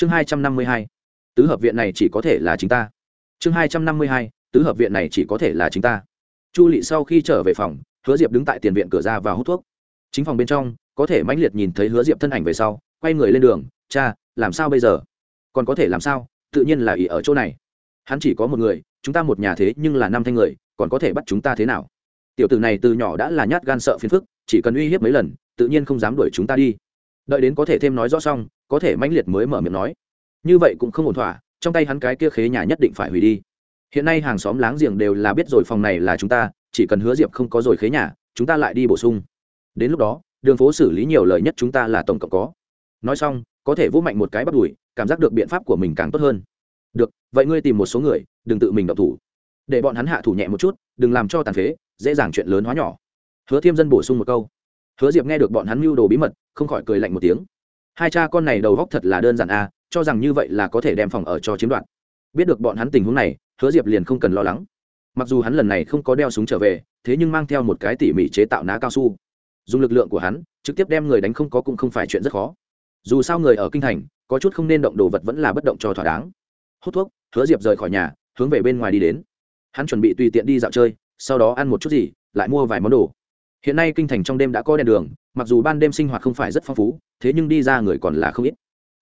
chương hai trăm năm mươi hai, tứ hợp viện này chỉ có thể là chính ta. Chương hai trăm năm mươi hai, tứ hợp viện này chỉ có thể là chính ta. Chu lị sau khi trở về phòng, hứa diệp đứng tại tiền viện cửa ra và hút thuốc. Chính phòng bên trong, có thể mãnh liệt nhìn thấy hứa diệp thân ảnh về sau, quay người lên đường, cha, làm sao bây giờ? Còn có thể làm sao? Tự nhiên là ỷ ở chỗ này. Hắn chỉ có một người, chúng ta một nhà thế nhưng là năm thanh người, còn có thể bắt chúng ta thế nào? Tiểu tử này từ nhỏ đã là nhát gan sợ phiền phức, chỉ cần uy hiếp mấy lần, tự nhiên không dám đuổi chúng ta đi. Đợi đến có thể thêm nói rõ xong có thể mãnh liệt mới mở miệng nói. Như vậy cũng không ổn thỏa, trong tay hắn cái kia khế nhà nhất định phải hủy đi. Hiện nay hàng xóm láng giềng đều là biết rồi phòng này là chúng ta, chỉ cần hứa diệp không có rồi khế nhà, chúng ta lại đi bổ sung. Đến lúc đó, đường phố xử lý nhiều lời nhất chúng ta là tổng cộng có. Nói xong, có thể vỗ mạnh một cái bắt đùi, cảm giác được biện pháp của mình càng tốt hơn. Được, vậy ngươi tìm một số người, đừng tự mình đọc thủ. Để bọn hắn hạ thủ nhẹ một chút, đừng làm cho tàn phế, dễ dàng chuyện lớn hóa nhỏ. Hứa thiêm dân bổ sung một câu. Hứa diệp nghe được bọn hắn mưu đồ bí mật, không khỏi cười lạnh một tiếng hai cha con này đầu góc thật là đơn giản a à, cho rằng như vậy là có thể đem phòng ở cho chiếm đoạt. Biết được bọn hắn tình huống này hứa diệp liền không cần lo lắng. Mặc dù hắn lần này không có đeo súng trở về thế nhưng mang theo một cái tỉ mỉ chế tạo ná cao su. Dùng lực lượng của hắn trực tiếp đem người đánh không có cũng không phải chuyện rất khó. Dù sao người ở kinh thành có chút không nên động đồ vật vẫn là bất động cho thỏa đáng. Hút thuốc hứa diệp rời khỏi nhà hướng về bên ngoài đi đến. Hắn chuẩn bị tùy tiện đi dạo chơi sau đó ăn một chút gì lại mua vài món đồ hiện nay kinh thành trong đêm đã có đèn đường, mặc dù ban đêm sinh hoạt không phải rất phong phú, thế nhưng đi ra người còn là không ít.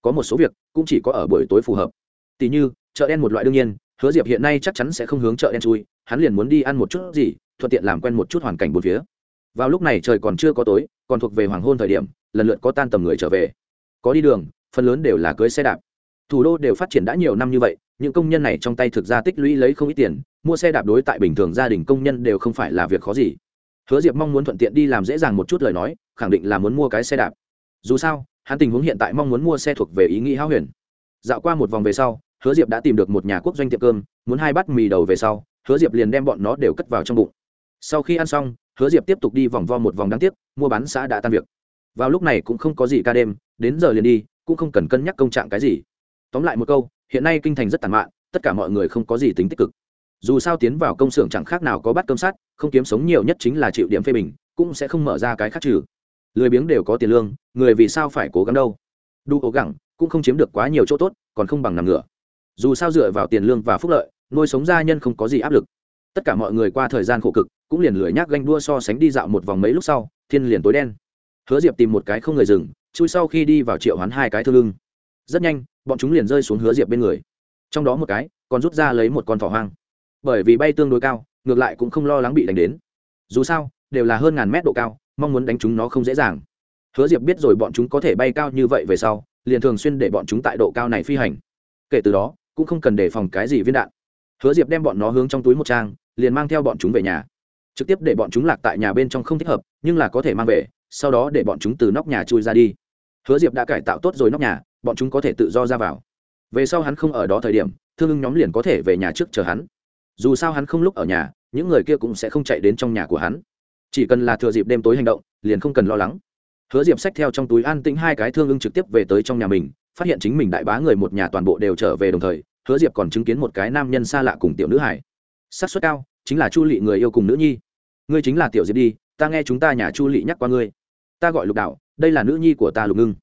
Có một số việc cũng chỉ có ở buổi tối phù hợp. Tỉ như, chợ đen một loại đương nhiên, hứa diệp hiện nay chắc chắn sẽ không hướng chợ đen chui, hắn liền muốn đi ăn một chút gì, thuận tiện làm quen một chút hoàn cảnh bốn phía. Vào lúc này trời còn chưa có tối, còn thuộc về hoàng hôn thời điểm, lần lượt có tan tầm người trở về. Có đi đường, phần lớn đều là cưới xe đạp. Thủ đô đều phát triển đã nhiều năm như vậy, những công nhân này trong tay thực ra tích lũy lấy không ít tiền, mua xe đạp đối tại bình thường gia đình công nhân đều không phải là việc khó gì hứa diệp mong muốn thuận tiện đi làm dễ dàng một chút lời nói, khẳng định là muốn mua cái xe đạp. Dù sao, hắn tình huống hiện tại mong muốn mua xe thuộc về ý nghĩ háo huyền. Dạo qua một vòng về sau, hứa diệp đã tìm được một nhà quốc doanh tiệm cơm, muốn hai bát mì đầu về sau, hứa diệp liền đem bọn nó đều cất vào trong bụng. Sau khi ăn xong, hứa diệp tiếp tục đi vòng vo một vòng đáng tiếc, mua bán xã đã tan việc. Vào lúc này cũng không có gì ca đêm, đến giờ liền đi, cũng không cần cân nhắc công trạng cái gì. Tóm lại một câu, hiện nay kinh thành rất tàn mạn, tất cả mọi người không có gì tính tích cực. Dù sao tiến vào công xưởng chẳng khác nào có bắt cơm sát không kiếm sống nhiều nhất chính là chịu điểm phê bình, cũng sẽ không mở ra cái khác trừ. Lười biếng đều có tiền lương, người vì sao phải cố gắng đâu? Đủ cố gắng cũng không chiếm được quá nhiều chỗ tốt, còn không bằng nằm ngửa. Dù sao dựa vào tiền lương và phúc lợi, nuôi sống gia nhân không có gì áp lực. Tất cả mọi người qua thời gian khổ cực, cũng liền lười nhác ganh đua so sánh đi dạo một vòng mấy lúc sau, thiên liền tối đen. Hứa diệp tìm một cái không người dừng, chui sau khi đi vào triệu hắn hai cái thương lưng. Rất nhanh, bọn chúng liền rơi xuống hứa diệp bên người. Trong đó một cái, còn rút ra lấy một con thỏ hoang. Bởi vì bay tương đối cao ngược lại cũng không lo lắng bị đánh đến. Dù sao, đều là hơn ngàn mét độ cao, mong muốn đánh chúng nó không dễ dàng. Hứa diệp biết rồi bọn chúng có thể bay cao như vậy về sau, liền thường xuyên để bọn chúng tại độ cao này phi hành. Kể từ đó, cũng không cần đề phòng cái gì viên đạn. Hứa diệp đem bọn nó hướng trong túi một trang, liền mang theo bọn chúng về nhà. Trực tiếp để bọn chúng lạc tại nhà bên trong không thích hợp, nhưng là có thể mang về, sau đó để bọn chúng từ nóc nhà chui ra đi. Hứa diệp đã cải tạo tốt rồi nóc nhà, bọn chúng có thể tự do ra vào. Về sau hắn không ở đó thời điểm, thương ưng nhóm liền có thể về nhà trước chờ hắn dù sao hắn không lúc ở nhà, những người kia cũng sẽ không chạy đến trong nhà của hắn. Chỉ cần là thừa dịp đêm tối hành động, liền không cần lo lắng. Hứa diệp xách theo trong túi an tĩnh hai cái thương ưng trực tiếp về tới trong nhà mình, phát hiện chính mình đại bá người một nhà toàn bộ đều trở về đồng thời, hứa diệp còn chứng kiến một cái nam nhân xa lạ cùng tiểu nữ hải xác suất cao, chính là chu lị người yêu cùng nữ nhi. Ngươi chính là tiểu diệp đi, ta nghe chúng ta nhà chu lị nhắc qua ngươi. Ta gọi lục đạo đây là nữ nhi của ta lục ngưng.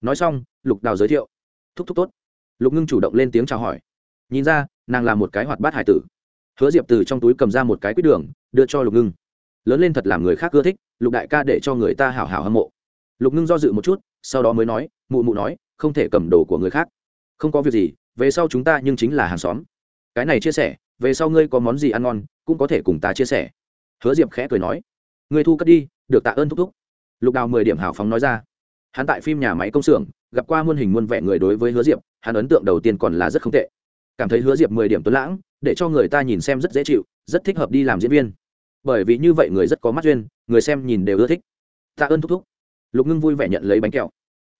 Nói xong, lục đào giới thiệu. Thúc thúc tốt. Lục ngưng chủ động lên tiếng chào hỏi. Nhìn ra, nàng là một cái hoạt bát hải tử hứa diệp từ trong túi cầm ra một cái quýt đường, đưa cho lục ngưng. Lớn lên thật làm người khác ưa thích, lục đại ca để cho người ta hảo hảo hâm mộ. Lục ngưng do dự một chút, sau đó mới nói, mụ mụ nói, không thể cầm đồ của người khác. Không có việc gì, về sau chúng ta nhưng chính là hàng xóm. Cái này chia sẻ, về sau ngươi có món gì ăn ngon, cũng có thể cùng ta chia sẻ. Hứa diệp khẽ cười nói, ngươi thu cất đi, được tạ ơn thúc thúc. Lục đào mười điểm hào phóng nói ra. Hắn tại phim nhà máy công xưởng, gặp qua muôn hình muôn vẻ người đối với hứa diệp, hắn ấn tượng đầu tiên còn là rất không tệ. Cảm thấy hứa diệp mười điểm tuấn lãng để cho người ta nhìn xem rất dễ chịu, rất thích hợp đi làm diễn viên. Bởi vì như vậy người rất có mắt duyên, người xem nhìn đều ưa thích. Tạ ơn thúc thúc. Lục ngưng vui vẻ nhận lấy bánh kẹo.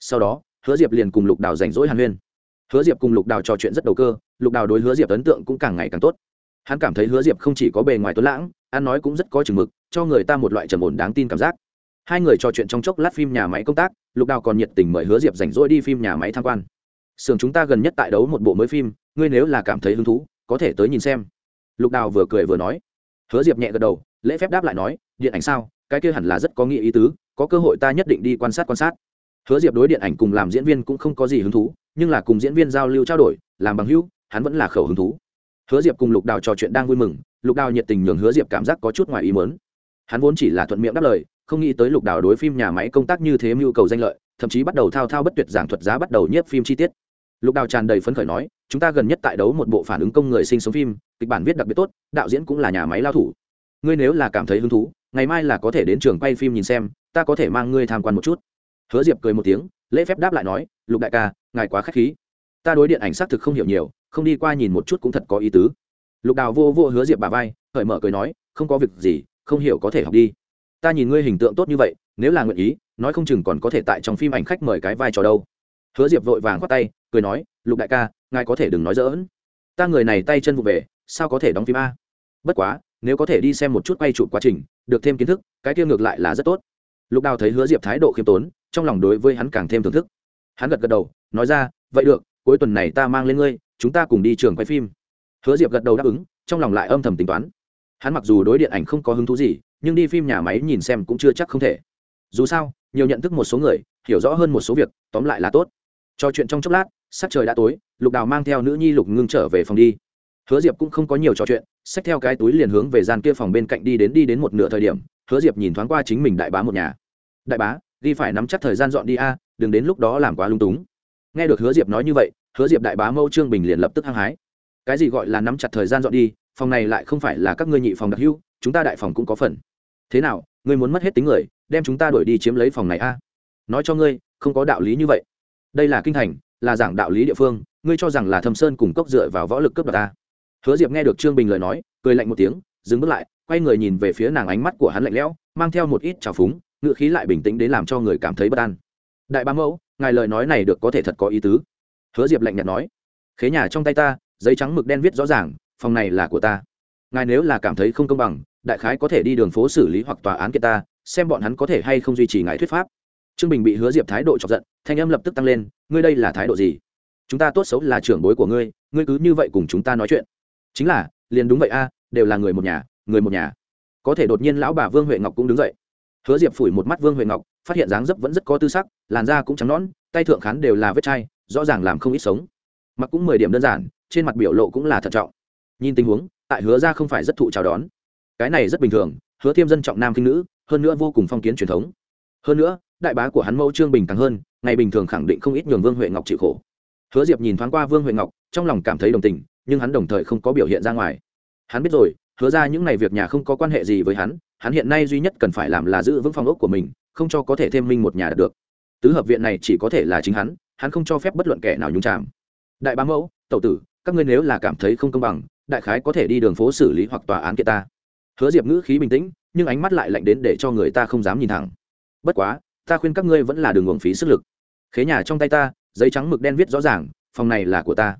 Sau đó, hứa diệp liền cùng lục đào rảnh rỗi hàn huyên. Hứa diệp cùng lục đào trò chuyện rất đầu cơ, lục đào đối hứa diệp ấn tượng cũng càng ngày càng tốt. Hắn cảm thấy hứa diệp không chỉ có bề ngoài tuấn lãng, ăn nói cũng rất có chừng mực, cho người ta một loại trầm ổn đáng tin cảm giác. Hai người trò chuyện trong chốc lát phim nhà máy công tác, lục đào còn nhiệt tình mời hứa diệp rảnh rỗi đi phim nhà máy tham quan. Sưởng chúng ta gần nhất tại đấu một bộ mới phim, ngươi nếu là cảm thấy hứng thú có thể tới nhìn xem. Lục đào vừa cười vừa nói. Hứa diệp nhẹ gật đầu, lễ phép đáp lại nói, điện ảnh sao? Cái kia hẳn là rất có nghĩa ý tứ, có cơ hội ta nhất định đi quan sát quan sát. Hứa diệp đối điện ảnh cùng làm diễn viên cũng không có gì hứng thú, nhưng là cùng diễn viên giao lưu trao đổi, làm bằng hữu, hắn vẫn là khẩu hứng thú. Hứa diệp cùng lục đào trò chuyện đang vui mừng, lục đào nhiệt tình nhường hứa diệp cảm giác có chút ngoài ý mớn hắn vốn chỉ là thuận miệng đáp lời, không nghĩ tới lục đào đối phim nhà máy công tác như thế mưu cầu danh lợi, thậm chí bắt đầu thao thao bất tuyệt giảng thuật giá bắt đầu nhiếp phim chi tiết. Lục đào tràn đầy phấn khởi nói chúng ta gần nhất tại đấu một bộ phản ứng công người sinh sống phim, kịch bản viết đặc biệt tốt, đạo diễn cũng là nhà máy lao thủ. Ngươi nếu là cảm thấy hứng thú, ngày mai là có thể đến trường quay phim nhìn xem, ta có thể mang ngươi tham quan một chút. Hứa diệp cười một tiếng, lễ phép đáp lại nói, lục đại ca, ngài quá k h á c h khí. Ta đối điện ảnh xác thực không hiểu nhiều, không đi qua nhìn một chút cũng thật có ý tứ. Lục đào vô vô hứa diệp bà vai hởi mở cười nói, không có việc gì, không hiểu có thể học đi. Ta nhìn ngươi hình tượng tốt như vậy, nếu là nguyện ý, nói không chừng còn có thể tại trong phim ảnh khách mời cái vai trò đâu. Hứa diệp vội vàng khoát tay, cười nói, lục đại ca ngài có thể đừng nói dỡn ta người này tay chân vụ về, sao có thể đóng phim a? Bất quá, nếu có thể đi xem một chút quay chụp quá trình, được thêm kiến thức, cái kia ngược lại là rất tốt. Lục đào thấy hứa diệp thái độ khiêm tốn, trong lòng đối với hắn càng thêm thưởng thức. Hắn gật gật đầu, nói ra, vậy được, cuối tuần này ta mang lên ngươi, chúng ta cùng đi trường quay phim. Hứa diệp gật đầu đáp ứng, trong lòng lại âm thầm tính toán. Hắn mặc dù đối điện ảnh không có hứng thú gì, nhưng đi phim nhà máy nhìn xem cũng chưa chắc không thể. Dù sao, nhiều nhận thức một số người, hiểu rõ hơn một số việc, tóm lại là tốt. Trò chuyện trong chốc lát sắc trời đã tối, lục đào mang theo nữ nhi lục ngưng trở về phòng đi. Hứa diệp cũng không có nhiều trò chuyện, xách theo cái túi liền hướng về gian kia phòng bên cạnh đi đến đi đến một nửa thời điểm, hứa diệp nhìn thoáng qua chính mình đại bá một nhà. Đại bá đi phải nắm chắc thời gian dọn đi a, đừng đến lúc đó làm quá lung túng. Nghe được hứa diệp nói như vậy, hứa diệp đại bá mâu trương bình liền lập tức hăng hái. Cái gì gọi là nắm chặt thời gian dọn đi, phòng này lại không phải là các ngươi nhị phòng đặc hưu chúng ta đại phòng cũng có phần. Thế nào, ngươi muốn mất hết tính người, đem chúng ta đuổi đi chiếm lấy phòng này a? Nói cho ngươi, không có đạo lý như vậy. Đây là kinh thành là giảng đạo lý địa phương, ngươi cho rằng là thâm sơn cùng cốc dựa vào võ lực cướp đoạt ta? Hứa diệp nghe được trương bình lời nói, cười lạnh một tiếng, dừng bước lại, quay người nhìn về phía nàng ánh mắt của hắn lạnh lẽo, mang theo một ít trào phúng, ngựa khí lại bình tĩnh đến làm cho người cảm thấy bất an. Đại ba mẫu, ngài lời nói này được có thể thật có ý tứ. Hứa diệp lạnh nhạt nói, khế nhà trong tay ta, giấy trắng mực đen viết rõ ràng, phòng này là của ta. Ngài nếu là cảm thấy không công bằng, đại khái có thể đi đường phố xử lý hoặc tòa án kia ta, xem bọn hắn có thể hay không duy trì ngài thuyết pháp trương bình bị hứa diệp thái độ chọc giận, thanh âm lập tức tăng lên, ngươi đây là thái độ gì? Chúng ta tốt xấu là trưởng bối của ngươi ngươi cứ như vậy cùng chúng ta nói chuyện. Chính là, liền đúng vậy a, đều là người một nhà, người một nhà. Có thể đột nhiên lão bà vương huệ ngọc cũng đứng dậy. Hứa diệp phủi một mắt vương huệ ngọc, phát hiện dáng dấp vẫn rất có tư sắc, làn da cũng trắng nõn, tay thượng khán đều là vết chai, rõ ràng làm không ít sống. Mặc cũng mười điểm đơn giản, trên mặt biểu lộ cũng là thận trọng. Nhìn tình huống, tại hứa ra không phải rất thụ chào đón. Cái này rất bình thường, hứa thiêm dân trọng nam kinh nữ, hơn nữa vô cùng phong kiến truyền thống. Hơn nữa đại bá của hắn mẫu trương bình càng hơn, ngày bình thường khẳng định không ít nhường vương huệ ngọc chịu khổ. Hứa diệp nhìn thoáng qua vương huệ ngọc, trong lòng cảm thấy đồng tình, nhưng hắn đồng thời không có biểu hiện ra ngoài. Hắn biết rồi, hứa ra những ngày việc nhà không có quan hệ gì với hắn hắn hiện nay duy nhất cần phải làm là giữ vững phòng ốc của mình, không cho có thể thêm minh một nhà được. Tứ hợp viện này chỉ có thể là chính hắn hắn không cho phép bất luận kẻ nào nhúng chạm đại bá mẫu, tẩu tử, các ngươi nếu là cảm thấy không công bằng, đại khái có thể đi đường phố xử lý hoặc tòa án kia ta. Hứa diệp ngữ khí bình tĩnh, nhưng ánh mắt lại lạnh đến để cho người ta không dám nhìn thẳng. Bất quá ta khuyên các ngươi vẫn là đường uổng phí sức lực. Khế nhà trong tay ta, giấy trắng mực đen viết rõ ràng, phòng này là của ta.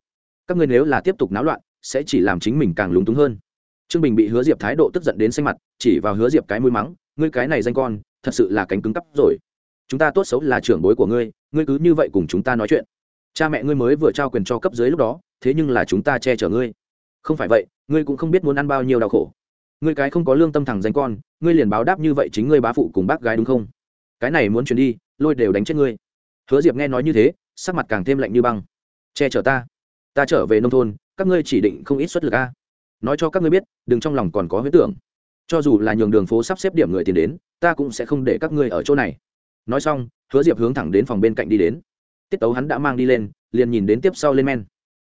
Các ngươi nếu là tiếp tục náo loạn, sẽ chỉ làm chính mình càng lúng túng hơn. Trương bình bị hứa diệp thái độ tức giận đến xanh mặt, chỉ vào hứa diệp cái mũi mắng, ngươi cái này danh con, thật sự là cánh cứng cắp rồi. Chúng ta tốt xấu là trưởng bối của ngươi ngươi cứ như vậy cùng chúng ta nói chuyện. Cha mẹ ngươi mới vừa trao quyền cho cấp dưới lúc đó, thế nhưng là chúng ta che chở ngươi. Không phải vậy, ngươi cũng không biết muốn ăn bao nhiêu đau khổ. Ngươi cái không có lương tâm thẳng danh con, ngươi liền báo đáp như vậy chính ngươi bá phụ cùng bác gái đúng không? Cái này muốn chuyển đi, lôi đều đánh chết ngươi. Hứa diệp nghe nói như thế, sắc mặt càng thêm lạnh như băng. Che chở ta. Ta trở về nông thôn, các ngươi chỉ định không ít xuất lực a. Nói cho các ngươi biết, đừng trong lòng còn có huyết tưởng. Cho dù là nhường đường phố sắp xếp điểm người tiền đến, ta cũng sẽ không để các ngươi ở chỗ này. Nói xong, hứa diệp hướng thẳng đến phòng bên cạnh đi đến. Tiết tấu hắn đã mang đi lên, liền nhìn đến tiếp sau lên men.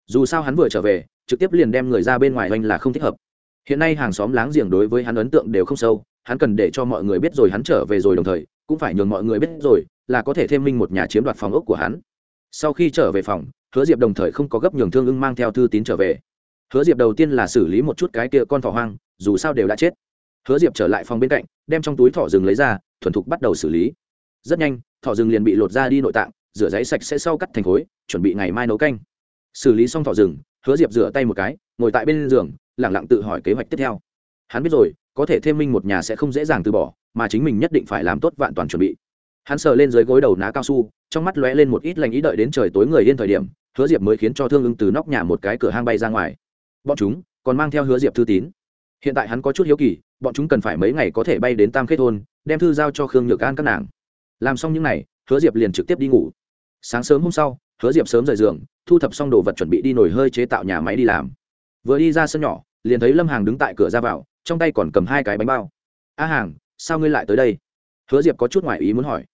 Dù sao hắn vừa trở về, trực tiếp liền đem người ra bên ngoài oanh là không thích hợp. Hiện nay hàng xóm láng giềng đối với hắn ấn tượng đều không sâu, hắn cần để cho mọi người biết rồi hắn trở về rồi đồng thời cũng phải nhường mọi người biết rồi, là có thể thêm minh một nhà chiếm đoạt phòng ốc của hắn. Sau khi trở về phòng, hứa diệp đồng thời không có gấp nhường thương ưng mang theo thư tín trở về. Hứa diệp đầu tiên là xử lý một chút cái kia con thỏ hoang, dù sao đều đã chết. Hứa diệp trở lại phòng bên cạnh, đem trong túi thỏ rừng lấy ra, thuần thục bắt đầu xử lý. Rất nhanh, thỏ rừng liền bị lột ra đi nội tạng, rửa giấy sạch sẽ sau cắt thành khối, chuẩn bị ngày mai nấu canh. Xử lý xong thỏ rừng, hứa diệp rửa tay một cái, ngồi tại bên giường lẳng lặng tự hỏi kế hoạch tiếp theo. Hắn biết rồi có thể thêm minh một nhà sẽ không dễ dàng từ bỏ, mà chính mình nhất định phải làm tốt vạn toàn chuẩn bị. Hắn sờ lên dưới gối đầu ná cao su, trong mắt lóe lên một ít lành ý đợi đến trời tối người yên thời điểm, hứa diệp mới khiến cho thương ưng từ nóc nhà một cái cửa hang bay ra ngoài. Bọn chúng còn mang theo hứa diệp thư tín. Hiện tại hắn có chút hiếu kỳ, bọn chúng cần phải mấy ngày có thể bay đến tam kết thôn, đem thư giao cho khương nhược an các nàng. Làm xong những n à y hứa diệp liền trực tiếp đi ngủ. Sáng sớm hôm sau, hứa diệp sớm rời giường, thu thập xong đồ vật chuẩn bị đi nổi hơi chế tạo nhà máy đi làm. Vừa đi ra sân nhỏ, liền thấy lâm hàng đứng tại cửa ra vào trong tay còn cầm hai cái bánh bao. A hàng, sao ngươi lại tới đây? Hứa diệp có chút ngoại ý muốn hỏi.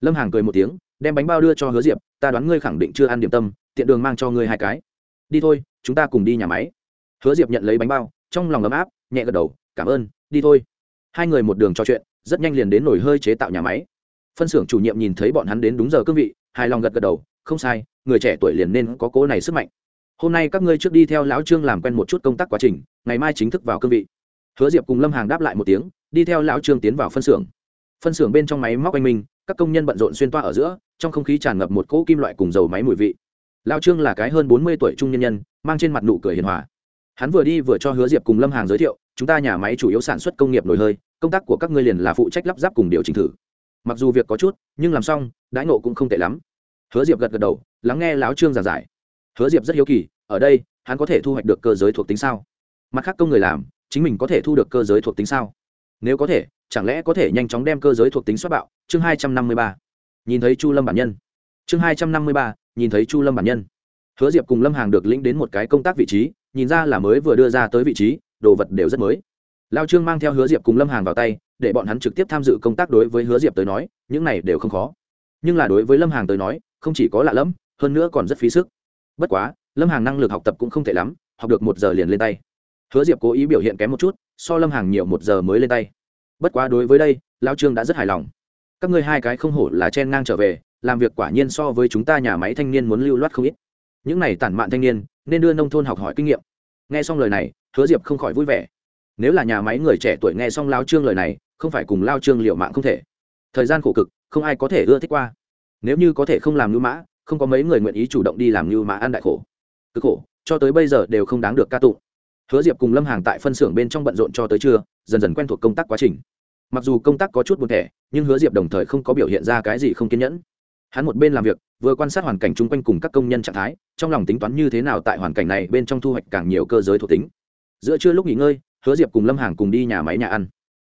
Lâm hàng cười một tiếng, đem bánh bao đưa cho hứa diệp, ta đoán ngươi khẳng định chưa ăn điểm tâm, tiện đường mang cho ngươi hai cái. Đi thôi, chúng ta cùng đi nhà máy. Hứa diệp nhận lấy bánh bao, trong lòng ấm áp, nhẹ gật đầu, cảm ơn, đi thôi. Hai người một đường trò chuyện, rất nhanh liền đến nổi hơi chế tạo nhà máy. Phân xưởng chủ nhiệm nhìn thấy bọn hắn đến đúng giờ cương vị, hài lòng gật gật đầu, không sai, người trẻ tuổi liền nên có cố này sức mạnh. Hôm nay các ngươi trước đi theo lão trương làm quen một chút công tác quá trình, ngày mai chính thức vào cương vị hứa diệp cùng lâm hàng đáp lại một tiếng, đi theo lão trương tiến vào phân xưởng. Phân xưởng bên trong máy móc anh minh các công nhân bận rộn xuyên toa ở giữa, trong không khí tràn ngập một cỗ kim loại cùng dầu máy mùi vị. Lão trương là cái hơn bốn mươi tuổi trung nhân nhân, mang trên mặt nụ cười hiền hòa. Hắn vừa đi vừa cho hứa diệp cùng lâm hàng giới thiệu, chúng ta nhà máy chủ yếu sản xuất công nghiệp nồi hơi, công tác của các ngươi liền là phụ trách lắp ráp cùng điều chỉnh thử. Mặc dù việc có chút, nhưng làm xong, đãi nộ cũng không tệ lắm. Hứa diệp gật gật đầu, lắng nghe Lão trương giảng giải. Hứa diệp rất hiếu kỳ, ở đây, hắn có thể thu hoạch được cơ giới thuộc tính sao? Mặt khác công người làm chính mình có thể thu được cơ giới thuộc tính sao? Nếu có thể, chẳng lẽ có thể nhanh chóng đem cơ giới thuộc tính xuất bạo? Chương hai trăm năm mươi ba. Nhìn thấy chu lâm bản nhân. Chương hai trăm năm mươi ba, nhìn thấy chu lâm bản nhân. Hứa diệp cùng lâm hàng được lĩnh đến một cái công tác vị trí, nhìn ra là mới vừa đưa ra tới vị trí, đồ vật đều rất mới. Lao trương mang theo hứa diệp cùng lâm hàng vào tay, để bọn hắn trực tiếp tham dự công tác đối với hứa diệp tới nói, những này đều không khó. Nhưng là đối với lâm hàng tới nói, không chỉ có lạ lẫm, hơn nữa còn rất phí sức. Bất quá, lâm hàng năng lực học tập cũng không tệ lắm, học được một giờ liền lên tay hứa diệp cố ý biểu hiện kém một chút, so lâm hàng nhiều một giờ mới lên tay. Bất quá đối với đây lao trương đã rất hài lòng. Các ngươi hai cái không hổ là chen ngang trở về, làm việc quả nhiên so với chúng ta nhà máy thanh niên muốn lưu loát không ít. Những này tản mạn thanh niên, nên đưa nông thôn học hỏi kinh nghiệm. Nghe xong lời này, hứa diệp không khỏi vui vẻ. Nếu là nhà máy người trẻ tuổi nghe xong lao trương lời này, không phải cùng lao trương liệu mạng không thể. Thời gian khổ cực, không ai có thể ưa thích qua. Nếu như có thể không làm lưu mã, không có mấy người nguyện ý chủ động đi làm lưu mã ăn đại khổ. Cực khổ, cho tới bây giờ đều không đáng được ca tụng hứa diệp cùng lâm hàng tại phân xưởng bên trong bận rộn cho tới trưa, dần dần quen thuộc công tác quá trình. Mặc dù công tác có chút buồn thẻ, nhưng hứa diệp đồng thời không có biểu hiện ra cái gì không kiên nhẫn. Hắn một bên làm việc, vừa quan sát hoàn cảnh chung quanh cùng các công nhân trạng thái, trong lòng tính toán như thế nào tại hoàn cảnh này bên trong thu hoạch càng nhiều cơ giới thuộc tính. Giữa trưa lúc nghỉ ngơi, hứa diệp cùng lâm hàng cùng đi nhà máy nhà ăn.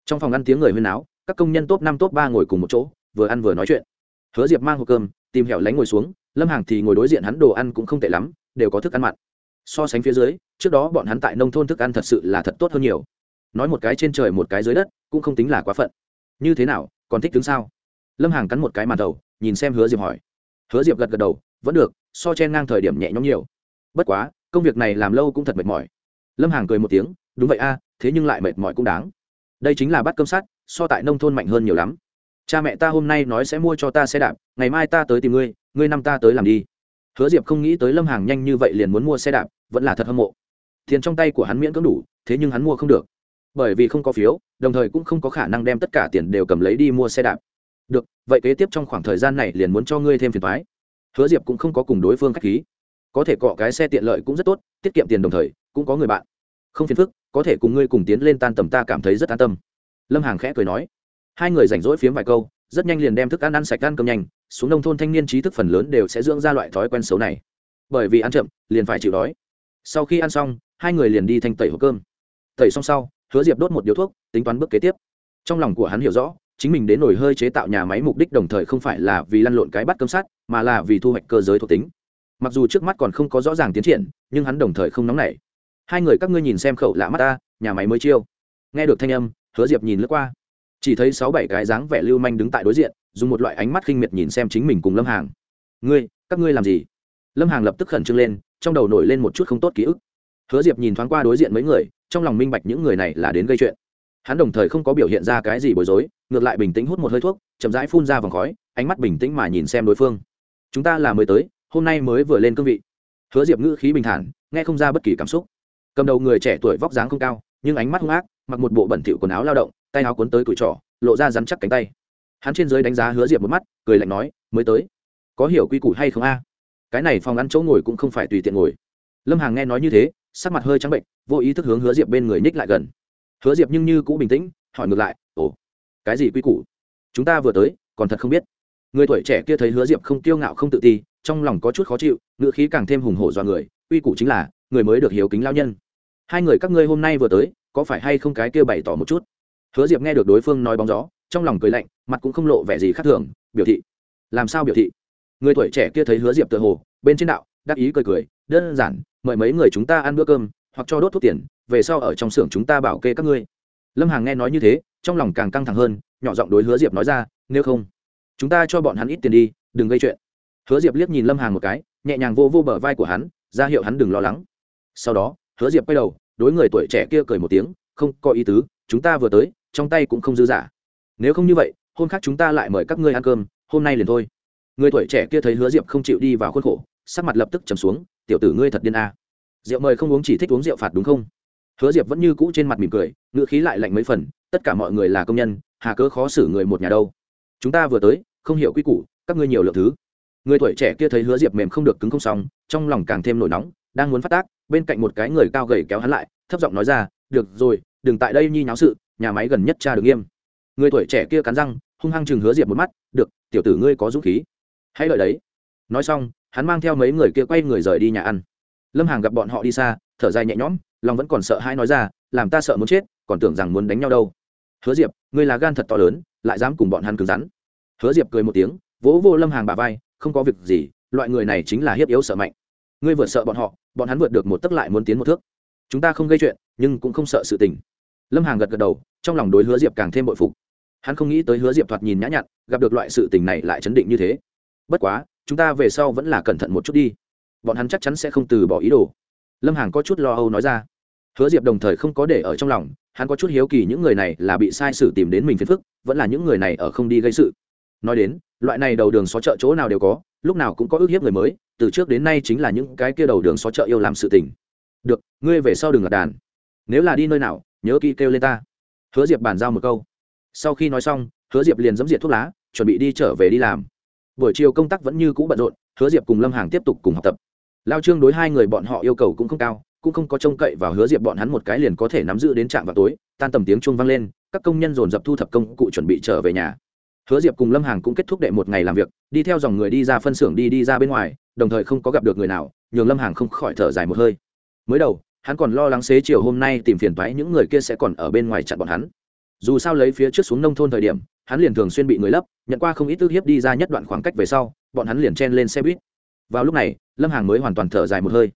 Trong phòng ăn tiếng người huyên áo các công nhân top năm, top ba ngồi cùng một chỗ, vừa ăn vừa nói chuyện. Hứa diệp mang hộp cơm, tìm hẻo lánh ngồi xuống, lâm hàng thì ngồi đối diện hắn, đồ ăn cũng không tệ lắm, đều có thức ăn mặn. So sánh phía dưới trước đó bọn hắn tại nông thôn thức ăn thật sự là thật tốt hơn nhiều. Nói một cái trên trời một cái dưới đất, cũng không tính là quá phận. Như thế nào, còn thích tướng sao? Lâm hàng cắn một cái màn đầu, nhìn xem hứa diệp hỏi. Hứa diệp gật gật đầu, vẫn được, so chen ngang thời điểm nhẹ nhõm nhiều. Bất quá, công việc này làm lâu cũng thật mệt mỏi. Lâm hàng cười một tiếng, đúng vậy a, thế nhưng lại mệt mỏi cũng đáng. Đây chính là bắt cơm sắt, so tại nông thôn mạnh hơn nhiều lắm. Cha mẹ ta hôm nay nói sẽ mua cho ta xe đạp, ngày mai ta tới tìm ngươi ngươi năm ta tới làm đi. Hứa diệp không nghĩ tới lâm hàng nhanh như vậy liền muốn mua xe đạp, vẫn là thật hâm mộ tiền trong tay của hắn miễn cưỡng đủ, thế nhưng hắn mua không được. Bởi vì không có phiếu, đồng thời cũng không có khả năng đem tất cả tiền đều cầm lấy đi mua xe đạp. Được, vậy kế tiếp trong khoảng thời gian này liền muốn cho ngươi thêm phiền thoái hứa diệp cũng không có cùng đối phương k h á c h khí. Có thể cọ cái xe tiện lợi cũng rất tốt, tiết kiệm tiền đồng thời, cũng có người bạn. Không phiền phức, có thể cùng ngươi cùng tiến lên tan tầm ta cảm thấy rất an tâm. Lâm hàng khẽ cười nói. Hai người rảnh rỗi phiếm vài câu, rất nhanh liền đem thức ăn ăn sạch ăn cơm nhanh, xuống nông thôn thanh niên trí thức phần lớn đều sẽ dưỡng ra loại thói quen xấu này. Bởi vì ăn chậm, liền phải chịu đói sau khi ăn xong, hai người liền đi thanh tẩy hộp cơm. Tẩy xong sau, hứa diệp đốt một điếu thuốc, tính toán bước kế tiếp. Trong lòng của hắn hiểu rõ, chính mình đến nổi hơi chế tạo nhà máy mục đích đồng thời không phải là vì lăn lộn cái bắt cơm sắt, mà là vì thu hoạch cơ giới thuộc tính. Mặc dù trước mắt còn không có rõ ràng tiến triển, nhưng hắn đồng thời không nóng nảy. Hai người các ngươi nhìn xem khẩu lạ mắt ta, nhà máy mới chiêu. Nghe được thanh âm, hứa diệp nhìn lướt qua. Chỉ thấy sáu bảy cái dáng vẻ lưu manh đứng tại đối diện, dùng một loại ánh mắt khinh miệt nhìn xem chính mình cùng lâm hàng. Ngươi, các ngươi làm gì? Lâm hàng lập tức khẩn trương lên, trong đầu nổi lên một chút không tốt ký ức. Hứa diệp nhìn thoáng qua đối diện mấy người, trong lòng minh bạch những người này là đến gây chuyện. Hắn đồng thời không có biểu hiện ra cái gì bối rối, ngược lại bình tĩnh hút một hơi thuốc, chậm rãi phun ra vòng khói, ánh mắt bình tĩnh mà nhìn xem đối phương. Chúng ta là mới tới, hôm nay mới vừa lên cương vị. Hứa diệp ngữ khí bình thản, nghe không ra bất kỳ cảm xúc. Cầm đầu người trẻ tuổi vóc dáng không cao, nhưng ánh mắt hung ác, mặc một bộ bẩn thỉu quần áo lao động, tay áo cuốn tới tuổi trỏ lộ ra rắn chắc cánh tay. Hắn trên dưới đánh giá hứa diệp một mắt, cười lạnh nói, mới tới. Có hiểu quy củ hay không a? Cái này phòng ăn chỗ ngồi cũng không phải tùy tiện ngồi. Lâm hàng nghe nói như thế, sắc mặt hơi trắng bệnh, vô ý thức hướng hứa diệp bên người ních lại gần. Hứa diệp nhưng như cũng bình tĩnh, hỏi ngược lại, ồ, cái gì quy củ? Chúng ta vừa tới, còn thật không biết. Người tuổi trẻ kia thấy hứa diệp không kiêu ngạo không tự ti, trong lòng có chút khó chịu ngựa khí càng thêm hùng hổ do người, quy củ chính là, người mới được hiếu kính lao nhân. Hai người các ngươi hôm nay vừa tới, có phải hay không cái kia bày tỏ một chút? Hứa diệp nghe được đối phương nói bóng gió, trong lòng cười lạnh, mặt cũng không lộ vẻ gì khác thường, biểu thị. Làm sao biểu thị? Người tuổi trẻ kia thấy hứa diệp tự hồ, bên trên đạo, đắc ý cười cười, đơn giản, mời mấy người chúng ta ăn bữa cơm, hoặc cho đốt thuốc tiền, về sau ở trong xưởng chúng ta bảo kê các ngươi. Lâm hàng nghe nói như thế, trong lòng càng căng thẳng hơn, nhỏ giọng đối hứa diệp nói ra, nếu không, chúng ta cho bọn hắn ít tiền đi, đừng gây chuyện. Hứa diệp liếc nhìn lâm hàng một cái, nhẹ nhàng vô vô bờ vai của hắn, ra hiệu hắn đừng lo lắng. Sau đó, hứa diệp quay đầu, đối người tuổi trẻ kia cười một tiếng, không, có ý tứ, chúng ta vừa tới, trong tay cũng không dư giả nếu không như vậy, hôm khác chúng ta lại mời các ngươi ăn cơm, hôm nay liền thôi người tuổi trẻ kia thấy hứa diệp không chịu đi vào khuôn khổ, sắc mặt lập tức trầm xuống, tiểu tử ngươi thật điên a. À. rượu mời không uống chỉ thích uống rượu phạt đúng không? Hứa diệp vẫn như cũ trên mặt mỉm cười ngựa khí lại lạnh mấy phần, tất cả mọi người là công nhân, hà cớ khó xử người một nhà đâu. Chúng ta vừa tới, không hiểu quy củ, các ngươi nhiều lượng thứ. Người tuổi trẻ kia thấy hứa diệp mềm không được cứng không xong, trong lòng càng thêm nổi nóng, đang muốn phát tác, bên cạnh một cái người cao gầy kéo hắn lại, thấp giọng nói ra, được rồi, đừng tại đây nhi nháo sự, nhà máy gần nhất cha được nghiêm. Người tuổi trẻ kia cắn răng, hung hăng chừng hứa diệp một mắt, được, tiểu tử ngươi có dũng khí hãy đợi đấy. Nói xong, hắn mang theo mấy người kia quay người rời đi nhà ăn. Lâm hàng gặp bọn họ đi xa, thở dài nhẹ nhõm, lòng vẫn còn sợ hãi nói ra, làm ta sợ muốn chết, còn tưởng rằng muốn đánh nhau đâu. Hứa diệp, ngươi là gan thật to lớn, lại dám cùng bọn hắn cứng rắn. Hứa diệp cười một tiếng, vỗ vô lâm hàng bà vai, không có việc gì, loại người này chính là hiếp yếu sợ mạnh. Ngươi vượt sợ bọn họ, bọn hắn vượt được một tấc lại muốn tiến một thước. Chúng ta không gây chuyện, nhưng cũng không sợ sự tình. Lâm hàng gật gật đầu, trong lòng đối hứa diệp càng thêm bội phục. Hắn không nghĩ tới hứa diệp thoạt nhìn nhã nhặn, gặp được loại sự tình này lại chấn định như thế bất quá, chúng ta về sau vẫn là cẩn thận một chút đi. Bọn hắn chắc chắn sẽ không từ bỏ ý đồ. Lâm hàng có chút lo âu nói ra. Hứa diệp đồng thời không có để ở trong lòng, hắn có chút hiếu kỳ những người này là bị sai sử tìm đến mình phiền phức, vẫn là những người này ở không đi gây sự. Nói đến, loại này đầu đường xó chợ chỗ nào đều có, lúc nào cũng có ước hiếp người mới, từ trước đến nay chính là những cái kia đầu đường xó chợ yêu làm sự tình. Được, ngươi về sau đừng lạc đàn. Nếu là đi nơi nào, nhớ kỹ kêu lên ta. Hứa diệp bàn giao một câu. Sau khi nói xong, hứa diệp liền dẫm diệt thuốc lá, chuẩn bị đi trở về đi làm buổi chiều công tác vẫn như cũ bận rộn, hứa diệp cùng lâm hàng tiếp tục cùng học tập. Lao trương đối hai người bọn họ yêu cầu cũng không cao, cũng không có trông cậy vào hứa diệp bọn hắn một cái liền có thể nắm giữ đến trạm vào tối, tan tầm tiếng chuông vang lên, các công nhân dồn dập thu thập công cụ chuẩn bị trở về nhà. Hứa diệp cùng lâm hàng cũng kết thúc đệ một ngày làm việc, đi theo dòng người đi ra phân xưởng đi đi ra bên ngoài, đồng thời không có gặp được người nào, nhường lâm hàng không khỏi thở dài một hơi. Mới đầu, hắn còn lo lắng xế chiều hôm nay tìm phiền toái những người kia sẽ còn ở bên ngoài chặn bọn hắn dù sao lấy phía trước xuống nông thôn thời điểm, hắn liền thường xuyên bị người lấp, nhận qua không ít tư hiếp đi ra nhất đoạn khoảng cách về sau, bọn hắn liền chen lên xe buýt. Vào lúc này, lâm hàng mới hoàn toàn thở dài một hơi.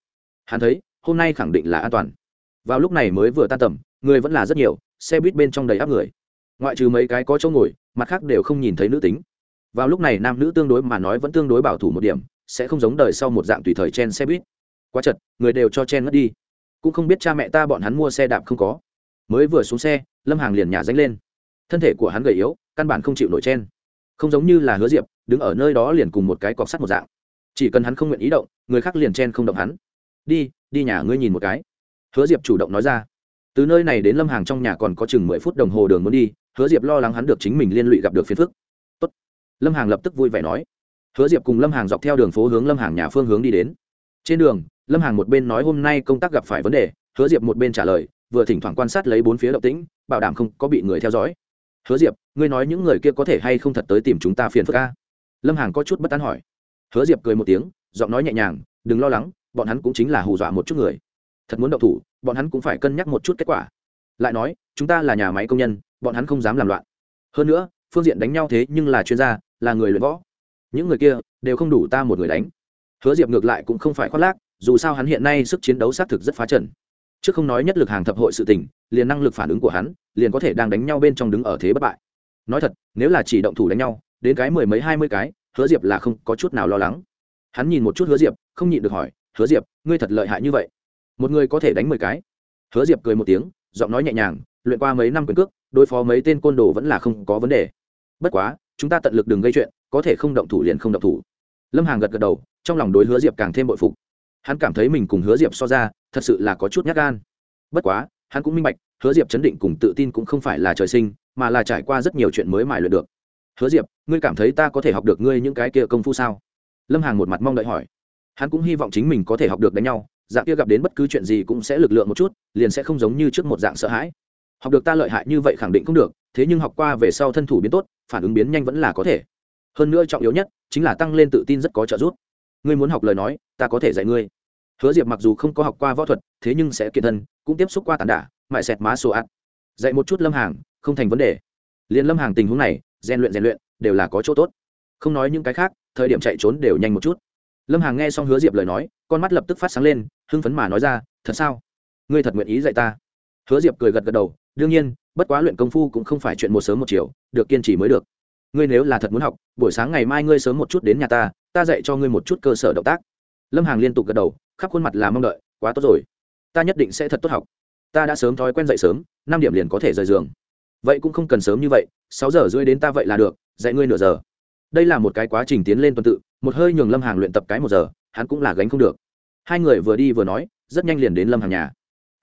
Hắn thấy, hôm nay khẳng định là an toàn. Vào lúc này mới vừa tan tầm, người vẫn là rất nhiều, xe buýt bên trong đầy áp người. Ngoại trừ mấy cái có chỗ ngồi, mặt khác đều không nhìn thấy nữ tính. Vào lúc này nam nữ tương đối mà nói vẫn tương đối bảo thủ một điểm, sẽ không giống đời sau một dạng tùy thời chen xe buýt. Quá chật, người đều cho chen ngất đi. Cũng không biết cha mẹ ta bọn hắn mua xe đạp không có mới vừa xuống xe, lâm hàng liền nhà dánh lên. Thân thể của hắn gầy yếu, căn bản không chịu nổi chen. Không giống như là hứa diệp, đứng ở nơi đó liền cùng một cái cọc sắt một dạng. Chỉ cần hắn không nguyện ý động, người khác liền chen không động hắn. Đi đi nhà ngươi nhìn một cái. Hứa diệp chủ động nói ra. Từ nơi này đến lâm hàng trong nhà còn có chừng mười phút đồng hồ đường muốn đi, hứa diệp lo lắng hắn được chính mình liên lụy gặp được phiền phức. Tốt. lâm hàng lập tức vui vẻ nói. Hứa diệp cùng lâm hàng dọc theo đường phố hướng lâm hàng nhà phương hướng đi đến. Trên đường, lâm hàng một bên nói hôm nay công tác gặp phải vấn đề, hứa diệp một bên trả lời vừa thỉnh thoảng quan sát lấy bốn phía động tĩnh, bảo đảm không có bị người theo dõi. Hứa diệp, ngươi nói những người kia có thể hay không thật tới tìm chúng ta phiền phức ca lâm hàng có chút bất tán hỏi. Hứa diệp cười một tiếng, giọng nói nhẹ nhàng, đừng lo lắng, bọn hắn cũng chính là hù dọa một chút người. Thật muốn động thủ, bọn hắn cũng phải cân nhắc một chút kết quả. Lại nói, chúng ta là nhà máy công nhân, bọn hắn không dám làm loạn. Hơn nữa, phương diện đánh nhau thế nhưng là chuyên gia, là người luyện võ. Những người kia đều không đủ ta một người đánh. Hứa diệp ngược lại cũng không phải khoác lác, dù sao hắn hiện nay sức chiến đấu xác thực rất phá trần chứ không nói nhất lực hàng thập hội sự tình, liền năng lực phản ứng của hắn, liền có thể đang đánh nhau bên trong đứng ở thế bất bại. Nói thật, nếu là chỉ động thủ đánh nhau, đến cái mười mấy, hai mươi cái, hứa diệp là không có chút nào lo lắng. Hắn nhìn một chút hứa diệp, không nhịn được hỏi, hứa diệp, ngươi thật lợi hại như vậy. Một người có thể đánh mười cái. Hứa diệp cười một tiếng, giọng nói nhẹ nhàng, luyện qua mấy năm quyền cước, đối phó mấy tên côn đồ vẫn là không có vấn đề. Bất quá, chúng ta tận lực đừng gây chuyện, có thể không động thủ liền không động thủ. Lâm hàng gật gật đầu, trong lòng đối hứa diệp càng thêm bội phục. Hắn cảm thấy mình cùng hứa diệp so ra thật sự là có chút nhát gan. Bất quá, hắn cũng minh bạch, hứa diệp chấn định cùng tự tin cũng không phải là trời sinh, mà là trải qua rất nhiều chuyện mới mài luyện được. Hứa diệp, ngươi cảm thấy ta có thể học được ngươi những cái kia công phu sao? Lâm hàng một mặt mong đợi hỏi. Hắn cũng hy vọng chính mình có thể học được đánh nhau, dạng kia gặp đến bất cứ chuyện gì cũng sẽ lực lượng một chút, liền sẽ không giống như trước một dạng sợ hãi. Học được ta lợi hại như vậy khẳng định không được, thế nhưng học qua về sau thân thủ biến tốt, phản ứng biến nhanh vẫn là có thể. Hơn nữa trọng yếu nhất, chính là tăng lên tự tin rất có trợ giúp. Ngươi muốn học lời nói, ta có thể dạy ngươi hứa diệp mặc dù không có học qua võ thuật, thế nhưng sẽ kiện thân, cũng tiếp xúc qua tàn đả, mại xẹt má sổ ạt. Dạy một chút lâm hàng, không thành vấn đề. Liền lâm hàng tình huống này, rèn luyện rèn luyện, đều là có chỗ tốt. Không nói những cái khác, thời điểm chạy trốn đều nhanh một chút. Lâm hàng nghe xong hứa diệp lời nói, con mắt lập tức phát sáng lên, hưng phấn mà nói ra, thật sao? Ngươi thật nguyện ý dạy ta? Hứa diệp cười gật gật đầu, đương nhiên, bất quá luyện công phu cũng không phải chuyện một sớm một chiều, được kiên trì mới được. Ngươi nếu là thật muốn học, buổi sáng ngày mai ngươi sớm một chút đến nhà ta ta dạy cho ngươi một chút cơ sở động tác lâm hàng liên tục gật đầu, khắp khuôn mặt là mong đợi, quá tốt rồi. Ta nhất định sẽ thật tốt học. Ta đã sớm thói quen dậy sớm, năm điểm liền có thể rời giường. Vậy cũng không cần sớm như vậy, sáu giờ rưỡi đến ta vậy là được, dạy ngươi nửa giờ. Đây là một cái quá trình tiến lên tuần tự, một hơi nhường lâm hàng luyện tập cái một giờ, hắn cũng là gánh không được. Hai người vừa đi vừa nói, rất nhanh liền đến lâm hàng nhà.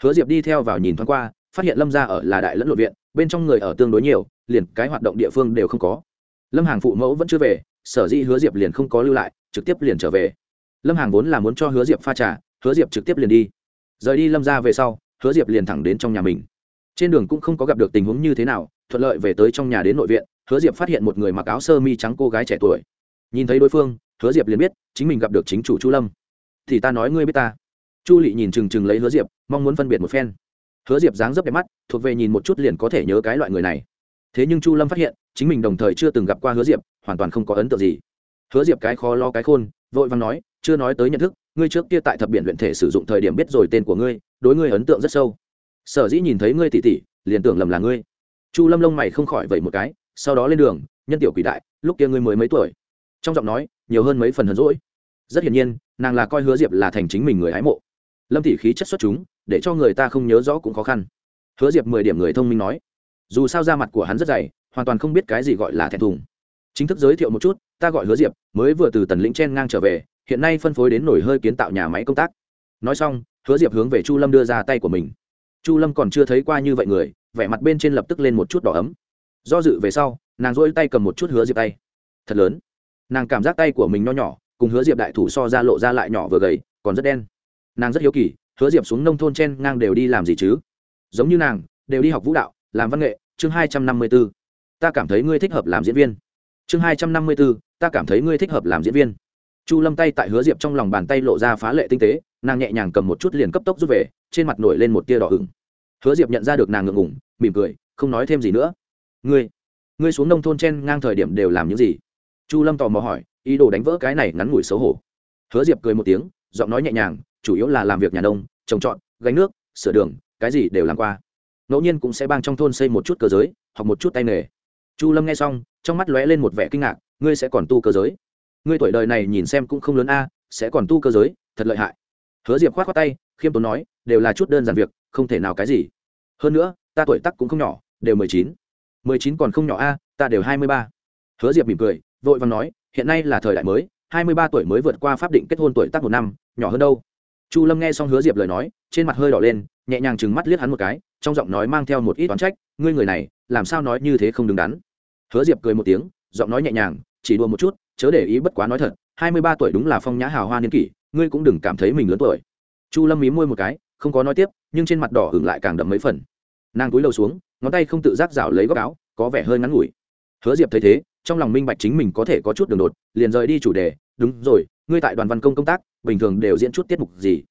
Hứa diệp đi theo vào nhìn thoáng qua, phát hiện lâm ra ở là đại lẫn lộ viện, bên trong người ở tương đối nhiều, liền cái hoạt động địa phương đều không có. Lâm hàng phụ mẫu vẫn chưa về, sở dĩ hứa diệp liền không có lưu lại, trực tiếp liền trở về lâm hàng vốn là muốn cho hứa diệp pha trà, hứa diệp trực tiếp liền đi. Rời đi lâm ra về sau, hứa diệp liền thẳng đến trong nhà mình. Trên đường cũng không có gặp được tình huống như thế nào, thuận lợi về tới trong nhà đến nội viện, hứa diệp phát hiện một người mặc áo sơ mi trắng cô gái trẻ tuổi. Nhìn thấy đối phương, hứa diệp liền biết chính mình gặp được chính chủ chu lâm. Thì ta nói ngươi biết ta. Chu lị nhìn chừng chừng lấy hứa diệp, mong muốn phân biệt một phen. Hứa diệp dáng dấp đẹp mắt, thuộc về nhìn một chút liền có thể nhớ cái loại người này. Thế nhưng chu lâm phát hiện, chính mình đồng thời chưa từng gặp qua hứa diệp, hoàn toàn không có ấn tượng gì. Hứa diệp cái khó lo cái khôn, vội vàng nói chưa nói tới nhận thức, ngươi trước kia tại thập biển luyện thể sử dụng thời điểm biết rồi tên của ngươi, đối ngươi ấn tượng rất sâu. Sở dĩ nhìn thấy ngươi tỉ tỉ, liền tưởng lầm là ngươi. Chu lâm lông mày không khỏi vậy một cái, sau đó lên đường, nhân tiểu quỷ đại, lúc kia ngươi mới mấy tuổi? Trong giọng nói, nhiều hơn mấy phần hờn rỗi rất hiển nhiên, nàng là coi hứa diệp là thành chính mình người hái mộ. Lâm tỷ khí chất xuất chúng, để cho người ta không nhớ rõ cũng khó khăn. Hứa diệp mười điểm người thông minh nói. Dù sao da mặt của hắn rất dày, hoàn toàn không biết cái gì gọi là thẹn thùng. Chính thức giới thiệu một chút, ta gọi hứa diệp, mới vừa từ tần lĩnh chen ngang trở về hiện nay phân phối đến nổi hơi kiến tạo nhà máy công tác. Nói xong, hứa diệp hướng về chu lâm đưa ra tay của mình. Chu lâm còn chưa thấy qua như vậy người, vẻ mặt bên trên lập tức lên một chút đỏ ấm. Do dự về sau, nàng dỗi tay cầm một chút hứa diệp tay. Thật lớn. Nàng cảm giác tay của mình nho nhỏ, cùng hứa diệp đại thủ so ra lộ ra lại nhỏ vừa gầy, còn rất đen. Nàng rất hiếu kỳ, hứa diệp xuống nông thôn trên ngang đều đi làm gì chứ? Giống như nàng, đều đi học vũ đạo, làm văn nghệ, chương hai trăm năm mươi b ố ta cảm thấy ngươi thích hợp làm diễn viên. Chương hai trăm năm mươi b ố ta cảm thấy ngươi thích hợp làm diễn viên chu lâm tay tại hứa diệp trong lòng bàn tay lộ ra phá lệ tinh tế, nàng nhẹ nhàng cầm một chút liền cấp tốc rút về, trên mặt nổi lên một tia đỏ hừng hứa diệp nhận ra được nàng ngượng ngủng mỉm cười, không nói thêm gì nữa. Ngươi ngươi xuống nông thôn chen ngang thời điểm đều làm những gì? Chu lâm tò mò hỏi, ý đồ đánh vỡ cái này ngắn ngủi xấu hổ. Hứa diệp cười một tiếng, giọng nói nhẹ nhàng, chủ yếu là làm việc nhà nông, trồng trọt, gánh nước, sửa đường, cái gì đều làm qua. Ngẫu nhiên cũng sẽ bang trong thôn xây một chút cơ giới hoặc một chút tay nghề. Chu lâm nghe xong, trong mắt lóe lên một vẻ kinh ngạc, ngươi sẽ còn tu cơ giới? Ngươi tuổi đời này nhìn xem cũng không lớn a, sẽ còn tu cơ giới, thật lợi hại. Hứa diệp k h o á t khoác tay, khiêm tốn nói, đều là chút đơn giản việc, không thể nào cái gì. Hơn nữa, ta tuổi tắc cũng không nhỏ, đều mười chín. Mười chín còn không nhỏ a, ta đều hai mươi ba. Hứa diệp mỉm cười, vội vàng nói, hiện nay là thời đại mới, hai mươi ba tuổi mới vượt qua pháp định kết hôn tuổi tác một năm, nhỏ hơn đâu. Chu lâm nghe xong hứa diệp lời nói, trên mặt hơi đỏ lên, nhẹ nhàng chừng mắt liếc hắn một cái, trong giọng nói mang theo một ít toán trách, ngươi người này, làm sao nói như thế không đứng đắn? Hứa diệp cười một tiếng, giọng nói nhẹ nhàng, chỉ đùa một chút chớ để ý bất quá nói thật, hai mươi ba tuổi đúng là phong nhã hào hoa niên kỷ, ngươi cũng đừng cảm thấy mình lớn tuổi. Chu lâm mí môi một cái, không có nói tiếp, nhưng trên mặt đỏ hửng lại càng đậm mấy phần. Nàng cúi đầu xuống, ngón tay không tự giác rảo lấy góc áo, có vẻ hơi ngắn ngủi. Hứa diệp thấy thế, trong lòng minh bạch chính mình có thể có chút đường đột, liền rời đi chủ đề, đúng rồi, ngươi tại đoàn văn công công tác, bình thường đều diễn chút tiết mục gì?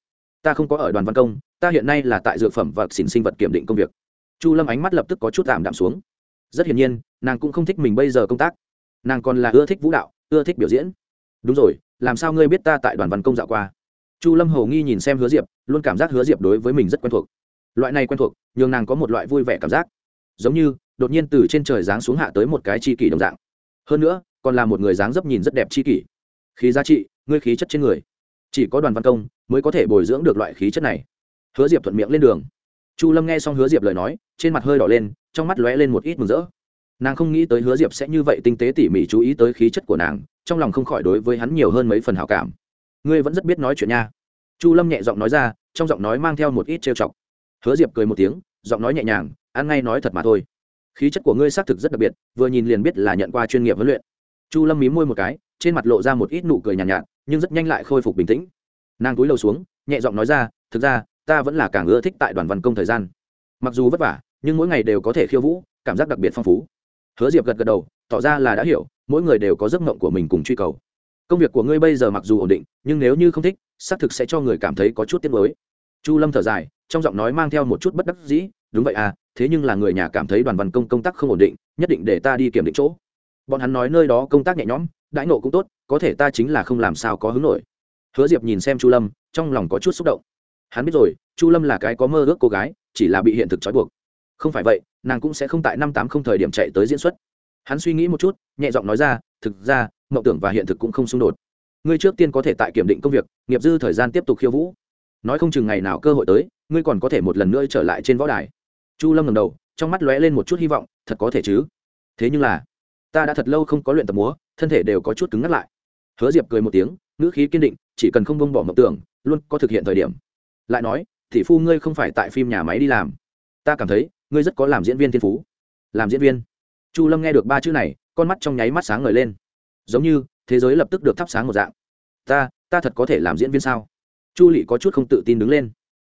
Ta không có ở đoàn văn công, ta hiện nay là tại dược phẩm và xỉn sinh vật kiểm định công việc. Chu lâm ánh mắt lập tức có chút tạm đạm xuống. Rất hiển nhiên, nàng cũng không thích mình bây giờ công tác. Nàng còn là ưa thích vũ đạo ưa thích biểu diễn. Đúng rồi, làm sao ngươi biết ta tại đoàn văn công dạo qua? Chu lâm hầu nghi nhìn xem hứa diệp, luôn cảm giác hứa diệp đối với mình rất quen thuộc. Loại này quen thuộc, nhường nàng có một loại vui vẻ cảm giác. Giống như, đột nhiên từ trên trời giáng xuống hạ tới một cái chi kỷ đồng dạng. Hơn nữa, còn là một người dáng dấp nhìn rất đẹp chi kỷ. Khí giá trị, ngươi khí chất trên người. Chỉ có đoàn văn công mới có thể bồi dưỡng được loại khí chất này. Hứa diệp thuận miệng lên đường. Chu lâm nghe xong hứa diệp lời nói, trên mặt hơi đỏ lên, trong mắt lóe lên một ít mừng rỡ nàng không nghĩ tới hứa diệp sẽ như vậy tinh tế tỉ mỉ chú ý tới khí chất của nàng trong lòng không khỏi đối với hắn nhiều hơn mấy phần hảo cảm. Ngươi vẫn rất biết nói chuyện nha. Chu lâm nhẹ giọng nói ra trong giọng nói mang theo một ít trêu chọc. Hứa diệp cười một tiếng giọng nói nhẹ nhàng ăn ngay nói thật mà thôi. Khí chất của ngươi xác thực rất đặc biệt vừa nhìn liền biết là nhận qua chuyên nghiệp huấn luyện. Chu lâm mím môi một cái trên mặt lộ ra một ít nụ cười nhàn nhạt, nhạt nhưng rất nhanh lại khôi phục bình tĩnh. Nàng cúi đầu xuống nhẹ giọng nói ra thực ra ta vẫn là càng ưa thích tại đoàn văn công thời gian. Mặc dù vất vả nhưng mỗi ngày đều có thể khiêu vũ cảm giác đặc biệt phong phú hứa diệp gật gật đầu, tỏ ra là đã hiểu, mỗi người đều có giấc mộng của mình cùng truy cầu. Công việc của ngươi bây giờ mặc dù ổn định, nhưng nếu như không thích, xác thực sẽ cho người cảm thấy có chút tiếc mới chu lâm thở dài, trong giọng nói mang theo một chút bất đắc dĩ, đúng vậy à thế nhưng là người nhà cảm thấy đoàn văn công công tác không ổn định, nhất định để ta đi kiểm định chỗ. Bọn hắn nói nơi đó công tác nhẹ nhõm, đãi nộ cũng tốt, có thể ta chính là không làm sao có hứng nổi. Hứa diệp nhìn xem chu lâm, trong lòng có chút xúc động. Hắn biết rồi, chu lâm là cái có mơ ước cô gái, chỉ là bị hiện thực trói buộc không phải vậy, nàng cũng sẽ không tại năm tám không thời điểm chạy tới diễn xuất. Hắn suy nghĩ một chút, nhẹ giọng nói ra, thực ra, mộng tưởng và hiện thực cũng không xung đột. Ngươi trước tiên có thể tại kiểm định công việc, nghiệp dư thời gian tiếp tục khiêu vũ. Nói không chừng ngày nào cơ hội tới, ngươi còn có thể một lần nữa trở lại trên võ đài. Chu lâm ngầm đầu, trong mắt lóe lên một chút hy vọng, thật có thể chứ? Thế nhưng là, ta đã thật lâu không có luyện tập múa, thân thể đều có chút cứng ngắt lại. Hứa diệp cười một tiếng, ngữ khí kiên định, chỉ cần không bông bỏ mộng tưởng, luôn có thực hiện thời điểm. Lại nói thị phu ngươi không phải tại phim nhà máy đi làm. Ta cảm thấy ngươi rất có làm diễn viên thiên phú. Làm diễn viên. Chu lâm nghe được ba chữ này, con mắt trong nháy mắt sáng ngời lên. Giống như, thế giới lập tức được thắp sáng một dạng. Ta ta thật có thể làm diễn viên sao? Chu lị có chút không tự tin đứng lên.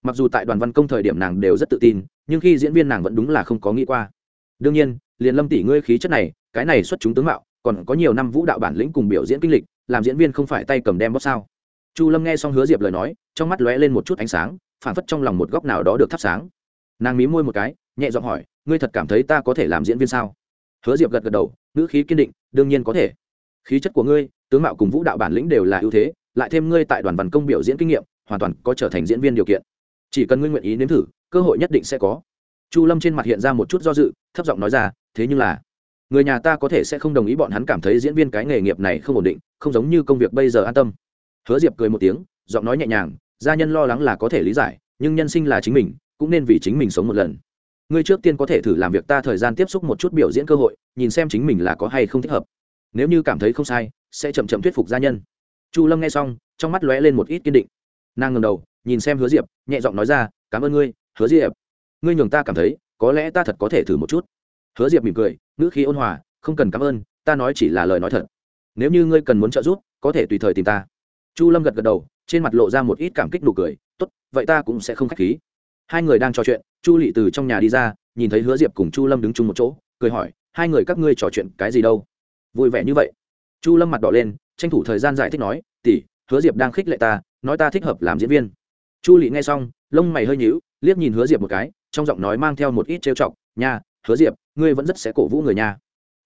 Mặc dù tại đoàn văn công thời điểm nàng đều rất tự tin, nhưng khi diễn viên nàng vẫn đúng là không có nghĩ qua. Đương nhiên, liền lâm tỷ ngươi khí chất này, cái này xuất chúng tướng mạo, còn có nhiều năm vũ đạo bản lĩnh cùng biểu diễn kinh lịch, làm diễn viên không phải tay cầm đem bóp sao? Chu lâm nghe xong hứa diệp lời nói, trong mắt lóe lên một chút ánh sáng phản phất trong lòng một góc nào đó được thắp sáng. Nàng mí môi một cái nhẹ giọng hỏi, ngươi thật cảm thấy ta có thể làm diễn viên sao? Hứa diệp gật gật đầu, ngữ khí kiên định, đương nhiên có thể. Khí chất của ngươi, tướng mạo cùng vũ đạo bản lĩnh đều là ưu thế, lại thêm ngươi tại đoàn văn công biểu diễn kinh nghiệm, hoàn toàn có trở thành diễn viên điều kiện. Chỉ cần ngươi nguyện ý nếm thử, cơ hội nhất định sẽ có. Chu lâm trên mặt hiện ra một chút do dự, thấp giọng nói ra, thế nhưng là, người nhà ta có thể sẽ không đồng ý bọn hắn cảm thấy diễn viên cái nghề nghiệp này không ổn định, không giống như công việc bây giờ an tâm. Hứa diệp cười một tiếng, giọng nói nhẹ nhàng, gia nhân lo lắng là có thể lý giải, nhưng nhân sinh là chính mình, cũng nên vì chính mình sống một lần ngươi trước tiên có thể thử làm việc ta thời gian tiếp xúc một chút biểu diễn cơ hội, nhìn xem chính mình là có hay không thích hợp. Nếu như cảm thấy không sai, sẽ chậm chậm thuyết phục gia nhân. Chu lâm nghe xong, trong mắt lóe lên một ít kiên định. Nàng ngầm đầu, nhìn xem hứa diệp, nhẹ giọng nói ra, cảm ơn ngươi, hứa diệp. Ngươi nhường ta cảm thấy, có lẽ ta thật có thể thử một chút. Hứa diệp mỉm cười, ngữ khí ôn hòa, không cần cảm ơn, ta nói chỉ là lời nói thật. Nếu như ngươi cần muốn trợ giúp, có thể tùy thời tìm ta. Chu lâm gật gật đầu, trên mặt lộ ra một ít cảm kích nụ cười, tốt, vậy ta cũng sẽ không k h á c h khí hai người đang trò chuyện, chu lị từ trong nhà đi ra, nhìn thấy hứa diệp cùng chu lâm đứng chung một chỗ, cười hỏi, hai người các ngươi trò chuyện cái gì đâu? Vui vẻ như vậy. Chu lâm mặt đỏ lên, tranh thủ thời gian giải thích nói tỉ hứa diệp đang khích lệ ta, nói ta thích hợp làm diễn viên. Chu lị nghe xong, lông mày hơi nhíu, liếc nhìn hứa diệp một cái, trong giọng nói mang theo một ít trêu chọc, nha, hứa diệp, ngươi vẫn rất sẽ cổ vũ người nha.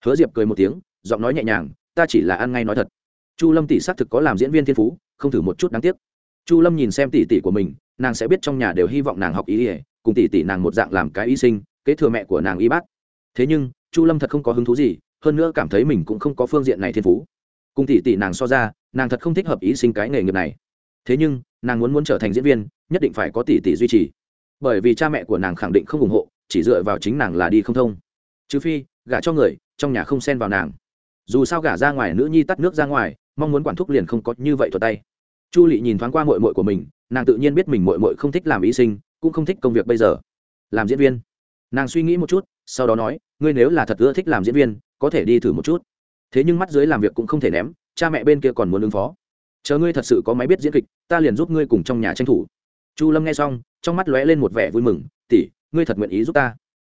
Hứa diệp cười một tiếng, giọng nói nhẹ nhàng, ta chỉ là ăn ngay nói thật. Chu lâm tỷ xác thực có làm diễn viên thiên phú, không thử một chút đáng tiếc chu lâm nhìn xem tỷ tỷ của mình, nàng sẽ biết trong nhà đều hy vọng nàng học ý ỉa cùng tỷ tỷ nàng một dạng làm cái y sinh, kế thừa mẹ của nàng y bác. Thế nhưng, chu lâm thật không có hứng thú gì, hơn nữa cảm thấy mình cũng không có phương diện này thiên phú. Cùng tỷ tỷ nàng so ra, nàng thật không thích hợp ý sinh cái nghề nghiệp này. Thế nhưng, nàng muốn muốn trở thành diễn viên, nhất định phải có tỷ tỷ duy trì. Bởi vì cha mẹ của nàng khẳng định không ủng hộ, chỉ dựa vào chính nàng là đi không thông. Trừ phi, gả cho người, trong nhà không xen vào nàng. Dù sao gả ra ngoài, nữ nhi tắt nước ra ngoài, mong muốn quản thúc liền không có như vậy thuật tay chu lị nhìn thoáng qua mội mội của mình, nàng tự nhiên biết mình mội mội không thích làm y sinh, cũng không thích công việc bây giờ. Làm diễn viên. Nàng suy nghĩ một chút, sau đó nói, ngươi nếu là thật ưa thích làm diễn viên, có thể đi thử một chút. Thế nhưng mắt dưới làm việc cũng không thể ném, cha mẹ bên kia còn muốn ứng phó. Chờ ngươi thật sự có máy biết diễn kịch, ta liền giúp ngươi cùng trong nhà tranh thủ. Chu lâm nghe xong, trong mắt lóe lên một vẻ vui mừng tỉ ngươi thật nguyện ý giúp ta?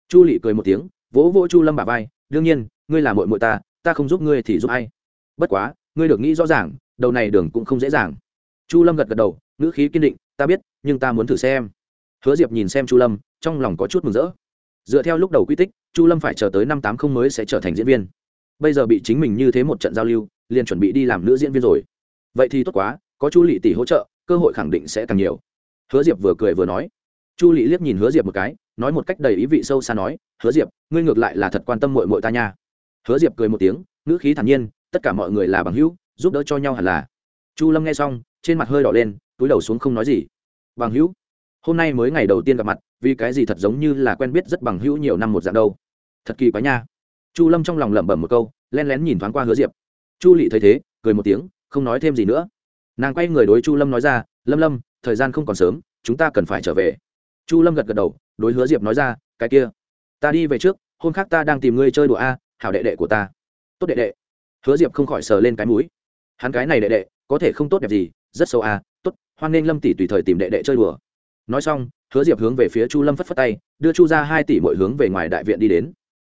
Chu lị cười một tiếng, vỗ vỗ chu lâm bà vai, đương nhiên, ngươi là mội mội ta ta không giúp ngươi thì giúp ai? Bất quá, ngươi được nghĩ rõ ràng, đầu này đường cũng không dễ dàng chu lâm gật gật đầu, ngữ khí kiên định, ta biết, nhưng ta muốn thử xem. Hứa diệp nhìn xem chu lâm, trong lòng có chút mừng rỡ. Dựa theo lúc đầu quy tích, chu lâm phải chờ tới năm tám không mới sẽ trở thành diễn viên. Bây giờ bị chính mình như thế một trận giao lưu, liền chuẩn bị đi làm nữ diễn viên rồi. Vậy thì tốt quá, có chu lị tỷ hỗ trợ, cơ hội khẳng định sẽ càng nhiều. Hứa diệp vừa cười vừa nói. Chu lị liếc nhìn hứa diệp một cái, nói một cách đầy ý vị sâu xa nói, hứa diệp, ngươi ngược lại là thật quan tâm mội mội ta nha. Hứa diệp cười một tiếng, ngữ khí thản nhiên, tất cả mọi người là bằng hữu, giúp đỡ cho nhau hẳn là. Chu lâm nghe xong trên mặt hơi đỏ lên, túi đầu xuống không nói gì. Bằng hữu, hôm nay mới ngày đầu tiên gặp mặt, vì cái gì thật giống như là quen biết rất bằng hữu nhiều năm một dạng đâu. Thật kỳ quá nha. Chu lâm trong lòng lẩm bẩm một câu, len lén nhìn thoáng qua hứa diệp. Chu lị thấy thế, cười một tiếng, không nói thêm gì nữa. Nàng quay người đối chu lâm nói ra, lâm lâm, thời gian không còn sớm, chúng ta cần phải trở về. Chu lâm gật gật đầu, đối hứa diệp nói ra, cái kia, ta đi về trước, hôm khác ta đang tìm ngươi chơi đùa a, hảo đệ đệ của ta. Tốt đệ đệ. Hứa diệp không khỏi sờ lên cái mũi. Hắn cái này đệ đệ, có thể không tốt đẹp gì rất sâu à tốt, hoan nghênh lâm tỷ tùy thời tìm đệ đệ chơi đùa. Nói xong, hứa diệp hướng về phía chu lâm phất phất tay, đưa chu ra hai tỷ mỗi hướng về ngoài đại viện đi đến.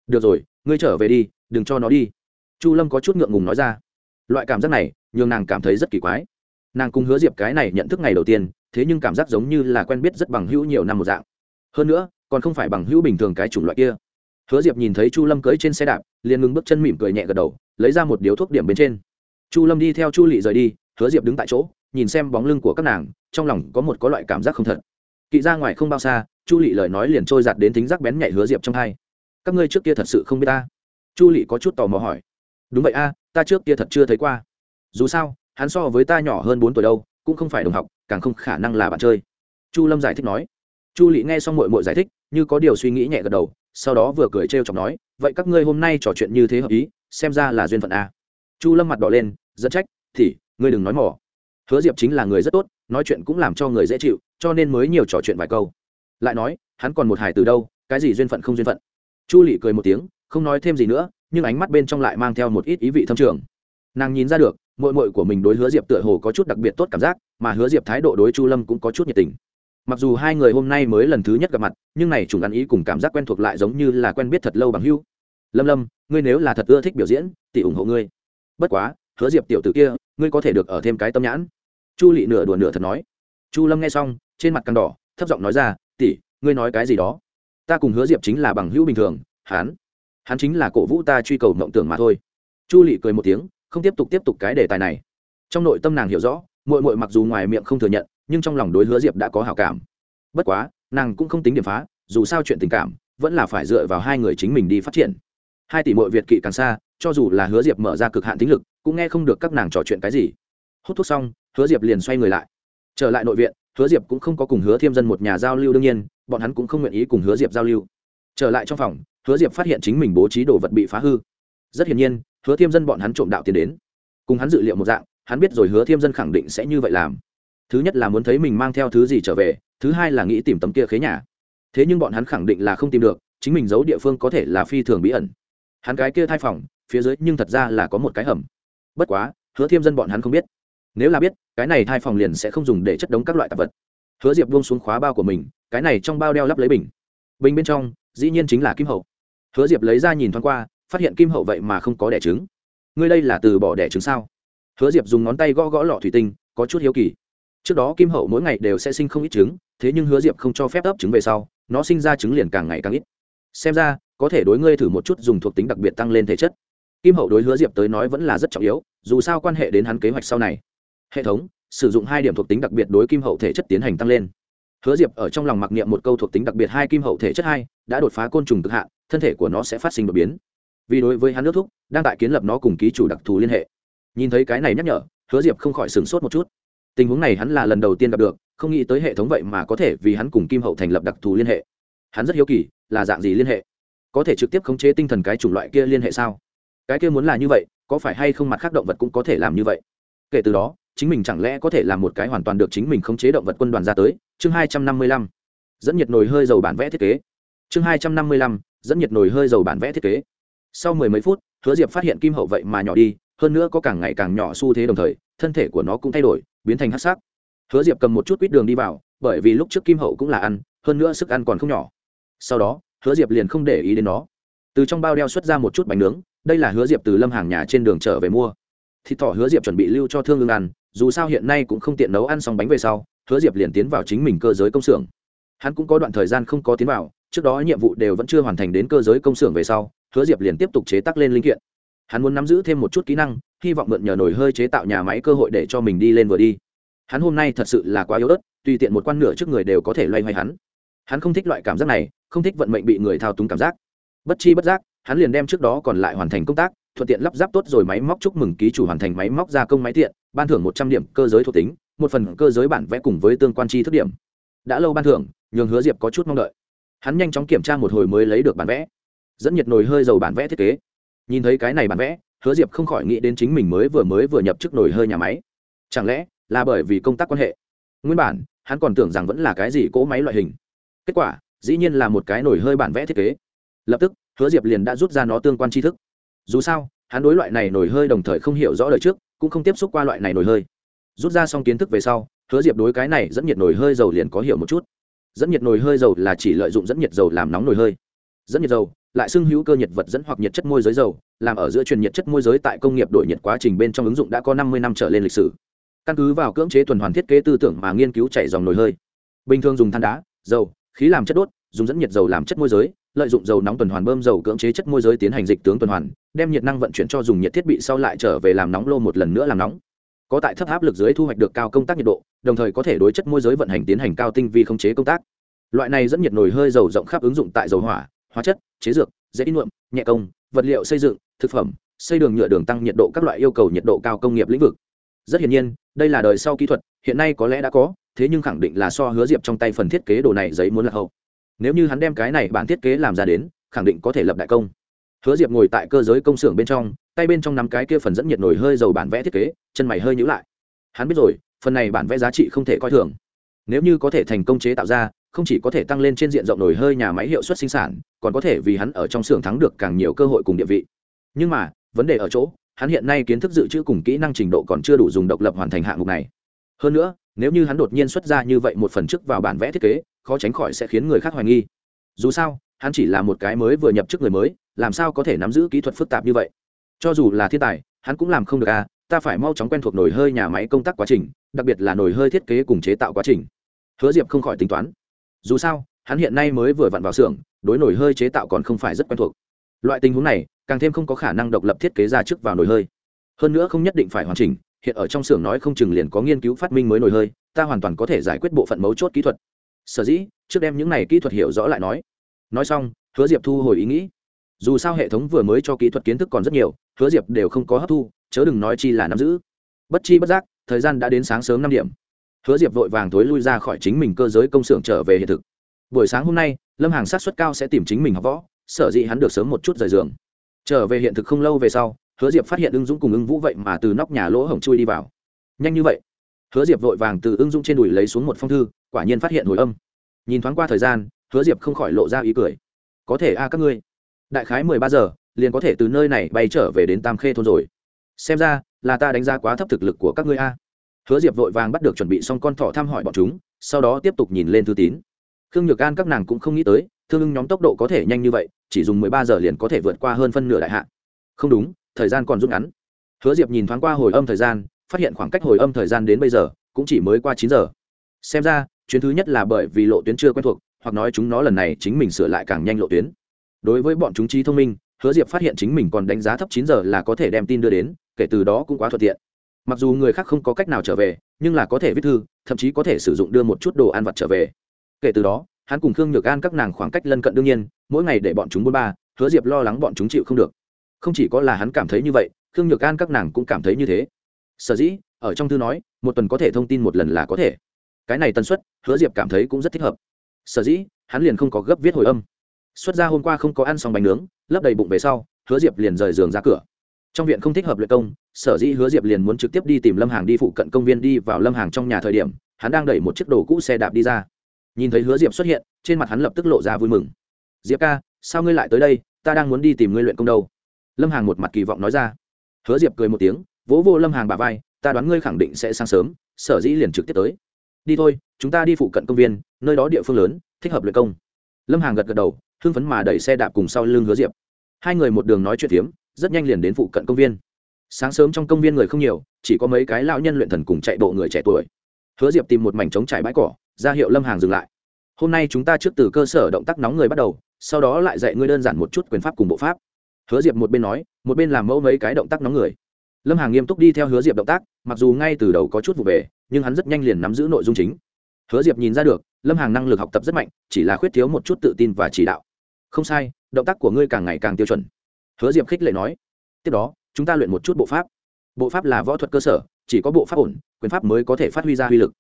Được rồi, ngươi trở về đi, đừng cho nó đi. Chu lâm có chút ngượng ngùng nói ra. Loại cảm giác này, nhường nàng cảm thấy rất kỳ quái. Nàng cùng hứa diệp cái này nhận thức ngày đầu tiên, thế nhưng cảm giác giống như là quen biết rất bằng hữu nhiều năm một dạng. Hơn nữa, còn không phải bằng hữu bình thường cái chủng loại kia. Hứa diệp nhìn thấy chu lâm cưới trên xe đạp, liền ngừng bước chân mỉm cười nhẹ gật đầu, lấy ra một điếu thuốc điểm bên trên. Chu lâm đi theo chu lị rời đi, hứa diệp đứng tại chỗ nhìn xem bóng lưng của các nàng, trong lòng có một có loại cảm giác không thật. Kỵ ra ngoài không bao xa, chu lị lời nói liền trôi giạt đến tính giác bén nhạy hứa diệp trong hai. Các ngươi trước kia thật sự không biết ta. Chu lị có chút tò mò hỏi. Đúng vậy a, ta trước kia thật chưa thấy qua. Dù sao, hắn so với ta nhỏ hơn bốn tuổi đâu, cũng không phải đồng học, càng không khả năng là bạn chơi. Chu lâm giải thích nói. Chu lị nghe xong mội mội giải thích, như có điều suy nghĩ nhẹ gật đầu, sau đó vừa cười trêu chọc nói, vậy các ngươi hôm nay trò chuyện như thế hợp ý, xem ra là duyên phận a. Chu lâm mặt đỏ lên dẫn trách, thì, ngươi đừng nói mỏ hứa diệp chính là người rất tốt, nói chuyện cũng làm cho người dễ chịu, cho nên mới nhiều trò chuyện vài câu. Lại nói, hắn còn một hải từ đâu, cái gì duyên phận không duyên phận? Chu lị cười một tiếng, không nói thêm gì nữa, nhưng ánh mắt bên trong lại mang theo một ít ý vị thâm trường. Nàng nhìn ra được mội mội của mình đối hứa diệp tựa hồ có chút đặc biệt tốt cảm giác, mà hứa diệp thái độ đối chu lâm cũng có chút nhiệt tình. Mặc dù hai người hôm nay mới lần thứ nhất gặp mặt, nhưng này trùng ăn ý cùng cảm giác quen thuộc lại giống như là quen biết thật lâu bằng hưu lâm lâm, ngươi nếu là thật ưa thích biểu diễn thì ủng hộ ngươi. Bất quá, hứa diệp tiểu t ử kia, ngươi có thể được ở thêm cái tâm nhãn chu lị nửa đùa nửa thật nói. Chu lâm nghe xong, trên mặt càng đỏ, thấp giọng nói ra, tỷ, ngươi nói cái gì đó? Ta cùng hứa diệp chính là bằng hữu bình thường, hắn hắn chính là cổ vũ ta truy cầu mộng tưởng mà thôi. Chu lị cười một tiếng, không tiếp tục tiếp tục cái đề tài này. Trong nội tâm nàng hiểu rõ mội mội mặc dù ngoài miệng không thừa nhận, nhưng trong lòng đối hứa diệp đã có hảo cảm. Bất quá, nàng cũng không tính điểm phá, dù sao chuyện tình cảm vẫn là phải dựa vào hai người chính mình đi phát triển. Hai tỷ mội việt kỵ càng xa, cho dù là hứa diệp mở ra cực hạn tính lực, cũng nghe không được các nàng trò chuyện cái gì. Hút thuốc xong hứa diệp liền xoay người lại. Trở lại nội viện, hứa diệp cũng không có cùng hứa thiêm dân một nhà giao lưu, đương nhiên, bọn hắn cũng không nguyện ý cùng hứa diệp giao lưu. Trở lại trong phòng, hứa diệp phát hiện chính mình bố trí đồ vật bị phá hư. Rất hiển nhiên, hứa thiêm dân bọn hắn trộm đạo tiền đến. Cùng hắn dự liệu một dạng, hắn biết rồi hứa thiêm dân khẳng định sẽ như vậy làm. Thứ nhất là muốn thấy mình mang theo thứ gì trở về, thứ hai là nghĩ tìm tấm kia khế nhà. Thế nhưng bọn hắn khẳng định là không tìm được, chính mình giấu địa phương có thể là phi thường bí ẩn. Hắn cái kia thai phòng, phía dưới nhưng thật ra là có một cái hầm. Bất quá, hứa thiêm dân bọn hắn không biết nếu là biết, cái này thai phòng liền sẽ không dùng để chất đống các loại tạp vật. Hứa diệp buông xuống khóa bao của mình, cái này trong bao đeo lắp lấy bình. Bình bên trong, dĩ nhiên chính là kim hậu. Hứa diệp lấy ra nhìn thoáng qua, phát hiện kim hậu vậy mà không có đẻ trứng. Ngươi đây là từ bỏ đẻ trứng sao? Hứa diệp dùng ngón tay gõ gõ lọ thủy tinh, có chút hiếu kỳ. Trước đó kim hậu mỗi ngày đều sẽ sinh không ít trứng, thế nhưng hứa diệp không cho phép ấp trứng về sau, nó sinh ra trứng liền càng ngày càng ít. Xem ra, có thể đối ngươi thử một chút dùng thuộc tính đặc biệt tăng lên thể chất. Kim hậu đối hứa diệp tới nói vẫn là rất trọng yếu, dù sao quan hệ đến hắn kế hoạch sau này hệ thống, sử dụng hai điểm thuộc tính đặc biệt đối kim hậu thể chất tiến hành tăng lên. Hứa diệp ở trong lòng mặc niệm một câu thuộc tính đặc biệt hai kim hậu thể chất hai, đã đột phá côn trùng cực hạn, thân thể của nó sẽ phát sinh đột biến. Vì đối với hắn nước thúc, đang tại kiến lập nó cùng ký chủ đặc thù liên hệ. Nhìn thấy cái này nhắc nhở, hứa diệp không khỏi sửng sốt một chút. Tình huống này hắn là lần đầu tiên gặp được, không nghĩ tới hệ thống vậy mà có thể vì hắn cùng kim hậu thành lập đặc thù liên hệ. Hắn rất hiếu kỳ, là dạng gì liên hệ? Có thể trực tiếp khống chế tinh thần cái chủng loại kia liên hệ sao? Cái kia muốn là như vậy, có phải hay không mặt khác động vật cũng có thể làm như vậy? Kể từ đó chính mình chẳng lẽ có thể làm một cái hoàn toàn được chính mình khống chế động vật quân đoàn ra tới? Chương hai trăm năm mươi lăm. Dẫn nhiệt nồi hơi dầu bản vẽ thiết kế. Chương hai trăm năm mươi lăm. Dẫn nhiệt nồi hơi dầu bản vẽ thiết kế. Sau mười mấy phút, hứa diệp phát hiện kim hậu vậy mà nhỏ đi, hơn nữa có càng ngày càng nhỏ xu thế đồng thời, thân thể của nó cũng thay đổi, biến thành hát sắc. Hứa diệp cầm một chút quýt đường đi vào, bởi vì lúc trước kim hậu cũng là ăn, hơn nữa sức ăn còn không nhỏ. Sau đó, hứa diệp liền không để ý đến nó. Từ trong bao đeo xuất ra một chút bánh nướng, đây là hứa diệp từ lâm hàng nhà trên đường trở về mua. Thịt thỏ hứa diệp chuẩn bị lưu cho thương ương ăn dù sao hiện nay cũng không tiện nấu ăn xong bánh về sau, hứa diệp liền tiến vào chính mình cơ giới công xưởng. Hắn cũng có đoạn thời gian không có tiến vào, trước đó nhiệm vụ đều vẫn chưa hoàn thành đến cơ giới công xưởng về sau, hứa diệp liền tiếp tục chế tác lên linh kiện. Hắn muốn nắm giữ thêm một chút kỹ năng, hy vọng mượn nhờ nổi hơi chế tạo nhà máy cơ hội để cho mình đi lên vừa đi. Hắn hôm nay thật sự là quá yếu ớt, tùy tiện một quan nửa trước người đều có thể loay hoay hắn. Hắn không thích loại cảm giác này, không thích vận mệnh bị người thao túng cảm giác. Bất chi bất giác, hắn liền đem trước đó còn lại hoàn thành công tác thuận tiện lắp ráp tốt rồi máy móc chúc mừng ký chủ hoàn thành máy móc gia công máy tiện, ban thưởng một trăm điểm cơ giới thuộc tính, một phần cơ giới bản vẽ cùng với tương quan chi thức điểm. Đã lâu ban thưởng, nhường hứa diệp có chút mong đợi. Hắn nhanh chóng kiểm tra một hồi mới lấy được bản vẽ. Dẫn nhiệt nồi hơi dầu bản vẽ thiết kế. Nhìn thấy cái này bản vẽ, hứa diệp không khỏi nghĩ đến chính mình mới vừa mới vừa nhập chức nồi hơi nhà máy. Chẳng lẽ là bởi vì công tác quan hệ? Nguyên bản, hắn còn tưởng rằng vẫn là cái gì cỗ máy loại hình. Kết quả, dĩ nhiên là một cái nồi hơi bản vẽ thiết kế. Lập tức, hứa diệp liền đã rút ra nó tương quan tri thức dù sao, hắn đối loại này nổi hơi đồng thời không hiểu rõ đời trước, cũng không tiếp xúc qua loại này nổi hơi. Rút ra xong kiến thức về sau, hứa diệp đối cái này dẫn nhiệt nổi hơi dầu liền có hiểu một chút. Dẫn nhiệt nồi hơi dầu là chỉ lợi dụng dẫn nhiệt dầu làm nóng nồi hơi. Dẫn nhiệt dầu, lại xưng hữu cơ nhiệt vật dẫn hoặc nhiệt chất môi giới dầu, làm ở giữa truyền nhiệt chất môi giới tại công nghiệp đổi nhiệt quá trình bên trong ứng dụng đã có năm mươi năm trở lên lịch sử. Căn cứ vào cưỡng chế tuần hoàn thiết kế tư tưởng mà nghiên cứu chạy dòng nồi hơi. Bình thường dùng than đá, dầu, khí làm chất đốt, dùng dẫn nhiệt dầu làm chất môi giới lợi dụng dầu nóng tuần hoàn bơm dầu cưỡng chế chất môi giới tiến hành dịch tướng tuần hoàn, đem nhiệt năng vận chuyển cho dùng nhiệt thiết bị sau lại trở về làm nóng lô một lần nữa làm nóng. Có tại thấp áp lực dưới thu hoạch được cao công tác nhiệt độ, đồng thời có thể đối chất môi giới vận hành tiến hành cao tinh vi khống chế công tác. Loại này dẫn nhiệt nồi hơi dầu rộng khắp ứng dụng tại dầu hỏa, hóa chất, chế dược, dễ in nhuộm, nhẹ công, vật liệu xây dựng, thực phẩm, xây đường nhựa đường tăng nhiệt độ các loại yêu cầu nhiệt độ cao công nghiệp lĩnh vực. Rất hiển nhiên, đây là đời sau kỹ thuật, hiện nay có lẽ đã có, thế nhưng khẳng định là so hứa diệp trong tay phần thiết kế đồ này giấy muốn là hậu nếu như hắn đem cái này bản thiết kế làm ra đến, khẳng định có thể lập đại công. Hứa diệp ngồi tại cơ giới công xưởng bên trong, tay bên trong nắm cái kia phần dẫn nhiệt nổi hơi dầu bản vẽ thiết kế, chân mày hơi nhữ lại. Hắn biết rồi, phần này bản vẽ giá trị không thể coi thường. Nếu như có thể thành công chế tạo ra, không chỉ có thể tăng lên trên diện rộng nổi hơi nhà máy hiệu suất sinh sản, còn có thể vì hắn ở trong xưởng thắng được càng nhiều cơ hội cùng địa vị. Nhưng mà, vấn đề ở chỗ, hắn hiện nay kiến thức dự trữ cùng kỹ năng trình độ còn chưa đủ dùng độc lập hoàn thành hạng mục này. Hơn nữa nếu như hắn đột nhiên xuất ra như vậy một phần trước vào bản vẽ thiết kế, khó tránh khỏi sẽ khiến người khác hoài nghi. Dù sao, hắn chỉ là một cái mới vừa nhập chức người mới, làm sao có thể nắm giữ kỹ thuật phức tạp như vậy? Cho dù là thiên tài, hắn cũng làm không được à ta phải mau chóng quen thuộc nồi hơi nhà máy công tác quá trình, đặc biệt là nồi hơi thiết kế cùng chế tạo quá trình. Hứa diệp không khỏi tính toán. Dù sao, hắn hiện nay mới vừa vặn vào xưởng, đối nồi hơi chế tạo còn không phải rất quen thuộc. Loại tình huống này, càng thêm không có khả năng độc lập thiết kế ra trước vào nồi hơi. Hơn nữa không nhất định phải hoàn chỉnh hiện ở trong xưởng nói không chừng liền có nghiên cứu phát minh mới nổi hơi, ta hoàn toàn có thể giải quyết bộ phận mấu chốt kỹ thuật. Sở dĩ, trước đem những này kỹ thuật hiểu rõ lại nói. Nói xong, hứa diệp thu hồi ý nghĩ. Dù sao hệ thống vừa mới cho kỹ thuật kiến thức còn rất nhiều, hứa diệp đều không có hấp thu, chớ đừng nói chi là nắm giữ. Bất chi bất giác, thời gian đã đến sáng sớm năm điểm. Hứa diệp vội vàng tối lui ra khỏi chính mình cơ giới công xưởng trở về hiện thực. Buổi sáng hôm nay, lâm hàng sát xuất cao sẽ tìm chính mình học võ, sở dĩ hắn được sớm một chút rời giường. Trở về hiện thực không lâu về sau hứa diệp phát hiện ưng dũng cùng ưng vũ vậy mà từ nóc nhà lỗ hổng chui đi vào. Nhanh như vậy? Hứa diệp vội vàng từ ưng dũng trên đùi lấy xuống một phong thư, quả nhiên phát hiện hồi âm. Nhìn thoáng qua thời gian, hứa diệp không khỏi lộ ra ý cười. Có thể a, các ngươi. Đại khái mười ba giờ, liền có thể từ nơi này bay trở về đến tam khê thôn rồi. Xem ra, là ta đánh giá quá thấp thực lực của các ngươi a. Hứa diệp vội vàng bắt được chuẩn bị xong con thỏ thăm hỏi bọn chúng, sau đó tiếp tục nhìn lên thư tín. Khương nhược an các nàng cũng không nghĩ tới, thương ưng nhóm tốc độ có thể nhanh như vậy, chỉ dùng mười ba giờ liền có thể vượt qua hơn phân nửa đại hạn. không đúng thời gian còn rút ngắn. Hứa diệp nhìn thoáng qua hồi âm thời gian, phát hiện khoảng cách hồi âm thời gian đến bây giờ cũng chỉ mới qua chín giờ. Xem ra, chuyến thứ nhất là bởi vì lộ tuyến chưa quen thuộc, hoặc nói chúng nó lần này chính mình sửa lại càng nhanh lộ tuyến. Đối với bọn chúng trí thông minh, hứa diệp phát hiện chính mình còn đánh giá thấp chín giờ là có thể đem tin đưa đến, kể từ đó cũng quá thuận tiện. Mặc dù người khác không có cách nào trở về, nhưng là có thể viết thư, thậm chí có thể sử dụng đưa một chút đồ ăn vặt trở về. Kể từ đó, hắn cùng khương nhược an các nàng khoảng cách lân cận đương nhiên, mỗi ngày để bọn chúng bôn ba, hứa diệp lo lắng bọn chúng chịu không được không chỉ có là hắn cảm thấy như vậy, khương nhược an các nàng cũng cảm thấy như thế. Sở dĩ, ở trong thư nói, một tuần có thể thông tin một lần là có thể. Cái này tần suất, hứa diệp cảm thấy cũng rất thích hợp. Sở dĩ, hắn liền không có gấp viết hồi âm. Xuất ra hôm qua không có ăn xong bánh nướng, lấp đầy bụng về sau, hứa diệp liền rời giường ra cửa. Trong viện không thích hợp luyện công, sở dĩ hứa diệp liền muốn trực tiếp đi tìm lâm hàng đi phụ cận công viên đi vào lâm hàng trong nhà thời điểm, hắn đang đẩy một chiếc đồ cũ xe đạp đi ra. Nhìn thấy hứa diệp xuất hiện, trên mặt hắn lập tức lộ ra vui mừng. Diệp ca, sao ngươi lại tới đây? Ta đang muốn đi tìm ngươi luyện công đâu lâm hàng một mặt kỳ vọng nói ra. Hứa diệp cười một tiếng, vỗ vô lâm hàng bà vai, ta đoán ngươi khẳng định sẽ sáng sớm, sở dĩ liền trực tiếp tới. Đi thôi, chúng ta đi phụ cận công viên, nơi đó địa phương lớn, thích hợp luyện công. Lâm hàng gật gật đầu, hưng phấn mà đẩy xe đạp cùng sau lưng hứa diệp. Hai người một đường nói chuyện phiếm, rất nhanh liền đến phụ cận công viên. Sáng sớm trong công viên người không nhiều, chỉ có mấy cái lão nhân luyện thần cùng chạy bộ người trẻ tuổi. Hứa diệp tìm một mảnh trống trải bãi cỏ, ra hiệu lâm hàng dừng lại. Hôm nay chúng ta trước từ cơ sở động tác nóng người bắt đầu, sau đó lại dạy ngươi đơn giản một chút quyền pháp cùng bộ pháp hứa diệp một bên nói, một bên làm mẫu mấy cái động tác nóng người. Lâm hàng nghiêm túc đi theo hứa diệp động tác, mặc dù ngay từ đầu có chút vụ về, nhưng hắn rất nhanh liền nắm giữ nội dung chính. Hứa diệp nhìn ra được, lâm hàng năng lực học tập rất mạnh, chỉ là khuyết thiếu một chút tự tin và chỉ đạo. Không sai, động tác của ngươi càng ngày càng tiêu chuẩn. Hứa diệp khích lệ nói. Tiếp đó, chúng ta luyện một chút bộ pháp. Bộ pháp là võ thuật cơ sở, chỉ có bộ pháp ổn, quyền pháp mới có thể phát huy ra uy lực.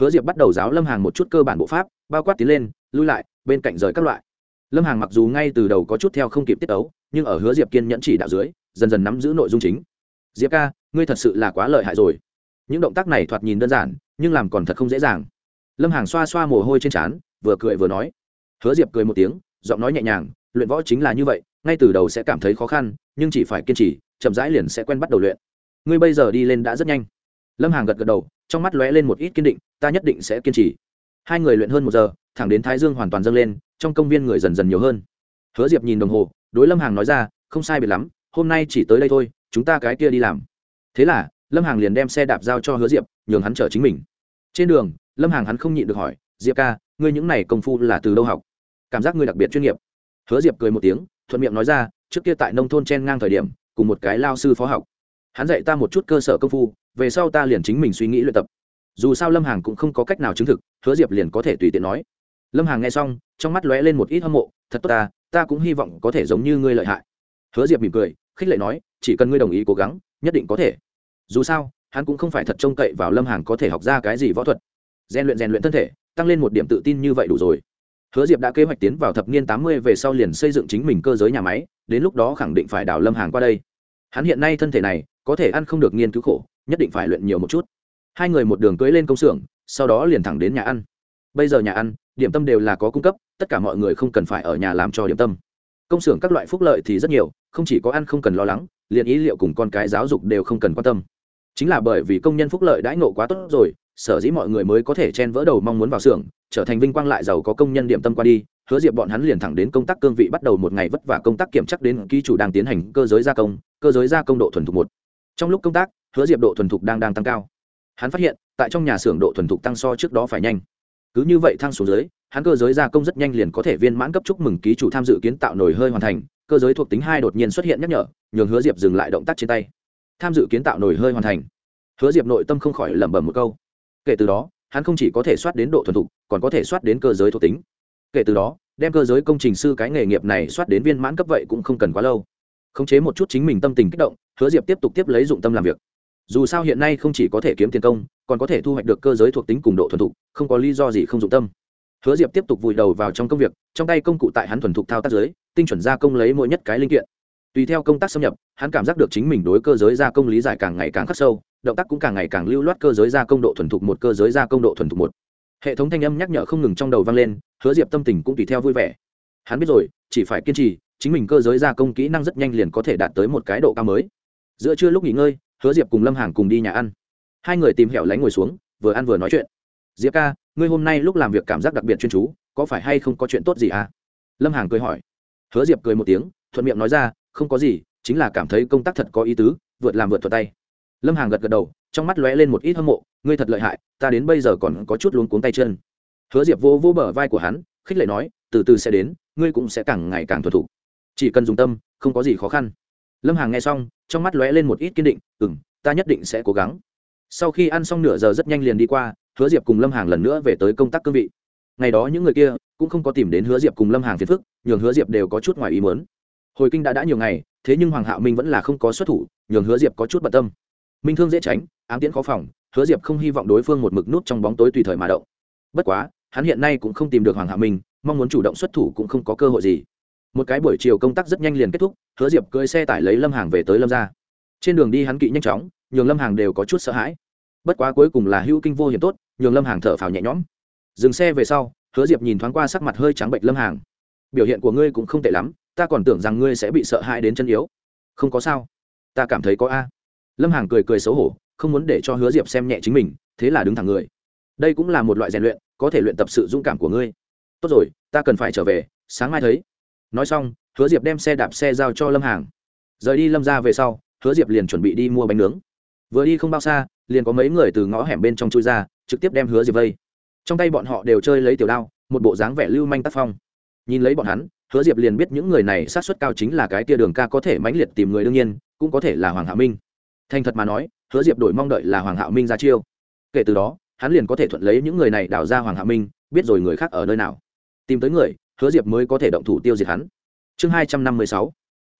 Hứa diệp bắt đầu giáo lâm hàng một chút cơ bản bộ pháp, bao quát tiến lên, lui lại, bên cạnh rời các loại lâm hàng mặc dù ngay từ đầu có chút theo không kịp tiết ấu, nhưng ở hứa diệp kiên nhẫn chỉ đạo dưới, dần dần nắm giữ nội dung chính. Diệp ca, ngươi thật sự là quá lợi hại rồi. Những động tác này thoạt nhìn đơn giản, nhưng làm còn thật không dễ dàng. Lâm hàng xoa xoa mồ hôi trên trán, vừa cười vừa nói. Hứa diệp cười một tiếng, giọng nói nhẹ nhàng, luyện võ chính là như vậy, ngay từ đầu sẽ cảm thấy khó khăn, nhưng chỉ phải kiên trì, chậm rãi liền sẽ quen bắt đầu luyện. Ngươi bây giờ đi lên đã rất nhanh. Lâm hàng gật gật đầu, trong mắt lóe lên một ít kiên định, ta nhất định sẽ kiên trì. Hai người luyện hơn một giờ, thẳng đến thái dương hoàn toàn dâng lên trong công viên người dần dần nhiều hơn. Hứa diệp nhìn đồng hồ, đối lâm hàng nói ra, không sai biệt lắm, hôm nay chỉ tới đây thôi, chúng ta cái kia đi làm. Thế là, lâm hàng liền đem xe đạp giao cho hứa diệp, nhường hắn chở chính mình. Trên đường, lâm hàng hắn không nhịn được hỏi, diệp ca, ngươi những này công phu là từ đâu học? Cảm giác ngươi đặc biệt chuyên nghiệp. Hứa diệp cười một tiếng, thuận miệng nói ra, trước kia tại nông thôn chen ngang thời điểm, cùng một cái lao sư phó học. Hắn dạy ta một chút cơ sở công phu, về sau ta liền chính mình suy nghĩ luyện tập. Dù sao lâm hàng cũng không có cách nào chứng thực, hứa diệp liền có thể tùy tiện nói lâm hàng nghe xong, trong mắt lóe lên một ít hâm mộ, thật tốt ta ta cũng hy vọng có thể giống như ngươi lợi hại. Hứa diệp mỉm cười, khích lệ nói, chỉ cần ngươi đồng ý cố gắng, nhất định có thể. Dù sao, hắn cũng không phải thật trông cậy vào lâm hàng có thể học ra cái gì võ thuật. Rèn luyện rèn luyện thân thể, tăng lên một điểm tự tin như vậy đủ rồi. Hứa diệp đã kế hoạch tiến vào thập niên tám mươi về sau liền xây dựng chính mình cơ giới nhà máy, đến lúc đó khẳng định phải đào lâm hàng qua đây. Hắn hiện nay thân thể này, có thể ăn không được nghiên cứu khổ, nhất định phải luyện nhiều một chút. Hai người một đường cưới lên công xưởng, sau đó liền thẳng đến nhà ăn bây giờ nhà ăn, điểm tâm đều là có cung cấp, tất cả mọi người không cần phải ở nhà làm cho điểm tâm. Công xưởng các loại phúc lợi thì rất nhiều, không chỉ có ăn không cần lo lắng, liền ý liệu cùng con cái giáo dục đều không cần quan tâm. Chính là bởi vì công nhân phúc lợi đãi nộ quá tốt rồi, sở dĩ mọi người mới có thể chen vỡ đầu mong muốn vào xưởng, trở thành vinh quang lại giàu có công nhân điểm tâm qua đi, hứa diệp bọn hắn liền thẳng đến công tác cương vị bắt đầu một ngày vất vả công tác kiểm chắc đến ký chủ đang tiến hành cơ giới gia công, cơ giới gia công độ thuần thục một. Trong lúc công tác, hứa diệp độ thuần thục đang đang tăng cao. Hắn phát hiện, tại trong nhà xưởng độ thuần thục tăng so trước đó phải nhanh cứ như vậy thăng xuống dưới, hắn cơ giới gia công rất nhanh liền có thể viên mãn cấp chúc mừng ký chủ tham dự kiến tạo nồi hơi hoàn thành, cơ giới thuộc tính hai đột nhiên xuất hiện nhắc nhở, nhường hứa diệp dừng lại động tác trên tay. Tham dự kiến tạo nồi hơi hoàn thành. Hứa diệp nội tâm không khỏi lẩm bẩm một câu. Kể từ đó, hắn không chỉ có thể soát đến độ thuần thục, còn có thể soát đến cơ giới thuộc tính. Kể từ đó, đem cơ giới công trình sư cái nghề nghiệp này soát đến viên mãn cấp vậy cũng không cần quá lâu. Khống chế một chút chính mình tâm tình kích động, hứa diệp tiếp tục tiếp lấy dụng tâm làm việc. Dù sao hiện nay không chỉ có thể kiếm tiền công còn có thể thu hoạch được cơ giới thuộc tính cùng độ thuần thục, không có lý do gì không dụng tâm. Hứa diệp tiếp tục vùi đầu vào trong công việc, trong tay công cụ tại hắn thuần thục thao tác giới, tinh chuẩn gia công lấy mỗi nhất cái linh kiện. Tùy theo công tác xâm nhập, hắn cảm giác được chính mình đối cơ giới gia công lý giải càng ngày càng khắc sâu, động tác cũng càng ngày càng lưu loát cơ giới gia công độ thuần thục một, cơ giới gia công độ thuần thục một. Hệ thống thanh âm nhắc nhở không ngừng trong đầu vang lên, hứa diệp tâm tình cũng tùy theo vui vẻ. Hắn biết rồi, chỉ phải kiên trì, chính mình cơ giới gia công kỹ năng rất nhanh liền có thể đạt tới một cái độ cao mới. Giữa trưa lúc nghỉ ngơi, hứa diệp cùng lâm hàng cùng đi nhà ăn hai người tìm hẻo lánh ngồi xuống, vừa ăn vừa nói chuyện. Diệp ca, ngươi hôm nay lúc làm việc cảm giác đặc biệt chuyên chú, có phải hay không có chuyện tốt gì à? Lâm hàng cười hỏi. Hứa diệp cười một tiếng, thuận miệng nói ra, không có gì, chính là cảm thấy công tác thật có ý tứ, vượt làm vượt thuật tay. Lâm hàng gật gật đầu, trong mắt lóe lên một ít hâm mộ, ngươi thật lợi hại, ta đến bây giờ còn có chút luống cuống tay chân. Hứa diệp vô vô bờ vai của hắn, khích lệ nói, từ từ sẽ đến, ngươi cũng sẽ càng ngày càng thuần thủ chỉ cần dùng tâm, không có gì khó khăn. Lâm hàng nghe xong, trong mắt lóe lên một ít kiên định ừ m ta nhất định sẽ cố gắng sau khi ăn xong nửa giờ rất nhanh liền đi qua, hứa diệp cùng lâm hàng lần nữa về tới công tác cương vị. Ngày đó những người kia cũng không có tìm đến hứa diệp cùng lâm hàng phiền phức, nhường hứa diệp đều có chút ngoài ý mớn hồi kinh đã đã nhiều ngày, thế nhưng hoàng hạo minh vẫn là không có xuất thủ, nhường hứa diệp có chút bận tâm. Minh thương dễ tránh, ám tiễn khó phòng, hứa diệp không hy vọng đối phương một mực nút trong bóng tối tùy thời mà động. Bất quá, hắn hiện nay cũng không tìm được hoàng hạo minh, mong muốn chủ động xuất thủ cũng không có cơ hội gì. Một cái buổi chiều công tác rất nhanh liền kết thúc, hứa diệp cưỡi xe tải lấy lâm hàng về tới lâm ra trên đường đi hắn kỵ nhanh chóng nhường lâm hàng đều có chút sợ hãi. Bất quá cuối cùng là hữu kinh vô hiểm tốt, nhường lâm hàng thở phào nhẹ nhõm. Dừng xe về sau, hứa diệp nhìn thoáng qua sắc mặt hơi trắng bệnh lâm hàng. Biểu hiện của ngươi cũng không tệ lắm, ta còn tưởng rằng ngươi sẽ bị sợ hãi đến chân yếu. Không có sao. Ta cảm thấy có a. Lâm hàng cười cười xấu hổ, không muốn để cho hứa diệp xem nhẹ chính mình, thế là đứng thẳng người. Đây cũng là một loại rèn luyện, có thể luyện tập sự dũng cảm của ngươi. Tốt rồi, ta cần phải trở về, sáng mai thấy. Nói xong, hứa diệp đem xe đạp xe giao cho lâm hàng. Rời đi lâm ra về sau, hứa diệp liền chuẩn bị đi mua bánh nướng vừa đi không bao xa, liền có mấy người từ ngõ hẻm bên trong chui ra, trực tiếp đem hứa diệp vây. Trong tay bọn họ đều chơi lấy tiểu đao, một bộ dáng vẻ lưu manh tác phong. Nhìn lấy bọn hắn, hứa diệp liền biết những người này sát xuất cao chính là cái tia đường ca có thể mãnh liệt tìm người đương nhiên, cũng có thể là hoàng hạ minh. Thành thật mà nói, hứa diệp đổi mong đợi là hoàng hạ minh ra chiêu. Kể từ đó, hắn liền có thể thuận lấy những người này đào ra hoàng hạ minh, biết rồi người khác ở nơi nào. Tìm tới người, hứa diệp mới có thể động thủ tiêu diệt hắn. Chương hai trăm năm mươi sáu.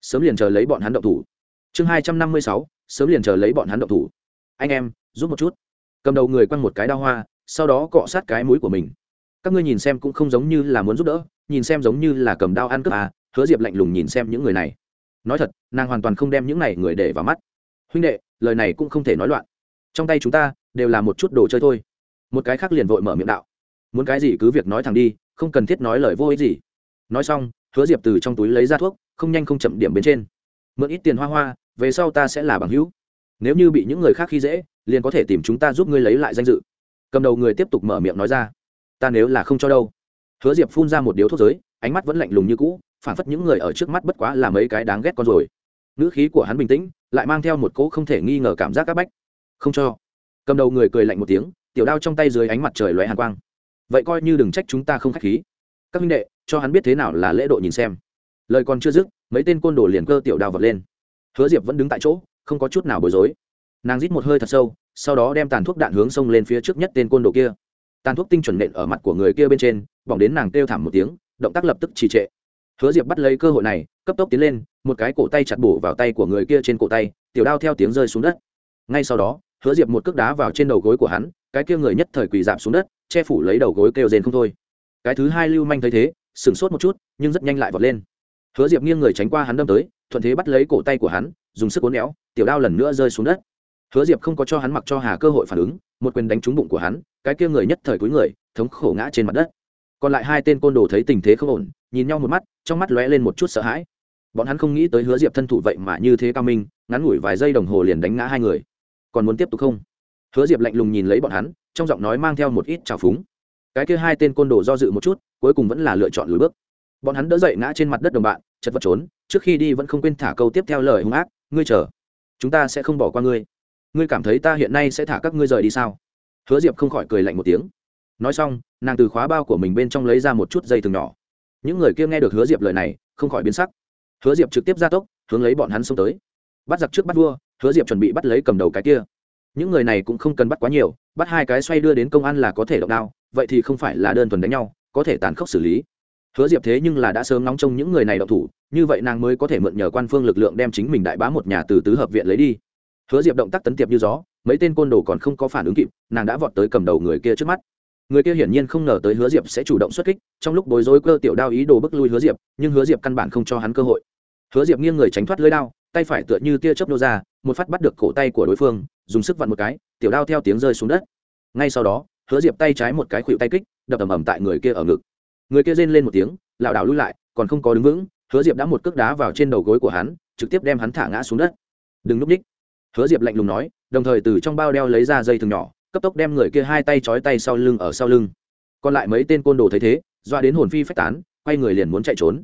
Sớm liền chờ lấy bọn hắn động thủ chương hai trăm năm mươi sáu, sớm liền chờ lấy bọn hắn động thủ. Anh em, giúp một chút. Cầm đầu người quăng một cái đao hoa, sau đó cọ sát cái mũi của mình. Các ngươi nhìn xem cũng không giống như là muốn giúp đỡ, nhìn xem giống như là cầm đao ăn cướp à hứa diệp lạnh lùng nhìn xem những người này. Nói thật, nàng hoàn toàn không đem những này người để vào mắt. Huynh đệ, lời này cũng không thể nói loạn. Trong tay chúng ta, đều là một chút đồ chơi thôi. Một cái khác liền vội mở miệng đạo. Muốn cái gì cứ việc nói thẳng đi, không cần thiết nói lời vô ích gì. Nói xong, hứa diệp từ trong túi lấy ra thuốc, không nhanh không chậm điểm bên trên mượn ít tiền hoa hoa, về sau ta sẽ là bằng hữu. Nếu như bị những người khác khi dễ, liền có thể tìm chúng ta giúp ngươi lấy lại danh dự. Cầm đầu người tiếp tục mở miệng nói ra. Ta nếu là không cho đâu. Hứa diệp phun ra một điếu thuốc giới, ánh mắt vẫn lạnh lùng như cũ, phản phất những người ở trước mắt bất quá là mấy cái đáng ghét con rồi. Ngữ khí của hắn bình tĩnh, lại mang theo một cỗ không thể nghi ngờ cảm giác áp bách. Không cho. Cầm đầu người cười lạnh một tiếng, tiểu đao trong tay dưới ánh mặt trời lóe hàn quang. Vậy coi như đừng trách chúng ta không k h á c h khí. Các minh đệ, cho hắn biết thế nào là lễ độ nhìn xem lời còn chưa dứt, mấy tên côn đồ liền cơ tiểu đao vật lên. Hứa diệp vẫn đứng tại chỗ, không có chút nào bối rối. Nàng rít một hơi thật sâu, sau đó đem tàn thuốc đạn hướng sông lên phía trước nhất tên côn đồ kia. Tàn thuốc tinh chuẩn nện ở mặt của người kia bên trên, bỏng đến nàng kêu thảm một tiếng, động tác lập tức trì trệ. Hứa diệp bắt lấy cơ hội này, cấp tốc tiến lên, một cái cổ tay chặt bổ vào tay của người kia trên cổ tay, tiểu đao theo tiếng rơi xuống đất. Ngay sau đó, hứa diệp một cước đá vào trên đầu gối của hắn, cái kia người nhất thời quỳ dạp xuống đất, che phủ lấy đầu gối kêu rên không thôi. Cái thứ hai lưu manh thấy thế, sửng sốt một chút, nhưng rất nhanh lại vọt lên hứa diệp nghiêng người tránh qua hắn đâm tới, thuận thế bắt lấy cổ tay của hắn, dùng sức uốn éo, tiểu đao lần nữa rơi xuống đất. Hứa diệp không có cho hắn mặc cho hà cơ hội phản ứng, một quyền đánh trúng bụng của hắn, cái kia người nhất thời cúi người, thống khổ ngã trên mặt đất. Còn lại hai tên côn đồ thấy tình thế không ổn, nhìn nhau một mắt, trong mắt lóe lên một chút sợ hãi. Bọn hắn không nghĩ tới hứa diệp thân thủ vậy mà như thế cao minh, ngắn ngủi vài giây đồng hồ liền đánh ngã hai người. Còn muốn tiếp tục không? Hứa diệp lạnh lùng nhìn lấy bọn hắn, trong giọng nói mang theo một ít trào phúng. Cái kia hai tên côn đồ do dự một chút, cuối cùng vẫn là lựa chọn lùi bước bọn hắn đỡ dậy ngã trên mặt đất đồng bạn, chật vật trốn, trước khi đi vẫn không quên thả câu tiếp theo lời hung ác, ngươi chờ, chúng ta sẽ không bỏ qua ngươi. Ngươi cảm thấy ta hiện nay sẽ thả các ngươi rời đi sao? Hứa diệp không khỏi cười lạnh một tiếng. Nói xong, nàng từ khóa bao của mình bên trong lấy ra một chút dây thừng nhỏ. Những người kia nghe được hứa diệp lời này, không khỏi biến sắc. Hứa diệp trực tiếp ra tốc, hướng lấy bọn hắn xông tới. Bắt giặc trước bắt vua, hứa diệp chuẩn bị bắt lấy cầm đầu cái kia. Những người này cũng không cần bắt quá nhiều, bắt hai cái xoay đưa đến công an là có thể động đao, vậy thì không phải là đơn thuần đánh nhau, có thể tàn khốc xử lý hứa diệp thế nhưng là đã sớm nóng trong những người này động thủ, như vậy nàng mới có thể mượn nhờ quan phương lực lượng đem chính mình đại bá một nhà từ tứ hợp viện lấy đi. Hứa diệp động tác tấn tiệp như gió, mấy tên côn đồ còn không có phản ứng kịp, nàng đã vọt tới cầm đầu người kia trước mắt. Người kia hiển nhiên không ngờ tới hứa diệp sẽ chủ động xuất kích, trong lúc bối rối cơ tiểu đao ý đồ bức lui hứa diệp, nhưng hứa diệp căn bản không cho hắn cơ hội. Hứa diệp nghiêng người tránh thoát lưới đao, tay phải tựa như tia chớp nô ra, một phát bắt được cổ tay của đối phương, dùng sức vặn một cái, tiểu đao theo tiếng rơi xuống đất. Ngay sau đó, hứa diệp tay trái một cái khuỵu tay kích, đập ầm ầm tại người kia ở ngực người kia rên lên một tiếng, lảo đảo lui lại, còn không có đứng vững, hứa diệp đã một cước đá vào trên đầu gối của hắn, trực tiếp đem hắn thả ngã xuống đất. Đừng núp ních hứa diệp lạnh lùng nói, đồng thời từ trong bao đeo lấy ra dây thừng nhỏ, cấp tốc đem người kia hai tay trói tay sau lưng ở sau lưng. Còn lại mấy tên côn đồ thấy thế, doa đến hồn phi phách tán, quay người liền muốn chạy trốn.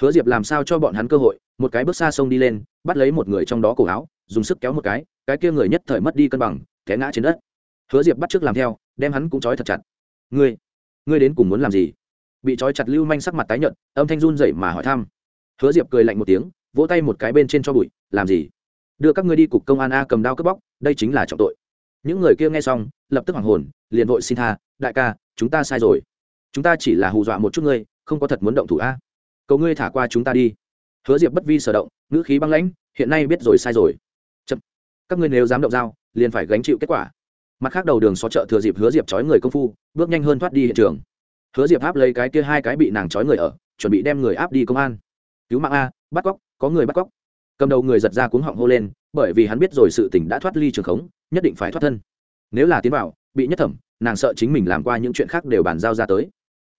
Hứa diệp làm sao cho bọn hắn cơ hội, một cái bước xa sông đi lên, bắt lấy một người trong đó cổ áo, dùng sức kéo một cái cái kia người nhất thời mất đi cân bằng, té ngã trên đất. Hứa diệp bắt t r ư ớ c làm theo, đem hắn cũng trói thật chặt. Ngươi ngươi đến cùng muốn làm gì? Bị trói chặt lưu manh sắc mặt tái nhợt, âm thanh run dậy mà hỏi thăm. Hứa diệp cười lạnh một tiếng, vỗ tay một cái bên trên cho bụi, làm gì? Đưa các ngươi đi cục công an a cầm đao cướp bóc, đây chính là trọng tội. Những người kia nghe xong, lập tức hoảng hồn, liền vội xin tha, đại ca, chúng ta sai rồi. Chúng ta chỉ là hù dọa một chút ngươi, không có thật muốn động thủ a. Cầu ngươi thả qua chúng ta đi. Hứa diệp bất vi sở động, ngữ khí băng lãnh, hiện nay biết rồi, sai rồi. Chậm. các ngươi nếu dám động dao, liền phải gánh chịu kết quả. Mặt khác đầu đường xó chợ thừa dịp hứa diệp trói người công phu, bước nhanh hơn thoát đi hiện trường hứa diệp áp lấy cái kia hai cái bị nàng trói người ở, chuẩn bị đem người áp đi công an. Cứu mạng a, bắt cóc, có người bắt cóc. Cầm đầu người giật ra cuống họng hô lên, bởi vì hắn biết rồi sự tỉnh đã thoát ly trường khống, nhất định phải thoát thân. Nếu là tiến vào, bị nhất thẩm, nàng sợ chính mình làm qua những chuyện khác đều bàn giao ra tới.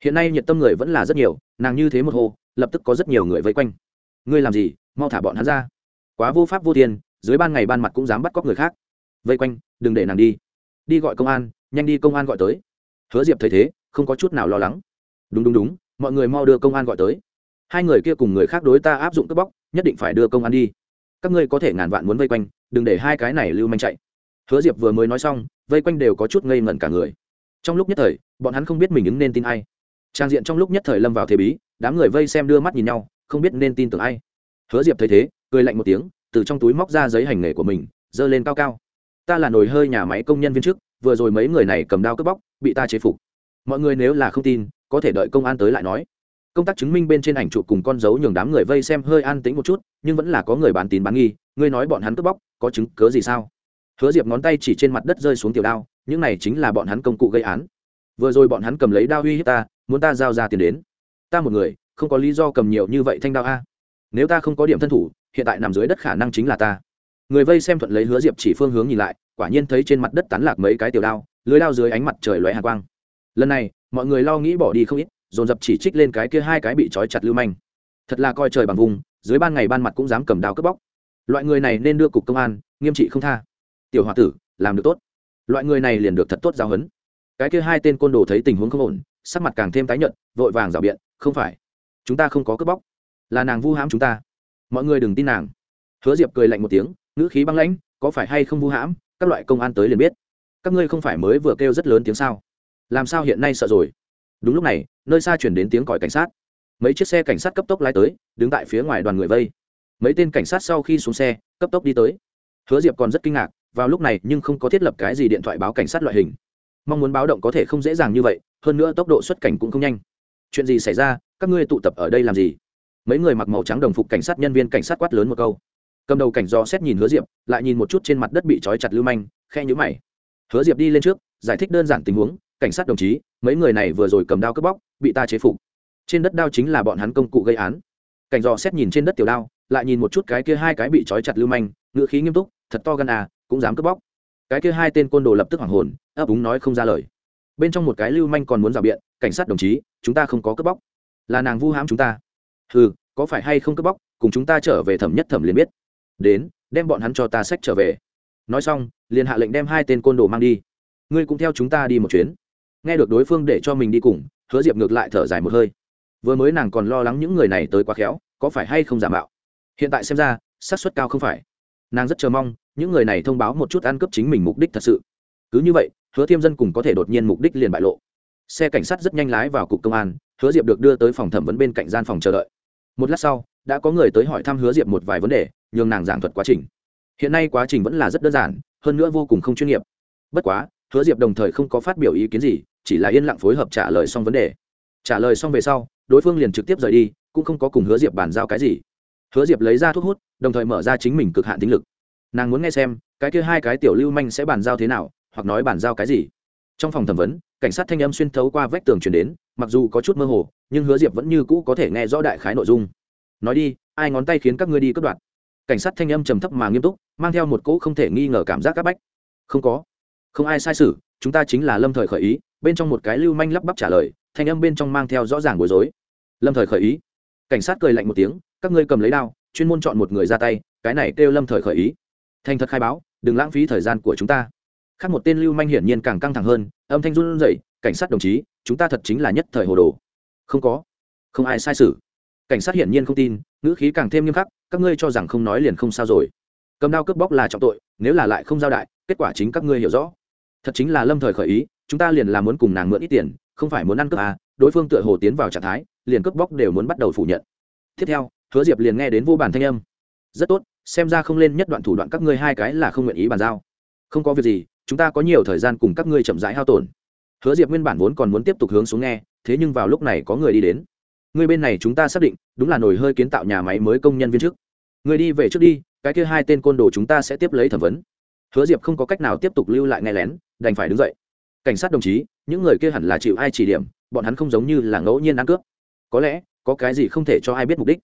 Hiện nay nhiệt tâm người vẫn là rất nhiều, nàng như thế một hô, lập tức có rất nhiều người vây quanh. Ngươi làm gì, mau thả bọn hắn ra. Quá vô pháp vô tiền dưới ban ngày ban mặt cũng dám bắt cóc người khác. Vây quanh, đừng để nàng đi. Đi gọi công an, nhanh đi công an gọi tới hứa diệp thấy thế, không có chút nào lo lắng. Đúng đúng đúng, mọi người mau đưa công an gọi tới. Hai người kia cùng người khác đối ta áp dụng cướp bóc, nhất định phải đưa công an đi. Các ngươi có thể ngàn vạn muốn vây quanh, đừng để hai cái này lưu manh chạy. Hứa diệp vừa mới nói xong, vây quanh đều có chút ngây ngẩn cả người. Trong lúc nhất thời, bọn hắn không biết mình ứng nên tin ai. Trang diện trong lúc nhất thời lâm vào thế bí, đám người vây xem đưa mắt nhìn nhau, không biết nên tin tưởng ai. Hứa diệp thấy thế, cười lạnh một tiếng, từ trong túi móc ra giấy hành nghề của mình, giơ lên cao cao. Ta là nồi hơi nhà máy công nhân viên chức vừa rồi mấy người này cầm đao cướp bóc, bị ta chế phục. Mọi người nếu là không tin, có thể đợi công an tới lại nói. Công tác chứng minh bên trên ảnh chụp cùng con dấu nhường đám người vây xem hơi an tĩnh một chút, nhưng vẫn là có người bán tín bán nghi, ngươi nói bọn hắn cướp bóc, có chứng cớ gì sao? Hứa diệp ngón tay chỉ trên mặt đất rơi xuống tiểu đao, những này chính là bọn hắn công cụ gây án. Vừa rồi bọn hắn cầm lấy đao uy hiếp ta, muốn ta giao ra tiền đến. Ta một người, không có lý do cầm nhiều như vậy thanh đao a. Nếu ta không có điểm thân thủ, hiện tại nằm dưới đất khả năng chính là ta. Người vây xem thuận lấy hứa diệp chỉ phương hướng nhìn lại quả nhiên thấy trên mặt đất tán lạc mấy cái tiểu đao, lưới đao dưới ánh mặt trời lóe hạ quang. Lần này, mọi người lo nghĩ bỏ đi không ít, dồn dập chỉ trích lên cái kia hai cái bị trói chặt lưu manh. Thật là coi trời bằng vùng, dưới ban ngày ban mặt cũng dám cầm đao cướp bóc. Loại người này nên đưa cục công an, nghiêm trị không tha. Tiểu h o a tử, làm được tốt. Loại người này liền được thật tốt giáo huấn. Cái kia hai tên côn đồ thấy tình huống không ổn, sắc mặt càng thêm tái nhợt, vội vàng rào biện, không phải, chúng ta không có cướp bóc. Là nàng vu hãm chúng ta. Mọi người đừng tin nàng. Hứa diệp cười lạnh một tiếng, ngữ khí băng lãnh, có phải hay không vu hãm? Các loại công an tới liền biết. Các ngươi không phải mới vừa kêu rất lớn tiếng sao? Làm sao hiện nay sợ rồi? Đúng lúc này, nơi xa chuyển đến tiếng còi cảnh sát. Mấy chiếc xe cảnh sát cấp tốc lái tới, đứng tại phía ngoài đoàn người vây. Mấy tên cảnh sát sau khi xuống xe, cấp tốc đi tới. Hứa diệp còn rất kinh ngạc, vào lúc này nhưng không có thiết lập cái gì điện thoại báo cảnh sát loại hình. Mong muốn báo động có thể không dễ dàng như vậy, hơn nữa tốc độ xuất cảnh cũng không nhanh. Chuyện gì xảy ra, các ngươi tụ tập ở đây làm gì? Mấy người mặc màu trắng đồng phục cảnh sát nhân viên cảnh sát quát lớn một câu cầm đầu cảnh do xét nhìn hứa diệp, lại nhìn một chút trên mặt đất bị trói chặt lưu manh, khe nhữ mày. Hứa diệp đi lên trước, giải thích đơn giản tình huống, cảnh sát đồng chí, mấy người này vừa rồi cầm đao cướp bóc, bị ta chế phục. Trên đất đao chính là bọn hắn công cụ gây án. Cảnh dò xét nhìn trên đất tiểu đao, lại nhìn một chút cái kia hai cái bị trói chặt lưu manh, ngữ khí nghiêm túc, thật to gan à cũng dám cướp bóc. Cái kia hai tên côn đồ lập tức hoảng hồn, ấp úng nói không ra lời. Bên trong một cái lưu manh còn muốn rào biện, cảnh sát đồng chí, chúng ta không có cướp bóc. Là nàng vu hãm chúng ta. Ừ có phải hay không cướp bóc, cùng chúng ta trở về thẩm nhất thẩm liền biết đến, đem bọn hắn cho ta sách trở về. Nói xong, liền hạ lệnh đem hai tên côn đồ mang đi. Ngươi cũng theo chúng ta đi một chuyến. Nghe được đối phương để cho mình đi cùng, hứa diệp ngược lại thở dài một hơi. Vừa mới nàng còn lo lắng những người này tới quá khéo, có phải hay không giả mạo? Hiện tại xem ra, xác suất cao không phải. Nàng rất chờ mong, những người này thông báo một chút ăn cướp chính mình mục đích thật sự. Cứ như vậy, hứa thiêm dân cùng có thể đột nhiên mục đích liền bại lộ. Xe cảnh sát rất nhanh lái vào cục công an, hứa diệp được đưa tới phòng thẩm vấn bên cạnh gian phòng chờ đợi. Một lát sau đã có người tới hỏi thăm hứa diệp một vài vấn đề, nhường nàng giảng thuật quá trình. Hiện nay quá trình vẫn là rất đơn giản, hơn nữa vô cùng không chuyên nghiệp. Bất quá, hứa diệp đồng thời không có phát biểu ý kiến gì, chỉ là yên lặng phối hợp trả lời xong vấn đề. Trả lời xong về sau, đối phương liền trực tiếp rời đi, cũng không có cùng hứa diệp bàn giao cái gì. Hứa diệp lấy ra thuốc hút, đồng thời mở ra chính mình cực hạn tính lực. Nàng muốn nghe xem, cái kia hai cái tiểu lưu manh sẽ bàn giao thế nào, hoặc nói bàn giao cái gì. Trong phòng thẩm vấn, cảnh sát thanh âm xuyên thấu qua vách tường chuyển đến, mặc dù có chút mơ hồ, nhưng hứa diệp vẫn như cũ có thể nghe rõ đại khái nội dung nói đi ai ngón tay khiến các ngươi đi cất đoạt? Cảnh sát thanh âm trầm thấp mà nghiêm túc mang theo một cỗ không thể nghi ngờ cảm giác c áp bách. Không có. Không ai sai sử, chúng ta chính là lâm thời khởi ý. Bên trong một cái lưu manh lắp bắp trả lời thanh âm bên trong mang theo rõ ràng bối rối. Lâm thời khởi ý. Cảnh sát cười lạnh một tiếng các ngươi cầm lấy đao chuyên môn chọn một người ra tay cái này kêu lâm thời khởi ý. Thành thật khai báo đừng lãng phí thời gian của chúng ta. Khác một tên lưu manh hiển nhiên càng căng thẳng hơn âm thanh run rẩy cảnh sát đồng chí chúng ta thật chính là nhất thời hồ đồ. Không có. Không ai sai sử cảnh sát hiển nhiên không tin, ngữ khí càng thêm nghiêm khắc, các ngươi cho rằng không nói liền không sao rồi. Cầm đao cướp bóc là trọng tội, nếu là lại không giao đại, kết quả chính các ngươi hiểu rõ. Thật chính là lâm thời khởi ý, chúng ta liền là muốn cùng nàng mượn ít tiền, không phải muốn ăn cướp à đối phương tựa hồ tiến vào trạng thái, liền cướp bóc đều muốn bắt đầu phủ nhận. Tiếp theo, hứa diệp liền nghe đến vô bản thanh âm. Rất tốt, xem ra không lên nhất đoạn thủ đoạn các ngươi hai cái là không nguyện ý bàn giao. Không có việc gì, chúng ta có nhiều thời gian cùng các ngươi chậm rãi hao tổn. Hứa diệp nguyên bản vốn còn muốn tiếp tục hướng xuống nghe, thế nhưng vào lúc này có người đi đến người bên này chúng ta xác định, đúng là nồi hơi kiến tạo nhà máy mới công nhân viên trước người đi về trước đi, cái kia hai tên côn đồ chúng ta sẽ tiếp lấy thẩm vấn. Hứa diệp không có cách nào tiếp tục lưu lại nghe lén, đành phải đứng dậy. Cảnh sát đồng chí, những người kia hẳn là chịu ai chỉ điểm, bọn hắn không giống như là ngẫu nhiên ăn cướp. Có lẽ, có cái gì không thể cho ai biết mục đích.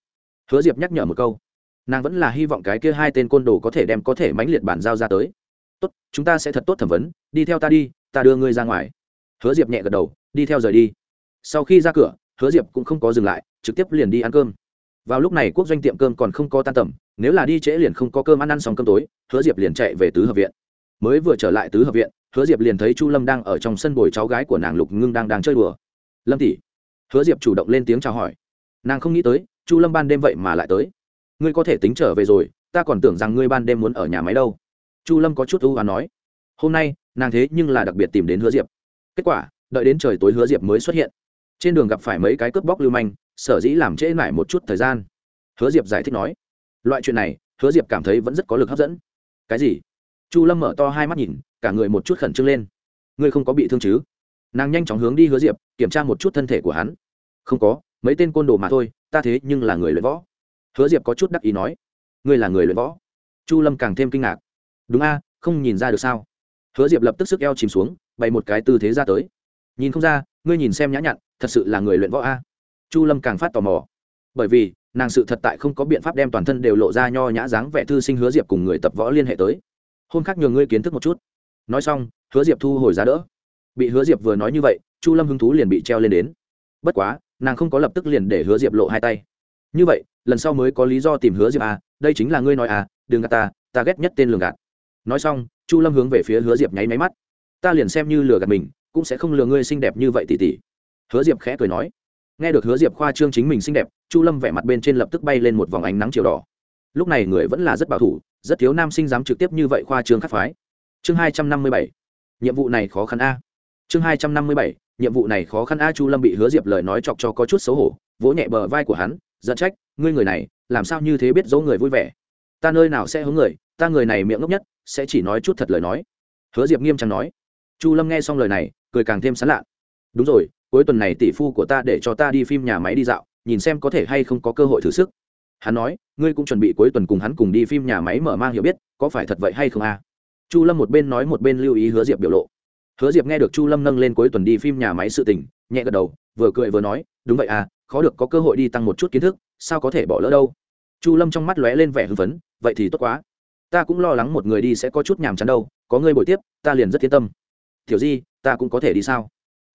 Hứa diệp nhắc nhở một câu. Nàng vẫn là hy vọng cái kia hai tên côn đồ có thể đem có thể mãnh liệt bản giao ra tới. Tốt, chúng ta sẽ thật tốt thẩm vấn, đi theo ta đi, ta đưa ngươi ra ngoài. Hứa diệp nhẹ gật đầu, đi theo rời đi. Sau khi ra cửa hứa diệp cũng không có dừng lại, trực tiếp liền đi ăn cơm. Vào lúc này quốc doanh tiệm cơm còn không có tan tầm, nếu là đi trễ liền không có cơm ăn ăn xong cơm tối, hứa diệp liền chạy về tứ hợp viện. Mới vừa trở lại tứ hợp viện, hứa diệp liền thấy chu lâm đang ở trong sân bồi cháu gái của nàng lục ngưng đang đang chơi đùa. Lâm tỷ. Hứa diệp chủ động lên tiếng chào hỏi. Nàng không nghĩ tới, chu lâm ban đêm vậy mà lại tới. Ngươi có thể tính trở về rồi, ta còn tưởng rằng ngươi ban đêm muốn ở nhà máy đâu. Chu lâm có chút ưu và nói. Hôm nay, nàng thế nhưng là đặc biệt tìm đến hứa diệp. Kết quả, đợi đến trời tối hứa diệp mới xuất hiện trên đường gặp phải mấy cái cướp bóc lưu manh, sở dĩ làm trễ lại một chút thời gian. Hứa diệp giải thích nói, loại chuyện này, hứa diệp cảm thấy vẫn rất có lực hấp dẫn. Cái gì? Chu lâm mở to hai mắt nhìn, cả người một chút khẩn trương lên. Ngươi không có bị thương chứ? Nàng nhanh chóng hướng đi hứa diệp, kiểm tra một chút thân thể của hắn. Không có, mấy tên côn đồ mà thôi, ta thế nhưng là người luyện võ. Hứa diệp có chút đắc ý nói, ngươi là người luyện võ. Chu lâm càng thêm kinh ngạc. Đúng a, không nhìn ra được sao? Hứa diệp lập tức sức eo chìm xuống, bày một cái tư thế ra tới. Nhìn không ra, ngươi nhìn xem nhã nhặn thật sự là người luyện võ a. Chu lâm càng phát tò mò. Bởi vì, nàng sự thật tại không có biện pháp đem toàn thân đều lộ ra nho nhã dáng vẻ thư sinh hứa diệp cùng người tập võ liên hệ tới. Hôm khác nhường ngươi kiến thức một chút. Nói xong, hứa diệp thu hồi giá đỡ. Bị hứa diệp vừa nói như vậy, chu lâm hứng thú liền bị treo lên đến. Bất quá, nàng không có lập tức liền để hứa diệp lộ hai tay. Như vậy, lần sau mới có lý do tìm hứa diệp à đây chính là ngươi nói à đừng gạt ta ta ghét nhất tên lường gạt. Nói xong, chu lâm hướng về phía hứa diệp nháy máy mắt. Ta liền xem như lừa gạt mình, cũng sẽ không lừa ngươi xinh đẹp như vậy tỉ tỉ hứa diệp khẽ cười nói. Nghe được hứa diệp khoa trương chính mình xinh đẹp, chu lâm vẻ mặt bên trên lập tức bay lên một vòng ánh nắng chiều đỏ. Lúc này người vẫn là rất bảo thủ, rất thiếu nam sinh dám trực tiếp như vậy khoa trương khắc phái. Chương hai trăm năm mươi bảy. Nhiệm vụ này khó khăn a. Chương hai trăm năm mươi bảy. Nhiệm vụ này khó khăn a, chu lâm bị hứa diệp lời nói chọc cho có chút xấu hổ, vỗ nhẹ bờ vai của hắn, giận trách, ngươi người này, làm sao như thế biết dỗ người vui vẻ? Ta nơi nào sẽ hướng người, ta người này miệng ngốc nhất, sẽ chỉ nói chút thật lời nói. Hứa diệp nghiêm trang nói. Chu lâm nghe xong lời này, cười càng thêm sán lạ. Đúng rồi cuối tuần này tỷ phu của ta để cho ta đi phim nhà máy đi dạo, nhìn xem có thể hay không có cơ hội thử sức. Hắn nói, ngươi cũng chuẩn bị cuối tuần cùng hắn cùng đi phim nhà máy mở mang hiểu biết, có phải thật vậy hay không a? Chu lâm một bên nói một bên lưu ý hứa diệp biểu lộ. Hứa diệp nghe được chu lâm nâng lên cuối tuần đi phim nhà máy sự tình, nhẹ gật đầu, vừa cười vừa nói, đúng vậy à khó được có cơ hội đi tăng một chút kiến thức, sao có thể bỏ lỡ đâu? Chu lâm trong mắt lóe lên vẻ hưng phấn, vậy thì tốt quá. Ta cũng lo lắng một người đi sẽ có chút nhàm chán đâu, có ngươi buổi tiếp, ta liền rất yên tâm. Thiểu di, ta cũng có thể đi sao?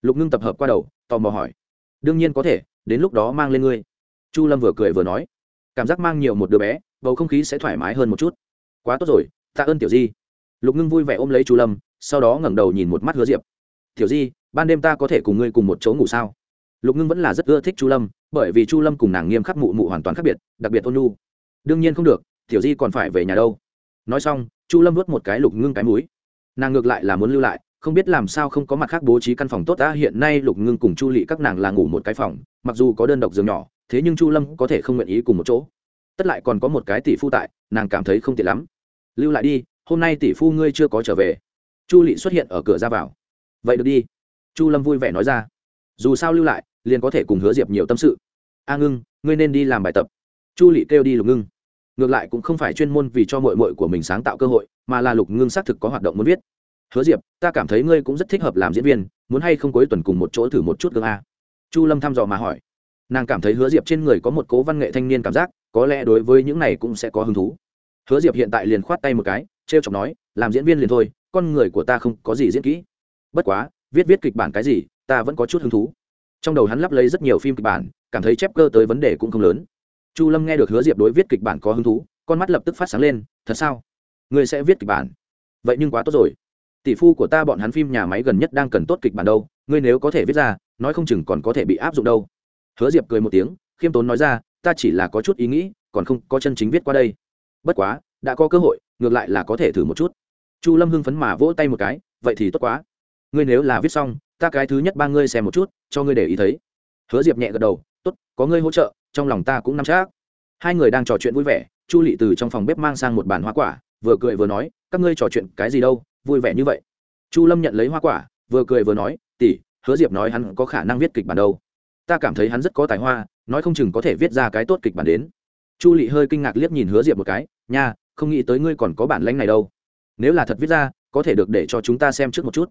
Lục ngưng tập hợp qua đầu, tò mò hỏi. Đương nhiên có thể, đến lúc đó mang lên ngươi. Chu lâm vừa cười vừa nói. Cảm giác mang nhiều một đứa bé, bầu không khí sẽ thoải mái hơn một chút. Quá tốt rồi, tạ ơn tiểu di. Lục ngưng vui vẻ ôm lấy chu lâm, sau đó ngẩng đầu nhìn một mắt hứa diệp. Tiểu di, ban đêm ta có thể cùng ngươi cùng một chỗ ngủ sao? Lục ngưng vẫn là rất ưa thích chu lâm, bởi vì chu lâm cùng nàng nghiêm khắc mụ mụ hoàn toàn khác biệt, đặc biệt ôn nhu. Đương nhiên không được, tiểu di còn phải về nhà đâu. Nói xong, chu lâm vớt một cái lục ngưng cái múi nàng ngược lại là muốn lưu lại không biết làm sao không có mặt khác bố trí căn phòng tốt đã, hiện nay lục ngưng cùng chu lị các nàng là ngủ một cái phòng, mặc dù có đơn độc giường nhỏ, thế nhưng chu lâm có thể không nguyện ý cùng một chỗ. Tất lại còn có một cái tỷ phu tại, nàng cảm thấy không tiện lắm. Lưu lại đi, hôm nay tỷ phu ngươi chưa có trở về. Chu lị xuất hiện ở cửa ra vào. Vậy được đi. Chu lâm vui vẻ nói ra. Dù sao lưu lại, liền có thể cùng hứa diệp nhiều tâm sự. A ngưng, ngươi nên đi làm bài tập. Chu lị kêu đi lục ngưng. Ngược lại cũng không phải chuyên môn vì cho mội mội của mình sáng tạo cơ hội, mà là lục ngưng xác thực có hoạt động muốn viết hứa diệp, ta cảm thấy ngươi cũng rất thích hợp làm diễn viên, muốn hay không cuối tuần cùng một chỗ thử một chút gương a? Chu lâm thăm dò mà hỏi. Nàng cảm thấy hứa diệp trên người có một cố văn nghệ thanh niên cảm giác, có lẽ đối với những này cũng sẽ có hứng thú. Hứa diệp hiện tại liền khoát tay một cái t r e o chọc nói, làm diễn viên liền thôi, con người của ta không có gì diễn kỹ. Bất quá, viết viết kịch bản cái gì, ta vẫn có chút hứng thú. Trong đầu hắn lắp lấy rất nhiều phim kịch bản, cảm thấy chép cơ tới vấn đề cũng không lớn. Chu lâm nghe được hứa diệp đối viết kịch bản có hứng thú, con mắt lập tức phát sáng lên, thật sao? Ngươi sẽ viết kịch bản? Vậy nhưng quá tốt rồi tỷ phu của ta bọn hắn phim nhà máy gần nhất đang cần tốt kịch bản đâu, ngươi nếu có thể viết ra, nói không chừng còn có thể bị áp dụng đâu. Hứa diệp cười một tiếng, khiêm tốn nói ra, ta chỉ là có chút ý nghĩ, còn không có chân chính viết qua đây. Bất quá, đã có cơ hội, ngược lại là có thể thử một chút. Chu lâm hưng phấn mà vỗ tay một cái, vậy thì tốt quá. Ngươi nếu là viết xong, ta cái thứ nhất ba ngươi xem một chút, cho ngươi để ý thấy. Hứa diệp nhẹ gật đầu, tốt, có ngươi hỗ trợ, trong lòng ta cũng nắm chắc. Hai người đang trò chuyện vui vẻ, chu lị từ trong phòng bếp mang sang một bàn hoa quả vừa cười vừa nói, các ngươi trò chuyện cái gì đâu, vui vẻ như vậy. Chu lâm nhận lấy hoa quả, vừa cười vừa nói, tỷ, hứa diệp nói hắn có khả năng viết kịch bản đâu. Ta cảm thấy hắn rất có tài hoa, nói không chừng có thể viết ra cái tốt kịch bản đến. Chu lị hơi kinh ngạc liếc nhìn hứa diệp một cái, nha, không nghĩ tới ngươi còn có bản lãnh này đâu. Nếu là thật viết ra, có thể được để cho chúng ta xem trước một chút.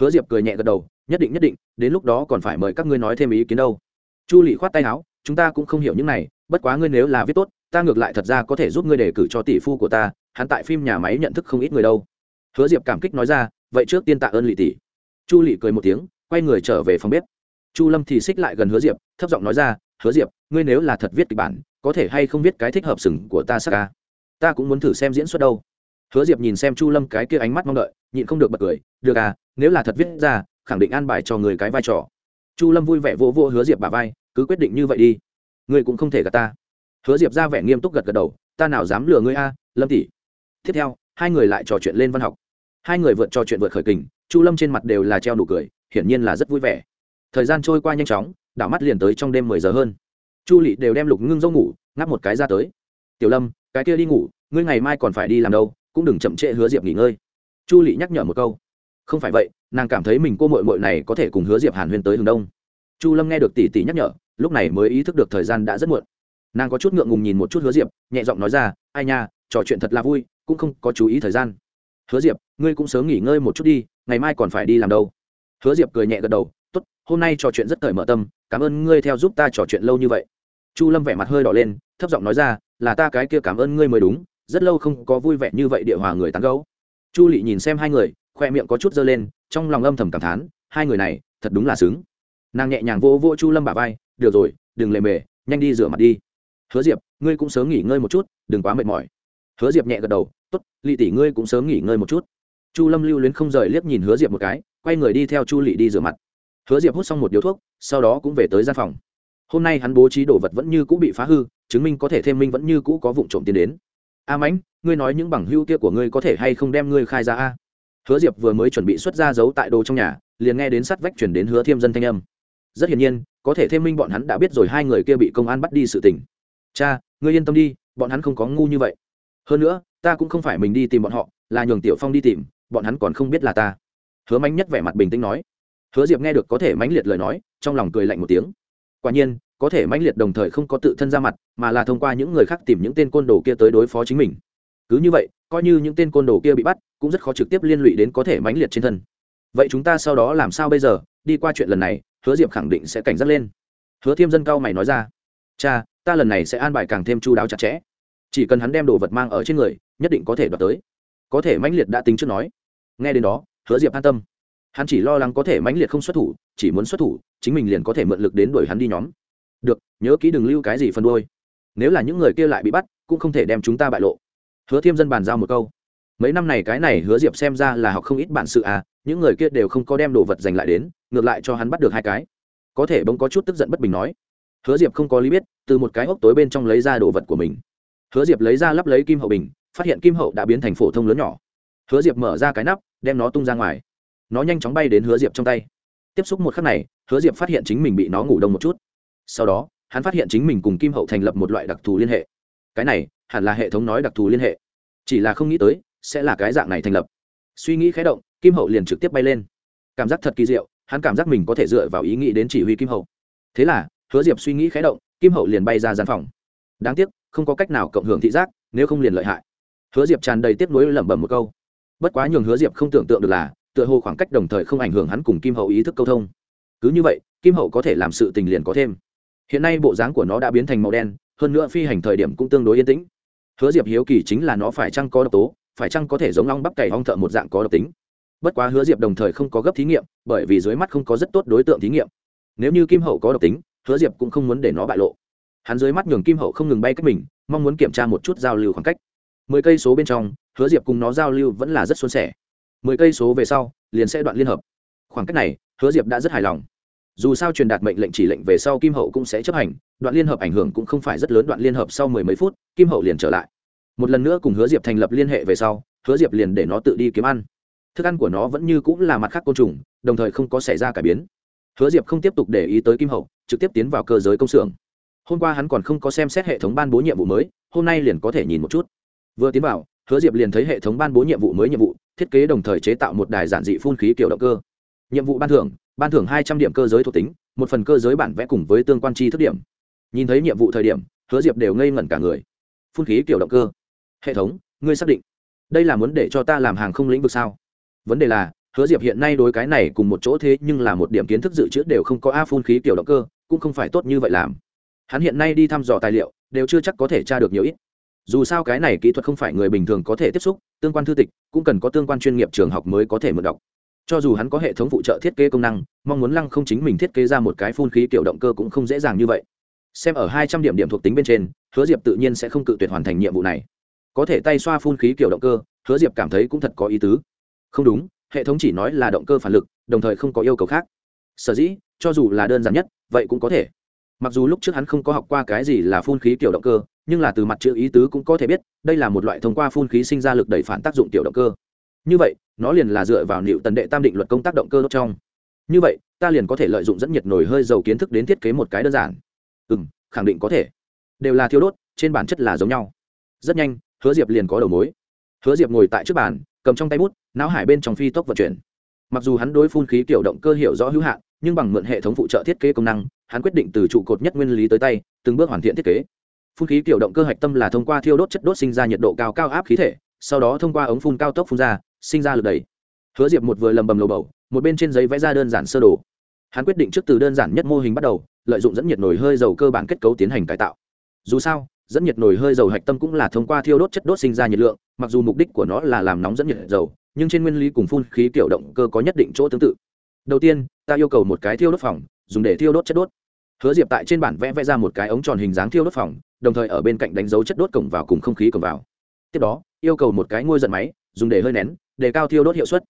Hứa diệp cười nhẹ gật đầu, nhất định nhất định, đến lúc đó còn phải mời các ngươi nói thêm ý kiến đâu. Chu lị khoát tay áo, chúng ta cũng không hiểu những này, bất quá ngươi nếu là viết tốt, ta ngược lại thật ra có thể giúp ngươi đề cử cho tỷ phu của ta hắn tại phim nhà máy nhận thức không ít người đâu. Hứa diệp cảm kích nói ra, vậy trước tiên tạ ơn lị tỷ. Chu lị cười một tiếng, quay người trở về phòng bếp. Chu lâm thì xích lại gần hứa diệp, thấp giọng nói ra, hứa diệp, ngươi nếu là thật viết kịch bản, có thể hay không viết cái thích hợp sừng của ta sắc ca ta cũng muốn thử xem diễn xuất đâu. Hứa diệp nhìn xem chu lâm cái kia ánh mắt mong đợi, nhịn không được bật cười, được à nếu là thật viết ra, khẳng định an bài cho người cái vai trò. Chu lâm vui vẻ vỗ vỗ hứa diệp bà vai, cứ quyết định như vậy đi. Ngươi cũng không thể gạt ta. Hứa diệp ra vẻ nghiêm túc gật gật đầu, ta nào dám lừa ngươi a, lâm tỷ tiếp theo, hai người lại trò chuyện lên văn học. Hai người vượt trò chuyện vượt khởi kình, chu lâm trên mặt đều là treo nụ cười, hiển nhiên là rất vui vẻ. Thời gian trôi qua nhanh chóng, đảo mắt liền tới trong đêm mười giờ hơn. Chu lị đều đem lục ngưng dâu ngủ, ngáp một cái ra tới. Tiểu lâm, cái kia đi ngủ, ngươi ngày mai còn phải đi làm đâu, cũng đừng chậm trễ hứa diệp nghỉ ngơi. Chu lị nhắc nhở một câu. Không phải vậy, nàng cảm thấy mình cô mội mội này có thể cùng hứa diệp hàn huyên tới hướng đông. Chu lâm nghe được tỷ tỷ nhắc nhở, lúc này mới ý thức được thời gian đã rất muộn. Nàng có chút ngượng ngùng nhìn một chút hứa diệp, nhẹ giọng nói ra, ai nha, trò chuyện thật là vui cũng không có chú ý thời gian. Hứa diệp, ngươi cũng sớm nghỉ ngơi một chút đi, ngày mai còn phải đi làm đâu. Hứa diệp cười nhẹ gật đầu, tốt, hôm nay trò chuyện rất thời mở tâm, cảm ơn ngươi theo giúp ta trò chuyện lâu như vậy. Chu lâm vẻ mặt hơi đỏ lên, thấp giọng nói ra, là ta cái kia cảm ơn ngươi mới đúng, rất lâu không có vui vẻ như vậy địa hòa người tán gấu chu lị nhìn xem hai người, khoe miệng có chút dơ lên, trong lòng âm thầm cảm thán, hai người này, thật đúng là xứng. Nàng nhẹ nhàng vỗ vỗ chu lâm bà vai, được rồi, đừng lề mề, nhanh đi rửa mặt đi. Hứa diệp, ngươi cũng sớm nghỉ ngơi một chút, đừng quá mệt mỏi hứa diệp nhẹ gật đầu t ố t lị tỷ ngươi cũng sớm nghỉ ngơi một chút. Chu lâm lưu luyến không rời liếc nhìn hứa diệp một cái, quay người đi theo chu lị đi rửa mặt. Hứa diệp hút xong một điếu thuốc, sau đó cũng về tới gian phòng. Hôm nay hắn bố trí đồ vật vẫn như cũ bị phá hư, chứng minh có thể thêm minh vẫn như cũ có vụ trộm tiền đến. A mãnh, ngươi nói những bằng hưu kia của ngươi có thể hay không đem ngươi khai ra a? Hứa diệp vừa mới chuẩn bị xuất ra giấu tại đồ trong nhà, liền nghe đến sắt vách chuyển đến hứa thiêm dân thanh âm. Rất hiển nhiên, có thể thêm minh bọn hắn đã biết rồi hai người kia bị công an bắt đi sự tình. Cha, ngươi yên tâm đi, bọn hắn không có ngu như vậy hơn nữa, ta cũng không phải mình đi tìm bọn họ, là nhường tiểu phong đi tìm, bọn hắn còn không biết là ta. Hứa mánh nhất vẻ mặt bình tĩnh nói. Hứa diệp nghe được có thể mãnh liệt lời nói, trong lòng cười lạnh một tiếng. Quả nhiên, có thể mãnh liệt đồng thời không có tự thân ra mặt, mà là thông qua những người khác tìm những tên côn đồ kia tới đối phó chính mình. Cứ như vậy, coi như những tên côn đồ kia bị bắt, cũng rất khó trực tiếp liên lụy đến có thể mãnh liệt trên thân. Vậy chúng ta sau đó làm sao bây giờ? Đi qua chuyện lần này, hứa diệp khẳng định sẽ cảnh giác lên. Hứa thiêm dân cao mày nói ra. Cha, ta lần này sẽ an bài càng thêm chu đáo chặt chẽ chỉ cần hắn đem đồ vật mang ở trên người, nhất định có thể đoạt tới. Có thể mãnh liệt đã tính trước nói. Nghe đến đó, hứa diệp an tâm. Hắn chỉ lo lắng có thể mãnh liệt không xuất thủ, chỉ muốn xuất thủ, chính mình liền có thể mượn lực đến đuổi hắn đi nhóm. Được, nhớ kỹ đừng lưu cái gì phân đôi nếu là những người kia lại bị bắt, cũng không thể đem chúng ta bại lộ. Hứa thiêm dân bàn giao một câu. Mấy năm này cái này hứa diệp xem ra là học không ít bản sự à những người kia đều không có đem đồ vật giành lại đến, ngược lại cho hắn bắt được hai cái. Có thể bỗng có chút tức giận bất bình nói. Hứa diệp không có lý biết, từ một cái hốc tối bên trong lấy ra đồ vật của mình hứa diệp lấy ra lắp lấy kim hậu bình, phát hiện kim hậu đã biến thành phổ thông lớn nhỏ. Hứa diệp mở ra cái nắp, đem nó tung ra ngoài. Nó nhanh chóng bay đến hứa diệp trong tay. Tiếp xúc một khắc này, hứa diệp phát hiện chính mình bị nó ngủ đông một chút. Sau đó, hắn phát hiện chính mình cùng kim hậu thành lập một loại đặc thù liên hệ. Cái này, hẳn là hệ thống nói đặc thù liên hệ. Chỉ là không nghĩ tới, sẽ là cái dạng này thành lập. Suy nghĩ khé động, kim hậu liền trực tiếp bay lên. Cảm giác thật kỳ diệu, hắn cảm giác mình có thể dựa vào ý nghĩ đến chỉ huy kim hậu. Thế là, hứa diệp suy nghĩ khé động, kim hậu liền bay ra gian phòng. Đáng tiếc không có cách nào cộng hưởng thị giác, nếu không liền lợi hại. Hứa diệp tràn đầy tiếp nối lẩm bẩm một câu. Bất quá nhường hứa diệp không tưởng tượng được là, tựa hồ khoảng cách đồng thời không ảnh hưởng hắn cùng kim hậu ý thức câu thông. Cứ như vậy, kim hậu có thể làm sự tình liền có thêm. Hiện nay bộ dáng của nó đã biến thành màu đen, hơn nữa phi hành thời điểm cũng tương đối yên tĩnh. Hứa diệp hiếu kỳ chính là nó phải chăng có độc tố, phải chăng có thể giống long bắp cày hong thợ một dạng có độc tính. Bất quá hứa diệp đồng thời không có gấp thí nghiệm, bởi vì dưới mắt không có rất tốt đối tượng thí nghiệm. Nếu như kim hậu có độc tính, hứa diệp cũng không muốn để nó bại lộ hắn dưới mắt nhường kim hậu không ngừng bay cách mình, mong muốn kiểm tra một chút giao lưu khoảng cách. Mười cây số bên trong, hứa diệp cùng nó giao lưu vẫn là rất xuân sẻ. Mười cây số về sau, liền sẽ đoạn liên hợp. Khoảng cách này, hứa diệp đã rất hài lòng. Dù sao truyền đạt mệnh lệnh chỉ lệnh về sau kim hậu cũng sẽ chấp hành, đoạn liên hợp ảnh hưởng cũng không phải rất lớn, đoạn liên hợp sau mười mấy phút, kim hậu liền trở lại. Một lần nữa cùng hứa diệp thành lập liên hệ về sau, hứa diệp liền để nó tự đi kiếm ăn. Thức ăn của nó vẫn như cũng là mặt khác côn trùng, đồng thời không có xảy ra cải biến. Hứa diệp không tiếp tục để ý tới kim hậu, trực tiếp tiến vào cơ giới công xưởng hôm qua hắn còn không có xem xét hệ thống ban bố nhiệm vụ mới, hôm nay liền có thể nhìn một chút. Vừa tiến vào, hứa diệp liền thấy hệ thống ban bố nhiệm vụ mới nhiệm vụ, thiết kế đồng thời chế tạo một đài giản dị phun khí kiểu động cơ. Nhiệm vụ ban thưởng ban thưởng hai trăm điểm cơ giới thuộc tính, một phần cơ giới bản vẽ cùng với tương quan chi thức điểm. Nhìn thấy nhiệm vụ thời điểm, hứa diệp đều ngây ngẩn cả người. Phun khí kiểu động cơ. Hệ thống, ngươi xác định. Đây là muốn để cho ta làm hàng không lĩnh vực sao? Vấn đề là, hứa diệp hiện nay đối cái này cùng một chỗ thế nhưng là một điểm kiến thức dự trữ đều không có a phun khí kiểu động cơ, cũng không phải tốt như vậy làm hắn hiện nay đi thăm dò tài liệu, đều chưa chắc có thể tra được nhiều ít. Dù sao cái này kỹ thuật không phải người bình thường có thể tiếp xúc, tương quan thư tịch cũng cần có tương quan chuyên nghiệp trường học mới có thể mượn đọc. Cho dù hắn có hệ thống phụ trợ thiết kế công năng, mong muốn lăng không chính mình thiết kế ra một cái phun khí kiểu động cơ cũng không dễ dàng như vậy. Xem ở hai trăm điểm điểm thuộc tính bên trên, hứa diệp tự nhiên sẽ không cự tuyệt hoàn thành nhiệm vụ này. Có thể tay xoa phun khí kiểu động cơ, hứa diệp cảm thấy cũng thật có ý tứ. Không đúng, hệ thống chỉ nói là động cơ phản lực, đồng thời không có yêu cầu khác. Sở dĩ, cho dù là đơn giản nhất, vậy cũng có thể mặc dù lúc trước hắn không có học qua cái gì là phun khí kiểu động cơ, nhưng là từ mặt chữ ý tứ cũng có thể biết, đây là một loại thông qua phun khí sinh ra lực đẩy phản tác dụng tiểu động cơ. Như vậy, nó liền là dựa vào liệu tần đệ tam định luật công tác động cơ đốt trong. Như vậy, ta liền có thể lợi dụng dẫn nhiệt nồi hơi dầu kiến thức đến thiết kế một cái đơn giản. Ừ m khẳng định có thể. Đều là thiêu đốt, trên bản chất là giống nhau. Rất nhanh, hứa diệp liền có đầu mối. Hứa diệp ngồi tại trước bàn, cầm trong tay bút, não hải bên trong phi tốc vận chuyển mặc dù hắn đối phun khí kiểu động cơ hiểu rõ hữu hạn, nhưng bằng mượn hệ thống phụ trợ thiết kế công năng, hắn quyết định từ trụ cột nhất nguyên lý tới tay, từng bước hoàn thiện thiết kế. Phun khí kiểu động cơ hạch tâm là thông qua thiêu đốt chất đốt sinh ra nhiệt độ cao cao áp khí thể, sau đó thông qua ống phun cao tốc phun ra, sinh ra lực đẩy. Hứa diệp một vừa lầm bầm lầu bầu, một bên trên giấy vẽ ra đơn giản sơ đồ. Hắn quyết định trước từ đơn giản nhất mô hình bắt đầu, lợi dụng dẫn nhiệt nồi hơi dầu cơ bản kết cấu tiến hành cải tạo. Dù sao, dẫn nhiệt nồi hơi dầu hạch tâm cũng là thông qua thiêu đốt chất đốt sinh ra nhiệt lượng, mặc dù mục đích của nó là làm nóng dẫn nhiệt dầu nhưng trên nguyên lý cùng phun khí kiểu động cơ có nhất định chỗ tương tự. Đầu tiên, ta yêu cầu một cái thiêu đốt phòng, dùng để thiêu đốt chất đốt. Hứa diệp tại trên bản vẽ vẽ ra một cái ống tròn hình dáng thiêu đốt phòng, đồng thời ở bên cạnh đánh dấu chất đốt cổng vào cùng không khí cổng vào. Tiếp đó, yêu cầu một cái ngôi giận máy, dùng để hơi nén, để cao thiêu đốt hiệu suất.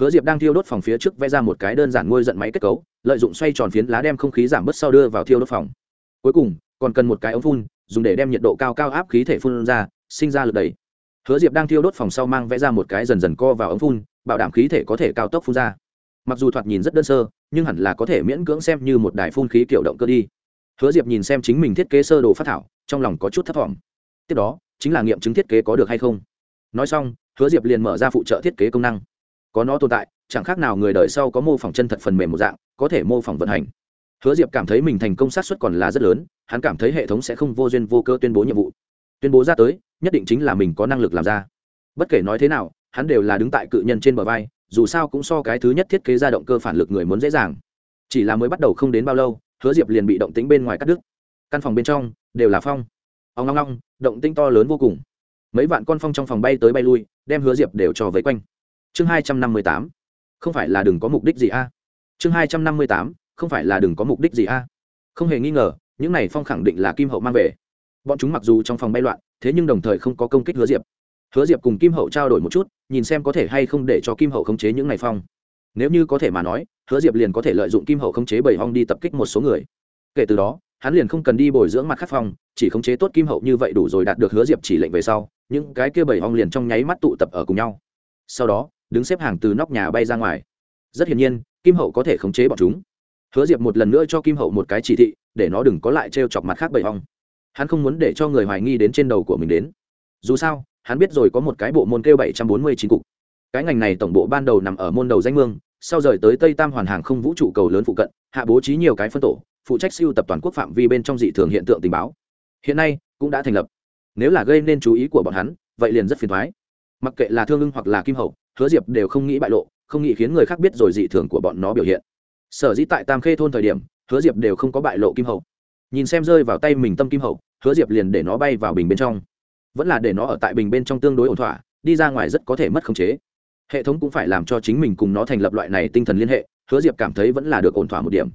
Hứa diệp đang thiêu đốt phòng phía trước vẽ ra một cái đơn giản ngôi giận máy kết cấu, lợi dụng xoay tròn phiến lá đem không khí giảm bớt sau đưa vào thiêu đốt phòng. Cuối cùng, còn cần một cái ống phun, dùng để đem nhiệt độ cao cao áp khí thể phun ra, sinh ra lực đẩy hứa diệp đang thiêu đốt phòng sau mang vẽ ra một cái dần dần co vào ống phun, bảo đảm khí thể có thể cao tốc phun ra. Mặc dù thoạt nhìn rất đơn sơ, nhưng hẳn là có thể miễn cưỡng xem như một đài phun khí kiểu động cơ đi. Hứa diệp nhìn xem chính mình thiết kế sơ đồ phát thảo, trong lòng có chút thấp t tiếp đó, chính là nghiệm chứng thiết kế có được hay không. Nói xong, hứa diệp liền mở ra phụ trợ thiết kế công năng. Có nó tồn tại, chẳng khác nào người đời sau có mô phỏng chân thật phần mềm một dạng, có thể mô phỏng vận hành. Hứa diệp cảm thấy mình thành công sát xuất còn là rất lớn, hắn cảm thấy hệ thống sẽ không vô duyên vô cơ tuyên bố nhiệm vụ tuyên bố ra tới, nhất định chính là mình có năng lực làm ra. Bất kể nói thế nào, hắn đều là đứng tại cự nhân trên bờ vai, dù sao cũng so cái thứ nhất thiết kế ra động cơ phản lực người muốn dễ dàng. Chỉ là mới bắt đầu không đến bao lâu, hứa diệp liền bị động tính bên ngoài cắt đứt. Căn phòng bên trong, đều là phong. Ông long long động tinh to lớn vô cùng. Mấy vạn con phong trong phòng bay tới bay lui, đem hứa diệp đều cho vây quanh. Chương hai trăm năm mươi tám, không phải là đừng có mục đích gì a? Chương hai trăm năm mươi tám, không phải là đừng có mục đích gì a? Không hề nghi ngờ, những này phong khẳng định là kim hậu mang về bọn chúng mặc dù trong phòng bay loạn, thế nhưng đồng thời không có công kích hứa diệp. Hứa diệp cùng kim hậu trao đổi một chút, nhìn xem có thể hay không để cho kim hậu khống chế những ngày phong. Nếu như có thể mà nói, hứa diệp liền có thể lợi dụng kim hậu khống chế bảy hong đi tập kích một số người. Kể từ đó, hắn liền không cần đi bồi dưỡng mặt khắc phong, chỉ khống chế tốt kim hậu như vậy đủ rồi đạt được hứa diệp chỉ lệnh về sau, những cái kia bảy hong liền trong nháy mắt tụ tập ở cùng nhau. Sau đó, đứng xếp hàng từ nóc nhà bay ra ngoài. Rất hiển nhiên, kim hậu có thể khống chế bọn chúng. Hứa diệp một lần nữa cho kim hậu một cái chỉ thị, để nó đừng có lại t r e o chọc mặt khác bảy hong hắn không muốn để cho người hoài nghi đến trên đầu của mình đến. Dù sao, hắn biết rồi có một cái bộ môn kêu bảy trăm bốn mươi chín cục. Cái ngành này tổng bộ ban đầu nằm ở môn đầu danh mương, sau rời tới tây tam hoàn hàng không vũ trụ cầu lớn phụ cận, hạ bố trí nhiều cái phân tổ, phụ trách siêu tập toàn quốc phạm vi bên trong dị thường hiện tượng tình báo. Hiện nay, cũng đã thành lập. Nếu là gây nên chú ý của bọn hắn, vậy liền rất phiền thoái mặc kệ là thương ưng hoặc là kim hậu, hứa diệp đều không nghĩ bại lộ, không nghĩ khiến người khác biết rồi dị thường của bọn nó biểu hiện. Sở dĩ tại tam khê thôn thời điểm, hứa diệp đều không có bại lộ kim hậu. Nhìn xem rơi vào tay mình tâm kim hậu hứa diệp liền để nó bay vào bình bên trong. Vẫn là để nó ở tại bình bên trong tương đối ổn thỏa, đi ra ngoài rất có thể mất khống chế. Hệ thống cũng phải làm cho chính mình cùng nó thành lập loại này tinh thần liên hệ, hứa diệp cảm thấy vẫn là được ổn thỏa một điểm.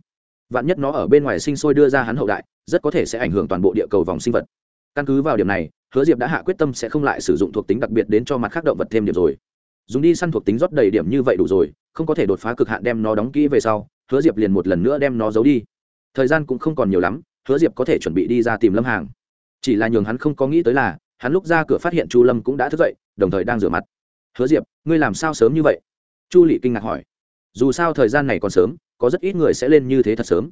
Vạn nhất nó ở bên ngoài sinh sôi đưa ra hắn hậu đại, rất có thể sẽ ảnh hưởng toàn bộ địa cầu vòng sinh vật. Căn cứ vào điểm này, hứa diệp đã hạ quyết tâm sẽ không lại sử dụng thuộc tính đặc biệt đến cho mặt khác động vật thêm điểm rồi. Dùng đi săn thuộc tính rót đầy điểm như vậy đủ rồi, không có thể đột phá cực hạn đem nó đóng kỹ về sau, hứa diệp liền một lần nữa đem nó giấu đi. Thời gian cũng không còn nhiều lắm hứa diệp có thể chuẩn bị đi ra tìm lâm hàng chỉ là nhường hắn không có nghĩ tới là hắn lúc ra cửa phát hiện chu lâm cũng đã thức dậy đồng thời đang rửa mặt hứa diệp ngươi làm sao sớm như vậy chu lị kinh ngạc hỏi dù sao thời gian này còn sớm có rất ít người sẽ lên như thế thật sớm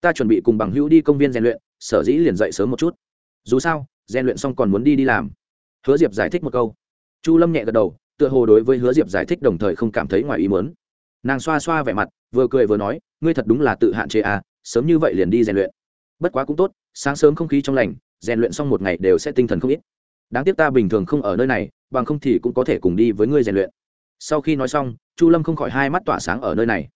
ta chuẩn bị cùng bằng hữu đi công viên rèn luyện sở dĩ liền dậy sớm một chút dù sao rèn luyện xong còn muốn đi đi làm hứa diệp giải thích một câu chu lâm nhẹ gật đầu tựa hồ đối với hứa diệp giải thích đồng thời không cảm thấy ngoài ý mớn nàng xoa xoa vẻ mặt vừa cười vừa nói ngươi thật đúng là tự hạn chế à sớm như vậy liền đi rèn luyện bất quá cũng tốt, sáng sớm không khí trong lành, rèn luyện xong một ngày đều sẽ tinh thần không ít. Đáng tiếc ta bình thường không ở nơi này, bằng không thì cũng có thể cùng đi với ngươi rèn luyện. Sau khi nói xong, chu lâm không khỏi hai mắt tỏa sáng ở nơi này.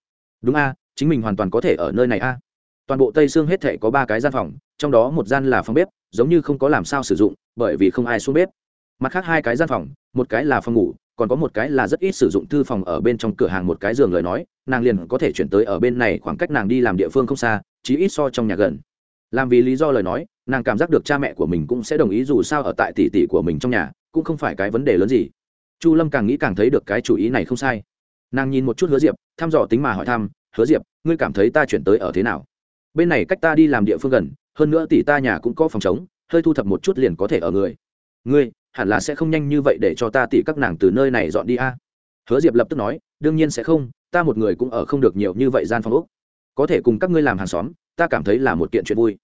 Đúng a, chính mình hoàn toàn có thể ở nơi này a. Toàn bộ tây xương hết thể có ba cái gian phòng, trong đó một gian là phòng bếp, giống như không có làm sao sử dụng, bởi vì không ai xuống bếp. Mặt khác hai cái gian phòng, một cái là phòng ngủ, còn có một cái là rất ít sử dụng thư phòng ở bên trong cửa hàng một cái giường lời nói, nàng liền có thể chuyển tới ở bên này khoảng cách nàng đi làm địa phương không xa, chí ít so trong nhà gần làm vì lý do lời nói, nàng cảm giác được cha mẹ của mình cũng sẽ đồng ý dù sao ở tại tỷ tỷ của mình trong nhà, cũng không phải cái vấn đề lớn gì. Chu lâm càng nghĩ càng thấy được cái chủ ý này không sai. Nàng nhìn một chút hứa diệp, thăm dò tính mà hỏi thăm, hứa diệp, ngươi cảm thấy ta chuyển tới ở thế nào? Bên này cách ta đi làm địa phương gần, hơn nữa tỷ ta nhà cũng có phòng chống hơi thu thập một chút liền có thể ở người. Ngươi, hẳn là sẽ không nhanh như vậy để cho ta tỷ các nàng từ nơi này dọn đi a? Hứa diệp lập tức nói, đương nhiên sẽ không, ta một người cũng ở không được nhiều như vậy gian phòng úc có thể cùng các ngươi làm hàng xóm ta cảm thấy là một kiện chuyện vui.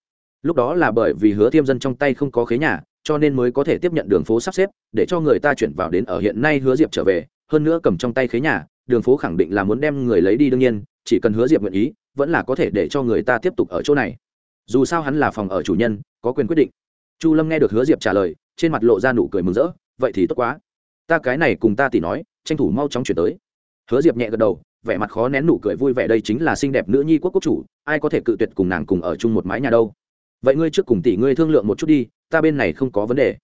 Lúc đó là bởi vì hứa thiêm dân trong tay không có khế nhà, cho nên mới có thể tiếp nhận đường phố sắp xếp, để cho người ta chuyển vào đến ở hiện nay hứa diệp trở về, hơn nữa cầm trong tay khế nhà, đường phố khẳng định là muốn đem người lấy đi đương nhiên, chỉ cần hứa diệp nguyện ý, vẫn là có thể để cho người ta tiếp tục ở chỗ này. Dù sao hắn là phòng ở chủ nhân, có quyền quyết định. Chu lâm nghe được hứa diệp trả lời, trên mặt lộ ra nụ cười mừng rỡ, vậy thì tốt quá. Ta cái này cùng ta tỉ nói, tranh thủ mau chóng chuyển tới. Hứa diệp nhẹ gật đầu vẻ mặt khó nén nụ cười vui vẻ đây chính là xinh đẹp nữ nhi quốc quốc chủ, ai có thể cự tuyệt cùng nàng cùng ở chung một mái nhà đâu. Vậy ngươi trước cùng tỷ ngươi thương lượng một chút đi, ta bên này không có vấn đề.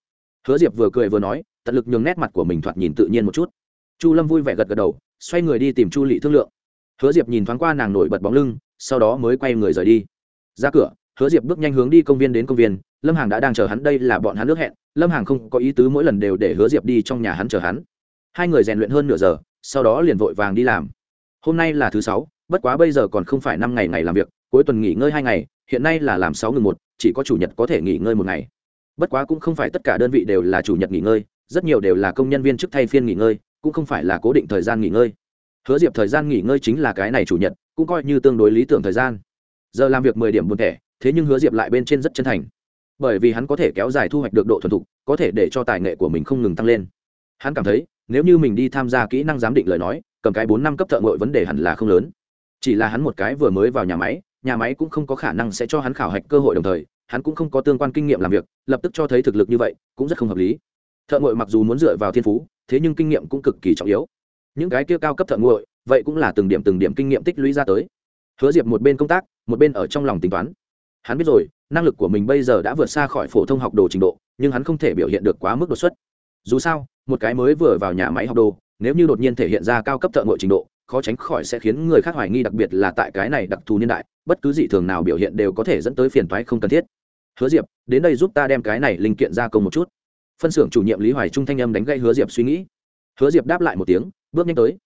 Hứa diệp vừa cười vừa nói, tận lực nhường nét mặt của mình thoạt nhìn tự nhiên một chút. Chu lâm vui vẻ gật gật đầu, xoay người đi tìm chu lị thương lượng. Hứa diệp nhìn thoáng qua nàng nổi bật bóng lưng, sau đó mới quay người rời đi. Ra cửa, hứa diệp bước nhanh hướng đi công viên đến công viên, lâm hàng đã đang chờ hắn, đây là bọn hắn nước hẹn. Lâm hàng không có ý tứ mỗi lần đều để hứa diệp đi trong nhà hắn chờ hắn. Hai người rèn luyện hơn nửa giờ, sau đó liền vội vàng đi làm hôm nay là thứ sáu, bất quá bây giờ còn không phải năm ngày ngày làm việc, cuối tuần nghỉ ngơi hai ngày, hiện nay là làm sáu ngừng một, chỉ có chủ nhật có thể nghỉ ngơi một ngày. Bất quá cũng không phải tất cả đơn vị đều là chủ nhật nghỉ ngơi, rất nhiều đều là công nhân viên chức thay phiên nghỉ ngơi, cũng không phải là cố định thời gian nghỉ ngơi. Hứa diệp thời gian nghỉ ngơi chính là cái này chủ nhật, cũng coi như tương đối lý tưởng thời gian. Giờ làm việc mười điểm buồn thẻ thế nhưng hứa diệp lại bên trên rất chân thành. Bởi vì hắn có thể kéo dài thu hoạch được độ thuần thục, có thể để cho tài nghệ của mình không ngừng tăng lên. Hắn cảm thấy, nếu như mình đi tham gia kỹ năng giám định lời nói cầm cái bốn năm cấp thợ ngội vấn đề hẳn là không lớn. Chỉ là hắn một cái vừa mới vào nhà máy nhà máy cũng không có khả năng sẽ cho hắn khảo hạch cơ hội đồng thời, hắn cũng không có tương quan kinh nghiệm làm việc, lập tức cho thấy thực lực như vậy, cũng rất không hợp lý. Thợ ngội mặc dù muốn dựa vào thiên phú, thế nhưng kinh nghiệm cũng cực kỳ trọng yếu. Những cái kia cao cấp thợ ngội, vậy cũng là từng điểm từng điểm kinh nghiệm tích lũy ra tới. Hứa diệp một bên công tác, một bên ở trong lòng tính toán. Hắn biết rồi, năng lực của mình bây giờ đã vượt xa khỏi phổ thông học đồ trình độ, nhưng hắn không thể biểu hiện được quá mức đột xuất. Dù sao, một cái mới vừa vào nhà máy học đồ nếu như đột nhiên thể hiện ra cao cấp thợ ngội trình độ, khó tránh khỏi sẽ khiến người khác hoài nghi, đặc biệt là tại cái này đặc thù niên đại, bất cứ dị thường nào biểu hiện đều có thể dẫn tới phiền toái không cần thiết. Hứa diệp, đến đây giúp ta đem cái này linh kiện ra công một chút. Phân xưởng chủ nhiệm lý hoài trung thanh âm đánh gây hứa diệp suy nghĩ. Hứa diệp đáp lại một tiếng, bước nhanh tới.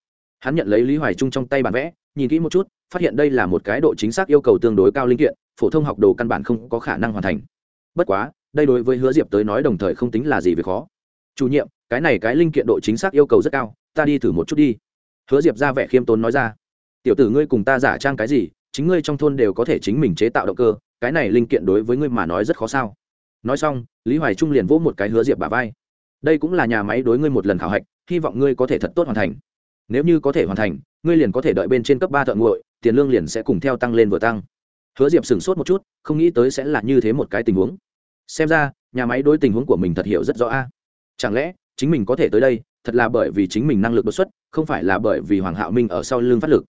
Hắn nhận lấy lý hoài trung trong tay bản vẽ, nhìn kỹ một chút, phát hiện đây là một cái độ chính xác yêu cầu tương đối cao linh kiện, phổ thông học đồ căn bản không có khả năng hoàn thành. Bất quá, đây đối với hứa diệp tới nói đồng thời không tính là gì về khó. Chủ nhiệm, cái này cái linh kiện độ chính xác yêu cầu rất cao ta đi thử một chút đi. Hứa diệp ra vẻ khiêm tốn nói ra. Tiểu tử ngươi cùng ta giả trang cái gì, chính ngươi trong thôn đều có thể chính mình chế tạo động cơ, cái này linh kiện đối với ngươi mà nói rất khó sao? Nói xong, lý hoài trung liền vỗ một cái hứa diệp bà vai. Đây cũng là nhà máy đối ngươi một lần khảo hạch, hy vọng ngươi có thể thật tốt hoàn thành. Nếu như có thể hoàn thành, ngươi liền có thể đợi bên trên cấp ba thợ nguội, tiền lương liền sẽ cùng theo tăng lên vừa tăng. Hứa diệp sửng sốt một chút, không nghĩ tới sẽ là như thế một cái tình huống. Xem ra, nhà máy đối tình huống của mình thật hiểu rất rõ a. Chẳng lẽ, chính mình có thể tới đây thật là bởi vì chính mình năng lực đột xuất, không phải là bởi vì hoàng hạo minh ở sau lưng phát lực.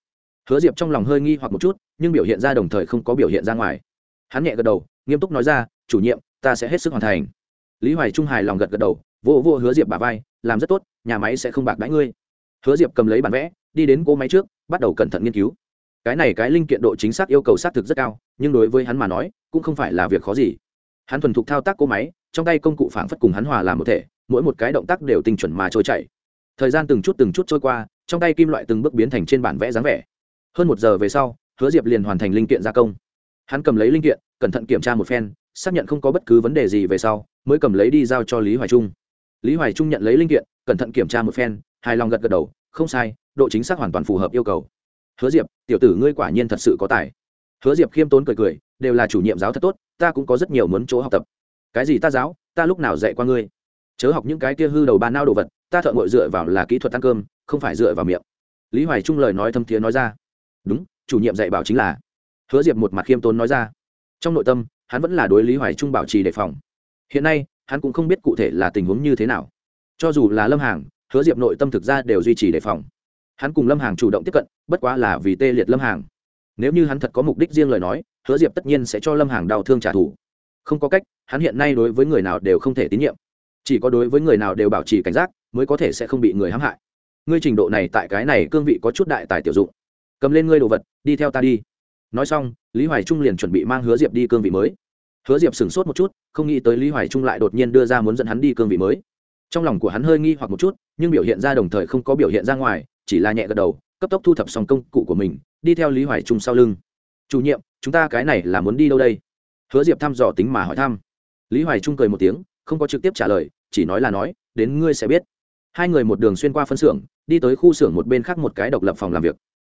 Hứa diệp trong lòng hơi nghi hoặc một chút, nhưng biểu hiện ra đồng thời không có biểu hiện ra ngoài. Hắn nhẹ gật đầu, nghiêm túc nói ra, chủ nhiệm, ta sẽ hết sức hoàn thành. Lý hoài trung hài lòng gật gật đầu vô vô hứa diệp bà vai, làm rất tốt, nhà máy sẽ không bạc đãi ngươi. Hứa diệp cầm lấy bản vẽ, đi đến cỗ máy trước, bắt đầu cẩn thận nghiên cứu. Cái này cái linh kiện độ chính xác yêu cầu xác thực rất cao, nhưng đối với hắn mà nói, cũng không phải là việc khó gì. Hắn thuần thục thao tác cỗ máy trong tay công cụ phảng phất cùng hắn hòa làm một thể, mỗi một cái động tác đều tinh chuẩn mà trôi chảy. Thời gian từng chút từng chút trôi qua, trong tay kim loại từng bước biến thành trên bản vẽ dáng vẻ. Hơn một giờ về sau, hứa diệp liền hoàn thành linh kiện gia công. Hắn cầm lấy linh kiện, cẩn thận kiểm tra một phen, xác nhận không có bất cứ vấn đề gì về sau, mới cầm lấy đi giao cho lý hoài trung. Lý hoài trung nhận lấy linh kiện, cẩn thận kiểm tra một phen, hài lòng gật gật đầu, không sai, độ chính xác hoàn toàn phù hợp yêu cầu. Hứa diệp, tiểu tử ngươi quả nhiên thật sự có tài. Hứa diệp khiêm tốn cười cười, đều là chủ nhiệm giáo thật tốt, ta cũng có rất nhiều muốn chỗ học tập cái gì ta giáo, ta lúc nào dạy qua ngươi? Chớ học những cái kia hư đầu ba nao đồ vật, ta thợ ngội dựa vào là kỹ thuật ăn cơm, không phải dựa vào miệng. Lý hoài trung lời nói thâm thiế nói ra. Đúng, chủ nhiệm dạy bảo chính là. Hứa diệp một mặt khiêm tốn nói ra. Trong nội tâm, hắn vẫn là đối lý hoài trung bảo trì đề phòng. Hiện nay, hắn cũng không biết cụ thể là tình huống như thế nào. Cho dù là lâm hàng, hứa diệp nội tâm thực ra đều duy trì đề phòng. Hắn cùng lâm hàng chủ động tiếp cận, bất quá là vì tê liệt lâm hàng. Nếu như hắn thật có mục đích riêng lời nói, hứa diệp tất nhiên sẽ cho lâm hàng đau thương trả thù không có cách, hắn hiện nay đối với người nào đều không thể tín nhiệm. Chỉ có đối với người nào đều bảo trì cảnh giác, mới có thể sẽ không bị người hãm hại. Ngươi trình độ này tại cái này cương vị có chút đại tài tiểu dụng. Cầm lên ngươi đồ vật, đi theo ta đi. Nói xong, lý hoài trung liền chuẩn bị mang hứa diệp đi cương vị mới. Hứa diệp sửng sốt một chút, không nghĩ tới lý hoài trung lại đột nhiên đưa ra muốn dẫn hắn đi cương vị mới. Trong lòng của hắn hơi nghi hoặc một chút, nhưng biểu hiện ra đồng thời không có biểu hiện ra ngoài, chỉ là nhẹ gật đầu, cấp tốc thu thập xong công cụ của mình, đi theo lý hoài trung sau lưng. Chủ nhiệm, chúng ta cái này là muốn đi đâu đây? Hứa diệp thăm dò tính mà hỏi thăm. Lý hoài trung cười một tiếng, không có trực tiếp trả lời, chỉ nói là nói, đến ngươi sẽ biết. Hai người một đường xuyên qua phân xưởng, đi tới khu xưởng một bên khác một cái độc lập phòng làm việc.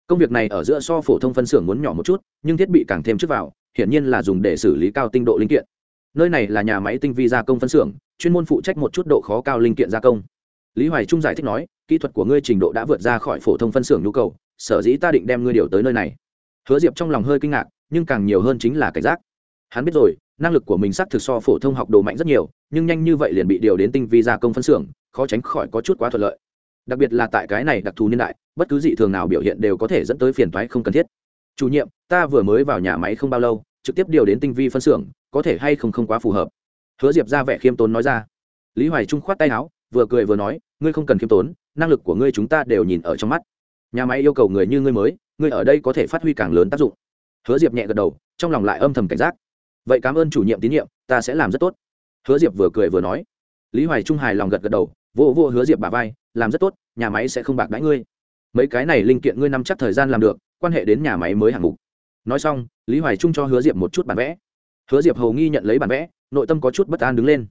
Công việc này ở giữa so phổ thông phân xưởng muốn nhỏ một chút, nhưng thiết bị càng thêm trước vào, hiển nhiên là dùng để xử lý cao tinh độ linh kiện. Nơi này là nhà máy tinh vi gia công phân xưởng, chuyên môn phụ trách một chút độ khó cao linh kiện gia công. Lý hoài trung giải thích nói, kỹ thuật của ngươi trình độ đã vượt ra khỏi phổ thông phân xưởng nhu cầu, sở dĩ ta định đem ngươi điều tới nơi này. Hứa diệp trong lòng hơi kinh ngạc, nhưng càng nhiều hơn chính là cảnh giác hắn biết rồi, năng lực của mình xác thực so phổ thông học đồ mạnh rất nhiều, nhưng nhanh như vậy liền bị điều đến tinh vi gia công phân xưởng, khó tránh khỏi có chút quá thuận lợi. Đặc biệt là tại cái này đặc thù niên đại, bất cứ dị thường nào biểu hiện đều có thể dẫn tới phiền toái không cần thiết. Chủ nhiệm, ta vừa mới vào nhà máy không bao lâu, trực tiếp điều đến tinh vi phân xưởng, có thể hay không không quá phù hợp? Hứa diệp ra vẻ khiêm tốn nói ra. Lý hoài trung khoát tay áo, vừa cười vừa nói, ngươi không cần khiêm tốn, năng lực của ngươi chúng ta đều nhìn ở trong mắt. Nhà máy yêu cầu người như ngươi mới, ngươi ở đây có thể phát huy càng lớn tác dụng. Hứa diệp nhẹ gật đầu, trong lòng lại âm thầm cảnh giác vậy cảm ơn chủ nhiệm tín nhiệm, ta sẽ làm rất tốt. Hứa diệp vừa cười vừa nói. Lý hoài trung hài lòng gật gật đầu, vô vô hứa diệp bà vai, làm rất tốt, nhà máy sẽ không bạc đãi ngươi. Mấy cái này linh kiện ngươi nắm chắc thời gian làm được, quan hệ đến nhà máy mới hạng mục. Nói xong, lý hoài trung cho hứa diệp một chút bản vẽ. Hứa diệp hầu nghi nhận lấy bản vẽ, nội tâm có chút bất an đứng lên.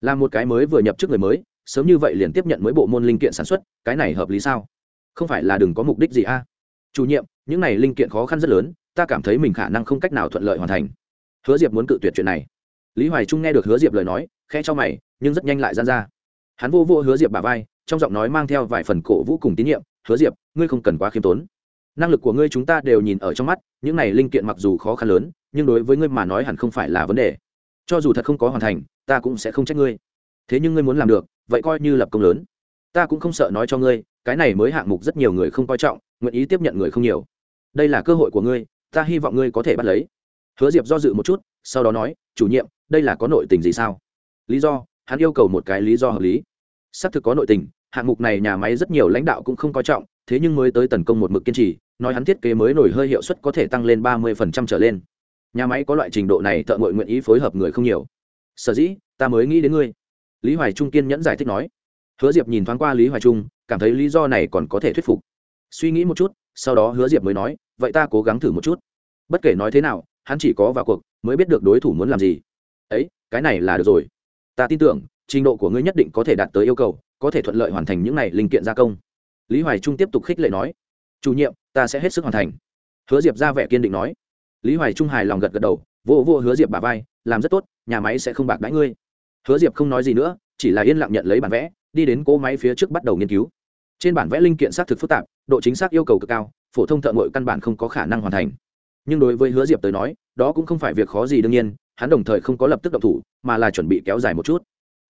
Là một cái mới vừa nhập trước người mới, sớm như vậy liền tiếp nhận mới bộ môn linh kiện sản xuất, cái này hợp lý sao? Không phải là đừng có mục đích gì a? Chủ nhiệm, những này linh kiện khó khăn rất lớn, ta cảm thấy mình khả năng không cách nào thuận lợi hoàn thành hứa diệp muốn cự tuyệt chuyện này. Lý hoài trung nghe được hứa diệp lời nói khe cho mày, nhưng rất nhanh lại gian ra. Hắn vô vô hứa diệp bà vai, trong giọng nói mang theo vài phần cổ vũ cùng tín nhiệm, hứa diệp, ngươi không cần quá khiêm tốn. Năng lực của ngươi chúng ta đều nhìn ở trong mắt, những này linh kiện mặc dù khó khăn lớn, nhưng đối với ngươi mà nói hẳn không phải là vấn đề. Cho dù thật không có hoàn thành, ta cũng sẽ không trách ngươi. Thế nhưng ngươi muốn làm được, vậy coi như lập công lớn. Ta cũng không sợ nói cho ngươi, cái này mới hạng mục rất nhiều người không coi trọng, nguyện ý tiếp nhận người không nhiều. Đây là cơ hội của ngươi, ta hy vọng ngươi có thể bắt lấy hứa diệp do dự một chút, sau đó nói, chủ nhiệm, đây là có nội tình gì sao? Lý do, hắn yêu cầu một cái lý do hợp lý. Xác thực có nội tình, hạng mục này nhà máy rất nhiều lãnh đạo cũng không coi trọng, thế nhưng mới tới tấn công một mực kiên trì, nói hắn thiết kế mới nổi hơi hiệu suất có thể tăng lên ba mươi trở lên. Nhà máy có loại trình độ này thợ ngội nguyện ý phối hợp người không nhiều. Sở dĩ, ta mới nghĩ đến ngươi. Lý hoài trung kiên nhẫn giải thích nói. Hứa diệp nhìn thoáng qua lý hoài trung, cảm thấy lý do này còn có thể thuyết phục. Suy nghĩ một chút, sau đó hứa diệp mới nói, vậy ta cố gắng thử một chút. Bất kể nói thế nào hắn chỉ có vào cuộc, mới biết được đối thủ muốn làm gì. Ấy, cái này là được rồi. Ta tin tưởng, trình độ của ngươi nhất định có thể đạt tới yêu cầu, có thể thuận lợi hoàn thành những này linh kiện gia công. Lý hoài trung tiếp tục khích lệ nói, chủ nhiệm, ta sẽ hết sức hoàn thành. Hứa diệp ra vẻ kiên định nói. Lý hoài trung hài lòng gật gật đầu, vô vô hứa diệp bà vai, làm rất tốt, nhà máy sẽ không bạc đãi ngươi. Hứa diệp không nói gì nữa, chỉ là yên lặng nhận lấy bản vẽ, đi đến cỗ máy phía trước bắt đầu nghiên cứu. Trên bản vẽ linh kiện xác thực phức tạp, độ chính xác yêu cầu cực cao, phổ thông thợ ngội căn bản không có khả năng hoàn thành nhưng đối với hứa diệp tới nói, đó cũng không phải việc khó gì đương nhiên, hắn đồng thời không có lập tức động thủ, mà là chuẩn bị kéo dài một chút.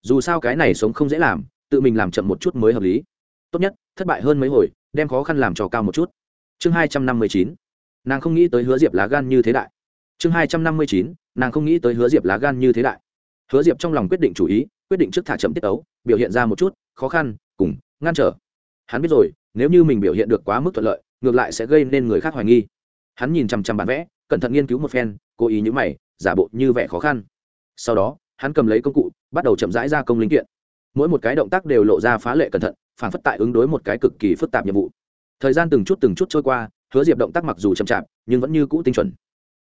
Dù sao cái này sống không dễ làm, tự mình làm chậm một chút mới hợp lý. Tốt nhất, thất bại hơn mấy hồi, đem khó khăn làm trò cao một chút. Chương hai trăm năm mươi chín, nàng không nghĩ tới hứa diệp lá gan như thế đại. Chương hai trăm năm mươi chín, nàng không nghĩ tới hứa diệp lá gan như thế đại. Hứa diệp trong lòng quyết định chủ ý, quyết định trước thả chậm tiết ấu biểu hiện ra một chút, khó khăn, cùng, ngăn trở. Hắn biết rồi, nếu như mình biểu hiện được quá mức thuận lợi, ngược lại sẽ gây nên người khác hoài nghi hắn nhìn chằm chằm bản vẽ, cẩn thận nghiên cứu một phen, cố ý nhữ mày, giả bộ như vẻ khó khăn. Sau đó, hắn cầm lấy công cụ, bắt đầu chậm rãi ra công linh kiện. Mỗi một cái động tác đều lộ ra phá lệ cẩn thận, phản phất tại ứng đối một cái cực kỳ phức tạp nhiệm vụ. Thời gian từng chút từng chút trôi qua, hứa diệp động tác mặc dù chậm chạp, nhưng vẫn như cũ tinh chuẩn.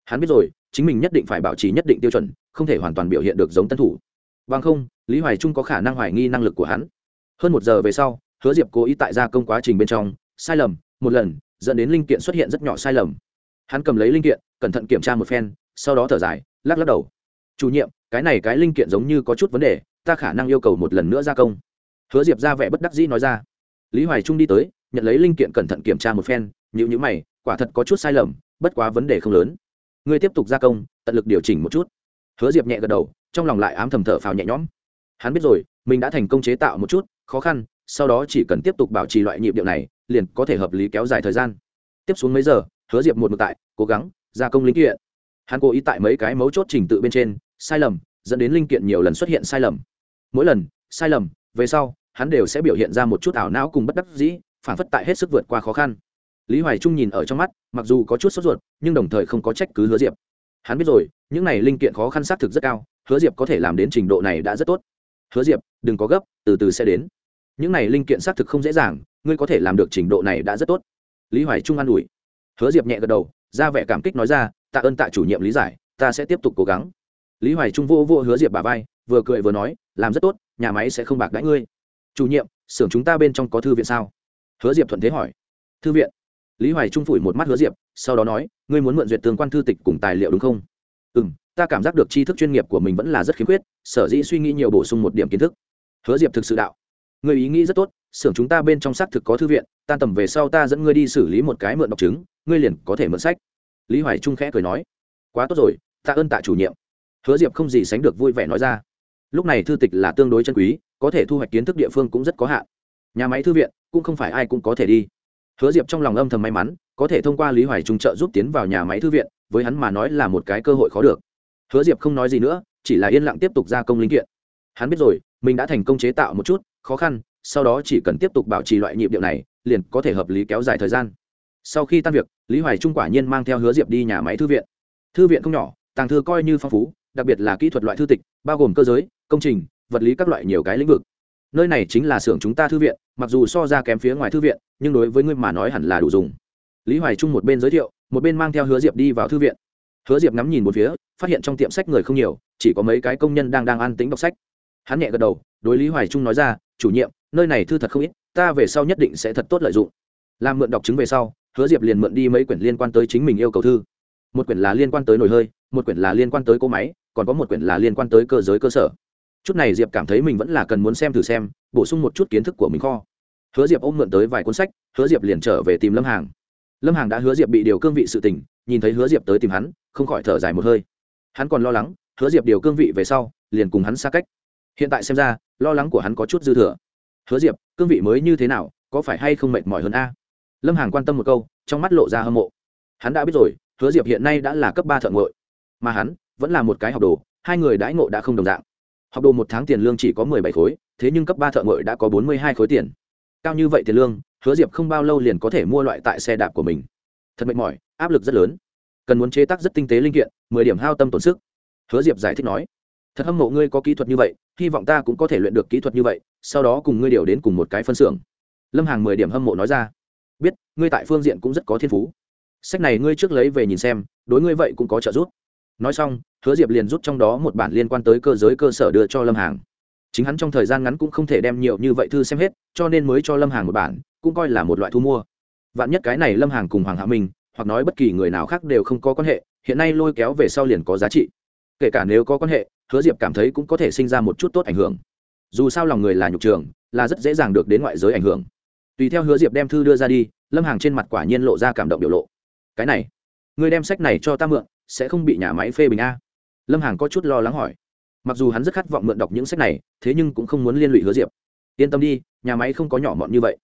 Hắn biết rồi, chính mình nhất định phải bảo trì nhất định tiêu chuẩn, không thể hoàn toàn biểu hiện được giống tân thủ. Bằng không, lý hoài trung có khả năng hoài nghi năng lực của hắn. Hơn một giờ về sau, hứa diệp cố ý tại gia công quá trình bên trong, sai lầm, một lần, dẫn đến linh kiện xuất hiện rất nhỏ sai lầm hắn cầm lấy linh kiện, cẩn thận kiểm tra một phen, sau đó thở dài, lắc lắc đầu. Chủ nhiệm, cái này cái linh kiện giống như có chút vấn đề, ta khả năng yêu cầu một lần nữa gia công. Hứa diệp ra vẻ bất đắc dĩ nói ra. Lý hoài trung đi tới, nhận lấy linh kiện cẩn thận kiểm tra một phen nhữ nhữ mày, quả thật có chút sai lầm, bất quá vấn đề không lớn. Ngươi tiếp tục gia công, tận lực điều chỉnh một chút. Hứa diệp nhẹ gật đầu, trong lòng lại ám thầm thở phào nhẹ nhõm. Hắn biết rồi, mình đã thành công chế tạo một chút, khó khăn, sau đó chỉ cần tiếp tục bảo trì loại nhịp điệu này, liền có thể hợp lý kéo dài thời gian. Tiếp xuống mấy giờ hứa diệp một mực tại, cố gắng, gia công linh kiện. Hắn cố ý tại mấy cái mấu chốt trình tự bên trên, sai lầm, dẫn đến linh kiện nhiều lần xuất hiện sai lầm. Mỗi lần, sai lầm, về sau, hắn đều sẽ biểu hiện ra một chút ảo não cùng bất đắc dĩ, phản phất tại hết sức vượt qua khó khăn. Lý hoài trung nhìn ở trong mắt, mặc dù có chút sốt ruột, nhưng đồng thời không có trách cứ hứa diệp. Hắn biết rồi, những này linh kiện khó khăn xác thực rất cao, hứa diệp có thể làm đến trình độ này đã rất tốt. Hứa diệp, đừng có gấp, từ từ sẽ đến. Những này linh kiện xác thực không dễ dàng, ngươi có thể làm được trình độ này đã rất tốt. Lý hoài trung an ủi hứa diệp nhẹ gật đầu, ra vẻ cảm kích nói ra, tạ ơn tạ chủ nhiệm lý giải, ta sẽ tiếp tục cố gắng. Lý hoài trung vô vô hứa diệp bà vai, vừa cười vừa nói, làm rất tốt, nhà máy sẽ không bạc đãi ngươi. Chủ nhiệm, xưởng chúng ta bên trong có thư viện sao? Hứa diệp thuận thế hỏi. Thư viện? Lý hoài trung phủi một mắt hứa diệp, sau đó nói, ngươi muốn mượn duyệt tương quan thư tịch cùng tài liệu đúng không? Ừ m ta cảm giác được tri thức chuyên nghiệp của mình vẫn là rất khiếm khuyết, sở dĩ suy nghĩ nhiều bổ sung một điểm kiến thức. Hứa diệp thực sự đạo. Người ý nghĩ rất tốt xưởng chúng ta bên trong xác thực có thư viện tan tầm về sau ta dẫn ngươi đi xử lý một cái mượn đọc chứng, ngươi liền có thể mượn sách. Lý hoài trung khẽ cười nói. Quá tốt rồi, tạ ơn tạ chủ nhiệm. Hứa diệp không gì sánh được vui vẻ nói ra. Lúc này thư tịch là tương đối chân quý, có thể thu hoạch kiến thức địa phương cũng rất có hạn. Nhà máy thư viện, cũng không phải ai cũng có thể đi. Hứa diệp trong lòng âm thầm may mắn, có thể thông qua lý hoài trung trợ giúp tiến vào nhà máy thư viện, với hắn mà nói là một cái cơ hội khó được. Hứa diệp không nói gì nữa, chỉ là yên lặng tiếp tục gia công linh kiện. Hắn biết rồi, mình đã thành công chế tạo một chút, khó khăn sau đó chỉ cần tiếp tục bảo trì loại nhịp điệu này, liền có thể hợp lý kéo dài thời gian. Sau khi tan việc, lý hoài trung quả nhiên mang theo hứa diệp đi nhà máy thư viện. Thư viện không nhỏ, tàng thư coi như phong phú, đặc biệt là kỹ thuật loại thư tịch, bao gồm cơ giới, công trình, vật lý các loại nhiều cái lĩnh vực. Nơi này chính là xưởng chúng ta thư viện, mặc dù so ra kém phía ngoài thư viện, nhưng đối với ngươi mà nói hẳn là đủ dùng. Lý hoài trung một bên giới thiệu, một bên mang theo hứa diệp đi vào thư viện. Hứa diệp ngắm nhìn một phía, phát hiện trong tiệm sách người không nhiều, chỉ có mấy cái công nhân đang đang ăn tính đọc sách. Hắn nhẹ gật đầu, đối lý hoài trung nói ra, chủ nhiệm nơi này thư thật không ít, ta về sau nhất định sẽ thật tốt lợi dụng. Làm mượn đọc chứng về sau, hứa diệp liền mượn đi mấy quyển liên quan tới chính mình yêu cầu thư. Một quyển là liên quan tới nồi hơi, một quyển là liên quan tới cỗ máy, còn có một quyển là liên quan tới cơ giới cơ sở. Chút này diệp cảm thấy mình vẫn là cần muốn xem thử xem, bổ sung một chút kiến thức của mình kho. Hứa diệp ôm mượn tới vài cuốn sách, hứa diệp liền trở về tìm lâm hàng. Lâm hàng đã hứa diệp bị điều cương vị sự tình, nhìn thấy hứa diệp tới tìm hắn, không khỏi thở dài một hơi. Hắn còn lo lắng, hứa diệp điều cương vị về sau, liền cùng hắn xa cách. Hiện tại xem ra, lo lắng của hắn có chút dư thừa hứa diệp, cương vị mới như thế nào, có phải hay không mệt mỏi hơn a? Lâm hàng quan tâm một câu, trong mắt lộ ra hâm mộ. Hắn đã biết rồi, hứa diệp hiện nay đã là cấp ba thợ ngội. Mà hắn, vẫn là một cái học đồ, hai người đãi ngộ đã không đồng dạng. Học đồ một tháng tiền lương chỉ có mười bảy khối, thế nhưng cấp ba thợ ngội đã có bốn mươi hai khối tiền. Cao như vậy tiền lương, hứa diệp không bao lâu liền có thể mua loại tại xe đạp của mình. Thật mệt mỏi, áp lực rất lớn. Cần muốn chế tác rất tinh tế linh kiện, mười điểm hao tâm tổn sức. Hứa diệp giải thích nói thật hâm mộ ngươi có kỹ thuật như vậy, hy vọng ta cũng có thể luyện được kỹ thuật như vậy, sau đó cùng ngươi điều đến cùng một cái phân xưởng. Lâm hàng mười điểm hâm mộ nói ra. Biết, ngươi tại phương diện cũng rất có thiên phú. Sách này ngươi trước lấy về nhìn xem, đối ngươi vậy cũng có trợ giúp. Nói xong, hứa diệp liền rút trong đó một bản liên quan tới cơ giới cơ sở đưa cho lâm hàng chính hắn trong thời gian ngắn cũng không thể đem nhiều như vậy thư xem hết, cho nên mới cho lâm hàng một bản, cũng coi là một loại thu mua. Vạn nhất cái này lâm hàng cùng hoàng hạ minh, hoặc nói bất kỳ người nào khác đều không có quan hệ, hiện nay lôi kéo về sau liền có giá trị. Kể cả nếu có quan hệ hứa diệp cảm thấy cũng có thể sinh ra một chút tốt ảnh hưởng. Dù sao lòng người là nhục trường, là rất dễ dàng được đến ngoại giới ảnh hưởng. Tùy theo hứa diệp đem thư đưa ra đi, lâm hàng trên mặt quả nhiên lộ ra cảm động biểu lộ. Cái này, người đem sách này cho ta mượn, sẽ không bị nhà máy phê bình a? Lâm hàng có chút lo lắng hỏi. Mặc dù hắn rất khát vọng mượn đọc những sách này, thế nhưng cũng không muốn liên lụy hứa diệp. Yên tâm đi, nhà máy không có nhỏ mọn như vậy.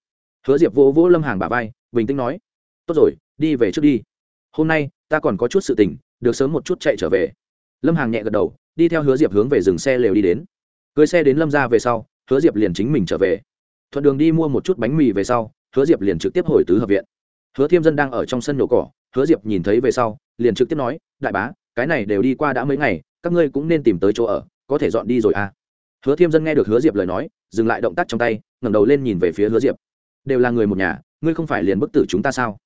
Hứa diệp vỗ vỗ lâm hàng bà vai, bình tĩnh nói. Tốt rồi, đi về trước đi. Hôm nay, ta còn có chút sự tình, được sớm một chút chạy trở về. Lâm hàng nhẹ gật đầu đi theo hứa diệp hướng về dừng xe lều đi đến. Cưới xe đến lâm ra về sau, hứa diệp liền chính mình trở về. Thuận đường đi mua một chút bánh mì về sau, hứa diệp liền trực tiếp hồi tứ hợp viện. Hứa thiêm dân đang ở trong sân nhổ cỏ, hứa diệp nhìn thấy về sau, liền trực tiếp nói, đại bá, cái này đều đi qua đã mấy ngày, các ngươi cũng nên tìm tới chỗ ở, có thể dọn đi rồi à? Hứa thiêm dân nghe được hứa diệp lời nói, dừng lại động tác trong tay, ngẩng đầu lên nhìn về phía hứa diệp. Đều là người một nhà, ngươi không phải liền bức tử chúng ta sao?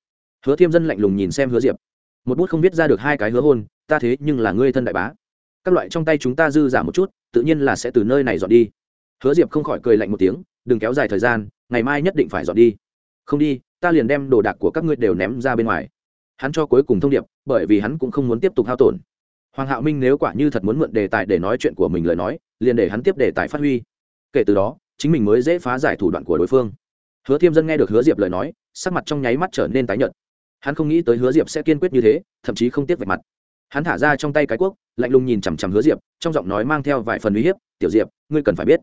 Hứa thiêm dân lạnh lùng nhìn xem hứa diệp. Một bút không viết ra được hai cái hứa hôn, ta thế nhưng là ngươi thân đại bá các loại trong tay chúng ta dư giả một chút, tự nhiên là sẽ từ nơi này dọn đi. Hứa diệp không khỏi cười lạnh một tiếng, đừng kéo dài thời gian, ngày mai nhất định phải dọn đi. Không đi, ta liền đem đồ đạc của các ngươi đều ném ra bên ngoài. Hắn cho cuối cùng thông điệp, bởi vì hắn cũng không muốn tiếp tục hao tổn. Hoàng hạo minh nếu quả như thật muốn mượn đề tài để nói chuyện của mình lời nói, liền để hắn tiếp đề tài phát huy. Kể từ đó, chính mình mới dễ phá giải thủ đoạn của đối phương. Hứa thiêm dân nghe được hứa diệp lời nói, sắc mặt trong nháy mắt trở nên tái nhợt. Hắn không nghĩ tới hứa diệp sẽ kiên quyết như thế, thậm chí không tiếc vạch mặt hắn thả ra trong tay cái cuốc, lạnh lùng nhìn chằm chằm hứa diệp, trong giọng nói mang theo vài phần uy hiếp, tiểu diệp, ngươi cần phải biết,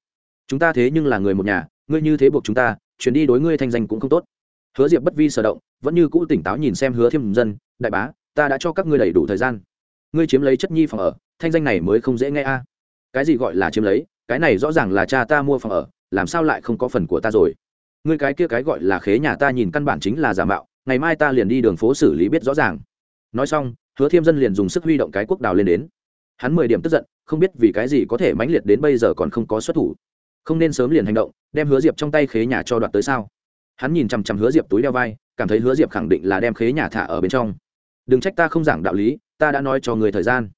chúng ta thế nhưng là người một nhà, ngươi như thế buộc chúng ta, chuyến đi đối ngươi thanh danh cũng không tốt. Hứa diệp bất vi sở động, vẫn như cũ tỉnh táo nhìn xem hứa thiêm dân, đại bá, ta đã cho các ngươi đầy đủ thời gian. Ngươi chiếm lấy chất nhi phòng ở, thanh danh này mới không dễ nghe a. Cái gì gọi là chiếm lấy? Cái này rõ ràng là cha ta mua phòng ở, làm sao lại không có phần của ta rồi? Ngươi cái kia cái gọi là khế nhà ta nhìn căn bản chính là giả mạo, ngày mai ta liền đi đường phố xử lý biết rõ ràng. Nói xong hứa thiêm dân liền dùng sức huy động cái quốc đào lên đến. Hắn mười điểm tức giận, không biết vì cái gì có thể mãnh liệt đến bây giờ còn không có xuất thủ. Không nên sớm liền hành động, đem hứa diệp trong tay khế nhà cho đoạt tới sao? Hắn nhìn chằm chằm hứa diệp túi đeo vai, cảm thấy hứa diệp khẳng định là đem khế nhà thả ở bên trong. Đừng trách ta không giảng đạo lý, ta đã nói cho người thời gian.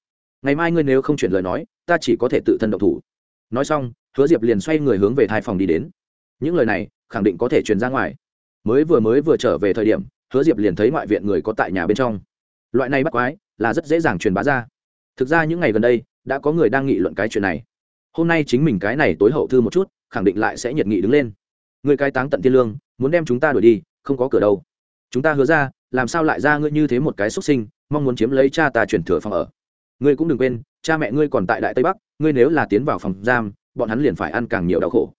Ngày mai ngươi nếu không chuyển lời nói, ta chỉ có thể tự thân động thủ. Nói xong, hứa diệp liền xoay người hướng về thai phòng đi đến. Những lời này, khẳng định có thể truyền ra ngoài. Mới vừa mới vừa trở về thời điểm, hứa diệp liền thấy ngoại viện người có tại nhà bên trong loại này bắt quái là rất dễ dàng truyền bá ra. Thực ra những ngày gần đây, đã có người đang nghị luận cái chuyện này. Hôm nay chính mình cái này tối hậu thư một chút, khẳng định lại sẽ nhiệt nghị đứng lên. Người cái táng tận thiên lương, muốn đem chúng ta đuổi đi, không có cửa đâu. Chúng ta hứa ra, làm sao lại ra ngươi như thế một cái xuất sinh, mong muốn chiếm lấy cha ta chuyển thừa phòng ở. Ngươi cũng đừng quên, cha mẹ ngươi còn tại đại tây bắc, ngươi nếu là tiến vào phòng giam, bọn hắn liền phải ăn càng nhiều đau khổ.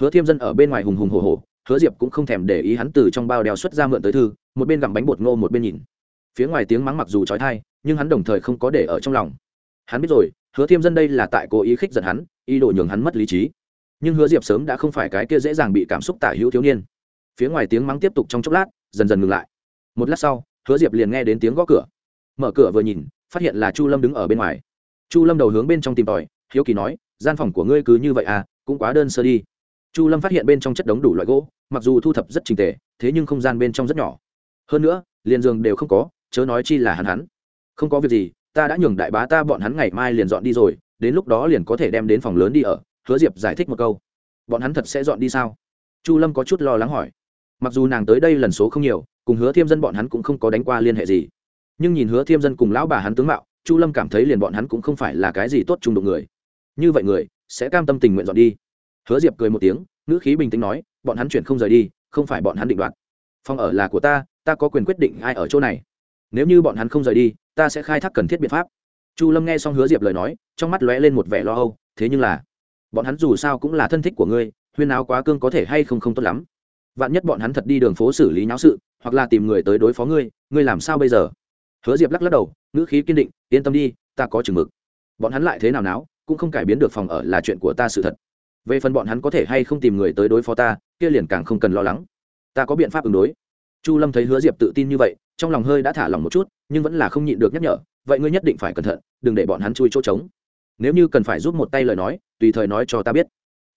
Hứa thiêm dân ở bên ngoài hùng hùng hồ hồ hứa diệp cũng không thèm để ý hắn từ trong bao đeo xuất ra mượn tới thư, một bên gặm bánh bột ngô một bên nhìn phía ngoài tiếng mắng mặc dù trói thai, nhưng hắn đồng thời không có để ở trong lòng. Hắn biết rồi, hứa thiêm dân đây là tại cố ý khích giận hắn, ý đồ nhường hắn mất lý trí. Nhưng hứa diệp sớm đã không phải cái kia dễ dàng bị cảm xúc tả hữu thiếu niên. Phía ngoài tiếng mắng tiếp tục trong chốc lát, dần dần ngừng lại. Một lát sau, hứa diệp liền nghe đến tiếng gõ cửa. Mở cửa vừa nhìn, phát hiện là chu lâm đứng ở bên ngoài. Chu lâm đầu hướng bên trong tìm tòi, hiếu kỳ nói, gian phòng của ngươi cứ như vậy à cũng quá đơn sơ đi. Chu lâm phát hiện bên trong chất đống đủ loại gỗ, mặc dù thu thập rất trình tề, thế nhưng không gian bên trong rất nhỏ. Hơn nữa, liền giường đều không có chớ nói chi là hắn hắn. Không có việc gì, ta đã nhường đại bá ta bọn hắn ngày mai liền dọn đi rồi, đến lúc đó liền có thể đem đến phòng lớn đi ở. Hứa diệp giải thích một câu. Bọn hắn thật sẽ dọn đi sao? Chu lâm có chút lo lắng hỏi. Mặc dù nàng tới đây lần số không nhiều, cùng hứa thiêm dân bọn hắn cũng không có đánh qua liên hệ gì. Nhưng nhìn hứa thiêm dân cùng lão bà hắn tướng mạo, chu lâm cảm thấy liền bọn hắn cũng không phải là cái gì tốt chung đụng người. Như vậy người, sẽ cam tâm tình nguyện dọn đi. Hứa diệp cười một tiếng, ngữ khí bình tĩnh nói, bọn hắn chuyển không rời đi, không phải bọn hắn định đoạt. Phòng ở là của ta ta có quyền quyết định ai ở chỗ này nếu như bọn hắn không rời đi, ta sẽ khai thác cần thiết biện pháp. Chu lâm nghe xong hứa diệp lời nói, trong mắt lóe lên một vẻ lo âu, thế nhưng là, bọn hắn dù sao cũng là thân thích của ngươi, huyên áo quá cương có thể hay không không tốt lắm. Vạn nhất bọn hắn thật đi đường phố xử lý nháo sự, hoặc là tìm người tới đối phó ngươi ngươi làm sao bây giờ? Hứa diệp lắc lắc đầu, ngữ khí kiên định, yên tâm đi, ta có chừng mực. Bọn hắn lại thế nào náo, cũng không cải biến được phòng ở là chuyện của ta sự thật. Về phần bọn hắn có thể hay không tìm người tới đối phó ta, kia liền càng không cần lo lắng. Ta có biện pháp ứng đối chu lâm thấy hứa diệp tự tin như vậy, trong lòng hơi đã thả lòng một chút, nhưng vẫn là không nhịn được nhắc nhở, vậy ngươi nhất định phải cẩn thận, đừng để bọn hắn chui chỗ trống. Nếu như cần phải giúp một tay lời nói, tùy thời nói cho ta biết.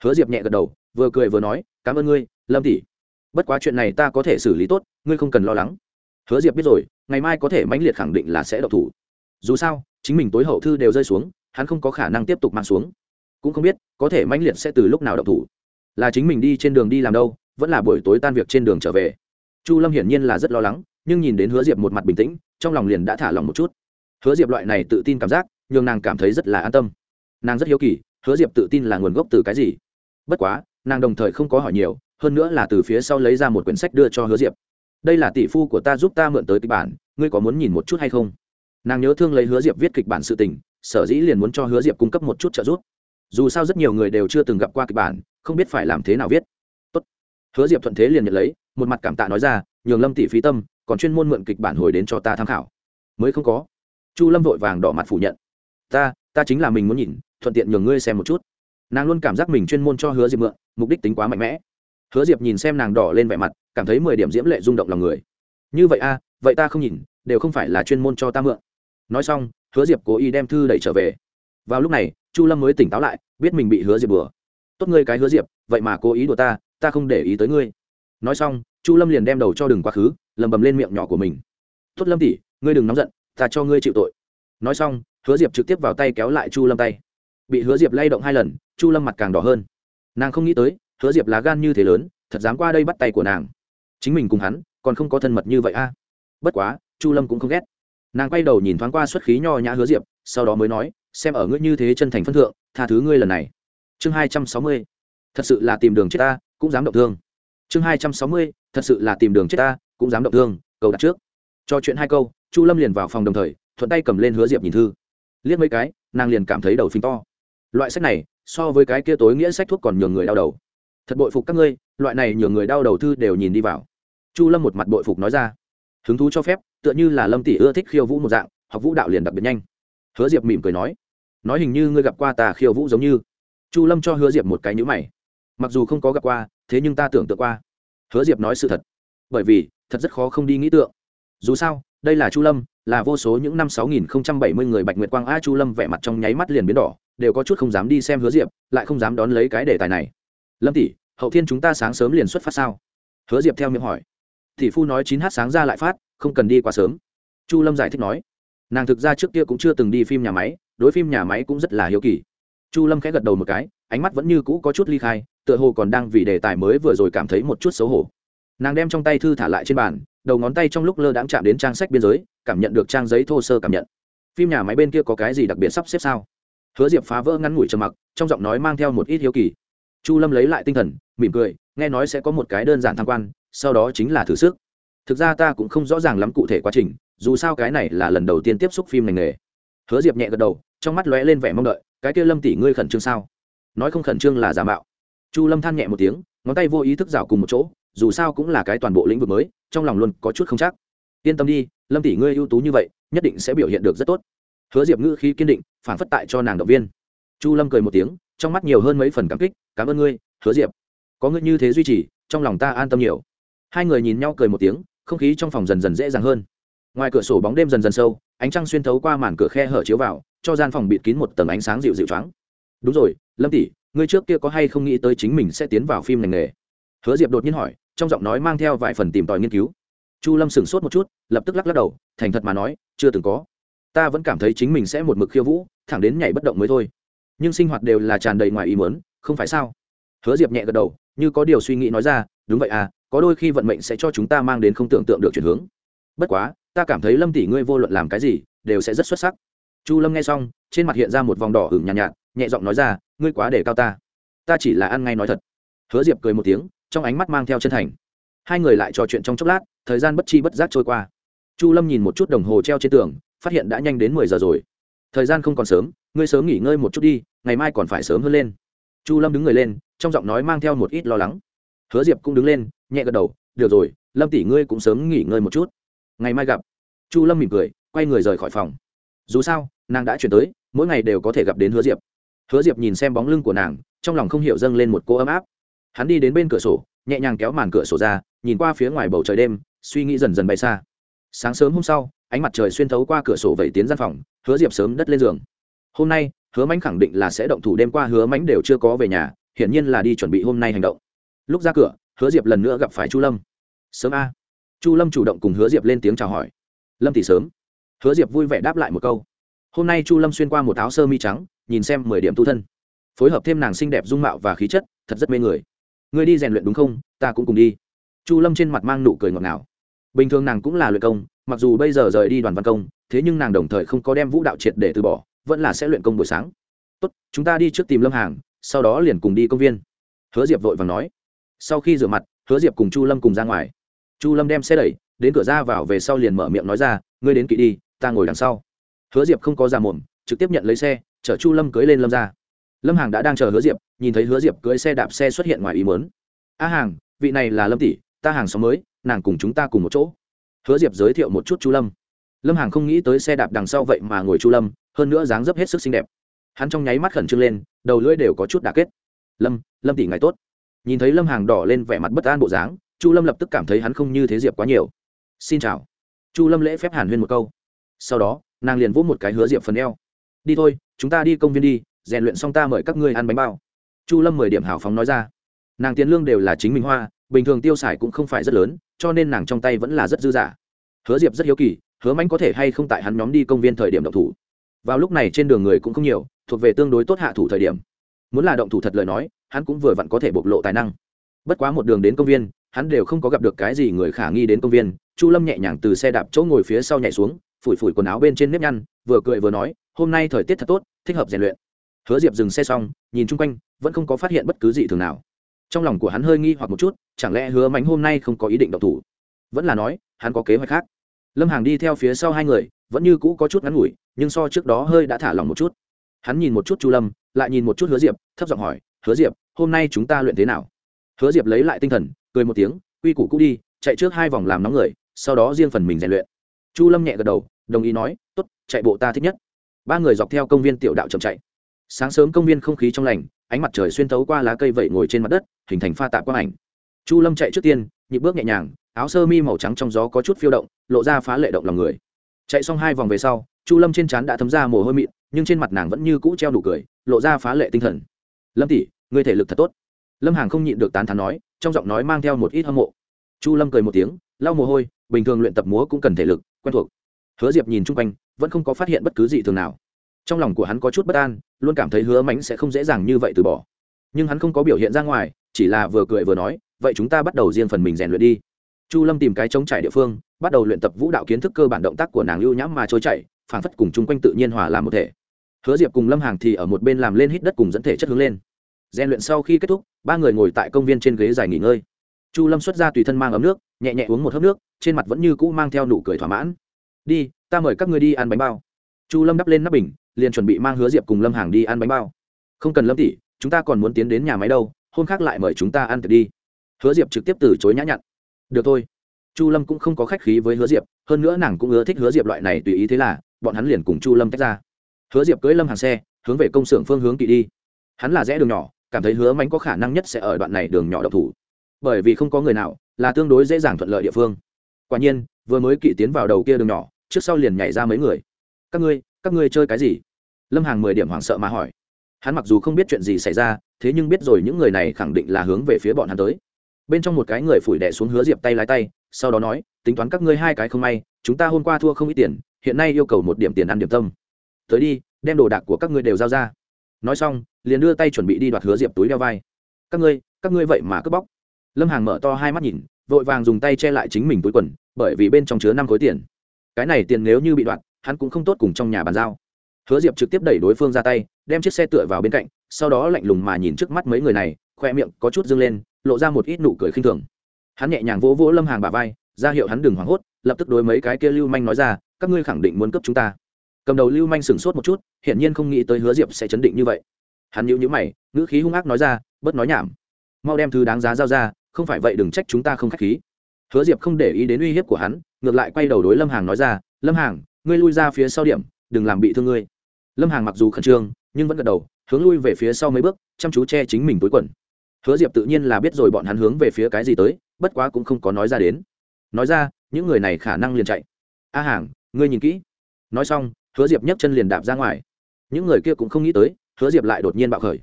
Hứa diệp nhẹ gật đầu, vừa cười vừa nói, cảm ơn ngươi, lâm tỷ. Bất quá chuyện này ta có thể xử lý tốt, ngươi không cần lo lắng. Hứa diệp biết rồi, ngày mai có thể mãnh liệt khẳng định là sẽ độc thủ. Dù sao, chính mình tối hậu thư đều rơi xuống, hắn không có khả năng tiếp tục mang xuống. Cũng không biết, có thể mãnh liệt sẽ từ lúc nào độc thủ. Là chính mình đi trên đường đi làm đâu, vẫn là buổi tối tan việc trên đường trở về chu lâm hiển nhiên là rất lo lắng, nhưng nhìn đến hứa diệp một mặt bình tĩnh, trong lòng liền đã thả lòng một chút. Hứa diệp loại này tự tin cảm giác, nhường nàng cảm thấy rất là an tâm. Nàng rất hiếu kỳ, hứa diệp tự tin là nguồn gốc từ cái gì? Bất quá, nàng đồng thời không có hỏi nhiều, hơn nữa là từ phía sau lấy ra một quyển sách đưa cho hứa diệp. Đây là tỷ phu của ta giúp ta mượn tới kịch bản, ngươi có muốn nhìn một chút hay không? Nàng nhớ thương lấy hứa diệp viết kịch bản sự tình, sở dĩ liền muốn cho hứa diệp cung cấp một chút trợ giúp. Dù sao rất nhiều người đều chưa từng gặp qua kịch bản, không biết phải làm thế nào viết. Tốt. hứa diệp thuận thế liền nhận lấy một mặt cảm tạ nói ra, nhường lâm tỷ phí tâm, còn chuyên môn mượn kịch bản hồi đến cho ta tham khảo. Mới không có. Chu lâm vội vàng đỏ mặt phủ nhận. Ta ta chính là mình muốn nhìn, thuận tiện nhường ngươi xem một chút. Nàng luôn cảm giác mình chuyên môn cho hứa diệp mượn, mục đích tính quá mạnh mẽ. Hứa diệp nhìn xem nàng đỏ lên vẻ mặt, cảm thấy mười điểm diễm lệ rung động lòng người. Như vậy a, vậy ta không nhìn, đều không phải là chuyên môn cho ta mượn. Nói xong, hứa diệp cố ý đem thư đẩy trở về. Vào lúc này, chu lâm mới tỉnh táo lại, biết mình bị hứa diệp bừa. Tốt ngươi cái hứa diệp, vậy mà cố ý đùa ta ta không để ý tới ngươi nói xong, chu lâm liền đem đầu cho đừng quá khứ lầm bầm lên miệng nhỏ của mình. Tốt lâm tỉ ngươi đừng nóng giận, ta cho ngươi chịu tội. Nói xong, hứa diệp trực tiếp vào tay kéo lại chu lâm tay. Bị hứa diệp lay động hai lần, chu lâm mặt càng đỏ hơn. Nàng không nghĩ tới, hứa diệp lá gan như thế lớn, thật dám qua đây bắt tay của nàng. Chính mình cùng hắn, còn không có thân mật như vậy a. Bất quá, chu lâm cũng không ghét. Nàng quay đầu nhìn thoáng qua xuất khí nho nhã hứa diệp, sau đó mới nói, xem ở ngươi như thế chân thành phân thượng, tha thứ ngươi lần này. Chương hai trăm sáu mươi. Thật sự là tìm đường chết ta, cũng dám động thương chương hai trăm sáu mươi, thật sự là tìm đường chết ta, cũng dám động thương, cầu đặt trước. Cho chuyện hai câu, chu lâm liền vào phòng đồng thời, thuận tay cầm lên hứa diệp nhìn thư. Liếc mấy cái, nàng liền cảm thấy đầu phình to. Loại sách này, so với cái kia tối nghĩa sách thuốc còn nhường người đau đầu. Thật bội phục các ngươi, loại này nhường người đau đầu thư đều nhìn đi vào. Chu lâm một mặt bội phục nói ra. Hứng thú cho phép, tựa như là lâm tỷ ưa thích khiêu vũ một dạng, học vũ đạo liền đặc biệt nhanh. Hứa diệp mỉm cười nói. Nói hình như ngươi gặp qua ta khiêu vũ giống như. Chu lâm cho hứa diệp một cái nhữ mày. Mặc dù không có gặp qua thế nhưng ta tưởng tượng qua. Hứa diệp nói sự thật, bởi vì thật rất khó không đi nghĩ tượng. Dù sao, đây là chu lâm, là vô số những năm sáu nghìn bảy mươi người bạch nguyệt quang a chu lâm vẻ mặt trong nháy mắt liền biến đỏ, đều có chút không dám đi xem hứa diệp, lại không dám đón lấy cái đề tài này. Lâm tỷ, hậu thiên chúng ta sáng sớm liền xuất phát sao? Hứa diệp theo miệng hỏi. Tỷ phu nói chín h sáng ra lại phát, không cần đi quá sớm. Chu lâm giải thích nói. Nàng thực ra trước kia cũng chưa từng đi phim nhà máy, đối phim nhà máy cũng rất là hiếu kỳ. Chu lâm khẽ gật đầu một cái, ánh mắt vẫn như cũ có chút ly khai tựa hồ còn đang vì đề tài mới vừa rồi cảm thấy một chút xấu hổ. Nàng đem trong tay thư thả lại trên bàn, đầu ngón tay trong lúc lơ đãng chạm đến trang sách biên giới, cảm nhận được trang giấy thô sơ cảm nhận. Phim nhà máy bên kia có cái gì đặc biệt sắp xếp sao? Hứa diệp phá vỡ ngắn ngủi trầm mặc, trong giọng nói mang theo một ít hiếu kỳ. Chu lâm lấy lại tinh thần, mỉm cười, nghe nói sẽ có một cái đơn giản tham quan, sau đó chính là thử sức. Thực ra ta cũng không rõ ràng lắm cụ thể quá trình, dù sao cái này là lần đầu tiên tiếp xúc phim ngành nghề. Hứa diệp nhẹ gật đầu, trong mắt lóe lên vẻ mong đợi, cái kia lâm tỷ ngươi khẩn trương sao? Nói không khẩn trương là giả mạo chu lâm than nhẹ một tiếng, ngón tay vô ý thức rào cùng một chỗ, dù sao cũng là cái toàn bộ lĩnh vực mới, trong lòng luôn có chút không chắc. Yên tâm đi, lâm tỷ ngươi ưu tú như vậy, nhất định sẽ biểu hiện được rất tốt. Hứa diệp ngữ khí kiên định, phản phất tại cho nàng động viên. Chu lâm cười một tiếng, trong mắt nhiều hơn mấy phần cảm kích, cảm ơn ngươi, hứa diệp. Có ngươi như thế duy trì, trong lòng ta an tâm nhiều. Hai người nhìn nhau cười một tiếng, không khí trong phòng dần dần dễ dàng hơn. Ngoài cửa sổ bóng đêm dần dần sâu, ánh trăng xuyên thấu qua màn cửa khe hở chiếu vào, cho gian phòng bịt kín một tầng ánh sáng dịu dịu trắng đúng rồi, lâm tỷ ngươi trước kia có hay không nghĩ tới chính mình sẽ tiến vào phim ngành nghề? Hứa diệp đột nhiên hỏi trong giọng nói mang theo vài phần tìm tòi nghiên cứu. Chu lâm sửng sốt một chút lập tức lắc lắc đầu thành thật mà nói chưa từng có. Ta vẫn cảm thấy chính mình sẽ một mực khiêu vũ thẳng đến nhảy bất động mới thôi. Nhưng sinh hoạt đều là tràn đầy ngoài ý muốn không phải sao? Hứa diệp nhẹ gật đầu như có điều suy nghĩ nói ra đúng vậy à có đôi khi vận mệnh sẽ cho chúng ta mang đến không tưởng tượng được chuyển hướng. Bất quá ta cảm thấy lâm tỷ ngươi vô luận làm cái gì đều sẽ rất xuất sắc. Chu lâm nghe xong trên mặt hiện ra một vòng đỏ hửng nhàn nhạt, nhạt nhẹ giọng nói ra ngươi quá để cao ta. Ta chỉ là ăn ngay nói thật. Hứa diệp cười một tiếng, trong ánh mắt mang theo chân thành. Hai người lại trò chuyện trong chốc lát, thời gian bất chi bất giác trôi qua. Chu lâm nhìn một chút đồng hồ treo trên tường, phát hiện đã nhanh đến mười giờ rồi. Thời gian không còn sớm, ngươi sớm nghỉ ngơi một chút đi, ngày mai còn phải sớm hơn lên. Chu lâm đứng người lên, trong giọng nói mang theo một ít lo lắng. Hứa diệp cũng đứng lên, nhẹ gật đầu, được rồi, lâm tỷ ngươi cũng sớm nghỉ ngơi một chút. Ngày mai gặp. Chu lâm mỉm cười, quay người rời khỏi phòng. Dù sao, nàng đã chuyển tới, mỗi ngày đều có thể gặp đến hứa diệp hứa diệp nhìn xem bóng lưng của nàng, trong lòng không hiểu dâng lên một cô ấm áp. Hắn đi đến bên cửa sổ, nhẹ nhàng kéo màn cửa sổ ra, nhìn qua phía ngoài bầu trời đêm, suy nghĩ dần dần bay xa. Sáng sớm hôm sau, ánh mặt trời xuyên thấu qua cửa sổ vẩy tiến gian phòng, hứa diệp sớm đất lên giường. Hôm nay, hứa mánh khẳng định là sẽ động thủ đêm qua, hứa mánh đều chưa có về nhà, hiển nhiên là đi chuẩn bị hôm nay hành động. Lúc ra cửa, hứa diệp lần nữa gặp phải chu lâm. Sớm a. Chu lâm chủ động cùng hứa diệp lên tiếng chào hỏi. Lâm thì sớm. Hứa diệp vui vẻ đáp lại một câu. Hôm nay chu lâm xuyên qua một áo sơ mi trắng nhìn xem mười điểm tu thân. Phối hợp thêm nàng xinh đẹp dung mạo và khí chất, thật rất mê người. Ngươi đi rèn luyện đúng không? Ta cũng cùng đi. Chu lâm trên mặt mang nụ cười ngọt ngào. Bình thường nàng cũng là luyện công, mặc dù bây giờ rời đi đoàn văn công, thế nhưng nàng đồng thời không có đem vũ đạo triệt để từ bỏ, vẫn là sẽ luyện công buổi sáng. Tốt, chúng ta đi trước tìm lâm hàng, sau đó liền cùng đi công viên. Hứa diệp vội vàng nói. Sau khi rửa mặt, hứa diệp cùng chu lâm cùng ra ngoài. Chu lâm đem xe đẩy, đến cửa ra vào về sau liền mở miệng nói ra, ngươi đến kỵ đi, ta ngồi đằng sau. Hứa diệp không có ra mồm, trực tiếp nhận lấy xe chở chu lâm cưới lên lâm ra lâm hàng đã đang chờ hứa diệp, nhìn thấy hứa diệp cưới xe đạp xe xuất hiện ngoài ý mớn a hàng, vị này là lâm tỷ, ta hàng xóm mới, nàng cùng chúng ta cùng một chỗ. Hứa diệp giới thiệu một chút chu lâm. Lâm hàng không nghĩ tới xe đạp đằng sau vậy mà ngồi chu lâm, hơn nữa dáng dấp hết sức xinh đẹp. Hắn trong nháy mắt khẩn trương lên, đầu lưỡi đều có chút đà kết. Lâm lâm tỷ ngày tốt. Nhìn thấy lâm hàng đỏ lên vẻ mặt bất an bộ dáng, chu lâm lập tức cảm thấy hắn không như thế diệp quá nhiều. Xin chào. Chu lâm lễ phép hàn huyên một câu. Sau đó, nàng liền vỗ một cái hứa diệp phần eo. Đi thôi chúng ta đi công viên đi, rèn luyện xong ta mời các ngươi ăn bánh bao. Chu lâm mười điểm hào phóng nói ra. Nàng tiền lương đều là chính mình hoa, bình thường tiêu xài cũng không phải rất lớn, cho nên nàng trong tay vẫn là rất dư dả. Hứa diệp rất hiếu kỳ, hứa Mạnh có thể hay không tại hắn nhóm đi công viên thời điểm động thủ. Vào lúc này trên đường người cũng không nhiều, thuộc về tương đối tốt hạ thủ thời điểm. Muốn là động thủ thật lời nói, hắn cũng vừa vặn có thể bộc lộ tài năng. Bất quá một đường đến công viên, hắn đều không có gặp được cái gì người khả nghi đến công viên. Chu lâm nhẹ nhàng từ xe đạp chỗ ngồi phía sau nhảy xuống phủi phủi quần áo bên trên nếp nhăn, vừa cười vừa nói, hôm nay thời tiết thật tốt, thích hợp rèn luyện. Hứa diệp dừng xe xong, nhìn chung quanh, vẫn không có phát hiện bất cứ gì thường nào. Trong lòng của hắn hơi nghi hoặc một chút, chẳng lẽ hứa mánh hôm nay không có ý định độc thủ? Vẫn là nói, hắn có kế hoạch khác. Lâm hàng đi theo phía sau hai người, vẫn như cũ có chút ngắn ngủi, nhưng so trước đó hơi đã thả lòng một chút. Hắn nhìn một chút chu lâm, lại nhìn một chút hứa diệp, thấp giọng hỏi, hứa diệp, hôm nay chúng ta luyện thế nào? Hứa diệp lấy lại tinh thần, cười một tiếng, quy củ cũ đi, chạy trước hai vòng làm nóng người, sau đó riêng phần mình rèn luyện. Chu lâm nhẹ gật đầu đồng ý nói t ố t chạy bộ ta thích nhất. Ba người dọc theo công viên tiểu đạo chậm chạy. Sáng sớm công viên không khí trong lành, ánh mặt trời xuyên tấu qua lá cây vẩy ngồi trên mặt đất, hình thành pha tạp quang ảnh. Chu lâm chạy trước tiên, nhịp bước nhẹ nhàng, áo sơ mi màu trắng trong gió có chút phiêu động, lộ ra phá lệ động lòng người. Chạy xong hai vòng về sau, chu lâm trên trán đã thấm ra mồ hôi mịn, nhưng trên mặt nàng vẫn như cũ treo đủ cười, lộ ra phá lệ tinh thần. Lâm tỷ người thể lực thật tốt. Lâm hàng không nhịn được tán thán nói, trong giọng nói mang theo một ít hâm mộ. Chu lâm cười một tiếng, lau mồ hôi, bình thường luyện tập múa cũng cần thể lực, quen thuộc hứa diệp nhìn chung quanh, vẫn không có phát hiện bất cứ gì thường nào. Trong lòng của hắn có chút bất an, luôn cảm thấy hứa mánh sẽ không dễ dàng như vậy từ bỏ. Nhưng hắn không có biểu hiện ra ngoài, chỉ là vừa cười vừa nói, vậy chúng ta bắt đầu riêng phần mình rèn luyện đi. Chu lâm tìm cái chống trải địa phương, bắt đầu luyện tập vũ đạo kiến thức cơ bản động tác của nàng lưu nhãm mà trôi chảy, phảng phất cùng chung quanh tự nhiên hòa làm một thể. Hứa diệp cùng lâm hàng thì ở một bên làm lên hít đất cùng dẫn thể chất hướng lên. Rèn luyện sau khi kết thúc, ba người ngồi tại công viên trên ghế dài nghỉ ngơi. Chu lâm xuất ra tùy thân mang ấm nước, nhẹ nhẹ uống một hớp nước, trên mặt vẫn như cũ mang theo nụ cười thỏa mãn đi, ta mời các ngươi đi ăn bánh bao. Chu lâm đắp lên nắp bình, liền chuẩn bị mang hứa diệp cùng lâm hàng đi ăn bánh bao. Không cần lâm tỷ, chúng ta còn muốn tiến đến nhà máy đâu, hôm khác lại mời chúng ta ăn tiệc đi. Hứa diệp trực tiếp từ chối nhã nhặn. Được thôi. Chu lâm cũng không có khách khí với hứa diệp, hơn nữa nàng cũng ưa thích hứa diệp loại này tùy ý thế là, bọn hắn liền cùng chu lâm tách ra. Hứa diệp cưỡi lâm hàng xe, hướng về công xưởng phương hướng kỵ đi. Hắn là rẽ đường nhỏ, cảm thấy hứa mánh có khả năng nhất sẽ ở đoạn này đường nhỏ độc thủ. Bởi vì không có người nào là tương đối dễ dàng thuận lợi địa phương. Quả nhiên, vừa mới kỵ tiến vào đầu kia đường nhỏ trước sau liền nhảy ra mấy người. Các ngươi các ngươi chơi cái gì? Lâm hàng mười điểm hoảng sợ mà hỏi. Hắn mặc dù không biết chuyện gì xảy ra, thế nhưng biết rồi những người này khẳng định là hướng về phía bọn hắn tới. Bên trong một cái người phủi đẻ xuống hứa diệp tay lái tay, sau đó nói, tính toán các ngươi hai cái không may, chúng ta hôm qua thua không ít tiền, hiện nay yêu cầu một điểm tiền ăn điểm tâm. Tới đi, đem đồ đạc của các ngươi đều giao ra. Nói xong, liền đưa tay chuẩn bị đi đoạt hứa diệp túi đeo vai. Các ngươi các ngươi vậy mà cướp bóc. Lâm hàng mở to hai mắt nhìn, vội vàng dùng tay che lại chính mình túi quần, bởi vì bên trong chứa năm khối tiền cái này tiền nếu như bị đoạt, hắn cũng không tốt cùng trong nhà bàn giao. Hứa diệp trực tiếp đẩy đối phương ra tay, đem chiếc xe tựa vào bên cạnh, sau đó lạnh lùng mà nhìn trước mắt mấy người này, khoe miệng có chút dâng lên, lộ ra một ít nụ cười khinh thường. Hắn nhẹ nhàng vỗ vỗ lâm hàng bà vai, ra hiệu hắn đừng hoảng hốt, lập tức đối mấy cái kia lưu manh nói ra, các ngươi khẳng định muốn cấp chúng ta. Cầm đầu lưu manh sửng sốt một chút, hiển nhiên không nghĩ tới hứa diệp sẽ chấn định như vậy. Hắn nhíu nhíu mày, ngữ khí hung ác nói ra, bớt nói nhảm. Mau đem thứ đáng giá giao ra, không phải vậy đừng trách chúng ta không khách khí hứa diệp không để ý đến uy hiếp của hắn, ngược lại quay đầu đối lâm hàng nói ra, lâm hàng, ngươi lui ra phía sau điểm, đừng làm bị thương ngươi. Lâm hàng mặc dù khẩn trương, nhưng vẫn gật đầu, hướng lui về phía sau mấy bước, chăm chú che chính mình túi quần. Hứa diệp tự nhiên là biết rồi bọn hắn hướng về phía cái gì tới, bất quá cũng không có nói ra đến. Nói ra, những người này khả năng liền chạy. A hàng, ngươi nhìn kỹ. Nói xong, hứa diệp nhấc chân liền đạp ra ngoài. Những người kia cũng không nghĩ tới, hứa diệp lại đột nhiên bạo khởi.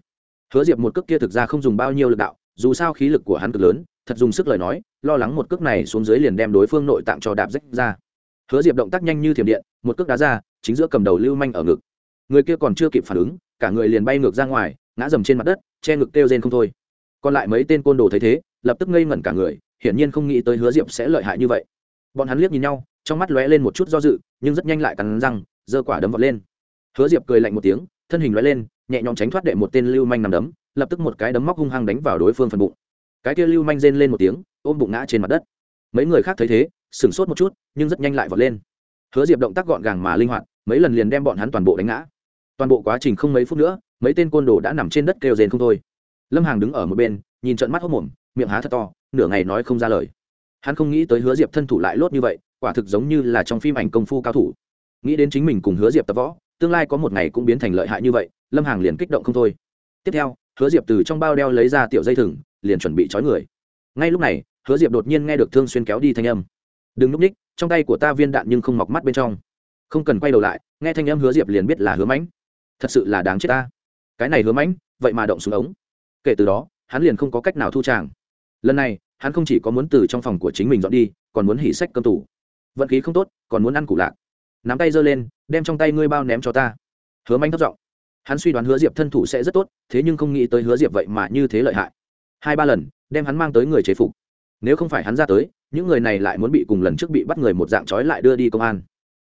Hứa diệp một cước kia thực ra không dùng bao nhiêu lực đạo, dù sao khí lực của hắn cực lớn thật dùng sức lời nói, lo lắng một cước này xuống dưới liền đem đối phương nội tạng cho đạp rách ra. Hứa diệp động tác nhanh như thiểm điện, một cước đá ra, chính giữa cầm đầu lưu manh ở ngực. Người kia còn chưa kịp phản ứng, cả người liền bay ngược ra ngoài, ngã dầm trên mặt đất, che ngực kêu rên không thôi. Còn lại mấy tên côn đồ thấy thế, lập tức ngây ngẩn cả người, hiển nhiên không nghĩ tới hứa diệp sẽ lợi hại như vậy. Bọn hắn liếc nhìn nhau, trong mắt lóe lên một chút do dự, nhưng rất nhanh lại cắn răng, giơ quả đấm vọt lên. Hứa diệp cười lạnh một tiếng, thân hình lóe lên, nhẹ nhõm tránh thoát đệ một tên lưu manh nằm đấm, lập tức một cái đấm móc hung hăng đánh vào đối phương phần bụng cái kia lưu manh rên lên một tiếng, ôm bụng ngã trên mặt đất. Mấy người khác thấy thế, sửng sốt một chút, nhưng rất nhanh lại vọt lên. Hứa diệp động tác gọn gàng mà linh hoạt, mấy lần liền đem bọn hắn toàn bộ đánh ngã. Toàn bộ quá trình không mấy phút nữa, mấy tên côn đồ đã nằm trên đất kêu rền không thôi. Lâm hàng đứng ở một bên, nhìn trận mắt hốc mồm, miệng há thật to, nửa ngày nói không ra lời. Hắn không nghĩ tới hứa diệp thân thủ lại lốt như vậy, quả thực giống như là trong phim ảnh công phu cao thủ. Nghĩ đến chính mình cùng hứa diệp tập võ, tương lai có một ngày cũng biến thành lợi hại như vậy, lâm hàng liền kích động không thôi. Tiếp theo, hứa diệp từ trong bao đeo lấy ra tiểu dây thừng liền chuẩn bị trói người. Ngay lúc này, hứa diệp đột nhiên nghe được thương xuyên kéo đi thanh âm. Đừng núp ních, trong tay của ta viên đạn nhưng không mọc mắt bên trong. Không cần quay đầu lại, nghe thanh âm hứa diệp liền biết là hứa mãnh. Thật sự là đáng chết ta. Cái này hứa mãnh, vậy mà động xuống ống. Kể từ đó, hắn liền không có cách nào thu tràng. Lần này, hắn không chỉ có muốn từ trong phòng của chính mình dọn đi, còn muốn hỉ sách cơm tủ. Vận khí không tốt, còn muốn ăn củ lạc. Nắm tay giơ lên, đem trong tay ngươi bao ném cho ta. Hứa manh thất giọng. Hắn suy đoán hứa diệp thân thủ sẽ rất tốt, thế nhưng không nghĩ tới hứa diệp vậy mà như thế lợi hại hai ba lần, đem hắn mang tới người chế phục. Nếu không phải hắn ra tới, những người này lại muốn bị cùng lần trước bị bắt người một dạng trói lại đưa đi công an.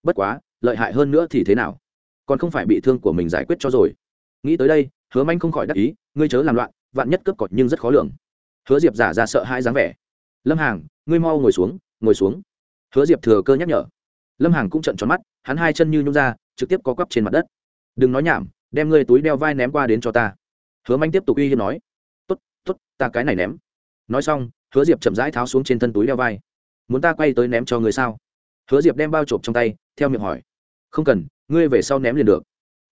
Bất quá, lợi hại hơn nữa thì thế nào? Còn không phải bị thương của mình giải quyết cho rồi. Nghĩ tới đây, hứa manh không khỏi đắc ý, ngươi chớ làm loạn, vạn nhất cướp cọt nhưng rất khó lường. Hứa diệp giả ra sợ hai dáng vẻ. Lâm hàng ngươi mau ngồi xuống ngồi xuống. Hứa diệp thừa cơ nhắc nhở. Lâm hàng cũng trận tròn mắt, hắn hai chân như nhung ra, trực tiếp có quắp trên mặt đất. Đừng nói nhảm, đem ngươi túi đeo vai ném qua đến cho ta. Hứa manh tiếp tục uy hiếp nói tốt, ta cái này ném. Nói xong, hứa diệp chậm rãi tháo xuống trên thân túi đeo vai. Muốn ta quay tới ném cho người sao? Hứa diệp đem bao chộp trong tay, theo miệng hỏi. Không cần, ngươi về sau ném liền được.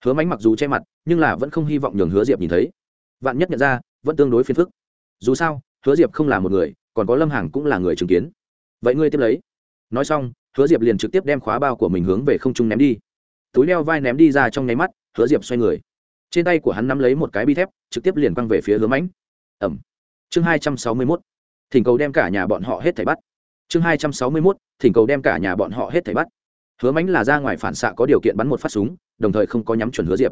Hứa mánh mặc dù che mặt, nhưng là vẫn không hy vọng nhường hứa diệp nhìn thấy. Vạn nhất nhận ra, vẫn tương đối phiền phức. Dù sao, hứa diệp không là một người, còn có lâm hàng cũng là người chứng kiến. Vậy ngươi tiếp lấy. Nói xong, hứa diệp liền trực tiếp đem khóa bao của mình hướng về không trung ném đi. Túi đeo vai ném đi ra trong nháy mắt, hứa diệp xoay người. Trên tay của hắn nắm lấy một cái bi thép, trực tiếp liền quăng về phía hứa mánh ẩm. Chương hai trăm sáu mươi mốt. Thỉnh cầu đem cả nhà bọn họ hết thảy bắt. Chương hai trăm sáu mươi mốt thỉnh cầu đem cả nhà bọn họ hết thảy bắt. Hứa mãnh là ra ngoài phản xạ có điều kiện bắn một phát súng đồng thời không có nhắm chuẩn hứa diệp.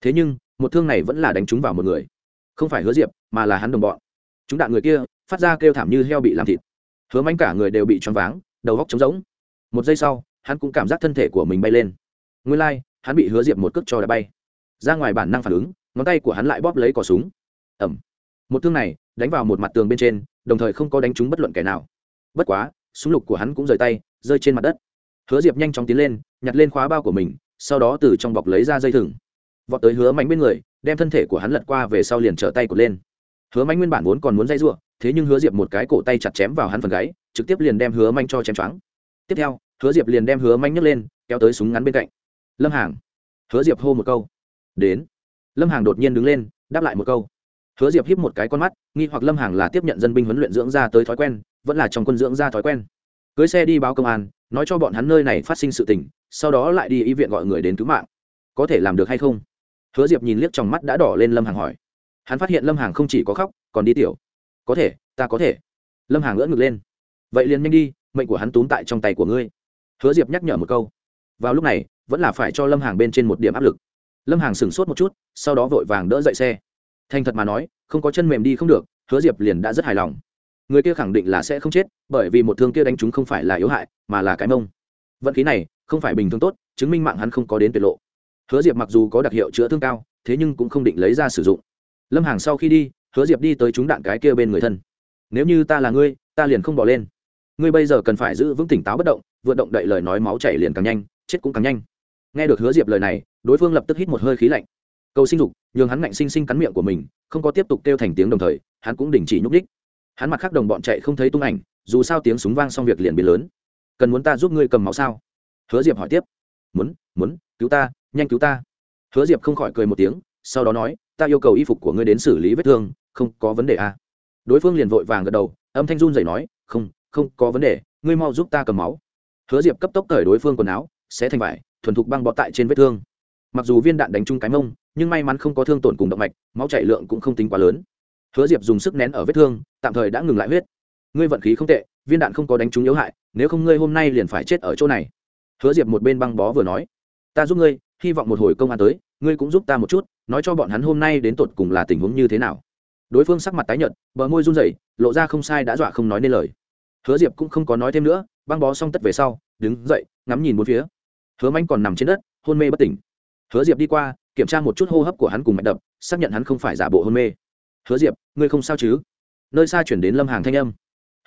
Thế nhưng một thương này vẫn là đánh trúng vào một người. Không phải hứa diệp mà là hắn đồng bọn. Chúng đạn người kia phát ra kêu thảm như heo bị làm thịt. Hứa mánh cả người đều bị choáng váng đầu góc trống rỗng. Một giây sau hắn cũng cảm giác thân thể của mình bay lên. Nguyên lai、like, hắn bị hứa diệp một cước cho đã bay. Ra ngoài bản năng phản ứng ngón tay của hắn lại bóp lấy cỏ súng. Ẩm một thương này, đánh vào một mặt tường bên trên, đồng thời không có đánh trúng bất luận kẻ nào. Bất quá, súng lục của hắn cũng rời tay, rơi trên mặt đất. Hứa diệp nhanh chóng tiến lên, nhặt lên khóa bao của mình, sau đó từ trong bọc lấy ra dây thừng. Vọt tới hứa mạnh bên người, đem thân thể của hắn lật qua về sau liền trở tay cột lên. Hứa Mạnh nguyên bản vốn còn muốn dây giụa, thế nhưng hứa diệp một cái cổ tay chặt chém vào hắn phần gáy, trực tiếp liền đem hứa Mạnh cho chém choáng. Tiếp theo, hứa diệp liền đem hứa Mạnh nhấc lên, kéo tới súng ngắn bên cạnh. Lâm hàng hứa diệp hô một câu. Đến. Lâm hàng đột nhiên đứng lên, đáp lại một câu hứa diệp híp một cái con mắt, nghi hoặc lâm hàng là tiếp nhận dân binh huấn luyện dưỡng ra tới thói quen, vẫn là trong quân dưỡng ra thói quen. Cưới xe đi báo công an, nói cho bọn hắn nơi này phát sinh sự tình, sau đó lại đi y viện gọi người đến cứu mạng. Có thể làm được hay không? Hứa diệp nhìn liếc trong mắt đã đỏ lên lâm hàng hỏi. Hắn phát hiện lâm hàng không chỉ có khóc, còn đi tiểu. Có thể, ta có thể. Lâm hàng ngỡ ngực lên. Vậy liền nhanh đi, mệnh của hắn túm tại trong tay của ngươi. Hứa diệp nhắc nhở một câu. Vào lúc này, vẫn là phải cho lâm hàng bên trên một điểm áp lực. Lâm hàng sửng sốt một chút, sau đó vội vàng đỡ dậy xe thành thật mà nói, không có chân mềm đi không được, hứa diệp liền đã rất hài lòng. Người kia khẳng định là sẽ không chết, bởi vì một thương kia đánh chúng không phải là yếu hại, mà là cái mông. Vận khí này, không phải bình thường tốt, chứng minh mạng hắn không có đến tuyệt lộ. Hứa diệp mặc dù có đặc hiệu chữa thương cao, thế nhưng cũng không định lấy ra sử dụng. Lâm hàng sau khi đi, hứa diệp đi tới chúng đạn cái kia bên người thân. Nếu như ta là ngươi, ta liền không bỏ lên. Ngươi bây giờ cần phải giữ vững tỉnh táo bất động, vượt động đậy lời nói máu chảy liền càng nhanh, chết cũng càng nhanh. Nghe được hứa diệp lời này, đối phương lập tức hít một hơi khí lạnh cầu sinh dục, nhường hắn ngạnh sinh sinh cắn miệng của mình, không có tiếp tục kêu thành tiếng đồng thời, hắn cũng đình chỉ nhúc đích hắn mặt khác đồng bọn chạy không thấy tung ảnh, dù sao tiếng súng vang xong việc liền bị lớn. Cần muốn ta giúp ngươi cầm máu sao? Hứa diệp hỏi tiếp. Muốn muốn, cứu ta, nhanh cứu ta. Hứa diệp không khỏi cười một tiếng, sau đó nói, ta yêu cầu y phục của ngươi đến xử lý vết thương, không có vấn đề à. đối phương liền vội vàng gật đầu, âm thanh run dậy nói, không không có vấn đề, ngươi mau giúp ta cầm máu. Hứa diệp cấp tốc cởi đối phương quần áo sẽ thành vải, thuần thục băng bọ tại trên vết thương. Mặc dù viên đạn đánh trúng cái mông nhưng may mắn không có thương tổn cùng động mạch, máu chảy lượng cũng không tính quá lớn. Hứa diệp dùng sức nén ở vết thương, tạm thời đã ngừng lại huyết. Ngươi vận khí không tệ, viên đạn không có đánh trúng yếu hại, nếu không ngươi hôm nay liền phải chết ở chỗ này. Hứa diệp một bên băng bó vừa nói. Ta giúp ngươi, hy vọng một hồi công an tới, ngươi cũng giúp ta một chút, nói cho bọn hắn hôm nay đến tột cùng là tình huống như thế nào. Đối phương sắc mặt tái nhợt, bờ môi run rẩy, lộ ra không sai đã dọa không nói nên lời. Hứa diệp cũng không có nói thêm nữa, băng bó xong tất về sau, đứng dậy, ngắm nhìn bốn phía. Hứa manh còn nằm trên đất, hôn mê bất tỉnh. Hứa diệp đi qua kiểm tra một chút hô hấp của hắn cùng mạch đập, xác nhận hắn không phải giả bộ hôn mê. Hứa diệp, ngươi không sao chứ? Nơi xa chuyển đến lâm hàng thanh âm.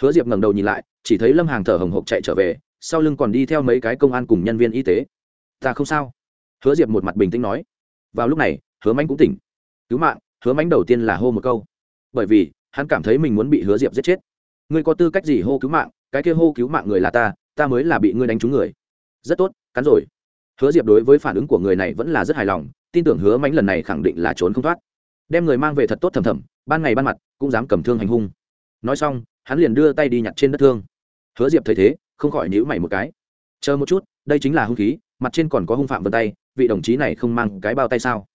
Hứa diệp ngẩng đầu nhìn lại, chỉ thấy lâm hàng thở hồng hộc chạy trở về, sau lưng còn đi theo mấy cái công an cùng nhân viên y tế. Ta không sao. Hứa diệp một mặt bình tĩnh nói. Vào lúc này, hứa Mạnh cũng tỉnh. Cứu mạng, hứa Mạnh đầu tiên là hô một câu. Bởi vì, hắn cảm thấy mình muốn bị hứa diệp giết chết. Ngươi có tư cách gì hô cứu mạng? Cái kia hô cứu mạng người là ta ta mới là bị ngươi đánh trúng người. Rất tốt, cắn rồi hứa diệp đối với phản ứng của người này vẫn là rất hài lòng, tin tưởng hứa mánh lần này khẳng định là trốn không thoát. Đem người mang về thật tốt thầm thầm, ban ngày ban mặt cũng dám cầm thương hành hung. Nói xong, hắn liền đưa tay đi nhặt trên đất thương. Hứa diệp thấy thế, không khỏi nhíu mày một cái. Chờ một chút, đây chính là hung khí, mặt trên còn có hung phạm vân tay, vị đồng chí này không mang cái bao tay sao?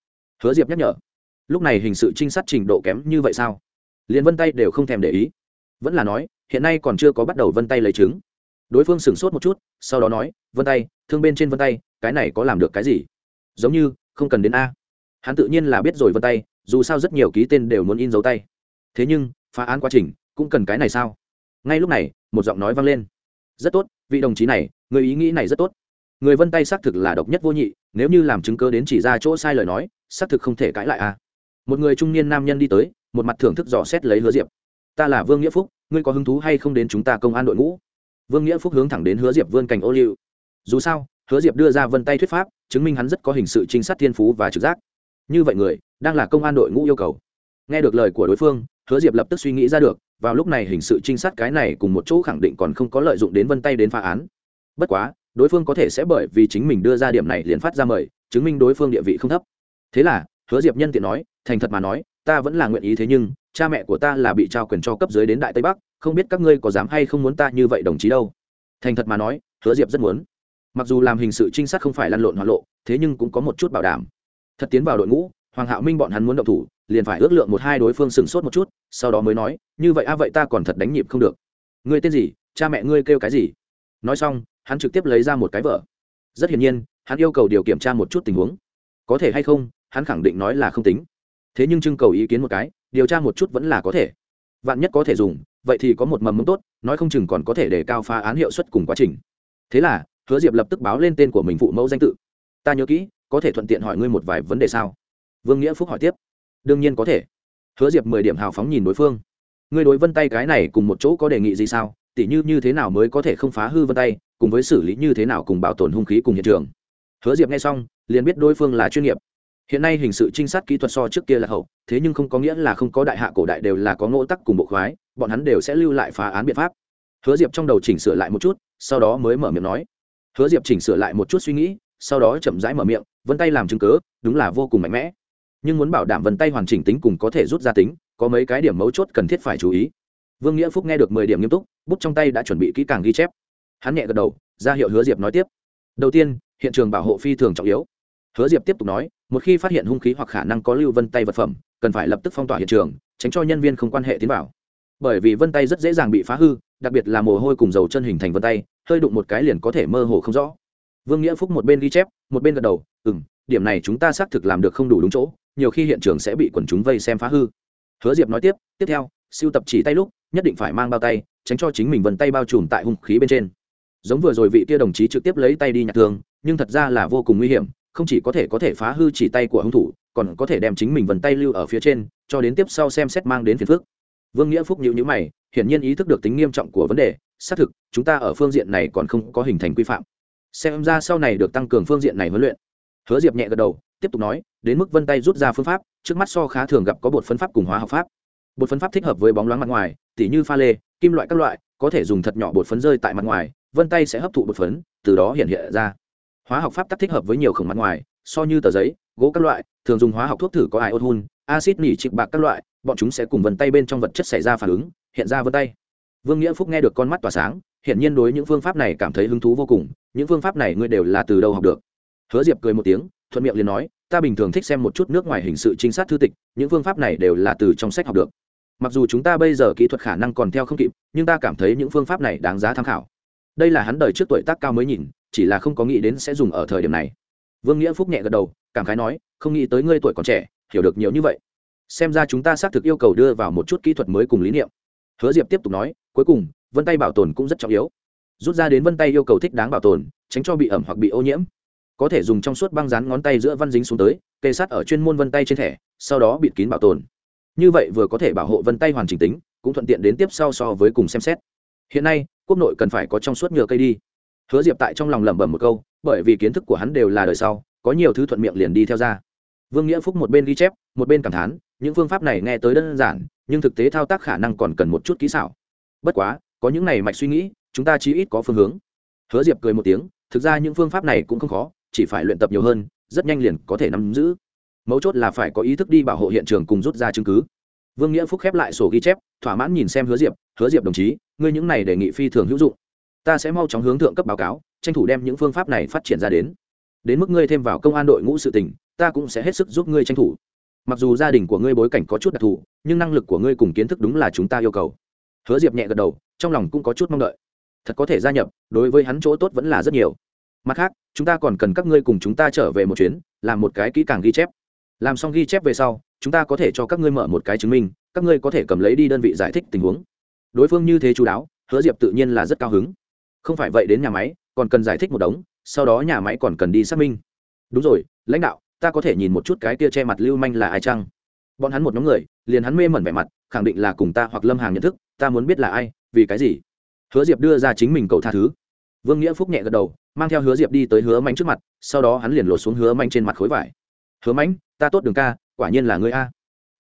Hứa diệp nhắc nhở. Lúc này hình sự trinh sát trình độ kém như vậy sao? Liền vân tay đều không thèm để ý. Vẫn là nói, hiện nay còn chưa có bắt đầu vân tay lấy chứng đối phương sửng sốt một chút, sau đó nói, vân tay, thương bên trên vân tay cái này có làm được cái gì? Giống như, không cần đến a. Hắn tự nhiên là biết rồi vân tay, dù sao rất nhiều ký tên đều muốn in dấu tay. Thế nhưng, phá án quá trình, cũng cần cái này sao? Ngay lúc này, một giọng nói vang lên. Rất tốt, vị đồng chí này, người ý nghĩ này rất tốt. Người vân tay xác thực là độc nhất vô nhị, nếu như làm chứng cơ đến chỉ ra chỗ sai lời nói, xác thực không thể cãi lại a. Một người trung niên nam nhân đi tới, một mặt thưởng thức dò xét lấy hứa diệp. Ta là vương nghĩa phúc, ngươi có hứng thú hay không đến chúng ta công an đội ngũ? Vương nghĩa phúc hướng thẳng đến hứa diệp vươn cành ô liu. Dù sao hứa diệp đưa ra vân tay thuyết pháp, chứng minh hắn rất có hình sự trinh sát thiên phú và trực giác. Như vậy người, đang là công an đội ngũ yêu cầu. Nghe được lời của đối phương, hứa diệp lập tức suy nghĩ ra được, vào lúc này hình sự trinh sát cái này cùng một chỗ khẳng định còn không có lợi dụng đến vân tay đến phá án. Bất quá, đối phương có thể sẽ bởi vì chính mình đưa ra điểm này liền phát ra mời, chứng minh đối phương địa vị không thấp. Thế là, hứa diệp nhân tiện nói, thành thật mà nói, ta vẫn là nguyện ý thế nhưng, cha mẹ của ta là bị trao quyền cho cấp dưới đến đại tây bắc, không biết các ngươi có dám hay không muốn ta như vậy đồng chí đâu. Thành thật mà nói, hứa diệp rất muốn mặc dù làm hình sự trinh sát không phải lăn lộn hoa lộ, thế nhưng cũng có một chút bảo đảm. Thật tiến vào đội ngũ, hoàng hạo minh bọn hắn muốn động thủ, liền phải ước lượng một hai đối phương sửng sốt một chút, sau đó mới nói, như vậy a, vậy ta còn thật đánh nhịp không được. Ngươi tên gì? Cha mẹ ngươi kêu cái gì? Nói xong, hắn trực tiếp lấy ra một cái vợ rất hiển nhiên, hắn yêu cầu điều kiểm tra một chút tình huống. Có thể hay không, hắn khẳng định nói là không tính. Thế nhưng trưng cầu ý kiến một cái, điều tra một chút vẫn là có thể. Vạn nhất có thể dùng, vậy thì có một mầm mống tốt, nói không chừng còn có thể để cao phá án hiệu suất cùng quá trình. Thế là hứa diệp lập tức báo lên tên của mình phụ mẫu danh tự. Ta nhớ kỹ, có thể thuận tiện hỏi ngươi một vài vấn đề sao? Vương nghĩa phúc hỏi tiếp. Đương nhiên có thể. Hứa diệp mười điểm hào phóng nhìn đối phương. Ngươi đối vân tay cái này cùng một chỗ có đề nghị gì sao? Tỉ như như thế nào mới có thể không phá hư vân tay, cùng với xử lý như thế nào cùng bảo tồn hung khí cùng hiện trường? Hứa diệp nghe xong, liền biết đối phương là chuyên nghiệp. Hiện nay hình sự trinh sát kỹ thuật so trước kia là hậu, thế nhưng không có nghĩa là không có đại hạ cổ đại đều là có ngỗ tắc cùng bộ khoái, bọn hắn đều sẽ lưu lại phá án biện pháp. Hứa diệp trong đầu chỉnh sửa lại một chút, sau đó mới mở miệng nói hứa diệp chỉnh sửa lại một chút suy nghĩ, sau đó chậm rãi mở miệng, vân tay làm chứng cớ đúng là vô cùng mạnh mẽ. Nhưng muốn bảo đảm vân tay hoàn chỉnh tính cùng có thể rút ra tính, có mấy cái điểm mấu chốt cần thiết phải chú ý. Vương nghĩa phúc nghe được mười điểm nghiêm túc, bút trong tay đã chuẩn bị kỹ càng ghi chép. Hắn nhẹ gật đầu, ra hiệu hứa diệp nói tiếp. Đầu tiên, hiện trường bảo hộ phi thường trọng yếu. Hứa diệp tiếp tục nói, một khi phát hiện hung khí hoặc khả năng có lưu vân tay vật phẩm, cần phải lập tức phong tỏa hiện trường, tránh cho nhân viên không quan hệ tiến vào bởi vì vân tay rất dễ dàng bị phá hư, đặc biệt là mồ hôi cùng dầu chân hình thành vân tay, hơi đụng một cái liền có thể mơ hồ không rõ. Vương nghĩa phúc một bên ghi chép, một bên gật đầu ừ m điểm này chúng ta xác thực làm được không đủ đúng chỗ, nhiều khi hiện trường sẽ bị quần chúng vây xem phá hư. Hứa diệp nói tiếp tiếp theo, siêu tập chỉ tay lúc, nhất định phải mang bao tay, tránh cho chính mình vân tay bao trùm tại hung khí bên trên. Giống vừa rồi vị kia đồng chí trực tiếp lấy tay đi nhặt thương, nhưng thật ra là vô cùng nguy hiểm, không chỉ có thể có thể phá hư chỉ tay của hung thủ, còn có thể đem chính mình vân tay lưu ở phía trên, cho đến tiếp sau xem xét mang đến phiền phước vương nghĩa phúc nhịu nhữ mày, hiển nhiên ý thức được tính nghiêm trọng của vấn đề, xác thực, chúng ta ở phương diện này còn không có hình thành quy phạm. Xem ra sau này được tăng cường phương diện này huấn luyện. Hứa diệp nhẹ gật đầu, tiếp tục nói, đến mức vân tay rút ra phương pháp, trước mắt so khá thường gặp có bột phân pháp cùng hóa học pháp. Bột phân pháp thích hợp với bóng loáng mặt ngoài, tỉ như pha lê, kim loại các loại, có thể dùng thật nhỏ bột phấn rơi tại mặt ngoài, vân tay sẽ hấp thụ bột phấn, từ đó hiện hiện ra. Hóa học pháp tắc thích hợp với nhiều khổng mặt ngoài, so như tờ giấy, gỗ các loại, thường dùng hóa học thuốc thử có iốt hun acid nỉ trịch bạc các loại, bọn chúng sẽ cùng vân tay bên trong vật chất xảy ra phản ứng, hiện ra vân tay. Vương nghĩa phúc nghe được con mắt tỏa sáng hiện nhiên đối những phương pháp này cảm thấy hứng thú vô cùng, những phương pháp này ngươi đều là từ đâu học được? Hứa diệp cười một tiếng, thuận miệng liền nói, ta bình thường thích xem một chút nước ngoài hình sự trinh sát thư tịch, những phương pháp này đều là từ trong sách học được. Mặc dù chúng ta bây giờ kỹ thuật khả năng còn theo không kịp, nhưng ta cảm thấy những phương pháp này đáng giá tham khảo. Đây là hắn đời trước tuổi tác cao mới nhìn, chỉ là không có nghĩ đến sẽ dùng ở thời điểm này. Vương nghĩa phúc nhẹ gật đầu, cảm khái nói, không nghĩ tới ngươi tuổi còn trẻ hiểu được nhiều như vậy. Xem ra chúng ta xác thực yêu cầu đưa vào một chút kỹ thuật mới cùng lý niệm. Hứa diệp tiếp tục nói, cuối cùng, vân tay bảo tồn cũng rất trọng yếu. Rút ra đến vân tay yêu cầu thích đáng bảo tồn, tránh cho bị ẩm hoặc bị ô nhiễm. Có thể dùng trong suốt băng dán ngón tay giữa văn dính xuống tới, kê sát ở chuyên môn vân tay trên thẻ, sau đó bịt kín bảo tồn. Như vậy vừa có thể bảo hộ vân tay hoàn chỉnh tính, cũng thuận tiện đến tiếp sau so với cùng xem xét. Hiện nay, quốc nội cần phải có trong suốt nhựa cây đi. Hứa diệp tại trong lòng lẩm bẩm một câu, bởi vì kiến thức của hắn đều là đời sau, có nhiều thứ thuận miệng liền đi theo ra vương nghĩa phúc một bên ghi chép, một bên cảm thán, những phương pháp này nghe tới đơn giản, nhưng thực tế thao tác khả năng còn cần một chút kỹ xảo. Bất quá, có những này mạch suy nghĩ, chúng ta chí ít có phương hướng. Hứa diệp cười một tiếng, thực ra những phương pháp này cũng không khó, chỉ phải luyện tập nhiều hơn, rất nhanh liền có thể nắm giữ. Mấu chốt là phải có ý thức đi bảo hộ hiện trường cùng rút ra chứng cứ. Vương nghĩa phúc khép lại sổ ghi chép, thỏa mãn nhìn xem hứa diệp hứa diệp đồng chí, ngươi những này đề nghị phi thường hữu dụng. Ta sẽ mau chóng hướng thượng cấp báo cáo, tranh thủ đem những phương pháp này phát triển ra đến đến mức ngươi thêm vào công an đội ngũ sự tình, ta cũng sẽ hết sức giúp ngươi tranh thủ. Mặc dù gia đình của ngươi bối cảnh có chút đặc thù, nhưng năng lực của ngươi cùng kiến thức đúng là chúng ta yêu cầu. Hứa diệp nhẹ gật đầu, trong lòng cũng có chút mong đợi. Thật có thể gia nhập, đối với hắn chỗ tốt vẫn là rất nhiều. Mặt khác, chúng ta còn cần các ngươi cùng chúng ta trở về một chuyến, làm một cái kỹ càng ghi chép. Làm xong ghi chép về sau, chúng ta có thể cho các ngươi mở một cái chứng minh, các ngươi có thể cầm lấy đi đơn vị giải thích tình huống. Đối phương như thế chú đáo, hứa diệp tự nhiên là rất cao hứng. Không phải vậy đến nhà máy, còn cần giải thích một đống sau đó nhà máy còn cần đi xác minh. Đúng rồi, lãnh đạo, ta có thể nhìn một chút cái tia che mặt lưu manh là ai chăng? Bọn hắn một nhóm người, liền hắn mê mẩn vẻ mặt, khẳng định là cùng ta hoặc lâm hàng nhận thức, ta muốn biết là ai, vì cái gì? Hứa diệp đưa ra chính mình cầu tha thứ. Vương nghĩa phúc nhẹ gật đầu, mang theo hứa diệp đi tới hứa manh trước mặt, sau đó hắn liền lột xuống hứa manh trên mặt khối vải. Hứa mãnh ta tốt đường ca, quả nhiên là ngươi a.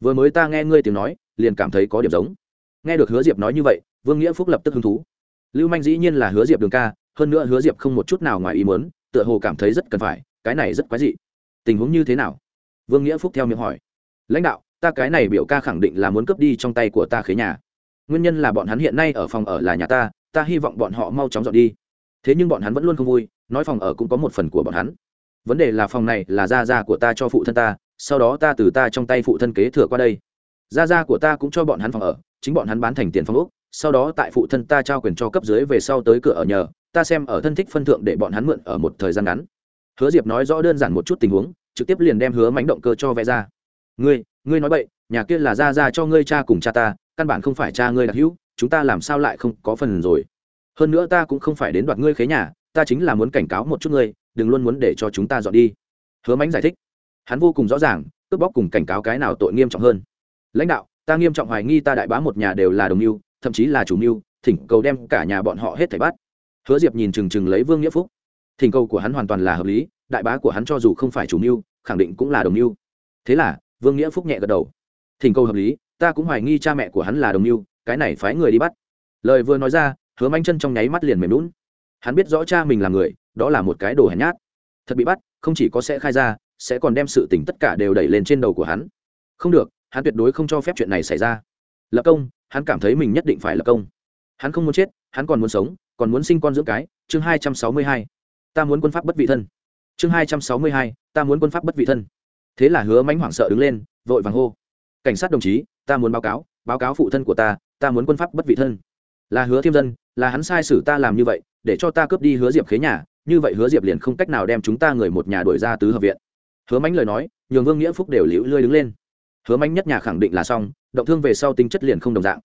Vừa mới ta nghe ngươi tiếng nói, liền cảm thấy có điểm giống. Nghe được hứa diệp nói như vậy, vương nghĩa phúc lập tức hứng thú. Lưu manh dĩ nhiên là hứa diệp đường ca hơn nữa hứa diệp không một chút nào ngoài ý muốn, tựa hồ cảm thấy rất cần phải, cái này rất quái dị. Tình huống như thế nào? Vương nghĩa phúc theo miệng hỏi. Lãnh đạo, ta cái này biểu ca khẳng định là muốn cướp đi trong tay của ta khế nhà. Nguyên nhân là bọn hắn hiện nay ở phòng ở là nhà ta ta hy vọng bọn họ mau chóng dọn đi. Thế nhưng bọn hắn vẫn luôn không vui, nói phòng ở cũng có một phần của bọn hắn. Vấn đề là phòng này là gia gia của ta cho phụ thân ta, sau đó ta từ ta trong tay phụ thân kế thừa qua đây. Gia gia của ta cũng cho bọn hắn phòng ở, chính bọn hắn bán thành tiền phòng úc sau đó tại phụ thân ta trao quyền cho cấp dưới về sau tới cửa ở nhờ ta xem ở thân thích phân thượng để bọn hắn mượn ở một thời gian ngắn. Hứa diệp nói rõ đơn giản một chút tình huống, trực tiếp liền đem hứa mánh động cơ cho vẽ ra. Ngươi ngươi nói vậy nhà kia là ra ra cho ngươi cha cùng cha ta, căn bản không phải cha ngươi đặc hữu, chúng ta làm sao lại không có phần rồi? Hơn nữa ta cũng không phải đến đoạt ngươi khế nhà, ta chính là muốn cảnh cáo một chút ngươi, đừng luôn muốn để cho chúng ta dọn đi. Hứa mánh giải thích. Hắn vô cùng rõ ràng, cướp bóc cùng cảnh cáo cái nào tội nghiêm trọng hơn. Lãnh đạo, ta nghiêm trọng hoài nghi ta đại bá một nhà đều là đồng mưu, thậm chí là chủ mưu, thỉnh cầu đem cả nhà bọn họ hết thảy bắt hứa diệp nhìn chừng chừng lấy vương nghĩa phúc. Thỉnh cầu của hắn hoàn toàn là hợp lý, đại bá của hắn cho dù không phải chủ mưu, khẳng định cũng là đồng mưu. Thế là, vương nghĩa phúc nhẹ gật đầu. Thỉnh cầu hợp lý, ta cũng hoài nghi cha mẹ của hắn là đồng mưu, cái này phái người đi bắt. Lời vừa nói ra, hứa manh chân trong nháy mắt liền mềm lún hắn biết rõ cha mình là người, đó là một cái đồ hèn nhát. Thật bị bắt, không chỉ có sẽ khai ra, sẽ còn đem sự tình tất cả đều đẩy lên trên đầu của hắn. Không được, hắn tuyệt đối không cho phép chuyện này xảy ra. Lập công, hắn cảm thấy mình nhất định phải lập công. Hắn không muốn chết, hắn còn muốn sống còn muốn sinh con dưỡng cái, chương hai trăm sáu mươi hai. Ta muốn quân pháp bất vị thân. Chương hai trăm sáu mươi hai, ta muốn quân pháp bất vị thân. Thế là hứa mánh hoảng sợ đứng lên, vội vàng hô. Cảnh sát đồng chí, ta muốn báo cáo báo cáo phụ thân của ta ta muốn quân pháp bất vị thân. Là hứa thiêm dân, là hắn sai sử ta làm như vậy, để cho ta cướp đi hứa diệp khế nhà, như vậy hứa diệp liền không cách nào đem chúng ta người một nhà đổi ra tứ hợp viện. Hứa mánh lời nói, nhường vương nghĩa phúc đều liễu lươi đứng lên. Hứa mánh nhất nhà khẳng định là xong, động thương về sau tính chất liền không đồng dạng.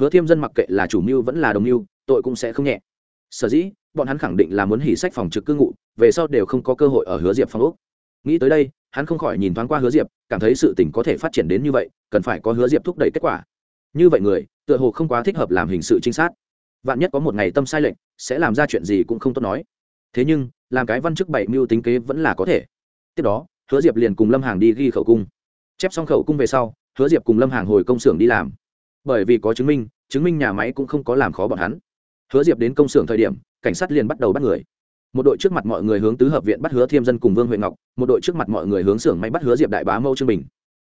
Hứa thiêm dân mặc kệ là chủ mưu vẫn là đồng mưu, tội cũng sẽ không nhẹ sở dĩ, bọn hắn khẳng định là muốn hỉ sách phòng trực cư ngụ, về sau đều không có cơ hội ở hứa diệp phong úc nghĩ tới đây, hắn không khỏi nhìn thoáng qua hứa diệp, cảm thấy sự tình có thể phát triển đến như vậy, cần phải có hứa diệp thúc đẩy kết quả. Như vậy người, tựa hồ không quá thích hợp làm hình sự trinh sát. Vạn nhất có một ngày tâm sai lệch, sẽ làm ra chuyện gì cũng không tốt nói. Thế nhưng, làm cái văn chức bảy mưu tính kế vẫn là có thể. Tiếp đó, hứa diệp liền cùng lâm hàng đi ghi khẩu cung. Chép xong khẩu cung về sau, hứa diệp cùng lâm hàng hồi công xưởng đi làm. Bởi vì có chứng minh chứng minh nhà máy cũng không có làm khó bọn hắn hứa diệp đến công xưởng thời điểm, cảnh sát liền bắt đầu bắt người. Một đội trước mặt mọi người hướng tứ hợp viện bắt hứa thiêm dân cùng vương huệ ngọc, một đội trước mặt mọi người hướng xưởng may bắt hứa diệp đại bá mâu trương bình.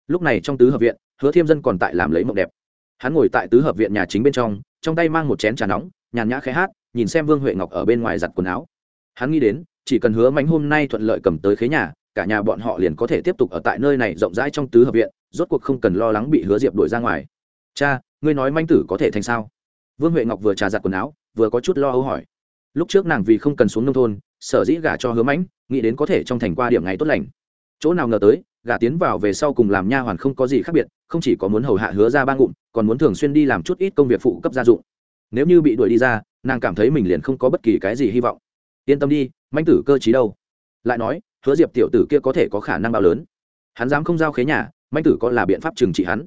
Lúc này trong tứ hợp viện, hứa thiêm dân còn tại làm lấy mộng đẹp. Hắn ngồi tại tứ hợp viện nhà chính bên trong trong tay mang một chén trà nóng, nhàn nhã khẽ hát, nhìn xem vương huệ ngọc ở bên ngoài giặt quần áo. Hắn nghĩ đến, chỉ cần hứa mánh hôm nay thuận lợi cầm tới khế nhà, cả nhà bọn họ liền có thể tiếp tục ở tại nơi này rộng rãi trong tứ hợp viện, rốt cuộc không cần lo lắng bị hứa diệp đuổi ra ngoài. Cha, ngươi nói manh tử có thể thành sao? Vương huệ ngọc vừa trà giặt quần áo vừa có chút lo âu hỏi. Lúc trước nàng vì không cần xuống nông thôn, sở dĩ gả cho hứa mãnh, nghĩ đến có thể trong thành qua điểm ngày tốt lành. Chỗ nào ngờ tới, gả tiến vào về sau cùng làm nha hoàn không có gì khác biệt, không chỉ có muốn hầu hạ hứa ra ba ngụm, còn muốn thường xuyên đi làm chút ít công việc phụ cấp gia dụng. Nếu như bị đuổi đi ra, nàng cảm thấy mình liền không có bất kỳ cái gì hy vọng. Yên tâm đi manh tử cơ chí đâu? Lại nói, hứa diệp tiểu tử kia có thể có khả năng bao lớn? Hắn dám không giao khế nhà manh tử có là biện pháp trừng trị hắn?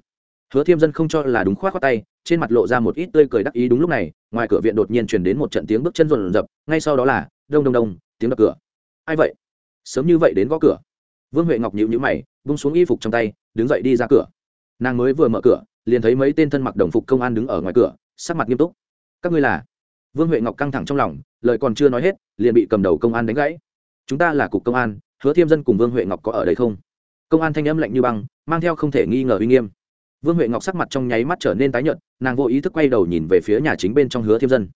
Hứa thiêm dân không cho là đúng khoát khoát tay, trên mặt lộ ra một ít tươi cười đắc ý đúng lúc này, ngoài cửa viện đột nhiên truyền đến một trận tiếng bước chân rộn rập, ngay sau đó là, đông đông đông, tiếng đập cửa. Ai vậy? Sớm như vậy đến gõ cửa. Vương huệ ngọc nhịu nhữ mày bung xuống y phục trong tay, đứng dậy đi ra cửa. Nàng mới vừa mở cửa, liền thấy mấy tên thân mặc đồng phục công an đứng ở ngoài cửa, sắc mặt nghiêm túc. Các ngươi là? Vương huệ ngọc căng thẳng trong lòng, lời còn chưa nói hết, liền bị cầm đầu công an đánh gãy. Chúng ta là cục công an, hứa thiêm dân cùng vương huệ ngọc có ở đây không? Công an thanh âm lạnh như băng, mang theo không thể nghi ngờ uy nghiêm vương huệ ngọc sắc mặt trong nháy mắt trở nên tái nhợt, nàng vô ý thức quay đầu nhìn về phía nhà chính bên trong hứa thiêm dân.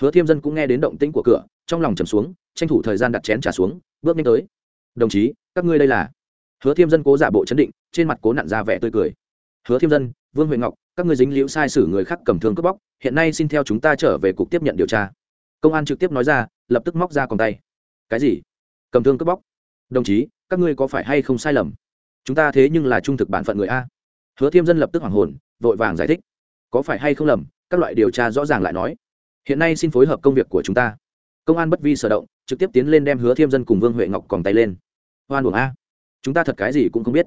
Hứa thiêm dân cũng nghe đến động tĩnh của cửa, trong lòng trầm xuống, tranh thủ thời gian đặt chén trả xuống, bước nhanh tới. Đồng chí, các ngươi đây là? Hứa thiêm dân cố giả bộ chấn định, trên mặt cố nặn ra vẻ tươi cười. Hứa thiêm dân, vương huệ ngọc, các ngươi dính liễu sai sử người khác cầm thương cướp bóc, hiện nay xin theo chúng ta trở về cục tiếp nhận điều tra. Công an trực tiếp nói ra, lập tức móc ra còn tay. Cái gì? Cầm thương cướp bóc? Đồng chí, các ngươi có phải hay không sai lầm? Chúng ta thế nhưng là trung thực bản phận người a hứa thiêm dân lập tức hoảng hồn, vội vàng giải thích. Có phải hay không lầm, các loại điều tra rõ ràng lại nói, hiện nay xin phối hợp công việc của chúng ta. Công an bất vi sở động, trực tiếp tiến lên đem hứa thiêm dân cùng vương huệ ngọc còn tay lên. Hoan buồn a. Chúng ta thật cái gì cũng không biết.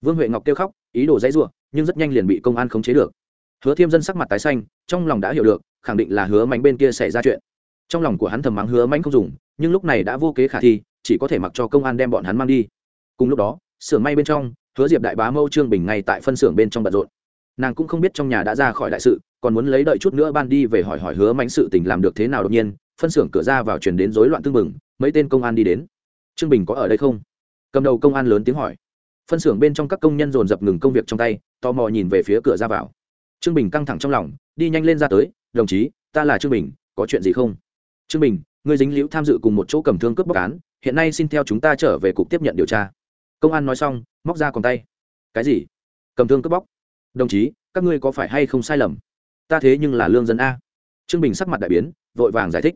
Vương huệ ngọc kêu khóc, ý đồ dãy r u ộ nhưng rất nhanh liền bị công an khống chế được. Hứa thiêm dân sắc mặt tái xanh, trong lòng đã hiểu được, khẳng định là hứa mánh bên kia xảy ra chuyện. Trong lòng của hắn thầm mắng hứa mánh không dùng, nhưng lúc này đã vô kế khả thi, chỉ có thể mặc cho công an đem bọn hắn mang đi. Cùng lúc đó, xưởng may bên trong hứa diệp đại bá mâu trương bình ngay tại phân xưởng bên trong bận rộn. Nàng cũng không biết trong nhà đã ra khỏi đại sự, còn muốn lấy đợi chút nữa ban đi về hỏi hỏi hứa mánh sự tình làm được thế nào đột nhiên, phân xưởng cửa ra vào chuyển đến rối loạn tưng bừng, mấy tên công an đi đến. Trương bình có ở đây không? Cầm đầu công an lớn tiếng hỏi. Phân xưởng bên trong các công nhân dồn dập ngừng công việc trong tay, tò mò nhìn về phía cửa ra vào. Trương bình căng thẳng trong lòng, đi nhanh lên ra tới, đồng chí, ta là trương bình, có chuyện gì không? Trương bình người dính liễu tham dự cùng một chỗ cầm thương cướp bóc án, hiện nay xin theo chúng ta trở về cục tiếp nhận điều tra công an nói xong, móc ra còn tay. Cái gì? Cầm thương cướp bóc. Đồng chí, các ngươi có phải hay không sai lầm? Ta thế nhưng là lương dân a. Trương bình sắc mặt đại biến, vội vàng giải thích.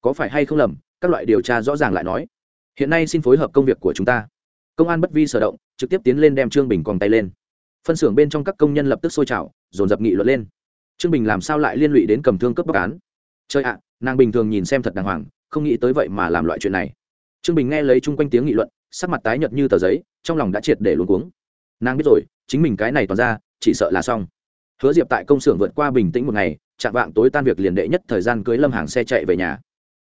Có phải hay không lầm? Các loại điều tra rõ ràng lại nói. Hiện nay xin phối hợp công việc của chúng ta. Công an bất vi sở động, trực tiếp tiến lên đem trương bình còn tay lên. Phân xưởng bên trong các công nhân lập tức sôi trào, dồn dập nghị luận lên. Trương bình làm sao lại liên lụy đến cầm thương cướp bóc án? Chơi ạ, nàng bình thường nhìn xem thật đàng hoàng, không nghĩ tới vậy mà làm loại chuyện này. Trương bình nghe lấy chung quanh tiếng nghị luận sắc mặt tái nhợt như tờ giấy, trong lòng đã triệt để luống cuống. Nàng biết rồi, chính mình cái này toàn ra, chỉ sợ là xong. Hứa diệp tại công xưởng vượt qua bình tĩnh một ngày, chạm vạng tối tan việc liền đệ nhất thời gian cưới lâm hàng xe chạy về nhà.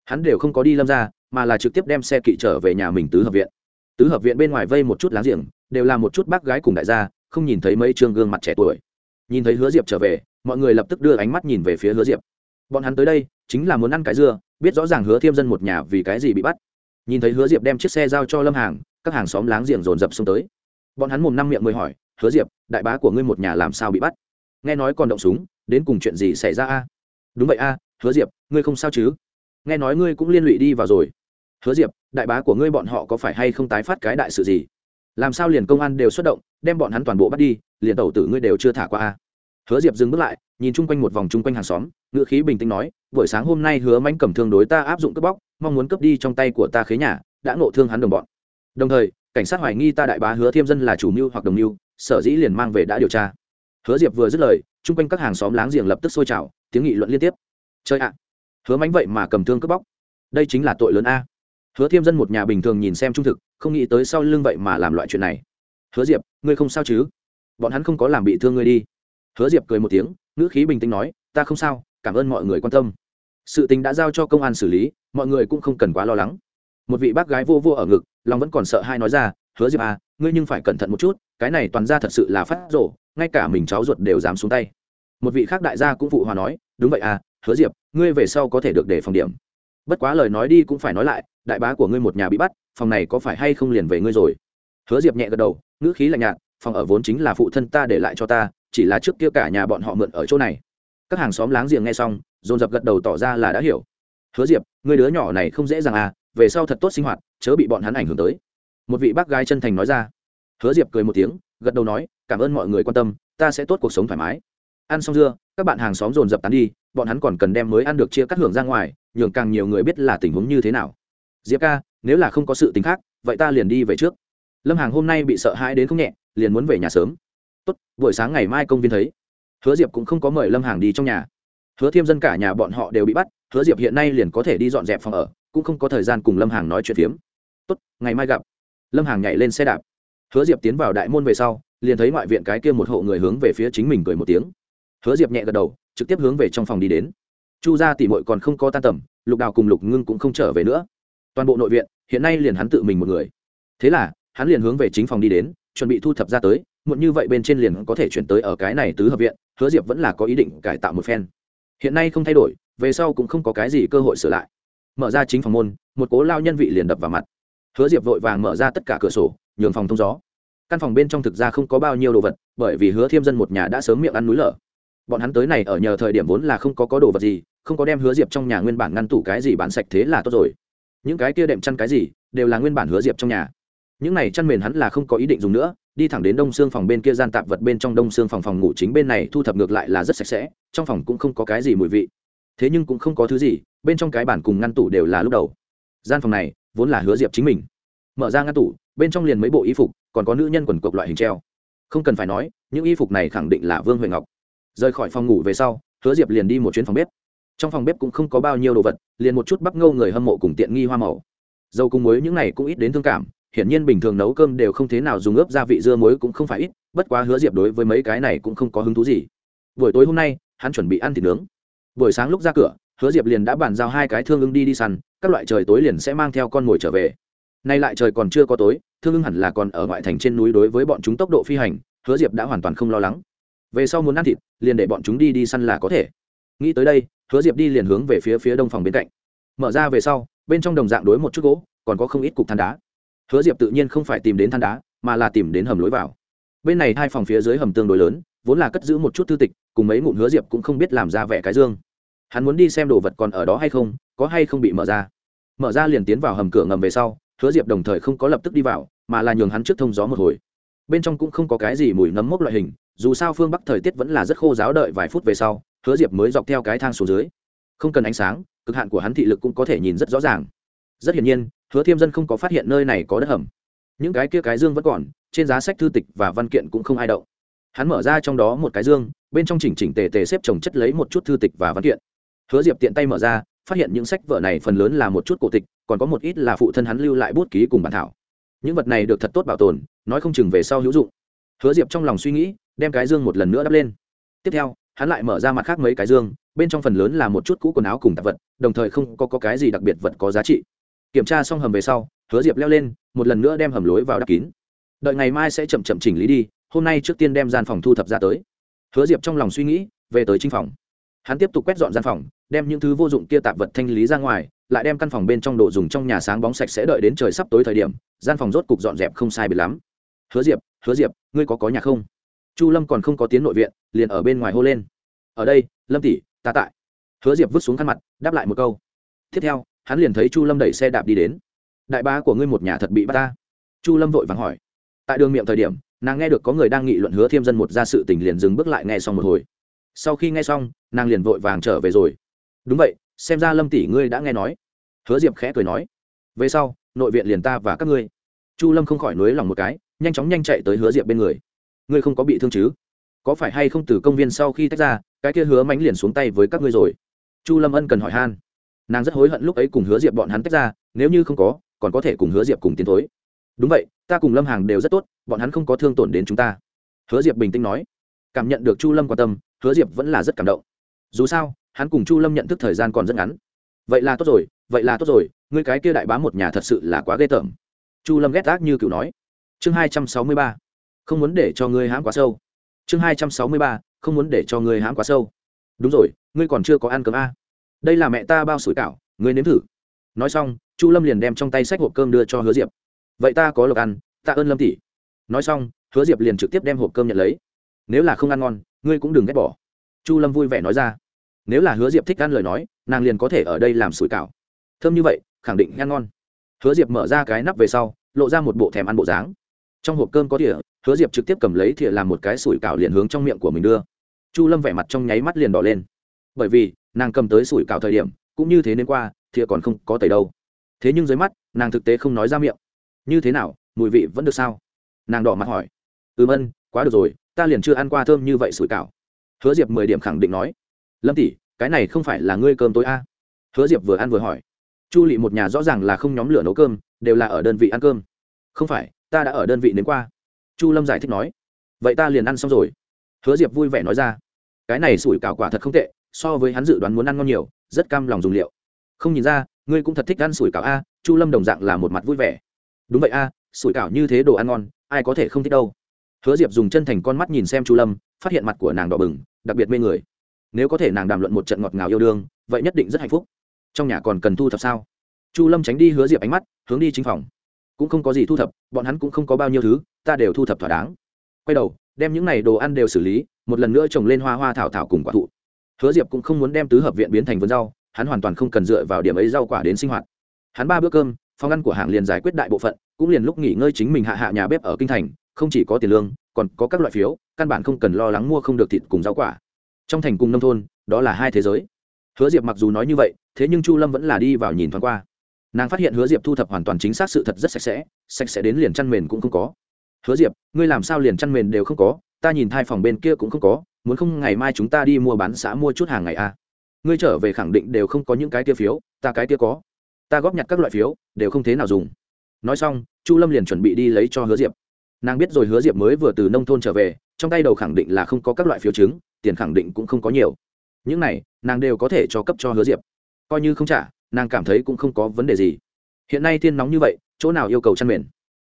Hắn đều không có đi lâm ra, mà là trực tiếp đem xe kỵ trở về nhà mình tứ hợp viện. Tứ hợp viện bên ngoài vây một chút láng giềng, đều là một chút bác gái cùng đại gia, không nhìn thấy mấy trương gương mặt trẻ tuổi. Nhìn thấy hứa diệp trở về, mọi người lập tức đưa ánh mắt nhìn về phía hứa diệp. Bọn hắn tới đây, chính là muốn ăn cái dưa, biết rõ ràng hứa thiêm dân một nhà vì cái gì bị bắt nhìn thấy hứa diệp đem chiếc xe giao cho lâm hàng các hàng xóm láng giềng dồn dập xông tới bọn hắn mồm năm miệng mới hỏi hứa diệp đại bá của ngươi một nhà làm sao bị bắt nghe nói còn động súng đến cùng chuyện gì xảy ra a đúng vậy a hứa diệp ngươi không sao chứ nghe nói ngươi cũng liên lụy đi vào rồi hứa diệp đại bá của ngươi bọn họ có phải hay không tái phát cái đại sự gì làm sao liền công an đều xuất động đem bọn hắn toàn bộ bắt đi liền tẩu tử ngươi đều chưa thả qua a hứa diệp dừng bước lại nhìn chung quanh một vòng chung quanh hàng xóm ngựa khí bình tĩnh nói buổi sáng hôm nay hứa mánh cầm thương đối ta áp dụng cướp bóc mong muốn cướp đi trong tay của ta khế nhà, đã nộ thương hắn đồng bọn. Đồng thời, cảnh sát hoài nghi ta đại bá hứa thiêm dân là chủ mưu hoặc đồng mưu, sở dĩ liền mang về đã điều tra. Hứa diệp vừa dứt lời, chung quanh các hàng xóm láng giềng lập tức sôi trào, tiếng nghị luận liên tiếp. Chơi ạ, hứa mánh vậy mà cầm thương cướp bóc. Đây chính là tội lớn a. Hứa thiêm dân một nhà bình thường nhìn xem trung thực, không nghĩ tới sau lưng vậy mà làm loại chuyện này. Hứa diệp, ngươi không sao chứ? Bọn hắn không có làm bị thương ngươi đi. Hứa diệp cười một tiếng, ngữ khí bình tĩnh nói, ta không sao, cảm ơn mọi người quan tâm sự tình đã giao cho công an xử lý, mọi người cũng không cần quá lo lắng. Một vị bác gái vô vô ở ngực, lòng vẫn còn sợ hai nói ra, hứa diệp à ngươi nhưng phải cẩn thận một chút, cái này toàn ra thật sự là phát rổ ngay cả mình cháu ruột đều dám xuống tay. Một vị khác đại gia cũng phụ hòa nói, đúng vậy à hứa diệp, ngươi về sau có thể được để phòng điểm. Bất quá lời nói đi cũng phải nói lại, đại bá của ngươi một nhà bị bắt, phòng này có phải hay không liền về ngươi rồi? Hứa diệp nhẹ gật đầu, ngữ khí lạnh nhạt, phòng ở vốn chính là phụ thân ta để lại cho ta, chỉ là trước kia cả nhà bọn họ mượn ở chỗ này. Các hàng xóm láng giềng nghe xong dồn dập gật đầu tỏ ra là đã hiểu. Hứa diệp người đứa nhỏ này không dễ dàng à về sau thật tốt sinh hoạt, chớ bị bọn hắn ảnh hưởng tới. Một vị bác gái chân thành nói ra. Hứa diệp cười một tiếng, gật đầu nói, cảm ơn mọi người quan tâm, ta sẽ tốt cuộc sống thoải mái. Ăn xong dưa, các bạn hàng xóm dồn dập tán đi, bọn hắn còn cần đem mới ăn được chia cắt hưởng ra ngoài, nhường càng nhiều người biết là tình huống như thế nào. Diệp ca, nếu là không có sự tính khác, vậy ta liền đi về trước. Lâm hàng hôm nay bị sợ hãi đến không nhẹ, liền muốn về nhà sớm. Tốt, buổi sáng ngày mai công viên thấy. Hứa diệp cũng không có mời lâm hàng đi trong nhà hứa thiêm dân cả nhà bọn họ đều bị bắt, hứa diệp hiện nay liền có thể đi dọn dẹp phòng ở, cũng không có thời gian cùng lâm hàng nói chuyện phiếm. Tốt, ngày mai gặp. Lâm hàng nhảy lên xe đạp. Hứa diệp tiến vào đại môn về sau, liền thấy ngoại viện cái kia một hộ người hướng về phía chính mình cười một tiếng. Hứa diệp nhẹ gật đầu, trực tiếp hướng về trong phòng đi đến. Chu gia tỉ mội còn không có tan tầm, lục đào cùng lục ngưng cũng không trở về nữa. Toàn bộ nội viện, hiện nay liền hắn tự mình một người. Thế là, hắn liền hướng về chính phòng đi đến, chuẩn bị thu thập ra tới, muộn như vậy bên trên liền có thể chuyển tới ở cái này tứ hợp viện, hứa diệp vẫn là có ý định cải tạo một phen hiện nay không thay đổi, về sau cũng không có cái gì cơ hội sửa lại. Mở ra chính phòng môn, một cố lao nhân vị liền đập vào mặt. Hứa diệp vội vàng mở ra tất cả cửa sổ, nhường phòng thông gió. Căn phòng bên trong thực ra không có bao nhiêu đồ vật, bởi vì hứa thiêm dân một nhà đã sớm miệng ăn núi lở. Bọn hắn tới này ở nhờ thời điểm vốn là không có có đồ vật gì, không có đem hứa diệp trong nhà nguyên bản ngăn tủ cái gì bán sạch thế là tốt rồi. Những cái kia đệm chăn cái gì, đều là nguyên bản hứa diệp trong nhà những này chăn mền hắn là không có ý định dùng nữa, đi thẳng đến đông xương phòng bên kia gian tạp vật bên trong đông xương phòng phòng ngủ chính bên này thu thập ngược lại là rất sạch sẽ, trong phòng cũng không có cái gì mùi vị. Thế nhưng cũng không có thứ gì, bên trong cái bản cùng ngăn tủ đều là lúc đầu. Gian phòng này vốn là hứa diệp chính mình. Mở ra ngăn tủ, bên trong liền mấy bộ y phục, còn có nữ nhân quần cộc loại hình treo. Không cần phải nói, những y phục này khẳng định là vương huệ ngọc. Rời khỏi phòng ngủ về sau, hứa diệp liền đi một chuyến phòng bếp. Trong phòng bếp cũng không có bao nhiêu đồ vật, liền một chút bắp ngâu người hâm mộ cùng tiện nghi hoa màu. Dầu cùng muối những này cũng ít đến thương cảm hiển nhiên bình thường nấu cơm đều không thế nào dùng ướp gia vị dưa muối cũng không phải ít, bất quá hứa diệp đối với mấy cái này cũng không có hứng thú gì. Buổi tối hôm nay, hắn chuẩn bị ăn thịt nướng. Buổi sáng lúc ra cửa, hứa diệp liền đã bàn giao hai cái thương ưng đi đi săn, các loại trời tối liền sẽ mang theo con mồi trở về. Nay lại trời còn chưa có tối, thương ưng hẳn là còn ở ngoại thành trên núi đối với bọn chúng tốc độ phi hành, hứa diệp đã hoàn toàn không lo lắng. Về sau muốn ăn thịt, liền để bọn chúng đi đi săn là có thể. Nghĩ tới đây, hứa diệp đi liền hướng về phía phía đông phòng bên cạnh. Mở ra về sau, bên trong đồng dạng đối một chút gỗ, còn có không ít cục than đá hứa diệp tự nhiên không phải tìm đến than đá, mà là tìm đến hầm lối vào. Bên này hai phòng phía dưới hầm tương đối lớn, vốn là cất giữ một chút thư tịch, cùng mấy ngụm hứa diệp cũng không biết làm ra vẻ cái dương. Hắn muốn đi xem đồ vật còn ở đó hay không, có hay không bị mở ra. Mở ra liền tiến vào hầm cửa ngầm về sau, hứa diệp đồng thời không có lập tức đi vào, mà là nhường hắn trước thông gió một hồi. Bên trong cũng không có cái gì mùi nấm mốc loại hình, dù sao phương bắc thời tiết vẫn là rất khô giáo đợi vài phút về sau, hứa diệp mới dọc theo cái thang xuống dưới. Không cần ánh sáng, cực hạn của hắn thị lực cũng có thể nhìn rất rõ ràng. Rất hiển nhiên hứa thiêm dân không có phát hiện nơi này có đất hầm. Những cái kia cái dương vẫn còn trên giá sách thư tịch và văn kiện cũng không ai đậu hắn mở ra trong đó một cái dương bên trong chỉnh chỉnh tề tề xếp trồng chất lấy một chút thư tịch và văn kiện. Hứa diệp tiện tay mở ra phát hiện những sách vở này phần lớn là một chút cổ tịch còn có một ít là phụ thân hắn lưu lại bút ký cùng bản thảo. Những vật này được thật tốt bảo tồn nói không chừng về sau hữu dụng. Hứa diệp trong lòng suy nghĩ đem cái dương một lần nữa đắp lên. Tiếp theo hắn lại mở ra mặt khác mấy cái dương bên trong phần lớn là một chút cũ quần áo cùng tạp vật đồng thời không có, có cái gì đặc biệt vật có giá trị kiểm tra xong hầm về sau, hứa diệp leo lên, một lần nữa đem hầm lối vào đắp kín. Đợi ngày mai sẽ chậm chậm chỉnh lý đi, hôm nay trước tiên đem gian phòng thu thập ra tới. Hứa diệp trong lòng suy nghĩ, về tới chính phòng. Hắn tiếp tục quét dọn gian phòng, đem những thứ vô dụng kia tạp vật thanh lý ra ngoài, lại đem căn phòng bên trong đồ dùng trong nhà sáng bóng sạch sẽ đợi đến trời sắp tối thời điểm, gian phòng rốt cục dọn dẹp không sai bị lắm. Hứa diệp hứa diệp, ngươi có có nhà không? Chu lâm còn không có tiến nội viện, liền ở bên ngoài hô lên. Ở đây, lâm tỷ, ta tại. Hứa diệp vứt xuống khăn mặt, đáp lại một câu. Tiếp theo hắn liền thấy chu lâm đẩy xe đạp đi đến. Đại bá của ngươi một nhà thật bị bắt ta? Chu lâm vội vàng hỏi. Tại đường miệng thời điểm, nàng nghe được có người đang nghị luận hứa thiêm dân một ra sự tình liền dừng bước lại nghe xong một hồi. Sau khi nghe xong, nàng liền vội vàng trở về rồi. Đúng vậy, xem ra lâm tỷ ngươi đã nghe nói. Hứa diệp khẽ cười nói. Về sau, nội viện liền ta và các ngươi. Chu lâm không khỏi nối lòng một cái, nhanh chóng nhanh chạy tới hứa diệp bên người. Ngươi không có bị thương chứ? Có phải hay không từ công viên sau khi tách ra, cái kia hứa mánh liền xuống tay với các ngươi rồi? Chu lâm ân cần hỏi han nàng rất hối hận lúc ấy cùng hứa diệp bọn hắn tách ra, nếu như không có, còn có thể cùng hứa diệp cùng tiến thối. Đúng vậy, ta cùng lâm hàng đều rất tốt, bọn hắn không có thương tổn đến chúng ta. Hứa diệp bình tĩnh nói. Cảm nhận được chu lâm quan tâm, hứa diệp vẫn là rất cảm động. Dù sao, hắn cùng chu lâm nhận thức thời gian còn rất ngắn. Vậy là tốt rồi, vậy là tốt rồi, ngươi cái kia đại bá một nhà thật sự là quá ghê tởm. Chu lâm ghét ác như cựu nói. Chương hai trăm sáu mươi ba. Không muốn để cho ngươi hãm quá sâu. Chương hai trăm sáu mươi ba. Không muốn để cho ngươi hãm quá sâu. Đúng rồi, ngươi còn chưa có ăn cơm a đây là mẹ ta bao sủi cảo ngươi nếm thử. Nói xong, chu lâm liền đem trong tay sách hộp cơm đưa cho hứa diệp. Vậy ta có lộc ăn, tạ ơn lâm tỷ. Nói xong, hứa diệp liền trực tiếp đem hộp cơm nhận lấy. Nếu là không ăn ngon, ngươi cũng đừng ghét bỏ. Chu lâm vui vẻ nói ra. Nếu là hứa diệp thích ăn lời nói, nàng liền có thể ở đây làm sủi cảo. Thơm như vậy, khẳng định ăn ngon. Hứa diệp mở ra cái nắp về sau, lộ ra một bộ thèm ăn bộ dáng. Trong hộp cơm có thìa, hứa diệp trực tiếp cầm lấy thìa làm một cái sủi cảo liền hướng trong miệng của mình đưa. Chu lâm vẻ mặt trong nháy mắt liền đỏ lên. Bởi vì nàng cầm tới sủi cảo thời điểm, cũng như thế nên qua, thìa còn không có tẩy đâu. Thế nhưng dưới mắt, nàng thực tế không nói ra miệng. Như thế nào, mùi vị vẫn được sao? Nàng đỏ mặt hỏi. Ừm ân quá được rồi, ta liền chưa ăn qua thơm như vậy sủi cảo. Hứa diệp mười điểm khẳng định nói. Lâm tỷ, cái này không phải là ngươi cơm tối a à? hứa diệp vừa ăn vừa hỏi. Chu lị một nhà rõ ràng là không nhóm lửa nấu cơm, đều là ở đơn vị ăn cơm. Không phải, ta đã ở đơn vị đến qua. Chu lâm giải thích nói. Vậy ta liền ăn xong rồi. Hứa diệp vui vẻ nói ra. Cái này sủi cảo quả thật không tệ so với hắn dự đoán muốn ăn ngon nhiều, rất cam lòng dùng liệu. Không nhìn ra, ngươi cũng thật thích ăn sủi cảo a, chu lâm đồng dạng là một mặt vui vẻ. Đúng vậy a, sủi cảo như thế đồ ăn ngon, ai có thể không thích đâu. Hứa diệp dùng chân thành con mắt nhìn xem chu lâm, phát hiện mặt của nàng đỏ bừng, đặc biệt mê người. Nếu có thể nàng đàm luận một trận ngọt ngào yêu đương, vậy nhất định rất hạnh phúc. Trong nhà còn cần thu thập sao? Chu lâm tránh đi hứa diệp ánh mắt, hướng đi chính phòng. Cũng không có gì thu thập, bọn hắn cũng không có bao nhiêu thứ, ta đều thu thập thỏa đáng. Quay đầu, đem những n à y đồ ăn đều xử lý, một lần nữa trồng lên hoa hoa thảo thảo cùng quả thụ hứa diệp cũng không muốn đem tứ hợp viện biến thành vườn rau, hắn hoàn toàn không cần dựa vào điểm ấy rau quả đến sinh hoạt. Hắn ba bữa cơm, phòng ăn của hàng liền giải quyết đại bộ phận, cũng liền lúc nghỉ ngơi chính mình hạ hạ nhà bếp ở kinh thành, không chỉ có tiền lương, còn có các loại phiếu, căn bản không cần lo lắng mua không được thịt cùng rau quả. Trong thành cùng nông thôn, đó là hai thế giới. Hứa diệp mặc dù nói như vậy, thế nhưng chu lâm vẫn là đi vào nhìn thoáng qua. Nàng phát hiện hứa diệp thu thập hoàn toàn chính xác sự thật rất sạch sẽ sạch sẽ đến liền chăn mền cũng không có. Hứa diệp, ngươi làm sao liền chăn mền đều không có? Ta nhìn thai phòng bên kia cũng không có muốn không ngày mai chúng ta đi mua bán xã mua chút hàng ngày a à? ngươi trở về khẳng định đều không có những cái kia phiếu, ta cái kia có. Ta góp nhặt các loại phiếu, đều không thế nào dùng. Nói xong, chu lâm liền chuẩn bị đi lấy cho hứa diệp. Nàng biết rồi hứa diệp mới vừa từ nông thôn trở về, trong tay đầu khẳng định là không có các loại phiếu chứng, tiền khẳng định cũng không có nhiều. Những này, nàng đều có thể cho cấp cho hứa diệp. Coi như không trả, nàng cảm thấy cũng không có vấn đề gì. Hiện nay thiên nóng như vậy, chỗ nào yêu cầu chăn mền?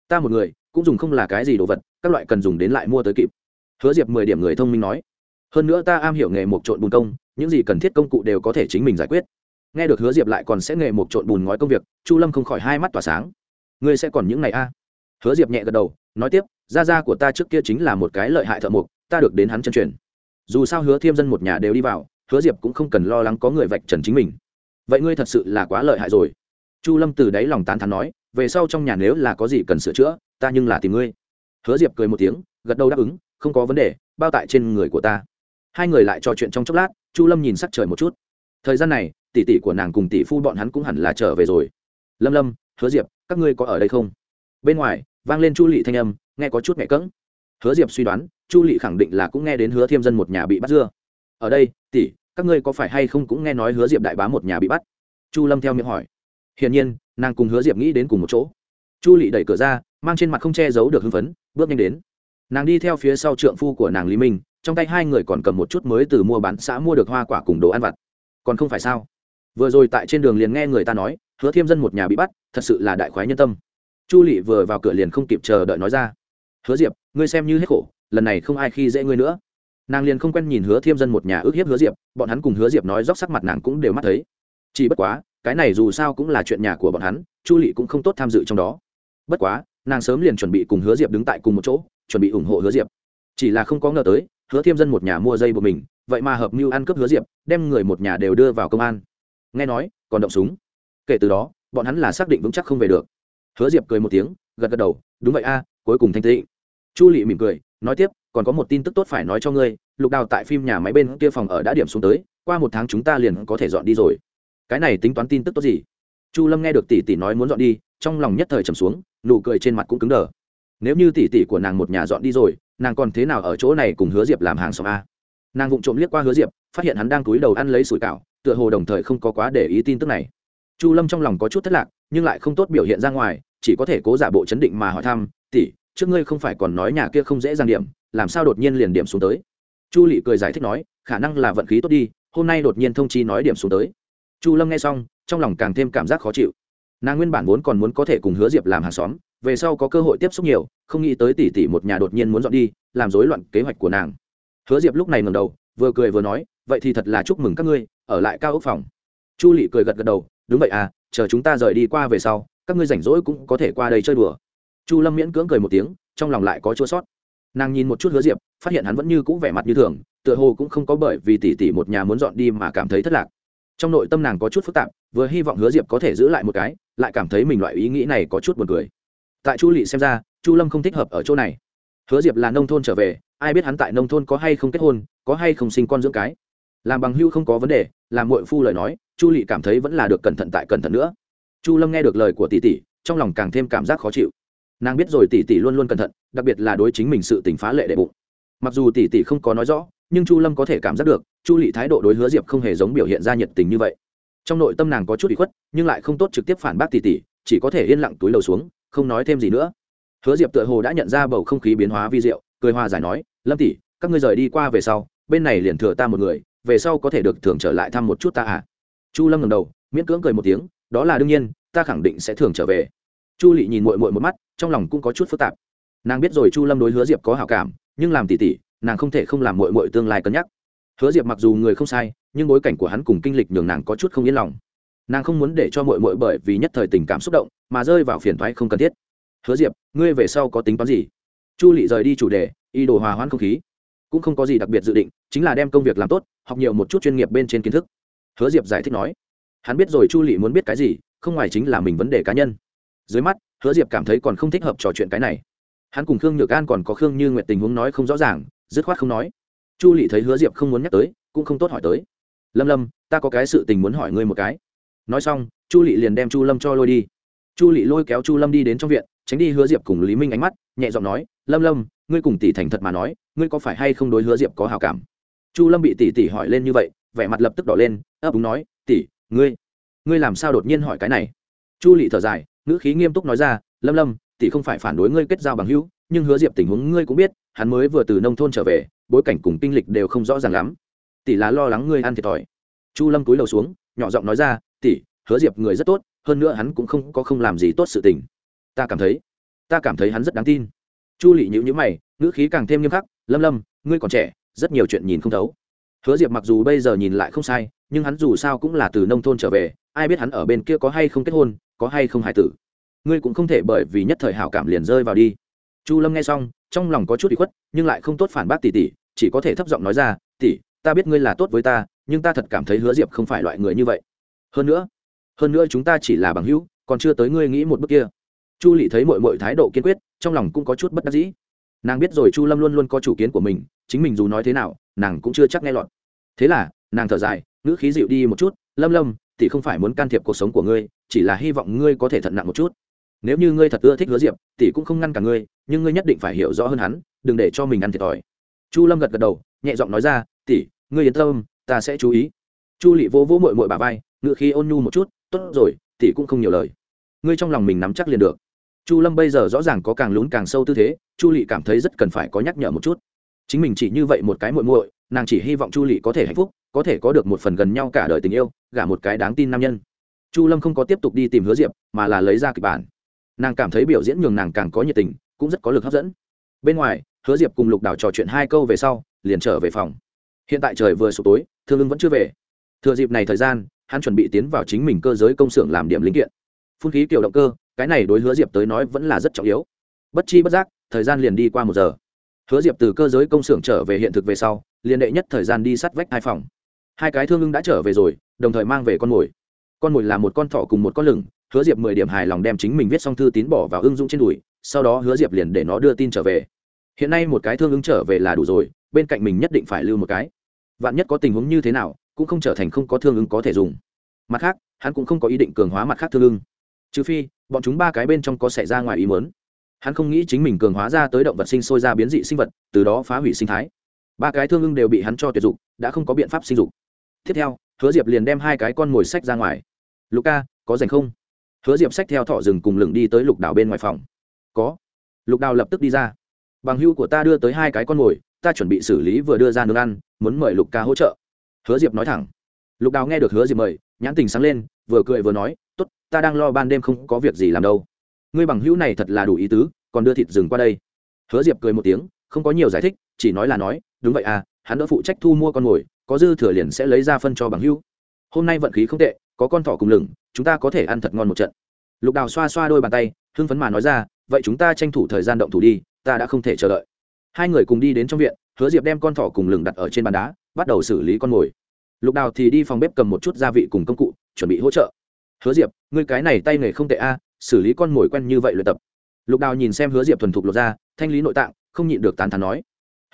Ta một người, cũng dùng không là cái gì đồ vật, các loại cần dùng đến lại mua tới kịp. Hứa diệp mười điểm người thông minh nói hơn nữa ta am hiểu nghề mộc trộn bùn công, những gì cần thiết công cụ đều có thể chính mình giải quyết. Nghe được hứa diệp lại còn sẽ nghề mộc trộn bùn ngói công việc, chu lâm không khỏi hai mắt tỏa sáng. Ngươi sẽ còn những ngày a à? hứa diệp nhẹ gật đầu, nói tiếp, gia gia của ta trước kia chính là một cái lợi hại thợ mộc, ta được đến hắn chân truyền. Dù sao hứa thiêm dân một nhà đều đi vào, hứa diệp cũng không cần lo lắng có người vạch trần chính mình. Vậy ngươi thật sự là quá lợi hại rồi. Chu lâm từ đáy lòng tán thắn nói, về sau trong nhà nếu là có gì cần sửa chữa, ta nhưng là tìm ngươi. Hứa diệp cười một tiếng, gật đầu đáp ứng, không có vấn đề, bao tại trên người của ta hai người lại trò chuyện trong chốc lát, chu lâm nhìn sắc trời một chút. Thời gian này, tỷ tỷ của nàng cùng tỷ phu bọn hắn cũng hẳn là trở về rồi. Lâm lâm, hứa diệp, các ngươi có ở đây không? Bên ngoài, vang lên chu lị thanh âm, nghe có chút mẹ cỡng hứa diệp suy đoán, chu lị khẳng định là cũng nghe đến hứa thiêm dân một nhà bị bắt dưa. Ở đây, tỷ, các ngươi có phải hay không cũng nghe nói hứa diệp đại bá một nhà bị bắt? Chu lâm theo miệng hỏi. Hiển nhiên, nàng cùng hứa diệp nghĩ đến cùng một chỗ. Chu lị đẩy cửa ra, mang trên mặt không che giấu được hưng phấn, bước nhanh đến. Nàng đi theo phía sau trượng phu của nàng lý minh trong tay hai người còn cầm một chút mới từ mua bán xã mua được hoa quả cùng đồ ăn vặt. Còn không phải sao? Vừa rồi tại trên đường liền nghe người ta nói, hứa thiêm dân một nhà bị bắt, thật sự là đại khoái nhân tâm. Chu lị vừa vào cửa liền không kịp chờ đợi nói ra, hứa diệp, ngươi xem như hết khổ, lần này không ai khi dễ ngươi nữa. Nàng liền không quen nhìn hứa thiêm dân một nhà ước hiếp hứa diệp, bọn hắn cùng hứa diệp nói róc sắc mặt nàng cũng đều mắt thấy. Chỉ bất quá, cái này dù sao cũng là chuyện nhà của bọn hắn, chu lị cũng không tốt tham dự trong đó. Bất quá, nàng sớm liền chuẩn bị cùng hứa diệp đứng tại cùng một chỗ, chuẩn bị ủng hộ hứa diệp. Chỉ là không có ngờ tới hứa thiêm dân một nhà mua dây buộc mình, vậy mà hợp mưu ăn cướp hứa diệp, đem người một nhà đều đưa vào công an. Nghe nói, còn động súng. Kể từ đó, bọn hắn là xác định vững chắc không về được. Hứa diệp cười một tiếng, gật gật đầu, đúng vậy a, cuối cùng thanh tịnh. Chu lị mỉm cười, nói tiếp, còn có một tin tức tốt phải nói cho ngươi, lục đào tại phim nhà máy bên kia phòng ở đã điểm xuống tới, qua một tháng chúng ta liền có thể dọn đi rồi. Cái này tính toán tin tức tốt gì? Chu lâm nghe được tỷ tỷ nói muốn dọn đi, trong lòng nhất thời trầm xuống, nụ cười trên mặt cũng cứng đờ. Nếu như tỷ tỷ của nàng một nhà dọn đi rồi nàng còn thế nào ở chỗ này cùng hứa diệp làm hàng xóm a? Nàng vụng trộm liếc qua hứa diệp, phát hiện hắn đang túi đầu ăn lấy sủi cảo, tựa hồ đồng thời không có quá để ý tin tức này. Chu lâm trong lòng có chút thất lạc, nhưng lại không tốt biểu hiện ra ngoài, chỉ có thể cố giả bộ chấn định mà hỏi thăm, tỷ, trước ngươi không phải còn nói nhà kia không dễ dàng điểm, làm sao đột nhiên liền điểm xuống tới? Chu lị cười giải thích nói, khả năng là vận khí tốt đi, hôm nay đột nhiên thông chi nói điểm xuống tới. Chu lâm nghe xong, trong lòng càng thêm cảm giác khó chịu. Nàng nguyên bản vốn còn muốn có thể cùng hứa diệp làm hàng xóm về sau có cơ hội tiếp xúc nhiều, không nghĩ tới tỷ tỷ một nhà đột nhiên muốn dọn đi, làm rối loạn kế hoạch của nàng. Hứa diệp lúc này ngầm đầu, vừa cười vừa nói, vậy thì thật là chúc mừng các ngươi, ở lại cao ốc phòng. Chu lị cười gật gật đầu, đúng vậy à chờ chúng ta rời đi qua về sau, các ngươi rảnh rỗi cũng có thể qua đây chơi đùa. Chu lâm miễn cưỡng cười một tiếng, trong lòng lại có chua sót. Nàng nhìn một chút hứa diệp, phát hiện hắn vẫn như cũ vẻ mặt như thường, tựa hồ cũng không có bởi vì tỷ tỷ một nhà muốn dọn đi mà cảm thấy thất lạc. Trong nội tâm nàng có chút phức tạp, vừa hy vọng hứa diệp có thể giữ lại một cái, lại cảm thấy mình loại ý nghĩ này có chút buồn cười tại chu lị xem ra, chu lâm không thích hợp ở chỗ này. Hứa diệp là nông thôn trở về, ai biết hắn tại nông thôn có hay không kết hôn, có hay không sinh con dưỡng cái. Làm bằng hưu không có vấn đề, làm mội phu lời nói, chu lị cảm thấy vẫn là được cẩn thận tại cẩn thận nữa. Chu lâm nghe được lời của tỷ tỷ, trong lòng càng thêm cảm giác khó chịu. Nàng biết rồi tỷ tỷ luôn luôn cẩn thận, đặc biệt là đối chính mình sự tình phá lệ đệ bụng. Mặc dù tỷ tỷ không có nói rõ, nhưng chu lâm có thể cảm giác được, chu lị thái độ đối hứa diệp không hề giống biểu hiện ra nhiệt tình như vậy. Trong nội tâm nàng có chút bị khuất, nhưng lại không tốt trực tiếp phản bác tỷ tỷ, chỉ có thể yên lặng túi lầu xuống không nói thêm gì nữa. Hứa diệp tựa hồ đã nhận ra bầu không khí biến hóa vi diệu, cười hòa giải nói, lâm tỷ, các ngươi rời đi qua về sau, bên này liền thừa ta một người, về sau có thể được thường trở lại thăm một chút ta à? Chu lâm ngầm đầu, miễn cưỡng cười một tiếng, đó là đương nhiên, ta khẳng định sẽ thường trở về. Chu lị nhìn mội mội một mắt, trong lòng cũng có chút phức tạp. Nàng biết rồi chu lâm đối hứa diệp có hảo cảm, nhưng làm tỉ tỉ nàng không thể không làm mội mội tương lai cân nhắc. Hứa diệp mặc dù người không sai, nhưng bối cảnh của hắn cùng kinh lịch nhường nàng có chút không yên lòng nàng không muốn để cho mội mội bởi vì nhất thời tình cảm xúc động mà rơi vào phiền thoái không cần thiết. Hứa diệp, ngươi về sau có tính toán gì? Chu lị rời đi chủ đề y đồ hòa hoãn không khí. Cũng không có gì đặc biệt dự định, chính là đem công việc làm tốt, học nhiều một chút chuyên nghiệp bên trên kiến thức. Hứa diệp giải thích nói. Hắn biết rồi chu lị muốn biết cái gì, không ngoài chính là mình vấn đề cá nhân. Dưới mắt, hứa diệp cảm thấy còn không thích hợp trò chuyện cái này. Hắn cùng khương nhược an còn có khương như nguyện tình huống nói không rõ ràng, dứt khoát không nói. Chu lị thấy hứa diệp không muốn nhắc tới, cũng không tốt hỏi tới. Lâm lâm, ta có cái sự tình muốn hỏi ngươi một cái nói xong, chu lị liền đem chu lâm cho lôi đi. Chu lị lôi kéo chu lâm đi đến trong viện, tránh đi hứa diệp cùng lý minh ánh mắt, nhẹ giọng nói, lâm lâm, ngươi cùng tỷ thành thật mà nói, ngươi có phải hay không đối hứa diệp có hào cảm? Chu lâm bị tỷ tỷ hỏi lên như vậy, vẻ mặt lập tức đỏ lên, ấp úng nói, tỷ, ngươi ngươi làm sao đột nhiên hỏi cái này? Chu lị thở dài, ngữ khí nghiêm túc nói ra, lâm lâm, tỷ không phải phản đối ngươi kết giao bằng hữu, nhưng hứa diệp tình huống ngươi cũng biết, hắn mới vừa từ nông thôn trở về, bối cảnh cùng kinh lịch đều không rõ ràng lắm. Tỷ là lo lắng ngươi ăn thiệt thòi. Chu lâm cúi đầu xuống, nhỏ giọng nói ra tỷ, hứa diệp người rất tốt, hơn nữa hắn cũng không có không làm gì tốt sự tình. Ta cảm thấy, ta cảm thấy hắn rất đáng tin. Chu lị nhữ nhữ mày, ngữ khí càng thêm nghiêm khắc, lâm lâm, ngươi còn trẻ, rất nhiều chuyện nhìn không thấu. Hứa diệp mặc dù bây giờ nhìn lại không sai, nhưng hắn dù sao cũng là từ nông thôn trở về, ai biết hắn ở bên kia có hay không kết hôn, có hay không hài tử. Ngươi cũng không thể bởi vì nhất thời hảo cảm liền rơi vào đi. Chu lâm nghe xong, trong lòng có chút bị khuất, nhưng lại không tốt phản bác tỷ tỷ, chỉ có thể thấp giọng nói ra, tỷ, ta biết ngươi là tốt với ta, nhưng ta thật cảm thấy hứa diệp không phải loại người như vậy hơn nữa hơn nữa chúng ta chỉ là bằng hữu, còn chưa tới ngươi nghĩ một bước kia. Chu lị thấy mọi mọi thái độ kiên quyết, trong lòng cũng có chút bất đắc dĩ. Nàng biết rồi chu lâm luôn luôn có chủ kiến của mình, chính mình dù nói thế nào, nàng cũng chưa chắc nghe lọt. Thế là, nàng thở dài, ngữ khí dịu đi một chút, lâm lâm thì không phải muốn can thiệp cuộc sống của ngươi, chỉ là hy vọng ngươi có thể thận nặng một chút. Nếu như ngươi thật ưa thích hứa diệp, tỷ cũng không ngăn cả ngươi, nhưng ngươi nhất định phải hiểu rõ hơn hắn, đừng để cho mình ăn thiệt thòi. Chu lâm gật gật đầu, nhẹ giọng nói ra, tỷ, ngươi yên tâm, ta sẽ chú ý. Chu lị vỗ vỗ mội mội bà vai ngựa khi ôn nhu một chút, tốt rồi thì cũng không nhiều lời. Ngươi trong lòng mình nắm chắc liền được. Chu lâm bây giờ rõ ràng có càng lún càng sâu tư thế, chu lị cảm thấy rất cần phải có nhắc nhở một chút. Chính mình chỉ như vậy một cái muội muội, nàng chỉ hy vọng chu lị có thể hạnh phúc, có thể có được một phần gần nhau cả đời tình yêu, gả một cái đáng tin nam nhân. Chu lâm không có tiếp tục đi tìm hứa diệp, mà là lấy ra kịch bản. Nàng cảm thấy biểu diễn nhường nàng càng có nhiệt tình, cũng rất có lực hấp dẫn. Bên ngoài, hứa diệp cùng lục đảo trò chuyện hai câu về sau, liền trở về phòng. Hiện tại trời vừa sụp tối, thương ưng vẫn chưa về. Thừa dịp này thời gian hắn chuẩn bị tiến vào chính mình cơ giới công xưởng làm điểm linh kiện. Phun khí kiểu động cơ, cái này đối hứa diệp tới nói vẫn là rất trọng yếu. Bất chi bất giác, thời gian liền đi qua một giờ. Hứa diệp từ cơ giới công xưởng trở về hiện thực về sau, liền đệ nhất thời gian đi sắt vách hai phòng. Hai cái thương ưng đã trở về rồi, đồng thời mang về con mồi. Con mồi là một con thỏ cùng một con lửng, hứa diệp mười điểm hài lòng đem chính mình viết xong thư tín bỏ vào ưng dũng trên đùi, sau đó hứa diệp liền để nó đưa tin trở về. Hiện nay một cái thương ưng trở về là đủ rồi, bên cạnh mình nhất định phải lưu một cái. Vạn nhất có tình huống như thế nào cũng không trở thành không có thương ứng có thể dùng. Mặt khác, hắn cũng không có ý định cường hóa mặt khác thương ứng. Trừ phi, bọn chúng ba cái bên trong có xảy ra ngoài ý mớn hắn không nghĩ chính mình cường hóa ra tới động vật sinh sôi ra biến dị sinh vật, từ đó phá hủy sinh thái. Ba cái thương ưng đều bị hắn cho tuyệt dụng, đã không có biện pháp sinh dục tiếp theo, hứa diệp liền đem hai cái con mồi sách ra ngoài. Luca có dành không? Hứa diệp sách theo thọ rừng cùng lửng đi tới lục đào bên ngoài phòng. Có. Lục đào lập tức đi ra. Bằng hưu của ta đưa tới hai cái con mồi, ta chuẩn bị xử lý vừa đưa ra nướng ăn, muốn mời lục ca hỗ trợ hứa diệp nói thẳng. Lục đào nghe được hứa diệp mời, nhãn tình sáng lên, vừa cười vừa nói t ố t ta đang lo ban đêm không có việc gì làm đâu. Ngươi bằng hữu này thật là đủ ý tứ, còn đưa thịt rừng qua đây. Hứa diệp cười một tiếng, không có nhiều giải thích, chỉ nói là nói, đúng vậy à hắn đỡ phụ trách thu mua con mồi, có dư thừa liền sẽ lấy ra phân cho bằng hữu. Hôm nay vận khí không tệ, có con thỏ cùng lửng, chúng ta có thể ăn thật ngon một trận. Lục đào xoa xoa đôi bàn tay, hưng phấn mà nói ra, vậy chúng ta tranh thủ thời gian động thủ đi, ta đã không thể chờ đợi. Hai người cùng đi đến trong viện hứa diệp đem con thỏ cùng lửng đặt ở trên bàn đá, bắt đầu xử lý con mồi. Lục đào thì đi phòng bếp cầm một chút gia vị cùng công cụ, chuẩn bị hỗ trợ. Hứa diệp, ngươi cái này tay nghề không tệ a, xử lý con mồi quen như vậy luyện tập. Lục đào nhìn xem hứa diệp thuần thục lột ra, thanh lý nội tạng, không nhịn được tán thán nói.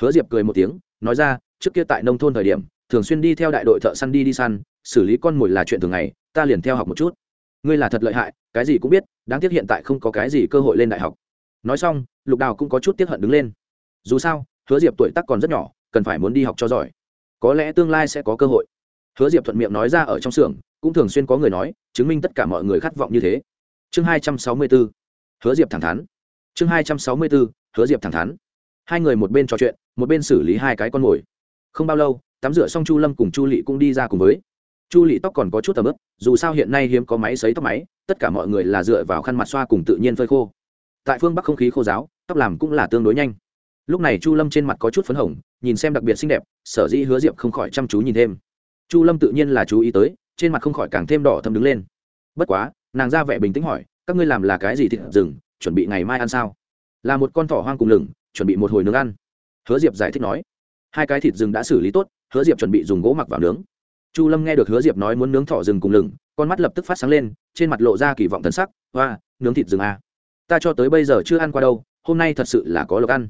Hứa diệp cười một tiếng, nói ra, trước kia tại nông thôn thời điểm, thường xuyên đi theo đại đội thợ săn đi đi săn, xử lý con mồi là chuyện thường ngày, ta liền theo học một chút. Ngươi là thật lợi hại, cái gì cũng biết, đáng tiếc hiện tại không có cái gì cơ hội lên đại học. Nói xong, lục đào cũng có chút tiếp hận đứng lên. Dù sao hứa diệp tuổi tác còn rất nhỏ, cần phải muốn đi học cho giỏi. Có lẽ tương lai sẽ có cơ hội. Hứa diệp thuận miệng nói ra ở trong xưởng, cũng thường xuyên có người nói, chứng minh tất cả mọi người khát vọng như thế. Chương hai trăm sáu mươi b ố hứa diệp thẳng thắn. Chương hai trăm sáu mươi b ố hứa diệp thẳng thắn. Hai người một bên trò chuyện, một bên xử lý hai cái con mồi. Không bao lâu, tắm rửa xong chu lâm cùng chu lị cũng đi ra cùng với. Chu lị tóc còn có chút tầm ướp dù sao hiện nay hiếm có máy xấy tóc máy, tất cả mọi người là dựa vào khăn mặt xoa cùng tự nhiên phơi khô. Tại phương bắc không khí khô giáo, tóc làm cũng là tương đối nhanh lúc này chu lâm trên mặt có chút phấn hồng, nhìn xem đặc biệt xinh đẹp, sở dĩ hứa diệp không khỏi chăm chú nhìn thêm. Chu lâm tự nhiên là chú ý tới, trên mặt không khỏi càng thêm đỏ thâm đứng lên. Bất quá, nàng ra vẻ bình tĩnh hỏi, các ngươi làm là cái gì thịt rừng, chuẩn bị ngày mai ăn sao? Là một con thỏ hoang cùng lửng, chuẩn bị một hồi nướng ăn. Hứa diệp giải thích nói. Hai cái thịt rừng đã xử lý tốt, hứa diệp chuẩn bị dùng gỗ mặc vào nướng. Chu lâm nghe được hứa diệp nói muốn nướng thỏ rừng cùng lửng, con mắt lập tức phát sáng lên, trên mặt lộ ra kỳ vọng thân sắc. Hoa nướng thịt rừng à. ta cho tới bây giờ chưa ăn qua đâu, hôm nay thật sự là có lộc ăn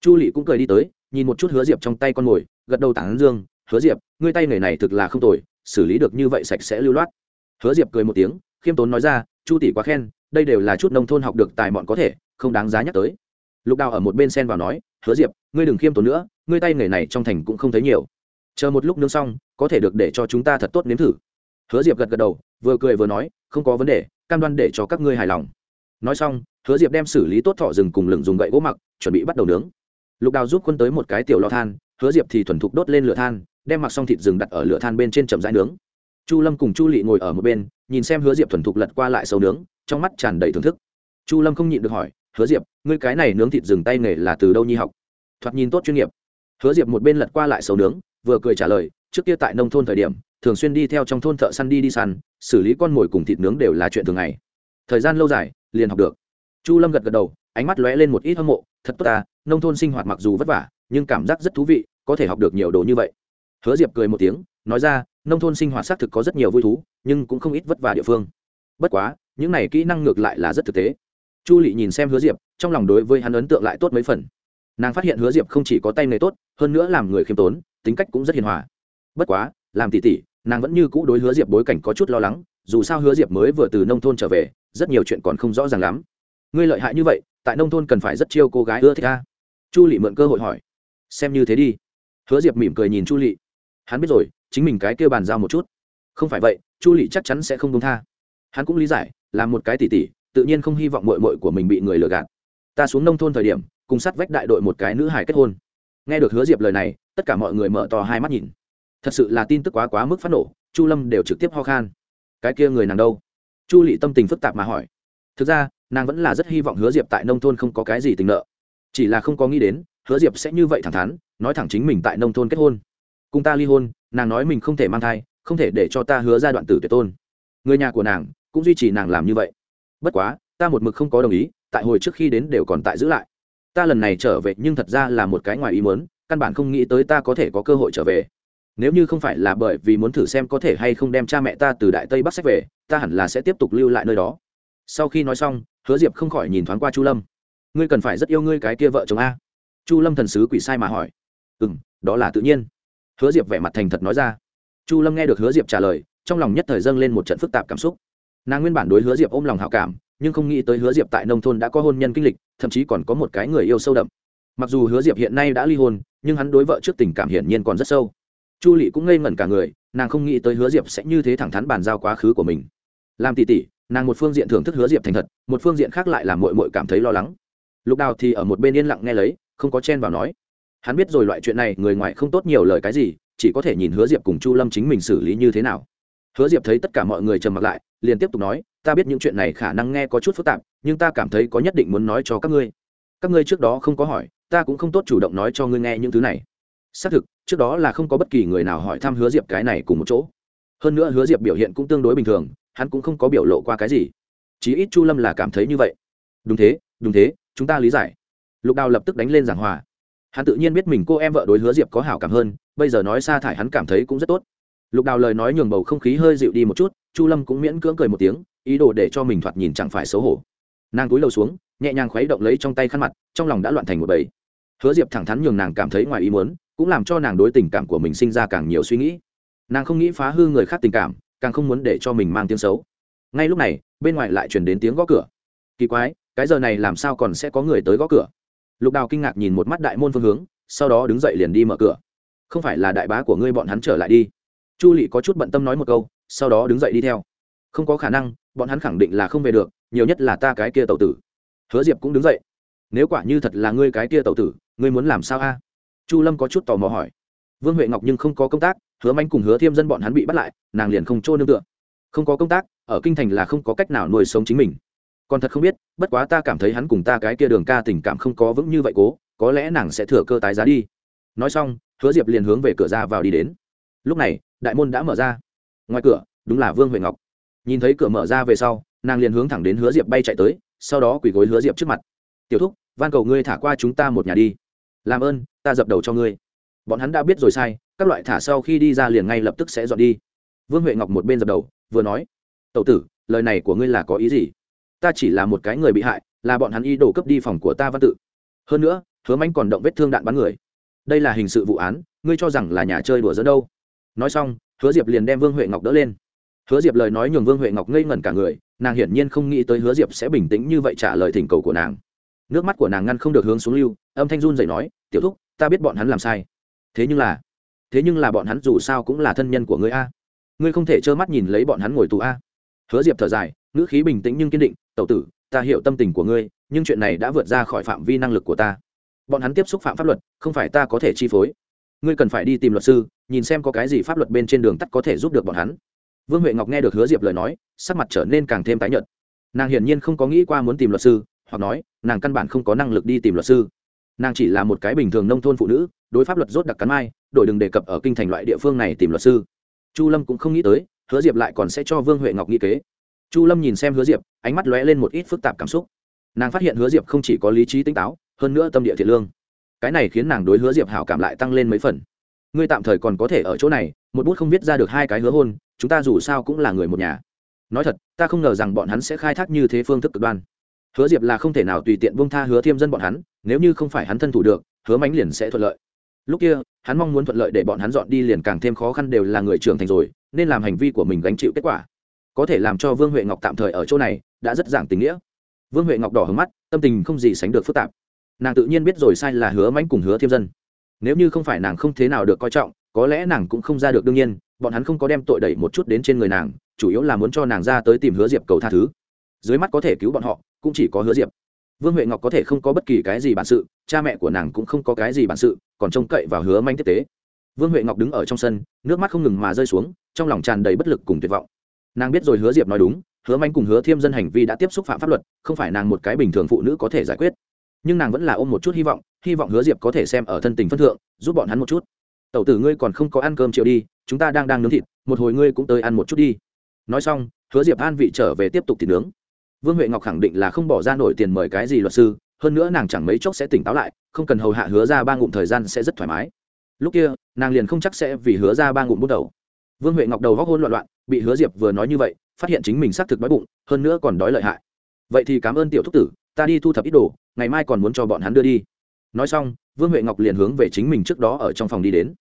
chu lị cũng cười đi tới, nhìn một chút hứa diệp trong tay con mồi, gật đầu tảng dương, hứa diệp, ngươi tay nghề này thực là không tồi, xử lý được như vậy sạch sẽ lưu loát. Hứa diệp cười một tiếng, khiêm tốn nói ra, chu tỷ quá khen, đây đều là chút nông thôn học được tài mọn có thể, không đáng giá nhắc tới. Lục đào ở một bên sen vào nói, hứa diệp, ngươi đừng khiêm tốn nữa, ngươi tay nghề này trong thành cũng không thấy nhiều. Chờ một lúc nướng xong, có thể được để cho chúng ta thật tốt nếm thử. Hứa diệp gật gật đầu, vừa cười vừa nói, không có vấn đề, cam đoan để cho các ngươi hài lòng. Nói xong, hứa diệp đem xử lý tốt thọ rừng cùng lửng dùng gậy gỗ mặc, chuẩn bị bắt đầu nướng lục đào giúp quân tới một cái tiểu lò than, hứa diệp thì thuần thục đốt lên lửa than, đem mặc xong thịt rừng đặt ở lửa than bên trên chậm rãi nướng. Chu lâm cùng chu lị ngồi ở một bên, nhìn xem hứa diệp thuần thục lật qua lại sâu nướng, trong mắt tràn đầy thưởng thức. Chu lâm không nhịn được hỏi, hứa diệp, ngươi cái này nướng thịt rừng tay nghề là từ đâu nhi học? Thoạt nhìn tốt chuyên nghiệp. Hứa diệp một bên lật qua lại sâu nướng, vừa cười trả lời, trước kia tại nông thôn thời điểm, thường xuyên đi theo trong thôn thợ săn đi đi săn, xử lý con mồi cùng thịt nướng đều là chuyện thường ngày. Thời gian lâu dài, liền học được. Chu lâm gật gật đầu, ánh mắt lóe lên một ít hâm mộ thật tốt ta, nông thôn sinh hoạt mặc dù vất vả, nhưng cảm giác rất thú vị, có thể học được nhiều đồ như vậy. Hứa diệp cười một tiếng, nói ra, nông thôn sinh hoạt xác thực có rất nhiều vui thú, nhưng cũng không ít vất vả địa phương. Bất quá, những này kỹ năng ngược lại là rất thực tế. Chu lị nhìn xem hứa diệp, trong lòng đối với hắn ấn tượng lại tốt mấy phần. Nàng phát hiện hứa diệp không chỉ có tay nghề tốt, hơn nữa làm người khiêm tốn, tính cách cũng rất hiền hòa. Bất quá, làm tỉ tỉ, nàng vẫn như cũ đối hứa diệp bối cảnh có chút lo lắng, dù sao hứa diệp mới vừa từ nông thôn trở về, rất nhiều chuyện còn không rõ ràng lắm. Ngươi lợi hại như vậy tại nông thôn cần phải rất chiêu cô gái ưa thích a. Chu lị mượn cơ hội hỏi. Xem như thế đi. Hứa diệp mỉm cười nhìn chu lị. Hắn biết rồi, chính mình cái kêu bàn giao một chút. Không phải vậy, chu lị chắc chắn sẽ không công tha. Hắn cũng lý giải là một cái tỉ tỉ, tự nhiên không hy vọng mội mội của mình bị người lừa gạt. Ta xuống nông thôn thời điểm, cùng sát vách đại đội một cái nữ hải kết hôn. Nghe được hứa diệp lời này, tất cả mọi người mở to hai mắt nhìn. Thật sự là tin tức quá quá mức phát nổ, chu lâm đều trực tiếp ho khan. Cái kia người nàng đâu? Chu lị tâm tình phức tạp mà hỏi thực ra, nàng vẫn là rất hy vọng hứa diệp tại nông thôn không có cái gì tình nợ. Chỉ là không có nghĩ đến, hứa diệp sẽ như vậy thẳng thắn, nói thẳng chính mình tại nông thôn kết hôn. Cùng ta ly hôn, nàng nói mình không thể mang thai, không thể để cho ta hứa ra đoạn tử tuyệt tôn. Người nhà của nàng cũng duy trì nàng làm như vậy. Bất quá, ta một mực không có đồng ý, tại hồi trước khi đến đều còn tại giữ lại. Ta lần này trở về nhưng thật ra là một cái ngoài ý muốn, căn bản không nghĩ tới ta có thể có cơ hội trở về. Nếu như không phải là bởi vì muốn thử xem có thể hay không đem cha mẹ ta từ đại tây bắc sách về, ta hẳn là sẽ tiếp tục lưu lại nơi đó sau khi nói xong, hứa diệp không khỏi nhìn thoáng qua chu lâm. Ngươi cần phải rất yêu ngươi cái kia vợ chồng a. Chu lâm thần sứ quỷ sai mà hỏi. Ừ m đó là tự nhiên. Hứa diệp vẻ mặt thành thật nói ra. Chu lâm nghe được hứa diệp trả lời, trong lòng nhất thời dâng lên một trận phức tạp cảm xúc. Nàng nguyên bản đối hứa diệp ôm lòng hảo cảm, nhưng không nghĩ tới hứa diệp tại nông thôn đã có hôn nhân kinh lịch, thậm chí còn có một cái người yêu sâu đậm. Mặc dù hứa diệp hiện nay đã ly hôn, nhưng hắn đối vợ trước tình cảm hiển nhiên còn rất sâu. Chu lị cũng ngây ngẩn cả người, nàng không nghĩ tới hứa diệp sẽ như thế thẳng thắn bàn giao quá khứ của mình. Làm tỉ tỉ nàng một phương diện thưởng thức hứa diệp thành thật, một phương diện khác lại làm mội mội cảm thấy lo lắng. Lục đào thì ở một bên yên lặng nghe lấy, không có chen vào nói. Hắn biết rồi loại chuyện này, người ngoài không tốt nhiều lời cái gì, chỉ có thể nhìn hứa diệp cùng chu lâm chính mình xử lý như thế nào. Hứa diệp thấy tất cả mọi người trầm mặc lại, liền tiếp tục nói, ta biết những chuyện này khả năng nghe có chút phức tạp, nhưng ta cảm thấy có nhất định muốn nói cho các ngươi. Các ngươi trước đó không có hỏi, ta cũng không tốt chủ động nói cho ngươi nghe những thứ này. Xác thực, trước đó là không có bất kỳ người nào hỏi thăm hứa diệp cái này cùng một chỗ. Hơn nữa hứa diệp biểu hiện cũng tương đối bình thường hắn cũng không có biểu lộ qua cái gì. Chí ít chu lâm là cảm thấy như vậy. Đúng thế đúng thế, chúng ta lý giải. Lục đào lập tức đánh lên giảng hòa. Hắn tự nhiên biết mình cô em vợ đối hứa diệp có hảo cảm hơn, bây giờ nói sa thải hắn cảm thấy cũng rất tốt. Lục đào lời nói nhường bầu không khí hơi dịu đi một chút, chu lâm cũng miễn cưỡng cười một tiếng, ý đồ để cho mình thoạt nhìn chẳng phải xấu hổ. Nàng cúi đầu xuống, nhẹ nhàng khuấy động lấy trong tay khăn mặt, trong lòng đã loạn thành một bầy. Hứa diệp thẳng thắn nhường nàng cảm thấy ngoài ý muốn, cũng làm cho nàng đối tình cảm của mình sinh ra càng nhiều suy nghĩ. Nàng không nghĩ phá hư người khác tình cảm càng không muốn để cho mình mang tiếng xấu. Ngay lúc này, bên ngoài lại chuyển đến tiếng gõ cửa. Kỳ quái, cái giờ này làm sao còn sẽ có người tới gõ cửa? Lục đào kinh ngạc nhìn một mắt đại môn phương hướng, sau đó đứng dậy liền đi mở cửa. Không phải là đại bá của ngươi bọn hắn trở lại đi. Chu lị có chút bận tâm nói một câu, sau đó đứng dậy đi theo. Không có khả năng, bọn hắn khẳng định là không về được, nhiều nhất là ta cái kia tàu tử. Hứa diệp cũng đứng dậy. Nếu quả như thật là ngươi cái kia tàu tử, ngươi muốn làm sao a? Chu lâm có chút tò mò hỏi. Vương huệ ngọc nhưng không có công tác hứa manh cùng hứa thiêm dân bọn hắn bị bắt lại, nàng liền không trôn nương tựa. Không có công tác, ở kinh thành là không có cách nào nuôi sống chính mình. Còn thật không biết, bất quá ta cảm thấy hắn cùng ta cái kia đường ca tình cảm không có vững như vậy cố, có lẽ nàng sẽ thừa cơ tái giá đi. Nói xong, hứa diệp liền hướng về cửa ra vào đi đến. Lúc này, đại môn đã mở ra. Ngoài cửa, đúng là vương huệ ngọc. Nhìn thấy cửa mở ra về sau, nàng liền hướng thẳng đến hứa diệp bay chạy tới, sau đó quỳ gối hứa diệp trước mặt. Tiểu thúc, van cầu ngươi thả qua chúng ta một nhà đi. Làm ơn, ta dập đầu cho ngươi. Bọn hắn đã biết rồi sai các loại thả sau khi đi ra liền ngay lập tức sẽ dọn đi. Vương huệ ngọc một bên dập đầu, vừa nói tậu tử, lời này của ngươi là có ý gì? Ta chỉ là một cái người bị hại, là bọn hắn y đổ cấp đi phòng của ta văn tự. Hơn nữa, hứa manh còn động vết thương đạn bắn người. Đây là hình sự vụ án, ngươi cho rằng là nhà chơi đùa dẫn đâu? Nói xong, hứa diệp liền đem vương huệ ngọc đỡ lên. Hứa diệp lời nói nhường vương huệ ngọc ngây ngẩn cả người, nàng hiển nhiên không nghĩ tới hứa diệp sẽ bình tĩnh như vậy trả lời thỉnh cầu của nàng. Nước mắt của nàng ngăn không được hướng xuống lưu, âm thanh run dậy nói, tiểu thúc, ta biết bọn hắn làm sai. Thế nhưng là thế nhưng là bọn hắn dù sao cũng là thân nhân của ngươi a. Ngươi không thể trơ mắt nhìn lấy bọn hắn ngồi tù a. Hứa diệp thở dài, ngữ khí bình tĩnh nhưng kiên định, tẩu tử, ta hiểu tâm tình của ngươi, nhưng chuyện này đã vượt ra khỏi phạm vi năng lực của ta. Bọn hắn tiếp xúc phạm pháp luật, không phải ta có thể chi phối. Ngươi cần phải đi tìm luật sư, nhìn xem có cái gì pháp luật bên trên đường tắt có thể giúp được bọn hắn. Vương huệ ngọc nghe được hứa diệp lời nói, sắc mặt trở nên càng thêm tái nhợt. Nàng hiển nhiên không có nghĩ qua muốn tìm luật sư, hoặc nói, nàng căn bản không có năng lực đi tìm luật sư nàng chỉ là một cái bình thường nông thôn phụ nữ, đối pháp luật rốt đặc cắn mai, đổi đừng đề cập ở kinh thành loại địa phương này tìm luật sư. Chu lâm cũng không nghĩ tới, hứa diệp lại còn sẽ cho vương huệ ngọc nghĩ kế. Chu lâm nhìn xem hứa diệp, ánh mắt lóe lên một ít phức tạp cảm xúc. Nàng phát hiện hứa diệp không chỉ có lý trí tỉnh táo, hơn nữa tâm địa thiện lương. Cái này khiến nàng đối hứa diệp hảo cảm lại tăng lên mấy phần. Ngươi tạm thời còn có thể ở chỗ này, một bút không viết ra được hai cái hứa hôn, chúng ta dù sao cũng là người một nhà. Nói thật, ta không ngờ rằng bọn hắn sẽ khai thác như thế phương thức cực đoan hứa diệp là không thể nào tùy tiện buông tha hứa thiêm dân bọn hắn, nếu như không phải hắn thân thủ được, hứa mánh liền sẽ thuận lợi. Lúc kia, hắn mong muốn thuận lợi để bọn hắn dọn đi liền càng thêm khó khăn đều là người trưởng thành rồi, nên làm hành vi của mình gánh chịu kết quả. Có thể làm cho vương huệ ngọc tạm thời ở chỗ này, đã rất giảng tình nghĩa. Vương huệ ngọc đỏ hứng mắt, tâm tình không gì sánh được phức tạp. Nàng tự nhiên biết rồi sai là hứa mánh cùng hứa thiêm dân. Nếu như không phải nàng không thế nào được coi trọng, có lẽ nàng cũng không ra được đương nhiên, bọn hắn không có đem tội đẩy một chút đến trên người nàng, chủ yếu là muốn cho nàng ra tới tìm hứa diệp cầu tha thứ. Dưới mắt có thể cứu bọn họ cũng chỉ có hứa diệp vương huệ ngọc có thể không có bất kỳ cái gì bản sự cha mẹ của nàng cũng không có cái gì bản sự còn trông cậy vào hứa manh tiếp tế vương huệ ngọc đứng ở trong sân nước mắt không ngừng mà rơi xuống trong lòng tràn đầy bất lực cùng tuyệt vọng nàng biết rồi hứa diệp nói đúng hứa manh cùng hứa thiêm dân hành vi đã tiếp xúc phạm pháp luật không phải nàng một cái bình thường phụ nữ có thể giải quyết nhưng nàng vẫn là ôm một chút hy vọng hy vọng hứa diệp có thể xem ở thân tình phân thượng giúp bọn hắn một chút tẩu tử ngươi còn không có ăn cơm chiều đi chúng ta đang đang nướng thịt một hồi ngươi cũng tới ăn một chút đi nói xong hứa diệp an vị trở về tiếp tục thịt nướng vương huệ ngọc khẳng định là không bỏ ra nổi tiền mời cái gì luật sư, hơn nữa nàng chẳng mấy chốc sẽ tỉnh táo lại, không cần hầu hạ hứa ra ba ngụm thời gian sẽ rất thoải mái. Lúc kia, nàng liền không chắc sẽ vì hứa ra ba ngụm bút đầu. Vương huệ ngọc đầu góc hôn loạn loạn, bị hứa diệp vừa nói như vậy, phát hiện chính mình xác thực đói bụng, hơn nữa còn đói lợi hại. Vậy thì cảm ơn tiểu thúc tử, ta đi thu thập ít đồ, ngày mai còn muốn cho bọn hắn đưa đi. Nói xong, vương huệ ngọc liền hướng về chính mình trước đó ở trong phòng đi đến.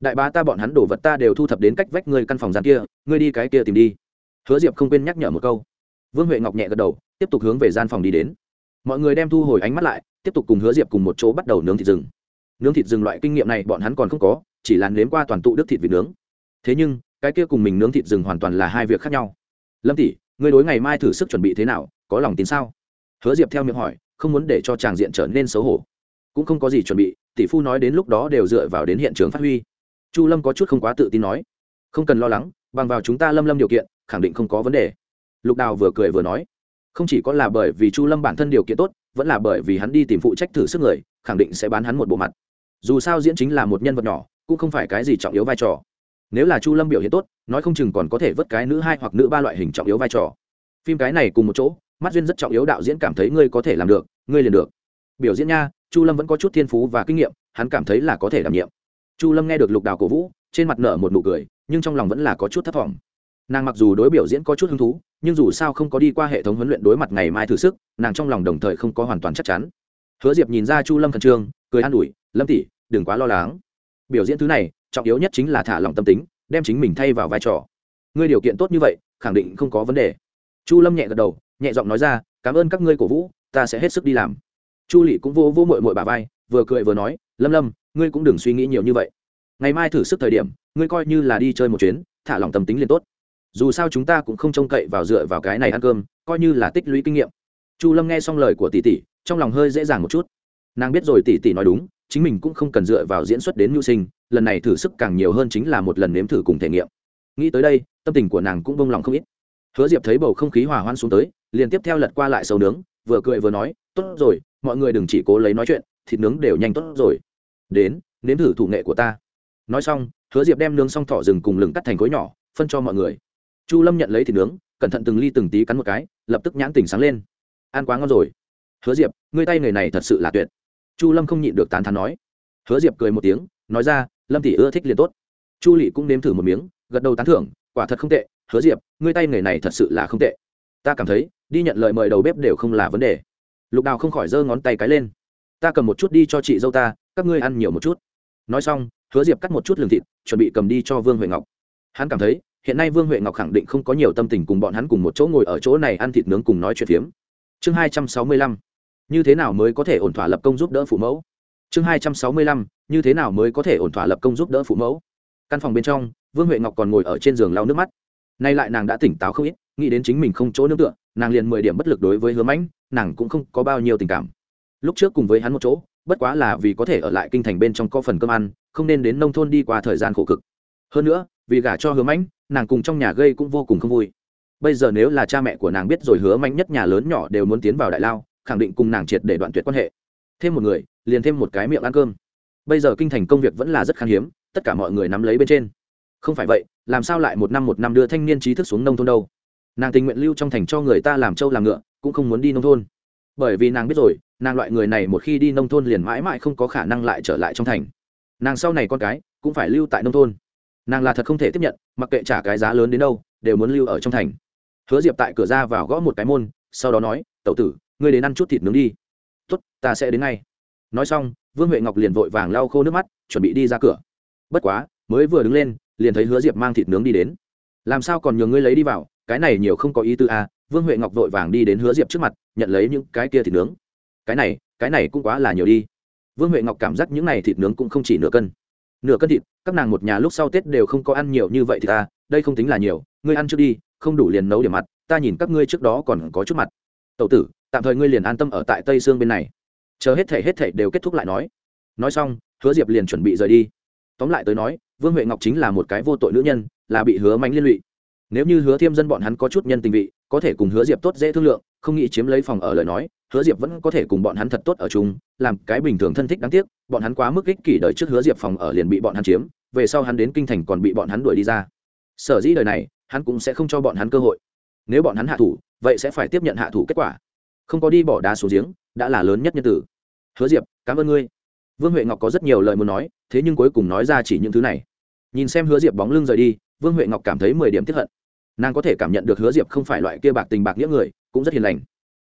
Đại bá ta bọn hắn đổ vật ta đều thu thập đến cách vách ngươi căn phòng gian kia, ngươi đi cái kia tìm đi. Hứa diệp không quên nhắc nhở một câu vương huệ ngọc nhẹ gật đầu, tiếp tục hướng về gian phòng đi đến. Mọi người đem thu hồi ánh mắt lại, tiếp tục cùng hứa diệp cùng một chỗ bắt đầu nướng thịt rừng. Nướng thịt rừng loại kinh nghiệm này bọn hắn còn không có, chỉ là nếm qua toàn tụ đức thịt vịt nướng. Thế nhưng, cái kia cùng mình nướng thịt rừng hoàn toàn là hai việc khác nhau. Lâm tỷ, ngươi đối ngày mai thử sức chuẩn bị thế nào, có lòng tin sao? Hứa diệp theo miệng hỏi, không muốn để cho tràng diện trở nên xấu hổ. Cũng không có gì chuẩn bị, tỷ phu nói đến lúc đó đều dựa vào đến hiện trường phát huy. Chu lâm có chút không quá tự tin nói, không cần lo lắng, bằng vào chúng ta lâm lâm điều kiện, khẳng định không có vấn đề lục đào vừa cười vừa nói, không chỉ có là bởi vì chu lâm bản thân điều kiện tốt, vẫn là bởi vì hắn đi tìm phụ trách thử sức người, khẳng định sẽ bán hắn một bộ mặt. Dù sao diễn chính là một nhân vật nhỏ, cũng không phải cái gì trọng yếu vai trò. Nếu là chu lâm biểu hiện tốt, nói không chừng còn có thể vớt cái nữ hai hoặc nữ ba loại hình trọng yếu vai trò. Phim cái này cùng một chỗ, mắt duyên rất trọng yếu đạo diễn cảm thấy ngươi có thể làm được, ngươi liền được. Biểu diễn nha, chu lâm vẫn có chút thiên phú và kinh nghiệm, hắn cảm thấy là có thể đảm nhiệm. Chu lâm nghe được lục đào cổ vũ, trên mặt nở một nụ cười, nhưng trong lòng vẫn là có chút thất vọng nàng mặc dù đối biểu diễn có chút hứng thú, nhưng dù sao không có đi qua hệ thống huấn luyện đối mặt ngày mai thử sức, nàng trong lòng đồng thời không có hoàn toàn chắc chắn. Hứa diệp nhìn ra chu lâm khẩn trương, cười an ủi, lâm tỷ, đừng quá lo lắng. Biểu diễn thứ này, trọng yếu nhất chính là thả lòng tâm tính, đem chính mình thay vào vai trò. Ngươi điều kiện tốt như vậy, khẳng định không có vấn đề. Chu lâm nhẹ gật đầu, nhẹ giọng nói ra, cảm ơn các ngươi cổ vũ, ta sẽ hết sức đi làm. Chu lị cũng vô vô mội mội bà vai, vừa cười vừa nói, lâm lâm, ngươi cũng đừng suy nghĩ nhiều như vậy. Ngày mai thử sức thời điểm, ngươi coi như là đi chơi một chuyến, thả lòng tâm tính liền tốt dù sao chúng ta cũng không trông cậy vào dựa vào cái này ăn cơm, coi như là tích lũy kinh nghiệm. Chu lâm nghe xong lời của tỷ tỷ, trong lòng hơi dễ dàng một chút. Nàng biết rồi tỷ tỷ nói đúng, chính mình cũng không cần dựa vào diễn xuất đến mưu sinh, lần này thử sức càng nhiều hơn chính là một lần nếm thử cùng thể nghiệm. Nghĩ tới đây, tâm tình của nàng cũng bông lòng không ít. Hứa diệp thấy bầu không khí hòa hoan xuống tới, liền tiếp theo lật qua lại sầu nướng, vừa cười vừa nói, tốt rồi, mọi người đừng chỉ cố lấy nói chuyện, thịt nướng đều nhanh tốt rồi. Đến, nếm thử thủ nghệ của ta. Nói xong, hứa diệp đem nướng xong thỏ rừng cùng lừng cắt thành khối nhỏ, phân cho mọi người chu lâm nhận lấy thịt nướng, cẩn thận từng ly từng tí cắn một cái, lập tức nhãn tỉnh sáng lên. Ăn quá ngon rồi. Hứa diệp, ngươi tay người này thật sự là tuyệt. Chu lâm không nhịn được tán thán nói. Hứa diệp cười một tiếng, nói ra, lâm tỷ ưa thích liền tốt. Chu lị cũng nếm thử một miếng, gật đầu tán thưởng, quả thật không tệ, hứa diệp, ngươi tay nghề này thật sự là không tệ. Ta cảm thấy, đi nhận lời mời đầu bếp đều không là vấn đề. Lục đào không khỏi giơ ngón tay cái lên. Ta cầm một chút đi cho chị dâu ta, các ngươi ăn nhiều một chút. Nói xong, hứa diệp cắt một chút lường thịt, chuẩn bị cầm đi cho vương huệ ngọc. Hắn cảm thấy hiện nay vương huệ ngọc khẳng định không có nhiều tâm tình cùng bọn hắn cùng một chỗ ngồi ở chỗ này ăn thịt nướng cùng nói chuyện phiếm. Chương hai trăm sáu mươi lăm. Như thế nào mới có thể ổn thỏa lập công giúp đỡ phụ mẫu? Chương hai trăm sáu mươi lăm. Như thế nào mới có thể ổn thỏa lập công giúp đỡ phụ mẫu? Căn phòng bên trong, vương huệ ngọc còn ngồi ở trên giường lau nước mắt. Nay lại nàng đã tỉnh táo không ít, nghĩ đến chính mình không chỗ nương tựa, nàng liền mười điểm bất lực đối với hứa mãnh, nàng cũng không có bao nhiêu tình cảm. Lúc trước cùng với hắn một chỗ, bất quá là vì có thể ở lại kinh thành bên trong có phần cơm ăn, không nên đến nông thôn đi qua thời gian khổ cực. Hơn nữa vì gả cho hứa mãnh, nàng cùng trong nhà gây cũng vô cùng không vui. Bây giờ nếu là cha mẹ của nàng biết rồi hứa mãnh nhất nhà lớn nhỏ đều muốn tiến vào đại lao, khẳng định cùng nàng triệt để đoạn tuyệt quan hệ. Thêm một người, liền thêm một cái miệng ăn cơm. Bây giờ kinh thành công việc vẫn là rất khan hiếm, tất cả mọi người nắm lấy bên trên. Không phải vậy, làm sao lại một năm một năm đưa thanh niên trí thức xuống nông thôn đâu? Nàng tình nguyện lưu trong thành cho người ta làm trâu làm ngựa, cũng không muốn đi nông thôn. Bởi vì nàng biết rồi, nàng loại người này một khi đi nông thôn liền mãi mãi không có khả năng lại trở lại trong thành. Nàng sau này con cái, cũng phải lưu tại nông thôn nàng là thật không thể tiếp nhận mặc kệ trả cái giá lớn đến đâu đều muốn lưu ở trong thành. Hứa diệp tại cửa ra vào gõ một cái môn sau đó nói tậu tử ngươi đến ăn chút thịt nướng đi. Tốt ta sẽ đến ngay. Nói xong vương huệ ngọc liền vội vàng lau khô nước mắt chuẩn bị đi ra cửa. Bất quá mới vừa đứng lên liền thấy hứa diệp mang thịt nướng đi đến. Làm sao còn nhường ngươi lấy đi vào cái này nhiều không có ý tư à, vương huệ ngọc vội vàng đi đến hứa diệp trước mặt nhận lấy những cái kia thịt nướng. Cái này cái này cũng quá là nhiều đi. Vương huệ ngọc cảm giác những này thịt nướng cũng không chỉ nửa cân nửa cân thịt, các nàng một nhà lúc sau tết đều không có ăn nhiều như vậy thì ta, đây không tính là nhiều, ngươi ăn trước đi, không đủ liền nấu điểm mặt, ta nhìn các ngươi trước đó còn có chút mặt. Tậu tử, tạm thời ngươi liền an tâm ở tại tây sương bên này. Chờ hết thể hết thể đều kết thúc lại nói. Nói xong, hứa diệp liền chuẩn bị rời đi. Tóm lại tới nói, vương huệ ngọc chính là một cái vô tội nữ nhân, là bị hứa mánh liên lụy. Nếu như hứa thiêm dân bọn hắn có chút nhân tình vị, có thể cùng hứa diệp tốt dễ thương lượng, không nghĩ chiếm lấy phòng ở lời nói hứa diệp vẫn có thể cùng bọn hắn thật tốt ở chung, làm cái bình thường thân thích đáng tiếc, bọn hắn quá mức ích kỷ đời trước hứa diệp phòng ở liền bị bọn hắn chiếm, về sau hắn đến kinh thành còn bị bọn hắn đuổi đi ra. Sở dĩ đời này, hắn cũng sẽ không cho bọn hắn cơ hội. Nếu bọn hắn hạ thủ, vậy sẽ phải tiếp nhận hạ thủ kết quả. Không có đi bỏ đá xuống giếng, đã là lớn nhất nhân tử. Hứa diệp, cảm ơn ngươi. Vương huệ ngọc có rất nhiều lời muốn nói, thế nhưng cuối cùng nói ra chỉ những thứ này. Nhìn xem hứa diệp bóng lưng rời đi, vương huệ ngọc cảm thấy mười điểm tiếp hận. Nàng có thể cảm nhận được hứa diệp không phải loại kia bạc tình bạc nghĩa người, cũng rất hiền lành.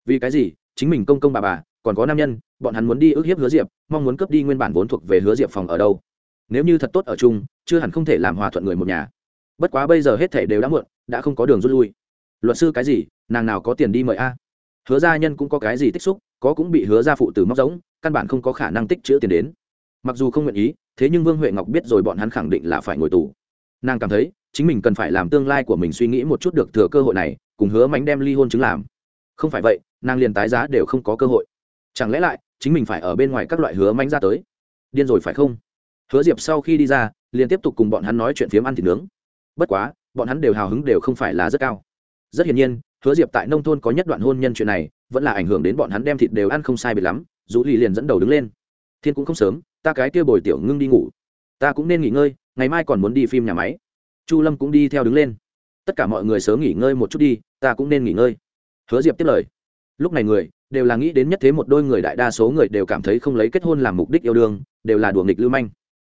Vì cái gì? Chính mình công công bà bà, còn có nam nhân, bọn hắn muốn đi ước hiếp hứa diệp, mong muốn cướp đi nguyên bản vốn thuộc về hứa diệp phòng ở đâu. Nếu như thật tốt ở chung, chưa hẳn không thể làm hòa thuận người một nhà. Bất quá bây giờ hết thể đều đã muộn, đã không có đường rút lui. Luật sư cái gì, nàng nào có tiền đi mời a? Hứa gia nhân cũng có cái gì tích xúc, có cũng bị hứa gia phụ tử móc giống, căn bản không có khả năng tích chữa tiền đến. Mặc dù không nguyện ý, thế nhưng vương huệ ngọc biết rồi bọn hắn khẳng định là phải ngồi tù. Nàng cảm thấy, chính mình cần phải làm tương lai của mình suy nghĩ một chút được thừa cơ hội này, cùng cùng hứa mánh đem ly hôn chứng làm. Không phải vậy nàng liền tái giá đều không có cơ hội. Chẳng lẽ lại, chính mình phải ở bên ngoài các loại hứa manh ra tới? Điên rồi phải không? Hứa diệp sau khi đi ra, liền tiếp tục cùng bọn hắn nói chuyện phiếm ăn thịt nướng. Bất quá, bọn hắn đều hào hứng đều không phải là rất cao. Rất hiển nhiên, hứa diệp tại nông thôn có nhất đoạn hôn nhân chuyện này, vẫn là ảnh hưởng đến bọn hắn đem thịt đều ăn không sai biệt lắm, dù lì liền dẫn đầu đứng lên. Thiên cũng không sớm, ta cái kia bồi tiểu ngưng đi ngủ. Ta cũng nên nghỉ ngơi, ngày mai còn muốn đi phim nhà máy. Chu lâm cũng đi theo đứng lên. Tất cả mọi người sớm nghỉ ngơi một chút đi, ta cũng nên nghỉ ngơi. Hứa diệp tiếp lời lúc này người, đều là nghĩ đến nhất thế một đôi người đại đa số người đều cảm thấy không lấy kết hôn làm mục đích yêu đương, đều là đùa nghịch lưu manh.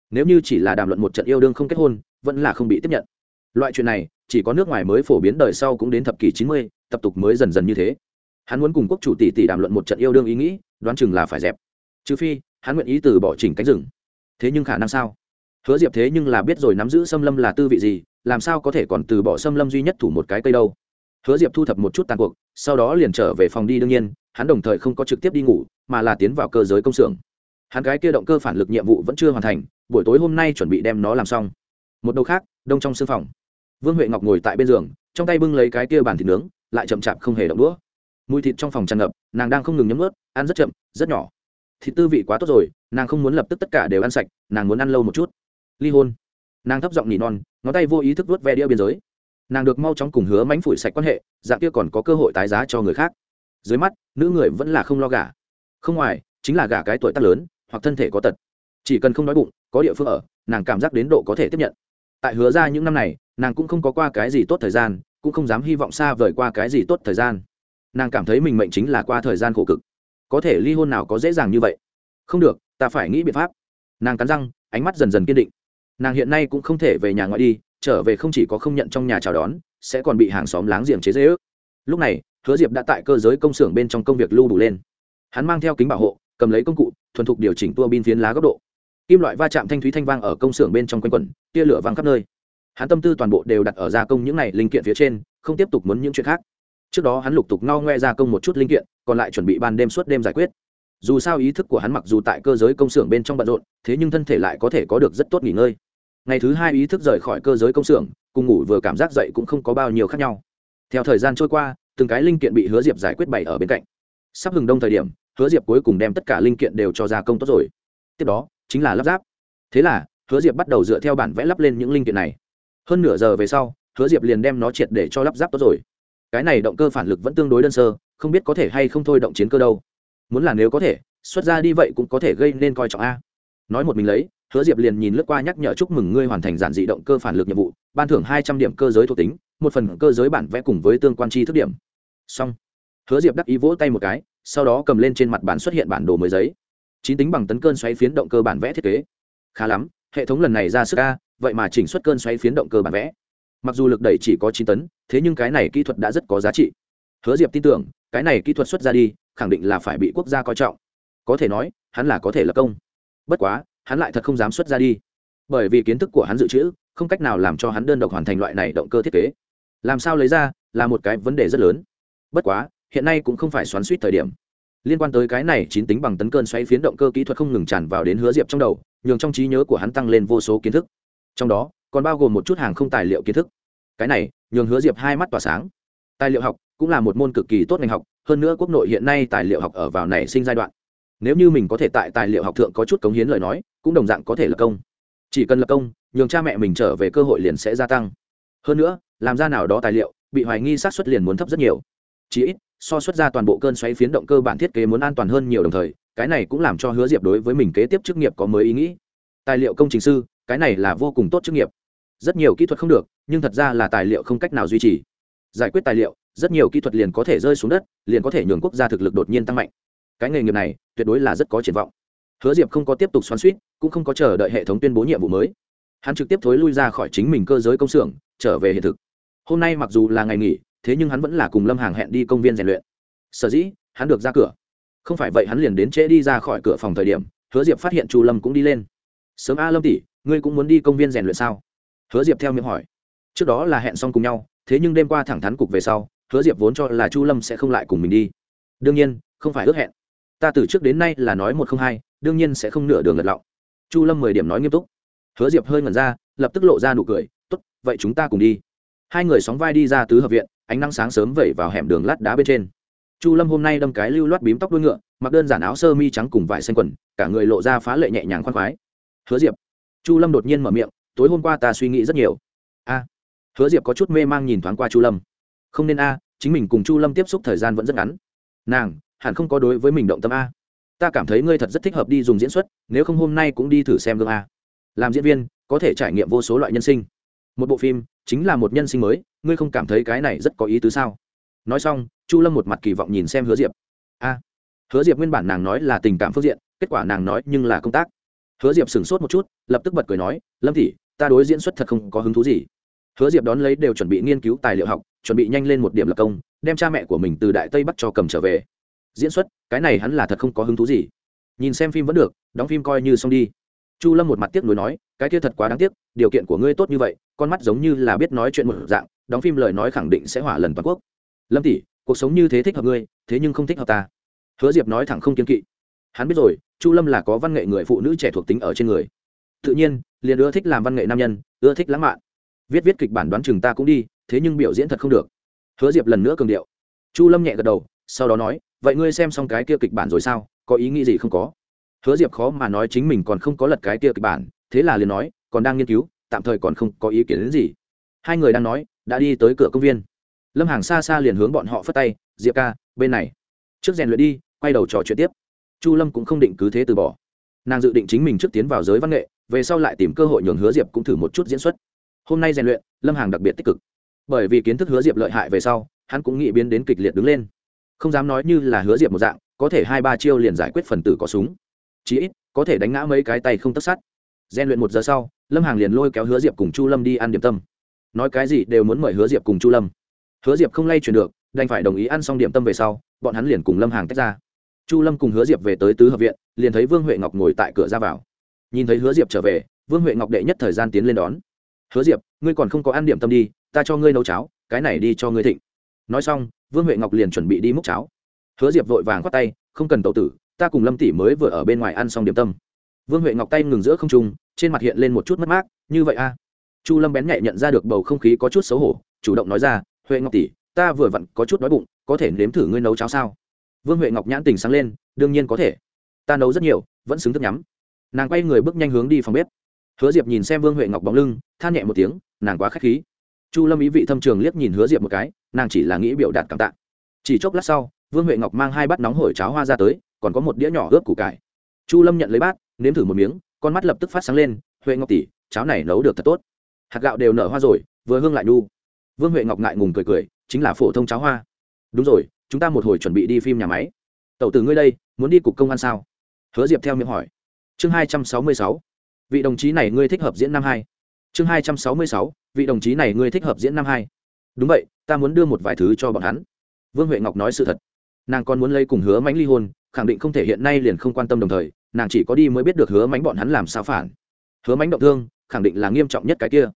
Nếu như chỉ là đàm luận một trận yêu đương không kết hôn, vẫn là không bị tiếp nhận. Loại chuyện này, chỉ có nước ngoài mới phổ biến đời sau cũng đến thập kỷ chín mươi, tập tục mới dần dần như thế. Hắn muốn cùng quốc chủ tỷ tỷ đàm luận một trận yêu đương ý nghĩ, đoán chừng là phải dẹp. Trừ phi, hắn nguyện ý từ bỏ chỉnh cánh rừng. Thế nhưng khả năng sao? Hứa diệp thế nhưng là biết rồi nắm giữ xâm lâm là tư vị gì, làm sao có thể còn từ bỏ xâm lâm duy nhất thủ một cái cây đâu? Hứa diệp thu thập một chút tàn cuộc, sau đó liền trở về phòng đi. Đương nhiên, hắn đồng thời không có trực tiếp đi ngủ, mà là tiến vào cơ giới công xưởng. Hắn cái kia động cơ phản lực nhiệm vụ vẫn chưa hoàn thành, buổi tối hôm nay chuẩn bị đem nó làm xong. Một đầu khác, đông trong sương phòng. Vương huệ ngọc ngồi tại bên giường, trong tay bưng lấy cái kia bàn thịt nướng, lại chậm chạp không hề động đũa. Mùi thịt trong phòng tràn ngập, nàng đang không ngừng nhấm ướt ăn rất chậm, rất nhỏ. Thịt tư vị quá tốt rồi, nàng không muốn lập tức tất cả đều ăn sạch, nàng muốn ăn lâu một chút. Ly hôn. Nàng thấp giọng nỉ non, ngón tay vô ý thức vớt ve đĩa biên giới nàng được mau chóng cùng hứa mánh phủi sạch quan hệ, dạng kia còn có cơ hội tái giá cho người khác. Dưới mắt, nữ người vẫn là không lo gả. Không ngoài, chính là gả cái tuổi tác lớn, hoặc thân thể có tật. Chỉ cần không đói bụng, có địa phương ở, nàng cảm giác đến độ có thể tiếp nhận. Tại hứa ra những năm này, nàng cũng không có qua cái gì tốt thời gian, cũng không dám hy vọng xa vời qua cái gì tốt thời gian. Nàng cảm thấy mình mệnh chính là qua thời gian khổ cực. Có thể ly hôn nào có dễ dàng như vậy? Không được, ta phải nghĩ biện pháp. Nàng cắn răng, ánh mắt dần dần kiên định. Nàng hiện nay cũng không thể về nhà ngoại đi trở về không chỉ có không nhận trong nhà chào đón, sẽ còn bị hàng xóm láng giềng chế dễ ước lúc này, hứa diệp đã tại cơ giới công xưởng bên trong công việc lưu đủ lên. Hắn mang theo kính bảo hộ, cầm lấy công cụ, thuần thục điều chỉnh tua bin phiến lá góc độ. Kim loại va chạm thanh thúy thanh vang ở công xưởng bên trong quanh quẩn, tia lửa vang khắp nơi. Hắn tâm tư toàn bộ đều đặt ở gia công những này linh kiện phía trên, không tiếp tục muốn những chuyện khác. Trước đó hắn lục tục no ngoe gia công một chút linh kiện, còn lại chuẩn bị ban đêm suốt đêm giải quyết. Dù sao ý thức của hắn mặc dù tại cơ giới công xưởng bên trong bận rộn, thế nhưng thân thể lại có thể có được rất tốt nghỉ ngơi ngày thứ hai ý thức rời khỏi cơ giới công xưởng, cùng ngủ vừa cảm giác dậy cũng không có bao nhiêu khác nhau. Theo thời gian trôi qua, từng cái linh kiện bị hứa diệp giải quyết bày ở bên cạnh. Sắp hừng đông thời điểm, hứa diệp cuối cùng đem tất cả linh kiện đều cho gia công tốt rồi. Tiếp đó, chính là lắp ráp. Thế là, hứa diệp bắt đầu dựa theo bản vẽ lắp lên những linh kiện này. Hơn nửa giờ về sau, hứa diệp liền đem nó triệt để cho lắp ráp tốt rồi. Cái này động cơ phản lực vẫn tương đối đơn sơ, không biết có thể hay không thôi động chiến cơ đâu. Muốn là nếu có thể, xuất ra đi vậy cũng có thể gây nên coi trọng a. Nói một mình lấy hứa diệp liền nhìn lướt qua nhắc nhở chúc mừng ngươi hoàn thành giản dị động cơ phản lực nhiệm vụ, ban thưởng hai trăm điểm cơ giới thuộc tính, một phần cơ giới bản vẽ cùng với tương quan chi thức điểm. Xong. Hứa diệp đắc ý vỗ tay một cái, sau đó cầm lên trên mặt bản xuất hiện bản đồ mới giấy. Chín tính bằng tấn cơn xoáy phiến động cơ bản vẽ thiết kế. Khá lắm, hệ thống lần này ra sức a, vậy mà chỉnh xuất cơn xoáy phiến động cơ bản vẽ. Mặc dù lực đẩy chỉ có chín tấn, thế nhưng cái này kỹ thuật đã rất có giá trị. Hứa diệp tin tưởng, cái này kỹ thuật xuất ra đi, khẳng định là phải bị quốc gia coi trọng. Có thể nói, hắn là có thể lập công. Bất quá hắn lại thật không dám xuất ra đi. Bởi vì kiến thức của hắn dự trữ, không cách nào làm cho hắn đơn độc hoàn thành loại này động cơ thiết kế. Làm sao lấy ra, là một cái vấn đề rất lớn. Bất quá, hiện nay cũng không phải xoắn suýt thời điểm. Liên quan tới cái này, chín tính bằng tấn cơn xoáy phiến động cơ kỹ thuật không ngừng tràn vào đến hứa diệp trong đầu, nhường trong trí nhớ của hắn tăng lên vô số kiến thức. Trong đó, còn bao gồm một chút hàng không tài liệu kiến thức. Cái này, nhường hứa diệp hai mắt tỏa sáng. Tài liệu học cũng là một môn cực kỳ tốt ngành học, hơn nữa quốc nội hiện nay tài liệu học ở vào nảy sinh giai đoạn nếu như mình có thể tại tài liệu học thượng có chút cống hiến lời nói, cũng đồng dạng có thể lập công. Chỉ cần lập công, nhường cha mẹ mình trở về cơ hội liền sẽ gia tăng. Hơn nữa, làm ra nào đó tài liệu, bị hoài nghi sát xuất liền muốn thấp rất nhiều. Chỉ ít, so xuất ra toàn bộ cơn xoáy phiến động cơ bản thiết kế muốn an toàn hơn nhiều đồng thời, cái này cũng làm cho hứa diệp đối với mình kế tiếp chức nghiệp có mới ý nghĩ. Tài liệu công trình sư, cái này là vô cùng tốt chức nghiệp. Rất nhiều kỹ thuật không được, nhưng thật ra là tài liệu không cách nào duy trì. Giải quyết tài liệu, rất nhiều kỹ thuật liền có thể rơi xuống đất, liền có thể nhường quốc gia thực lực đột nhiên tăng mạnh cái nghề nghiệp này tuyệt đối là rất có triển vọng. Hứa diệp không có tiếp tục xoắn suýt, cũng không có chờ đợi hệ thống tuyên bố nhiệm vụ mới. Hắn trực tiếp thối lui ra khỏi chính mình cơ giới công xưởng, trở về hiện thực. Hôm nay mặc dù là ngày nghỉ, thế nhưng hắn vẫn là cùng lâm hàng hẹn đi công viên rèn luyện. Sở dĩ, hắn được ra cửa. Không phải vậy hắn liền đến trễ đi ra khỏi cửa phòng thời điểm, hứa diệp phát hiện chu lâm cũng đi lên. Sớm a lâm tỷ, ngươi cũng muốn đi công viên rèn luyện sao? Hứa diệp theo miệng hỏi. Trước đó là hẹn xong cùng nhau, thế nhưng đêm qua thẳng thắn cục về sau, hứa diệp vốn cho là chu lâm sẽ không lại cùng mình đi. Đương nhiên, không phải ước hẹn ta từ trước đến nay là nói một không hai, đương nhiên sẽ không nửa đường lật lọng. Chu lâm mười điểm nói nghiêm túc. Hứa diệp hơi ngẩn ra, lập tức lộ ra nụ cười t ố t vậy chúng ta cùng đi. Hai người sóng vai đi ra tứ hợp viện, ánh nắng sáng sớm vẩy vào hẻm đường lát đá bên trên. Chu lâm hôm nay đâm cái lưu loát bím tóc đuôi ngựa, mặc đơn giản áo sơ mi trắng cùng vải xanh quần, cả người lộ ra phá lệ nhẹ nhàng khoan khoái. Hứa diệp. Chu lâm đột nhiên mở miệng, tối hôm qua ta suy nghĩ rất nhiều. A. Hứa diệp có chút mê mang nhìn thoáng qua chu lâm. Không nên a, chính mình cùng chu lâm tiếp xúc thời gian vẫn rất ngắn. Nàng hẳn không có đối với mình động tâm a. Ta cảm thấy ngươi thật rất thích hợp đi dùng diễn xuất, nếu không hôm nay cũng đi thử xem gương a. Làm diễn viên, có thể trải nghiệm vô số loại nhân sinh. Một bộ phim chính là một nhân sinh mới, ngươi không cảm thấy cái này rất có ý tứ sao? Nói xong, chu lâm một mặt kỳ vọng nhìn xem hứa diệp. A. Hứa diệp nguyên bản nàng nói là tình cảm phương diện, kết quả nàng nói nhưng là công tác. Hứa diệp sửng sốt một chút, lập tức bật cười nói, lâm thị ta đối diễn xuất thật không có hứng thú gì. Hứa diệp đón lấy đều chuẩn bị nghiên cứu tài liệu học, chuẩn bị nhanh lên một điểm lập công, đem cha mẹ của mình từ đại tây bắc cho cầm trở về diễn xuất, cái này hắn là thật không có hứng thú gì. Nhìn xem phim vẫn được, đóng phim coi như xong đi. Chu lâm một mặt tiếc nuối nói, cái kia thật quá đáng tiếc, điều kiện của ngươi tốt như vậy, con mắt giống như là biết nói chuyện một dạng, đóng phim lời nói khẳng định sẽ hỏa lần toàn quốc. Lâm tỷ, cuộc sống như thế thích hợp ngươi, thế nhưng không thích hợp ta. Hứa diệp nói thẳng không kiên kỵ. Hắn biết rồi, chu lâm là có văn nghệ người phụ nữ trẻ thuộc tính ở trên người. Tự nhiên, liền ưa thích làm văn nghệ nam nhân, ưa thích lãng mạn. Viết viết kịch bản đoán chừng ta cũng đi, thế nhưng biểu diễn thật không được. Hứa diệp lần nữa cường điệu. Chu lâm nhẹ gật đầu, sau đó nói vậy ngươi xem xong cái kia kịch bản rồi sao? Có ý nghĩ gì không có? Hứa diệp khó mà nói chính mình còn không có lật cái kia kịch bản, thế là liền nói, còn đang nghiên cứu, tạm thời còn không có ý kiến đến gì. Hai người đang nói, đã đi tới cửa công viên. Lâm hàng xa xa liền hướng bọn họ phất tay, diệp ca, bên này. Trước rèn luyện đi, quay đầu trò chuyện tiếp. Chu lâm cũng không định cứ thế từ bỏ. Nàng dự định chính mình trước tiến vào giới văn nghệ, về sau lại tìm cơ hội nhường hứa diệp cũng thử một chút diễn xuất. Hôm nay rèn luyện, lâm hàng đặc biệt tích cực. Bởi vì kiến thức hứa diệp lợi hại về sau, hắn cũng nghĩ biến đến kịch liệt đứng lên không dám nói như là hứa diệp một dạng, có thể hai ba chiêu liền giải quyết phần tử có súng. Chí ít, có thể đánh ngã mấy cái tay không tất sát. Gian luyện một giờ sau, lâm hàng liền lôi kéo hứa diệp cùng chu lâm đi ăn điểm tâm. Nói cái gì đều muốn mời hứa diệp cùng chu lâm. Hứa diệp không lay chuyển được, đành phải đồng ý ăn xong điểm tâm về sau, bọn hắn liền cùng lâm hàng tách ra. Chu lâm cùng hứa diệp về tới tứ hợp viện, liền thấy vương huệ ngọc ngồi tại cửa ra vào. Nhìn thấy hứa diệp trở về, vương huệ ngọc đệ nhất thời gian tiến lên đón. Hứa diệp, ngươi còn không có ăn điểm tâm đi, ta cho ngươi nấu cháo, cái này đi cho ngươi thịnh. Nói xong vương huệ ngọc liền chuẩn bị đi múc cháo. Hứa diệp vội vàng khoát tay, không cần tàu tử, ta cùng lâm tỷ mới vừa ở bên ngoài ăn xong điểm tâm. Vương huệ ngọc tay ngừng giữa không trung, trên mặt hiện lên một chút mất mát, như vậy a? Chu lâm bén nhẹ nhận ra được bầu không khí có chút xấu hổ, chủ động nói ra, huệ ngọc tỷ, ta vừa vặn có chút đói bụng, có thể nếm thử ngươi nấu cháo sao? Vương huệ ngọc nhãn tình sáng lên, đương nhiên có thể. Ta nấu rất nhiều, vẫn xứng thức nhắm. Nàng quay người bước nhanh hướng đi phòng bếp. Hứa diệp nhìn xem vương huệ ngọc bóng lưng, than nhẹ một tiếng, nàng quá k h á c h khí chu lâm ý vị thâm trường liếc nhìn hứa diệp một cái, nàng chỉ là nghĩ biểu đạt cảm tạ. Chỉ chốc lát sau, vương huệ ngọc mang hai bát nóng hổi cháo hoa ra tới, còn có một đĩa nhỏ ướp củ cải. Chu lâm nhận lấy bát, nếm thử một miếng, con mắt lập tức phát sáng lên, huệ ngọc tỷ, cháo này nấu được thật tốt. Hạt gạo đều nở hoa rồi, vừa hương lại nhu. Vương huệ ngọc ngại ngùng cười cười, chính là phổ thông cháo hoa. Đúng rồi, chúng ta một hồi chuẩn bị đi phim nhà máy. Tẩu từ ngươi đây, muốn đi cục công an sao? Hứa diệp theo miệng hỏi. Chương hai trăm sáu mươi sáu. Vị đồng chí này ngươi thích hợp diễn năm hai. Chương hai trăm sáu mươi sáu vị đồng chí này ngươi thích hợp diễn năm hai. Đúng vậy, ta muốn đưa một vài thứ cho bọn hắn. Vương huệ ngọc nói sự thật. Nàng còn muốn lấy cùng hứa mánh ly hôn, khẳng định không thể hiện nay liền không quan tâm đồng thời, nàng chỉ có đi mới biết được hứa mánh bọn hắn làm sao phản. Hứa mánh động thương, khẳng định là nghiêm trọng nhất cái kia.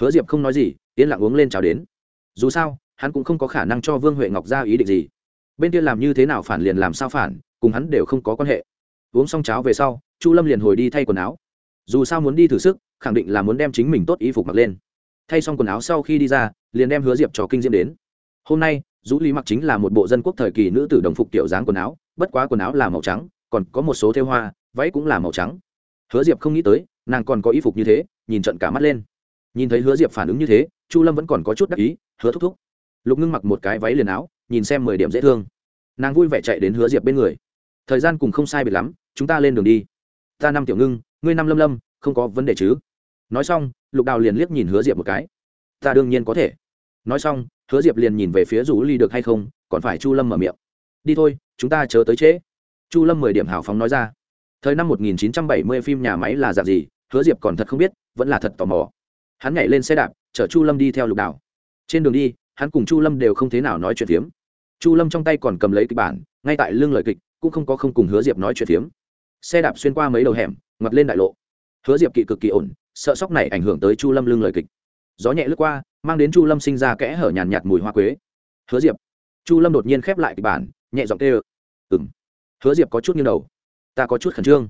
Hứa diệp không nói gì, yên lặng uống lên chào đến. Dù sao, hắn cũng không có khả năng cho vương huệ ngọc ra ý định gì. Bên kia làm như thế nào phản liền làm sao phản, cùng hắn đều không có quan hệ. Uống xong cháo về sau, chu lâm liền hồi đi thay quần áo. Dù sao muốn đi thử sức, khẳng định là muốn đem chính mình tốt y phục mặc lên thay xong quần áo sau khi đi ra, liền đem hứa diệp cho kinh diễm đến. Hôm nay, dũ lý mặc chính là một bộ dân quốc thời kỳ nữ tử đồng phục kiểu dáng quần áo, bất quá quần áo là màu trắng, còn có một số thêu hoa, váy cũng là màu trắng. Hứa diệp không nghĩ tới, nàng còn có y phục như thế, nhìn trận cả mắt lên. Nhìn thấy hứa diệp phản ứng như thế, chu lâm vẫn còn có chút đắc ý, hứa thúc thúc. Lục ngưng mặc một cái váy liền áo, nhìn xem mười điểm dễ thương. Nàng vui vẻ chạy đến hứa diệp bên người. Thời gian cùng không sai biệt lắm, chúng ta lên đường đi. Ta năm tiểu ngưng, ngươi năm lâm lâm, không có vấn đề chứ? Nói xong lục đào liền liếc nhìn hứa diệp một cái. Ta đương nhiên có thể. Nói xong, hứa diệp liền nhìn về phía rủ ly được hay không, còn phải chu lâm mở miệng. Đi thôi, chúng ta chờ tới trễ. Chu lâm mười điểm hào phóng nói ra. Thời năm 1970 phim nhà máy là dạng gì, hứa diệp còn thật không biết, vẫn là thật tò mò. Hắn nhảy lên xe đạp, chở chu lâm đi theo lục đào. Trên đường đi, hắn cùng chu lâm đều không thế nào nói chuyện phiếm. Chu lâm trong tay còn cầm lấy kịch bản, ngay tại lưng lời kịch, cũng không có không cùng hứa diệp nói chuyện phiếm. Xe đạp xuyên qua mấy đầu hẻm ngoặt lên đại lộ hứa diệp kỵ cực kỳ ổn sợ sóc này ảnh hưởng tới chu lâm lưng lời kịch. Gió nhẹ lướt qua mang đến chu lâm sinh ra kẽ hở nhàn nhạt, mùi hoa quế. Hứa diệp chu lâm đột nhiên khép lại kịch bản nhẹ giọng tê ơ ừ m hứa diệp có chút nghiêng đầu. Ta có chút khẩn trương.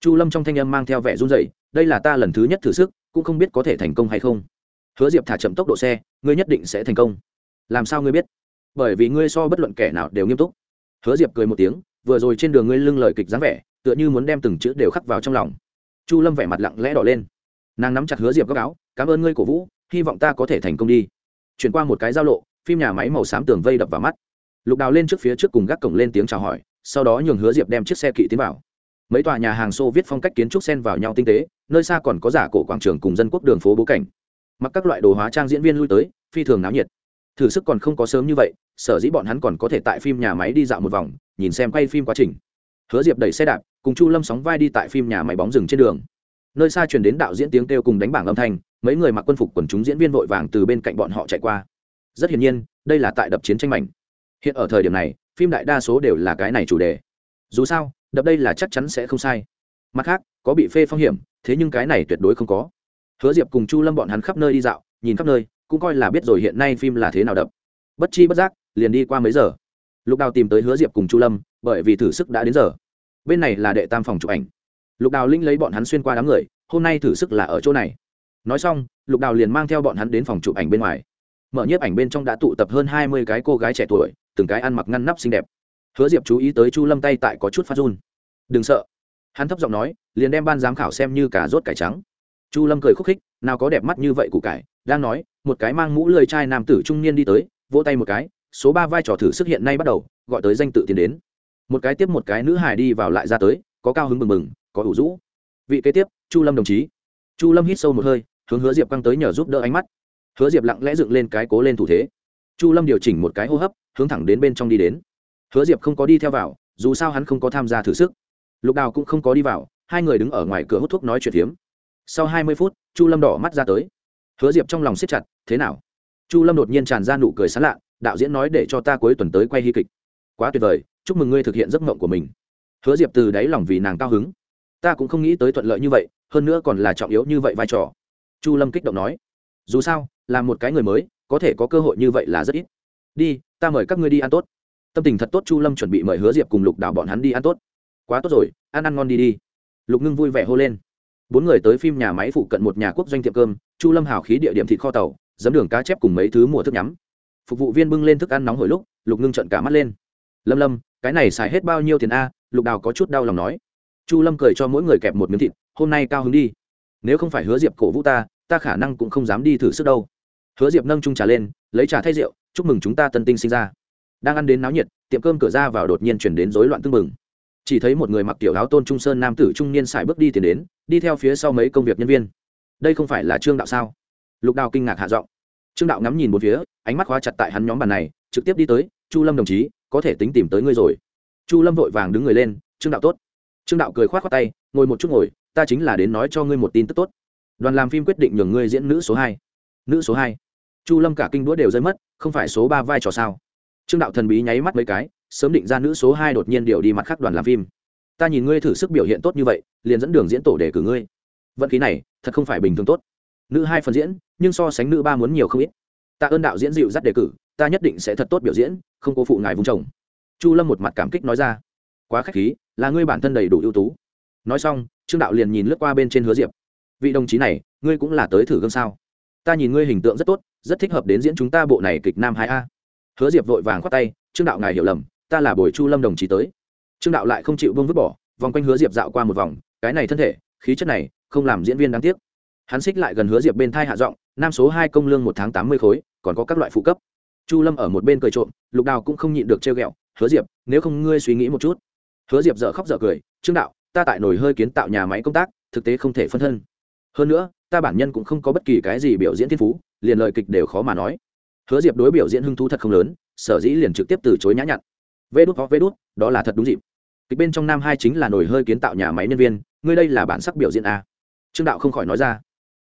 Chu lâm trong thanh âm mang theo vẻ run dậy đây là ta lần thứ nhất thử sức cũng không biết có thể thành công hay không. Hứa diệp thả chậm tốc độ xe ngươi nhất định sẽ thành công. Làm sao ngươi biết? Bởi vì ngươi so bất luận kẻ nào đều nghiêm túc. Hứa diệp cười một tiếng vừa rồi trên đường ngươi lưng lời kịch dáng vẻ tựa như muốn đem từng chữ đều khắc vào trong lòng chu lâm vẻ mặt lặng lẽ đỏ lên. Nàng nắm chặt hứa diệp góc áo, cảm ơn ngươi, cổ vũ, hy vọng ta có thể thành công đi. Chuyển qua một cái giao lộ, phim nhà máy màu xám tường vây đập vào mắt. Lục đào lên trước phía trước cùng gác cổng lên tiếng chào hỏi, sau đó nhường hứa diệp đem chiếc xe kỵ tiến vào. Mấy tòa nhà hàng xô viết phong cách kiến trúc xen vào nhau tinh tế, nơi xa còn có giả cổ quảng trường cùng dân quốc đường phố bố cảnh. Mặc các loại đồ hóa trang diễn viên lui tới, phi thường náo nhiệt. Thử sức còn không có sớm như vậy, sở dĩ bọn hắn còn có thể tại phim nhà máy đi dạo một vòng, nhìn xem quay phim quá trình. Hứa diệp đẩy xe đạp cùng chu lâm sóng vai đi tại phim nhà máy bóng rừng trên đường. Nơi xa truyền đến đạo diễn tiếng kêu cùng đánh bảng âm thanh, mấy người mặc quân phục quần chúng diễn viên vội vàng từ bên cạnh bọn họ chạy qua. Rất hiển nhiên, đây là tại đập chiến tranh mảnh. Hiện ở thời điểm này, phim đại đa số đều là cái này chủ đề. Dù sao, đập đây là chắc chắn sẽ không sai. Mặt khác, có bị phê phong hiểm, thế nhưng cái này tuyệt đối không có. Hứa diệp cùng chu lâm bọn hắn khắp nơi đi dạo, nhìn khắp nơi, cũng coi là biết rồi hiện nay phim là thế nào đập. Bất chi bất giác, liền đi qua mấy giờ. Lục đào tìm tới hứa diệp cùng chu lâm, bởi vì thử sức đã đến giờ bên này là đệ tam phòng chụp ảnh. Lục đào linh lấy bọn hắn xuyên qua đám người, hôm nay thử sức là ở chỗ này. Nói xong, lục đào liền mang theo bọn hắn đến phòng chụp ảnh bên ngoài. Mở nhiếp ảnh bên trong đã tụ tập hơn hai mươi cái cô gái trẻ tuổi, từng cái ăn mặc ngăn nắp xinh đẹp. Hứa diệp chú ý tới chu lâm tay tại có chút phát run. Đừng sợ. Hắn thấp giọng nói, liền đem ban giám khảo xem như cả rốt cải trắng. Chu lâm cười khúc khích, nào có đẹp mắt như vậy củ cải. Đang nói, một cái mang mũ lười trai nam tử trung niên đi tới, vỗ tay một cái, số ba vai trò thử sức hiện nay bắt đầu, gọi tới danh tự tiến đến một cái tiếp một cái nữ hài đi vào lại ra tới, có cao hứng mừng mừng có ủ rũ. Vị kế tiếp, chu lâm đồng chí. Chu lâm hít sâu một hơi, hướng hứa diệp căng tới nhờ giúp đỡ ánh mắt. Hứa diệp lặng lẽ dựng lên cái cố lên thủ thế. Chu lâm điều chỉnh một cái hô hấp, hướng thẳng đến bên trong đi đến. Hứa diệp không có đi theo vào, dù sao hắn không có tham gia thử sức. Lục đào cũng không có đi vào, hai người đứng ở ngoài cửa hút thuốc nói chuyện phiếm. Sau hai mươi phút, chu lâm đỏ mắt ra tới. Hứa diệp trong lòng siết chặt, thế nào? Chu lâm đột nhiên tràn ra nụ cười sán lạ, đạo diễn nói để cho ta cuối tuần tới quay hy kịch. Quá tuyệt vời chúc mừng ngươi thực hiện giấc mộng của mình. Hứa diệp từ đáy lòng vì nàng cao hứng. Ta cũng không nghĩ tới thuận lợi như vậy, hơn nữa còn là trọng yếu như vậy vai trò. Chu lâm kích động nói, dù sao, là một cái người mới, có thể có cơ hội như vậy là rất ít. Đi, ta mời các ngươi đi ăn tốt. Tâm tình thật tốt, chu lâm chuẩn bị mời hứa diệp cùng lục Đào bọn hắn đi ăn tốt. Quá tốt rồi, ăn ăn ngon đi đi. Lục ngưng vui vẻ hô lên. Bốn người tới phim nhà máy phụ cận một nhà quốc doanh tiệm cơm, chu lâm hào khí địa điểm thịt kho tàu, giấm đường cá chép cùng mấy thứ mùa thức nhắm. Phục vụ viên bưng lên thức ăn nóng hồi lúc, lục ngưng trận cả mắt lên. Lâm lâm cái này xài hết bao nhiêu tiền a? Lục đào có chút đau lòng nói. Chu lâm cười cho mỗi người kẹp một miếng thịt, hôm nay cao hứng đi. Nếu không phải hứa diệp cổ vũ ta ta khả năng cũng không dám đi thử sức đâu. Hứa diệp nâng trung trà lên, lấy trà thay rượu, chúc mừng chúng ta tân tinh sinh ra. Đang ăn đến náo nhiệt, tiệm cơm cửa ra vào đột nhiên chuyển đến rối loạn tưng bừng. Chỉ thấy một người mặc tiểu áo tôn trung sơn nam tử trung niên xài bước đi tiền đến, đi theo phía sau mấy công việc nhân viên. Đây không phải là trương đạo sao? Lục đào kinh ngạc hạ giọng. Trương đạo ngắm nhìn một phía, ánh mắt khóa chặt tại hắn nhóm bàn này, trực tiếp đi tới, chu lâm đồng chí có thể tính tìm tới ngươi rồi. Chu lâm vội vàng đứng người lên, trương đạo tốt. Trương đạo cười k h o á t khoác tay, ngồi một chút ngồi, ta chính là đến nói cho ngươi một tin tức tốt. Đoàn làm phim quyết định nhường ngươi diễn nữ số hai. Nữ số hai. Chu lâm cả kinh đũa đều rơi mất, không phải số ba vai trò sao? Trương đạo thần bí nháy mắt mấy cái, sớm định ra nữ số hai đột nhiên điều đi mặt khác đoàn làm phim. Ta nhìn ngươi thử sức biểu hiện tốt như vậy, liền dẫn đường diễn tổ để cử ngươi. Vận khí này, thật không phải bình thường tốt. Nữ hai phần diễn, nhưng so sánh nữ ba muốn nhiều không ít. Tạ ơn đạo diễn dịu dắt đề cử ta nhất định sẽ thật tốt biểu diễn, không cố phụ ngài vung chồng. Chu lâm một mặt cảm kích nói ra. Quá k h á c h khí, là ngươi bản thân đầy đủ ưu tú. Nói xong, trương đạo liền nhìn lướt qua bên trên hứa diệp. Vị đồng chí này, ngươi cũng là tới thử gương sao? Ta nhìn ngươi hình tượng rất tốt, rất thích hợp đến diễn chúng ta bộ này kịch nam hai a. Hứa diệp vội vàng khoát tay, trương đạo ngài hiểu lầm, ta là bồi chu lâm đồng chí tới. Trương đạo lại không chịu bông vứt bỏ, vòng quanh hứa diệp dạo qua một vòng, cái này thân thể, khí chất này, không làm diễn viên đáng tiếc. Hắn xích lại gần hứa diệp bên thai hạ giọng, nam số hai công lương một tháng tám mươi khối, còn có các loại phụ cấp chu lâm ở một bên cười trộm, lục đào cũng không nhịn được trêu ghẹo, hứa diệp, nếu không ngươi suy nghĩ một chút. Hứa diệp dợ khóc dợ cười, trương đạo, ta tại nồi hơi kiến tạo nhà máy công tác, thực tế không thể phân thân. Hơn nữa, ta bản nhân cũng không có bất kỳ cái gì biểu diễn thiên phú, liền lời kịch đều khó mà nói. Hứa diệp đối biểu diễn hưng thú thật không lớn, sở dĩ liền trực tiếp từ chối nhã nhặn. Vê đút có vê đút, đó là thật đúng dịp. Kịch bên trong nam hai chính là nồi hơi kiến tạo nhà máy nhân viên, ngươi đây là bản sắc biểu diễn a trương đạo không khỏi nói ra.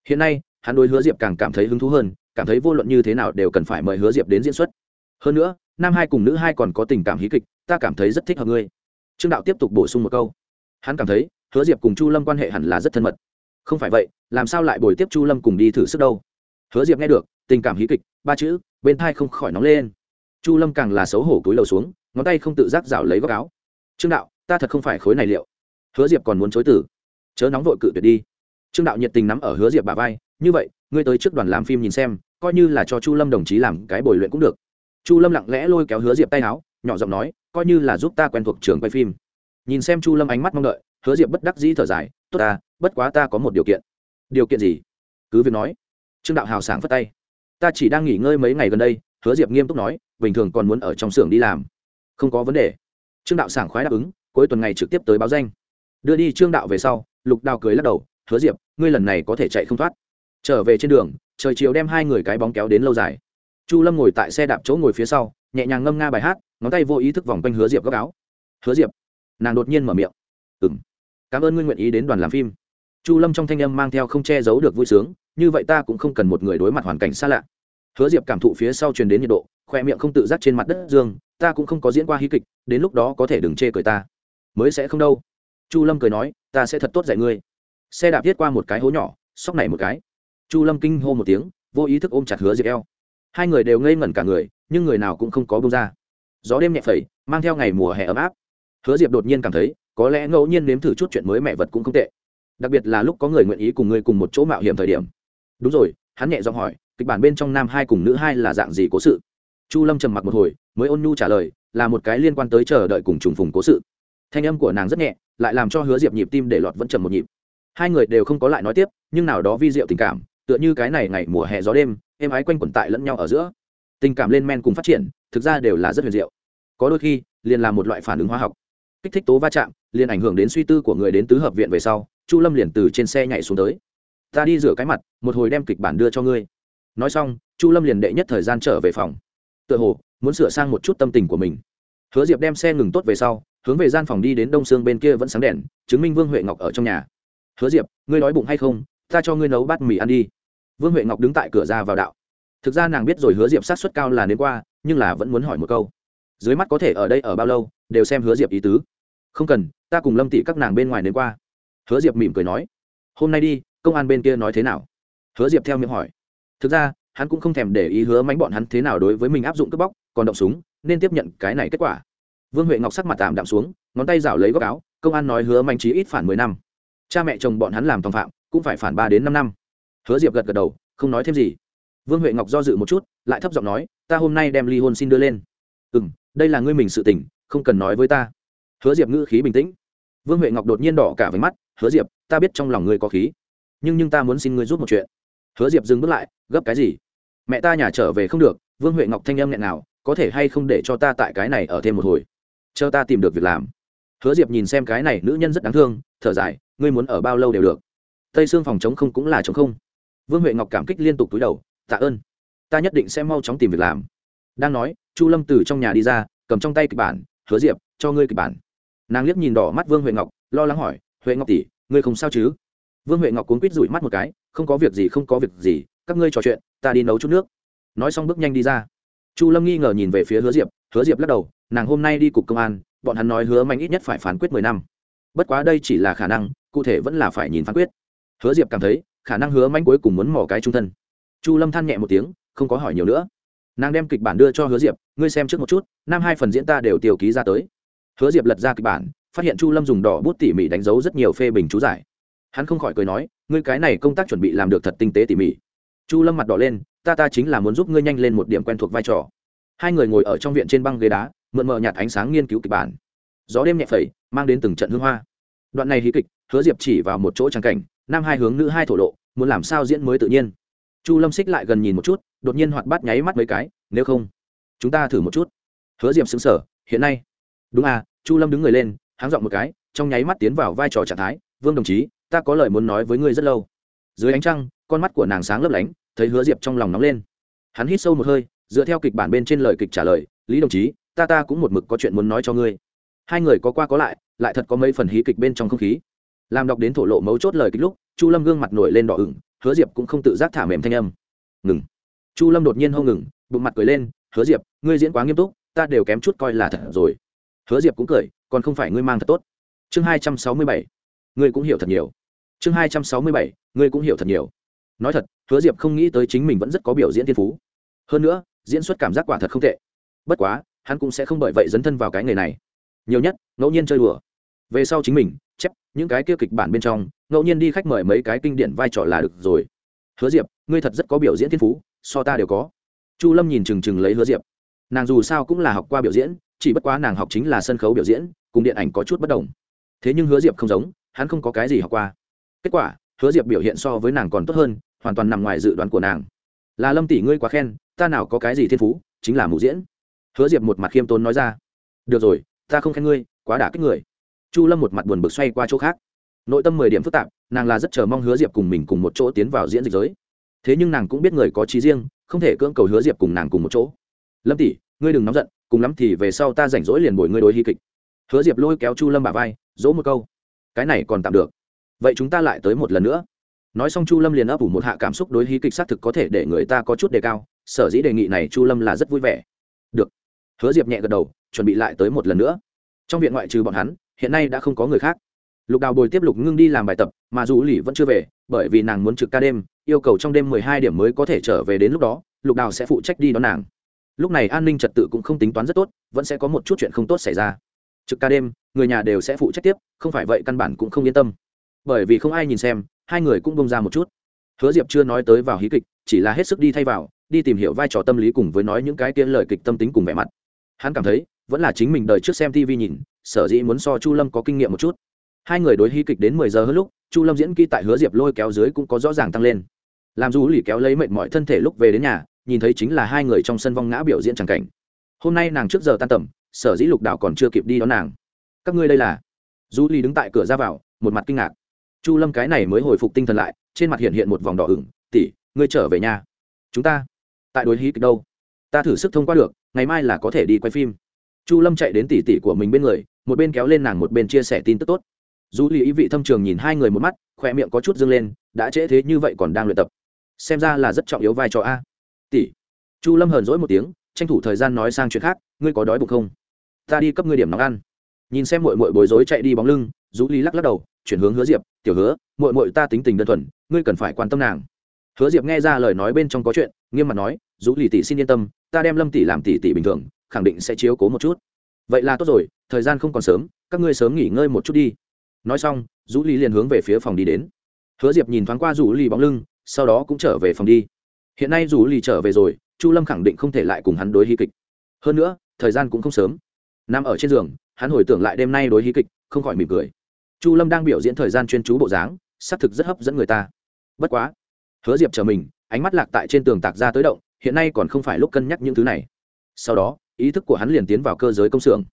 Hiện nay, hắn đối hứa diệp càng cảm thấy hứng thú hơn cảm thấy vô luận như thế nào đều cần phải mời hứa diệp đến diễn xuất. Hơn nữa, nam hai cùng nữ hai còn có tình cảm hí kịch, ta cảm thấy rất thích hợp ngươi. Trương đạo tiếp tục bổ sung một câu. Hắn cảm thấy, hứa diệp cùng chu lâm quan hệ hẳn là rất thân mật. Không phải vậy, làm sao lại bồi tiếp chu lâm cùng đi thử sức đâu? Hứa diệp nghe được, tình cảm hí kịch, ba chữ, bên thai không khỏi nóng lên. Chu lâm càng là xấu hổ cúi lầu xuống, ngón tay không tự giác rảo lấy góc áo. Trương đạo, ta thật không phải khối này liệu. Hứa diệp còn muốn chối tử chớ nóng vội cự tuyệt đi. Trương đạo nhiệt tình nắm ở hứa diệp bà vai, như vậy, ngươi tới trước đoàn làm phim nhìn xem coi như là cho chu lâm đồng chí làm cái bồi luyện cũng được. Chu lâm lặng lẽ lôi kéo hứa diệp tay áo, nhỏ giọng nói, coi như là giúp ta quen thuộc trường quay phim. Nhìn xem chu lâm ánh mắt mong đợi, hứa diệp bất đắc dĩ thở dài, tốt ta, bất quá ta có một điều kiện. Điều kiện gì? Cứ việc nói. Trương đạo hào sảng phất tay. Ta chỉ đang nghỉ ngơi mấy ngày gần đây, hứa diệp nghiêm túc nói, bình thường còn muốn ở trong xưởng đi làm. Không có vấn đề. Trương đạo sảng khoái đáp ứng, cuối tuần ngày trực tiếp tới báo danh. Đưa đi trương đạo về sau, lục đào cười lắc đầu, hứa diệp, ngươi lần này có thể chạy không thoát. Trở về trên đường trời chiều đem hai người cái bóng kéo đến lâu dài. Chu lâm ngồi tại xe đạp chỗ ngồi phía sau, nhẹ nhàng ngâm nga bài hát, ngón tay vô ý thức vòng quanh hứa diệp góc áo. Hứa diệp. Nàng đột nhiên mở miệng. Ừng cảm ơn ngươi nguyện ý đến đoàn làm phim. Chu lâm trong thanh âm mang theo không che giấu được vui sướng, như vậy ta cũng không cần một người đối mặt hoàn cảnh xa lạ. Hứa diệp cảm thụ phía sau truyền đến nhiệt độ khoe miệng không tự giác trên mặt đất dương, ta cũng không có diễn qua hí kịch, đến lúc đó có thể đừng chê cười ta. Mới sẽ không đâu. Chu lâm cười nói, ta sẽ thật tốt dạy ngươi. Xe đạp viết qua một cái hố nhỏ, sóc này một cái chu lâm kinh hô một tiếng, vô ý thức ôm chặt hứa diệp eo. Hai người đều ngây ngẩn cả người, nhưng người nào cũng không có bông ra. Gió đêm nhẹ phẩy, mang theo ngày mùa hè ấm áp. Hứa diệp đột nhiên cảm thấy, có lẽ ngẫu nhiên nếm thử chút chuyện mới mẹ vật cũng không tệ. Đặc biệt là lúc có người nguyện ý cùng ngươi cùng một chỗ mạo hiểm thời điểm. Đúng rồi, hắn nhẹ giọng hỏi, kịch bản bên trong nam hai cùng nữ hai là dạng gì cố sự? Chu lâm trầm mặc một hồi, mới ôn nhu trả lời, là một cái liên quan tới chờ đợi cùng trùng phùng cố sự. Thanh âm của nàng rất nhẹ, lại làm cho hứa diệp nhịp tim để lọt vẫn trầm một nhịp. Hai người đều không có lại nói tiếp, nhưng nào đó vi diệu tình cảm tựa như cái này ngày mùa hè gió đêm, êm ái quanh quẩn tại lẫn nhau ở giữa. Tình cảm lên men cùng phát triển, thực ra đều là rất huyền diệu. Có đôi khi, liền là một loại phản ứng hóa học. Kích thích tố va chạm, liền ảnh hưởng đến suy tư của người đến tứ hợp viện về sau, chu lâm liền từ trên xe nhảy xuống tới. Ta đi rửa cái mặt, một hồi đem kịch bản đưa cho ngươi. Nói xong, chu lâm liền đệ nhất thời gian trở về phòng. Tựa hồ, muốn sửa sang một chút tâm tình của mình. Hứa diệp đem xe ngừng tốt về sau, hướng về gian phòng đi đến đông sương bên kia vẫn sáng đèn, chứng minh vương huệ ngọc ở trong nhà. Hứa diệp, ngươi nói bụng hay không? Ta cho ngươi nấu bát mì ăn đi vương huệ ngọc đứng tại cửa ra vào đạo. Thực ra nàng biết rồi hứa diệp sát xuất cao là đến qua, nhưng là vẫn muốn hỏi một câu. Dưới mắt có thể ở đây ở bao lâu, đều xem hứa diệp ý tứ. Không cần, ta cùng lâm tỷ các nàng bên ngoài đến qua. Hứa diệp mỉm cười nói. Hôm nay đi, công an bên kia nói thế nào? Hứa diệp theo miệng hỏi. Thực ra, hắn cũng không thèm để ý hứa mánh bọn hắn thế nào đối với mình áp dụng cướp bóc, còn động súng, nên tiếp nhận cái này kết quả. Vương huệ ngọc sắc mặt tạm đạm xuống, ngón tay rảo lấy góc áo, công an nói hứa manh trí ít phản mười năm. Cha mẹ chồng bọn hắn làm tòng phạm, cũng phải phản ba đến năm năm hứa diệp gật gật đầu, không nói thêm gì. Vương huệ ngọc do dự một chút, lại thấp giọng nói, ta hôm nay đem ly hôn xin đưa lên. Ừ m đây là ngươi mình sự tỉnh không cần nói với ta. Hứa diệp ngữ khí bình tĩnh. Vương huệ ngọc đột nhiên đỏ cả váy mắt, hứa diệp, ta biết trong lòng ngươi có khí, nhưng nhưng ta muốn xin ngươi giúp một chuyện. Hứa diệp dừng bước lại, gấp cái gì? Mẹ ta nhà trở về không được. Vương huệ ngọc thanh âm nghẹn nào có thể hay không để cho ta tại cái này ở thêm một hồi? Chờ ta tìm được việc làm. Hứa diệp nhìn xem cái này nữ nhân rất đáng thương, thở dài, ngươi muốn ở bao lâu đều được. Tây xương phòng chống không cũng là chống không vương huệ ngọc cảm kích liên tục túi đầu, tạ ơn, ta nhất định sẽ mau chóng tìm việc làm. Đang nói, chu lâm từ trong nhà đi ra, cầm trong tay kịch bản, hứa diệp, cho ngươi kịch bản. Nàng liếc nhìn đỏ mắt vương huệ ngọc, lo lắng hỏi, huệ ngọc tỷ, ngươi không sao chứ? Vương huệ ngọc cuốn quýt rủi mắt một cái, không có việc gì, không có việc gì, các ngươi trò chuyện, ta đi nấu chút nước. Nói xong bước nhanh đi ra. Chu lâm nghi ngờ nhìn về phía hứa diệp hứa diệp lắc đầu, nàng hôm nay đi cục công an, bọn hắn nói hứa mạnh ít nhất phải phán quyết mười năm. Bất quá đây chỉ là khả năng, cụ thể vẫn là phải nhìn phán quyết. Hứa diệp cảm thấy khả năng hứa mạnh cuối cùng muốn mỏ cái trung thân. Chu lâm than nhẹ một tiếng, không có hỏi nhiều nữa. Nàng đem kịch bản đưa cho hứa diệp, ngươi xem trước một chút, Nam hai phần diễn ta đều tiêu ký ra tới. Hứa diệp lật ra kịch bản, phát hiện chu lâm dùng đỏ bút tỉ mỉ đánh dấu rất nhiều phê bình chú giải. Hắn không khỏi cười nói, ngươi cái này công tác chuẩn bị làm được thật tinh tế tỉ mỉ. Chu lâm mặt đỏ lên, ta ta chính là muốn giúp ngươi nhanh lên một điểm quen thuộc vai trò. Hai người ngồi ở trong viện trên băng ghế đá, mượn mờ nhạt ánh sáng nghiên cứu kịch bản. Gió đêm nhẹ phẩy, mang đến từng trận hương hoa. Đoạn này hí kịch, hứa diệp chỉ vào một chỗ trang cảnh nam hai hướng nữ hai thổ lộ, muốn làm sao diễn mới tự nhiên. Chu lâm xích lại gần nhìn một chút, đột nhiên hoạt bát nháy mắt mấy cái, nếu không, chúng ta thử một chút. Hứa diệp xứng sở hiện nay. Đúng à chu lâm đứng người lên, háng dọn một cái, trong nháy mắt tiến vào vai trò trạng thái, vương đồng chí, ta có lời muốn nói với ngươi rất lâu. Dưới ánh trăng, con mắt của nàng sáng lấp lánh, thấy hứa diệp trong lòng nóng lên. Hắn hít sâu một hơi, dựa theo kịch bản bên trên lời kịch trả lời, lý đồng chí, ta ta cũng một mực có chuyện muốn nói cho ngươi. Hai người có qua có lại lại thật có mấy phần hí kịch bên trong không khí làm đọc đến thổ lộ mấu chốt lời kích lúc, chu lâm gương mặt nổi lên đỏ ửng, hứa diệp cũng không tự giác thả mềm thanh âm. Ngừng. Chu lâm đột nhiên hông ngừng, bụng mặt cười lên, hứa diệp, ngươi diễn quá nghiêm túc, ta đều kém chút coi là thật rồi. Hứa diệp cũng cười, còn không phải ngươi mang thật tốt. Chương hai trăm sáu mươi bảy. Ngươi cũng hiểu thật nhiều. Chương hai trăm sáu mươi bảy. Ngươi cũng hiểu thật nhiều. Nói thật, hứa diệp không nghĩ tới chính mình vẫn rất có biểu diễn thiên phú. Hơn nữa, diễn xuất cảm giác quả thật không tệ. Bất quá, hắn cũng sẽ không bởi vậy dấn thân vào cái nghề này. Nhiều nhất, ngẫu nhiên chơi đùa về sau chính mình, chép, những cái kia kịch bản bên trong, ngẫu nhiên đi khách mời mấy cái kinh điển vai trò là được rồi. Hứa diệp, ngươi thật rất có biểu diễn thiên phú, so ta đều có. Chu lâm nhìn chừng chừng lấy hứa diệp. Nàng dù sao cũng là học qua biểu diễn, chỉ bất quá nàng học chính là sân khấu biểu diễn, cùng điện ảnh có chút bất đồng. Thế nhưng hứa diệp không giống, hắn không có cái gì học qua. Kết quả, hứa diệp biểu hiện so với nàng còn tốt hơn, hoàn toàn nằm ngoài dự đoán của nàng. Là lâm tỷ ngươi quá khen, ta nào có cái gì thiên phú, chính là mù diễn. Hứa diệp một mặt khiêm tốn nói ra. Được rồi, ta không khen ngươi, quá đả kích người chu lâm một mặt buồn bực xoay qua chỗ khác. Nội tâm mười điểm phức tạp, nàng là rất chờ mong hứa diệp cùng mình cùng một chỗ tiến vào diễn dịch giới. Thế nhưng nàng cũng biết người có trí riêng, không thể cưỡng cầu hứa diệp cùng nàng cùng một chỗ. Lâm tỷ, ngươi đừng nóng giận, cùng lắm thì về sau ta rảnh rỗi liền bồi ngươi đối hy kịch. Hứa diệp lôi kéo chu lâm bà vai, dỗ một câu. Cái này còn tạm được. Vậy chúng ta lại tới một lần nữa. Nói xong chu lâm liền ấp ủ một hạ cảm xúc đối hí kịch xác thực có thể để người ta có chút đề cao, sở dĩ đề nghị này chu lâm là rất vui vẻ. Được. Hứa diệp nhẹ gật đầu, chuẩn bị lại tới một lần nữa. Trong viện ngoại trừ bọn hắn hiện nay đã không có người khác. Lục đào bồi tiếp lục ngưng đi làm bài tập, mà dù lì vẫn chưa về, bởi vì nàng muốn trực ca đêm, yêu cầu trong đêm mười hai điểm mới có thể trở về đến lúc đó, lục đào sẽ phụ trách đi đón nàng. Lúc này an ninh trật tự cũng không tính toán rất tốt, vẫn sẽ có một chút chuyện không tốt xảy ra. Trực ca đêm, người nhà đều sẽ phụ trách tiếp, không phải vậy căn bản cũng không yên tâm. Bởi vì không ai nhìn xem, hai người cũng bông ra một chút. Hứa diệp chưa nói tới vào hí kịch, chỉ là hết sức đi thay vào, đi tìm hiểu vai trò tâm lý cùng với nói những cái kia lời kịch tâm tính cùng vẻ mặt. Hắn cảm thấy, vẫn là chính mình đời trước xem tv nhìn sở dĩ muốn so chu lâm có kinh nghiệm một chút. Hai người đối hí kịch đến mười giờ hơn lúc, chu lâm diễn kỹ tại hứa diệp lôi kéo dưới cũng có rõ ràng tăng lên. Làm du lì kéo lấy mệt mọi thân thể lúc về đến nhà, nhìn thấy chính là hai người trong sân vong ngã biểu diễn c cảnh. Hôm nay nàng trước giờ tan tầm, sở dĩ lục đạo còn chưa kịp đi đón nàng. Các ngươi đây là? Du ly đứng tại cửa ra vào, một mặt kinh ngạc. Chu lâm cái này mới hồi phục tinh thần lại, trên mặt hiện hiện một vòng đỏ ửng. Tỉ ngươi trở về nhà. Chúng ta? Tại đối hí kịch đâu? Ta thử sức thông qua được, ngày mai là có thể đi quay phim chu lâm chạy đến tỉ tỉ của mình bên người, một bên kéo lên nàng một bên chia sẻ tin tức tốt. Dù lì ý vị thâm trường nhìn hai người một mắt khoe miệng có chút dâng lên, đã trễ thế như vậy còn đang luyện tập. Xem ra là rất trọng yếu vai trò a. Tỷ chu lâm hờn dỗi một tiếng, tranh thủ thời gian nói sang chuyện khác, ngươi có đói bụng không? Ta đi cấp ngươi điểm nóng ăn. Nhìn xem mội mội bối rối chạy đi bóng lưng dù lý lắc lắc đầu, chuyển hướng hứa diệp, tiểu hứa mội mội ta tính tình đơn thuần, ngươi cần phải quan tâm nàng. Hứa diệp nghe ra lời nói bên trong có chuyện, nghiêm mặt nói dù lì tỷ xin yên tâm, ta đem lâm tỷ làm tỷ tỷ bình thường khẳng định sẽ chiếu cố một chút. Vậy là tốt rồi, thời gian không còn sớm, các ngươi sớm nghỉ ngơi một chút đi. Nói xong dù ly liền hướng về phía phòng đi đến. Hứa diệp nhìn thoáng qua dù ly bóng lưng, sau đó cũng trở về phòng đi. Hiện nay dù ly trở về rồi, chu lâm khẳng định không thể lại cùng hắn đối hí kịch. Hơn nữa, thời gian cũng không sớm. Nằm ở trên giường, hắn hồi tưởng lại đêm nay đối hí kịch, không khỏi mỉm cười. Chu lâm đang biểu diễn thời gian chuyên chú bộ dáng, xác thực rất hấp dẫn người ta. Bất quá, hứa diệp chờ mình, ánh mắt lạc tại trên tường tạc ra tới động, hiện nay còn không phải lúc cân nhắc những thứ này. Sau đó ý thức của hắn liền tiến vào cơ giới công xưởng.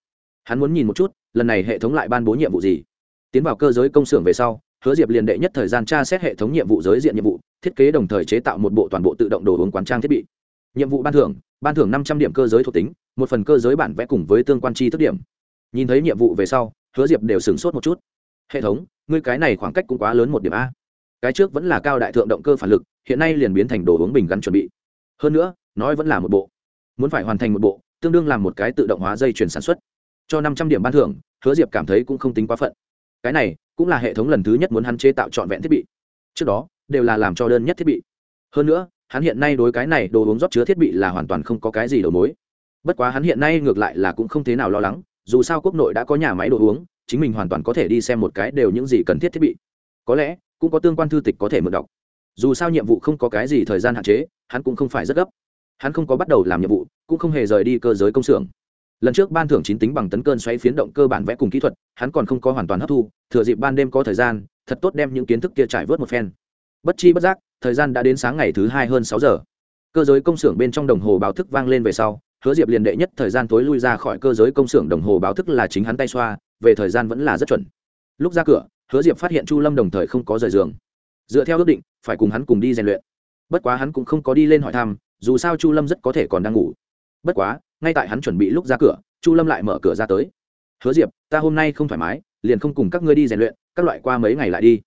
Hắn muốn nhìn một chút, lần này hệ thống lại ban bố nhiệm vụ gì. Tiến vào cơ giới công xưởng về sau, hứa diệp liền đệ nhất thời gian tra xét hệ thống nhiệm vụ giới diện nhiệm vụ, thiết kế đồng thời chế tạo một bộ toàn bộ tự động đồ uống quán trang thiết bị. Nhiệm vụ ban thưởng ban thưởng năm trăm điểm cơ giới thuộc tính, một phần cơ giới bản vẽ cùng với tương quan chi thức điểm. Nhìn thấy nhiệm vụ về sau, hứa diệp đều sửng sốt một chút. Hệ thống, ngươi cái này khoảng cách cũng quá lớn một điểm a. Cái trước vẫn là cao đại thượng động cơ phản lực, hiện nay liền biến thành đồ uống bình gắn chuẩn bị. Hơn nữa, nói vẫn là một bộ. Muốn phải hoàn thành một bộ tương đương làm một cái tự động hóa dây chuyển sản xuất. Cho năm trăm điểm ban thưởng, hứa diệp cảm thấy cũng không tính quá phận. Cái này cũng là hệ thống lần thứ nhất muốn hắn chế tạo trọn vẹn thiết bị. Trước đó, đều là làm cho đơn nhất thiết bị. Hơn nữa, hắn hiện nay đối cái này đồ uống rót chứa thiết bị là hoàn toàn không có cái gì đầu mối. Bất quá hắn hiện nay ngược lại là cũng không thế nào lo lắng, dù sao quốc nội đã có nhà máy đồ uống, chính mình hoàn toàn có thể đi xem một cái đều những gì cần thiết thiết bị. Có lẽ, cũng có tương quan thư tịch có thể mượn đọc. Dù sao nhiệm vụ không có cái gì thời gian hạn chế, hắn cũng không phải rất gấp hắn không có bắt đầu làm nhiệm vụ, cũng không hề rời đi cơ giới công xưởng. Lần trước ban thưởng chín tính bằng tấn cơn xoáy phiến động cơ bản vẽ cùng kỹ thuật, hắn còn không có hoàn toàn hấp thu, thừa dịp ban đêm có thời gian, thật tốt đem những kiến thức kia trải vớt một phen. Bất chi bất giác, thời gian đã đến sáng ngày thứ hai hơn sáu giờ. Cơ giới công xưởng bên trong đồng hồ báo thức vang lên về sau, hứa diệp liền đệ nhất thời gian tối lui ra khỏi cơ giới công xưởng đồng hồ báo thức là chính hắn tay xoa, về thời gian vẫn là rất chuẩn. Lúc ra cửa, hứa diệp phát hiện chu lâm đồng thời không có rời giường. Dựa theo ước định, phải cùng hắn cùng đi rèn luyện. Bất quá hắn cũng không có đi lên hỏi thăm dù sao chu lâm rất có thể còn đang ngủ. Bất quá, ngay tại hắn chuẩn bị lúc ra cửa, chu lâm lại mở cửa ra tới. Hứa diệp, ta hôm nay không thoải mái, liền không cùng các ngươi đi rèn luyện, các loại qua mấy ngày lại đi.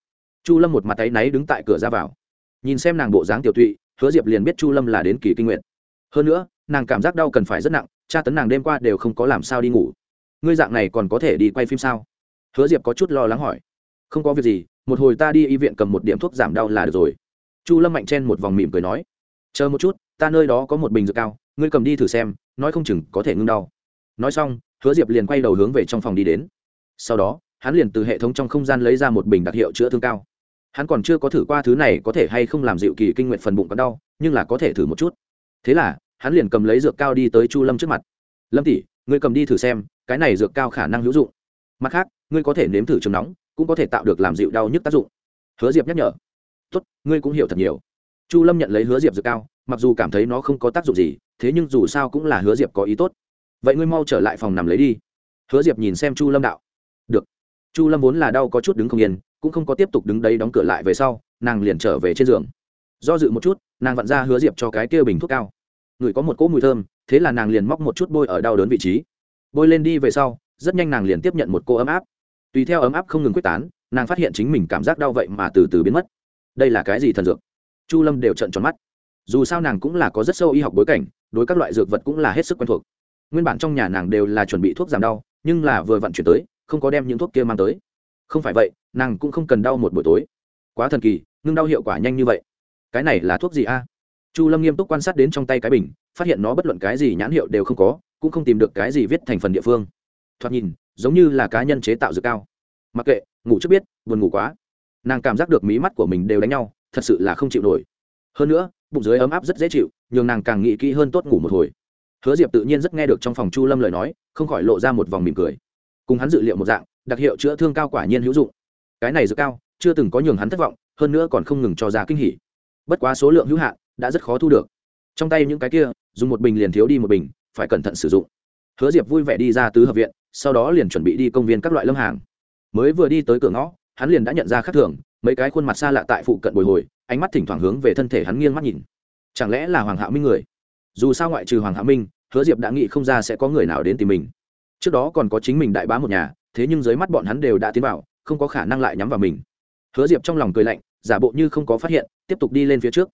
Chu lâm một mặt tay náy đứng tại cửa ra vào. Nhìn xem nàng bộ dáng tiểu tụy, hứa diệp liền biết chu lâm là đến kỳ kinh nguyện hơn nữa, nàng cảm giác đau cần phải rất nặng, tra tấn nàng đêm qua đều không có làm sao đi ngủ. Ngươi dạng này còn có thể đi quay phim sao? Hứa diệp có chút lo lắng hỏi. Không có việc gì, một hồi ta đi y viện cầm một điểm thuốc giảm đau là được rồi. Chu lâm mạnh chen một vòng mỉm cười nói. Chờ một chút ta nơi đó có một bình dược cao, ngươi cầm đi thử xem, nói không chừng có thể ngưng đau. Nói xong, hứa diệp liền quay đầu hướng về trong phòng đi đến. Sau đó, hắn liền từ hệ thống trong không gian lấy ra một bình đặc hiệu chữa thương cao. Hắn còn chưa có thử qua thứ này có thể hay không làm dịu kỳ kinh nguyện phần bụng còn đau, nhưng là có thể thử một chút. Thế là, hắn liền cầm lấy dược cao đi tới chu lâm trước mặt. Lâm tỷ, ngươi cầm đi thử xem, cái này dược cao khả năng hữu dụng. Mặt khác, ngươi có thể nếm thử trường nóng, cũng có thể tạo được làm dịu đau nhức tác dụng. Hứa diệp nhắc nhở. Tốt, ngươi cũng hiểu thật nhiều. Chu lâm nhận lấy hứa diệp dược cao mặc dù cảm thấy nó không có tác dụng gì, thế nhưng dù sao cũng là hứa diệp có ý tốt. Vậy ngươi mau trở lại phòng nằm lấy đi. Hứa diệp nhìn xem chu lâm đạo. Được. Chu lâm vốn là đau có chút đứng không yên, cũng không có tiếp tục đứng đấy đóng cửa lại về sau, nàng liền trở về trên giường. Do dự một chút, nàng vặn ra hứa diệp cho cái kia bình thuốc cao. Người có một cỗ mùi thơm, thế là nàng liền móc một chút bôi ở đau đớn vị trí. Bôi lên đi về sau, rất nhanh nàng liền tiếp nhận một cô ấm áp. Tùy theo ấm áp không ngừng quyết tán, nàng phát hiện chính mình cảm giác đau vậy mà từ từ biến mất. Đây là cái gì thần dược? Chu lâm đều trận tròn mắt dù sao nàng cũng là có rất sâu y học bối cảnh, đối các loại dược vật cũng là hết sức quen thuộc. Nguyên bản trong nhà nàng đều là chuẩn bị thuốc giảm đau, nhưng là vừa vận chuyển tới, không có đem những thuốc kia mang tới. Không phải vậy, nàng cũng không cần đau một buổi tối. Quá thần kỳ, ngưng đau hiệu quả nhanh như vậy. Cái này là thuốc gì a? Chu lâm nghiêm túc quan sát đến trong tay cái bình, phát hiện nó bất luận cái gì nhãn hiệu đều không có, cũng không tìm được cái gì viết thành phần địa phương. Thoạt nhìn, giống như là cá nhân chế tạo dược cao. Mặc kệ, ngủ trước biết, buồn ngủ quá. Nàng cảm giác được mí mắt của mình đều đánh nhau, thật sự là không chịu nổi. Hơn nữa bụng dưới ấm áp rất dễ chịu, nhường nàng càng nghĩ kỹ hơn tốt ngủ một hồi. Hứa diệp tự nhiên rất nghe được trong phòng chu lâm lời nói, không khỏi lộ ra một vòng mỉm cười. Cùng hắn dự liệu một dạng, đặc hiệu chữa thương cao quả nhiên hữu dụng. Cái này dược cao, chưa từng có nhường hắn thất vọng, hơn nữa còn không ngừng cho ra kinh hỉ. Bất quá số lượng hữu hạn, đã rất khó thu được. Trong tay những cái kia, dùng một bình liền thiếu đi một bình, phải cẩn thận sử dụng. Hứa diệp vui vẻ đi ra tứ hợp viện, sau đó liền chuẩn bị đi công viên các loại lâm hàng. Mới vừa đi tới cửa ngõ, hắn liền đã nhận ra khác thường mấy cái khuôn mặt xa lạ tại phụ cận bồi hồi, ánh mắt thỉnh thoảng hướng về thân thể hắn nghiêng mắt nhìn. Chẳng lẽ là hoàng hạ minh người? Dù sao ngoại trừ hoàng hạ minh, hứa diệp đã nghĩ không ra sẽ có người nào đến tìm mình. Trước đó còn có chính mình đại bá một nhà, thế nhưng dưới mắt bọn hắn đều đã tiến vào, không có khả năng lại nhắm vào mình. Hứa diệp trong lòng cười lạnh, giả bộ như không có phát hiện, tiếp tục đi lên phía trước.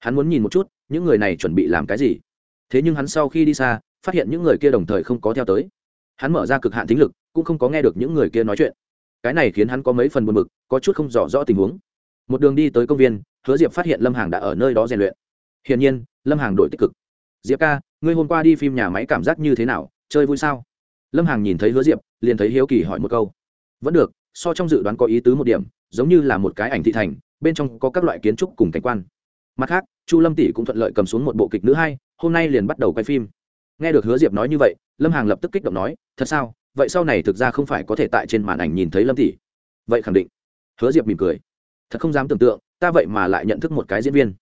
Hắn muốn nhìn một chút, những người này chuẩn bị làm cái gì. Thế nhưng hắn sau khi đi xa, phát hiện những người kia đồng thời không có theo tới. Hắn mở ra cực hạn thính lực, cũng không có nghe được những người kia nói chuyện cái này khiến hắn có mấy phần buồn bực, có chút không rõ rõ tình huống. Một đường đi tới công viên, hứa diệp phát hiện lâm hàng đã ở nơi đó rèn luyện. Hiển nhiên, lâm hàng đổi tích cực. Diệp ca, ngươi hôm qua đi phim nhà máy cảm giác như thế nào? Chơi vui sao? Lâm hàng nhìn thấy hứa diệp, liền thấy hiếu kỳ hỏi một câu. Vẫn được, so trong dự đoán có ý tứ một điểm, giống như là một cái ảnh thị thành, bên trong có các loại kiến trúc cùng cảnh quan. Mặt khác, chu lâm tỷ cũng thuận lợi cầm xuống một bộ kịch nữ hai, hôm nay liền bắt đầu quay phim. Nghe được hứa diệp nói như vậy, lâm hàng lập tức kích động nói, thật sao? Vậy sau này thực ra không phải có thể tại trên màn ảnh nhìn thấy lâm tỷ. Vậy khẳng định. Hứa diệp mỉm cười. Thật không dám tưởng tượng, ta vậy mà lại nhận thức một cái diễn viên.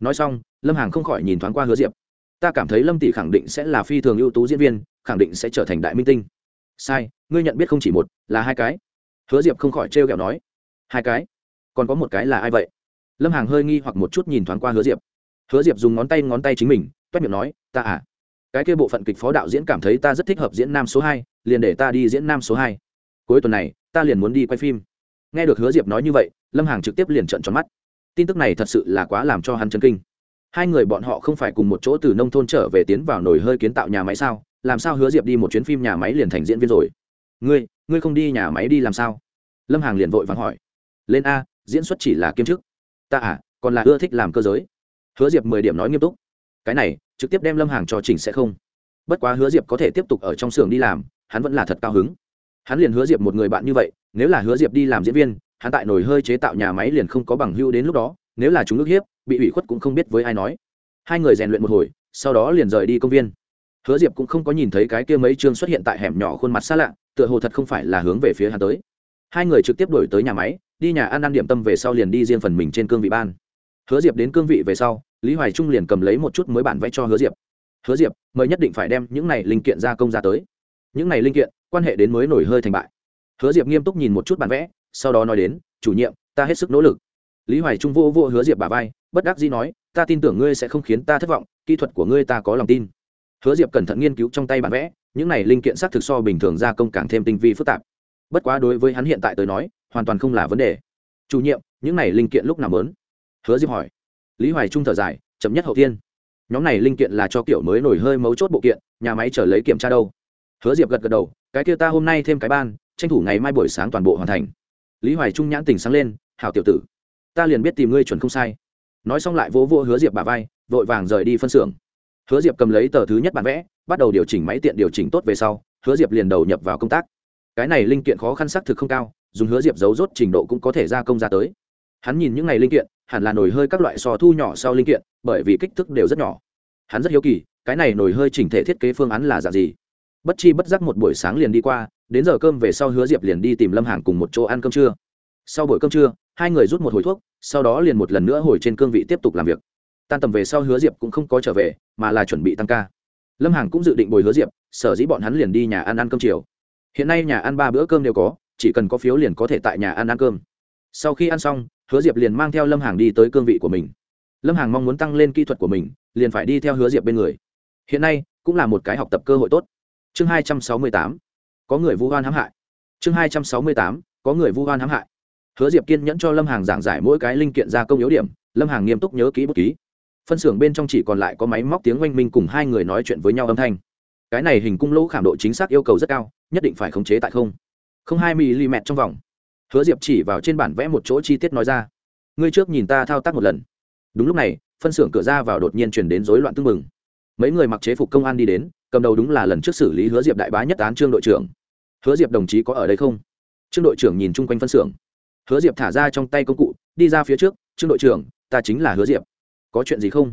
Nói xong, lâm hàng không khỏi nhìn thoáng qua hứa diệp. Ta cảm thấy lâm tỷ khẳng định sẽ là phi thường ưu tú diễn viên, khẳng định sẽ trở thành đại minh tinh. Sai, ngươi nhận biết không chỉ một, là hai cái. Hứa diệp không khỏi trêu ghẹo nói. Hai cái? Còn có một cái là ai vậy? Lâm hàng hơi nghi hoặc một chút nhìn thoáng qua hứa diệp. Hứa diệp dùng ngón tay ngón tay chính mình, toét miệng nói, ta à cái kia bộ phận kịch phó đạo diễn cảm thấy ta rất thích hợp diễn nam số hai, liền để ta đi diễn nam số hai. Cuối tuần này, ta liền muốn đi quay phim. Nghe được hứa diệp nói như vậy, lâm hàng trực tiếp liền trận tròn mắt. Tin tức này thật sự là quá làm cho hắn chấn kinh. Hai người bọn họ không phải cùng một chỗ từ nông thôn trở về tiến vào nồi hơi kiến tạo nhà máy sao? Làm sao hứa diệp đi một chuyến phim nhà máy liền thành diễn viên rồi? Ngươi ngươi không đi nhà máy đi làm sao? Lâm hàng liền vội vàng hỏi. Lên a, diễn xuất chỉ là kiêm chức. Ta à còn là ưa thích làm cơ giới. Hứa diệp mười điểm nói nghiêm túc cái này trực tiếp đem lâm hàng cho chỉnh sẽ không bất quá hứa diệp có thể tiếp tục ở trong xưởng đi làm hắn vẫn là thật cao hứng hắn liền hứa diệp một người bạn như vậy nếu là hứa diệp đi làm diễn viên hắn tại nồi hơi chế tạo nhà máy liền không có bằng hưu đến lúc đó nếu là chúng ước hiếp bị ủy khuất cũng không biết với ai nói hai người rèn luyện một hồi sau đó liền rời đi công viên hứa diệp cũng không có nhìn thấy cái kia mấy chương xuất hiện tại hẻm nhỏ khuôn mặt xa lạ tựa hồ thật không phải là hướng về phía hắn tới hai người trực tiếp đổi tới nhà máy đi nhà ăn ăn điểm tâm về sau liền đi riêng phần mình trên cương vị ban hứa diệp đến cương vị về sau, lý hoài trung liền cầm lấy một chút mới bản vẽ cho hứa diệp. Hứa diệp, mời nhất định phải đem những này linh kiện gia công ra tới. Những này linh kiện, quan hệ đến mới nổi hơi thành bại. Hứa diệp nghiêm túc nhìn một chút bản vẽ, sau đó nói đến, chủ nhiệm, ta hết sức nỗ lực. Lý hoài trung vô vô hứa diệp bà vai, bất đắc dĩ nói, ta tin tưởng ngươi sẽ không khiến ta thất vọng, kỹ thuật của ngươi ta có lòng tin. Hứa diệp cẩn thận nghiên cứu trong tay bản vẽ, những này linh kiện xác thực so bình thường gia công càng thêm tinh vi phức tạp. Bất quá đối với hắn hiện tại tới nói, hoàn toàn không là vấn đề. Chủ nhiệm, những này linh kiện lúc nào lớn hứa diệp hỏi. Lý hoài trung thở dài, chậm nhất hậu tiên nhóm này linh kiện là cho kiểu mới nổi hơi mấu chốt bộ kiện, nhà máy trở lấy kiểm tra đâu? Hứa diệp gật gật đầu, cái kia ta hôm nay thêm cái ban, tranh thủ ngày mai buổi sáng toàn bộ hoàn thành. Lý hoài trung nhãn tình sáng lên, hảo tiểu tử, ta liền biết tìm ngươi chuẩn không sai. Nói xong lại vỗ vỗ hứa diệp bà vai, vội vàng rời đi phân xưởng. Hứa diệp cầm lấy tờ thứ nhất bản vẽ, bắt đầu điều chỉnh máy tiện điều chỉnh tốt về sau, hứa diệp liền đầu nhập vào công tác. Cái này linh kiện khó khăn xác thực không cao, dùng hứa diệp giấu rốt trình độ cũng có thể gia công ra tới. Hắn nhìn những ngày linh kiện hẳn là nổi hơi các loại sò thu nhỏ sau linh kiện, bởi vì kích thước đều rất nhỏ. Hắn rất hiếu kỳ, cái này nổi hơi chỉnh thể thiết kế phương án là dạng gì? Bất chi bất giác một buổi sáng liền đi qua, đến giờ cơm về sau hứa diệp liền đi tìm lâm hàng cùng một chỗ ăn cơm trưa. Sau buổi cơm trưa, hai người rút một hồi thuốc, sau đó liền một lần nữa hồi trên cương vị tiếp tục làm việc. Tan tầm về sau hứa diệp cũng không có trở về, mà là chuẩn bị tăng ca. Lâm hàng cũng dự định bồi hứa diệp, sở dĩ bọn hắn liền đi nhà ăn ăn cơm chiều. Hiện nay nhà ăn ba bữa cơm đều có, chỉ cần có phiếu liền có thể tại nhà ăn ăn cơm. Sau khi ăn xong hứa diệp liền mang theo lâm hàng đi tới cương vị của mình. Lâm hàng mong muốn tăng lên kỹ thuật của mình, liền phải đi theo hứa diệp bên người. Hiện nay, cũng là một cái học tập cơ hội tốt. Chương hai trăm sáu mươi tám, có người vu hoan hãm hại. Chương hai trăm sáu mươi tám, có người vu hoan hãm hại. Hứa diệp kiên nhẫn cho lâm hàng giảng giải mỗi cái linh kiện gia công yếu điểm, lâm hàng nghiêm túc nhớ kỹ bút ký. Phân xưởng bên trong chỉ còn lại có máy móc tiếng oanh minh cùng hai người nói chuyện với nhau âm thanh. Cái này hình cung lỗ khảm độ chính xác yêu cầu rất cao, nhất định phải khống chế tại không. Không hai mm trong vòng hứa diệp chỉ vào trên bản vẽ một chỗ chi tiết nói ra. Ngươi trước nhìn ta thao tác một lần. Đúng lúc này, phân xưởng cửa ra vào đột nhiên chuyển đến rối loạn tưng mừng mấy người mặc chế phục công an đi đến, cầm đầu đúng là lần trước xử lý hứa diệp đại bá nhất án trương đội trưởng. Hứa diệp đồng chí có ở đây không? Trương đội trưởng nhìn chung quanh phân xưởng. Hứa diệp thả ra trong tay công cụ, đi ra phía trước, trương đội trưởng, ta chính là hứa diệp. Có chuyện gì không?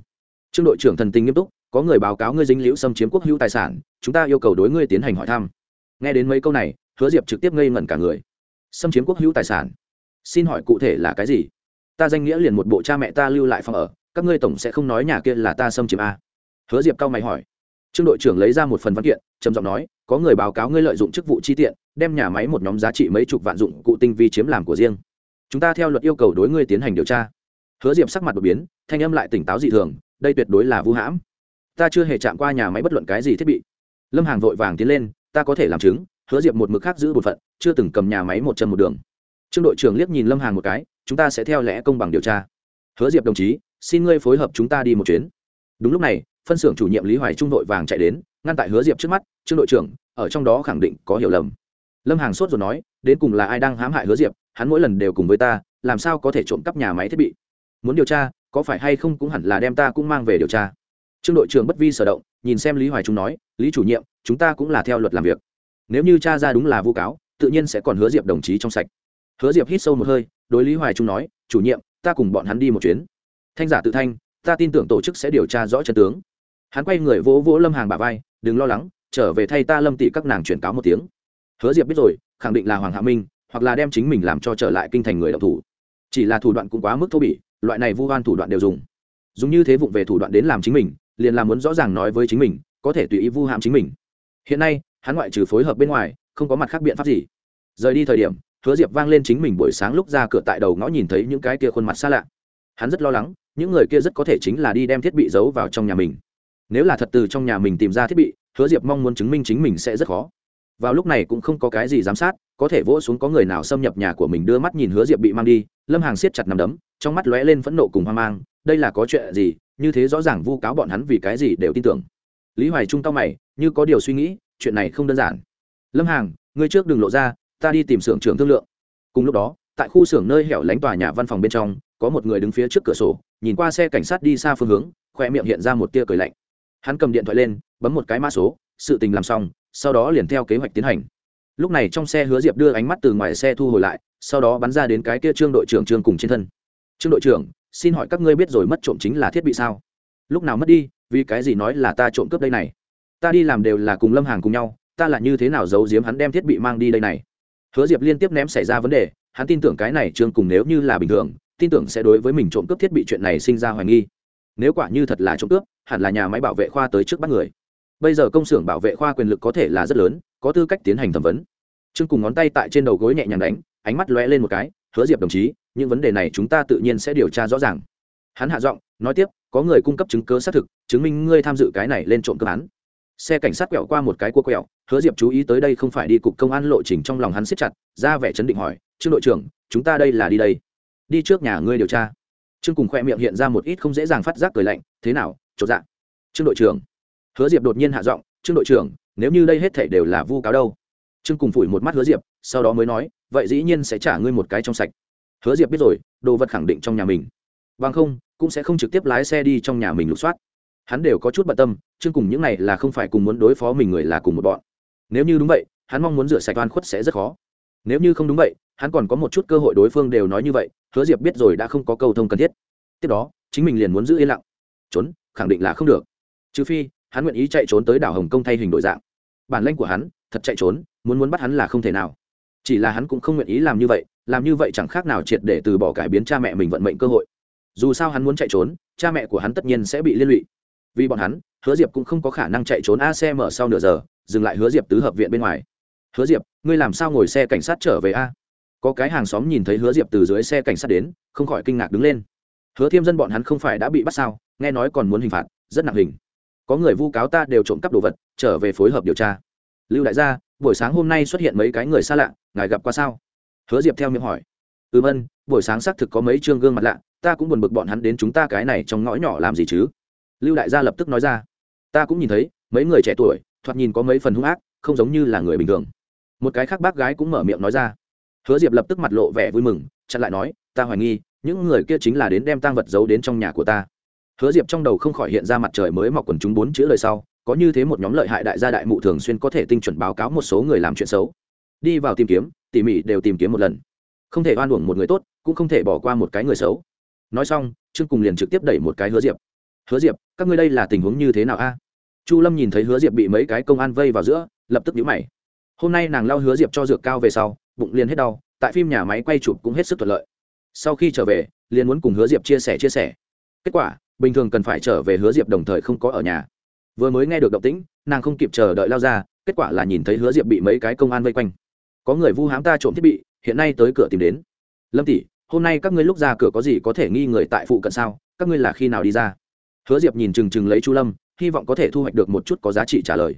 Trương đội trưởng thần tình nghiêm túc, có người báo cáo ngươi dính liễu xâm chiếm quốc hữu tài sản, chúng ta yêu cầu đối ngươi tiến hành hỏi thăm. Nghe đến mấy câu này, hứa diệp trực tiếp ngây ngẩn cả người xâm chiếm quốc hữu tài sản. Xin hỏi cụ thể là cái gì? Ta danh nghĩa liền một bộ cha mẹ ta lưu lại phòng ở, các ngươi tổng sẽ không nói nhà kia là ta xâm chiếm a. Hứa diệp cao mày hỏi. Trương đội trưởng lấy ra một phần văn kiện, trầm giọng nói, có người báo cáo ngươi lợi dụng chức vụ chi tiện, đem nhà máy một nhóm giá trị mấy chục vạn dụng cụ tinh vi chiếm làm của riêng. Chúng ta theo luật yêu cầu đối ngươi tiến hành điều tra. Hứa diệp sắc mặt đột biến, thanh âm lại tỉnh táo dị thường, đây tuyệt đối là vũ hãm. Ta chưa hề chạm qua nhà máy bất luận cái gì thiết bị. Lâm hàng vội vàng tiến lên, ta có thể làm chứng hứa diệp một mực khác giữ bột phận, chưa từng cầm nhà máy một chân một đường. Trương đội trưởng liếc nhìn lâm hàng một cái, chúng ta sẽ theo lẽ công bằng điều tra. Hứa diệp đồng chí, xin ngươi phối hợp chúng ta đi một chuyến. Đúng lúc này, phân xưởng chủ nhiệm lý hoài trung đội vàng chạy đến, ngăn tại hứa diệp trước mắt, trương đội trưởng, ở trong đó khẳng định có hiểu lầm. Lâm hàng sốt rồi nói, đến cùng là ai đang hãm hại hứa diệp, hắn mỗi lần đều cùng với ta, làm sao có thể trộm cắp nhà máy thiết bị? Muốn điều tra, có phải hay không cũng hẳn là đem ta cũng mang về điều tra. Trương đội trưởng bất vi sở động, nhìn xem lý hoài trung nói, lý chủ nhiệm, chúng ta cũng là theo luật làm việc nếu như cha ra đúng là vu cáo, tự nhiên sẽ còn hứa diệp đồng chí trong sạch. Hứa diệp hít sâu một hơi, đối lý hoài trung nói, chủ nhiệm, ta cùng bọn hắn đi một chuyến. Thanh giả tự thanh, ta tin tưởng tổ chức sẽ điều tra rõ chân tướng. Hắn quay người vỗ vỗ lâm hàng bà vai, đừng lo lắng, trở về thay ta lâm tị các nàng chuyển cáo một tiếng. Hứa diệp biết rồi, khẳng định là hoàng hạ minh, hoặc là đem chính mình làm cho trở lại kinh thành người đọc thủ. Chỉ là thủ đoạn cũng quá mức thô bỉ, loại này vu oan thủ đoạn đều dùng. Dùng như thế vụng về thủ đoạn đến làm chính mình, liền là muốn rõ ràng nói với chính mình, có thể tùy ý vu hãm chính mình. Hiện nay hắn ngoại trừ phối hợp bên ngoài, không có mặt khác biện pháp gì. Rời đi thời điểm, hứa diệp vang lên chính mình buổi sáng lúc ra cửa tại đầu ngõ nhìn thấy những cái kia khuôn mặt xa lạ. Hắn rất lo lắng, những người kia rất có thể chính là đi đem thiết bị giấu vào trong nhà mình. Nếu là thật từ trong nhà mình tìm ra thiết bị, hứa diệp mong muốn chứng minh chính mình sẽ rất khó. Vào lúc này cũng không có cái gì giám sát, có thể vỗ xuống có người nào xâm nhập nhà của mình đưa mắt nhìn hứa diệp bị mang đi, lâm hàng siết chặt nằm đấm, trong mắt lóe lên phẫn nộ cùng hoang mang, đây là có chuyện gì, như thế rõ ràng vu cáo bọn hắn vì cái gì đều tin tưởng. Lý hoài trung cao mày, như có điều suy nghĩ chuyện này không đơn giản. Lâm hàng ngươi trước đừng lộ ra, ta đi tìm xưởng trưởng thương lượng. Cùng lúc đó, tại khu xưởng nơi hẻo lánh tòa nhà văn phòng bên trong, có một người đứng phía trước cửa sổ, nhìn qua xe cảnh sát đi xa phương hướng, khoe miệng hiện ra một tia cười lạnh. Hắn cầm điện thoại lên, bấm một cái mã số, sự tình làm xong, sau đó liền theo kế hoạch tiến hành. Lúc này trong xe hứa diệp đưa ánh mắt từ ngoài xe thu hồi lại, sau đó bắn ra đến cái kia trương đội trưởng trương cùng trên thân. Trương đội trưởng, xin hỏi các ngươi biết rồi mất trộm chính là thiết bị sao? Lúc nào mất đi, vì cái gì nói là ta trộm cướp đây này? Ta đi làm đều là cùng lâm hàng cùng nhau, ta là như thế nào giấu giếm hắn đem thiết bị mang đi đây này? Hứa diệp liên tiếp ném xảy ra vấn đề, hắn tin tưởng cái này trương cùng nếu như là bình thường, tin tưởng sẽ đối với mình trộm cướp thiết bị chuyện này sinh ra hoài nghi. Nếu quả như thật là trộm cướp, hẳn là nhà máy bảo vệ khoa tới trước bắt người. Bây giờ công xưởng bảo vệ khoa quyền lực có thể là rất lớn, có tư cách tiến hành thẩm vấn. Trương cùng ngón tay tại trên đầu gối nhẹ nhàng đánh, ánh mắt lóe lên một cái, hứa diệp đồng chí, những vấn đề này chúng ta tự nhiên sẽ điều tra rõ ràng. Hắn hạ giọng, nói tiếp, có người cung cấp chứng cớ xác thực, chứng minh ngươi tham dự cái này lên trộm cướp án xe cảnh sát quẹo qua một cái cua quẹo, hứa diệp chú ý tới đây không phải đi cục công an lộ trình trong lòng hắn siết chặt, ra vẻ chấn định hỏi, trương đội trưởng, chúng ta đây là đi đây? Đi trước nhà ngươi điều tra. Trương cùng khoe miệng hiện ra một ít không dễ dàng phát giác cười lạnh, thế nào, chột dạ? Trương đội trưởng. Hứa diệp đột nhiên hạ giọng, trương đội trưởng, nếu như đây hết thể đều là vu cáo đâu? Trương cùng phủi một mắt hứa diệp, sau đó mới nói, vậy dĩ nhiên sẽ trả ngươi một cái trong sạch. Hứa diệp biết rồi, đồ vật khẳng định trong nhà mình. Bằng không, cũng sẽ không trực tiếp lái xe đi trong nhà mình lục soát hắn đều có chút bận tâm, chương cùng những này là không phải cùng muốn đối phó mình người là cùng một bọn. Nếu như đúng vậy, hắn mong muốn rửa sạch oan khuất sẽ rất khó. Nếu như không đúng vậy, hắn còn có một chút cơ hội đối phương đều nói như vậy, hứa diệp biết rồi đã không có câu thông cần thiết. Tiếp đó, chính mình liền muốn giữ yên lặng. Trốn, khẳng định là không được. Trừ phi, hắn nguyện ý chạy trốn tới đảo hồng kông thay hình đổi dạng. Bản lanh của hắn, thật chạy trốn, muốn muốn bắt hắn là không thể nào. Chỉ là hắn cũng không nguyện ý làm như vậy, làm như vậy chẳng khác nào triệt để từ bỏ cải biến cha mẹ mình vận mệnh cơ hội. Dù sao hắn muốn chạy trốn, cha mẹ của hắn tất nhiên sẽ bị liên lụy vì bọn hắn, hứa diệp cũng không có khả năng chạy trốn a xe mở sau nửa giờ, dừng lại hứa diệp tứ hợp viện bên ngoài. Hứa diệp, ngươi làm sao ngồi xe cảnh sát trở về a? Có cái hàng xóm nhìn thấy hứa diệp từ dưới xe cảnh sát đến, không khỏi kinh ngạc đứng lên. Hứa thiêm dân bọn hắn không phải đã bị bắt sao? Nghe nói còn muốn hình phạt, rất nặng hình. Có người vu cáo ta đều trộm cắp đồ vật, trở về phối hợp điều tra. Lưu đại gia, buổi sáng hôm nay xuất hiện mấy cái người xa lạ, ngài gặp qua sao? Hứa diệp theo miệng hỏi. Ừm ân buổi sáng xác thực có mấy chương gương mặt lạ, ta cũng buồn bực bọn hắn đến chúng ta cái này trong ngõ nhỏ làm gì chứ? Lưu đại gia lập tức nói ra. Ta cũng nhìn thấy, mấy người trẻ tuổi, thoạt nhìn có mấy phần hung ác, không giống như là người bình thường. Một cái khác bác gái cũng mở miệng nói ra. Hứa diệp lập tức mặt lộ vẻ vui mừng, chặn lại nói, ta hoài nghi, những người kia chính là đến đem tang vật giấu đến trong nhà của ta. Hứa diệp trong đầu không khỏi hiện ra mặt trời mới mọc quần chúng bốn chữ lời sau, có như thế một nhóm lợi hại đại gia đại mụ thường xuyên có thể tinh chuẩn báo cáo một số người làm chuyện xấu. Đi vào tìm kiếm, tỉ mỉ đều tìm kiếm một lần. Không thể oan uổng một người tốt, cũng không thể bỏ qua một cái người xấu. Nói xong, trương cùng liền trực tiếp đẩy một cái hứa diệp hứa diệp, các ngươi đây là tình huống như thế nào a? Chu lâm nhìn thấy hứa diệp bị mấy cái công an vây vào giữa, lập tức nhíu mày. Hôm nay nàng lao hứa diệp cho dược cao về sau, bụng liền hết đau, tại phim nhà máy quay chụp cũng hết sức thuận lợi. Sau khi trở về, liền muốn cùng hứa diệp chia sẻ chia sẻ. Kết quả, bình thường cần phải trở về hứa diệp đồng thời không có ở nhà. Vừa mới nghe được động tĩnh, nàng không kịp chờ đợi lao ra, kết quả là nhìn thấy hứa diệp bị mấy cái công an vây quanh. Có người vu hãm ta trộm thiết bị, hiện nay tới cửa tìm đến. Lâm tỷ, hôm nay các ngươi lúc ra cửa có gì có thể nghi người tại phụ cận sao? Các ngươi là khi nào đi ra? Hứa diệp nhìn chừng chừng lấy chu lâm, hy vọng có thể thu hoạch được một chút có giá trị trả lời.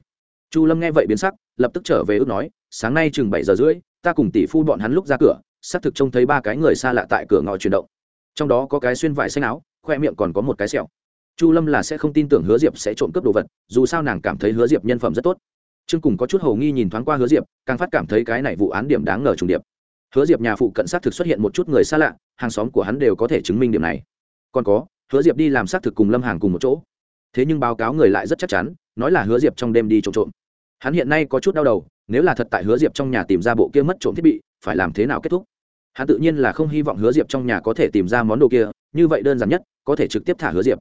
Chu lâm nghe vậy biến sắc, lập tức trở về ước nói, sáng nay chừng bảy giờ rưỡi, ta cùng tỷ phu bọn hắn lúc ra cửa, xác thực trông thấy ba cái người xa lạ tại cửa ngõ chuyển động. Trong đó có cái xuyên vải xanh áo, khoe miệng còn có một cái sẹo. Chu lâm là sẽ không tin tưởng hứa diệp sẽ trộm cướp đồ vật, dù sao nàng cảm thấy hứa diệp nhân phẩm rất tốt. Trương cùng có chút hầu nghi nhìn thoáng qua hứa diệp, càng phát cảm thấy cái này vụ án điểm đáng ngờ trùng điệp. Hứa diệp nhà phụ cận xác thực xuất hiện một chút người xa lạ, hàng xóm của hắn đều có thể chứng minh điểm này. Còn có hứa diệp đi làm xác thực cùng lâm hàng cùng một chỗ. Thế nhưng báo cáo người lại rất chắc chắn, nói là hứa diệp trong đêm đi trộm trộm. Hắn hiện nay có chút đau đầu, nếu là thật tại hứa diệp trong nhà tìm ra bộ kia mất trộm thiết bị, phải làm thế nào kết thúc? Hắn tự nhiên là không hy vọng hứa diệp trong nhà có thể tìm ra món đồ kia, như vậy đơn giản nhất, có thể trực tiếp thả hứa diệp.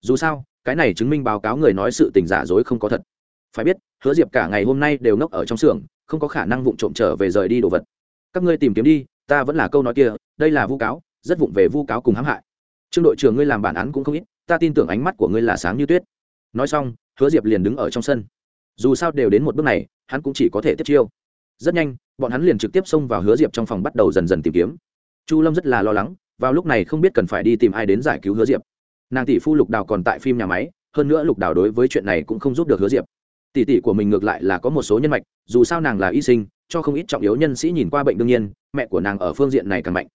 Dù sao, cái này chứng minh báo cáo người nói sự tình giả dối không có thật. Phải biết, hứa diệp cả ngày hôm nay đều ngốc ở trong xưởng, không có khả năng vụng trộm trở về rời đi đồ vật. Các ngươi tìm kiếm đi, ta vẫn là câu nói kia, đây là vu cáo, rất vụng về vu cáo cùng hãm hại trương đội trưởng ngươi làm bản án cũng không ít, ta tin tưởng ánh mắt của ngươi là sáng như tuyết. Nói xong, hứa diệp liền đứng ở trong sân. Dù sao đều đến một bước này, hắn cũng chỉ có thể tiếp chiêu. Rất nhanh, bọn hắn liền trực tiếp xông vào hứa diệp trong phòng bắt đầu dần dần tìm kiếm. Chu lâm rất là lo lắng, vào lúc này không biết cần phải đi tìm ai đến giải cứu hứa diệp. Nàng tỷ phu lục đào còn tại phim nhà máy, hơn nữa lục đào đối với chuyện này cũng không giúp được hứa diệp. Tỷ tỷ của mình ngược lại là có một số nhân mạch, dù sao nàng là y sinh, cho không ít trọng yếu nhân sĩ nhìn qua bệnh đương nhiên, mẹ của nàng ở phương diện này càng mạnh.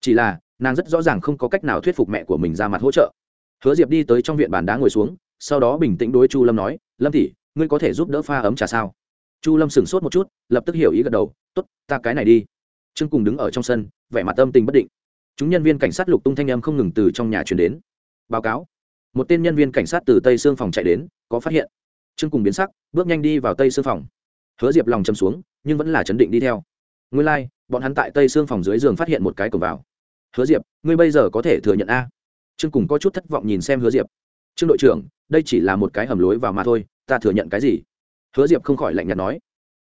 Chỉ là nàng rất rõ ràng không có cách nào thuyết phục mẹ của mình ra mặt hỗ trợ. Hứa diệp đi tới trong viện bàn đá ngồi xuống sau đó bình tĩnh đối chu lâm nói lâm tỷ ngươi có thể giúp đỡ pha ấm trà sao? Chu lâm sửng sốt một chút lập tức hiểu ý gật đầu t ố t ta cái này đi. Trương cùng đứng ở trong sân vẻ mặt tâm tình bất định. Chúng nhân viên cảnh sát lục tung thanh âm không ngừng từ trong nhà chuyển đến. Báo cáo. Một tên nhân viên cảnh sát từ tây xương phòng chạy đến có phát hiện. Trương cùng biến sắc bước nhanh đi vào tây xương phòng. Hứa diệp lòng châm xuống nhưng vẫn là chấn định đi theo. Nguyên lai、like, bọn hắn tại tây xương phòng dưới giường phát hiện một cái cổng vào hứa diệp, ngươi bây giờ có thể thừa nhận a. Trương cùng có chút thất vọng nhìn xem hứa diệp. Trương đội trưởng, đây chỉ là một cái hầm lối vào mà thôi, ta thừa nhận cái gì? Hứa diệp không khỏi lạnh nhạt nói.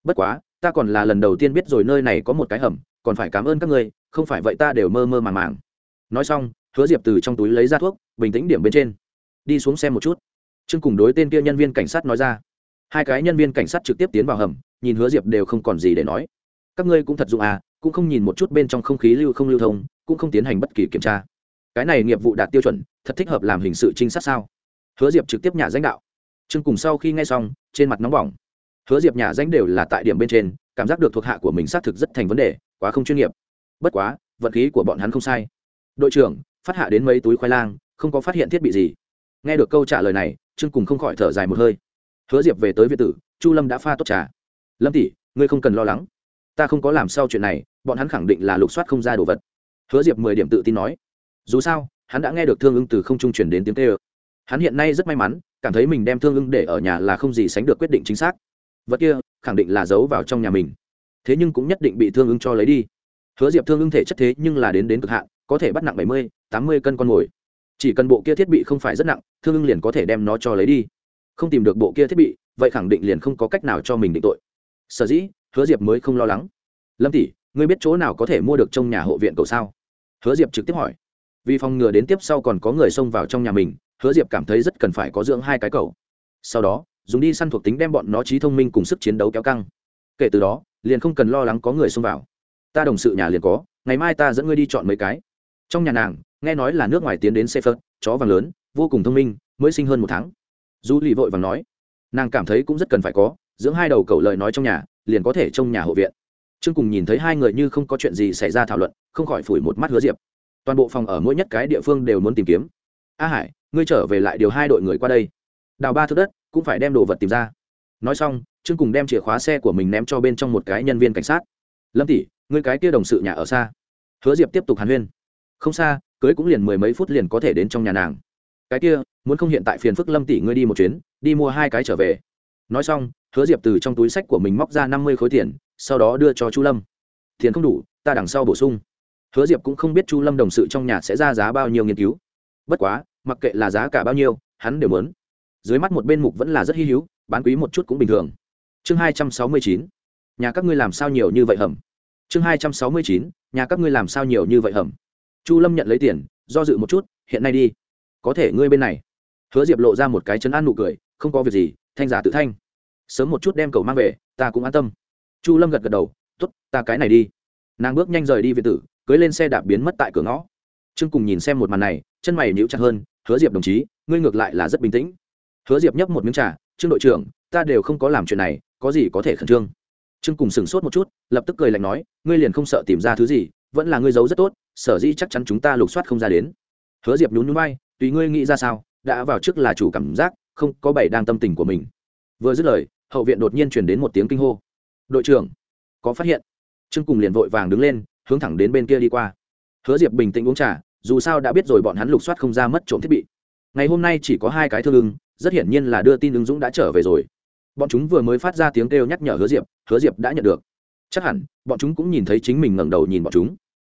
Bất quá, ta còn là lần đầu tiên biết rồi nơi này có một cái hầm, còn phải cảm ơn các ngươi, không phải vậy ta đều mơ mơ màng màng. Nói xong, hứa diệp từ trong túi lấy ra thuốc, bình tĩnh điểm bên trên. Đi xuống xem một chút. Trương cùng đối tên kia nhân viên cảnh sát nói ra. Hai cái nhân viên cảnh sát trực tiếp tiến vào hầm, nhìn hứa diệp đều không còn gì để nói. Các ngươi cũng thật dụng à cũng không nhìn một chút bên trong không khí lưu không lưu thông, cũng không tiến hành bất kỳ kiểm tra. Cái này nghiệp vụ đạt tiêu chuẩn, thật thích hợp làm hình sự trinh sát sao? Hứa diệp trực tiếp nhà danh đạo. Trương cùng sau khi nghe xong, trên mặt nóng bỏng. Hứa diệp nhà danh đều là tại điểm bên trên, cảm giác được thuộc hạ của mình xác thực rất thành vấn đề, quá không chuyên nghiệp. Bất quá vận khí của bọn hắn không sai. Đội trưởng, phát hạ đến mấy túi khoai lang, không có phát hiện thiết bị gì. Nghe được câu trả lời này, trương cùng không khỏi thở dài một hơi. Hứa diệp về tới việt tử, chu lâm đã pha tốt trà. Lâm tỷ, ngươi không cần lo lắng ta không có làm sao chuyện này, bọn hắn khẳng định là lục soát không ra đồ vật. Hứa diệp mười điểm tự tin nói. Dù sao, hắn đã nghe được thương ưng từ không trung chuyển đến tiếng tê ơ hắn hiện nay rất may mắn, cảm thấy mình đem thương ưng để ở nhà là không gì sánh được quyết định chính xác. Vật kia, khẳng định là giấu vào trong nhà mình. Thế nhưng cũng nhất định bị thương ưng cho lấy đi. Hứa diệp thương ưng thể chất thế nhưng là đến đến cực hạn, có thể bắt nặng bảy mươi, tám mươi cân con mồi. Chỉ cần bộ kia thiết bị không phải rất nặng, thương ưng liền có thể đem nó cho lấy đi. Không tìm được bộ kia thiết bị, vậy khẳng định liền không có cách nào cho mình định tội. Sở dĩ hứa diệp mới không lo lắng. Lâm tỷ, ngươi biết chỗ nào có thể mua được trong nhà hộ viện cầu sao? Hứa diệp trực tiếp hỏi. Vì phòng ngừa đến tiếp sau còn có người xông vào trong nhà mình, hứa diệp cảm thấy rất cần phải có dưỡng hai cái cầu. Sau đó, dùng đi săn thuộc tính đem bọn nó trí thông minh cùng sức chiến đấu kéo căng. Kể từ đó, liền không cần lo lắng có người xông vào. Ta đồng sự nhà liền có, ngày mai ta dẫn ngươi đi chọn mấy cái. Trong nhà nàng, nghe nói là nước ngoài tiến đến xe chó vàng lớn, vô cùng thông minh, mới sinh hơn một tháng. Du lì vội vàng nói, nàng cảm thấy cũng rất cần phải có, dưỡng hai đầu cầu lời nói trong nhà liền có thể trong nhà hộ viện. Trương cùng nhìn thấy hai người như không có chuyện gì xảy ra thảo luận, không khỏi phủi một mắt hứa diệp. Toàn bộ phòng ở mỗi nhất cái địa phương đều muốn tìm kiếm. A hải, ngươi trở về lại điều hai đội người qua đây. Đào ba thước đất, cũng phải đem đồ vật tìm ra. Nói xong, trương cùng đem chìa khóa xe của mình ném cho bên trong một cái nhân viên cảnh sát. Lâm tỷ, ngươi cái kia đồng sự nhà ở xa. Hứa diệp tiếp tục hàn huyên. Không xa, cưới cũng liền mười mấy phút liền có thể đến trong nhà nàng. Cái kia, muốn không hiện tại phiền phức lâm tỷ ngươi đi một chuyến, đi mua hai cái trở về. Nói xong hứa diệp từ trong túi sách của mình móc ra năm mươi khối tiền, sau đó đưa cho chu lâm. Tiền không đủ, ta đằng sau bổ sung. Hứa diệp cũng không biết chu lâm đồng sự trong nhà sẽ ra giá bao nhiêu nghiên cứu. Bất quá, mặc kệ là giá cả bao nhiêu, hắn đều muốn. Dưới mắt một bên mục vẫn là rất hy hữu, bán quý một chút cũng bình thường. Chương hai trăm sáu mươi chín. Nhà các ngươi làm sao nhiều như vậy hầm? Chương hai trăm sáu mươi chín. Nhà các ngươi làm sao nhiều như vậy hầm? Chu lâm nhận lấy tiền, do dự một chút, hiện nay đi. Có thể ngươi bên này. Hứa diệp lộ ra một cái chấn an nụ cười, không có việc gì, thanh giả tự thanh sớm một chút đem cậu mang về, ta cũng an tâm. Chu lâm gật gật đầu t ố t ta cái này đi. Nàng bước nhanh rời đi viện tử, cưới lên xe đạp biến mất tại cửa ngõ. Trương cùng nhìn xem một màn này, chân mày níu chặt hơn, hứa diệp đồng chí, ngươi ngược lại là rất bình tĩnh. Hứa diệp nhấp một miếng trà, trương đội trưởng, ta đều không có làm chuyện này, có gì có thể khẩn trương? Trương cùng sửng sốt một chút, lập tức cười lạnh nói, ngươi liền không sợ tìm ra thứ gì, vẫn là ngươi giấu rất tốt, sở dĩ chắc chắn chúng ta lục soát không ra đến. Hứa diệp nhún núi bay tùy ngươi nghĩ ra sao, đã vào trước là chủ cảm giác, không có bảy đang tâm tình của mình. Vừa dứt lời hậu viện đột nhiên chuyển đến một tiếng kinh hô. Đội trưởng, có phát hiện. Trương cùng liền vội vàng đứng lên, hướng thẳng đến bên kia đi qua. Hứa diệp bình tĩnh uống trà, dù sao đã biết rồi bọn hắn lục soát không ra mất trộm thiết bị. Ngày hôm nay chỉ có hai cái thương ưng rất hiển nhiên là đưa tin ứng dũng đã trở về rồi. Bọn chúng vừa mới phát ra tiếng kêu nhắc nhở hứa diệp hứa diệp đã nhận được. Chắc hẳn, bọn chúng cũng nhìn thấy chính mình ngẩng đầu nhìn bọn chúng.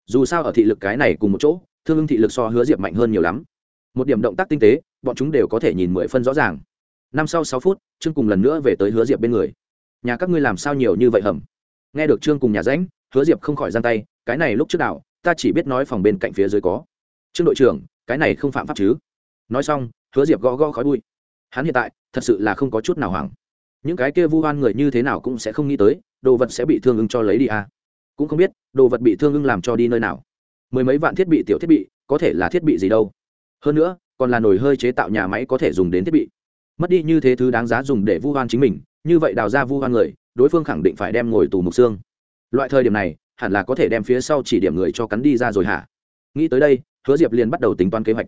Dù sao ở thị lực cái này cùng một chỗ thương ưng thị lực so hứa diệp mạnh hơn nhiều lắm. Một điểm động tác tinh tế, bọn chúng đều có thể nhìn mười phân rõ ràng năm sau sáu phút, trương cùng lần nữa về tới hứa diệp bên người. Nhà các ngươi làm sao nhiều như vậy hầm? Nghe được trương cùng nhà ránh hứa diệp không khỏi giang tay, cái này lúc trước nào ta chỉ biết nói phòng bên cạnh phía dưới có. Trương đội trưởng, cái này không phạm pháp chứ? Nói xong, hứa diệp gõ gõ khói bụi. Hắn hiện tại, thật sự là không có chút nào hoảng. Những cái kia vu oan người như thế nào cũng sẽ không nghĩ tới, đồ vật sẽ bị thương ưng cho lấy đi à. cũng không biết, đồ vật bị thương ưng làm cho đi nơi nào. Mười mấy vạn thiết bị tiểu thiết bị, có thể là thiết bị gì đâu. Hơn nữa, còn là nồi hơi chế tạo nhà máy có thể dùng đến thiết bị mất đi như thế thứ đáng giá dùng để vu oan chính mình, như vậy đào ra vu oan người, đối phương khẳng định phải đem ngồi tù mục xương. Loại thời điểm này, hẳn là có thể đem phía sau chỉ điểm người cho cắn đi ra rồi hả? Nghĩ tới đây, hứa diệp liền bắt đầu tính toán kế hoạch.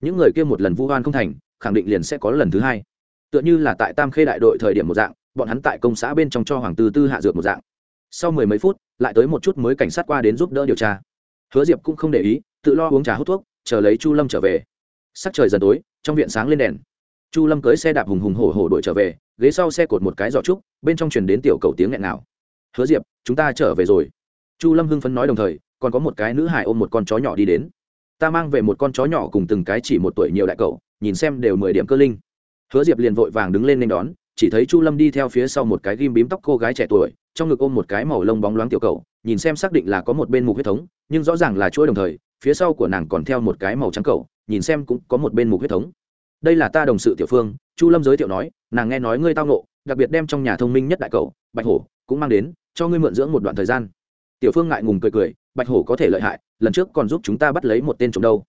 Những người kia một lần vu oan không thành, khẳng định liền sẽ có lần thứ hai. Tựa như là tại tam khê đại đội thời điểm một dạng, bọn hắn tại công xã bên trong cho hoàng tư tư hạ dược một dạng. Sau mười mấy phút, lại tới một chút mới cảnh sát qua đến giúp đỡ điều tra. Hứa diệp cũng không để ý, tự lo uống trà hút thuốc, chờ lấy chu lâm trở về. Sắc trời dần tối, trong viện sáng lên đèn chu lâm cưới xe đạp hùng hùng hổ hổ đội trở về, ghế sau xe cột một cái giỏ trúc, bên trong truyền đến tiểu cầu tiếng nghẹn nào hứa diệp, chúng ta trở về rồi. Chu lâm hưng phấn nói đồng thời, còn có một cái nữ hải ôm một con chó nhỏ đi đến. Ta mang về một con chó nhỏ cùng từng cái chỉ một tuổi nhiều đại cậu, nhìn xem đều mười điểm cơ linh. Hứa diệp liền vội vàng đứng lên nên đón, chỉ thấy chu lâm đi theo phía sau một cái ghim bím tóc cô gái trẻ tuổi, trong ngực ôm một cái màu lông bóng loáng tiểu cầu nhìn xem xác định là có một bên mục huyết thống, nhưng rõ ràng là chuỗi đồng thời, phía sau của nàng còn theo một cái màu trắng cầu nhìn xem cũng có một bên mục huyết thống đây là ta đồng sự tiểu phương, chu lâm giới thiệu nói, nàng nghe nói ngươi tao nộ đặc biệt đem trong nhà thông minh nhất đại cầu bạch hổ, cũng mang đến, cho ngươi mượn dưỡng một đoạn thời gian. Tiểu phương ngại ngùng cười cười, bạch hổ có thể lợi hại, lần trước còn giúp chúng ta bắt lấy một tên trộm đâu.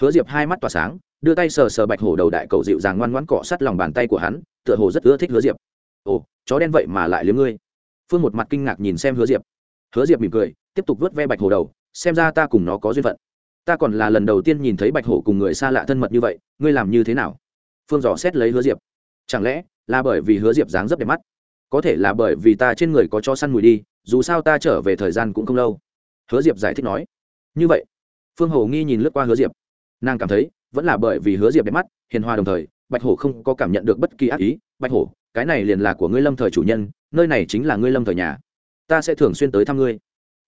Hứa diệp hai mắt tỏa sáng, đưa tay sờ sờ bạch hổ đầu đại cầu dịu dàng ngoan ngoãn cọ sát lòng bàn tay của hắn, tựa hồ rất ưa thích hứa diệp. Ồ, chó đen vậy mà lại liếm ngươi. Phương một mặt kinh ngạc nhìn xem hứa diệp. Hứa diệp mỉm cười, tiếp tục vớt ve bạch hổ đầu, xem ra ta cùng nó có duyên phận ta còn là lần đầu tiên nhìn thấy bạch hổ cùng người xa lạ thân mật như vậy, ngươi làm như thế nào? Phương dò xét lấy hứa diệp. Chẳng lẽ là bởi vì hứa diệp dáng rất đẹp mắt? Có thể là bởi vì ta trên người có cho săn mùi đi, dù sao ta trở về thời gian cũng không lâu. Hứa diệp giải thích nói. Như vậy, phương hầu nghi nhìn lướt qua hứa diệp. Nàng cảm thấy, vẫn là bởi vì hứa diệp đẹp mắt, hiền hòa đồng thời, bạch hổ không có cảm nhận được bất kỳ ác ý. Bạch hổ, cái này liền là của ngươi lâm thời chủ nhân, nơi này chính là ngươi lâm thời nhà. Ta sẽ thường xuyên tới thăm ngươi.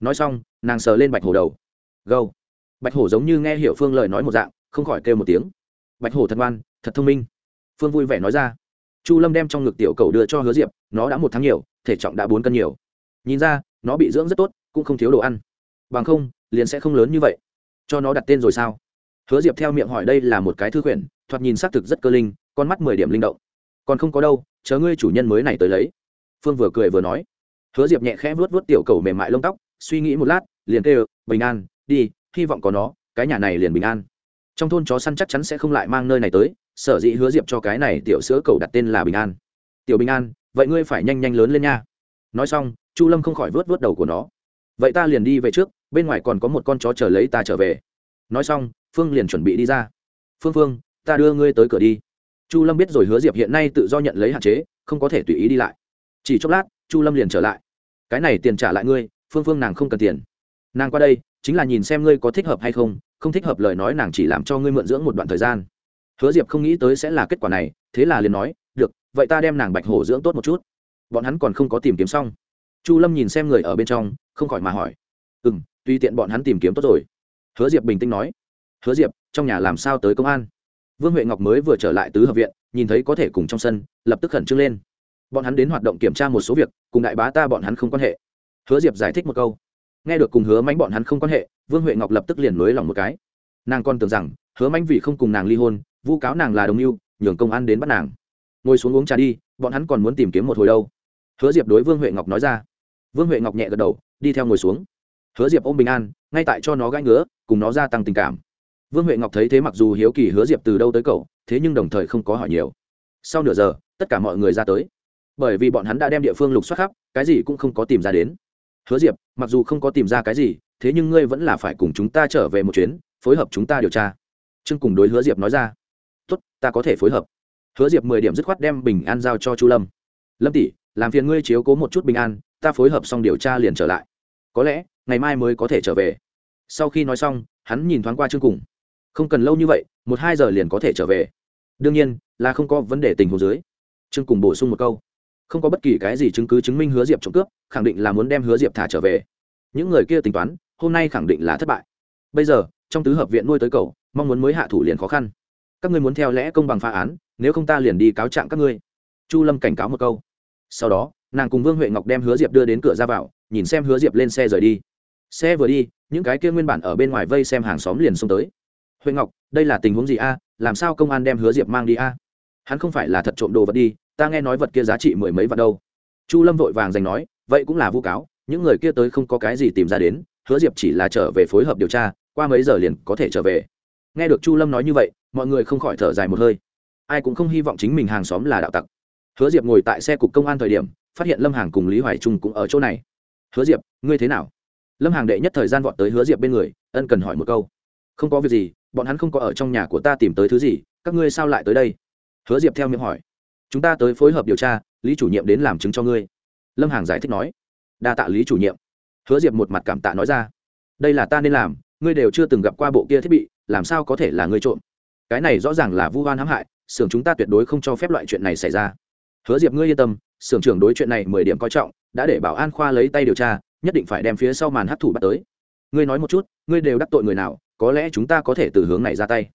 Nói xong, nàng sờ lên bạch hổ đầu. Gâu bạch hổ giống như nghe hiểu phương lời nói một dạng, không khỏi kêu một tiếng. Bạch hổ thật ngoan, thật thông minh. Phương vui vẻ nói ra. Chu lâm đem trong ngực tiểu cầu đưa cho hứa diệp, nó đã một tháng nhiều, thể trọng đã bốn cân nhiều. Nhìn ra, nó bị dưỡng rất tốt, cũng không thiếu đồ ăn. Bằng không, liền sẽ không lớn như vậy. Cho nó đặt tên rồi sao? Hứa diệp theo miệng hỏi đây là một cái thư quyển, thoạt nhìn xác thực rất cơ linh, con mắt mười điểm linh động. Còn không có đâu chớ ngươi chủ nhân mới này tới lấy. Phương vừa cười vừa nói. Hứa diệp nhẹ khẽ vuốt vuốt tiểu cầu mềm mại lông tóc, suy nghĩ một lát, liền kêu, bình an, đi hy vọng có nó, cái nhà này liền bình an. Trong thôn chó săn chắc chắn sẽ không lại mang nơi này tới, sở dĩ hứa diệp cho cái này tiểu sữa cầu đặt tên là bình an. Tiểu bình an, vậy ngươi phải nhanh nhanh lớn lên nha. Nói xong, chu lâm không khỏi vớt vớt đầu của nó. Vậy ta liền đi về trước, bên ngoài còn có một con chó chờ lấy ta trở về. Nói xong, phương liền chuẩn bị đi ra. Phương phương, ta đưa ngươi tới cửa đi. Chu lâm biết rồi hứa diệp hiện nay tự do nhận lấy hạn chế, không có thể tùy ý đi lại. Chỉ chốc lát, chu lâm liền trở lại. Cái này tiền trả lại ngươi, phương phương nàng không cần tiền. Nàng qua đây chính là nhìn xem ngươi có thích hợp hay không không thích hợp lời nói nàng chỉ làm cho ngươi mượn dưỡng một đoạn thời gian. Hứa diệp không nghĩ tới sẽ là kết quả này, thế là liền nói, được, vậy ta đem nàng bạch hổ dưỡng tốt một chút. Bọn hắn còn không có tìm kiếm xong. Chu lâm nhìn xem người ở bên trong, không khỏi mà hỏi ừ m tuy tiện bọn hắn tìm kiếm tốt rồi. Hứa diệp bình tĩnh nói, hứa diệp, trong nhà làm sao tới công an? Vương huệ ngọc mới vừa trở lại tứ hợp viện, nhìn thấy có thể cùng trong sân, lập tức khẩn trương lên. Bọn hắn đến hoạt động kiểm tra một số việc, cùng đại bá ta bọn hắn không quan hệ. Hứa diệp giải thích một câu nghe được cùng hứa mánh bọn hắn không quan hệ, vương huệ ngọc lập tức liền nới lòng một cái. Nàng còn tưởng rằng, hứa mánh vì không cùng nàng ly hôn, vu cáo nàng là đồng mưu, nhường công an đến bắt nàng. Ngồi xuống uống trà đi, bọn hắn còn muốn tìm kiếm một hồi đâu. Hứa diệp đối vương huệ ngọc nói ra. Vương huệ ngọc nhẹ gật đầu, đi theo ngồi xuống. Hứa diệp ôm bình an, ngay tại cho nó gãi ngứa, cùng nó gia tăng tình cảm. Vương huệ ngọc thấy thế mặc dù hiếu kỳ hứa diệp từ đâu tới cậu, thế nhưng đồng thời không có hỏi nhiều. Sau nửa giờ, tất cả mọi người ra tới. Bởi vì bọn hắn đã đem địa phương lục soát khắp, cái gì cũng không có tìm ra đến hứa diệp, mặc dù không có tìm ra cái gì, thế nhưng ngươi vẫn là phải cùng chúng ta trở về một chuyến, phối hợp chúng ta điều tra. Trương cùng đối hứa diệp nói ra. Tốt, ta có thể phối hợp. Hứa diệp mười điểm dứt khoát đem bình an giao cho chu lâm. Lâm tỷ, làm phiền ngươi chiếu cố một chút bình an, ta phối hợp xong điều tra liền trở lại. Có lẽ, ngày mai mới có thể trở về. Sau khi nói xong, hắn nhìn thoáng qua chương cùng. Không cần lâu như vậy, một hai giờ liền có thể trở về. Đương nhiên, là không có vấn đề tình hồ dưới. Chương cùng bổ sung một câu không có bất kỳ cái gì chứng cứ chứng minh hứa diệp trộm cướp, khẳng định là muốn đem hứa diệp thả trở về. Những người kia tính toán, hôm nay khẳng định là thất bại. Bây giờ, trong tứ hợp viện nuôi tới cầu mong muốn mới hạ thủ liền khó khăn. Các ngươi muốn theo lẽ công bằng phá án, nếu không ta liền đi cáo trạng các ngươi. Chu lâm cảnh cáo một câu. Sau đó, nàng cùng vương huệ ngọc đem hứa diệp đưa đến cửa ra vào, nhìn xem hứa diệp lên xe rời đi. Xe vừa đi, những cái kia nguyên bản ở bên ngoài vây xem hàng xóm liền xông tới. Huệ ngọc, đây là tình huống gì a? Làm sao công an đem hứa diệp mang đi a? Hắn không phải là thật trộm đồ vật đi ta nghe nói vật kia giá trị mười mấy vạn đâu. Chu lâm vội vàng giành nói, vậy cũng là vu cáo, những người kia tới không có cái gì tìm ra đến, hứa diệp chỉ là trở về phối hợp điều tra, qua mấy giờ liền có thể trở về. Nghe được chu lâm nói như vậy, mọi người không khỏi thở dài một hơi. Ai cũng không hy vọng chính mình hàng xóm là đạo tặc. Hứa diệp ngồi tại xe cục công an thời điểm, phát hiện lâm hàng cùng lý hoài trung cũng ở chỗ này. Hứa diệp, ngươi thế nào? Lâm hàng đệ nhất thời gian vọt tới hứa diệp bên người, ân cần hỏi một câu. Không có việc gì, bọn hắn không có ở trong nhà của ta tìm tới thứ gì, các ngươi sao lại tới đây? Hứa diệp theo miệng hỏi chúng ta tới phối hợp điều tra, lý chủ nhiệm đến làm chứng cho ngươi. Lâm hàng giải thích nói. Đa tạ lý chủ nhiệm. Hứa diệp một mặt cảm tạ nói ra. Đây là ta nên làm, ngươi đều chưa từng gặp qua bộ kia thiết bị, làm sao có thể là ngươi trộm? Cái này rõ ràng là vu oan hãm hại, xưởng chúng ta tuyệt đối không cho phép loại chuyện này xảy ra. Hứa diệp, ngươi yên tâm, xưởng trưởng đối chuyện này mười điểm coi trọng, đã để bảo an khoa lấy tay điều tra, nhất định phải đem phía sau màn hấp thụ bắt tới. Ngươi nói một chút, ngươi đều đắc tội người nào, có lẽ chúng ta có thể từ hướng này ra tay.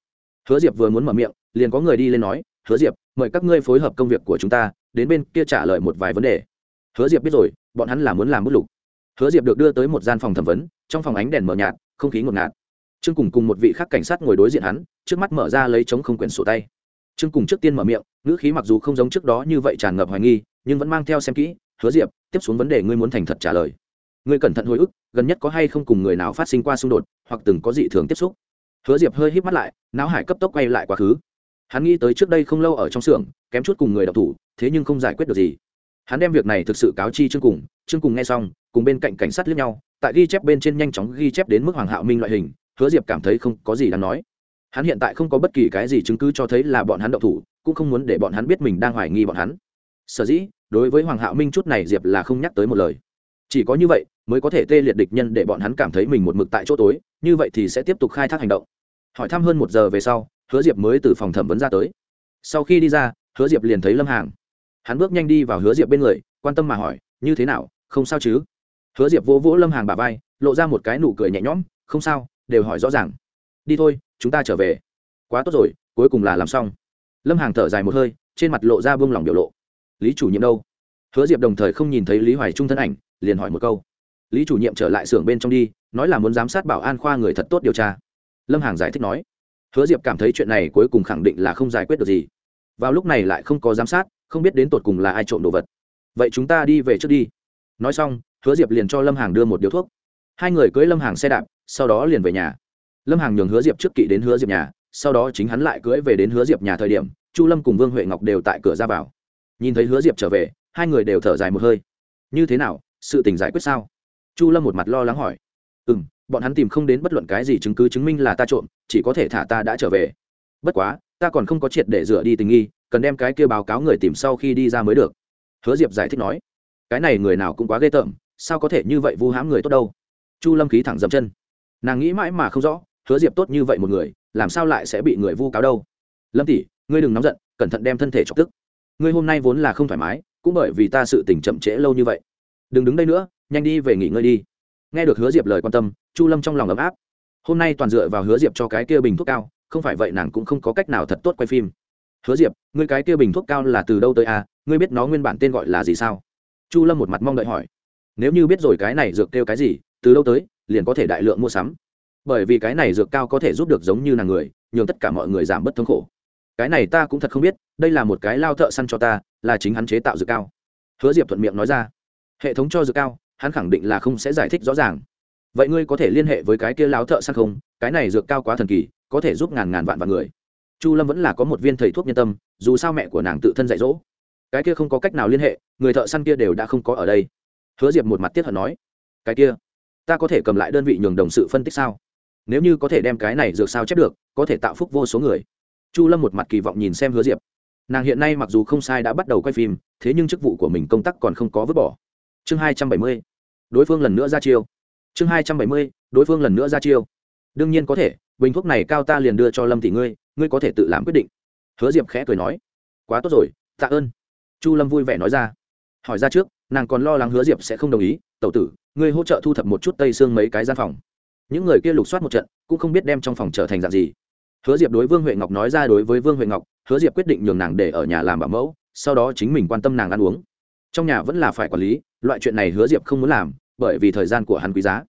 Hứa diệp vừa muốn mở miệng, liền có người đi lên nói hứa diệp, mời các ngươi phối hợp công việc của chúng ta, đến bên kia trả lời một vài vấn đề. Hứa diệp biết rồi, bọn hắn là muốn làm bút lục. Hứa diệp được đưa tới một gian phòng thẩm vấn, trong phòng ánh đèn mờ nhạt, không khí ngột ngạt. Trương cùng cùng một vị khác cảnh sát ngồi đối diện hắn, trước mắt mở ra lấy chống không quyển sổ tay. Trương cùng trước tiên mở miệng, ngữ khí mặc dù không giống trước đó như vậy tràn ngập hoài nghi, nhưng vẫn mang theo xem kỹ. Hứa diệp, tiếp xuống vấn đề ngươi muốn thành thật trả lời. Ngươi cẩn thận hồi ức, gần nhất có hay không cùng người nào phát sinh qua xung đột, hoặc từng có dị thường tiếp xúc? Hứa diệp hơi hít mắt lại, não hải cấp tốc quay lại quá khứ hắn nghĩ tới trước đây không lâu ở trong xưởng, kém chút cùng người đọc thủ, thế nhưng không giải quyết được gì. Hắn đem việc này thực sự cáo chi chương cùng chương cùng nghe xong, cùng bên cạnh cảnh sát lướt nhau, tại ghi chép bên trên nhanh chóng ghi chép đến mức hoàng hạo minh loại hình, hứa diệp cảm thấy không có gì đáng nói. Hắn hiện tại không có bất kỳ cái gì chứng cứ cho thấy là bọn hắn đậu thủ, cũng không muốn để bọn hắn biết mình đang hoài nghi bọn hắn. Sở dĩ, đối với hoàng hạo minh chút này diệp là không nhắc tới một lời. Chỉ có như vậy, mới có thể tê liệt địch nhân để bọn hắn cảm thấy mình một mực tại chỗ tối, như vậy thì sẽ tiếp tục khai thác hành động. Hỏi thăm hơn một giờ về sau hứa diệp mới từ phòng thẩm vấn ra tới. Sau khi đi ra, hứa diệp liền thấy lâm hàng. Hắn bước nhanh đi vào hứa diệp bên người, quan tâm mà hỏi, như thế nào? Không sao chứ? Hứa diệp vỗ vỗ lâm hàng bà vai, lộ ra một cái nụ cười nhẹ nhõm, không sao, đều hỏi rõ ràng. Đi thôi, chúng ta trở về. Quá tốt rồi, cuối cùng là làm xong. Lâm hàng thở dài một hơi, trên mặt lộ ra vương lòng biểu lộ. Lý chủ nhiệm đâu? Hứa diệp đồng thời không nhìn thấy lý hoài trung thân ảnh, liền hỏi một câu. Lý chủ nhiệm trở lại xưởng bên trong đi, nói là muốn giám sát bảo an khoa người thật tốt điều tra. Lâm hàng giải thích nói hứa diệp cảm thấy chuyện này cuối cùng khẳng định là không giải quyết được gì. Vào lúc này lại không có giám sát, không biết đến tột cùng là ai trộm đồ vật. Vậy chúng ta đi về trước đi. Nói xong, hứa diệp liền cho lâm hàng đưa một điếu thuốc. Hai người cưới lâm hàng xe đạp, sau đó liền về nhà. Lâm hàng nhường hứa diệp trước kỵ đến hứa diệp nhà, sau đó chính hắn lại cưỡi về đến hứa diệp nhà thời điểm, chu lâm cùng vương huệ ngọc đều tại cửa ra vào. Nhìn thấy hứa diệp trở về, hai người đều thở dài một hơi. Như thế nào? Sự tình giải quyết sao? Chu lâm một mặt lo lắng hỏi. Ừ m bọn hắn tìm không đến bất luận cái gì chứng cứ chứng minh là ta trộm, chỉ có thể thả ta đã trở về. Bất quá, ta còn không có triệt để rửa đi tình nghi, cần đem cái kia báo cáo người tìm sau khi đi ra mới được. Hứa diệp giải thích nói. Cái này người nào cũng quá ghê tởm, sao có thể như vậy vu hãm người tốt đâu? Chu lâm khí thẳng dầm chân. Nàng nghĩ mãi mà không rõ, hứa diệp tốt như vậy một người, làm sao lại sẽ bị người vu cáo đâu? Lâm tỷ, ngươi đừng nóng giận, cẩn thận đem thân thể chọc tức. Ngươi hôm nay vốn là không thoải mái, cũng bởi vì ta sự tình chậm trễ lâu như vậy. Đừng đứng đây nữa, nhanh đi về nghỉ ngơi đi nghe được hứa diệp lời quan tâm, chu lâm trong lòng ấm áp. Hôm nay toàn dựa vào hứa diệp cho cái kia bình thuốc cao, không phải vậy nàng cũng không có cách nào thật tốt quay phim. Hứa diệp, ngươi cái kia bình thuốc cao là từ đâu tới à? Ngươi biết nó nguyên bản tên gọi là gì sao? Chu lâm một mặt mong đợi hỏi. Nếu như biết rồi cái này dược kêu cái gì, từ đâu tới, liền có thể đại lượng mua sắm. Bởi vì cái này dược cao có thể giúp được giống như nàng người, nhường tất cả mọi người giảm bớt thống khổ. Cái này ta cũng thật không biết, đây là một cái lao thợ săn cho ta, là chính hắn chế tạo dược cao. Hứa diệp thuận miệng nói ra. Hệ thống cho dược cao hắn khẳng định là không sẽ giải thích rõ ràng. Vậy ngươi có thể liên hệ với cái kia lão thợ săn không? Cái này dược cao quá thần kỳ, có thể giúp ngàn ngàn vạn vạn người. Chu lâm vẫn là có một viên thầy thuốc nhân tâm, dù sao mẹ của nàng tự thân dạy dỗ. Cái kia không có cách nào liên hệ, người thợ săn kia đều đã không có ở đây. Hứa diệp một mặt tiết hận nói, cái kia, ta có thể cầm lại đơn vị nhường đồng sự phân tích sao? Nếu như có thể đem cái này dược sao chép được, có thể tạo phúc vô số người. Chu lâm một mặt kỳ vọng nhìn xem hứa diệp. Nàng hiện nay mặc dù không sai đã bắt đầu quay phim, thế nhưng chức vụ của mình công tác còn không có vứt bỏ. Chương hai trăm bảy mươi đối phương lần nữa ra chiêu. Chương hai trăm bảy mươi, đối phương lần nữa ra chiêu. Đương nhiên có thể, bình thuốc này cao ta liền đưa cho lâm tỷ ngươi ngươi có thể tự làm quyết định. Hứa diệp khẽ cười nói, quá tốt rồi, tạ ơn. Chu lâm vui vẻ nói ra, hỏi ra trước, nàng còn lo lắng hứa diệp sẽ không đồng ý, tẩu tử, ngươi hỗ trợ thu thập một chút tây xương mấy cái gian phòng. Những người kia lục soát một trận, cũng không biết đem trong phòng trở thành dạng gì. Hứa diệp đối vương huệ ngọc nói ra đối với vương huệ ngọc, hứa diệp quyết định nhường nàng để ở nhà làm bảo mẫu, sau đó chính mình quan tâm nàng ăn uống. Trong nhà vẫn là phải quản lý, loại chuyện này hứa diệp không muốn làm bởi vì thời gian của hắn quý giá.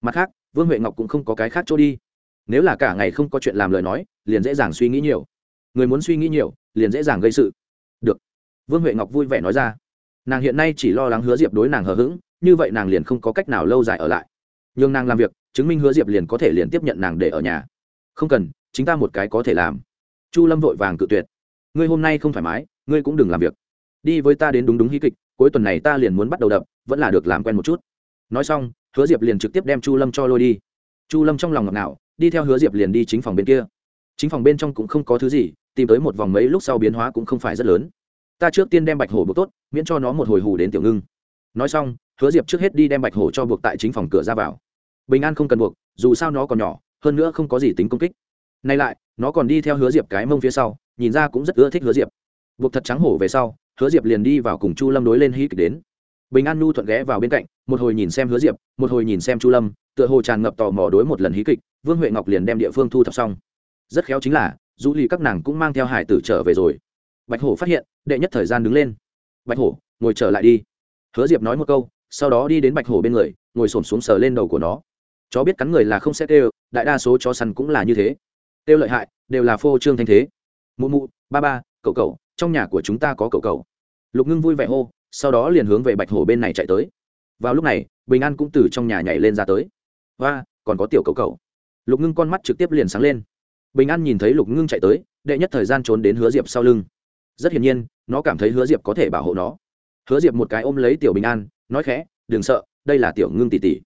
Mặt khác, vương huệ ngọc cũng không có cái khác chỗ đi. Nếu là cả ngày không có chuyện làm lời nói, liền dễ dàng suy nghĩ nhiều. Người muốn suy nghĩ nhiều, liền dễ dàng gây sự. Được. Vương huệ ngọc vui vẻ nói ra. Nàng hiện nay chỉ lo lắng hứa diệp đối nàng hờ hững, như vậy nàng liền không có cách nào lâu dài ở lại. N h ư n g nàng làm việc, chứng minh hứa diệp liền có thể liền tiếp nhận nàng để ở nhà. Không cần, chính ta một cái có thể làm. Chu lâm vội vàng cự tuyệt. Ngươi hôm nay không thoải mái, ngươi cũng đừng làm việc. Đi với ta đến đúng đúng hí kịch, cuối tuần này ta liền muốn bắt đầu đập, vẫn là được làm quen một chút nói xong, hứa diệp liền trực tiếp đem chu lâm cho lôi đi. Chu lâm trong lòng ngọt ngào, đi theo hứa diệp liền đi chính phòng bên kia. Chính phòng bên trong cũng không có thứ gì, tìm tới một vòng mấy lúc sau biến hóa cũng không phải rất lớn. Ta trước tiên đem bạch hổ buộc tốt, miễn cho nó một hồi hù đến tiểu ngưng. Nói xong, hứa diệp trước hết đi đem bạch hổ cho buộc tại chính phòng cửa ra vào. Bình an không cần buộc, dù sao nó còn nhỏ, hơn nữa không có gì tính công kích. Nay lại, nó còn đi theo hứa diệp cái mông phía sau, nhìn ra cũng rất ưa thích hứa diệp. Buộc thật trắng hổ về sau, hứa diệp liền đi vào cùng chu lâm đối lên hí kịch đến. Bình an nhu thuận ghé vào bên cạnh một hồi nhìn xem hứa diệp, một hồi nhìn xem chu lâm, tựa hồ tràn ngập tò mò đối một lần hí kịch, vương huệ ngọc liền đem địa phương thu thập xong. Rất khéo chính là du lì các nàng cũng mang theo hải tử trở về rồi. Bạch hổ phát hiện, đệ nhất thời gian đứng lên. Bạch hổ, ngồi trở lại đi. Hứa diệp nói một câu, sau đó đi đến bạch hổ bên người, ngồi s ổ m xuống sờ lên đầu của nó. Chó biết cắn người là không sẽ têu đại đa số chó săn cũng là như thế. Têu lợi hại, đều là phô trương thanh thế. Mụ mụ, ba ba, cậu cậu, trong nhà của chúng ta có cậu cậu. Lục ngưng vui vẻ hô, sau đó liền hướng về bạch hổ bên này chạy tới vào lúc này, bình an cũng từ trong nhà nhảy lên ra tới. Và còn có tiểu cầu cầu lục ngưng con mắt trực tiếp liền sáng lên. Bình an nhìn thấy lục ngưng chạy tới, đệ nhất thời gian trốn đến hứa diệp sau lưng. Rất hiển nhiên, nó cảm thấy hứa diệp có thể bảo hộ nó. Hứa diệp một cái ôm lấy tiểu bình an, nói khẽ, đừng sợ, đây là tiểu ngưng tỷ tỷ.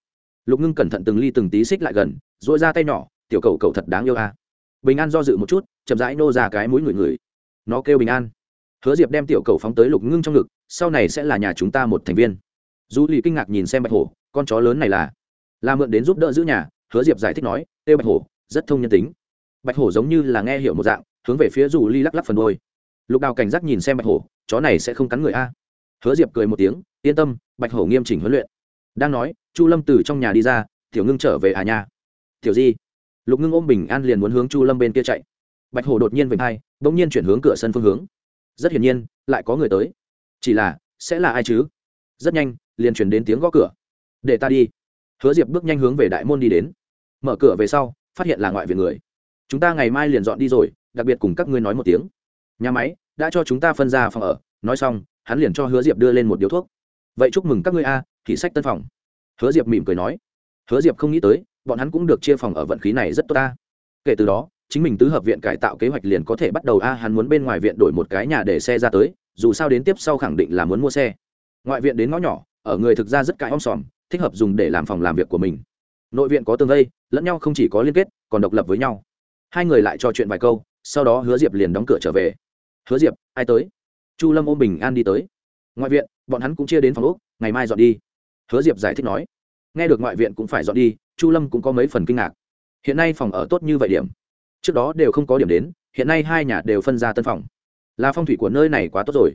Lục ngưng cẩn thận từng ly từng tí xích lại gần dội ra tay nhỏ, tiểu cầu cầu thật đáng yêu a. À. bình an do dự một chút, chậm rãi nô ra cái mũi người người nó kêu bình an. Hứa diệp đem tiểu cầu phóng tới lục ngưng trong ngực, sau này sẽ là nhà chúng ta một thành viên du lì kinh ngạc nhìn xem bạch hổ, con chó lớn này là là mượn đến giúp đỡ giữ nhà, hứa diệp giải thích nói têu bạch hổ, rất thông nhân tính. Bạch hổ giống như là nghe hiểu một dạng, hướng về phía du ly lắc lắc phần đôi lục đào cảnh giác nhìn xem bạch hổ, chó này sẽ không cắn người a? Hứa diệp cười một tiếng, yên tâm, bạch hổ nghiêm chỉnh huấn luyện. Đang nói, chu lâm từ trong nhà đi ra, tiểu ngưng trở về à nhà. tiểu di lục ngưng ôm bình an liền muốn hướng chu lâm bên kia chạy. Bạch hổ đột nhiên vểnh hai, bỗng nhiên chuyển hướng cửa sân phương hướng. Rất hiển nhiên, lại có người tới. Chỉ là, sẽ là ai chứ? Rất nhanh liền truyền đến tiếng gõ cửa. Để ta đi. Hứa diệp bước nhanh hướng về đại môn đi đến. Mở cửa về sau, phát hiện là ngoại viện người. Chúng ta ngày mai liền dọn đi rồi, đặc biệt cùng các ngươi nói một tiếng. Nhà máy đã cho chúng ta phân ra phòng ở. Nói xong, hắn liền cho hứa diệp đưa lên một điếu thuốc. Vậy chúc mừng các ngươi a, thì sách tân phòng. Hứa diệp mỉm cười nói. Hứa diệp không nghĩ tới, bọn hắn cũng được chia phòng ở vận khí này rất tốt ta kể từ đó, chính mình tứ hợp viện cải tạo kế hoạch liền có thể bắt đầu a, hắn muốn bên ngoài viện đổi một cái nhà để xe ra tới, dù sao đến tiếp sau khẳng định là muốn mua xe. Ngoại viện đến ngõ nhỏ ở người thực ra rất cãi om sòm, thích hợp dùng để làm phòng làm việc của mình. Nội viện có tường vây, lẫn nhau không chỉ có liên kết, còn độc lập với nhau. Hai người lại trò chuyện vài câu, sau đó hứa diệp liền đóng cửa trở về. Hứa diệp, ai tới? Chu lâm ôm bình an đi tới. Ngoại viện, bọn hắn cũng chia đến phòng úc ngày mai dọn đi. Hứa diệp giải thích nói. Nghe được ngoại viện cũng phải dọn đi, chu lâm cũng có mấy phần kinh ngạc. Hiện nay phòng ở tốt như vậy điểm. Trước đó đều không có điểm đến, hiện nay hai nhà đều phân ra tân phòng. Là phong thủy của nơi này quá tốt rồi.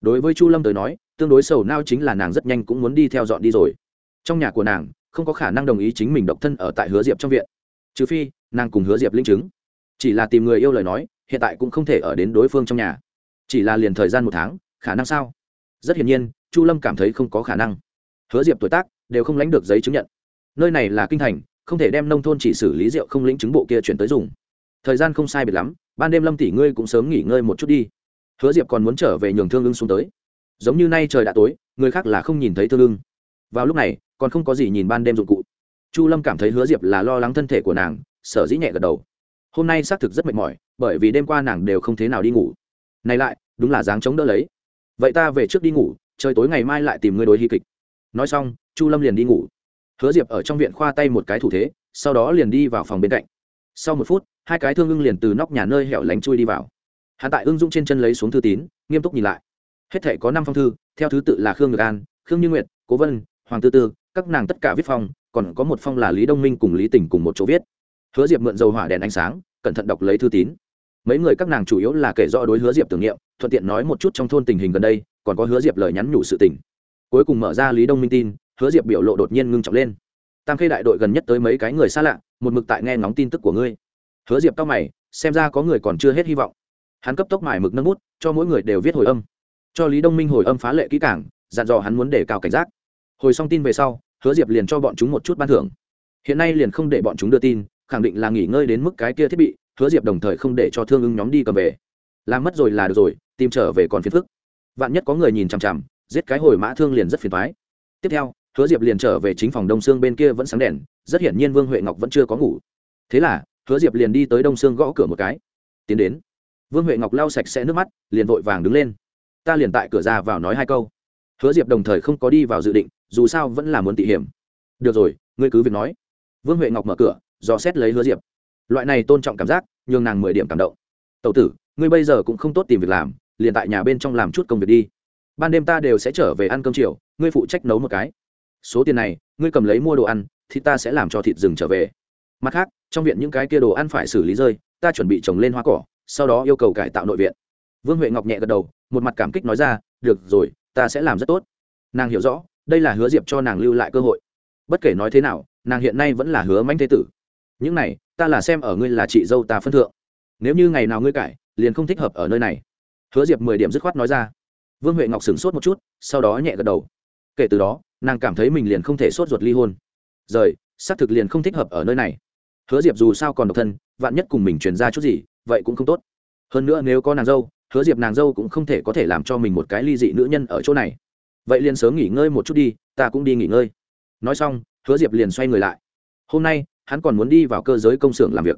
Đối với chu lâm tới nói tương đối sầu nao chính là nàng rất nhanh cũng muốn đi theo dọn đi rồi. Trong nhà của nàng, không có khả năng đồng ý chính mình độc thân ở tại hứa diệp trong viện. Trừ phi, nàng cùng hứa diệp linh chứng. Chỉ là tìm người yêu lời nói, hiện tại cũng không thể ở đến đối phương trong nhà. Chỉ là liền thời gian một tháng, khả năng sao? Rất hiển nhiên, chu lâm cảm thấy không có khả năng. Hứa diệp tuổi tác, đều không lãnh được giấy chứng nhận. Nơi này là kinh thành, không thể đem nông thôn chỉ xử lý rượu không lĩnh chứng bộ kia chuyển tới dùng. Thời gian không sai biệt lắm, ban đêm lâm tỷ ngươi cũng sớm nghỉ ngơi một chút đi. Hứa diệp còn muốn trở về nhường thương ưng xuống tới giống như nay trời đã tối, người khác là không nhìn thấy thương lưng vào lúc này, còn không có gì nhìn ban đêm dụng cụ. Chu lâm cảm thấy hứa diệp là lo lắng thân thể của nàng, sở dĩ nhẹ gật đầu. Hôm nay xác thực rất mệt mỏi, bởi vì đêm qua nàng đều không thế nào đi ngủ. Này lại, đúng là dáng chống đỡ lấy. Vậy ta về trước đi ngủ, trời tối ngày mai lại tìm ngươi đối hy kịch. Nói xong, chu lâm liền đi ngủ. Hứa diệp ở trong viện khoa tay một cái thủ thế, sau đó liền đi vào phòng bên cạnh. Sau một phút, hai cái thương ưng liền từ nóc nhà nơi hẻo lánh chui đi vào. Hắn tại ưng dung trên chân lấy xuống thư tín, nghiêm túc nhìn lại hết thể có năm phong thư, theo thứ tự là khương ngược an, khương như nguyệt, cố vân, hoàng tư tư, các nàng tất cả viết phong, còn có một phong là lý đông minh cùng lý tỉnh cùng một chỗ viết. Hứa diệp mượn dầu hỏa đèn ánh sáng, cẩn thận đọc lấy thư tín. Mấy người các nàng chủ yếu là kể rõ đối hứa diệp tưởng niệm, thuận tiện nói một chút trong thôn tình hình gần đây, còn có hứa diệp lời nhắn nhủ sự tình. Cuối cùng mở ra lý đông minh tin, hứa diệp biểu lộ đột nhiên ngưng trọng lên. Tam khê đại đội gần nhất tới mấy cái người xa lạ, một mực tại nghe ngóng tin tức của ngươi. Hứa diệp cao mày, xem ra có người còn chưa hết hy vọng. Hắn cấp tốc mải mực nâng bút, cho mỗi người đều viết hồi âm cho lý đông minh hồi âm phá lệ kỹ cảng dặn dò hắn muốn để cao cảnh giác. Hồi xong tin về sau, hứa diệp liền cho bọn chúng một chút ban thưởng. Hiện nay liền không để bọn chúng đưa tin, khẳng định là nghỉ ngơi đến mức cái kia thiết bị, hứa diệp đồng thời không để cho thương ưng nhóm đi cầm về. Làm mất rồi là được rồi, tìm trở về còn phiền phức. Vạn nhất có người nhìn chằm chằm, giết cái hồi mã thương liền rất phiền thoái tiếp theo, hứa diệp liền trở về chính phòng đông sương bên kia vẫn sáng đèn, rất hiển nhiên vương huệ ngọc vẫn chưa có ngủ. Thế là, hứa diệp liền đi tới đông sương gõ cửa một cái. Tiến đến. Vương huệ ngọc lau sạch sẽ nước mắt, liền vội vàng đứng lên ta liền tại cửa ra vào nói hai câu. Hứa diệp đồng thời không có đi vào dự định, dù sao vẫn là muốn tị hiểm. Được rồi, ngươi cứ việc nói. Vương huệ ngọc mở cửa, dò xét lấy hứa diệp. Loại này tôn trọng cảm giác, nhường nàng mười điểm cảm động. Tậu tử, ngươi bây giờ cũng không tốt tìm việc làm, liền tại nhà bên trong làm chút công việc đi. Ban đêm ta đều sẽ trở về ăn cơm chiều, ngươi phụ trách nấu một cái. Số tiền này, ngươi cầm lấy mua đồ ăn, thì ta sẽ làm cho thịt rừng trở về. Mặt khác, trong viện những cái kia đồ ăn phải xử lý rơi, ta chuẩn bị trồng lên hoa cỏ, sau đó yêu cầu cải tạo nội viện vương huệ ngọc nhẹ gật đầu, một mặt cảm kích nói ra, được rồi, ta sẽ làm rất tốt. Nàng hiểu rõ, đây là hứa diệp cho nàng lưu lại cơ hội. Bất kể nói thế nào, nàng hiện nay vẫn là hứa manh thế tử. Những này, ta là xem ở ngươi là chị dâu ta phân thượng. Nếu như ngày nào ngươi cải, liền không thích hợp ở nơi này. Hứa diệp mười điểm dứt khoát nói ra. Vương huệ ngọc sửng sốt một chút, sau đó nhẹ gật đầu. Kể từ đó, nàng cảm thấy mình liền không thể sốt ruột ly hôn. Rời, xác thực liền không thích hợp ở nơi này. Hứa diệp dù sao còn độc thân, vạn nhất cùng mình truyền ra chút gì, vậy cũng không tốt. Hơn nữa nếu có nàng dâu hứa diệp nàng dâu cũng không thể có thể làm cho mình một cái ly dị nữ nhân ở chỗ này. Vậy liền sớm nghỉ ngơi một chút đi, ta cũng đi nghỉ ngơi. Nói xong, hứa diệp liền xoay người lại. Hôm nay, hắn còn muốn đi vào cơ giới công xưởng làm việc.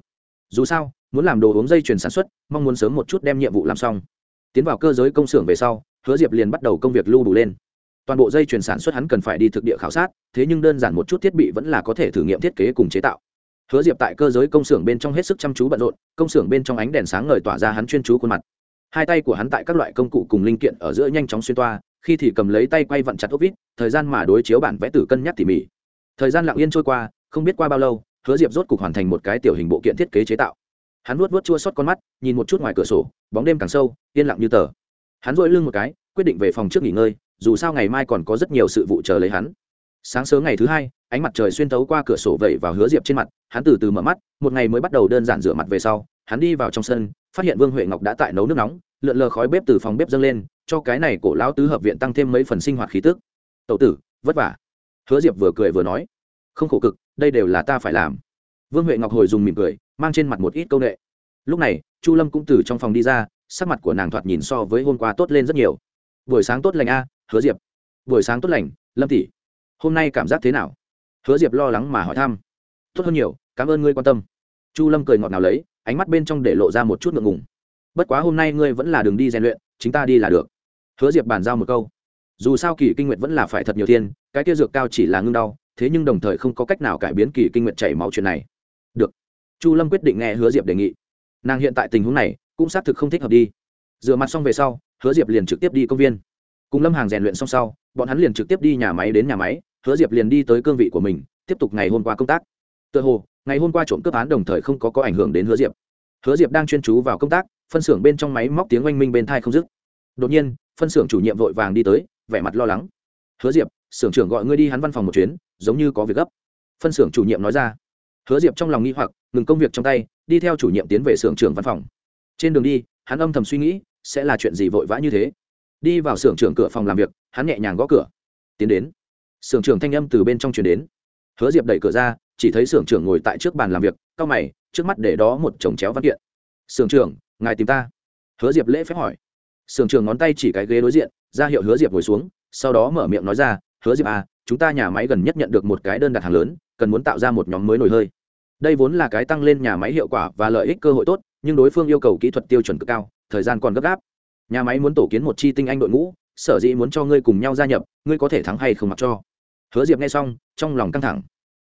Dù sao, muốn làm đồ uống dây chuyển sản xuất, mong muốn sớm một chút đem nhiệm vụ làm xong. Tiến vào cơ giới công xưởng về sau, hứa diệp liền bắt đầu công việc lưu đủ lên. Toàn bộ dây chuyển sản xuất hắn cần phải đi thực địa khảo sát, thế nhưng đơn giản một chút thiết bị vẫn là có thể thử nghiệm thiết kế cùng chế tạo. Hứa diệp tại cơ giới công xưởng bên trong hết sức chăm chú bận rộn, công xưởng bên trong ánh đèn sáng ngời tỏa ra hắn chuyên chú khuôn mặt hai tay của hắn tại các loại công cụ cùng linh kiện ở giữa nhanh chóng xuyên toa, khi thì cầm lấy tay quay vặn chặt ốc vít, thời gian mà đối chiếu bản vẽ tử cân nhắc tỉ mỉ. Thời gian lặng yên trôi qua, không biết qua bao lâu, hứa diệp rốt cục hoàn thành một cái tiểu hình bộ kiện thiết kế chế tạo. Hắn nuốt vuốt chua xót con mắt, nhìn một chút ngoài cửa sổ, bóng đêm càng sâu, yên lặng như tờ. Hắn dội lưng một cái, quyết định về phòng trước nghỉ ngơi, dù sao ngày mai còn có rất nhiều sự vụ chờ lấy hắn. Sáng sớm ngày thứ hai, ánh mặt trời xuyên tấu qua cửa sổ vẩy vào hứa diệp trên mặt, hắn từ từ mở mắt, một ngày mới bắt đầu đơn giản rửa mặt về sau, hắn đi vào trong sân phát hiện vương huệ ngọc đã tại nấu nước nóng, lượn lờ khói bếp từ phòng bếp dâng lên, cho cái này cổ lão tứ hợp viện tăng thêm mấy phần sinh hoạt khí tức. Tậu tử, vất vả. Hứa diệp vừa cười vừa nói. Không khổ cực, đây đều là ta phải làm. Vương huệ ngọc hồi dùng mỉm cười, mang trên mặt một ít c â u n ệ lúc này, chu lâm cũng từ trong phòng đi ra, sắc mặt của nàng thoạt nhìn so với hôm qua tốt lên rất nhiều. Buổi sáng tốt lành a, hứa diệp. Buổi sáng tốt lành, lâm tỷ. Hôm nay cảm giác thế nào? Hứa diệp lo lắng mà hỏi thăm. Tốt hơn nhiều, cảm ơn ngươi quan tâm. Chu lâm cười ngọt ngào lấy ánh mắt bên trong để lộ ra một chút ngượng ngùng. Bất quá hôm nay ngươi vẫn là đường đi rèn luyện, chính ta đi là được. Hứa diệp bàn giao một câu. Dù sao kỳ kinh nguyệt vẫn là phải thật nhiều thiên cái kia dược cao chỉ là ngưng đau, thế nhưng đồng thời không có cách nào cải biến kỳ kinh nguyệt chảy máu chuyện này. Được. Chu lâm quyết định nghe hứa diệp đề nghị. Nàng hiện tại tình huống này, cũng xác thực không thích hợp đi. Rửa mặt xong về sau, hứa diệp liền trực tiếp đi công viên. Cùng lâm hàng rèn luyện xong sau, bọn hắn liền trực tiếp đi nhà máy đến nhà máy, hứa diệp liền đi tới cương vị của mình, tiếp tục ngày hôm qua công tác. Tự hồ ngày hôm qua trộm cướp án đồng thời không có có ảnh hưởng đến hứa diệp. Hứa diệp đang chuyên chú vào công tác, phân xưởng bên trong máy móc tiếng oanh minh bên thai không dứt. Đột nhiên, phân xưởng chủ nhiệm vội vàng đi tới, vẻ mặt lo lắng. Hứa diệp, xưởng trưởng gọi ngươi đi hắn văn phòng một chuyến, giống như có việc gấp. Phân xưởng chủ nhiệm nói ra. Hứa diệp trong lòng nghi hoặc, ngừng công việc trong tay, đi theo chủ nhiệm tiến về xưởng trưởng văn phòng. Trên đường đi, hắn âm thầm suy nghĩ, sẽ là chuyện gì vội vã như thế. Đi vào xưởng trưởng cửa phòng làm việc, hắn nhẹ nhàng gõ cửa. Tiến đến. Xưởng trưởng thanh âm từ bên trong chuyển đến. Hứa diệp đẩy cửa ra chỉ thấy xưởng trưởng ngồi tại trước bàn làm việc cao mày, trước mắt để đó một chồng chéo văn kiện. Xưởng trưởng, ngài tìm ta? Hứa diệp lễ phép hỏi. Xưởng trưởng ngón tay chỉ cái ghế đối diện, ra hiệu hứa diệp ngồi xuống, sau đó mở miệng nói ra, hứa diệp à chúng ta nhà máy gần nhất nhận được một cái đơn đặt hàng lớn, cần muốn tạo ra một nhóm mới nổi hơi. Đây vốn là cái tăng lên nhà máy hiệu quả và lợi ích cơ hội tốt, nhưng đối phương yêu cầu kỹ thuật tiêu chuẩn cực cao, thời gian còn gấp gáp. Nhà máy muốn tổ kiến một chi tinh anh đội ngũ, sở dĩ muốn cho ngươi cùng nhau gia nhập, ngươi có thể thắng hay không mặc cho. Hứa diệp nghe xong, trong lòng căng thẳng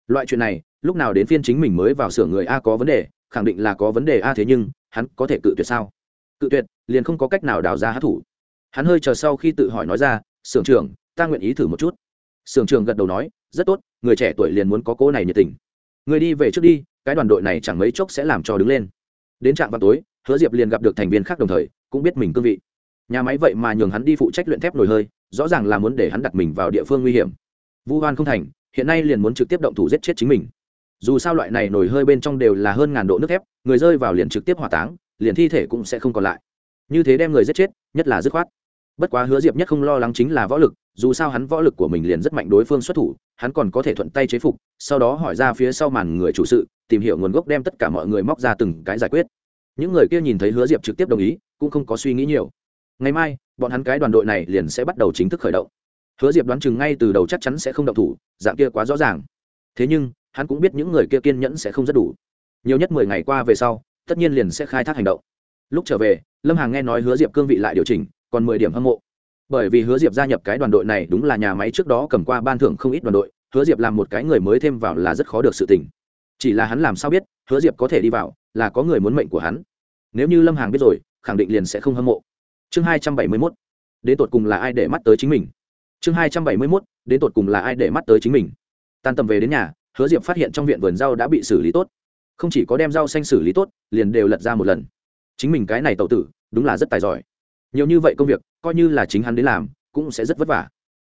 loại chuyện này, lúc nào đến phiên chính mình mới vào xưởng người a có vấn đề, khẳng định là có vấn đề a thế nhưng, hắn có thể cự tuyệt sao? Cự tuyệt, liền không có cách nào đào ra hát thủ. Hắn hơi chờ sau khi tự hỏi nói ra, xưởng trưởng, ta nguyện ý thử một chút. Xưởng trưởng gật đầu nói, rất tốt, người trẻ tuổi liền muốn có cô này nhiệt tình. Người đi về trước đi, cái đoàn đội này chẳng mấy chốc sẽ làm cho đứng lên. Đến trạm vào tối, hứa diệp liền gặp được thành viên khác đồng thời, cũng biết mình cương vị. Nhà máy vậy mà nhường hắn đi phụ trách luyện thép nổi hơi, rõ ràng là muốn để hắn đặt mình vào địa phương nguy hiểm. Vu hoan không thành hiện nay liền muốn trực tiếp động thủ giết chết chính mình. Dù sao loại này nổi hơi bên trong đều là hơn ngàn độ nước thép, người rơi vào liền trực tiếp hỏa táng, liền thi thể cũng sẽ không còn lại. Như thế đem người giết chết, nhất là dứt khoát. Bất quá hứa diệp nhất không lo lắng chính là võ lực, dù sao hắn võ lực của mình liền rất mạnh đối phương xuất thủ, hắn còn có thể thuận tay chế phục, sau đó hỏi ra phía sau màn người chủ sự, tìm hiểu nguồn gốc đem tất cả mọi người móc ra từng cái giải quyết. Những người kia nhìn thấy hứa diệp trực tiếp đồng ý, cũng không có suy nghĩ nhiều. Ngày mai, bọn hắn cái đoàn đội này liền sẽ bắt đầu chính thức khởi động hứa diệp đoán chừng ngay từ đầu chắc chắn sẽ không động thủ, dạng kia quá rõ ràng. Thế nhưng, hắn cũng biết những người kia kiên nhẫn sẽ không rất đủ. Nhiều nhất mười ngày qua về sau, tất nhiên liền sẽ khai thác hành động. Lúc trở về, lâm hàng nghe nói hứa diệp cương vị lại điều chỉnh, còn mười điểm hâm mộ. Bởi vì hứa diệp gia nhập cái đoàn đội này đúng là nhà máy trước đó cầm qua ban thưởng không ít đoàn đội, hứa diệp làm một cái người mới thêm vào là rất khó được sự tình. Chỉ là hắn làm sao biết, hứa diệp có thể đi vào, là có người muốn mệnh của hắn. Nếu như lâm hàng biết rồi, khẳng định liền sẽ không hâm mộ. Chương hai trăm bảy mươi mốt. Đến tột cùng là ai để mắt tới chính mình? Chương hai trăm bảy mươi mốt, đến tột cùng là ai để mắt tới chính mình? Tan tầm về đến nhà, hứa diệp phát hiện trong viện vườn rau đã bị xử lý tốt. Không chỉ có đem rau xanh xử lý tốt, liền đều lật ra một lần. Chính mình cái này tậu tử, đúng là rất tài giỏi. Nhiều như vậy công việc, coi như là chính hắn đến làm, cũng sẽ rất vất vả.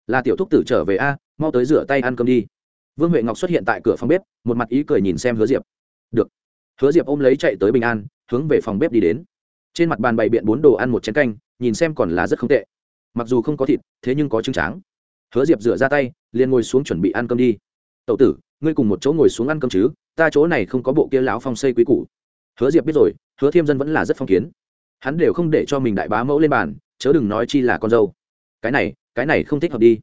Là tiểu thúc tử trở về a, mau tới rửa tay ăn cơm đi. Vương huệ ngọc xuất hiện tại cửa phòng bếp, một mặt ý cười nhìn xem hứa diệp. Được. Hứa diệp ôm lấy chạy tới bình an, hướng về phòng bếp đi đến. Trên mặt bàn bày biện bốn đồ ăn một chén canh, nhìn xem còn là rất không tệ mặc dù không có thịt, thế nhưng có trứng tráng. Hứa diệp rửa ra tay, liền ngồi xuống chuẩn bị ăn cơm đi. Tậu tử, ngươi cùng một chỗ ngồi xuống ăn cơm chứ, ta chỗ này không có bộ kia lão phong xây quý củ. Hứa diệp biết rồi, hứa thiêm dân vẫn là rất phong kiến. Hắn đều không để cho mình đại bá mẫu lên bàn, chớ đừng nói chi là con dâu. Cái này cái này không thích hợp đi.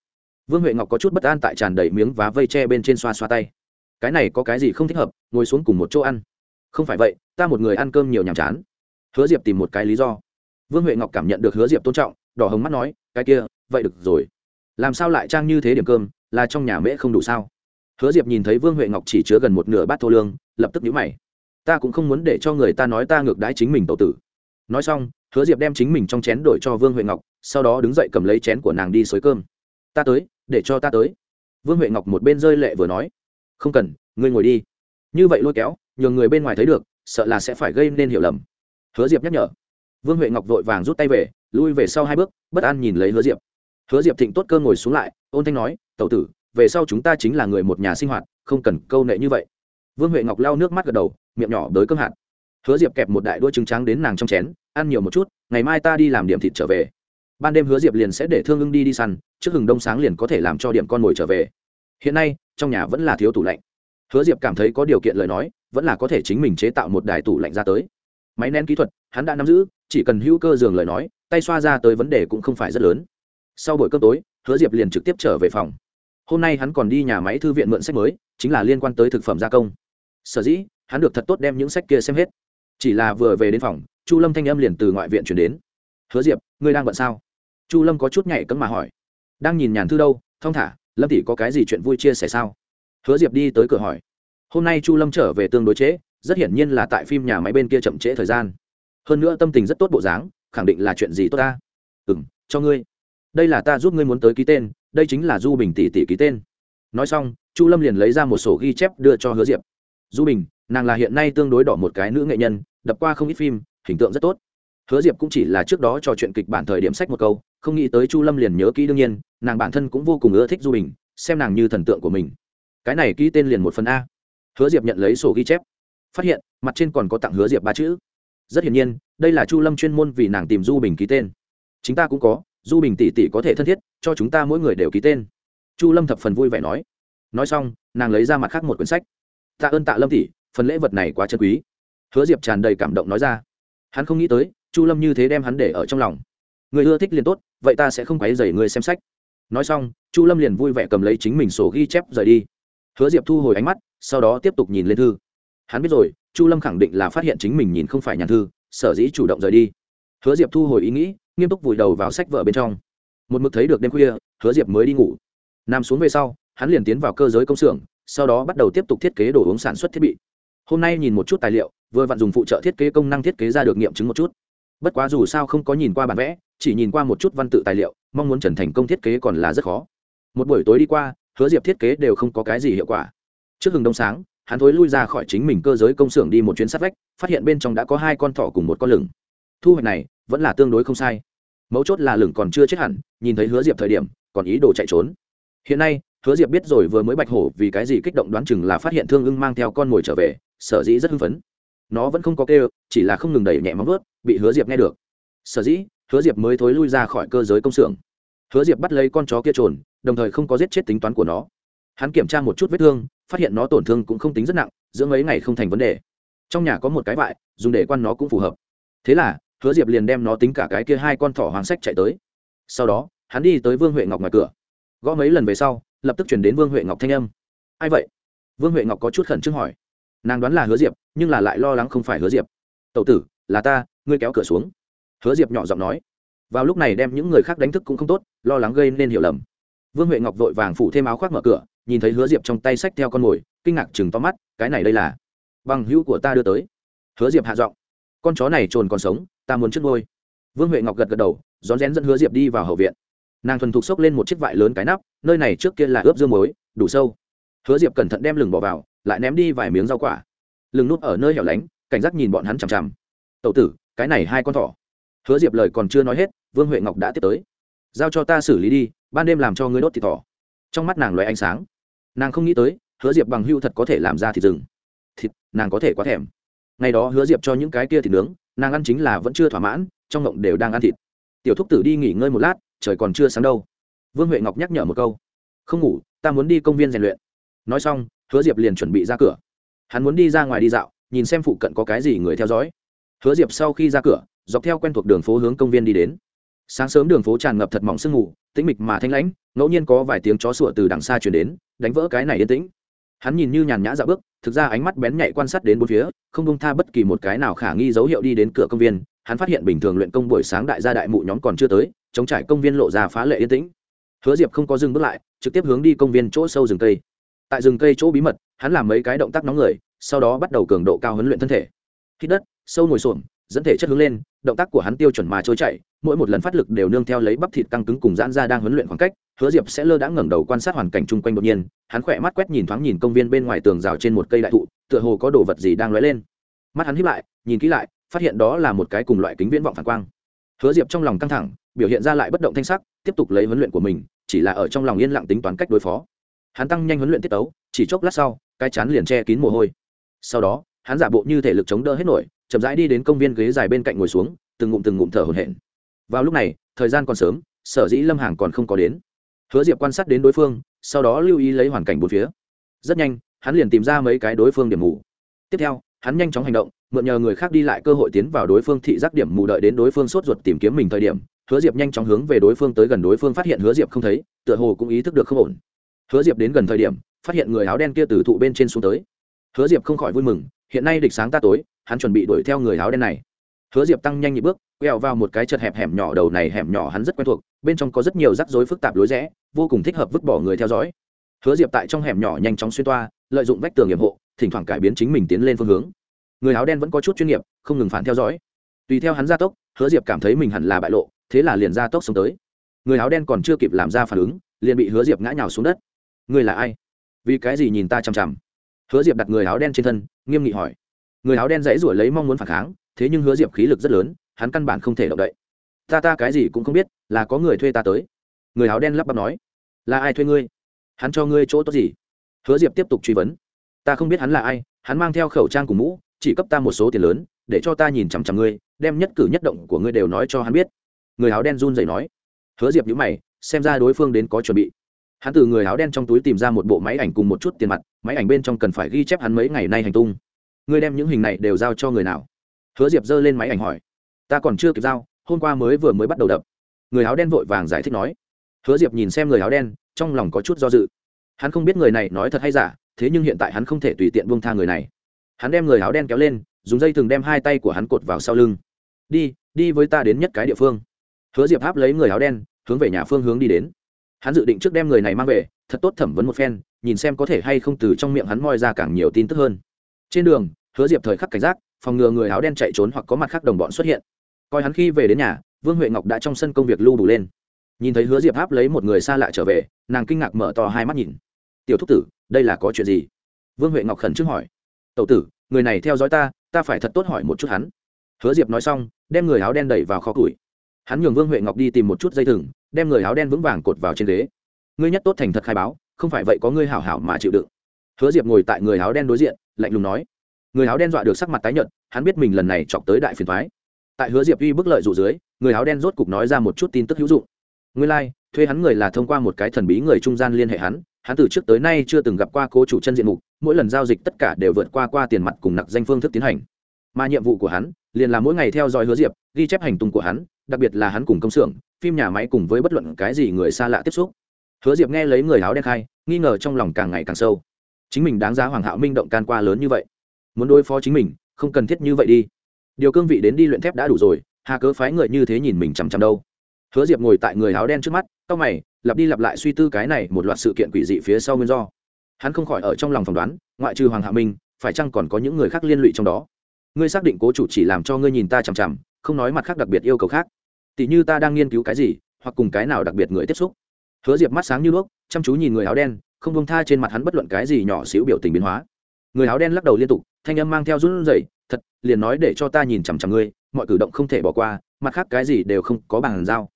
Vương huệ ngọc có chút bất an tại tràn đầy miếng vá vây tre bên trên xoa xoa tay. Cái này có cái gì không thích hợp, ngồi xuống cùng một chỗ ăn. Không phải vậy, ta một người ăn cơm nhiều nhàm chán. Hứa diệp tìm một cái lý do. Vương huệ ngọc cảm nhận được hứa diệp tôn trọng, đỏ hồng mắt nói cái kia, vậy được rồi. Làm sao lại trang như thế điểm cơm, là trong nhà mễ không đủ sao? Hứa diệp nhìn thấy vương huệ ngọc chỉ chứa gần một nửa bát thô lương, lập tức nhíu mày. Ta cũng không muốn để cho người ta nói ta ngược đãi chính mình tậu tử. Nói xong, hứa diệp đem chính mình trong chén đổi cho vương huệ ngọc, sau đó đứng dậy cầm lấy chén của nàng đi xới cơm. Ta tới, để cho ta tới. Vương huệ ngọc một bên rơi lệ vừa nói. Không cần, ngươi ngồi đi. Như vậy lôi kéo, nhường người bên ngoài thấy được, sợ là sẽ phải gây nên hiểu lầm. Hứa diệp nhắc nhở. Vương huệ ngọc vội vàng rút tay về lui về sau hai bước, bất an nhìn lấy hứa diệp. Hứa diệp thịnh tốt cơ ngồi xuống lại, ôn thanh nói, tẩu tử, về sau chúng ta chính là người một nhà sinh hoạt, không cần câu nệ như vậy. Vương huệ ngọc lau nước mắt gật đầu, miệng nhỏ đới cơm hạt. Hứa diệp kẹp một đại đuôi trứng trắng đến nàng trong chén, ăn nhiều một chút, ngày mai ta đi làm điểm thịt trở về. Ban đêm hứa diệp liền sẽ để thương ưng đi đi săn, trước hừng đông sáng liền có thể làm cho điểm con mồi trở về. Hiện nay, trong nhà vẫn là thiếu tủ lạnh. Hứa diệp cảm thấy có điều kiện lời nói, vẫn là có thể chính mình chế tạo một đài tủ lạnh ra tới máy nén kỹ thuật, hắn đã nắm giữ, chỉ cần hữu cơ giường lời nói, tay xoa ra tới vấn đề cũng không phải rất lớn. Sau buổi cơm tối, hứa diệp liền trực tiếp trở về phòng. Hôm nay hắn còn đi nhà máy thư viện mượn sách mới, chính là liên quan tới thực phẩm gia công. Sở dĩ, hắn được thật tốt đem những sách kia xem hết. Chỉ là vừa về đến phòng, chu lâm thanh âm liền từ ngoại viện chuyển đến. Hứa diệp, ngươi đang bận sao? Chu lâm có chút nhảy cấm mà hỏi. Đang nhìn nhàn thư đâu thong thả, lâm tỷ có cái gì chuyện vui chia sẻ sao? Hứa diệp đi tới cửa hỏi. Hôm nay chu lâm trở về tương đối chế rất hiển nhiên là tại phim nhà máy bên kia chậm trễ thời gian. Hơn nữa tâm tình rất tốt bộ dáng, khẳng định là chuyện gì tốt ta? Ừ m cho ngươi. Đây là ta giúp ngươi muốn tới ký tên, đây chính là du bình tỷ tỷ ký tên. Nói xong, chu lâm liền lấy ra một sổ ghi chép đưa cho hứa diệp. Du bình, nàng là hiện nay tương đối đỏ một cái nữ nghệ nhân, đập qua không ít phim, hình tượng rất tốt. Hứa diệp cũng chỉ là trước đó trò chuyện kịch bản thời điểm sách một câu, không nghĩ tới chu lâm liền nhớ kỹ đương nhiên, nàng bản thân cũng vô cùng ưa thích du bình, xem nàng như thần tượng của mình. Cái này ký tên liền một phần a. Hứa diệp nhận lấy sổ ghi chép phát hiện, mặt trên còn có tặng hứa diệp ba chữ. Rất hiển nhiên, đây là chu lâm chuyên môn vì nàng tìm du bình ký tên. Chúng ta cũng có, du bình tỷ tỷ có thể thân thiết, cho chúng ta mỗi người đều ký tên. Chu lâm thập phần vui vẻ nói. Nói xong, nàng lấy ra mặt khác một quyển sách. Tạ ơn tạ lâm tỷ, phần lễ vật này quá chân quý. Hứa diệp tràn đầy cảm động nói ra. Hắn không nghĩ tới, chu lâm như thế đem hắn để ở trong lòng. Người ưa thích liền tốt, vậy ta sẽ không quấy dày người xem sách. Nói xong, chu lâm liền vui vẻ cầm lấy chính mình sổ ghi chép rời đi. Hứa diệp thu hồi ánh mắt, sau đó tiếp tục nhìn lên thư hắn biết rồi, chu lâm khẳng định là phát hiện chính mình nhìn không phải nhàn thư, sở dĩ chủ động rời đi. Hứa diệp thu hồi ý nghĩ, nghiêm túc vùi đầu vào sách vở bên trong. Một mực thấy được đêm khuya, hứa diệp mới đi ngủ. Nằm xuống về sau, hắn liền tiến vào cơ giới công xưởng, sau đó bắt đầu tiếp tục thiết kế đồ uống sản xuất thiết bị. Hôm nay nhìn một chút tài liệu, vừa vặn dùng phụ trợ thiết kế công năng thiết kế ra được nghiệm chứng một chút. Bất quá dù sao không có nhìn qua bản vẽ, chỉ nhìn qua một chút văn tự tài liệu, mong muốn trần thành công thiết kế còn là rất khó. Một buổi tối đi qua, hứa diệp thiết kế đều không có cái gì hiệu quả. Trước hừng đông sáng hắn thối lui ra khỏi chính mình cơ giới công xưởng đi một chuyến sát vách, phát hiện bên trong đã có hai con thỏ cùng một con lửng. Thu hoạch này vẫn là tương đối không sai. Mấu chốt là lửng còn chưa chết hẳn, nhìn thấy hứa diệp thời điểm, còn ý đồ chạy trốn. Hiện nay, hứa diệp biết rồi vừa mới bạch hổ vì cái gì kích động đoán chừng là phát hiện thương ưng mang theo con mồi trở về, sở dĩ rất hưng phấn. Nó vẫn không có kêu, chỉ là không ngừng đẩy nhẹ móng vớt bị hứa diệp nghe được. Sở dĩ, hứa diệp mới thối lui ra khỏi cơ giới công xưởng. Hứa diệp bắt lấy con chó kia trồn, đồng thời không có giết chết tính toán của nó. Hắn kiểm tra một chút vết thương phát hiện nó tổn thương cũng không tính rất nặng, giữa mấy ngày không thành vấn đề. Trong nhà có một cái vại, dùng để quan nó cũng phù hợp. Thế là, hứa diệp liền đem nó tính cả cái kia hai con thỏ hoàng sách chạy tới. Sau đó, hắn đi tới vương huệ ngọc ngoài cửa. Gõ mấy lần về sau, lập tức chuyển đến vương huệ ngọc thanh âm. Ai vậy? Vương huệ ngọc có chút khẩn trương hỏi. Nàng đoán là hứa diệp, nhưng là lại lo lắng không phải hứa diệp. Tậu tử, là ta, ngươi kéo cửa xuống. Hứa diệp nhỏ giọng nói. Vào lúc này đem những người khác đánh thức cũng không tốt, lo lắng gây nên hiểu lầm. Vương huệ ngọc vội vàng phủ thêm áo khoác mở cửa nhìn thấy hứa diệp trong tay sách theo con mồi, kinh ngạc chừng to mắt, cái này đây là bằng hữu của ta đưa tới. Hứa diệp hạ giọng, con chó này trồn còn sống, ta muốn trước ngôi vương huệ ngọc gật gật đầu, rón rén dẫn hứa diệp đi vào hậu viện. Nàng thuần thục xốc lên một chiếc vải lớn cái nắp, nơi này trước kia là ướp dương muối, đủ sâu. Hứa diệp cẩn thận đem lừng bỏ vào, lại ném đi vài miếng rau quả. Lừng nút ở nơi hẻo lánh, cảnh giác nhìn bọn hắn chằm chằm. Tậu tử, cái này hai con thỏ. Hứa diệp lời còn chưa nói hết, vương huệ ngọc đã tiếp tới. Giao cho ta xử lý đi, ban đêm làm cho ngươi đốt thịt thỏ trong mắt nàng loay ánh sáng. Nàng không nghĩ tới, hứa diệp bằng hưu thật có thể làm ra thịt rừng. Thịt, nàng có thể quá thèm. Ngày đó hứa diệp cho những cái kia thịt nướng, nàng ăn chính là vẫn chưa thỏa mãn, trong ngộng đều đang ăn thịt. Tiểu thúc tử đi nghỉ ngơi một lát, trời còn chưa sáng đâu. Vương huệ ngọc nhắc nhở một câu. Không ngủ, ta muốn đi công viên rèn luyện. Nói xong, hứa diệp liền chuẩn bị ra cửa. Hắn muốn đi ra ngoài đi dạo, nhìn xem phụ cận có cái gì người theo dõi. Hứa diệp sau khi ra cửa, dọc theo quen thuộc đường phố hướng công viên đi đến sáng sớm đường phố tràn ngập thật mỏng sương mù, tĩnh mịch mà thanh lãnh, ngẫu nhiên có vài tiếng chó sủa từ đằng xa chuyển đến, đánh vỡ cái này yên tĩnh. Hắn nhìn như nhàn nhã dạo bước, thực ra ánh mắt bén nhạy quan sát đến bốn phía, không bông tha bất kỳ một cái nào khả nghi dấu hiệu đi đến cửa công viên, hắn phát hiện bình thường luyện công buổi sáng đại gia đại mụ nhóm còn chưa tới, chống trải công viên lộ ra phá lệ yên tĩnh. Hứa diệp không có dừng bước lại, trực tiếp hướng đi công viên chỗ sâu rừng cây. Tại rừng cây chỗ bí mật, hắn làm mấy cái động tác nóng người, sau đó bắt đầu cường độ cao huấn luyện thân thể. Khi đất, sâu ngồi xổm dẫn thể chất hướng lên, động tác của hắn tiêu chuẩn mà trôi chảy, mỗi một lần phát lực đều nương theo lấy bắp thịt căng cứng cùng giãn ra đang huấn luyện khoảng cách, hứa diệp sẽ lơ đã ngẩng đầu quan sát hoàn cảnh chung quanh đột nhiên, hắn khỏe mắt quét nhìn thoáng nhìn công viên bên ngoài tường rào trên một cây đại thụ, tựa hồ có đồ vật gì đang lóe lên. Mắt hắn hít lại, nhìn kỹ lại, phát hiện đó là một cái cùng loại kính viễn vọng phản quang. Hứa diệp trong lòng căng thẳng, biểu hiện ra lại bất động thanh sắc, tiếp tục lấy huấn luyện của mình, chỉ là ở trong lòng yên lặng tính toán cách đối phó. Hắn tăng nhanh huấn luyện tiết tấu, chỉ chốc lát sau, cái chắn liền che kín mồ hôi. Sau đó hắn giả bộ như thể lực chống đỡ hết nổi, chậm rãi đi đến công viên ghế dài bên cạnh ngồi xuống, từng ngụm từng ngụm thở hổn hển. Vào lúc này, thời gian còn sớm, sở dĩ lâm hàng còn không có đến. Hứa diệp quan sát đến đối phương, sau đó lưu ý lấy hoàn cảnh bốn phía. Rất nhanh, hắn liền tìm ra mấy cái đối phương điểm mù. Tiếp theo, hắn nhanh chóng hành động, mượn nhờ người khác đi lại cơ hội tiến vào đối phương thị giác điểm mù đợi đến đối phương sốt ruột tìm kiếm mình thời điểm, hứa diệp nhanh chóng hướng về đối phương tới gần đối phương phát hiện hứa diệp không thấy, tựa hồ cũng ý thức được không ổn. Hứa diệp đến gần thời điểm, phát hiện người áo đen kia từ thụ bên trên xuống tới. Hứa diệp không khỏi vui mừng hiện nay địch sáng ta tối, hắn chuẩn bị đuổi theo người áo đen này. Hứa diệp tăng nhanh nhịp bước, quẹo vào một cái chật hẹp hẻm nhỏ đầu này, hẻm nhỏ hắn rất quen thuộc, bên trong có rất nhiều rắc rối phức tạp lối rẽ, vô cùng thích hợp vứt bỏ người theo dõi. Hứa diệp tại trong hẻm nhỏ nhanh chóng xuyên toa, lợi dụng vách tường nghiệp hộ, thỉnh thoảng cải biến chính mình tiến lên phương hướng. Người áo đen vẫn có chút chuyên nghiệp, không ngừng phản theo dõi. Tùy theo hắn gia tốc, hứa diệp cảm thấy mình hẳn là bại lộ, thế là liền gia tốc xông tới. Người áo đen còn chưa kịp làm ra phản ứng, liền bị hứa diệp ngã nhào xuống đất. Người là ai? Vì cái gì nhìn ta chằm chằm? Hứa diệp đặt người áo đen trên thân, nghiêm nghị hỏi. Người áo đen dãy rủi lấy mong muốn phản kháng, thế nhưng hứa diệp khí lực rất lớn, hắn căn bản không thể động đậy. Ta ta cái gì cũng không biết, là có người thuê ta tới. Người áo đen lắp bắp nói. Là ai thuê ngươi? Hắn cho ngươi chỗ tốt gì? Hứa diệp tiếp tục truy vấn. Ta không biết hắn là ai, hắn mang theo khẩu trang cùng mũ, chỉ cấp ta một số tiền lớn, để cho ta nhìn chằm chằm ngươi, đem nhất cử nhất động của ngươi đều nói cho hắn biết. Người áo đen run rẩy nói. Hứa diệp nhữ mày, xem ra đối phương đến có chuẩn bị hắn từ người áo đen trong túi tìm ra một bộ máy ảnh cùng một chút tiền mặt, máy ảnh bên trong cần phải ghi chép hắn mấy ngày nay hành tung. Ngươi đem những hình này đều giao cho người nào? Hứa diệp giơ lên máy ảnh hỏi. Ta còn chưa kịp giao, hôm qua mới vừa mới bắt đầu đập. Người áo đen vội vàng giải thích nói. Hứa diệp nhìn xem người áo đen, trong lòng có chút do dự. Hắn không biết người này nói thật hay giả, thế nhưng hiện tại hắn không thể tùy tiện buông tha người này. Hắn đem người áo đen kéo lên, dùng dây thừng đem hai tay của hắn cột vào sau lưng. Đi đi với ta đến nhất cái địa phương. Hứa diệp áp lấy người áo đen, hướng về nhà phương hướng đi đến hắn dự định trước đem người này mang về, thật tốt thẩm vấn một phen, nhìn xem có thể hay không từ trong miệng hắn moi ra càng nhiều tin tức hơn. Trên đường, hứa diệp thời khắc cảnh giác, phòng ngừa người áo đen chạy trốn hoặc có mặt khác đồng bọn xuất hiện. Coi hắn khi về đến nhà, vương huệ ngọc đã trong sân công việc lưu đủ lên. Nhìn thấy hứa diệp áp lấy một người xa lạ trở về, nàng kinh ngạc mở to hai mắt nhìn. Tiểu thúc tử, đây là có chuyện gì? Vương huệ ngọc khẩn trương hỏi. Tậu tử, người này theo dõi ta ta phải thật tốt hỏi một chút hắn. Hứa diệp nói xong, đem người áo đen đẩy vào kho củi hắn nhường vương huệ ngọc đi tìm một chút dây thừng đem người áo đen vững vàng cột vào trên ghế. Ngươi nhất tốt thành thật khai báo không phải vậy có ngươi hảo hảo mà chịu đựng. Hứa diệp ngồi tại người áo đen đối diện lạnh lùng nói. Người áo đen dọa được sắc mặt tái nhợt hắn biết mình lần này chọc tới đại phiền thoái tại hứa diệp uy bức lợi dụ dưới người áo đen rốt cục nói ra một chút tin tức hữu dụng. Ngươi lai、like, thuê hắn người là thông qua một cái thần bí người trung gian liên hệ hắn hắn từ trước tới nay chưa từng gặp qua cố chủ chân diện mục mỗi lần giao dịch tất cả đều vượt qua qua tiền mặt cùng nặc danh phương thức tiến hành. Mà nhiệm vụ của hắn liền là mỗi ngày theo dõi hứa diệp, ghi chép hành tung của hắn, đặc biệt là hắn cùng công xưởng, phim nhà máy cùng với bất luận cái gì người xa lạ tiếp xúc. Hứa diệp nghe lấy người áo đen khai, nghi ngờ trong lòng càng ngày càng sâu. Chính mình đáng giá hoàng hạo minh động can qua lớn như vậy. Muốn đối phó chính mình, không cần thiết như vậy đi. Điều cương vị đến đi luyện thép đã đủ rồi, hà cớ phái người như thế nhìn mình chằm chằm đâu. Hứa diệp ngồi tại người áo đen trước mắt, cau mày, lặp đi lặp lại suy tư cái này một loạt sự kiện quỷ dị phía sau nguyên do. Hắn không khỏi ở trong lòng phỏng đoán, ngoại trừ hoàng hạ minh, phải chăng còn có những người khác liên lụy trong đó? Ngươi xác định cố chủ chỉ làm cho ngươi nhìn ta chằm chằm, không nói mặt khác đặc biệt yêu cầu khác. Tỷ như ta đang nghiên cứu cái gì, hoặc cùng cái nào đặc biệt người tiếp xúc. Hứa diệp mắt sáng như đuốc chăm chú nhìn người áo đen, không bông tha trên mặt hắn bất luận cái gì nhỏ xíu biểu tình biến hóa. Người áo đen lắc đầu liên tục, thanh âm mang theo run rẩy, thật, liền nói để cho ta nhìn chằm chằm ngươi, mọi cử động không thể bỏ qua, mặt khác cái gì đều không có bàn giao.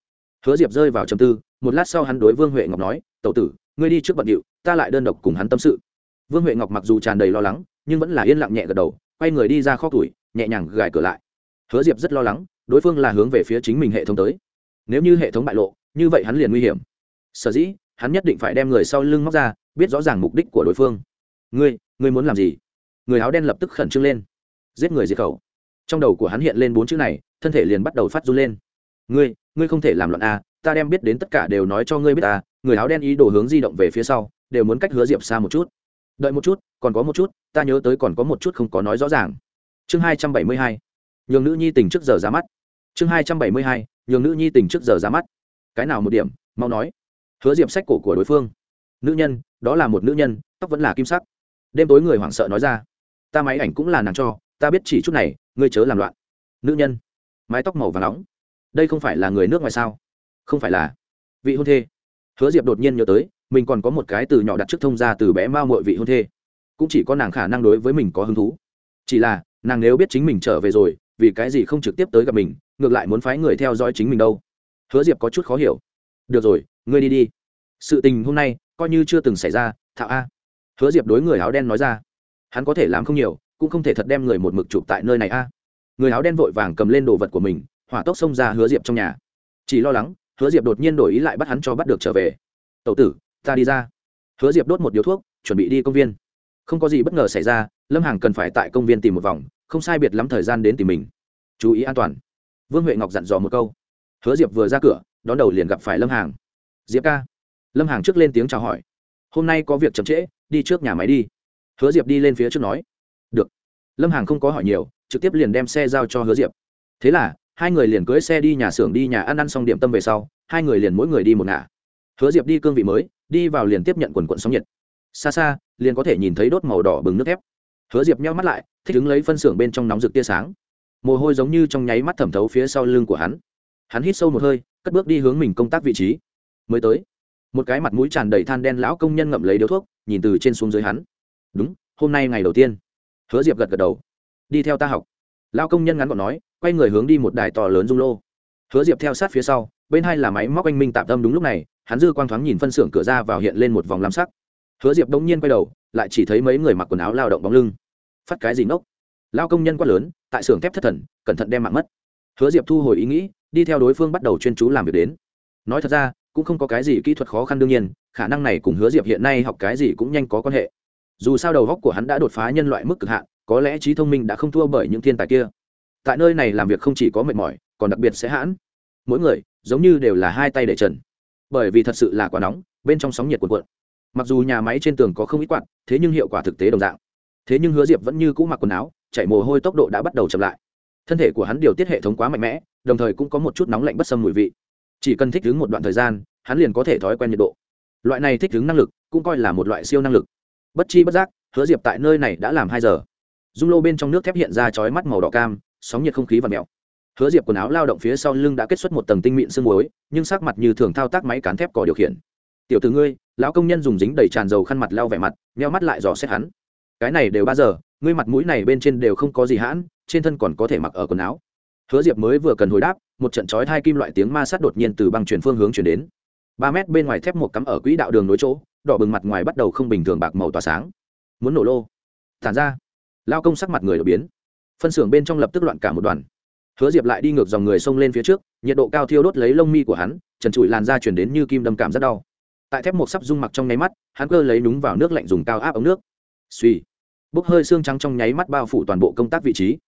Hứa diệp rơi vào trầm tư, một lát sau hắn đối vương huệ ngọc nói, tẩu tử, ngươi đi trước bận điệu, ta lại đơn độc cùng hắn tâm sự. Vương huệ ngọc mặc dù tràn đầy lo lắng, nhưng vẫn là yên lặng nhẹ gật đầu quay người đi ra kho tuổi nhẹ nhàng gài cửa lại. Hứa diệp rất lo lắng, đối phương là hướng về phía chính mình hệ thống tới. Nếu như hệ thống bại lộ, như vậy hắn liền nguy hiểm. Sở dĩ, hắn nhất định phải đem người sau lưng móc ra, biết rõ ràng mục đích của đối phương. Ngươi ngươi muốn làm gì? Người áo đen lập tức khẩn trương lên. Giết người diệt khẩu. Trong đầu của hắn hiện lên bốn chữ này, thân thể liền bắt đầu phát run lên. Ngươi ngươi không thể làm loạn a, ta đem biết đến tất cả đều nói cho ngươi biết ta người áo đen ý đồ hướng di động về phía sau, đều muốn cách hứa diệp xa một chút đợi một chút, còn có một chút, ta nhớ tới còn có một chút không có nói rõ ràng. Chương hai trăm bảy mươi hai. Nhường nữ nhi tình trước giờ ra mắt. Chương hai trăm bảy mươi hai, nhường nữ nhi tình trước giờ ra mắt. Cái nào một điểm, mau nói. Hứa diệp sách cổ của đối phương. Nữ nhân, đó là một nữ nhân, tóc vẫn là kim sắc. Đêm tối người hoảng sợ nói ra. Ta máy ảnh cũng là nàng cho, ta biết chỉ chút này, ngươi chớ làm loạn. Nữ nhân, mái tóc màu và nóng. Đây không phải là người nước ngoài sao? Không phải là vị hôn thê. Hứa diệp đột nhiên nhớ tới mình còn có một cái từ nhỏ đặt trước thông ra từ bé mao mội vị hôn thê. Cũng chỉ có nàng khả năng đối với mình có hứng thú. Chỉ là, nàng nếu biết chính mình trở về rồi, vì cái gì không trực tiếp tới gặp mình, ngược lại muốn phái người theo dõi chính mình đâu? Hứa diệp có chút khó hiểu. Được rồi, ngươi đi đi. Sự tình hôm nay, coi như chưa từng xảy ra thạo a. Hứa diệp đối người áo đen nói ra. Hắn có thể làm không nhiều, cũng không thể thật đem người một mực chụp tại nơi này a. Người áo đen vội vàng cầm lên đồ vật của mình, hỏa tốc xông ra hứa diệp trong nhà. Chỉ lo lắng, hứa diệp đột nhiên đổi ý lại bắt hắn cho bắt được trở về. Tậu tử ta đi ra. Hứa diệp đốt một điếu thuốc, chuẩn bị đi công viên. Không có gì bất ngờ xảy ra, lâm hàng cần phải tại công viên tìm một vòng, không sai biệt lắm thời gian đến tìm mình. Chú ý an toàn. Vương huệ ngọc dặn dò một câu. Hứa diệp vừa ra cửa, đón đầu liền gặp phải lâm hàng diệp ca. Lâm hàng trước lên tiếng chào hỏi. Hôm nay có việc chậm trễ, đi trước nhà máy đi. Hứa diệp đi lên phía trước nói. Được. Lâm hàng không có hỏi nhiều, trực tiếp liền đem xe giao cho hứa diệp. Thế là, hai người liền cưới xe đi nhà xưởng đi nhà ăn ăn xong điểm tâm về sau, hai người liền mỗi người đi một ngả. Hứa diệp đi cương vị mới đi vào liền tiếp nhận quần quận sóng nhiệt. Xa xa, liền có thể nhìn thấy đốt màu đỏ bừng nước thép. Hứa diệp nheo mắt lại, thích đứng lấy phân xưởng bên trong nóng rực tia sáng. Mồ hôi giống như trong nháy mắt thẩm thấu phía sau lưng của hắn. Hắn hít sâu một hơi, cất bước đi hướng mình công tác vị trí. Mới tới, một cái mặt mũi tràn đầy than đen lão công nhân ngậm lấy điếu thuốc, nhìn từ trên xuống dưới hắn. Đúng, hôm nay ngày đầu tiên. Hứa diệp gật gật đầu. Đi theo ta học. Lão công nhân ngắn gọn nói, quay người hướng đi một đài to lớn dung lô. Hứa diệp theo sát phía sau, bên hai là máy móc anh minh tạm tâm đúng lúc này hắn dư quang thoáng nhìn phân xưởng cửa ra vào hiện lên một vòng lam sắc. Hứa diệp đống nhiên quay đầu, lại chỉ thấy mấy người mặc quần áo lao động bóng lưng. Phát cái gì ngốc lao công nhân quát lớn, tại xưởng thép thất thần, cẩn thận đem mạng mất. Hứa diệp thu hồi ý nghĩ, đi theo đối phương bắt đầu chuyên chú làm việc đến. Nói thật ra, cũng không có cái gì kỹ thuật khó khăn đương nhiên, khả năng này cùng hứa diệp hiện nay học cái gì cũng nhanh có quan hệ. Dù sao đầu góc của hắn đã đột phá nhân loại mức cực hạn, có lẽ trí thông minh đã không thua bởi những thiên tài kia. Tại nơi này làm việc không chỉ có mệt mỏi, còn đặc biệt sẽ hãn. Mỗi người, giống như đều là hai tay để trần bởi vì thật sự là quá nóng, bên trong sóng nhiệt cuộn cuộn. Mặc dù nhà máy trên tường có không ít quạt, thế nhưng hiệu quả thực tế đồng dạng. Thế nhưng hứa diệp vẫn như cũ mặc quần áo chạy mồ hôi tốc độ đã bắt đầu chậm lại. Thân thể của hắn điều tiết hệ thống quá mạnh mẽ, đồng thời cũng có một chút nóng lạnh bất sâm mùi vị. Chỉ cần thích ứng một đoạn thời gian, hắn liền có thể thói quen nhiệt độ. Loại này thích ứng năng lực cũng coi là một loại siêu năng lực. Bất chi bất giác, hứa diệp tại nơi này đã làm hai giờ. Dung lô bên trong nước thép hiện ra chói mắt màu đỏ cam, sóng nhiệt không khí và mèo hứa diệp quần áo lao động phía sau lưng đã kết xuất một tầng tinh mịn sương muối, nhưng sắc mặt như thường thao tác máy cán thép cò điều khiển. Tiểu tử ngươi, lão công nhân dùng dính đầy tràn dầu khăn mặt lao vẻ mặt, nheo mắt lại dò xét hắn. Cái này đều ba giờ, ngươi mặt mũi này bên trên đều không có gì hãn, trên thân còn có thể mặc ở quần áo. Hứa diệp mới vừa cần hồi đáp, một trận chói hai kim loại tiếng ma sát đột nhiên từ băng chuyển phương hướng chuyển đến. Ba mét bên ngoài thép một cắm ở quỹ đạo đường nối chỗ, đỏ bừng mặt ngoài bắt đầu không bình thường bạc màu tỏa sáng. Muốn nổ lô. Tản ra. Lao công sắc mặt người đột biến. Phân xưởng bên trong lập tức loạn cả một đoàn hứa diệp lại đi ngược dòng người xông lên phía trước, nhiệt độ cao thiêu đốt lấy lông mi của hắn, trần trụi làn da chuyển đến như kim đâm cảm rất đau. Tại thép một sắp rung mặc trong nháy mắt, hắn cơ lấy núng vào nước lạnh dùng cao áp ống nước. Suy bốc hơi xương trắng trong nháy mắt bao phủ toàn bộ công tác vị trí.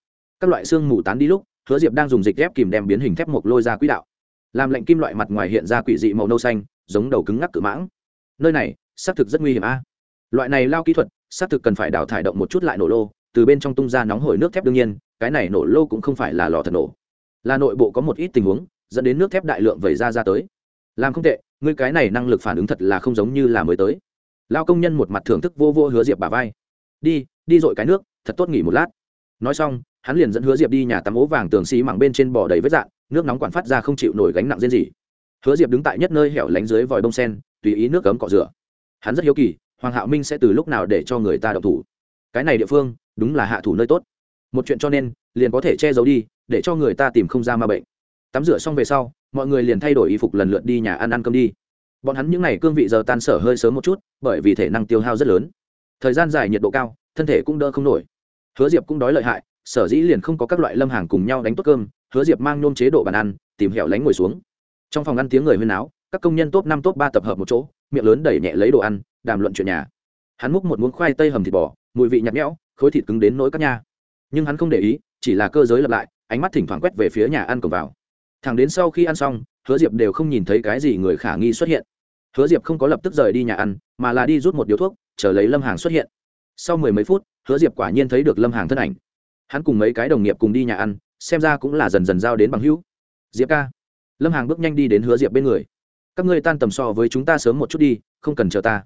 Các loại xương mù tán đi lúc, hứa diệp đang dùng dịch ghép kìm đem biến hình thép một lôi ra quỹ đạo. Làm lạnh kim loại mặt ngoài hiện ra quỷ dị màu nâu xanh, giống đầu cứng ngắc cự mãng. Nơi này, xác thực rất nguy hiểm a. Loại này lao kỹ thuật, xác thực cần phải đào thải động một chút lại nổ lô, từ bên trong tung ra nóng hổi nước thép đương nhiên cái này nổ lô cũng không phải là lò thật nổ. Là nội bộ có một ít tình huống, dẫn đến nước thép đại lượng vẩy ra ra tới. Làm không tệ, ngươi cái này năng lực phản ứng thật là không giống như là mới tới. Lao công nhân một mặt thưởng thức vô vô hứa diệp bà vai. Đi đi dội cái nước, thật tốt nghỉ một lát. Nói xong, hắn liền dẫn hứa diệp đi nhà tắm ố vàng tường xí mảng bên trên bò đầy vết dạn, nước nóng quản phát ra không chịu nổi gánh nặng riêng gì. Hứa diệp đứng tại nhất nơi hẻo lánh dưới vòi bông sen, tùy ý nước cấm cọ rửa. Hắn rất hiếu kỳ, hoàng hạo minh sẽ từ lúc nào để cho người ta đậu thủ? Cái này địa phương, đúng là hạ thủ nơi tốt một chuyện cho nên, liền có thể che giấu đi, để cho người ta tìm không ra ma bệnh. Tắm rửa xong về sau, mọi người liền thay đổi y phục lần lượt đi nhà ăn ăn cơm đi. Bọn hắn những ngày cương vị giờ tan sở hơi sớm một chút, bởi vì thể năng tiêu hao rất lớn. Thời gian dài nhiệt độ cao, thân thể cũng đỡ không nổi. Hứa diệp cũng đói lợi hại, sở dĩ liền không có các loại lâm hàng cùng nhau đánh tốt cơm, hứa diệp mang nhôm chế độ bàn ăn, tìm hẻo lánh ngồi xuống. Trong phòng ăn tiếng người huyên áo các công nhân top năm, top ba tập hợp một chỗ, miệng lớn đẩy nhẹ lấy đồ ăn, đàm luận chuyện nhà. Hắn múc một muỗng khoai tây hầm thịt bò, mùi vị nhạt nhẽo, khối thịt cứng đến nỗi các nha nhưng hắn không để ý, chỉ là cơ giới lập lại, ánh mắt thỉnh thoảng quét về phía nhà ăn cổng vào. Thẳng đến sau khi ăn xong, hứa diệp đều không nhìn thấy cái gì người khả nghi xuất hiện. Hứa diệp không có lập tức rời đi nhà ăn, mà là đi rút một điếu thuốc, chờ lấy lâm hàng xuất hiện. Sau mười mấy phút, hứa diệp quả nhiên thấy được lâm hàng thân ảnh. Hắn cùng mấy cái đồng nghiệp cùng đi nhà ăn, xem ra cũng là dần dần giao đến bằng hữu. Diệp ca. Lâm hàng bước nhanh đi đến hứa diệp bên người. Các ngươi tan tầm so với chúng ta sớm một chút đi, không cần chờ ta.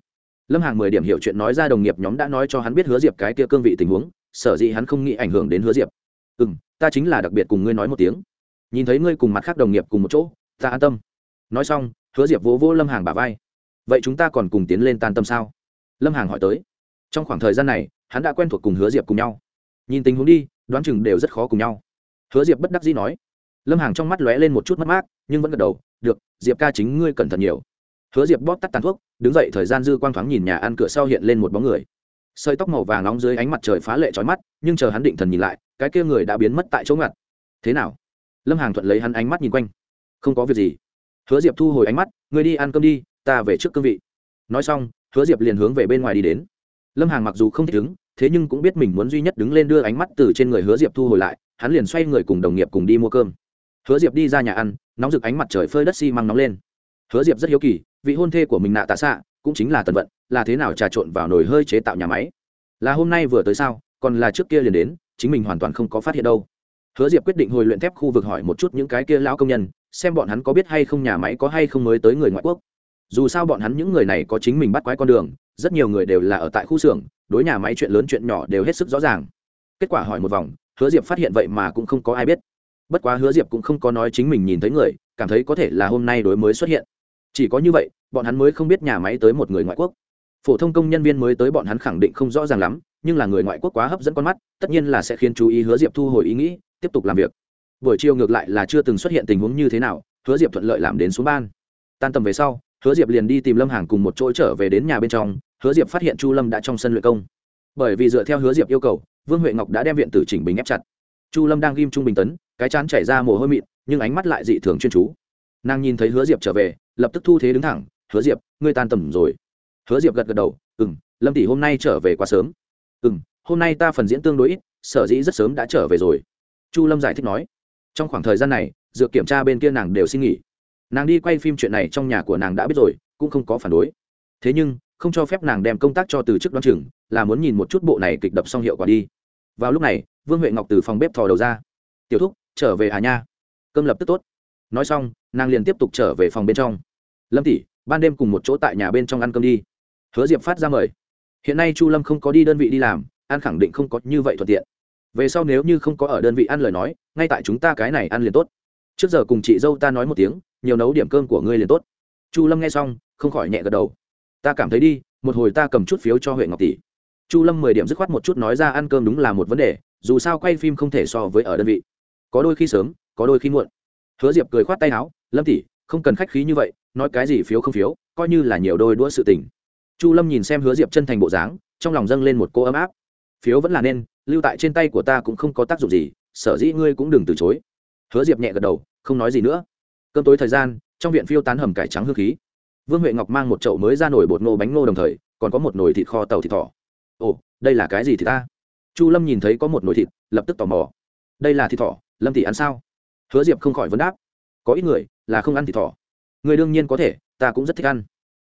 Lâm hàng mười điểm hiểu chuyện nói ra đồng nghiệp nhóm đã nói cho hắn biết hứa diệp cái kia cương vị tình huống sở dĩ hắn không nghĩ ảnh hưởng đến hứa diệp. Ừ m ta chính là đặc biệt cùng ngươi nói một tiếng. Nhìn thấy ngươi cùng mặt khác đồng nghiệp cùng một chỗ, ta an tâm. Nói xong, hứa diệp vỗ vỗ lâm hàng bà vai. Vậy chúng ta còn cùng tiến lên tan tâm sao? Lâm hàng hỏi tới. Trong khoảng thời gian này, hắn đã quen thuộc cùng hứa diệp cùng nhau. Nhìn tình huống đi, đoán chừng đều rất khó cùng nhau. Hứa diệp bất đắc dĩ nói. Lâm hàng trong mắt lóe lên một chút mất mát, nhưng vẫn gật đầu. Được, diệp ca chính ngươi cẩn thận nhiều. Hứa diệp bóp tắt tàn thuốc, đứng dậy thời gian dư quang thoáng nhìn nhà ăn cửa sau hiện lên một bóng người sợi tóc màu vàng nóng dưới ánh mặt trời phá lệ trói mắt, nhưng chờ hắn định thần nhìn lại, cái kia người đã biến mất tại chỗ ngặt. Thế nào? Lâm hàng thuận lấy hắn ánh mắt nhìn quanh. Không có việc gì. Hứa diệp thu hồi ánh mắt người đi ăn cơm đi, ta về trước cương vị. Nói xong, hứa diệp liền hướng về bên ngoài đi đến. Lâm hàng mặc dù không thích đứng, thế nhưng cũng biết mình muốn duy nhất đứng lên đưa ánh mắt từ trên người hứa diệp thu hồi lại, hắn liền xoay người cùng đồng nghiệp cùng đi mua cơm. Hứa diệp đi ra nhà ăn, nóng rực ánh mặt trời phơi đất xi、si、măng nóng lên. Hứa diệp rất hiếu kỳ, vị hôn thê của mình nạ tạ xạ cũng chính là tần vận, là thế nào trà trộn vào nồi hơi chế tạo nhà máy? Là hôm nay vừa tới sao, còn là trước kia liền đến, chính mình hoàn toàn không có phát hiện đâu. Hứa diệp quyết định hồi luyện thép khu vực hỏi một chút những cái kia lão công nhân, xem bọn hắn có biết hay không nhà máy có hay không mới tới người ngoại quốc. Dù sao bọn hắn những người này có chính mình bắt quái con đường, rất nhiều người đều là ở tại khu xưởng, đối nhà máy chuyện lớn chuyện nhỏ đều hết sức rõ ràng. Kết quả hỏi một vòng, hứa diệp phát hiện vậy mà cũng không có ai biết. Bất quá hứa diệp cũng không có nói chính mình nhìn thấy người, cảm thấy có thể là hôm nay đối mới xuất hiện. Chỉ có như vậy bọn hắn mới không biết nhà máy tới một người ngoại quốc. Phổ thông công nhân viên mới tới bọn hắn khẳng định không rõ ràng lắm, nhưng là người ngoại quốc quá hấp dẫn con mắt, tất nhiên là sẽ khiến chú ý hứa diệp thu hồi ý nghĩ, tiếp tục làm việc. Buổi chiều ngược lại là chưa từng xuất hiện tình huống như thế nào, hứa diệp thuận lợi làm đến xuống ban. Tan tầm về sau, hứa diệp liền đi tìm lâm hàng cùng một chỗ trở về đến nhà bên trong, hứa diệp phát hiện chu lâm đã trong sân luyện công. Bởi vì dựa theo hứa diệp yêu cầu, vương huệ ngọc đã đem viện tử chỉnh bình ép chặt. Chu lâm đang ghim trung bình tấn, cái chán chảy ra mồ hôi mịn, nhưng ánh mắt lại dị thường chuyên chú. Nàng nhìn thấy hứa diệp trở về, lập tức thu thế đứng thẳng hứa diệp, ngươi tan tầm rồi. Hứa diệp gật gật đầu ừ m lâm tỷ hôm nay trở về quá sớm. Ừ m hôm nay ta phần diễn tương đối ít, sở dĩ rất sớm đã trở về rồi. Chu lâm giải thích nói. Trong khoảng thời gian này, dược kiểm tra bên kia nàng đều xin nghỉ. Nàng đi quay phim chuyện này trong nhà của nàng đã biết rồi, cũng không có phản đối. Thế nhưng, không cho phép nàng đem công tác cho từ chức đoán chừng, là muốn nhìn một chút bộ này kịch đập xong hiệu quả đi. Vào lúc này, vương huệ ngọc từ phòng bếp thò đầu ra. Tiểu thúc, trở về hà nha. Cơm lập tức tốt. Nói xong, nàng liền tiếp tục trở về phòng bên trong. Lâm tỷ ban đêm cùng một chỗ tại nhà bên trong ăn cơm đi. Hứa diệp phát ra mời. Hiện nay chu lâm không có đi đơn vị đi làm, ăn khẳng định không có như vậy thuận tiện. Về sau nếu như không có ở đơn vị ăn lời nói, ngay tại chúng ta cái này ăn liền tốt. Trước giờ cùng chị dâu ta nói một tiếng, nhiều nấu điểm cơm của ngươi liền tốt. Chu lâm nghe xong, không khỏi nhẹ gật đầu. Ta cảm thấy đi, một hồi ta cầm chút phiếu cho huệ ngọc tỷ. Chu lâm mười điểm dứt khoát một chút nói ra ăn cơm đúng là một vấn đề, dù sao quay phim không thể so với ở đơn vị. Có đôi khi sớm, có đôi khi muộn. Hứa diệp cười khoát tay áo, lâm tỷ không cần khách khí như vậy, nói cái gì phiếu không phiếu, coi như là nhiều đôi đũa sự tình. Chu lâm nhìn xem hứa diệp chân thành bộ dáng, trong lòng dâng lên một cô ấm áp. Phiếu vẫn là nên, lưu tại trên tay của ta cũng không có tác dụng gì, sở dĩ ngươi cũng đừng từ chối. Hứa diệp nhẹ gật đầu, không nói gì nữa. Cơm tối thời gian, trong viện phiêu tán hầm cải trắng hương khí. Vương huệ ngọc mang một chậu mới ra nổi bột ngô bánh ngô đồng thời, còn có một nồi thịt kho tàu thịt thỏ. Ồ, đây là cái gì thì ta? Chu lâm nhìn thấy có một nồi thịt, lập tức tò mò. Đây là thịt thỏ, lâm tỷ ăn sao? Hứa diệp không khỏi vấn đáp. Có ít người là không ăn thịt thỏ. Người đương nhiên có thể, ta cũng rất thích ăn.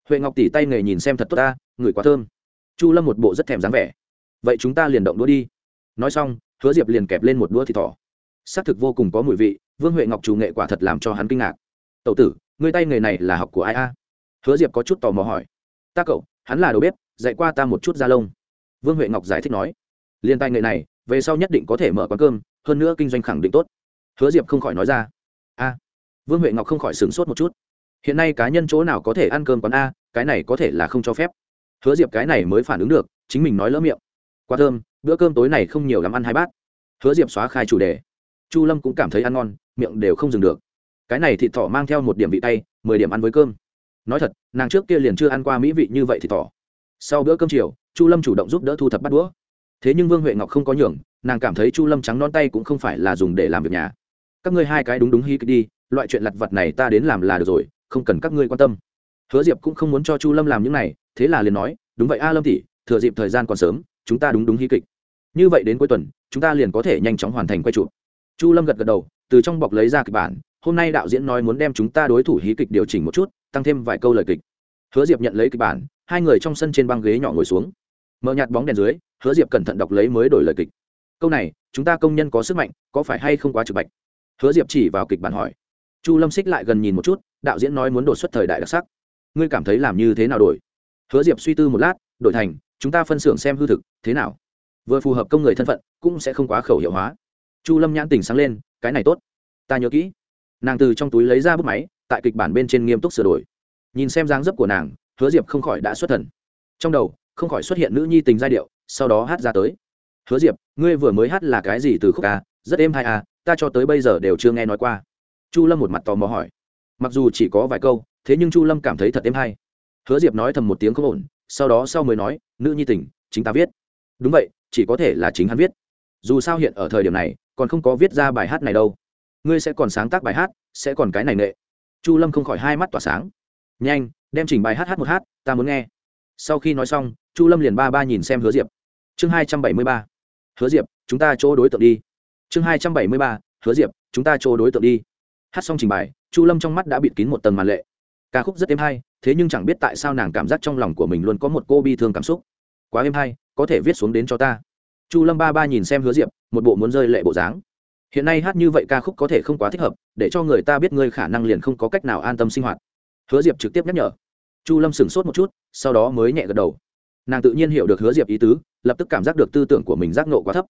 Huệ ngọc tỉ tay nghề nhìn xem thật tốt ta, người quá thơm. Chu lâm một bộ rất thèm dáng vẻ. Vậy chúng ta liền động đũa đi. Nói xong, hứa diệp liền kẹp lên một đũa thịt thỏ. Xác thực vô cùng có mùi vị, vương huệ ngọc chủ nghệ quả thật làm cho hắn kinh ngạc. Tậu tử, người tay nghề này là học của ai a? Hứa diệp có chút tò mò hỏi. Ta cậu, hắn là đầu bếp, dạy qua ta một chút da lông. Vương huệ ngọc giải thích nói. Liên tay nghề này, về sau nhất định có thể mở quán cơm, hơn nữa kinh doanh khẳng định tốt. Hứa diệp không khỏi nói ra. A vương huệ ngọc không khỏi sửng sốt một chút. Hiện nay cá nhân chỗ nào có thể ăn cơm quán a, cái này có thể là không cho phép. Hứa diệp cái này mới phản ứng được, chính mình nói lỡ miệng. Quá thơm, bữa cơm tối này không nhiều lắm ăn hai bát. Hứa diệp xóa khai chủ đề. Chu lâm cũng cảm thấy ăn ngon, miệng đều không dừng được. Cái này thịt thỏ mang theo một điểm vị tay, mười điểm ăn với cơm. Nói thật, nàng trước kia liền chưa ăn qua mỹ vị như vậy thịt thỏ. Sau bữa cơm chiều, chu lâm chủ động giúp đỡ thu thập bắt đũa. Thế nhưng vương huệ ngọc không có nhường, nàng cảm thấy chu lâm trắng non tay cũng không phải là dùng để làm việc nhà. Các ngươi hai cái đúng đúng hi đi loại chuyện lặt vặt này ta đến làm là được rồi, không cần các ngươi quan tâm. Hứa diệp cũng không muốn cho chu lâm làm những này, thế là liền nói, đúng vậy a lâm tỷ, thừa dịp thời gian còn sớm, chúng ta đúng đúng hy kịch. Như vậy đến cuối tuần, chúng ta liền có thể nhanh chóng hoàn thành quay chụp. Chu lâm gật gật đầu, từ trong bọc lấy ra kịch bản, hôm nay đạo diễn nói muốn đem chúng ta đối thủ hí kịch điều chỉnh một chút, tăng thêm vài câu lời kịch. Hứa diệp nhận lấy kịch bản, hai người trong sân trên băng ghế nhỏ ngồi xuống. Mở nhạt bóng đèn dưới, hứa diệp cẩn thận đọc lấy mới đổi lời kịch. Câu này, chúng ta công nhân có sức mạnh, có phải hay không quá trực bạch? Hứa diệp chỉ vào kịch bản hỏi chu lâm xích lại gần nhìn một chút, đạo diễn nói muốn đột xuất thời đại đặc sắc. Ngươi cảm thấy làm như thế nào đổi? Hứa diệp suy tư một lát, đổi thành, chúng ta phân xưởng xem hư thực, thế nào? Vừa phù hợp công người thân phận, cũng sẽ không quá khẩu hiệu hóa. Chu lâm nhãn tình sáng lên, cái này tốt. Ta nhớ kỹ. Nàng từ trong túi lấy ra bút máy, tại kịch bản bên trên nghiêm túc sửa đổi. Nhìn xem dáng dấp của nàng, hứa diệp không khỏi đã xuất thần. Trong đầu, không khỏi xuất hiện nữ nhi tình giai điệu, sau đó hát ra tới. Hứa diệp, ngươi vừa mới hát là cái gì từ khúc ca? Rất êm hay a ta cho tới bây giờ đều chưa nghe nói qua chu lâm một mặt tò mò hỏi. Mặc dù chỉ có vài câu, thế nhưng chu lâm cảm thấy thật êm hay. Hứa diệp nói thầm một tiếng không ổn, sau đó sau mới nói, nữ nhi tình, chính ta viết. Đúng vậy, chỉ có thể là chính hắn viết. Dù sao hiện ở thời điểm này, còn không có viết ra bài hát này đâu. Ngươi sẽ còn sáng tác bài hát, sẽ còn cái này nệ. Chu lâm không khỏi hai mắt tỏa sáng. Nhanh, đem chỉnh bài hát hát một hát, ta muốn nghe. Sau khi nói xong, chu lâm liền ba ba nhìn xem hứa diệp. Chương hai trăm bảy mươi ba. Hứa diệp, chúng ta chỗ đối tượng đi. Chương hai trăm bảy mươi ba. Hứa diệp, chúng ta chỗ đối tượng đi hát xong trình bài, chu lâm trong mắt đã bịt kín một tầng màn lệ. Ca khúc rất êm hay, thế nhưng chẳng biết tại sao nàng cảm giác trong lòng của mình luôn có một cô bi thương cảm xúc. Quá êm hay, có thể viết xuống đến cho ta. Chu lâm ba ba nhìn xem hứa diệp, một bộ muốn rơi lệ bộ dáng. Hiện nay hát như vậy ca khúc có thể không quá thích hợp, để cho người ta biết ngươi khả năng liền không có cách nào an tâm sinh hoạt. Hứa diệp trực tiếp nhắc nhở. Chu lâm sửng sốt một chút, sau đó mới nhẹ gật đầu. Nàng tự nhiên hiểu được hứa diệp ý tứ, lập tức cảm giác được tư tưởng của mình giác nộ quá thấp.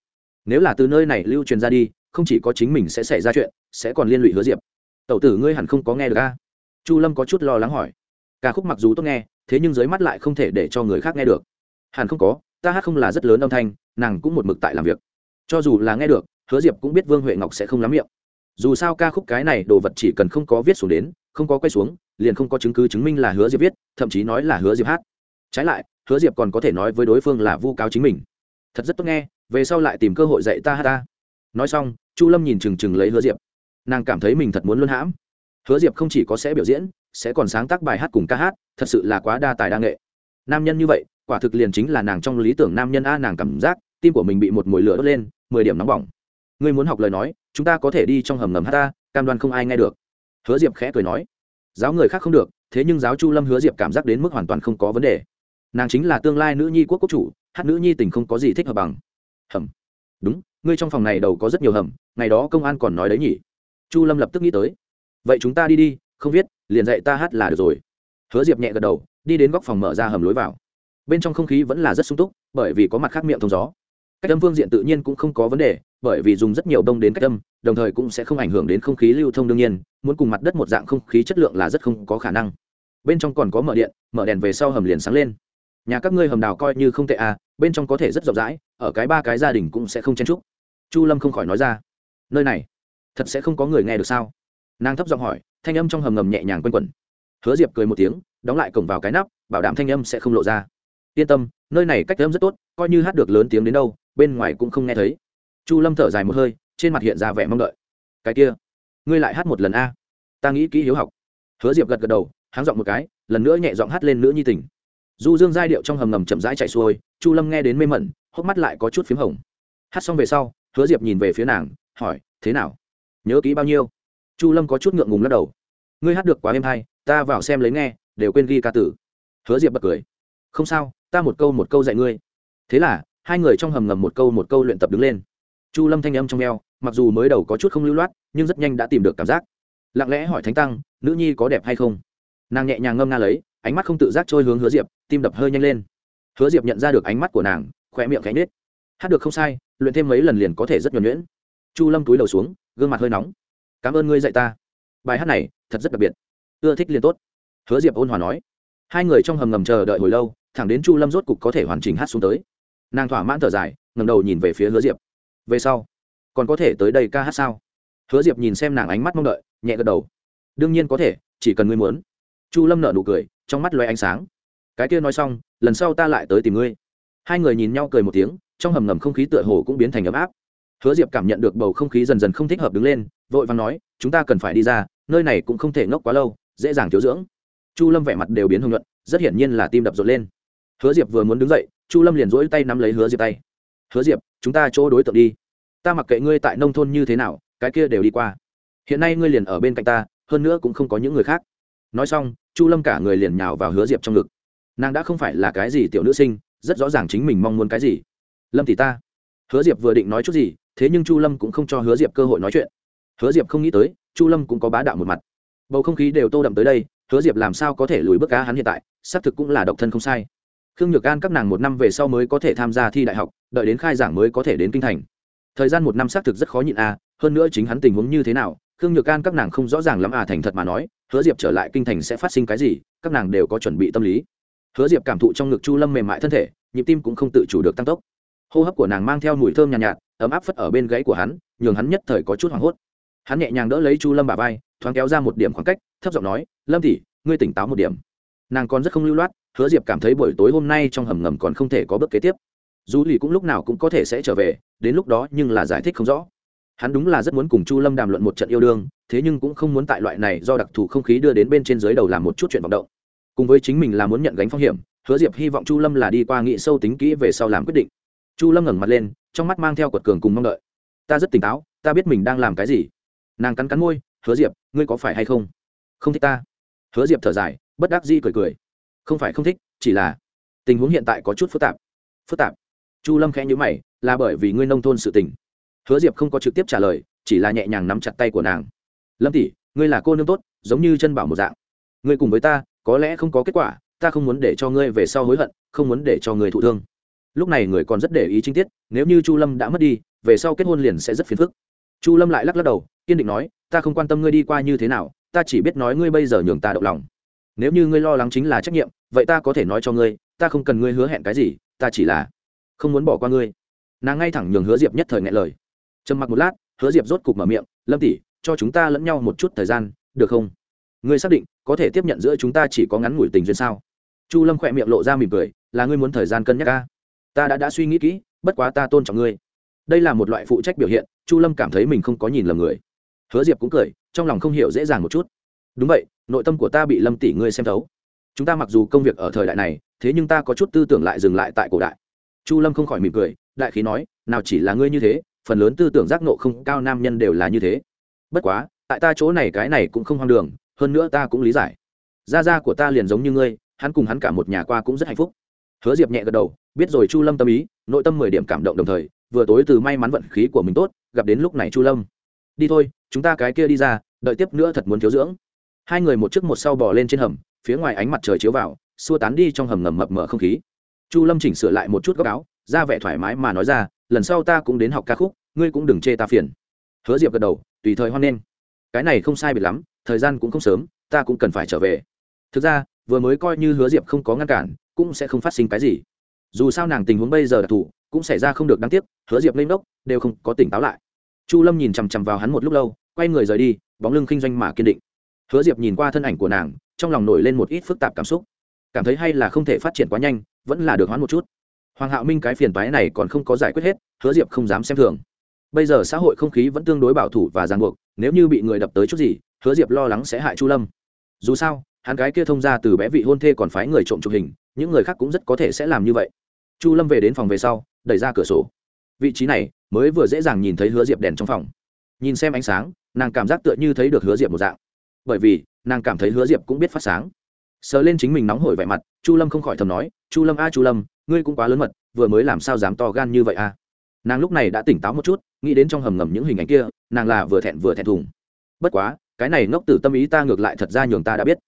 Nếu là từ nơi này lưu truyền ra đi, không chỉ có chính mình sẽ xảy ra chuyện, sẽ còn liên lụy hứa diệp tẩu tử ngươi hẳn không có nghe được ca chu lâm có chút lo lắng hỏi. Ca khúc mặc dù tốt nghe, thế nhưng dưới mắt lại không thể để cho người khác nghe được. Hẳn không có, ta hát không là rất lớn âm thanh, nàng cũng một mực tại làm việc. Cho dù là nghe được, hứa diệp cũng biết vương huệ ngọc sẽ không lắm miệng. Dù sao ca khúc cái này đồ vật chỉ cần không có viết xuống đến, không có quay xuống, liền không có chứng cứ chứng minh là hứa diệp viết, thậm chí nói là hứa diệp hát. Trái lại, hứa diệp còn có thể nói với đối phương là vu cáo chính mình. Thật rất tốt nghe, về sau lại tìm cơ hội dạy ta hát ta. Nói xong, chu lâm nhìn chừng chừng lấy hứa diệp nàng cảm thấy mình thật muốn luân hãm. Hứa diệp không chỉ có sẽ biểu diễn, sẽ còn sáng tác bài hát cùng ca hát, thật sự là quá đa tài đa nghệ. Nam nhân như vậy, quả thực liền chính là nàng trong lý tưởng nam nhân a, nàng cảm giác, tim của mình bị một mồi lửa đốt lên, mười điểm nóng bỏng. Ngươi muốn học lời nói, chúng ta có thể đi trong hầm ngầm hát ta, cam đoan không ai nghe được. Hứa diệp khẽ cười nói. Giáo người khác không được, thế nhưng giáo chu lâm hứa diệp cảm giác đến mức hoàn toàn không có vấn đề. Nàng chính là tương lai nữ nhi quốc quốc chủ, hát nữ nhi tình không có gì thích hợp bằng. Hầm. Đúng, ngươi trong phòng này đầu có rất nhiều hầm, ngày đó công an còn nói đấy nhỉ chu lâm lập tức nghĩ tới. Vậy chúng ta đi đi, không viết, liền dạy ta hát là được rồi. Hứa diệp nhẹ gật đầu, đi đến góc phòng mở ra hầm lối vào. Bên trong không khí vẫn là rất sung túc, bởi vì có mặt khác miệng thông gió. Cách âm phương diện tự nhiên cũng không có vấn đề, bởi vì dùng rất nhiều đông đến cách âm, đồng thời cũng sẽ không ảnh hưởng đến không khí lưu thông đương nhiên, muốn cùng mặt đất một dạng không khí chất lượng là rất không có khả năng. Bên trong còn có mở điện, mở đèn về sau hầm liền sáng lên. Nhà các ngươi hầm đào coi như không tệ à bên trong có thể rất rộng rãi, ở cái ba cái gia đình cũng sẽ không chen trúc chu lâm không khỏi nói ra. Nơi này thật sẽ không có người nghe được sao? Nàng thấp giọng hỏi, thanh âm trong hầm ngầm nhẹ nhàng quanh quẩn. Hứa diệp cười một tiếng, đóng lại cổng vào cái nắp, bảo đảm thanh âm sẽ không lộ ra. Yên tâm, nơi này cách âm rất tốt, coi như hát được lớn tiếng đến đâu, bên ngoài cũng không nghe thấy. Chu lâm thở dài một hơi, trên mặt hiện ra vẻ mong đợi. Cái kia, ngươi lại hát một lần a? Ta nghĩ kỹ hiếu học. Hứa diệp gật gật đầu, háng giọng một cái, lần nữa nhẹ giọng hát lên nữ nhi tình. Du dương giai điệu trong hầm ngầm chậm rãi chạy xuôi, chu lâm nghe đến mê mẩn, hốc mắt lại có chút p h í m hồng. Hát xong về sau, hứa diệp nhìn về phía nàng, hỏi, thế nào? Nhớ kỹ bao nhiêu? Chu lâm có chút ngượng ngùng lắc đầu. Ngươi hát được quá êm hay, ta vào xem lấy nghe, đều quên ghi ca tử. Hứa diệp bật cười. Không sao, ta một câu một câu dạy ngươi. Thế là, hai người trong hầm ngầm một câu một câu luyện tập đứng lên. Chu lâm thanh âm trong eo, mặc dù mới đầu có chút không lưu loát, nhưng rất nhanh đã tìm được cảm giác. Lặng lẽ hỏi thánh tăng, nữ nhi có đẹp hay không? Nàng nhẹ nhàng ngâm nga lấy, ánh mắt không tự giác trôi hướng hứa diệp, tim đập hơi nhanh lên. Hứa diệp nhận ra được ánh mắt của nàng khỏe miệng cánh nết hát được không sai, luyện thêm mấy lần liền có thể rất nhuẩn nhuyễn. Chu lâm túi đầu xuống gương mặt hơi nóng. Cảm ơn ngươi dạy ta. Bài hát này thật rất đặc biệt. Ưa thích liền tốt. Hứa diệp ôn hòa nói. Hai người trong hầm ngầm chờ đợi hồi lâu, thẳng đến chu lâm rốt cục có thể hoàn chỉnh hát xuống tới. Nàng thỏa mãn thở dài ngầm đầu nhìn về phía hứa diệp. Về sau, còn có thể tới đây ca hát sao? Hứa diệp nhìn xem nàng ánh mắt mong đợi, nhẹ gật đầu. Đương nhiên có thể, chỉ cần ngươi muốn. Chu lâm nợ nụ cười, trong mắt loay ánh sáng. Cái kia nói xong, lần sau ta lại tới tìm ngươi. Hai người nhìn nhau cười một tiếng, trong hầm ngầm không khí tựa hồ cũng biến thành ấm áp hứa diệp cảm nhận được bầu không khí dần dần không thích hợp đứng lên, vội vàng nói, chúng ta cần phải đi ra, nơi này cũng không thể ngốc quá lâu, dễ dàng thiếu dưỡng. Chu lâm vẻ mặt đều biến hưng luận rất hiển nhiên là tim đập rộn lên. Hứa diệp vừa muốn đứng dậy, chu lâm liền rỗi tay nắm lấy hứa diệp tay. Hứa diệp, chúng ta chỗ đối tượng đi. Ta mặc kệ ngươi tại nông thôn như thế nào, cái kia đều đi qua. Hiện nay ngươi liền ở bên cạnh ta, hơn nữa cũng không có những người khác. Nói xong, chu lâm cả người liền nhào vào hứa diệp trong ngực. Nàng đã không phải là cái gì tiểu nữ sinh, rất rõ ràng chính mình mong muốn cái gì. Lâm thì ta hứa diệp vừa định nói chút gì, thế nhưng chu lâm cũng không cho hứa diệp cơ hội nói chuyện. Hứa diệp không nghĩ tới, chu lâm cũng có bá đạo một mặt. Bầu không khí đều tô đậm tới đây, hứa diệp làm sao có thể lùi bước cá hắn hiện tại, xác thực cũng là độc thân không sai. Khương nhược an các nàng một năm về sau mới có thể tham gia thi đại học, đợi đến khai giảng mới có thể đến kinh thành. Thời gian một năm xác thực rất khó nhịn à hơn nữa chính hắn tình huống như thế nào, khương nhược an các nàng không rõ ràng lắm à thành thật mà nói, hứa diệp trở lại kinh thành sẽ phát sinh cái gì, các nàng đều có chuẩn bị tâm lý. Hứa diệp cảm thụ trong ngực chu lâm mềm mại thân thể, nhịp tim cũng không tự chủ được tăng tốc hô hấp của nàng mang theo mùi thơm nhàn nhạt, nhạt ấm áp phất ở bên gáy của hắn nhường hắn nhất thời có chút hoảng hốt. Hắn nhẹ nhàng đỡ lấy chu lâm bà vai thoáng kéo ra một điểm khoảng cách thấp giọng nói lâm tỷ ngươi tỉnh táo một điểm. Nàng còn rất không lưu loát hứa diệp cảm thấy buổi tối hôm nay trong hầm ngầm còn không thể có bước kế tiếp. Dù lì cũng lúc nào cũng có thể sẽ trở về đến lúc đó nhưng là giải thích không rõ. Hắn đúng là rất muốn cùng chu lâm đàm luận một trận yêu đương thế nhưng cũng không muốn tại loại này do đặc thù không khí đưa đến bên trên dưới đầu làm một chút chuyện vọng động. Cùng với chính mình là muốn nhận gánh phong hiểm hứa diệp hy vọng chu lâm là đi qua nghị sâu tính kỹ về sau làm quyết định chu lâm ngẩng mặt lên, trong mắt mang theo quật cường cùng mong đợi. Ta rất tỉnh táo, ta biết mình đang làm cái gì. Nàng cắn cắn môi, hứa diệp, ngươi có phải hay không? Không thích ta. Hứa diệp thở dài, bất đắc dĩ cười cười. Không phải không thích, chỉ là tình huống hiện tại có chút phức tạp. Phức tạp? Chu lâm khẽ nhữ mày, là bởi vì ngươi nông thôn sự tình. Hứa diệp không có trực tiếp trả lời, chỉ là nhẹ nhàng nắm chặt tay của nàng. Lâm tỷ, ngươi là cô nương tốt, giống như chân bảo một dạng. Ngươi cùng với ta, có lẽ không có kết quả, ta không muốn để cho ngươi về sau hối hận, không muốn để cho người thụ thương lúc này người còn rất để ý chi tiết, nếu như chu lâm đã mất đi, về sau kết hôn liền sẽ rất phiền phức. Chu lâm lại lắc lắc đầu, kiên định nói, ta không quan tâm ngươi đi qua như thế nào, ta chỉ biết nói ngươi bây giờ nhường ta động lòng. Nếu như ngươi lo lắng chính là trách nhiệm, vậy ta có thể nói cho ngươi, ta không cần ngươi hứa hẹn cái gì, ta chỉ là không muốn bỏ qua ngươi. Nàng ngay thẳng nhường hứa diệp nhất thời ngại lời. Trầm mặc một lát, hứa diệp rốt cục mở miệng, lâm tỷ, cho chúng ta lẫn nhau một chút thời gian, được không? Ngươi xác định, có thể tiếp nhận giữa chúng ta chỉ có ngắn ngủi tình duyên sao? Chu lâm khỏe miệng lộ ra mỉm cười, là ngươi muốn thời gian cân nhắc ca ta đã đã suy nghĩ kỹ, bất quá ta tôn trọng ngươi. Đây là một loại phụ trách biểu hiện, chu lâm cảm thấy mình không có nhìn lầm người. Hứa diệp cũng cười, trong lòng không hiểu dễ dàng một chút. Đúng vậy, nội tâm của ta bị lâm tỷ ngươi xem thấu. Chúng ta mặc dù công việc ở thời đại này, thế nhưng ta có chút tư tưởng lại dừng lại tại cổ đại. Chu lâm không khỏi mỉm cười, đại khí nói, nào chỉ là ngươi như thế, phần lớn tư tưởng giác nộ không cao nam nhân đều là như thế. Bất quá, tại ta chỗ này cái này cũng không hoang đường, hơn nữa ta cũng lý giải. Gia gia của ta liền giống như ngươi, hắn cùng hắn cả một nhà qua cũng rất hạnh phúc hứa diệp nhẹ gật đầu, biết rồi chu lâm tâm ý, nội tâm mười điểm cảm động đồng thời, vừa tối từ may mắn vận khí của mình tốt, gặp đến lúc này chu lâm. Đi thôi, chúng ta cái kia đi ra, đợi tiếp nữa thật muốn thiếu dưỡng. Hai người một trước một sau bò lên trên hầm, phía ngoài ánh mặt trời chiếu vào, xua tán đi trong hầm ngầm mập mờ không khí. Chu lâm chỉnh sửa lại một chút góc áo, ra vẻ thoải mái mà nói ra, lần sau ta cũng đến học ca khúc, ngươi cũng đừng chê ta phiền. Hứa diệp gật đầu, tùy thời hoan nghênh. Cái này không sai biệt lắm, thời gian cũng không sớm, ta cũng cần phải trở về. Thực ra, vừa mới coi như hứa diệp không có ngăn cản cũng sẽ không phát sinh cái gì. Dù sao nàng tình huống bây giờ đặc thù, cũng xảy ra không được đáng tiếc, hứa diệp lên đốc, đều không có tỉnh táo lại. Chu lâm nhìn chằm chằm vào hắn một lúc lâu, quay người rời đi, bóng lưng kinh doanh mà kiên định. Hứa diệp nhìn qua thân ảnh của nàng, trong lòng nổi lên một ít phức tạp cảm xúc. Cảm thấy hay là không thể phát triển quá nhanh, vẫn là được hoãn một chút. Hoàng hạo minh cái phiền toái này còn không có giải quyết hết, hứa diệp không dám xem thường. Bây giờ xã hội không khí vẫn tương đối bảo thủ và ràng buộc, nếu như bị người đập tới chút gì, hứa diệp lo lắng sẽ hại chu lâm. Dù sao, hắn cái kia thông ra từ bé vị hôn thê còn phái người trộm chụp hình những người khác cũng rất có thể sẽ làm như vậy. Chu lâm về đến phòng về sau, đẩy ra cửa sổ. Vị trí này mới vừa dễ dàng nhìn thấy hứa diệp đèn trong phòng. Nhìn xem ánh sáng, nàng cảm giác tựa như thấy được hứa diệp một dạng. Bởi vì, nàng cảm thấy hứa diệp cũng biết phát sáng. Sờ lên chính mình nóng hổi vẻ mặt, chu lâm không khỏi thầm nói, chu lâm a, chu lâm, ngươi cũng quá lớn mật, vừa mới làm sao dám to gan như vậy a? Nàng lúc này đã tỉnh táo một chút, nghĩ đến trong hầm ngầm những hình ảnh kia, nàng là vừa thẹn vừa thẹn thùng. Bất quá, cái này ngốc tử tâm ý ta ngược lại thật ra nhường ta đã biết.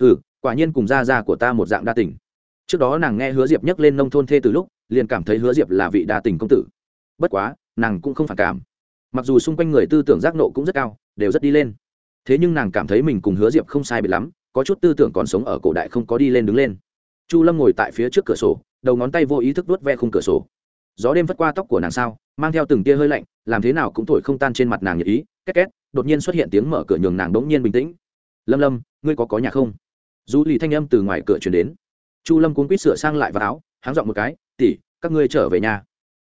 Ừ quả nhiên cùng gia gia của ta một dạng đa tình trước đó nàng nghe hứa diệp nhắc lên nông thôn thê từ lúc, liền cảm thấy hứa diệp là vị đa tình công tử. Bất quá, nàng cũng không phản cảm. Mặc dù xung quanh người tư tưởng giác nộ cũng rất cao, đều rất đi lên. Thế nhưng nàng cảm thấy mình cùng hứa diệp không sai biệt lắm, có chút tư tưởng còn sống ở cổ đại không có đi lên đứng lên. Chu lâm ngồi tại phía trước cửa sổ, đầu ngón tay vô ý thức đuốt ve khung cửa sổ. Gió đêm vất qua tóc của nàng sao, mang theo từng tia hơi lạnh, làm thế nào cũng thổi không tan trên mặt nàng nhật ý, két két, đột nhiên xuất hiện tiếng mở cửa nhường nàng đống nhiên bình tĩnh. Lâm lâm, ngươi có có nhà không? Du lì thanh âm từ ngoài cửa chuyển đến chu lâm cuốn quýt sửa sang lại vào áo háng dọn một cái tỉ các ngươi trở về nhà.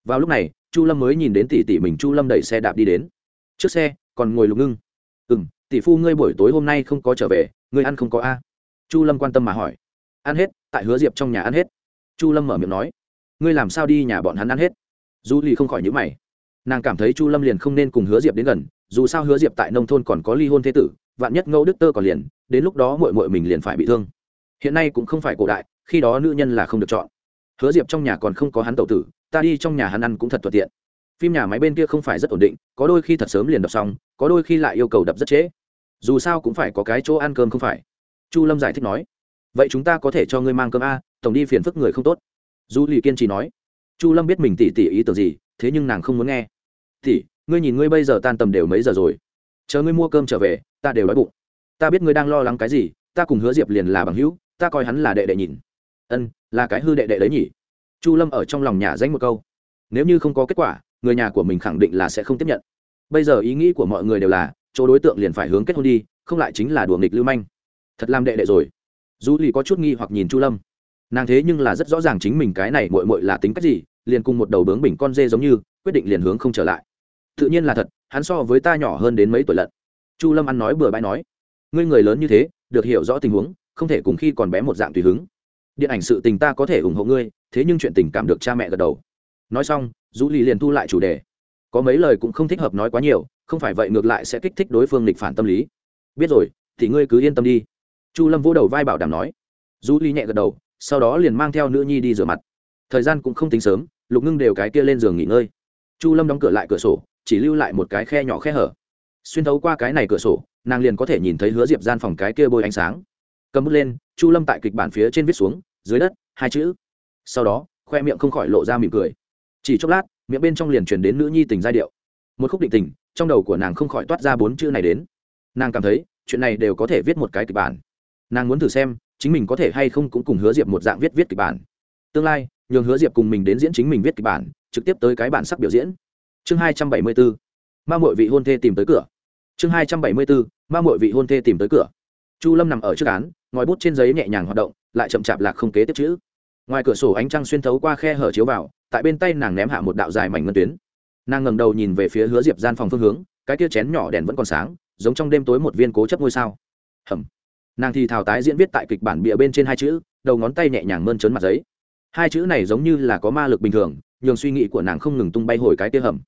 Vào lúc này, chu lâm mới nhìn đến tỷ tỷ mình chu lâm đẩy xe đạp đi đến. Trước xe, còn ngồi lục ngưng. Ừ m tỷ phu ngươi buổi tối hôm nay không có trở về, ngươi ăn không có a? Chu lâm quan tâm mà hỏi. Ăn hết, tại hứa diệp trong nhà ăn hết. Chu lâm mở miệng nói. Ngươi làm sao đi nhà bọn hắn ăn hết? Du ly không khỏi nhữ mày. Nàng cảm thấy chu lâm liền không nên cùng hứa diệp đến gần, dù sao hứa diệp tại nông thôn còn có ly hôn thế tử, vạn nhất ngẫu đức tơ còn liền, đến lúc đó mội mội mình liền phải bị thương hiện nay cũng không phải cổ đại, khi đó nữ nhân là không được chọn. Hứa diệp trong nhà còn không có hắn tậu tử, ta đi trong nhà hắn ăn cũng thật thuận tiện. Phim nhà máy bên kia không phải rất ổn định, có đôi khi thật sớm liền đọc xong, có đôi khi lại yêu cầu đập rất trễ. Dù sao cũng phải có cái chỗ ăn cơm không phải. Chu lâm giải thích nói, vậy chúng ta có thể cho ngươi mang cơm a, tổng đi phiền phức người không tốt. Du lì kiên trì nói, chu lâm biết mình tỉ tỉ ý tưởng gì, thế nhưng nàng không muốn nghe. Tỉ, ngươi nhìn ngươi bây giờ tan tầm đều mấy giờ rồi? Chờ ngươi mua cơm trở về, ta đều đói bụng. Ta biết ngươi đang lo lắng cái gì, ta cùng hứa diệp liền là bằng hữu ta coi hắn là đệ đệ nhìn. Ân, là cái hư đệ đệ đấy nhỉ? Chu lâm ở trong lòng nhà danh một câu. Nếu như không có kết quả, người nhà của mình khẳng định là sẽ không tiếp nhận. Bây giờ ý nghĩ của mọi người đều là, chỗ đối tượng liền phải hướng kết hôn đi, không lại chính là đùa nghịch lưu manh. Thật làm đệ đệ rồi. Dù lì có chút nghi hoặc nhìn chu lâm. Nàng thế nhưng là rất rõ ràng chính mình cái này mội mội là tính cách gì, liền cùng một đầu bướng bình con dê giống như, quyết định liền hướng không trở lại. Tự nhiên là thật, hắn so với ta nhỏ hơn đến mấy tuổi lận. Chu lâm ăn nói bừa bãi nói. Ngươi người lớn như thế, được hiểu rõ tình huống không thể cùng khi còn bé một dạng tùy hứng. Điện ảnh sự tình ta có thể ủng hộ ngươi, thế nhưng chuyện tình cảm được cha mẹ gật đầu. Nói xong du lì liền thu lại chủ đề. Có mấy lời cũng không thích hợp nói quá nhiều, không phải vậy ngược lại sẽ kích thích đối phương lịch phản tâm lý. Biết rồi, thì ngươi cứ yên tâm đi. Chu lâm vỗ đầu vai bảo đảm nói. Du ly nhẹ gật đầu, sau đó liền mang theo nữ nhi đi rửa mặt. Thời gian cũng không tính sớm, lục ngưng đều cái kia lên giường nghỉ ngơi. Chu lâm đóng cửa lại cửa sổ, chỉ lưu lại một cái khe nhỏ khe hở. Xuyên thấu qua cái này cửa sổ, nàng liền có thể nhìn thấy hứa diệp gian phòng cái kia bôi ánh sáng cầm bút lên, chu lâm tại kịch bản phía trên viết xuống, dưới đất, hai chữ. Sau đó, khoe miệng không khỏi lộ ra mỉm cười. Chỉ chốc lát, miệng bên trong liền chuyển đến nữ nhi tình giai điệu. Một khúc định tình, trong đầu của nàng không khỏi toát ra bốn chữ này đến. Nàng cảm thấy, chuyện này đều có thể viết một cái kịch bản. Nàng muốn thử xem, chính mình có thể hay không cũng cùng hứa diệp một dạng viết viết kịch bản. Tương lai, nhường hứa diệp cùng mình đến diễn chính mình viết kịch bản, trực tiếp tới cái bản sắc biểu diễn. Chương hai trăm bảy mươi bốn ma mội vị hôn thê tìm tới cửa. Chương hai trăm bảy mươi bốn ma mội vị hôn thê tìm tới cửa chu lâm nằm ở trước án, ngòi bút trên giấy nhẹ nhàng hoạt động, lại chậm chạp lạc không kế tiếp chữ. Ngoài cửa sổ ánh trăng xuyên thấu qua khe hở chiếu vào, tại bên tay nàng ném hạ một đạo dài mảnh ngân tuyến. Nàng ngẩng đầu nhìn về phía hứa diệp gian phòng phương hướng, cái kia chén nhỏ đèn vẫn còn sáng, giống trong đêm tối một viên cố chấp ngôi sao. Hầm. Nàng thì thào tái diễn viết tại kịch bản bịa bên trên hai chữ, đầu ngón tay nhẹ nhàng mơn trớn mặt giấy. Hai chữ này giống như là có ma lực bình thường, nhường suy nghĩ của nàng không ngừng tung bay hồi cái kia hầm.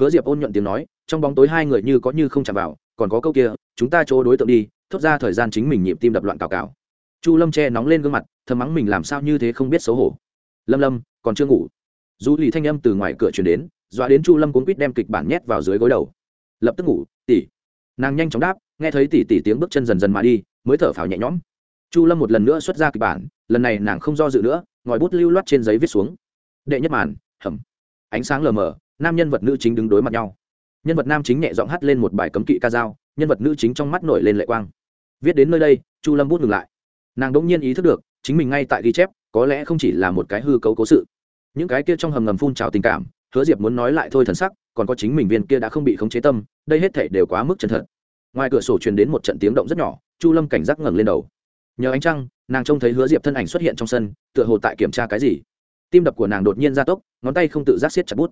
Hứa diệp ôn nhuận tiếng nói, trong bóng tối hai người như có như không chạm vào, còn có câu kia, chúng ta chỗ đối tượng đi thốt ra thời gian chính mình nhịp tim đập loạn cào cào. Chu lâm che nóng lên gương mặt, thầm mắng mình làm sao như thế không biết xấu hổ. Lâm lâm, còn chưa ngủ. Dù lì thanh âm từ ngoài cửa chuyển đến, dọa đến chu lâm cuốn quýt đem kịch bản nhét vào dưới gối đầu. Lập tức ngủ, tỉ. Nàng nhanh chóng đáp, nghe thấy tỉ tỉ tiếng bước chân dần dần mà đi, mới thở phào nhẹ nhõm. Chu lâm một lần nữa xuất ra kịch bản, lần này nàng không do dự nữa, ngòi bút lưu loát trên giấy viết xuống. Đệ nhất màn, hầm. Ánh sáng lờ mờ, nam nhân vật nữ chính đứng đối mặt nhau. Nhân vật nam chính nhẹ giọng hắt lên một bài cấm kỵ ca dao, nhân vật nữ chính trong mắt nổi lên lệ quang viết đến nơi đây, chu lâm bút ngừng lại. Nàng đ ỗ n g nhiên ý thức được, chính mình ngay tại ghi chép, có lẽ không chỉ là một cái hư cấu cố sự. Những cái kia trong hầm ngầm phun trào tình cảm, hứa diệp muốn nói lại thôi thần sắc, còn có chính mình viên kia đã không bị khống chế tâm, đây hết thể đều quá mức chân thật. Ngoài cửa sổ truyền đến một trận tiếng động rất nhỏ, chu lâm cảnh giác ngẩng lên đầu. Nhờ ánh trăng, nàng trông thấy hứa diệp thân ảnh xuất hiện trong sân, tựa hồ tại kiểm tra cái gì. Tim đập của nàng đột nhiên gia tốc, ngón tay không tự giác siết chặt bút.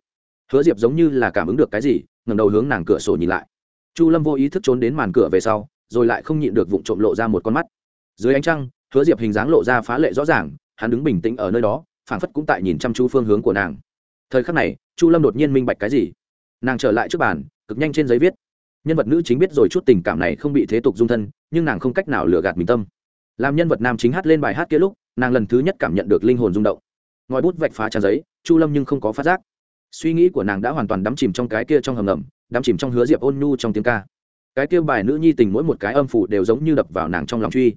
Hứa diệp giống như là cảm ứng được cái gì, ngẩng đầu hướng nàng cửa sổ nhìn lại. Chu lâm vô ý thức trốn đến màn cửa về sau rồi lại không nhịn được vụng trộm lộ ra một con mắt. Dưới ánh trăng, hứa diệp hình dáng lộ ra phá lệ rõ ràng, hắn đứng bình tĩnh ở nơi đó, phảng phất cũng tại nhìn chăm chú phương hướng của nàng. Thời khắc này, chu lâm đột nhiên minh bạch cái gì? Nàng trở lại trước bàn, cực nhanh trên giấy viết. Nhân vật nữ chính biết rồi chút tình cảm này không bị thế tục dung thân, nhưng nàng không cách nào lừa gạt mình tâm. Làm nhân vật nam chính hát lên bài hát kia lúc, nàng lần thứ nhất cảm nhận được linh hồn rung động. Ngòi bút vạch phá trang giấy, chu lâm nhưng không có phát giác. Suy nghĩ của nàng đã hoàn toàn đắm chìm trong cái kia trong hầm ngầm, đắm chìm trong hứa diệp ôn nhu trong tiếng ca cái kia bài nữ nhi tình mỗi một cái âm phủ đều giống như đập vào nàng trong lòng truy.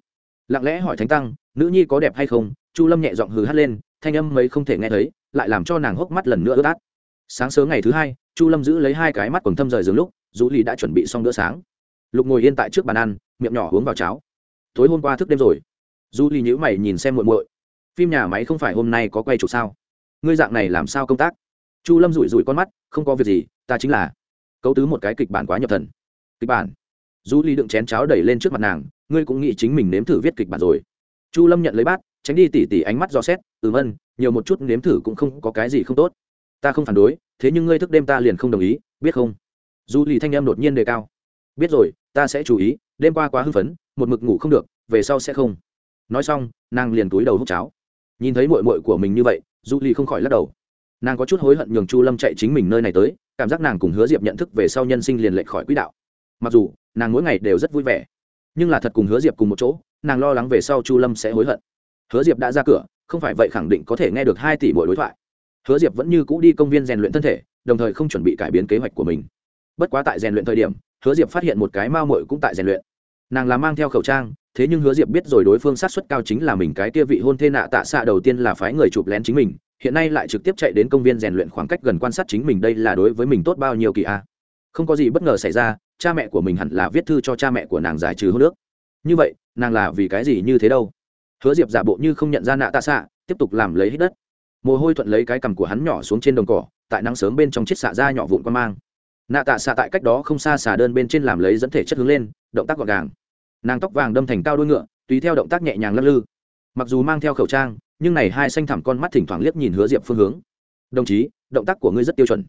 Lặng lẽ hỏi thánh tăng, nữ nhi có đẹp hay không? Chu lâm nhẹ giọng hừ hắt lên, thanh âm mấy không thể nghe thấy, lại làm cho nàng hốc mắt lần nữa ướt át. Sáng sớm ngày thứ hai, chu lâm giữ lấy hai cái mắt quần thâm rời giường lúc, dũ lì đã chuẩn bị xong bữa sáng. Lục ngồi yên tại trước bàn ăn, miệng nhỏ uống vào cháo. Tối hôm qua thức đêm rồi. Du lì nhữ mày nhìn xem muộn muội. Phim nhà máy không phải hôm nay có quay chụp sao? Ngươi dạng này làm sao công tác? Chu lâm rủi rủi con mắt, không có việc gì, ta chính là cấu tứ một cái kịch bản quá nhập thần kịch bản. Du ly đựng chén cháo đẩy lên trước mặt nàng, ngươi cũng nghĩ chính mình nếm thử viết kịch bản rồi. Chu lâm nhận lấy bát, tránh đi tỉ tỉ ánh mắt do xét ừ vân nhiều một chút nếm thử cũng không có cái gì không tốt. Ta không phản đối, thế nhưng ngươi thức đêm ta liền không đồng ý, biết không? Du Ly thanh em đột nhiên đề cao. Biết rồi, ta sẽ chú ý, đêm qua quá hưng phấn, một mực ngủ không được, về sau sẽ không. Nói xong, nàng liền túi đầu hút cháo. Nhìn thấy mội mội của mình như vậy du Ly không khỏi lắc đầu. Nàng có chút hối hận nhường chu lâm chạy chính mình nơi này tới, cảm giác nàng cùng hứa diệp nhận thức về sau nhân sinh liền lệch khỏi quỹ đạo mặc dù, nàng mỗi ngày đều rất vui vẻ, nhưng là thật cùng hứa diệp cùng một chỗ, nàng lo lắng về sau chu lâm sẽ hối hận. Hứa diệp đã ra cửa, không phải vậy khẳng định có thể nghe được hai tỷ mỗi đối thoại. Hứa diệp vẫn như cũ đi công viên rèn luyện thân thể, đồng thời không chuẩn bị cải biến kế hoạch của mình. Bất quá tại rèn luyện thời điểm, hứa diệp phát hiện một cái mao mội cũng tại rèn luyện. Nàng là mang theo khẩu trang, thế nhưng hứa diệp biết rồi đối phương sát xuất cao chính là mình cái kia vị hôn thê nạ tạ xạ đầu tiên là phái người chụp lén chính mình, hiện nay lại trực tiếp chạy đến công viên rèn luyện khoảng cách gần quan sát chính mình đây là đối với mình tốt bao nhiêu kỳ a không có gì bất ngờ xảy ra, cha mẹ của mình hẳn là viết thư cho cha mẹ của nàng giải trừ hô nước như vậy, nàng là vì cái gì như thế đâu? Hứa diệp giả bộ như không nhận ra nạ tạ xạ, tiếp tục làm lấy hít đất. Mồ hôi thuận lấy cái cằm của hắn nhỏ xuống trên đồng cỏ, tại nắng sớm bên trong chiếc xạ ra nhỏ vụn quan mang. Nạ tạ xạ tại cách đó không xa xà đơn bên trên làm lấy dẫn thể chất hướng lên, động tác gọn gàng. Nàng tóc vàng đâm thành cao đôi ngựa, tùy theo động tác nhẹ nhàng lắc lư. Mặc dù mang theo khẩu trang, nhưng này hai xanh thẳm con mắt thỉnh thoảng liếc nhìn hứa diệp phương hướng. Đồng chí, động tác của ngươi rất tiêu chuẩn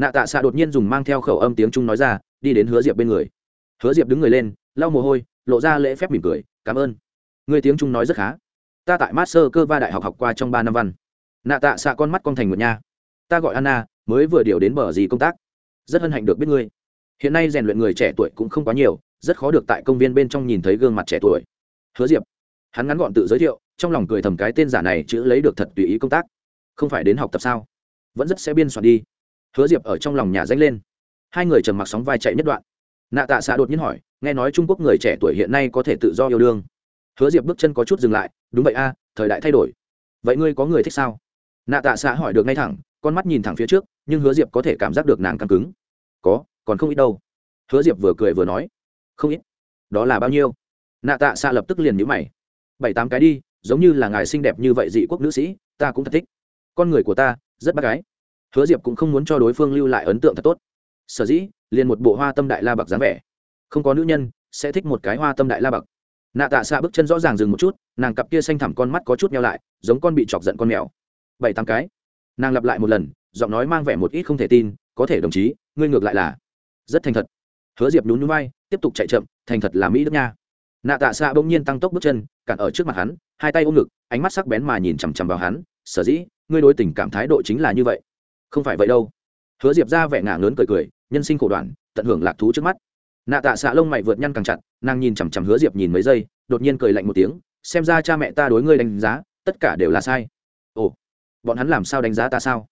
nạ tạ xạ đột nhiên dùng mang theo khẩu âm tiếng trung nói ra, đi đến hứa diệp bên người. Hứa diệp đứng người lên, lau mồ hôi, lộ ra lễ phép mỉm cười, cảm ơn. Người tiếng trung nói rất khá. Ta tại master cơ va đại học học qua trong ba năm văn. Nạ tạ xạ con mắt con thành một nha. Ta gọi anna, mới vừa điều đến bờ gì công tác. Rất hân hạnh được biết ngươi. Hiện nay rèn luyện người trẻ tuổi cũng không quá nhiều, rất khó được tại công viên bên trong nhìn thấy gương mặt trẻ tuổi. Hứa diệp, hắn ngắn gọn tự giới thiệu, trong lòng cười thầm cái tên giả này chữ lấy được thật tùy ý công tác. Không phải đến học tập sao? Vẫn rất sẽ biên soạn đi hứa diệp ở trong lòng nhà danh lên. Hai người trầm mặc sóng vai chạy nhất đoạn. Nạ tạ xạ đột nhiên hỏi, nghe nói trung quốc người trẻ tuổi hiện nay có thể tự do yêu đương. Hứa diệp bước chân có chút dừng lại, đúng vậy a, thời đại thay đổi. Vậy ngươi có người thích sao? Nạ tạ xạ hỏi được ngay thẳng, con mắt nhìn thẳng phía trước, nhưng hứa diệp có thể cảm giác được nàng căng cứng. Có, còn không ít đâu. Hứa diệp vừa cười vừa nói, không ít. Đó là bao nhiêu? Nạ tạ xạ lập tức liền nhữ mày. Bảy tám cái đi, giống như là ngài xinh đẹp như vậy dị quốc nữ sĩ, ta cũng thật thích. Con người của ta, rất bác gái hứa diệp cũng không muốn cho đối phương lưu lại ấn tượng thật tốt. Sở dĩ, liền một bộ hoa tâm đại la bạc dáng vẻ. Không có nữ nhân, sẽ thích một cái hoa tâm đại la bạc. Nạ tạ xạ bước chân rõ ràng dừng một chút, nàng cặp kia xanh thẳm con mắt có chút nhau lại, giống con bị chọc giận con mèo. Bảy tám cái. Nàng lặp lại một lần, giọng nói mang vẻ một ít không thể tin, có thể đồng chí, ngươi ngược lại là rất thành thật. Hứa diệp nhún nhún vai, tiếp tục chạy chậm, thành thật là mỹ đức nha. Nạ tạ xạ bỗng nhiên tăng tốc bước chân, cản ở trước mặt hắn, hai tay ôm ngực, ánh mắt sắc bén mà nhìn chằm chằm vào hắn, sở dĩ, ngươi đối tình cảm thái độ chính là như vậy? Không phải vậy đâu. Hứa diệp ra vẻ ngả lớn cười cười, nhân sinh khổ đoạn, tận hưởng lạc thú trước mắt. Nạ tạ xạ lông mày vượt nhăn càng chặt, nàng nhìn chằm chằm hứa diệp nhìn mấy giây, đột nhiên cười lạnh một tiếng, xem ra cha mẹ ta đối ngươi đánh giá, tất cả đều là sai. Ồ, bọn hắn làm sao đánh giá ta sao?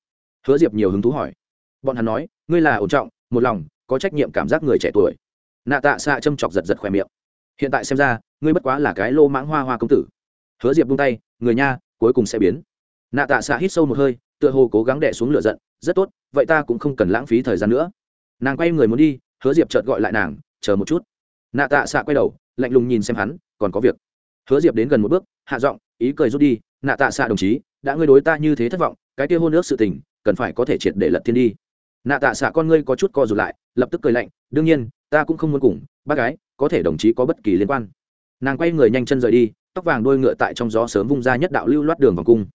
Hứa diệp nhiều hứng thú hỏi. Bọn hắn nói, ngươi là ổn trọng, một lòng, có trách nhiệm cảm giác người trẻ tuổi. Nạ tạ xạ châm chọc giật giật khỏe miệng. Hiện tại xem ra, ngươi bất quá là cái lô mãng hoa hoa công tử. Hứa diệp buông tay, người nha, cuối cùng sẽ biến. Nạ tạ xạ hít sâu một hơi tựa hồ cố gắng đẻ xuống lửa giận, rất tốt, vậy ta cũng không cần lãng phí thời gian nữa. Nàng quay người muốn đi, hứa diệp chợt gọi lại nàng, chờ một chút. Nạ tạ xạ quay đầu, lạnh lùng nhìn xem hắn, còn có việc. Hứa diệp đến gần một bước, hạ giọng, ý cười rút đi, nạ tạ xạ đồng chí, đã ngươi đối ta như thế thất vọng, cái kia hôn ước sự tình, cần phải có thể triệt để lật thiên đi. Nạ tạ xạ con ngươi có chút co rụt lại, lập tức cười lạnh, đương nhiên, ta cũng không muốn cùng, bác gái, có thể đồng chí có bất kỳ liên quan. Nàng quay người nhanh chân rời đi, tóc vàng đôi ngựa tại trong gió sớm vung ra nhất đạo lưu loát đường vòng cung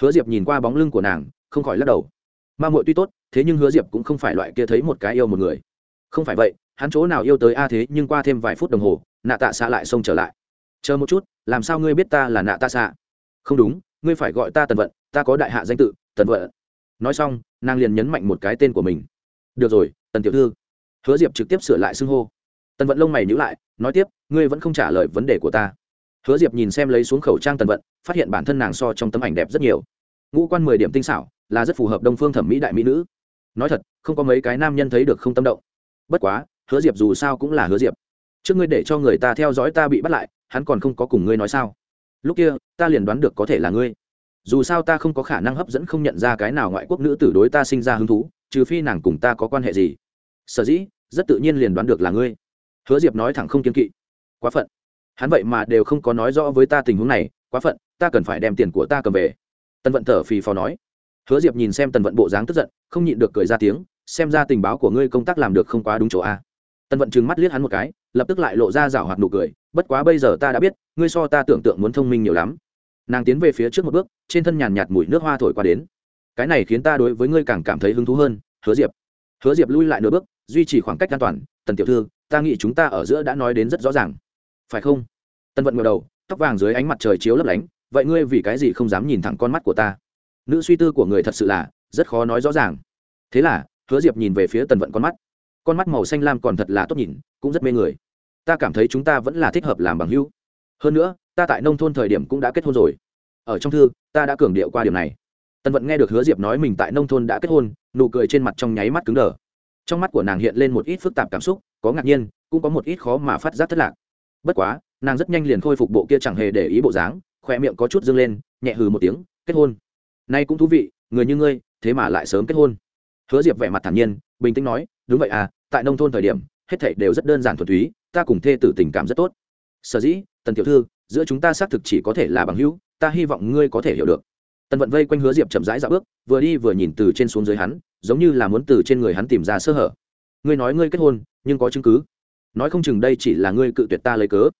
hứa diệp nhìn qua bóng lưng của nàng, không khỏi lắc đầu. Ma muội tuy tốt, thế nhưng hứa diệp cũng không phải loại kia thấy một cái yêu một người. Không phải vậy, hắn chỗ nào yêu tới a thế, nhưng qua thêm vài phút đồng hồ, nạ tạ xạ lại xông trở lại. Chờ một chút, làm sao ngươi biết ta là nạ tạ xạ không đúng, ngươi phải gọi ta tần vận, ta có đại hạ danh tự, tần vận. Nói xong, nàng liền nhấn mạnh một cái tên của mình. Được rồi, tần tiểu thư. Hứa diệp trực tiếp sửa lại xưng hô. Tần vận lông mày nhữ lại, nói tiếp, ngươi vẫn không trả lời vấn đề của ta hứa diệp nhìn xem lấy xuống khẩu trang tần vận, phát hiện bản thân nàng so trong tấm ảnh đẹp rất nhiều. Ngũ quan mười điểm tinh xảo, là rất phù hợp đông phương thẩm mỹ đại mỹ nữ. Nói thật, không có mấy cái nam nhân thấy được không tâm động. Bất quá, hứa diệp dù sao cũng là hứa diệp. Trước ngươi để cho người ta theo dõi ta bị bắt lại, hắn còn không có cùng ngươi nói sao? Lúc kia, ta liền đoán được có thể là ngươi. Dù sao ta không có khả năng hấp dẫn không nhận ra cái nào ngoại quốc nữ tử đối ta sinh ra hứng thú, trừ phi nàng cùng ta có quan hệ gì. Sở dĩ, rất tự nhiên liền đoán được là ngươi. Hứa diệp nói thẳng không kiên kỵ. Quá phận hắn vậy mà đều không có nói rõ với ta tình huống này, quá phận, ta cần phải đem tiền của ta cầm về. Tần vận thở phì phò nói. Hứa diệp nhìn xem tần vận bộ dáng tức giận, không nhịn được cười ra tiếng, xem ra tình báo của ngươi công tác làm được không quá đúng chỗ a. Tần vận trừng mắt liếc hắn một cái, lập tức lại lộ ra rảo hoạt nụ cười, bất quá bây giờ ta đã biết, ngươi so ta tưởng tượng muốn thông minh nhiều lắm. Nàng tiến về phía trước một bước, trên thân nhàn nhạt mùi nước hoa thổi qua đến. Cái này khiến ta đối với ngươi càng cảm thấy hứng thú hơn, hứa diệp. Hứa diệp lui lại nửa bước, duy trì khoảng cách an toàn, tần tiểu thư, ta nghĩ chúng ta ở giữa đã nói đến rất rõ ràng phải không? Tân vận ngờ đầu, tóc vàng dưới ánh mặt trời chiếu lấp lánh, vậy ngươi vì cái gì không dám nhìn thẳng con mắt của ta? Nữ suy tư của người thật sự là rất khó nói rõ ràng. Thế là, hứa diệp nhìn về phía tần vận con mắt. Con mắt màu xanh lam còn thật là tốt nhìn, cũng rất mê người. Ta cảm thấy chúng ta vẫn là thích hợp làm bằng hữu. Hơn nữa, ta tại nông thôn thời điểm cũng đã kết hôn rồi. Ở trong thư, ta đã cường điệu qua điều này. Tần vận nghe được hứa diệp nói mình tại nông thôn đã kết hôn, nụ cười trên mặt trong nháy mắt cứng đờ. Trong mắt của nàng hiện lên một ít phức tạp cảm xúc, có ngạc nhiên, cũng có một ít khó mà phát giác thất lạc bất quá, nàng rất nhanh liền khôi phục bộ kia chẳng hề để ý bộ dáng khoe miệng có chút dâng lên, nhẹ hừ một tiếng, kết hôn. Nay cũng thú vị, người như ngươi, thế mà lại sớm kết hôn. Hứa diệp vẻ mặt thản nhiên, bình tĩnh nói, đúng vậy à tại nông thôn thời điểm, hết thảy đều rất đơn giản thuần túy, ta cùng thê tử tình cảm rất tốt. Sở dĩ, tần tiểu thư, giữa chúng ta xác thực chỉ có thể là bằng hữu, ta hy vọng ngươi có thể hiểu được. Tần vận vây quanh hứa diệp chậm rãi dạo bước, vừa đi vừa nhìn từ trên xuống dưới hắn, giống như là muốn từ trên người hắn tìm ra sơ hở. Ngươi nói ngươi kết hôn, nhưng có chứng cứ nói không chừng đây chỉ là ngươi cự tuyệt ta lấy cớ.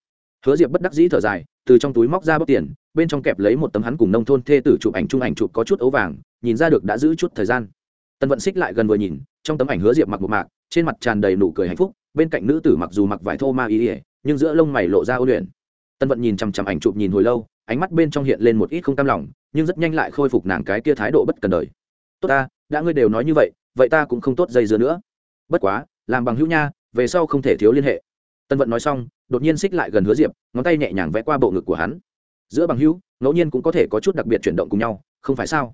Hứa diệp bất đắc dĩ thở dài, từ trong túi móc ra bóc tiền, bên trong kẹp lấy một tấm hắn cùng nông thôn thê tử chụp ảnh chung ảnh chụp có chút ấu vàng, nhìn ra được đã giữ chút thời gian. Tân vận xích lại gần vừa nhìn, trong tấm ảnh hứa diệp mặc một mạc, trên mặt tràn đầy nụ cười hạnh phúc, bên cạnh nữ tử mặc dù mặc vải thô ma ý ỉa nhưng giữa lông mày lộ ra ưu luyện. Tân vận nhìn chằm chằm ảnh chụp nhìn hồi lâu, ánh mắt bên trong hiện lên một ít không cam lòng, nhưng rất nhanh lại khôi phục nàng cái kia thái độ bất cần đời. Tốt ta, đã ngươi đều nói như vậy vậy ta cũng không tốt dây dưa nữa. Bất quá, làm bằng hữu nha về sau không thể thiếu liên hệ. Tân vận nói xong, đột nhiên xích lại gần hứa diệp, ngón tay nhẹ nhàng vẽ qua bộ ngực của hắn. Giữa bằng hữu, ngẫu nhiên cũng có thể có chút đặc biệt chuyển động cùng nhau, không phải sao?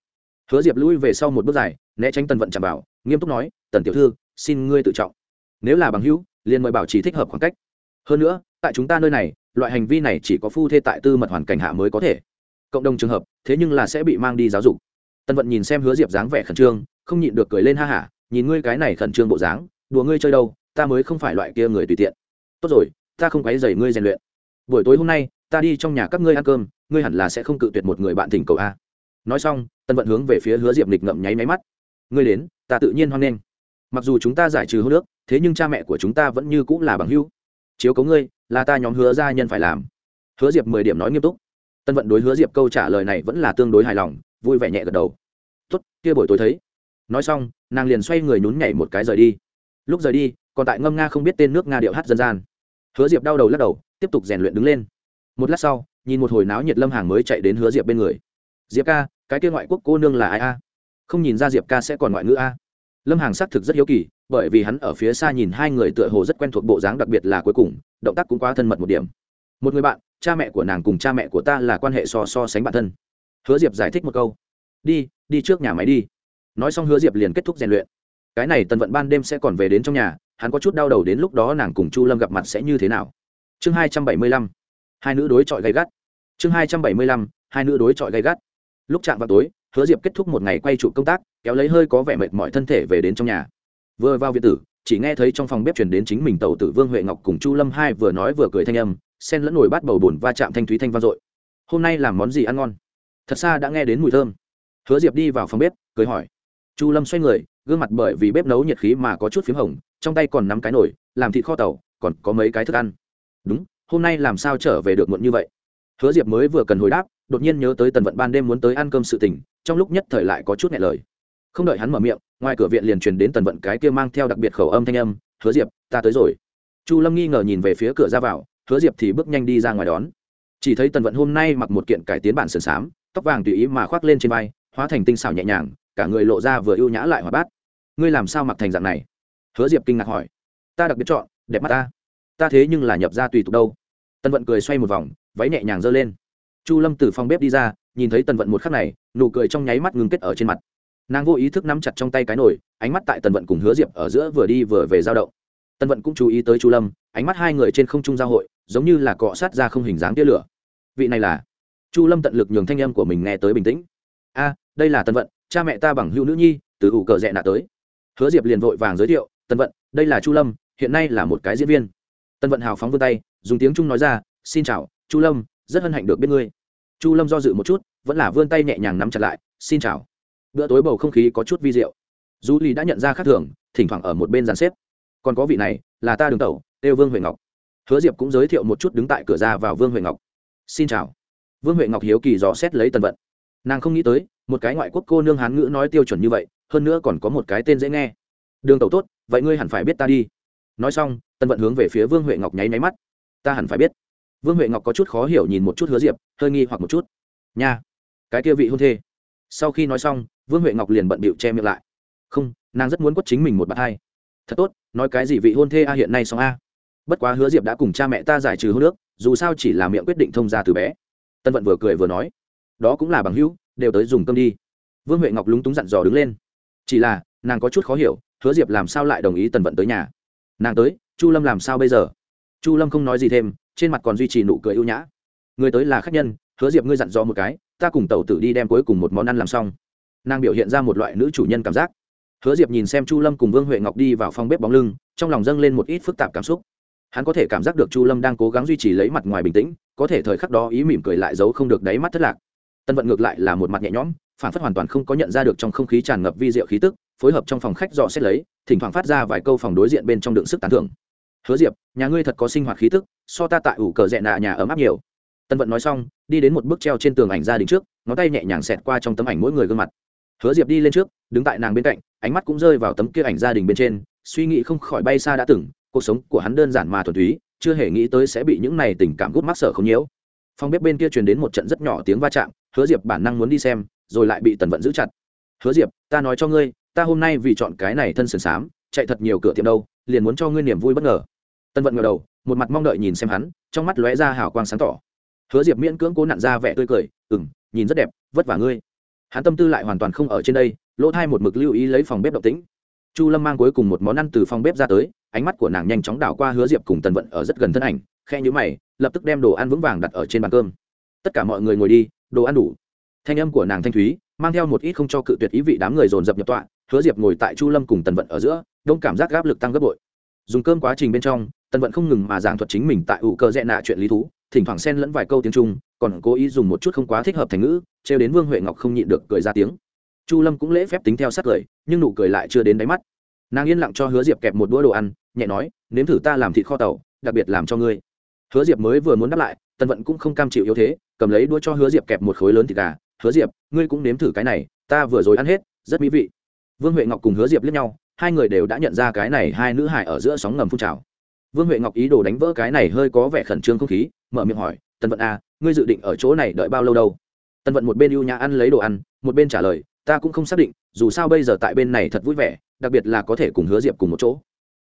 Hứa diệp lui về sau một bước dài, né tránh tân vận chạm vào, nghiêm túc nói, tần tiểu thư, xin ngươi tự trọng. Nếu là bằng hữu, liền mời bảo trì thích hợp khoảng cách. Hơn nữa, tại chúng ta nơi này, loại hành vi này chỉ có phu thê tại tư mật hoàn cảnh hạ mới có thể. Cộng đồng trường hợp, thế nhưng là sẽ bị mang đi giáo dục. Tân vận nhìn xem hứa diệp dáng vẻ khẩn trương, không nhịn được cười lên ha hả, nhìn ngươi cái này khẩn trương bộ dáng, đùa ngươi chơi đâu ta mới không phải loại kia người tùy tiện. Tốt rồi, ta không quấy dày ngươi rèn luyện. Buổi tối hôm nay, ta đi trong nhà các ngươi ăn cơm, ngươi hẳn là sẽ không cự tuyệt một người bạn thỉnh cầu a. Nói xong tân vận hướng về phía hứa diệp lịch ngậm nháy máy mắt. Ngươi đến, ta tự nhiên hoan nghênh. Mặc dù chúng ta giải trừ hô nước, thế nhưng cha mẹ của chúng ta vẫn như cũng là bằng hữu. Chiếu cấu ngươi, là ta nhóm hứa gia nhân phải làm. Hứa diệp mười điểm nói nghiêm túc. Tân vận đối hứa diệp câu trả lời này vẫn là tương đối hài lòng, vui vẻ nhẹ gật đầu. Tốt, kia buổi tối thấy. Nói xong, nàng liền xoay người nhún nhảy một cái rời đi. Lúc rời đi còn tại ngâm nga không biết tên nước nga điệu hát dân gian. Hứa diệp đau đầu lắc đầu, tiếp tục rèn luyện đứng lên. Một lát sau, nhìn một hồi náo nhiệt lâm hàng mới chạy đến hứa diệp bên người. Diệp ca, cái kia ngoại quốc cô nương là ai a? Không nhìn ra diệp ca sẽ còn ngoại ngữ a. Lâm hàng xác thực rất hiếu kỳ, bởi vì hắn ở phía xa nhìn hai người tựa hồ rất quen thuộc bộ dáng đặc biệt là cuối cùng, động tác cũng quá thân mật một điểm. Một người bạn, cha mẹ của nàng cùng cha mẹ của ta là quan hệ so so sánh bản thân. Hứa diệp giải thích một câu. Đi đi trước nhà máy đi. Nói xong hứa diệp liền kết thúc rèn luyện. Cái này tần vận ban đêm sẽ còn về đến trong nhà hắn có chút đau đầu đến lúc đó nàng cùng chu lâm gặp mặt sẽ như thế nào? Chương hai trăm bảy mươi lăm, hai nữ đối chọi gay gắt. Chương hai trăm bảy mươi lăm, hai nữ đối chọi gay gắt. Lúc chạm vào tối, hứa diệp kết thúc một ngày quay trụ công tác, kéo lấy hơi có vẻ mệt mỏi thân thể về đến trong nhà. Vừa vào viện tử, chỉ nghe thấy trong phòng bếp chuyển đến chính mình tàu tử vương huệ ngọc cùng chu lâm hai vừa nói vừa cười thanh âm sen lẫn nổi bát bầu bùn va chạm thanh thúy thanh vang dội. Hôm nay làm món gì ăn ngon? Thật xa đã nghe đến mùi thơm. Hứa diệp đi vào phòng bếp, cười hỏi. Chu lâm xoay người, gương mặt bởi vì bếp nấu nhiệt khí mà có chút p h í m hồng trong tay còn nắm cái nổi làm thịt kho tàu, còn có mấy cái thức ăn. Đúng, hôm nay làm sao trở về được muộn như vậy? Hứa diệp mới vừa cần hồi đáp, đột nhiên nhớ tới tần vận ban đêm muốn tới ăn cơm sự tình, trong lúc nhất thời lại có chút nhẹ lời. Không đợi hắn mở miệng, ngoài cửa viện liền truyền đến tần vận cái kia mang theo đặc biệt khẩu âm thanh âm, hứa diệp, ta tới rồi. Chu lâm nghi ngờ nhìn về phía cửa ra vào, hứa diệp thì bước nhanh đi ra ngoài đón. Chỉ thấy tần vận hôm nay mặc một kiện cải tiến bản sườn xám, tóc vàng tùy ý mà khoác lên trên vai, hóa thành tinh xảo nhẹ nhàng, cả người lộ ra vừa ưu nhã lại hòa bát. Ngươi làm sao mặc thành dạng này? Hứa diệp kinh ngạc hỏi, ta đặc biệt chọn, đẹp mắt ta. Ta thế nhưng là nhập ra tùy tục đâu. Tân vận cười xoay một vòng, váy nhẹ nhàng giơ lên. Chu lâm từ phòng bếp đi ra, nhìn thấy tần vận một khắc này, nụ cười trong nháy mắt ngừng kết ở trên mặt. Nàng vô ý thức nắm chặt trong tay cái nồi, ánh mắt tại tần vận cùng hứa diệp ở giữa vừa đi vừa về giao động. Tần vận cũng chú ý tới chu lâm, ánh mắt hai người trên không trung giao hội, giống như là cọ sát ra không hình dáng tia lửa. Vị này là? Chu lâm tận lực nhường thanh âm của mình nghe tới bình tĩnh. A, đây là tần vận, cha mẹ ta bằng hữu nữ nhi, từ ủ cờ rẽ nạ tới. Hứa diệp liền vội vàng giới thiệu tần vận, đây là chu lâm, hiện nay là một cái diễn viên. Tần vận hào phóng vươn tay, dùng tiếng trung nói ra, xin chào, chu lâm, rất hân hạnh được biết ngươi. Chu lâm do dự một chút, vẫn là vươn tay nhẹ nhàng nắm chặt lại, xin chào. Bữa tối bầu không khí có chút vi diệu. Du ly đã nhận ra khác thường, thỉnh thoảng ở một bên dàn xếp. Còn có vị này, là ta đường tẩu têu vương huệ ngọc. Hứa diệp cũng giới thiệu một chút đứng tại cửa ra vào vương huệ ngọc. Xin chào. Vương huệ ngọc hiếu kỳ dò xét lấy tần vận. Nàng không nghĩ tới, một cái ngoại quốc cô nương hán ngữ nói tiêu chuẩn như vậy, hơn nữa còn có một cái tên dễ nghe. Đường tẩu tốt vậy ngươi hẳn phải biết ta đi. Nói xong tân vận hướng về phía vương huệ ngọc nháy máy mắt. Ta hẳn phải biết. Vương huệ ngọc có chút khó hiểu nhìn một chút hứa diệp, hơi nghi hoặc một chút. Nha, cái kia vị hôn thê. Sau khi nói xong, vương huệ ngọc liền bận bịu che miệng lại. Không, nàng rất muốn quất chính mình một bạn hai. Thật tốt, nói cái gì vị hôn thê a hiện nay xong a. Bất quá hứa diệp đã cùng cha mẹ ta giải trừ hôn nước dù sao chỉ là miệng quyết định thông ra từ bé. Tân vận vừa cười vừa nói, đó cũng là bằng hữu, đều tới dùng cơm đi. Vương huệ ngọc lúng túng dặn dò đứng lên. Chỉ là, nàng có chút khó hiểu hứa diệp làm sao lại đồng ý tần vận tới nhà? Nàng tới, chu lâm làm sao bây giờ? Chu lâm không nói gì thêm, trên mặt còn duy trì nụ cười ưu nhã. Người tới là khách nhân, hứa diệp ngươi dặn dò một cái, ta cùng tàu tử đi đem cuối cùng một món ăn làm xong. Nàng biểu hiện ra một loại nữ chủ nhân cảm giác. Hứa diệp nhìn xem chu lâm cùng vương huệ ngọc đi vào phòng bếp bóng lưng, trong lòng dâng lên một ít phức tạp cảm xúc. Hắn có thể cảm giác được chu lâm đang cố gắng duy trì lấy mặt ngoài bình tĩnh, có thể thời khắc đó ý mỉm cười lại giấu không được đáy mắt thất lạc. Tân vận ngược lại là một mặt nhẹ nhõm, phản phất hoàn toàn không có nhận ra được trong không khí tràn ngập vi diệu khí tức phối hợp trong phòng khách dò xét lấy, thỉnh thoảng phát ra vài câu phòng đối diện bên trong đựng sức tán thưởng. Hứa diệp, nhà ngươi thật có sinh hoạt khí tức, so ta tại ủ cờ rẽ nạ nhà ấm áp nhiều. Tân vận nói xong, đi đến một bức treo trên tường ảnh gia đình trước, ngón tay nhẹ nhàng xẹt qua trong tấm ảnh mỗi người gương mặt. Hứa diệp đi lên trước, đứng tại nàng bên cạnh, ánh mắt cũng rơi vào tấm kia ảnh gia đình bên trên, suy nghĩ không khỏi bay xa đã từng, cuộc sống của hắn đơn giản mà thuần túy, chưa hề nghĩ tới sẽ bị những này tình cảm gút mắc sở không nhiễu. Phòng bếp bên kia truyền đến một trận rất nhỏ tiếng va chạm, hứa diệp bản năng muốn đi xem, rồi lại bị tần vận giữ chặt. Hứa diệp, ta nói cho ngươi ta hôm nay vì chọn cái này thân sườn xám, chạy thật nhiều cửa tiệm đâu, liền muốn cho ngươi niềm vui bất ngờ. Tân vận ngờ đầu, một mặt mong đợi nhìn xem hắn, trong mắt lóe ra hào quang sáng tỏ. Hứa diệp miễn cưỡng cố nặn ra vẻ tươi cười ừ m nhìn rất đẹp, vất vả ngươi. Hắn tâm tư lại hoàn toàn không ở trên đây, lỗ thai một mực lưu ý lấy phòng bếp độc tĩnh. Chu lâm mang cuối cùng một món ăn từ phòng bếp ra tới, ánh mắt của nàng nhanh chóng đảo qua hứa diệp cùng tần vận ở rất gần thân ảnh khe nhữ mày, lập tức đem đồ ăn vững vàng đặt ở trên bàn cơm. Tất cả mọi người ngồi đi, đồ ăn đủ. Thanh âm của nàng thanh thúy, mang theo một ít không cho cự tuyệt ý vị đám người dồn dập nhập tọa hứa diệp ngồi tại chu lâm cùng tần vận ở giữa, đông cảm giác gáp lực tăng gấp bội. Dùng cơm quá trình bên trong, tần vận không ngừng mà giảng thuật chính mình tại ủ cơ dẹ nạ chuyện lý thú, thỉnh thoảng xen lẫn vài câu tiếng trung, còn cố ý dùng một chút không quá thích hợp thành ngữ, trêu đến vương huệ ngọc không nhịn được cười ra tiếng. Chu lâm cũng lễ phép tính theo sát cười nhưng nụ cười lại chưa đến đáy mắt. Nàng yên lặng cho hứa diệp kẹp một đũa đồ ăn, nhẹ nói, nếm thử ta làm thịt kho tàu, đặc biệt làm cho ngươi. Hứa diệp mới vừa muốn đáp lại, tần vận cũng không cam chịu yếu thế, cầm lấy đũa cho hứa diệp kẹp một khối lớn thịt gà. Hứa diệp, ngươi cũng nếm thử cái này, ta vừa rồi ăn hết, rất mỹ vị vương huệ ngọc cùng hứa diệp liếc nhau hai người đều đã nhận ra cái này hai nữ hải ở giữa sóng ngầm phun trào. Vương huệ ngọc ý đồ đánh vỡ cái này hơi có vẻ khẩn trương không khí mở miệng hỏi tần vận a à, ngươi dự định ở chỗ này đợi bao lâu đâu? Tần vận một bên ưu nhã ăn lấy đồ ăn một bên trả lời ta cũng không xác định dù sao bây giờ tại bên này thật vui vẻ đặc biệt là có thể cùng hứa diệp cùng một chỗ.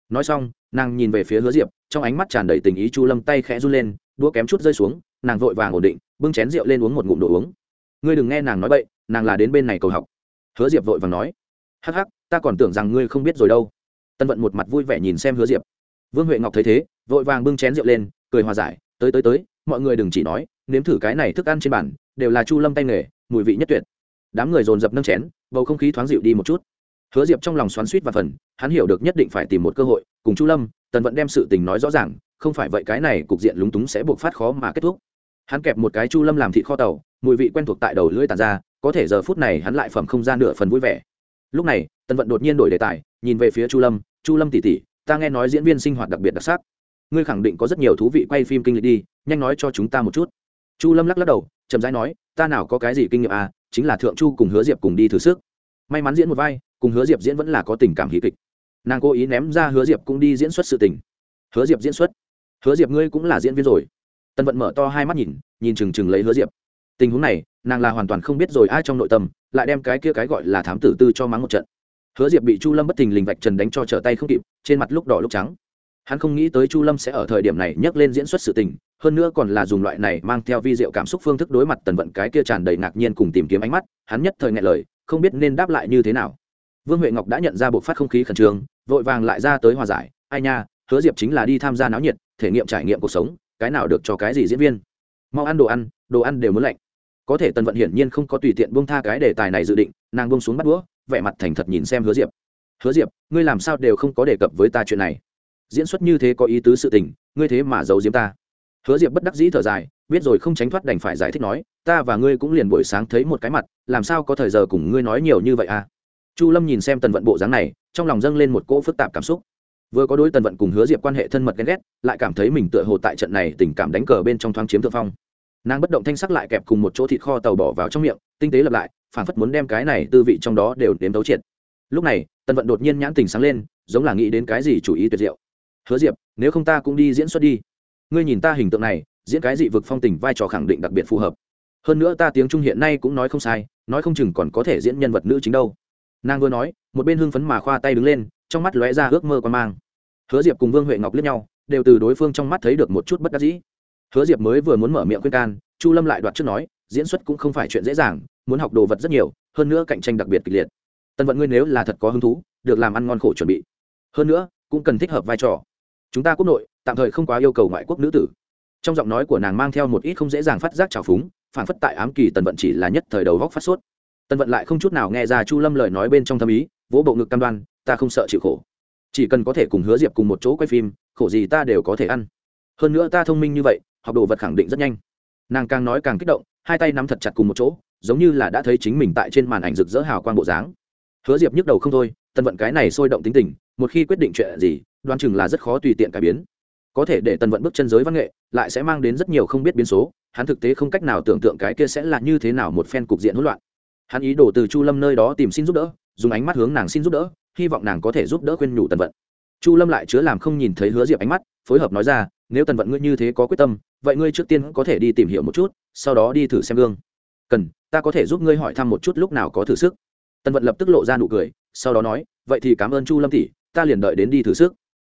Nói xong nàng nhìn về phía hứa diệp trong ánh mắt tràn đầy tình ý chu lâm tay khẽ run lên đũa kém chút rơi xuống nàng vội vàng ổn định bưng chén rượu lên uống một ngụm đồ uống. Ngươi đừng nghe nàng nói bậy nàng là đến bên này cầu học. Hứa diệp vội vàng nói hắc hắc, ta còn tưởng rằng ngươi không biết rồi đâu. Tân vận một mặt vui vẻ nhìn xem hứa diệp. Vương huệ ngọc thấy thế, vội vàng bưng chén rượu lên, cười hòa giải, tới tới tới, mọi người đừng chỉ nói, nếm thử cái này thức ăn trên bản đều là chu lâm tay nghề, mùi vị nhất tuyệt. Đám người dồn dập nâng chén, bầu không khí thoáng dịu đi một chút. Hứa diệp trong lòng xoắn suýt và phần hắn hiểu được nhất định phải tìm một cơ hội, cùng chu lâm tần vận đem sự tình nói rõ ràng, không phải vậy cái này cục diện lúng túng sẽ buộc phát khó mà kết thúc. Hắn kẹp một cái chu lâm làm thịt kho tàu, mùi vị quen thuộc tại đầu lưỡi tàn ra, có thể giờ phút này hắn lại phẩm không ra nửa phần vui vẻ lúc này, tần vận đột nhiên đổi đề tài, nhìn về phía chu lâm chu lâm tỉ tỉ ta nghe nói diễn viên sinh hoạt đặc biệt đặc sắc. Ngươi khẳng định có rất nhiều thú vị quay phim kinh lịch đi, nhanh nói cho chúng ta một chút. Chu lâm lắc lắc đầu, chậm rãi nói, ta nào có cái gì kinh nghiệm à chính là thượng chu cùng hứa diệp cùng đi thử sức. May mắn diễn một vai, cùng hứa diệp diễn vẫn là có tình cảm hí kịch. Nàng cố ý ném ra hứa diệp cũng đi diễn xuất sự tình. Hứa diệp diễn xuất? Hứa diệp ngươi cũng là diễn viên rồi. Tân vận mở to hai mắt nhìn nhìn chừng chừng lấy hứa diệp. Tình huống này, nàng là hoàn toàn không biết rồi ai trong nội tâm lại đem cái kia cái gọi là thám tử tư cho mắng một trận. Hứa diệp bị chu lâm bất tình lình vạch trần đánh cho trở tay không kịp, trên mặt lúc đỏ lúc trắng. Hắn không nghĩ tới chu lâm sẽ ở thời điểm này nhắc lên diễn xuất sự tình, hơn nữa còn là dùng loại này mang theo vi diệu cảm xúc phương thức đối mặt tần vận cái kia tràn đầy ngạc nhiên cùng tìm kiếm ánh mắt, hắn nhất thời ngại lời, không biết nên đáp lại như thế nào. Vương huệ ngọc đã nhận ra bộ phát không khí khẩn trương, vội vàng lại ra tới hòa giải, ai nha, hứa diệp chính là đi tham gia náo nhiệt, thể nghiệm trải nghiệm cuộc sống, cái nào được cho cái gì diễn viên? Mau ăn đồ ăn đồ ăn đều muốn lạnh có thể tần vận hiển nhiên không có tùy tiện buông tha cái đề tài này dự định, nàng buông xuống bắt đũa, vẻ mặt thành thật nhìn xem hứa diệp. Hứa diệp, ngươi làm sao đều không có đề cập với ta chuyện này? Diễn xuất như thế có ý tứ sự tình, ngươi thế mà giấu diếm ta. Hứa diệp bất đắc dĩ thở dài, biết rồi không tránh thoát đành phải giải thích nói, ta và ngươi cũng liền buổi sáng thấy một cái mặt, làm sao có thời giờ cùng ngươi nói nhiều như vậy à? Chu lâm nhìn xem tần vận bộ dáng này, trong lòng dâng lên một cỗ phức tạp cảm xúc. Vừa có đối tần vận cùng hứa diệp quan hệ thân mật ghen ghét, lại cảm thấy mình tựa hồ tại trận này tình cảm đánh cờ bên trong thoáng chiếm thượng phong nàng bất động thanh sắc lại kẹp cùng một chỗ thịt kho tàu bỏ vào trong miệng, tinh tế lập lại, phản phất muốn đem cái này tư vị trong đó đều đếm tấu triệt. Lúc này, tần vận đột nhiên nhãn tình sáng lên, giống là nghĩ đến cái gì chủ ý tuyệt diệu. Hứa diệp, nếu không ta cũng đi diễn xuất đi. Ngươi nhìn ta hình tượng này, diễn cái dị vực phong tình vai trò khẳng định đặc biệt phù hợp. Hơn nữa ta tiếng trung hiện nay cũng nói không sai, nói không chừng còn có thể diễn nhân vật nữ chính đâu. Nàng vừa nói, một bên hưng phấn mà khoa tay đứng lên, trong mắt lóe ra ước mơ quan mang. Hứa diệp cùng vương huệ ngọc liếc nhau, đều từ đối phương trong mắt thấy được một chút bất đắc dĩ hứa diệp mới vừa muốn mở miệng khuyên can, chu lâm lại đoạt trước nói, diễn xuất cũng không phải chuyện dễ dàng, muốn học đồ vật rất nhiều, hơn nữa cạnh tranh đặc biệt kịch liệt. Tân vận ngươi nếu là thật có hứng thú, được làm ăn ngon khổ chuẩn bị. Hơn nữa, cũng cần thích hợp vai trò. Chúng ta quốc nội, tạm thời không quá yêu cầu ngoại quốc nữ tử. Trong giọng nói của nàng mang theo một ít không dễ dàng phát giác trào phúng, phản phất tại ám kỳ tần vận chỉ là nhất thời đầu góc phát sốt. Tần vận lại không chút nào nghe ra chu lâm lời nói bên trong thâm ý, vỗ bộ ngực cam đoan, ta không sợ chịu khổ. Chỉ cần có thể cùng hứa diệp cùng một chỗ quay phim, khổ gì ta đều có thể ăn. Hơn nữa ta thông minh như vậy học đồ vật khẳng định rất nhanh. Nàng càng nói càng kích động, hai tay nắm thật chặt cùng một chỗ, giống như là đã thấy chính mình tại trên màn ảnh rực rỡ hào quang bộ dáng. Hứa diệp nhức đầu không thôi tân vận cái này sôi động tính tình, một khi quyết định chuyện gì đoan chừng là rất khó tùy tiện cải biến. Có thể để tần vận bước chân giới văn nghệ, lại sẽ mang đến rất nhiều không biết biến số, hắn thực tế không cách nào tưởng tượng cái kia sẽ là như thế nào một phen cục diện hỗn loạn. Hắn ý đồ từ chu lâm nơi đó tìm xin giúp đỡ, dùng ánh mắt hướng nàng xin giúp đỡ, hy vọng nàng có thể giúp đỡ khuyên nhủ tần vận. Chu lâm lại chứa làm không nhìn thấy hứa diệp ánh mắt, phối hợp nói ra nếu tần vận ngươi như thế có quyết tâm, vậy ngươi trước tiên có thể đi tìm hiểu một chút, sau đó đi thử xem gương. Cần, ta có thể giúp ngươi hỏi thăm một chút lúc nào có thử sức. Tần vận lập tức lộ ra nụ cười, sau đó nói, vậy thì cảm ơn chu lâm tỷ, ta liền đợi đến đi thử sức.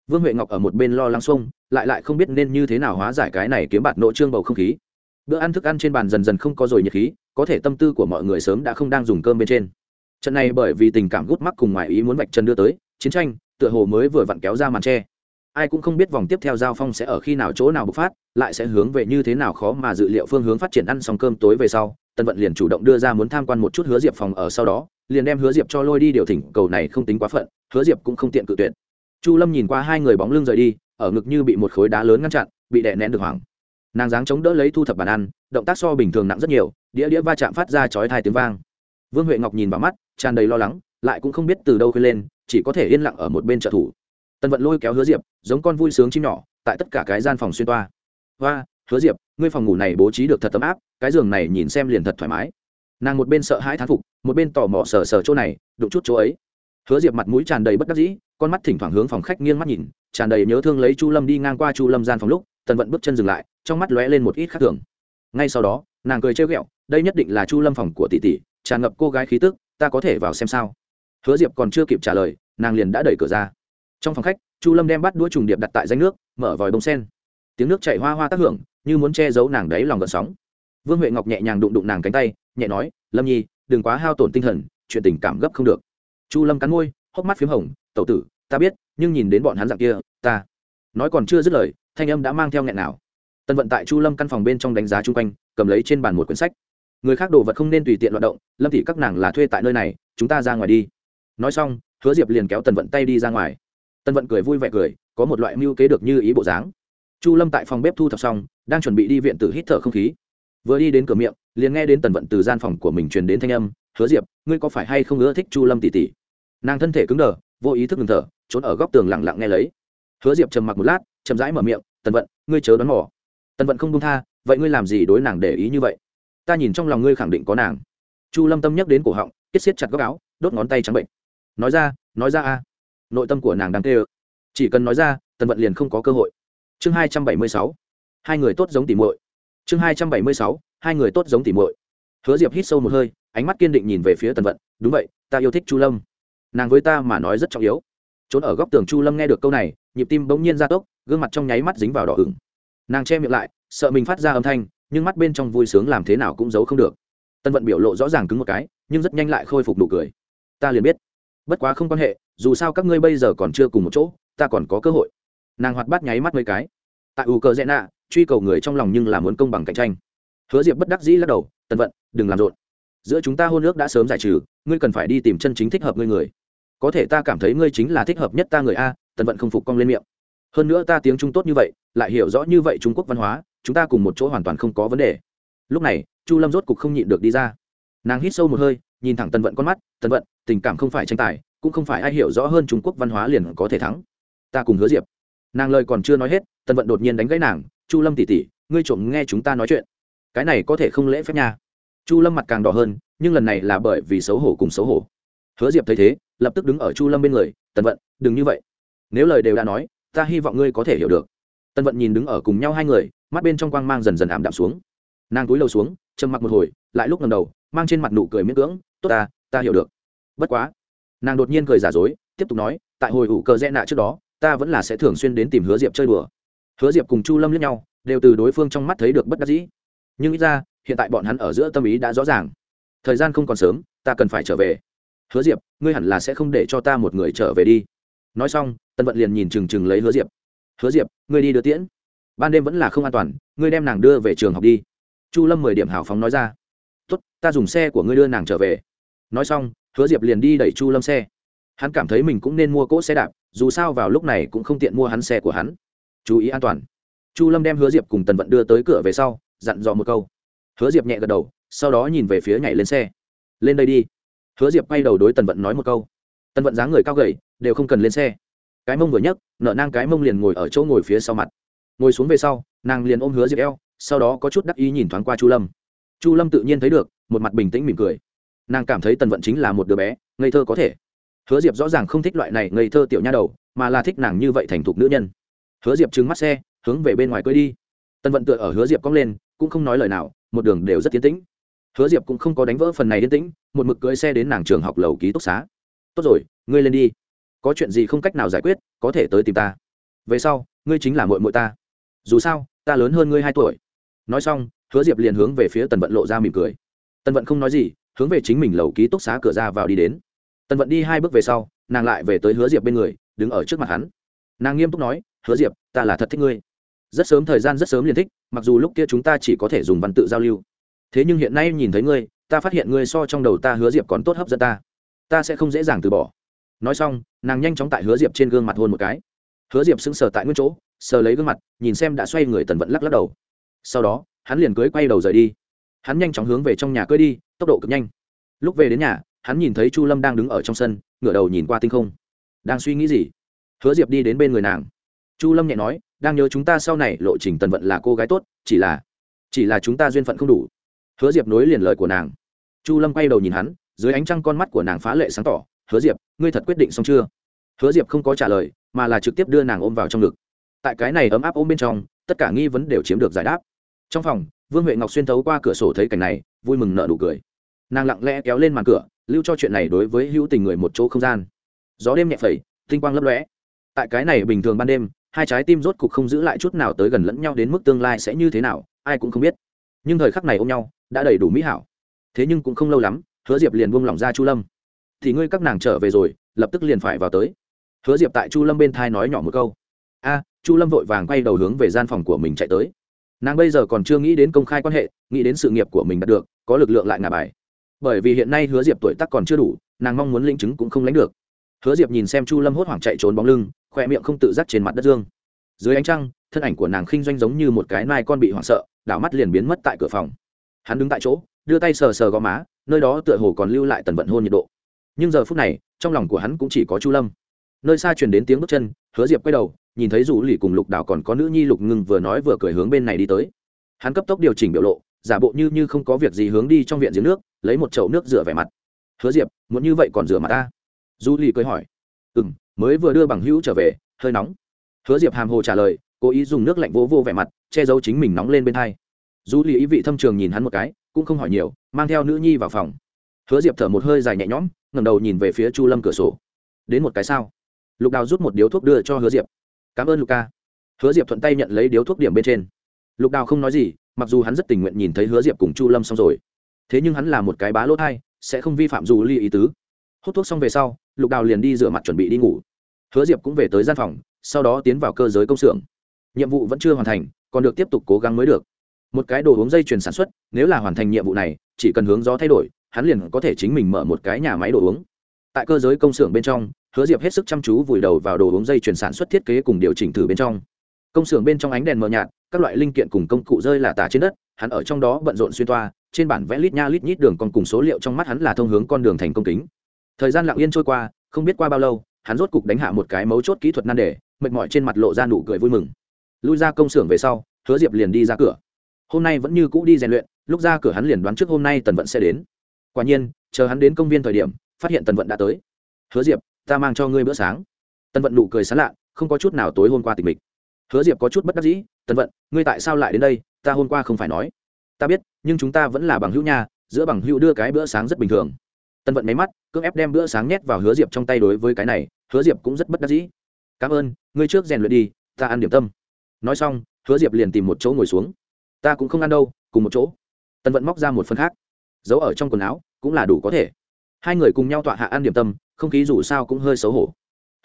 Vương huệ ngọc ở một bên lo lắng xuông, lại lại không biết nên như thế nào hóa giải cái này kiếm bạt nỗ trương bầu không khí. Bữa ăn thức ăn trên bàn dần dần không có rồi nhiệt khí, có thể tâm tư của mọi người sớm đã không đang dùng cơm bên trên. Trận này bởi vì tình cảm gút mắc cùng ngoài ý muốn vạch chân đưa tới, chiến tranh, tựa hồ mới vừa vặn kéo ra màn tre ai cũng không biết vòng tiếp theo giao phong sẽ ở khi nào chỗ nào bộc phát, lại sẽ hướng về như thế nào khó mà dự liệu phương hướng phát triển ăn xong cơm tối về sau tân vận liền chủ động đưa ra muốn tham quan một chút hứa diệp phòng ở sau đó, liền đem hứa diệp cho lôi đi điều thỉnh, cầu này không tính quá phận, hứa diệp cũng không tiện cự tuyệt. Chu lâm nhìn qua hai người bóng lưng rời đi, ở ngực như bị một khối đá lớn ngăn chặn, bị đè nén được hoảng. Nàng dáng chống đỡ lấy thu thập bàn ăn, động tác so bình thường nặng rất nhiều, đĩa đĩa va chạm phát ra chói thai tiếng vang. Vương huệ ngọc nhìn vào mắt, tràn đầy lo lắng, lại cũng không biết từ đâu khơi lên, chỉ có thể yên lặng ở một bên trợ thủ tần vận lôi kéo hứa diệp, giống con vui sướng chim nhỏ, tại tất cả cái gian phòng xuyên toa. Hoa, hứa diệp, ngươi phòng ngủ này bố trí được thật tấm áp, cái giường này nhìn xem liền thật thoải mái. Nàng một bên sợ hãi thán phục, một bên tò mò sờ sờ chỗ này, đụng chút chỗ ấy. Hứa diệp mặt mũi tràn đầy bất đắc dĩ, con mắt thỉnh thoảng hướng phòng khách nghiêng mắt nhìn, tràn đầy nhớ thương lấy chu lâm đi ngang qua chu lâm gian phòng lúc, tần vận bước chân dừng lại, trong mắt lóe lên một ít khác thường. Ngay sau đó, nàng cười trêu ghẹo, đây nhất định là chu lâm phòng của tỷ tỷ, tràn ngập cô gái khí tức, ta có thể vào xem sao. Hứa diệp còn chưa kịp trả lời, nàng liền đã đẩy cửa ra trong phòng khách, chu lâm đem bắt đũa trùng điệp đặt tại danh nước, mở vòi bông sen. Tiếng nước chảy hoa hoa tác hưởng, như muốn che giấu nàng đấy lòng gợn sóng. Vương huệ ngọc nhẹ nhàng đụng đụng nàng cánh tay, nhẹ nói, lâm nhi, đừng quá hao tổn tinh thần, chuyện tình cảm gấp không được. Chu lâm cắn môi, hốc mắt p h í m hồng, tẩu tử, ta biết, nhưng nhìn đến bọn hắn dạng kia, ta nói còn chưa dứt lời, thanh âm đã mang theo nghẹn nào. Tân vận tại chu lâm căn phòng bên trong đánh giá chung quanh, cầm lấy trên bàn một quyển sách. Người khác đồ vật không nên tùy tiện loạt động, lâm thị các nàng là thuê tại nơi này, chúng ta ra ngoài đi. Nói xong, hứa diệp liền kéo tần vận tay đi ra ngoài tân vận cười vui vẻ cười, có một loại mưu kế được như ý bộ dáng. Chu lâm tại phòng bếp thu thập xong, đang chuẩn bị đi viện tử hít thở không khí. Vừa đi đến cửa miệng, liền nghe đến tần vận từ gian phòng của mình truyền đến thanh âm, hứa diệp, ngươi có phải hay không ưa thích chu lâm tỷ tỷ? Nàng thân thể cứng đờ, vô ý thức ngừng thở, trốn ở góc tường lặng lặng nghe lấy. Hứa diệp trầm mặc một lát, chậm rãi mở miệng, tần vận, ngươi chớ đón mỏ tần vận không đông tha, vậy ngươi làm gì đối nàng để ý như vậy? Ta nhìn trong lòng ngươi khẳng định có nàng. Chu lâm tâm nhắc đến cổ họng kết xiết chặt góc áo, đốt ngón tay trắng bệnh. Nói ra nói ra a nội tâm của nàng đang tê ơ chỉ cần nói ra, tần vận liền không có cơ hội. Chương hai trăm bảy mươi sáu. Hai người tốt giống tỉ muội. Chương hai trăm bảy mươi sáu, hai người tốt giống tỉ muội. Hứa diệp hít sâu một hơi, ánh mắt kiên định nhìn về phía tần vận. Đúng vậy, ta yêu thích chu lâm. Nàng với ta mà nói rất trọng yếu. Trốn ở góc tường chu lâm nghe được câu này, nhịp tim bỗng nhiên ra tốc, gương mặt trong nháy mắt dính vào đỏ ửng. Nàng che miệng lại, sợ mình phát ra âm thanh, nhưng mắt bên trong vui sướng làm thế nào cũng giấu không được. Tân vận biểu lộ rõ ràng cứng một cái, nhưng rất nhanh lại khôi phục nụ cười. Ta liền biết bất quá không quan hệ, dù sao các ngươi bây giờ còn chưa cùng một chỗ, ta còn có cơ hội. Nàng hoạt bát nháy mắt mấy cái. Tại ủ cờ rẽ nạ, truy cầu người trong lòng nhưng là muốn công bằng cạnh tranh. Hứa diệp bất đắc dĩ lắc đầu tân vận, đừng làm rộn. Giữa chúng ta hôn ước đã sớm giải trừ, ngươi cần phải đi tìm chân chính thích hợp ngươi người. Có thể ta cảm thấy ngươi chính là thích hợp nhất ta người a, tần vận không phục cong lên miệng. Hơn nữa ta tiếng trung tốt như vậy, lại hiểu rõ như vậy trung quốc văn hóa, chúng ta cùng một chỗ hoàn toàn không có vấn đề. Lúc này, chu lâm rốt cục không nhịn được đi ra nàng hít sâu một hơi, nhìn thẳng tần vận con mắt, tần vận, tình cảm không phải tranh tài, cũng không phải ai hiểu rõ hơn trung quốc văn hóa liền có thể thắng. Ta cùng hứa diệp. Nàng lời còn chưa nói hết, tần vận đột nhiên đánh gãy nàng, chu lâm tỉ tỉ ngươi trộm nghe chúng ta nói chuyện. Cái này có thể không lễ phép nha. Chu lâm mặt càng đỏ hơn, nhưng lần này là bởi vì xấu hổ cùng xấu hổ. Hứa diệp thấy thế, lập tức đứng ở chu lâm bên người, tần vận, đừng như vậy. Nếu lời đều đã nói, ta hy vọng ngươi có thể hiểu được. Tần vận nhìn đứng ở cùng nhau hai người, mắt bên trong quang mang dần dần ảm đạm xuống. Nàng cúi đầu xuống, trầm mặc một hồi, lại lúc ngầm đầu mang trên mặt nụ cười miễn cưỡng, tốt ta ta hiểu được. Bất quá. Nàng đột nhiên cười giả dối, tiếp tục nói, tại hồi ủ cờ rẽ nạ trước đó, ta vẫn là sẽ thường xuyên đến tìm hứa diệp chơi đùa. Hứa diệp cùng chu lâm lẫn nhau, đều từ đối phương trong mắt thấy được bất đắc dĩ. Nhưng ít ra, hiện tại bọn hắn ở giữa tâm ý đã rõ ràng. Thời gian không còn sớm, ta cần phải trở về. Hứa diệp, ngươi hẳn là sẽ không để cho ta một người trở về đi. Nói xong tân vận liền nhìn chừng chừng lấy hứa diệp. Hứa diệp, ngươi đi đưa tiễn. Ban đêm vẫn là không an toàn, ngươi đem nàng đưa về trường học đi. Chu lâm mười điểm hào phóng nói ra tốt, ta dùng xe của ngươi đưa nàng trở về. Nói xong, hứa diệp liền đi đẩy chu lâm xe. Hắn cảm thấy mình cũng nên mua cỗ xe đạp, dù sao vào lúc này cũng không tiện mua hắn xe của hắn. Chú ý an toàn. Chu lâm đem hứa diệp cùng tần vận đưa tới cửa về sau, dặn dò một câu. Hứa diệp nhẹ gật đầu, sau đó nhìn về phía nhảy lên xe. Lên đây đi. Hứa diệp quay đầu đối tần vận nói một câu. Tần vận dáng người cao gầy, đều không cần lên xe. Cái mông vừa nhấc, nợ nang cái mông liền ngồi ở chỗ ngồi phía sau mặt. Ngồi xuống về sau, nàng liền ôm hứa diệp eo, sau đó có chút đắc ý nhìn thoáng qua chu lâm chu lâm tự nhiên thấy được, một mặt bình tĩnh mỉm cười. Nàng cảm thấy tần vận chính là một đứa bé, ngây thơ có thể. Hứa diệp rõ ràng không thích loại này ngây thơ tiểu nha đầu, mà là thích nàng như vậy thành thục nữ nhân. Hứa diệp trừng mắt xe, hướng về bên ngoài cưới đi. Tần vận tựa ở hứa diệp cong lên, cũng không nói lời nào, một đường đều rất tiến tĩnh. Hứa diệp cũng không có đánh vỡ phần này yên tĩnh, một mực cưới xe đến nàng trường học lầu ký túc xá. Tốt rồi, ngươi lên đi. Có chuyện gì không cách nào giải quyết, có thể tới tìm ta. Về sau, ngươi chính là mội mội ta. Dù sao, ta lớn hơn ngươi hai tuổi. Nói xong hứa diệp liền hướng về phía tần vận lộ ra mỉm cười. Tần vận không nói gì, hướng về chính mình lầu ký túc xá cửa ra vào đi đến. Tần vận đi hai bước về sau, nàng lại về tới hứa diệp bên người, đứng ở trước mặt hắn. Nàng nghiêm túc nói, hứa diệp, ta là thật thích ngươi. Rất sớm thời gian rất sớm liền thích, mặc dù lúc kia chúng ta chỉ có thể dùng văn tự giao lưu. Thế nhưng hiện nay nhìn thấy ngươi, ta phát hiện ngươi so trong đầu ta hứa diệp còn tốt hấp dẫn ta. Ta sẽ không dễ dàng từ bỏ. Nói xong, nàng nhanh chóng tại hứa diệp trên gương mặt hôn một cái. Hứa diệp sững sờ tại nguyên chỗ, sờ lấy gương mặt, nhìn xem đã xoay người tần vận lắc lắc đầu. Sau đó hắn liền cưới quay đầu rời đi. Hắn nhanh chóng hướng về trong nhà cưới đi, tốc độ cực nhanh. Lúc về đến nhà, hắn nhìn thấy chu lâm đang đứng ở trong sân, ngửa đầu nhìn qua tinh không. Đang suy nghĩ gì? Hứa diệp đi đến bên người nàng. Chu lâm nhẹ nói, đang nhớ chúng ta sau này, lộ trình tần vận là cô gái tốt, chỉ là chỉ là chúng ta duyên phận không đủ. Hứa diệp nối liền lời của nàng. Chu lâm quay đầu nhìn hắn, dưới ánh trăng con mắt của nàng phá lệ sáng tỏ, hứa diệp, ngươi thật quyết định xong chưa? Hứa diệp không có trả lời, mà là trực tiếp đưa nàng ôm vào trong ngực. Tại cái này ấm áp ôm bên trong, tất cả nghi vấn đều chiếm được giải đáp trong phòng, vương huệ ngọc xuyên thấu qua cửa sổ thấy cảnh này, vui mừng nợ nụ cười. Nàng lặng lẽ kéo lên màn cửa, lưu cho chuyện này đối với hữu tình người một chỗ không gian. Gió đêm nhẹ phẩy, tinh quang lấp lóe. Tại cái này bình thường ban đêm, hai trái tim rốt cục không giữ lại chút nào tới gần lẫn nhau đến mức tương lai sẽ như thế nào, ai cũng không biết. Nhưng thời khắc này ôm nhau, đã đầy đủ mỹ hảo. Thế nhưng cũng không lâu lắm, hứa diệp liền buông lỏng ra chu lâm. Thì ngươi các nàng trở về rồi, lập tức liền phải vào tới. Hứa diệp tại chu lâm bên thai nói nhỏ một câu. A, chu lâm vội vàng quay đầu hướng về gian phòng của mình chạy tới nàng bây giờ còn chưa nghĩ đến công khai quan hệ, nghĩ đến sự nghiệp của mình đạt được, có lực lượng lại ngả bài. Bởi vì hiện nay hứa diệp tuổi tác còn chưa đủ, nàng mong muốn linh chứng cũng không lãnh được. Hứa diệp nhìn xem chu lâm hốt hoảng chạy trốn bóng lưng khoe miệng không tự giác trên mặt đất dương. Dưới ánh trăng, thân ảnh của nàng khinh doanh giống như một cái nai con bị hoảng sợ, đảo mắt liền biến mất tại cửa phòng. Hắn đứng tại chỗ, đưa tay sờ sờ gò má, nơi đó tựa hồ còn lưu lại tần vận hôn nhiệt độ. Nhưng giờ phút này, trong lòng của hắn cũng chỉ có chu lâm nơi xa truyền đến tiếng bước chân, hứa diệp quay đầu, nhìn thấy rủ lì cùng lục đảo còn có nữ nhi lục ngưng vừa nói vừa cười hướng bên này đi tới. Hắn cấp tốc điều chỉnh biểu lộ, giả bộ như như không có việc gì hướng đi trong viện giếng nước, lấy một chậu nước rửa vẻ mặt. Hứa diệp, muốn như vậy còn rửa mặt ta? Du lì cười hỏi. Ừ m mới vừa đưa bằng hữu trở về, hơi nóng. Hứa diệp hàm hồ trả lời, cố ý dùng nước lạnh vô vô vẻ mặt, che giấu chính mình nóng lên bên thai du lì ý vị thâm trường nhìn hắn một cái, cũng không hỏi nhiều, mang theo nữ nhi vào phòng. Hứa diệp thở một hơi dài nhẹ nhõm ngầm đầu nhìn về phía chu lâm cửa sổ. Đến một cái sao? Lục đào rút một điếu thuốc đưa cho hứa diệp. Cảm ơn Lục Ca. hứa diệp thuận tay nhận lấy điếu thuốc điểm bên trên. Lục đào không nói gì, mặc dù hắn rất tình nguyện nhìn thấy hứa diệp cùng chu lâm xong rồi. Thế nhưng hắn là một cái bá lỗ thai, sẽ không vi phạm dù ly ý tứ. Hút thuốc xong về sau, lục đào liền đi rửa mặt chuẩn bị đi ngủ. Hứa diệp cũng về tới gian phòng, sau đó tiến vào cơ giới công xưởng. Nhiệm vụ vẫn chưa hoàn thành, còn được tiếp tục cố gắng mới được. Một cái đồ uống dây chuyền sản xuất, nếu là hoàn thành nhiệm vụ này, chỉ cần hướng gió thay đổi, hắn liền có thể chính mình mở một cái nhà máy đồ uống. Tại cơ giới công xưởng bên trong hứa diệp hết sức chăm chú vùi đầu vào đồ uống dây chuyển sản xuất thiết kế cùng điều chỉnh thử bên trong. Công xưởng bên trong ánh đèn mờ nhạt, các loại linh kiện cùng công cụ rơi là tả trên đất, hắn ở trong đó bận rộn xuyên toa, trên bản vẽ lít nha lít nhít đường còn cùng số liệu trong mắt hắn là thông hướng con đường thành công kính. Thời gian lặng yên trôi qua, không biết qua bao lâu, hắn rốt cục đánh hạ một cái mấu chốt kỹ thuật nan đề, mệt mỏi trên mặt lộ ra nụ cười vui mừng. Lui ra công xưởng về sau, hứa diệp liền đi ra cửa. Hôm nay vẫn như cũ đi rèn luyện, lúc ra cửa hắn liền đoán trước hôm nay tần vận sẽ đến. Quả nhiên, chờ hắn đến công viên thời điểm, phát hiện tần vận đã tới. Hứa diệp ta mang cho ngươi bữa sáng. Tân vận nụ cười sán lạ, không có chút nào tối hôm qua tịch mịch. Hứa diệp có chút bất đắc dĩ Tân vận, ngươi tại sao lại đến đây? Ta hôm qua không phải nói. Ta biết, nhưng chúng ta vẫn là bằng hữu nha, giữa bằng hữu đưa cái bữa sáng rất bình thường. Tân vận máy mắt, cưỡng ép đem bữa sáng nhét vào hứa diệp trong tay đối với cái này, hứa diệp cũng rất bất đắc dĩ. Cảm ơn, ngươi trước rèn luyện đi, ta ăn điểm tâm. Nói xong, hứa diệp liền tìm một chỗ ngồi xuống. Ta cũng không ăn đâu, cùng một chỗ. Tân vận móc ra một phần khác. Giấu ở trong quần áo, cũng là đủ có thể. Hai người cùng nhau tọa hạ ăn điểm tâm không khí dù sao cũng hơi xấu hổ.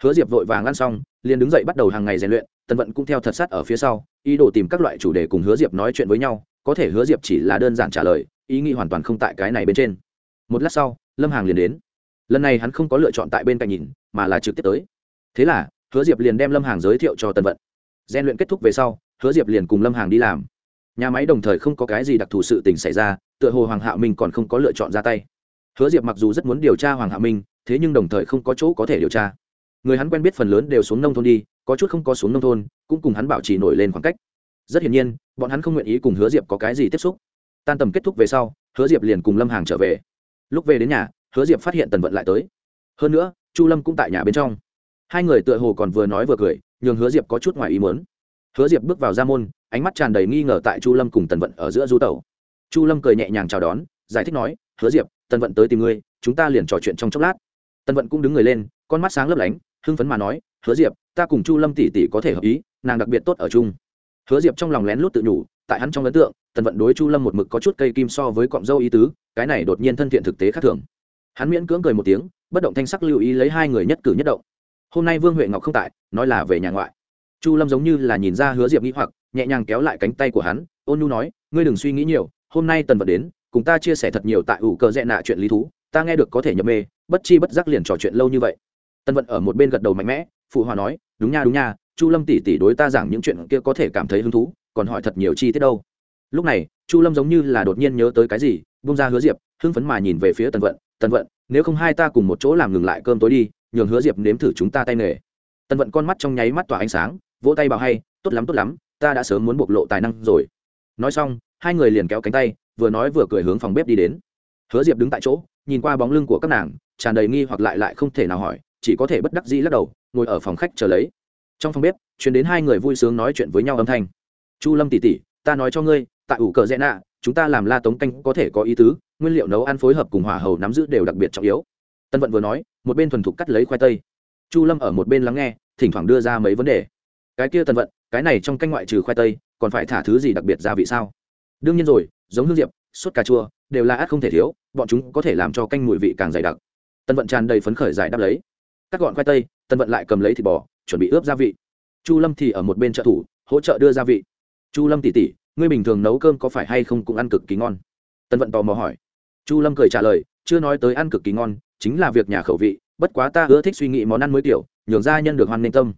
Hứa diệp vội vàng ăn xong, liền đứng dậy bắt đầu hàng ngày rèn luyện, tần vận cũng theo thật sát ở phía sau, ý đồ tìm các loại chủ đề cùng hứa diệp nói chuyện với nhau, có thể hứa diệp chỉ là đơn giản trả lời, ý nghĩ hoàn toàn không tại cái này bên trên. Một lát sau, lâm hàng liền đến. Lần này hắn không có lựa chọn tại bên cạnh nhìn, mà là trực tiếp tới. Thế là, hứa diệp liền đem lâm hàng giới thiệu cho tần vận. Rèn luyện kết thúc về sau, hứa diệp liền cùng lâm hàng đi làm. Nhà máy đồng thời không có cái gì đặc thù sự tình xảy ra, tựa hồ hoàng hạ minh còn không có lựa chọn ra tay. Hứa diệp mặc dù rất muốn điều tra hoàng hạ minh thế nhưng đồng thời không có chỗ có thể điều tra. Người hắn quen biết phần lớn đều xuống nông thôn đi, có chút không có xuống nông thôn, cũng cùng hắn bảo trì nổi lên khoảng cách. Rất hiển nhiên, bọn hắn không nguyện ý cùng hứa diệp có cái gì tiếp xúc. Tan tầm kết thúc về sau, hứa diệp liền cùng lâm hàng trở về. Lúc về đến nhà, hứa diệp phát hiện tần vận lại tới. Hơn nữa, chu lâm cũng tại nhà bên trong. Hai người tựa hồ còn vừa nói vừa cười, nhường hứa diệp có chút ngoài ý mớn hứa diệp bước vào ra môn, ánh mắt tràn đầy nghi ngờ tại chu lâm cùng tần vận ở giữa du tàu chu lâm cười nhẹ nhàng chào đón, giải thích nói, hứa diệp, tần vận tới tìm ngươi, chúng ta liền trò chuyện trong chốc lát tần vận cũng đứng người lên, con mắt sáng lấp lánh, hưng phấn mà nói, hứa diệp, ta cùng chu lâm tỷ tỷ có thể hợp ý, nàng đặc biệt tốt ở chung. Hứa diệp trong lòng lén lút tự nhủ, tại hắn trong ấn tượng, tần vận đối chu lâm một mực có chút cây kim so với cọng dâu ý tứ, cái này đột nhiên thân thiện thực tế khác thường. Hắn miễn cưỡng cười một tiếng, bất động thanh sắc lưu ý lấy hai người nhất cử nhất động. Hôm nay vương huệ ngọc không tại, nói là về nhà ngoại. Chu lâm giống như là nhìn ra hứa diệp nghĩ hoặc, nhẹ nhàng kéo lại cánh tay của hắn, ôn nhu nói, ngươi đừng suy nghĩ nhiều, hôm nay tần vận đến, cùng ta chia sẻ thật nhiều tại ủ cờ rẽ nạ chuyện lý thú ta nghe được có thể nhập mê, bất chi bất giác liền trò chuyện lâu như vậy. Tân vận ở một bên gật đầu mạnh mẽ, phụ hòa nói, đúng nha đúng nha, chu lâm tỷ tỷ đối ta giảng những chuyện kia có thể cảm thấy hứng thú, còn hỏi thật nhiều chi tiết đâu. Lúc này, chu lâm giống như là đột nhiên nhớ tới cái gì bung ra hứa diệp, hưng phấn mà nhìn về phía tần vận tần vận, nếu không hai ta cùng một chỗ làm ngừng lại cơm tối đi, nhường hứa diệp nếm thử chúng ta tay nghề. Tần vận con mắt trong nháy mắt tỏa ánh sáng, vỗ tay bảo hay, tốt lắm tốt lắm, ta đã sớm muốn bộc lộ tài năng rồi. Nói xong, hai người liền kéo cánh tay, vừa nói vừa cười hướng phòng bếp đi đến hứa diệp đứng tại chỗ, nhìn qua bóng lưng của các nàng, tràn đầy nghi hoặc lại lại không thể nào hỏi, chỉ có thể bất đắc dĩ lắc đầu, ngồi ở phòng khách chờ lấy. Trong phòng bếp chuyển đến hai người vui sướng nói chuyện với nhau âm thanh. Chu lâm tỉ tỉ ta nói cho ngươi, tại ủ cờ rẽ nạ chúng ta làm la tống canh có thể có ý tứ, nguyên liệu nấu ăn phối hợp cùng hỏa hầu nắm giữ đều đặc biệt trọng yếu. Tân vận vừa nói, một bên thuần thục cắt lấy khoai tây. Chu lâm ở một bên lắng nghe, thỉnh thoảng đưa ra mấy vấn đề. Cái kia tân vận, cái này trong canh ngoại trừ khoai tây, còn phải thả thứ gì đặc biệt gia vị sao? Đương nhiên rồi, giống hương diệp, sốt cà chua đều là ắt không thể thiếu, bọn chúng có thể làm cho canh mùi vị càng dày đặc. Tân vận tràn đầy phấn khởi giải đáp lấy. Cắt gọn khoai tây, tân vận lại cầm lấy thịt bò, chuẩn bị ướp gia vị. Chu lâm thì ở một bên trợ thủ, hỗ trợ đưa gia vị. Chu lâm tỉ tỉ, ngươi bình thường nấu cơm có phải hay không cũng ăn cực kỳ ngon? Tân vận tò mò hỏi. Chu lâm cười trả lời, chưa nói tới ăn cực kỳ ngon, chính là việc nhà khẩu vị, bất quá ta ưa thích suy nghĩ món ăn mới tiểu, nhường ra nhân được hoan nên tâm.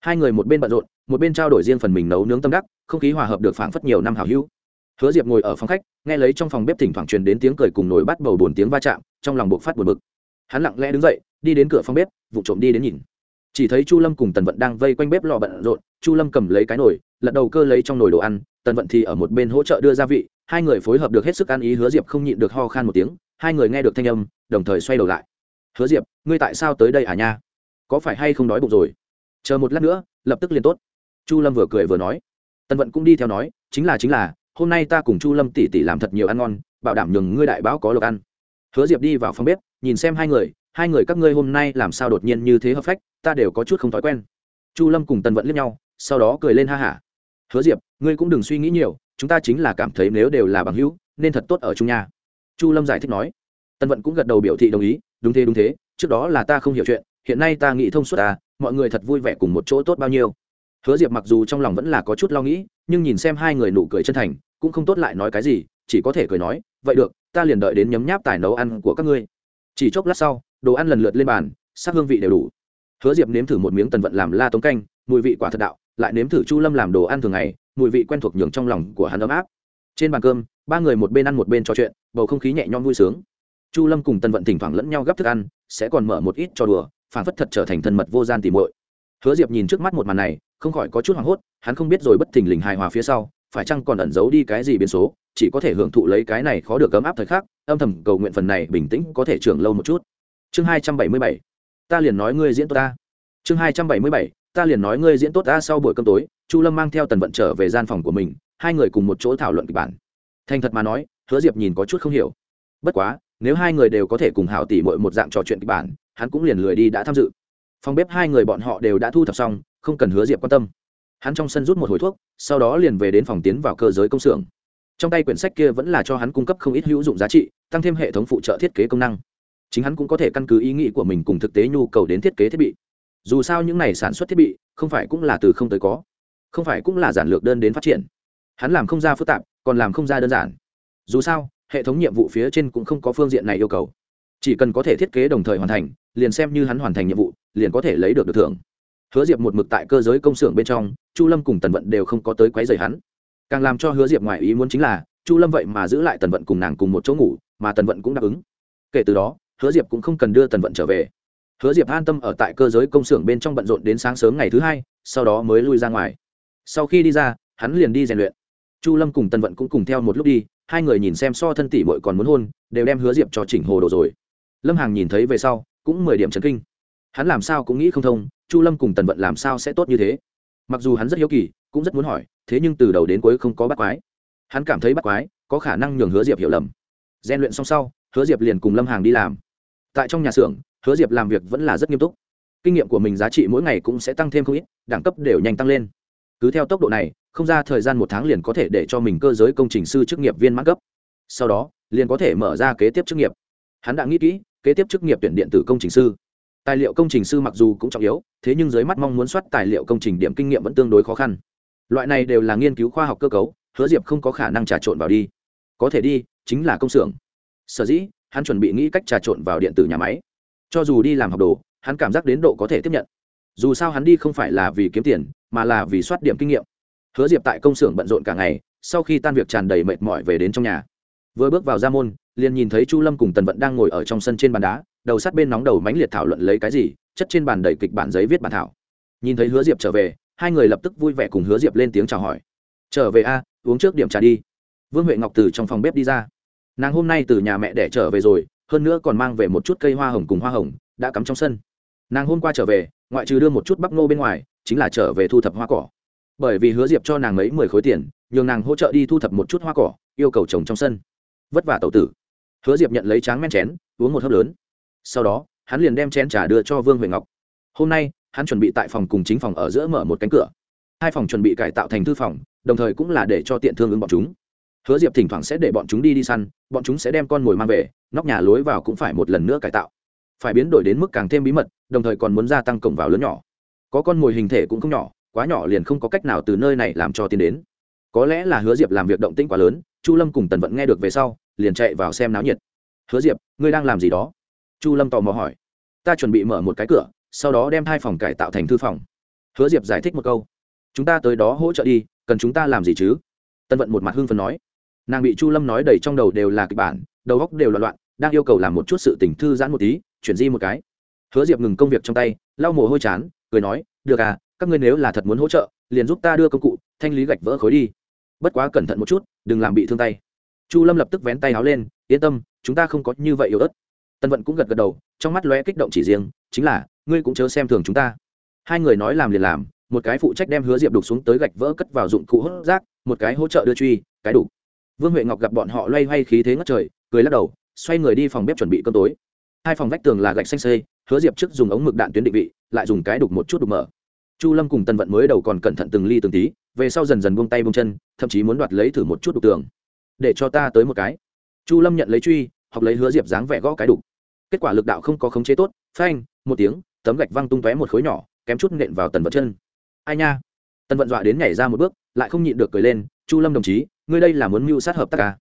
Hai người một bên bận rộn, một bên trao đổi riêng phần mình nấu nướng tâm đắc, không khí hòa hợp được phảng phất nhiều năm hào hữu hứa diệp ngồi ở phòng khách, nghe lấy trong phòng bếp thỉnh thoảng truyền đến tiếng cười cùng nồi bắt bầu bồn tiếng va chạm, trong lòng buộc phát buồn bực. Hắn lặng lẽ đứng dậy, đi đến cửa phòng bếp, vụ trộm đi đến nhìn. Chỉ thấy chu lâm cùng tần vận đang vây quanh bếp lò bận rộn, chu lâm cầm lấy cái nồi, lật đầu cơ lấy trong nồi đồ ăn, tần vận thì ở một bên hỗ trợ đưa gia vị, hai người phối hợp được hết sức ăn ý, hứa diệp không nhịn được ho khan một tiếng, hai người nghe được thanh âm, đồng thời xoay đầu lại. Hứa diệp, ngươi tại sao tới đây à nha? Có phải hay không đói bụng rồi? Chờ một lát nữa, lập tức liền tốt. Chu lâm vừa cười vừa nói. Tần vận cũng đi theo nói, chính là chính là hôm nay ta cùng chu lâm tỉ tỉ làm thật nhiều ăn ngon, bảo đảm nhường ngươi đại báo có lộc ăn. Hứa diệp đi vào phòng bếp, nhìn xem hai người hai người các ngươi hôm nay làm sao đột nhiên như thế hợp phách, ta đều có chút không thói quen. Chu lâm cùng tần vận liếc nhau, sau đó cười lên ha hả. Hứa diệp, ngươi cũng đừng suy nghĩ nhiều, chúng ta chính là cảm thấy nếu đều là bằng hữu, nên thật tốt ở chung nhà chu lâm giải thích nói. Tần vận cũng gật đầu biểu thị đồng ý, đúng thế đúng thế, trước đó là ta không hiểu chuyện, hiện nay ta nghĩ thông suốt ta mọi người thật vui vẻ cùng một chỗ tốt bao nhiêu hứa diệp mặc dù trong lòng vẫn là có chút lo nghĩ, nhưng nhìn xem hai người nụ cười chân thành, cũng không tốt lại nói cái gì, chỉ có thể cười nói, vậy được, ta liền đợi đến nhấm nháp tài nấu ăn của các ngươi. Chỉ chốc lát sau, đồ ăn lần lượt lên bàn, sắc hương vị đều đủ. Hứa diệp nếm thử một miếng tần vận làm la tống canh, mùi vị quả thật đạo, lại nếm thử chu lâm làm đồ ăn thường ngày, mùi vị quen thuộc nhường trong lòng của hắn ấm áp. Trên bàn cơm, ba người một bên ăn một bên trò chuyện, bầu không khí nhẹ nhõm vui sướng. Chu lâm cùng tần vận thỉnh thoảng lẫn nhau gắp thức ăn, sẽ còn mở một ít trò đùa phản phất thật trở thành thân mật vô gian tìm muội hứa diệp nhìn trước mắt một màn này, không khỏi có chút hoảng hốt, hắn không biết rồi bất thình lình hài hòa phía sau, phải chăng còn ẩn giấu đi cái gì biến số, chỉ có thể hưởng thụ lấy cái này khó được cấm áp thời khắc, âm thầm cầu nguyện phần này bình tĩnh có thể trưởng lâu một chút. Chương hai trăm bảy mươi bảy, ta liền nói ngươi diễn tốt ta. Chương hai trăm bảy mươi bảy, ta liền nói ngươi diễn tốt ta sau buổi cơm tối, chu lâm mang theo tần vận trở về gian phòng của mình, hai người cùng một chỗ thảo luận kịch bản. Thành thật mà nói, hứa diệp nhìn có chút không hiểu. Bất quá, nếu hai người đều có thể cùng hảo tỉ mội một dạng trò chuyện kịch bản, hắn cũng liền lười đi đã tham dự phòng bếp hai người bọn họ đều đã thu thập xong, không cần hứa diệp quan tâm. Hắn trong sân rút một hồi thuốc, sau đó liền về đến phòng tiến vào cơ giới công xưởng. Trong tay quyển sách kia vẫn là cho hắn cung cấp không ít hữu dụng giá trị, tăng thêm hệ thống phụ trợ thiết kế công năng. Chính hắn cũng có thể căn cứ ý nghĩ của mình cùng thực tế nhu cầu đến thiết kế thiết bị. Dù sao những này sản xuất thiết bị, không phải cũng là từ không tới có. Không phải cũng là giản lược đơn đến phát triển. Hắn làm không ra phức tạp, còn làm không ra đơn giản. Dù sao, hệ thống nhiệm vụ phía trên cũng không có phương diện này yêu cầu. Chỉ cần có thể thiết kế đồng thời hoàn thành, liền xem như hắn hoàn thành nhiệm vụ liền có thể lấy được được thưởng. Hứa diệp một mực tại cơ giới công xưởng bên trong, chu lâm cùng tần vận đều không có tới quấy rầy hắn. Càng làm cho hứa diệp ngoài ý muốn chính là, chu lâm vậy mà giữ lại tần vận cùng nàng cùng một chỗ ngủ, mà tần vận cũng đáp ứng. Kể từ đó, hứa diệp cũng không cần đưa tần vận trở về. Hứa diệp an tâm ở tại cơ giới công xưởng bên trong bận rộn đến sáng sớm ngày thứ hai, sau đó mới lui ra ngoài. Sau khi đi ra, hắn liền đi rèn luyện. Chu lâm cùng Tần vận cũng cùng theo một lúc đi, hai người nhìn xem so thân tỷ muội còn muốn hôn, đều đem hứa diệp cho chỉnh hồ đồ rồi. Lâm hàng nhìn thấy về sau, cũng mười điểm chấn kinh hắn làm sao cũng nghĩ không thông, chu lâm cùng tần vận làm sao sẽ tốt như thế? Mặc dù hắn rất hiếu kỳ, cũng rất muốn hỏi, thế nhưng từ đầu đến cuối không có bắt quái. Hắn cảm thấy bắt quái, có khả năng nhường hứa diệp hiểu lầm. Gian luyện xong sau, hứa diệp liền cùng lâm hàng đi làm. Tại trong nhà xưởng, hứa diệp làm việc vẫn là rất nghiêm túc. Kinh nghiệm của mình giá trị mỗi ngày cũng sẽ tăng thêm không ít, đẳng cấp đều nhanh tăng lên. Cứ theo tốc độ này, không ra thời gian một tháng liền có thể để cho mình cơ giới công trình sư chức nghiệp viên mãn cấp. Sau đó, liền có thể mở ra kế tiếp chức nghiệp. Hắn đã nghĩ kỹ, kế tiếp chức nghiệp tuyển điện tử công trình sư tài liệu công trình sư mặc dù cũng trọng yếu, thế nhưng dưới mắt mong muốn soát tài liệu công trình điểm kinh nghiệm vẫn tương đối khó khăn. Loại này đều là nghiên cứu khoa học cơ cấu, hứa diệp không có khả năng trà trộn vào đi. Có thể đi, chính là công xưởng. Sở dĩ, hắn chuẩn bị nghĩ cách trà trộn vào điện tử nhà máy. Cho dù đi làm học đồ, hắn cảm giác đến độ có thể tiếp nhận. Dù sao hắn đi không phải là vì kiếm tiền, mà là vì soát điểm kinh nghiệm. Hứa diệp tại công xưởng bận rộn cả ngày, sau khi tan việc tràn đầy mệt mỏi về đến trong nhà. Vừa bước vào ra môn, liền nhìn thấy chu lâm cùng tần vận đang ngồi ở trong sân trên bàn đá đầu sát bên nóng đầu mánh liệt thảo luận lấy cái gì, chất trên bàn đầy kịch bản giấy viết bản thảo. Nhìn thấy hứa diệp trở về, hai người lập tức vui vẻ cùng hứa diệp lên tiếng chào hỏi. Trở về a, uống trước điểm trà đi. Vương huệ ngọc từ trong phòng bếp đi ra. Nàng hôm nay từ nhà mẹ đẻ trở về rồi, hơn nữa còn mang về một chút cây hoa hồng cùng hoa hồng, đã cắm trong sân. Nàng hôm qua trở về, ngoại trừ đưa một chút bắp ngô bên ngoài, chính là trở về thu thập hoa cỏ. Bởi vì hứa diệp cho nàng mấy mười khối tiền, nhường nàng hỗ trợ đi thu thập một chút hoa cỏ, yêu cầu trồng trong sân. Vất vả tẩu tử. Hứa diệp nhận lấy tráng men chén, uống một hớp lớn sau đó, hắn liền đem chén trà đưa cho vương huệ ngọc. Hôm nay, hắn chuẩn bị tại phòng cùng chính phòng ở giữa mở một cánh cửa. Hai phòng chuẩn bị cải tạo thành thư phòng, đồng thời cũng là để cho tiện thương ứng bọn chúng. Hứa diệp thỉnh thoảng sẽ để bọn chúng đi đi săn, bọn chúng sẽ đem con mồi mang về, nóc nhà lối vào cũng phải một lần nữa cải tạo. Phải biến đổi đến mức càng thêm bí mật, đồng thời còn muốn gia tăng cổng vào lớn nhỏ. Có con mồi hình thể cũng không nhỏ, quá nhỏ liền không có cách nào từ nơi này làm cho tiến đến. Có lẽ là hứa diệp làm việc động tĩnh quá lớn, chu lâm cùng tần vận nghe được về sau, liền chạy vào xem náo nhiệt. Hứa diệp, ngươi đang làm gì đó? Chu lâm tò mò hỏi. Ta chuẩn bị mở một cái cửa, sau đó đem hai phòng cải tạo thành thư phòng. Hứa diệp giải thích một câu. Chúng ta tới đó hỗ trợ đi, cần chúng ta làm gì chứ? Tân vận một mặt hưng phần nói. Nàng bị chu lâm nói đầy trong đầu đều là kịch bản, đầu góc đều loạn loạn, đang yêu cầu làm một chút sự tỉnh thư giãn một tí, chuyển di một cái. Hứa diệp ngừng công việc trong tay, lau mồ hôi chán, cười nói, được à các ngươi nếu là thật muốn hỗ trợ, liền giúp ta đưa công cụ, thanh lý gạch vỡ khối đi. Bất quá cẩn thận một chút, đừng làm bị thương tay. Chu lâm lập tức vén tay áo lên, yên tâm, chúng ta không có như vậy yếu ớt tân vận cũng gật gật đầu, trong mắt lóe kích động chỉ riêng, chính là, ngươi cũng chớ xem thường chúng ta. Hai người nói làm liền làm, một cái phụ trách đem hứa diệp đục xuống tới gạch vỡ cất vào dụng cụ hốt rác, một cái hỗ trợ đưa truy, cái đủ. Vương huệ ngọc gặp bọn họ loay hoay khí thế ngất trời, cười lắc đầu, xoay người đi phòng bếp chuẩn bị cơm tối. Hai phòng vách tường là gạch xanh xê, hứa diệp trước dùng ống mực đạn tuyến định vị, lại dùng cái đục một chút đục mở. Chu lâm cùng tân vận mới đầu còn cẩn thận từng ly từng tí, về sau dần dần buông tay buông chân, thậm chí muốn đoạt lấy thử một chút đục tường. Để cho ta tới một cái. Chu lâm nhận lấy truy học lấy hứa diệp dáng vẻ gõ cái đục. Kết quả lực đạo không có khống chế tốt, phanh, một tiếng, tấm gạch văng tung tóe một khối nhỏ, kém chút nện vào tần vật chân. Ai nha? Tần vận dọa đến nhảy ra một bước, lại không nhịn được cười lên, chu lâm đồng chí, ngươi đây là muốn mưu sát hợp tác ca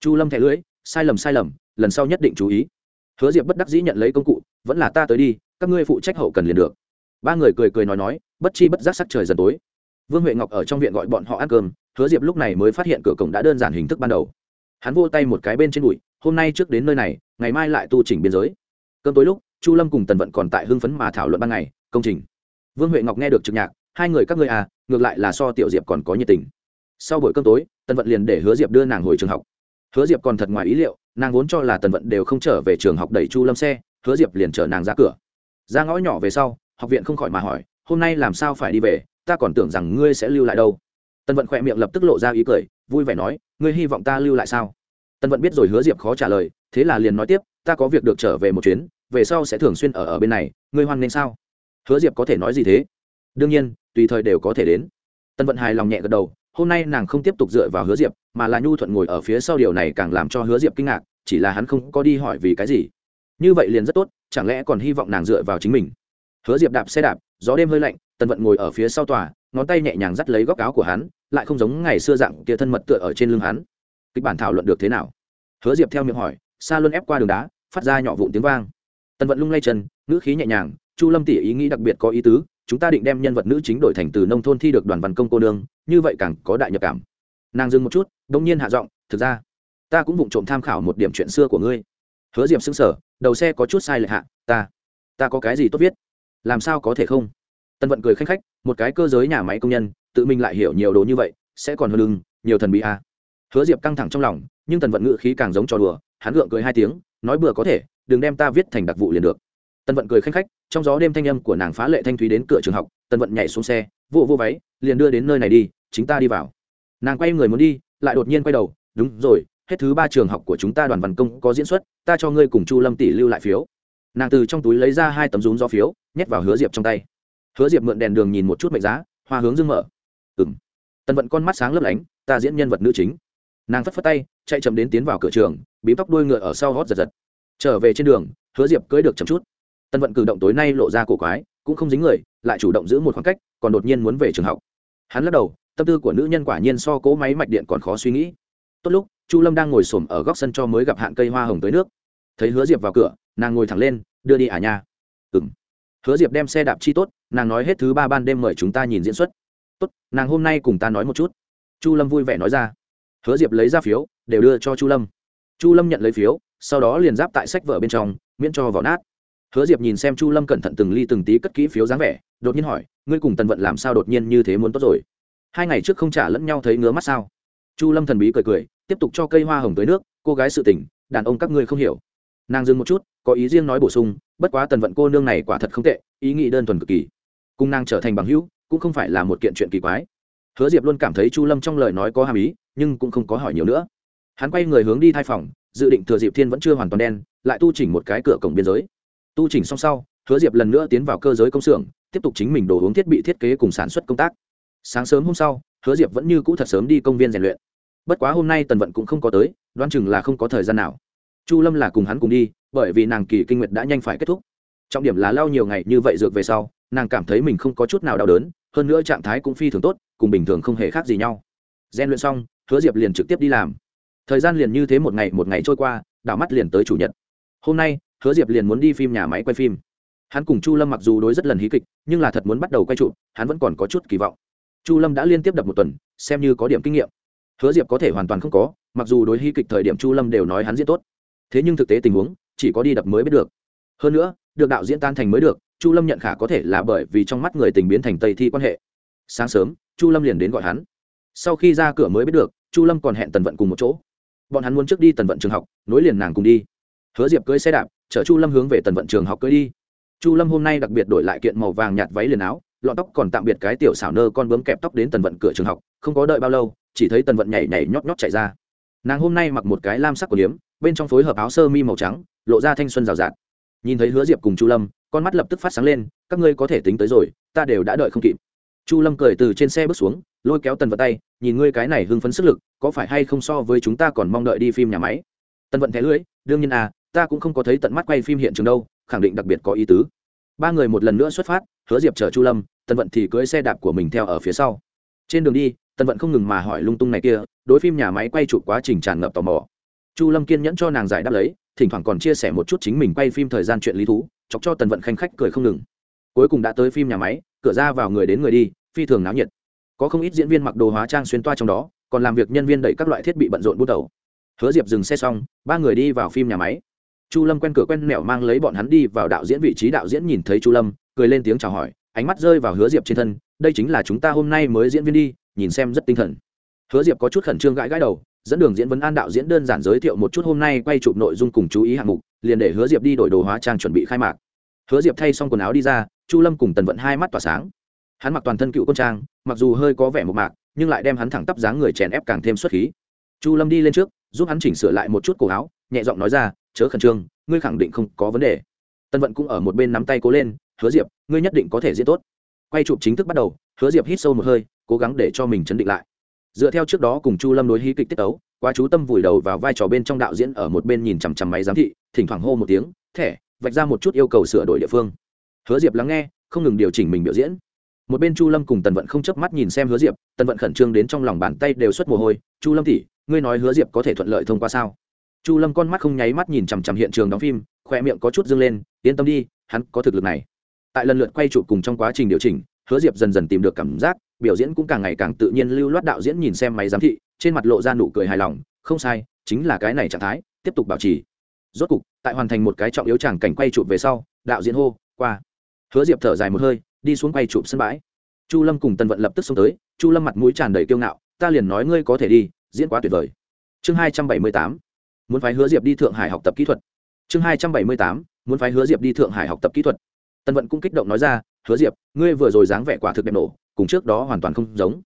chu lâm thẻ lưỡi, sai lầm sai lầm, lần sau nhất định chú ý. Hứa diệp bất đắc dĩ nhận lấy công cụ, vẫn là ta tới đi, các ngươi phụ trách hậu cần liền được. Ba người cười cười nói nói, bất chi bất giác sắc trời dần tối. Vương huệ ngọc ở trong viện gọi bọn họ ăn cơm, hứa diệp lúc này mới phát hiện cửa cổng đã đơn giản hình thức ban đầu hắn vô tay một cái bên trên bụi, hôm nay trước đến nơi này, ngày mai lại tu chỉnh biên giới. Cơm tối lúc, chu lâm cùng tần vận còn tại hưng phấn mà thảo luận ban ngày, công trình. Vương huệ ngọc nghe được trực nhạc, hai người các ngươi à ngược lại là so tiểu diệp còn có nhiệt tình. Sau buổi cơm tối, tần vận liền để hứa diệp đưa nàng hồi trường học. Hứa diệp còn thật ngoài ý liệu, nàng vốn cho là tần vận đều không trở về trường học đẩy chu lâm xe, hứa diệp liền chở nàng ra cửa. Ra ngõ nhỏ về sau, học viện không khỏi mà hỏi, hôm nay làm sao phải đi về? Ta còn tưởng rằng ngươi sẽ lưu lại đâu. Tần vận khỏe miệng lập tức lộ ra ý cười, vui vẻ nói ngươi hy vọng ta lưu lại sao? Tân vận biết rồi hứa diệp khó trả lời, thế là liền nói tiếp, ta có việc được trở về một chuyến, về sau sẽ thường xuyên ở ở bên này, ngươi hoan nghênh sao? Hứa diệp có thể nói gì thế? Đương nhiên, tùy thời đều có thể đến. Tân vận hài lòng nhẹ gật đầu, hôm nay nàng không tiếp tục dựa vào hứa diệp, mà là nhu thuận ngồi ở phía sau điều này càng làm cho hứa diệp kinh ngạc, chỉ là hắn không có đi hỏi vì cái gì. Như vậy liền rất tốt, chẳng lẽ còn hy vọng nàng dựa vào chính mình? Hứa diệp đạp xe đạp, gió đêm hơi lạnh tân vận ngồi ở phía sau tòa, ngón tay nhẹ nhàng dắt lấy góc áo của hắn, lại không giống ngày xưa dạng kia thân mật tựa ở trên lưng hắn. Kịch bản thảo luận được thế nào? Hứa diệp theo miệng hỏi, xa luôn ép qua đường đá, phát ra nhỏ vụn tiếng vang. Tần vận lung lay chân, ngữ khí nhẹ nhàng, chu lâm tỷ ý nghĩ đặc biệt có ý tứ, chúng ta định đem nhân vật nữ chính đổi thành từ nông thôn thi được đoàn văn công cô nương, như vậy càng có đại nhập cảm. Nàng dừng một chút đ nhiên hạ giọng, thực ra, ta cũng vụng trộm tham khảo một điểm chuyện xưa của ngươi. Hứa diệp sững sở đầu xe có chút sai lệch hạ, ta ta có cái gì tốt viết? Làm sao có thể không? Tân vận cười khanh khách, một cái cơ giới nhà máy công nhân, tự mình lại hiểu nhiều đồ như vậy, sẽ còn hơn lưng nhiều thần bị à. hứa diệp căng thẳng trong lòng, nhưng tần vận ngự khí càng giống trò đùa, hắn gượng cười hai tiếng, nói bừa có thể, đừng đem ta viết thành đặc vụ liền được. Tần vận cười khanh khách, trong gió đêm thanh âm của nàng phá lệ thanh thúy đến cửa trường học, tần vận nhảy xuống xe, vô vô váy, liền đưa đến nơi này đi, chính ta đi vào. Nàng quay người muốn đi, lại đột nhiên quay đầu, đúng rồi, hết thứ ba trường học của chúng ta đoàn văn công có diễn xuất, ta cho ngươi cùng chu lâm tỷ lưu lại phiếu nàng từ trong túi lấy ra hai tấm rún do phiếu, nhét vào hứa diệp trong tay. Hứa diệp mượn đèn đường nhìn một chút mệnh giá, hoa hướng dương mở. Ừng tần vận con mắt sáng lấp lánh, ta diễn nhân vật nữ chính. Nàng phất phất tay, chạy chậm đến tiến vào cửa trường, bím tóc đuôi ngựa ở sau hót giật giật. Trở về trên đường, hứa diệp cưới được chậm chút. Tân vận cử động tối nay lộ ra cổ quái, cũng không dính người, lại chủ động giữ một khoảng cách, còn đột nhiên muốn về trường học. Hắn lắc đầu, tâm tư của nữ nhân quả nhiên so cỗ máy mạch điện còn khó suy nghĩ. Tốt lúc, chu lâm đang ngồi s ổ m ở góc sân cho mới gặp hạn cây hoa hồng tới nước. Thấy hứa diệp vào cửa nàng ngồi thẳng lên, đưa đi à nha. Ừng hứa diệp đem xe đạp chi tốt, nàng nói hết thứ ba ban đêm mời chúng ta nhìn diễn xuất. Tốt, nàng hôm nay cùng ta nói một chút. Chu lâm vui vẻ nói ra. Hứa diệp lấy ra phiếu, đều đưa cho chu lâm. Chu lâm nhận lấy phiếu, sau đó liền giáp tại sách vở bên trong, miễn cho vỏ nát. Hứa diệp nhìn xem chu lâm cẩn thận từng ly từng tí cất kỹ phiếu dáng vẻ, đột nhiên hỏi, ngươi cùng tần vận làm sao đột nhiên như thế muốn tốt rồi? Hai ngày trước không trả lẫn nhau thấy ngứa mắt sao? Chu lâm thần bí cười cười, tiếp tục cho cây hoa hồng tới nước, cô gái sự tình, đàn ông các ngươi không hiểu nàng dừng một chút, có ý riêng nói bổ sung, bất quá tần vận cô nương này quả thật không tệ, ý nghĩ đơn thuần cực kỳ. Cùng nàng trở thành bằng hữu, cũng không phải là một kiện chuyện kỳ quái. Hứa diệp luôn cảm thấy chu lâm trong lời nói có hàm ý, nhưng cũng không có hỏi nhiều nữa. Hắn quay người hướng đi thai phòng, dự định thừa diệp thiên vẫn chưa hoàn toàn đen, lại tu chỉnh một cái cửa cổng biên giới. Tu chỉnh xong sau, hứa diệp lần nữa tiến vào cơ giới công xưởng, tiếp tục chính mình đồ uống thiết bị thiết kế cùng sản xuất công tác. Sáng sớm hôm sau, hứa diệp vẫn như cũ thật sớm đi công viên rèn luyện. Bất quá hôm nay tần vận cũng không có tới, đoán chừng là không có thời gian nào chu lâm là cùng hắn cùng đi, bởi vì nàng kỳ kinh nguyệt đã nhanh phải kết thúc. Trọng điểm là lao nhiều ngày như vậy dược về sau, nàng cảm thấy mình không có chút nào đau đớn, hơn nữa trạng thái cũng phi thường tốt, cùng bình thường không hề khác gì nhau. Gian luyện xong, hứa diệp liền trực tiếp đi làm. Thời gian liền như thế một ngày một ngày trôi qua, đảo mắt liền tới chủ nhật. Hôm nay, hứa diệp liền muốn đi phim nhà máy quay phim. Hắn cùng chu lâm mặc dù đối rất lần hí kịch, nhưng là thật muốn bắt đầu quay trụ hắn vẫn còn có chút kỳ vọng. Chu lâm đã liên tiếp đập một tuần, xem như có điểm kinh nghiệm. Hứa diệp có thể hoàn toàn không có, mặc dù đối hí kịch thời điểm chu lâm đều nói hắn diễn tốt thế nhưng thực tế tình huống, chỉ có đi đập mới biết được. Hơn nữa, được đạo diễn tan thành mới được, chu lâm nhận khả có thể là bởi vì trong mắt người tình biến thành tây thi quan hệ. Sáng sớm, chu lâm liền đến gọi hắn. Sau khi ra cửa mới biết được, chu lâm còn hẹn tần vận cùng một chỗ. Bọn hắn muốn trước đi tần vận trường học, nối liền nàng cùng đi. Hứa diệp cưới xe đạp, chở chu lâm hướng về tần vận trường học cưới đi. Chu lâm hôm nay đặc biệt đổi lại kiện màu vàng nhạt váy liền áo, lọn tóc còn tạm biệt cái tiểu xảo nơ con bướm kẹp tóc đến tần vận cửa trường học, không có đợi bao lâu, chỉ thấy tần vận nhảy nhảy nhót nhót chạy ra. Nàng hôm nay mặc một cái lam sắc của liếm bên trong phối hợp áo sơ mi màu trắng, lộ ra thanh xuân rào rạt. Nhìn thấy hứa diệp cùng chu lâm, con mắt lập tức phát sáng lên, các ngươi có thể tính tới rồi, ta đều đã đợi không kịp. Chu lâm cười từ trên xe bước xuống, lôi kéo tần vận tay, nhìn ngươi cái này hưng phấn sức lực, có phải hay không so với chúng ta còn mong đợi đi phim nhà máy? Tần vận thẻ lưỡi, đương nhiên à ta cũng không có thấy tận mắt quay phim hiện trường đâu, khẳng định đặc biệt có ý tứ. Ba người một lần nữa xuất phát, hứa diệp chở chu lâm, tần vận thì cưỡi xe đạp của mình theo ở phía sau. Trên đường đi, tần vận không ngừng mà hỏi lung tung này kia, đối phim nhà máy quay chụp quá trình tràn ngập tò mò chu lâm kiên nhẫn cho nàng giải đáp lấy, thỉnh thoảng còn chia sẻ một chút chính mình quay phim thời gian chuyện lý thú, chọc cho tần vận khanh khách cười không ngừng. Cuối cùng đã tới phim nhà máy, cửa ra vào người đến người đi, phi thường náo nhiệt. Có không ít diễn viên mặc đồ hóa trang xuyên toa trong đó, còn làm việc nhân viên đẩy các loại thiết bị bận rộn bút đầu. Hứa diệp dừng xe xong, ba người đi vào phim nhà máy. Chu lâm quen cửa quen mẹo mang lấy bọn hắn đi vào đạo diễn vị trí đạo diễn nhìn thấy chu lâm, cười lên tiếng chào hỏi, ánh mắt rơi vào hứa diệp trên thân, đây chính là chúng ta hôm nay mới diễn viên đi, nhìn xem rất tinh thần. Hứa diệp có chút khẩn trương gãi gãi đầu dẫn đường diễn vấn an đạo diễn đơn giản giới thiệu một chút hôm nay quay chụp nội dung cùng chú ý hạng mục, liền để hứa diệp đi đổi đồ hóa trang chuẩn bị khai mạc. Hứa diệp thay xong quần áo đi ra, chu lâm cùng tần vận hai mắt tỏa sáng. Hắn mặc toàn thân cựu quân trang, mặc dù hơi có vẻ một mạc, nhưng lại đem hắn thẳng tắp dáng người chèn ép càng thêm xuất khí. Chu lâm đi lên trước, giúp hắn chỉnh sửa lại một chút cổ áo, nhẹ giọng nói ra, chớ khẩn trương, ngươi khẳng định không có vấn đề. Tân vận cũng ở một bên nắm tay cố lên, hứa diệp, ngươi nhất định có thể diễn tốt. Quay chụp chính thức bắt đầu, hứa diệp hít sâu một hơi, cố gắng để cho mình chấn định lại dựa theo trước đó cùng chu lâm đối hí kịch tiết tấu, quá chú tâm vùi đầu vào vai trò bên trong đạo diễn ở một bên nhìn chằm chằm máy giám thị, thỉnh thoảng hô một tiếng, thẻ, vạch ra một chút yêu cầu sửa đổi địa phương. Hứa diệp lắng nghe, không ngừng điều chỉnh mình biểu diễn. Một bên chu lâm cùng tần vận không chớp mắt nhìn xem hứa diệp, tần vận khẩn trương đến trong lòng bàn tay đều xuất mồ hôi, chu lâm tỉ ngươi nói hứa diệp có thể thuận lợi thông qua sao? Chu lâm con mắt không nháy mắt nhìn chằm chằm hiện trường đóng phim khoe miệng có chút dâng lên, yên tâm đi, hắn có thực lực này. Tại lần lượt quay trụ cùng trong quá trình điều chỉnh, hứa diệp dần dần tìm được cảm giác biểu diễn cũng càng ngày càng tự nhiên lưu loát đạo diễn nhìn xem máy giám thị, trên mặt lộ ra nụ cười hài lòng, không sai, chính là cái này trạng thái, tiếp tục bảo trì. Rốt cục, tại hoàn thành một cái trọng yếu tràng cảnh quay chụp về sau, đạo diễn hô, qua. Hứa diệp thở dài một hơi, đi xuống quay chụp sân bãi. Chu lâm cùng tần vận lập tức xông tới, chu lâm mặt mũi tràn đầy kiêu ngạo, ta liền nói ngươi có thể đi, diễn quá tuyệt vời. Chương hai trăm bảy mươi tám, muốn phái hứa diệp đi thượng hải học tập kỹ thuật. Chương hai trăm bảy mươi tám, muốn phái hứa diệp đi thượng hải học tập kỹ thuật. Tần vận cũng kích động nói ra, hứa diệp, ngươi vừa rồi dáng vẻ quả thực đẹp nổ cùng trước đó hoàn toàn không giống.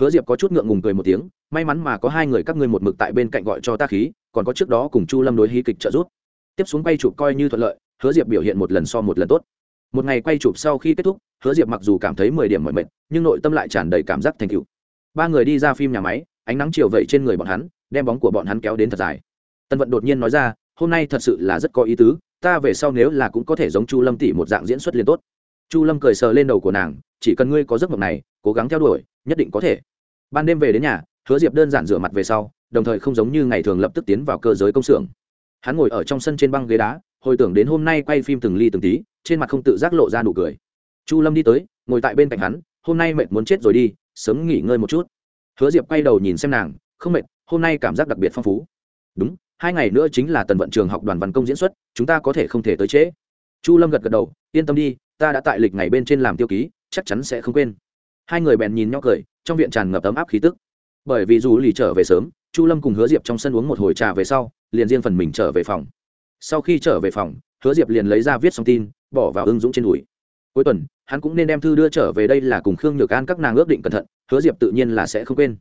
Hứa diệp có chút ngượng ngùng cười một tiếng, may mắn mà có hai người các ngươi một mực tại bên cạnh gọi cho ta khí, còn có trước đó cùng chu lâm đối hí kịch trợ giúp. Tiếp xuống quay chụp coi như thuận lợi, hứa diệp biểu hiện một lần so một lần tốt. Một ngày quay chụp sau khi kết thúc, hứa diệp mặc dù cảm thấy mười điểm mọi mệt, nhưng nội tâm lại tràn đầy cảm giác thành cựu ba người đi ra phim nhà máy, ánh nắng chiều vậy trên người bọn hắn, đem bóng của bọn hắn kéo đến thật dài. Tân vận đột nhiên nói ra, hôm nay thật sự là rất có ý tứ, ta về sau nếu là cũng có thể giống chu lâm tỷ một dạng diễn xuất liên tốt chu lâm cười sờ lên đầu của nàng, chỉ cần ngươi có giấc mộng này, cố gắng theo đuổi, nhất định có thể. Ban đêm về đến nhà, hứa diệp đơn giản rửa mặt về sau, đồng thời không giống như ngày thường lập tức tiến vào cơ giới công xưởng. Hắn ngồi ở trong sân trên băng ghế đá, hồi tưởng đến hôm nay quay phim từng ly từng tí, trên mặt không tự giác lộ ra nụ cười. Chu lâm đi tới, ngồi tại bên cạnh hắn, hôm nay mệt muốn chết rồi đi, sớm nghỉ ngơi một chút. Hứa diệp quay đầu nhìn xem nàng, không mệt, hôm nay cảm giác đặc biệt phong phú. Đúng, hai ngày nữa chính là tần vận trường học đoàn văn công diễn xuất, chúng ta có thể không thể tới trễ. Chu lâm gật gật đầu, yên tâm đi ta đã tại lịch ngày bên trên làm tiêu ký, chắc chắn sẽ không quên. Hai người bèn nhìn nhau cười, trong viện tràn ngập ấm áp khí tức. Bởi vì dù lì trở về sớm, chu lâm cùng hứa diệp trong sân uống một hồi trà về sau, liền riêng phần mình trở về phòng. Sau khi trở về phòng, hứa diệp liền lấy ra viết xong tin, bỏ vào ưng dũng trên đùi. Cuối tuần, hắn cũng nên đem thư đưa trở về đây là cùng khương nhược an các nàng ước định cẩn thận, hứa diệp tự nhiên là sẽ không quên.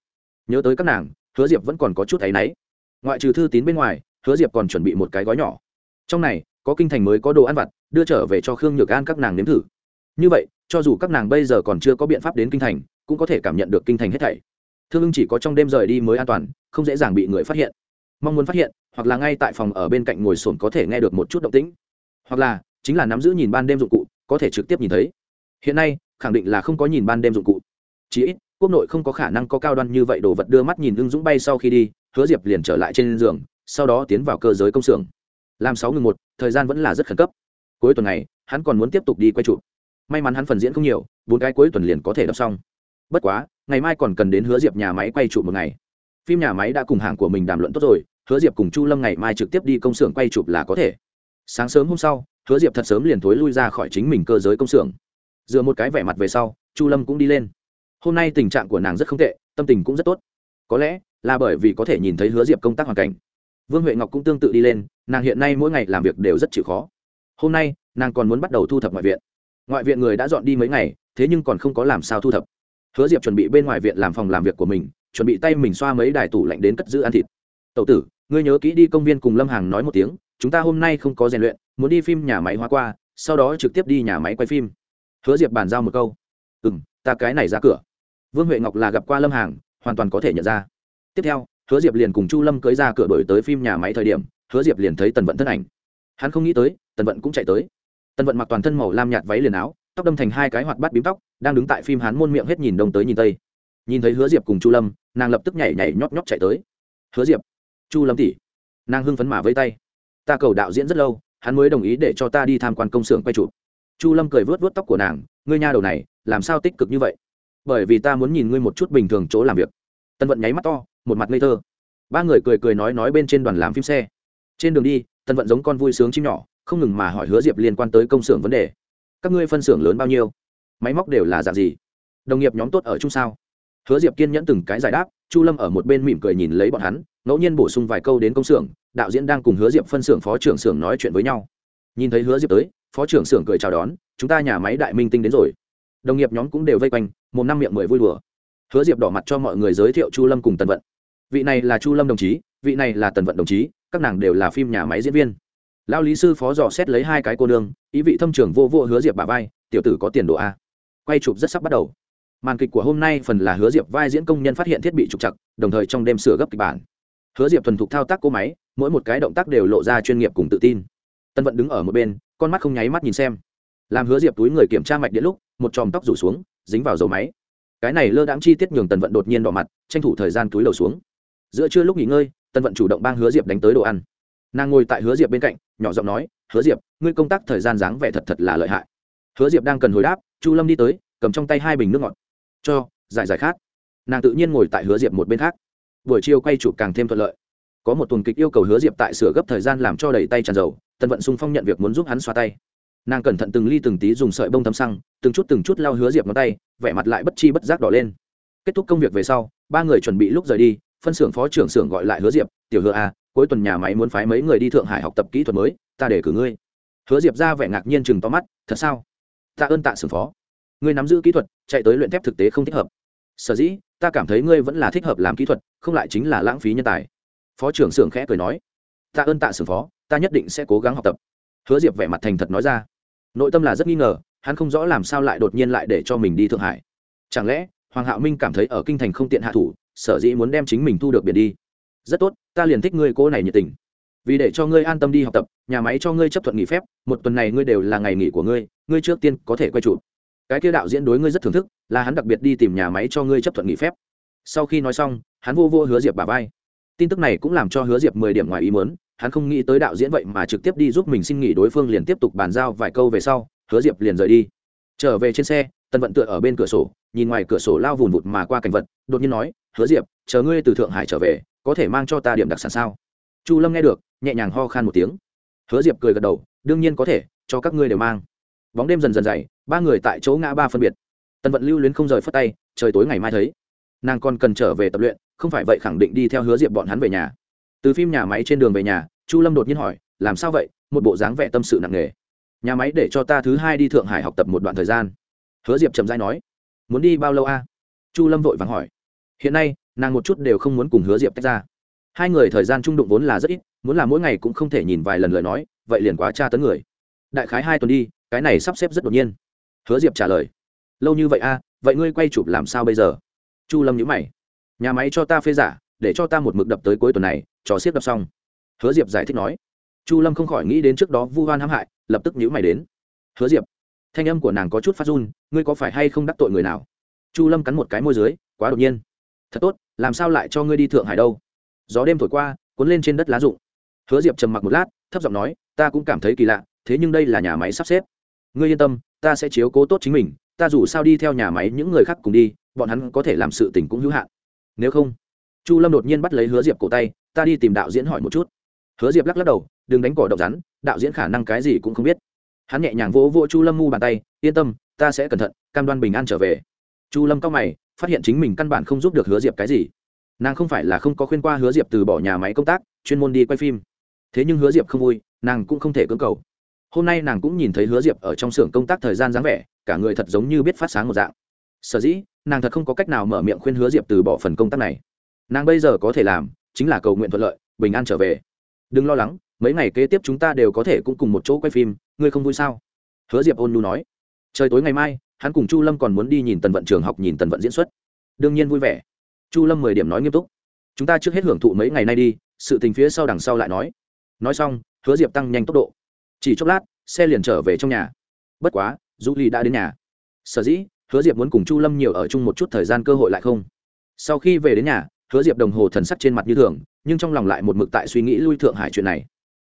Nhớ tới các nàng, hứa diệp vẫn còn có chút áy náy. Ngoại trừ thư tín bên ngoài, hứa diệp còn chuẩn bị một cái gói nhỏ. Trong này, có kinh thành mới có đồ ăn vặt đưa trở về cho khương nhược an các nàng nếm thử. Như vậy, cho dù các nàng bây giờ còn chưa có biện pháp đến kinh thành, cũng có thể cảm nhận được kinh thành hết thảy. Thương ưng chỉ có trong đêm rời đi mới an toàn, không dễ dàng bị người phát hiện. Mong muốn phát hiện, hoặc là ngay tại phòng ở bên cạnh ngồi sồn có thể nghe được một chút động tĩnh. Hoặc là, chính là nắm giữ nhìn ban đêm dụng cụ, có thể trực tiếp nhìn thấy. Hiện nay, khẳng định là không có nhìn ban đêm dụng cụ. Chỉ ít, quốc nội không có khả năng có cao đoan như vậy đồ vật đưa mắt nhìn ưng dũng bay sau khi đi, hứa diệp liền trở lại trên giường, sau đó tiến vào cơ giới công xưởng. Làm sáu ngừng một, thời gian vẫn là rất khẩn cấp cuối tuần này, hắn còn muốn tiếp tục đi quay trụ. May mắn hắn phần diễn không nhiều, bốn cái cuối tuần liền có thể đọc xong. Bất quá, ngày mai còn cần đến hứa diệp nhà máy quay trụ một ngày. Phim nhà máy đã cùng hàng của mình đàm luận tốt rồi, hứa diệp cùng chu lâm ngày mai trực tiếp đi công xưởng quay chụp là có thể. Sáng sớm hôm sau, hứa diệp thật sớm liền thối lui ra khỏi chính mình cơ giới công xưởng. Dựa một cái vẻ mặt về sau, chu lâm cũng đi lên. Hôm nay tình trạng của nàng rất không tệ, tâm tình cũng rất tốt. Có lẽ là bởi vì có thể nhìn thấy hứa diệp công tác hoàn cảnh. Vương huệ ngọc cũng tương tự đi lên, nàng hiện nay mỗi ngày làm việc đều rất chịu khó hôm nay nàng còn muốn bắt đầu thu thập ngoại viện ngoại viện người đã dọn đi mấy ngày thế nhưng còn không có làm sao thu thập hứa diệp chuẩn bị bên ngoài viện làm phòng làm việc của mình chuẩn bị tay mình xoa mấy đài tủ lạnh đến cất giữ ăn thịt tậu tử ngươi nhớ kỹ đi công viên cùng lâm hàng nói một tiếng chúng ta hôm nay không có rèn luyện muốn đi phim nhà máy hóa qua sau đó trực tiếp đi nhà máy quay phim hứa diệp bàn giao một câu ừ m ta cái này ra cửa vương huệ ngọc là gặp qua lâm hàng hoàn toàn có thể nhận ra tiếp theo hứa diệp liền cùng chu lâm cưới ra cửa đổi tới phim nhà máy thời điểm hứa diệp liền thấy tần vận thân ảnh hắn không nghĩ tới tần vận cũng chạy tới. Tần vận mặc toàn thân màu lam nhạt váy liền áo, tóc đâm thành hai cái hoạt bát bím tóc, đang đứng tại phim hán môn miệng hết nhìn đông tới nhìn tây. Nhìn thấy hứa diệp cùng chu lâm, nàng lập tức nhảy nhảy nhóp nhóp chạy tới. Hứa diệp, chu lâm tỷ. Nàng hưng phấn mà với tay. Ta cầu đạo diễn rất lâu, hắn mới đồng ý để cho ta đi tham quan công xưởng quay chụp. Chu lâm cười vớt vớt tóc của nàng, ngươi nha đầu này, làm sao tích cực như vậy? Bởi vì ta muốn nhìn ngươi một chút bình thường chỗ làm việc. Tân vận nháy mắt to, một mặt ngây thơ. Ba người cười cười nói nói bên trên đoàn làm phim xe. Trên đường đi tân vận giống con vui sướng chim nhỏ không ngừng mà hỏi hứa diệp liên quan tới công xưởng vấn đề. Các ngươi phân xưởng lớn bao nhiêu? Máy móc đều là dạng gì? Đồng nghiệp nhóm tốt ở chung sao? Hứa diệp kiên nhẫn từng cái giải đáp, chu lâm ở một bên mỉm cười nhìn lấy bọn hắn, ngẫu nhiên bổ sung vài câu đến công xưởng, đạo diễn đang cùng hứa diệp phân xưởng phó trưởng xưởng nói chuyện với nhau. Nhìn thấy hứa diệp tới, phó trưởng xưởng cười chào đón, chúng ta nhà máy đại minh tinh đến rồi. Đồng nghiệp nhóm cũng đều vây quanh, một năm miệng mười vui đùa. Hứa diệp đỏ mặt cho mọi người giới thiệu chu lâm cùng tần vận. Vị này là chu lâm đồng chí, vị này là tần vận đồng chí, các nàng đều là phim nhà máy diễn viên lao lý sư phó dò xét lấy hai cái cô nương, ý vị thâm trưởng vô vô hứa diệp bà vai, tiểu tử có tiền độ a. Quay chụp rất sắp bắt đầu. Màn kịch của hôm nay phần là hứa diệp vai diễn công nhân phát hiện thiết bị trục chặt đồng thời trong đêm sửa gấp kịch bản. Hứa diệp thuần thục thao tác cỗ máy, mỗi một cái động tác đều lộ ra chuyên nghiệp cùng tự tin. Tân vận đứng ở một bên, con mắt không nháy mắt nhìn xem. Làm hứa diệp túi người kiểm tra mạch điện lúc, một chòm tóc rủ xuống, dính vào dầu máy. Cái này lơ đãng chi tiết nhường tần vận đột nhiên đỏ mặt, tranh thủ thời gian túi đầu xuống. Giữa trưa lúc nghỉ ngơi tần vận chủ động bang hứa diệp đánh tới đồ ăn nàng ngồi tại hứa diệp bên cạnh, nhỏ giọng nói, hứa diệp, ngươi công tác thời gian dáng vẻ thật thật là lợi hại. Hứa diệp đang cần hồi đáp, chu lâm đi tới, cầm trong tay hai bình nước ngọt. Cho, giải giải khát. Nàng tự nhiên ngồi tại hứa diệp một bên khác. Buổi chiều quay chụp càng thêm thuận lợi. Có một tuần kịch yêu cầu hứa diệp tại sửa gấp thời gian làm cho đầy tay tràn dầu, tần vận sung phong nhận việc muốn giúp hắn xoa tay. Nàng cẩn thận từng ly từng tí dùng sợi bông thấm xăng, từng chút từng chút lau hứa diệp ngón tay, vẻ mặt lại bất chi bất giác đỏ lên. Kết thúc công việc về sau, ba người chuẩn bị lúc rời đi, phân xưởng phó trưởng xưởng gọi lại hứa diệp, tiểu hứa a cuối tuần nhà máy muốn phái mấy người đi thượng hải học tập kỹ thuật mới, ta để cử ngươi. Hứa diệp ra vẻ ngạc nhiên chừng to mắt, thật sao? Ta ơn tạ sừng phó. Ngươi nắm giữ kỹ thuật, chạy tới luyện thép thực tế không thích hợp. Sở dĩ, ta cảm thấy ngươi vẫn là thích hợp làm kỹ thuật, không lại chính là lãng phí nhân tài. Phó trưởng xưởng khẽ cười nói, ta ơn tạ sừng phó, ta nhất định sẽ cố gắng học tập. Hứa diệp vẻ mặt thành thật nói ra. Nội tâm là rất nghi ngờ, hắn không rõ làm sao lại đột nhiên lại để cho mình đi thượng hải. Chẳng lẽ, hoàng hạo minh cảm thấy ở kinh thành không tiện hạ thủ, sở dĩ muốn đem chính mình thu được biển đi? Rất tốt, ta liền thích ngươi cô này nhiệt tình. Vì để cho ngươi an tâm đi học tập, nhà máy cho ngươi chấp thuận nghỉ phép, một tuần này ngươi đều là ngày nghỉ của ngươi ngươi trước tiên có thể quay chụp. Cái kia đạo diễn đối ngươi rất thưởng thức, là hắn đặc biệt đi tìm nhà máy cho ngươi chấp thuận nghỉ phép. Sau khi nói xong, hắn vô vô hứa diệp bà vai. Tin tức này cũng làm cho hứa diệp mười điểm ngoài ý mớn hắn không nghĩ tới đạo diễn vậy mà trực tiếp đi giúp mình xin nghỉ, đối phương liền tiếp tục bàn giao vài câu về sau, hứa diệp liền rời đi trở về trên xe tân vận tựa ở bên cửa sổ, nhìn ngoài cửa sổ lao vùn vụt mà qua cảnh vật, đột nhiên nói, hứa diệp, chờ ngươi từ thượng hải trở về, có thể mang cho ta điểm đặc sản sao? Chu lâm nghe được, nhẹ nhàng ho khan một tiếng. Hứa diệp cười gật đầu, đương nhiên có thể, cho các ngươi đều mang. Bóng đêm dần dần dày, ba người tại chỗ ngã ba phân biệt. Tần vận lưu luyến không rời phất tay, trời tối ngày mai thấy. Nàng còn cần trở về tập luyện, không phải vậy khẳng định đi theo hứa diệp bọn hắn về nhà. Từ phim nhà máy trên đường về nhà, chu lâm đột nhiên hỏi, làm sao vậy? Một bộ dáng vẻ tâm sự nặng nề nhà máy để cho ta thứ hai đi thượng hải học tập một đoạn thời gian. Hứa diệp trầm dai nói, muốn đi bao lâu a? Chu lâm vội vàng hỏi. Hiện nay, nàng một chút đều không muốn cùng hứa diệp tách ra. Hai người thời gian trung đụng vốn là rất ít, muốn là mỗi ngày cũng không thể nhìn vài lần lời nói, vậy liền quá tra tấn người. Đại khái hai tuần đi, cái này sắp xếp rất đột nhiên. Hứa diệp trả lời, lâu như vậy a, vậy ngươi quay chụp làm sao bây giờ? Chu lâm nhữ mày, nhà máy cho ta phê giả, để cho ta một mực đập tới cuối tuần này trò xiết đập xong. Hứa diệp giải thích nói chu lâm không khỏi nghĩ đến trước đó vu hoan hãm hại, lập tức nhữ mày đến. Hứa diệp, thanh âm của nàng có chút phát run, ngươi có phải hay không đắc tội người nào? Chu lâm cắn một cái môi dưới, quá đột nhiên. Thật tốt, làm sao lại cho ngươi đi thượng hải đâu? Gió đêm thổi qua, cuốn lên trên đất lá rụng. Hứa diệp trầm mặc một lát, thấp giọng nói, ta cũng cảm thấy kỳ lạ, thế nhưng đây là nhà máy sắp xếp. Ngươi yên tâm, ta sẽ chiếu cố tốt chính mình, ta dù sao đi theo nhà máy những người khác cùng đi, bọn hắn có thể làm sự tình cũng hữu hạn. Nếu không? Chu lâm đột nhiên bắt lấy hứa diệp cổ tay, ta đi tìm đạo diễn hỏi một chút hứa diệp lắc lắc đầu, đừng đánh cỏ độc rắn, đạo diễn khả năng cái gì cũng không biết. Hắn nhẹ nhàng vỗ vỗ chu lâm mu bàn tay, yên tâm, ta sẽ cẩn thận, cam đoan bình an trở về. Chu lâm cao mày, phát hiện chính mình căn bản không giúp được hứa diệp cái gì. Nàng không phải là không có khuyên qua hứa diệp từ bỏ nhà máy công tác, chuyên môn đi quay phim. Thế nhưng hứa diệp không vui, nàng cũng không thể cưỡng cầu. Hôm nay nàng cũng nhìn thấy hứa diệp ở trong xưởng công tác thời gian dáng vẻ, cả người thật giống như biết phát sáng một dạng. Sở dĩ, nàng thật không có cách nào mở miệng khuyên hứa diệp từ bỏ phần công tác này. Nàng bây giờ có thể làm, chính là cầu nguyện thuận lợi, bình an trở về đừng lo lắng, mấy ngày kế tiếp chúng ta đều có thể cũng cùng một chỗ quay phim, ngươi không vui sao? Hứa diệp ôn nhu nói. Trời tối ngày mai, hắn cùng chu lâm còn muốn đi nhìn tần vận trường học nhìn tần vận diễn xuất. Đương nhiên vui vẻ. Chu lâm mười điểm nói nghiêm túc. Chúng ta trước hết hưởng thụ mấy ngày nay đi, sự tình phía sau đằng sau lại nói. Nói xong, hứa diệp tăng nhanh tốc độ. Chỉ chốc lát, xe liền trở về trong nhà. Bất quá du ly đã đến nhà. Sở dĩ, hứa diệp muốn cùng chu lâm nhiều ở chung một chút thời gian cơ hội lại không? Sau khi về đến nhà, hứa diệp đồng hồ thần sắc trên mặt như thường nhưng trong lòng lại một mực tại suy nghĩ lui thượng hải chuyện này.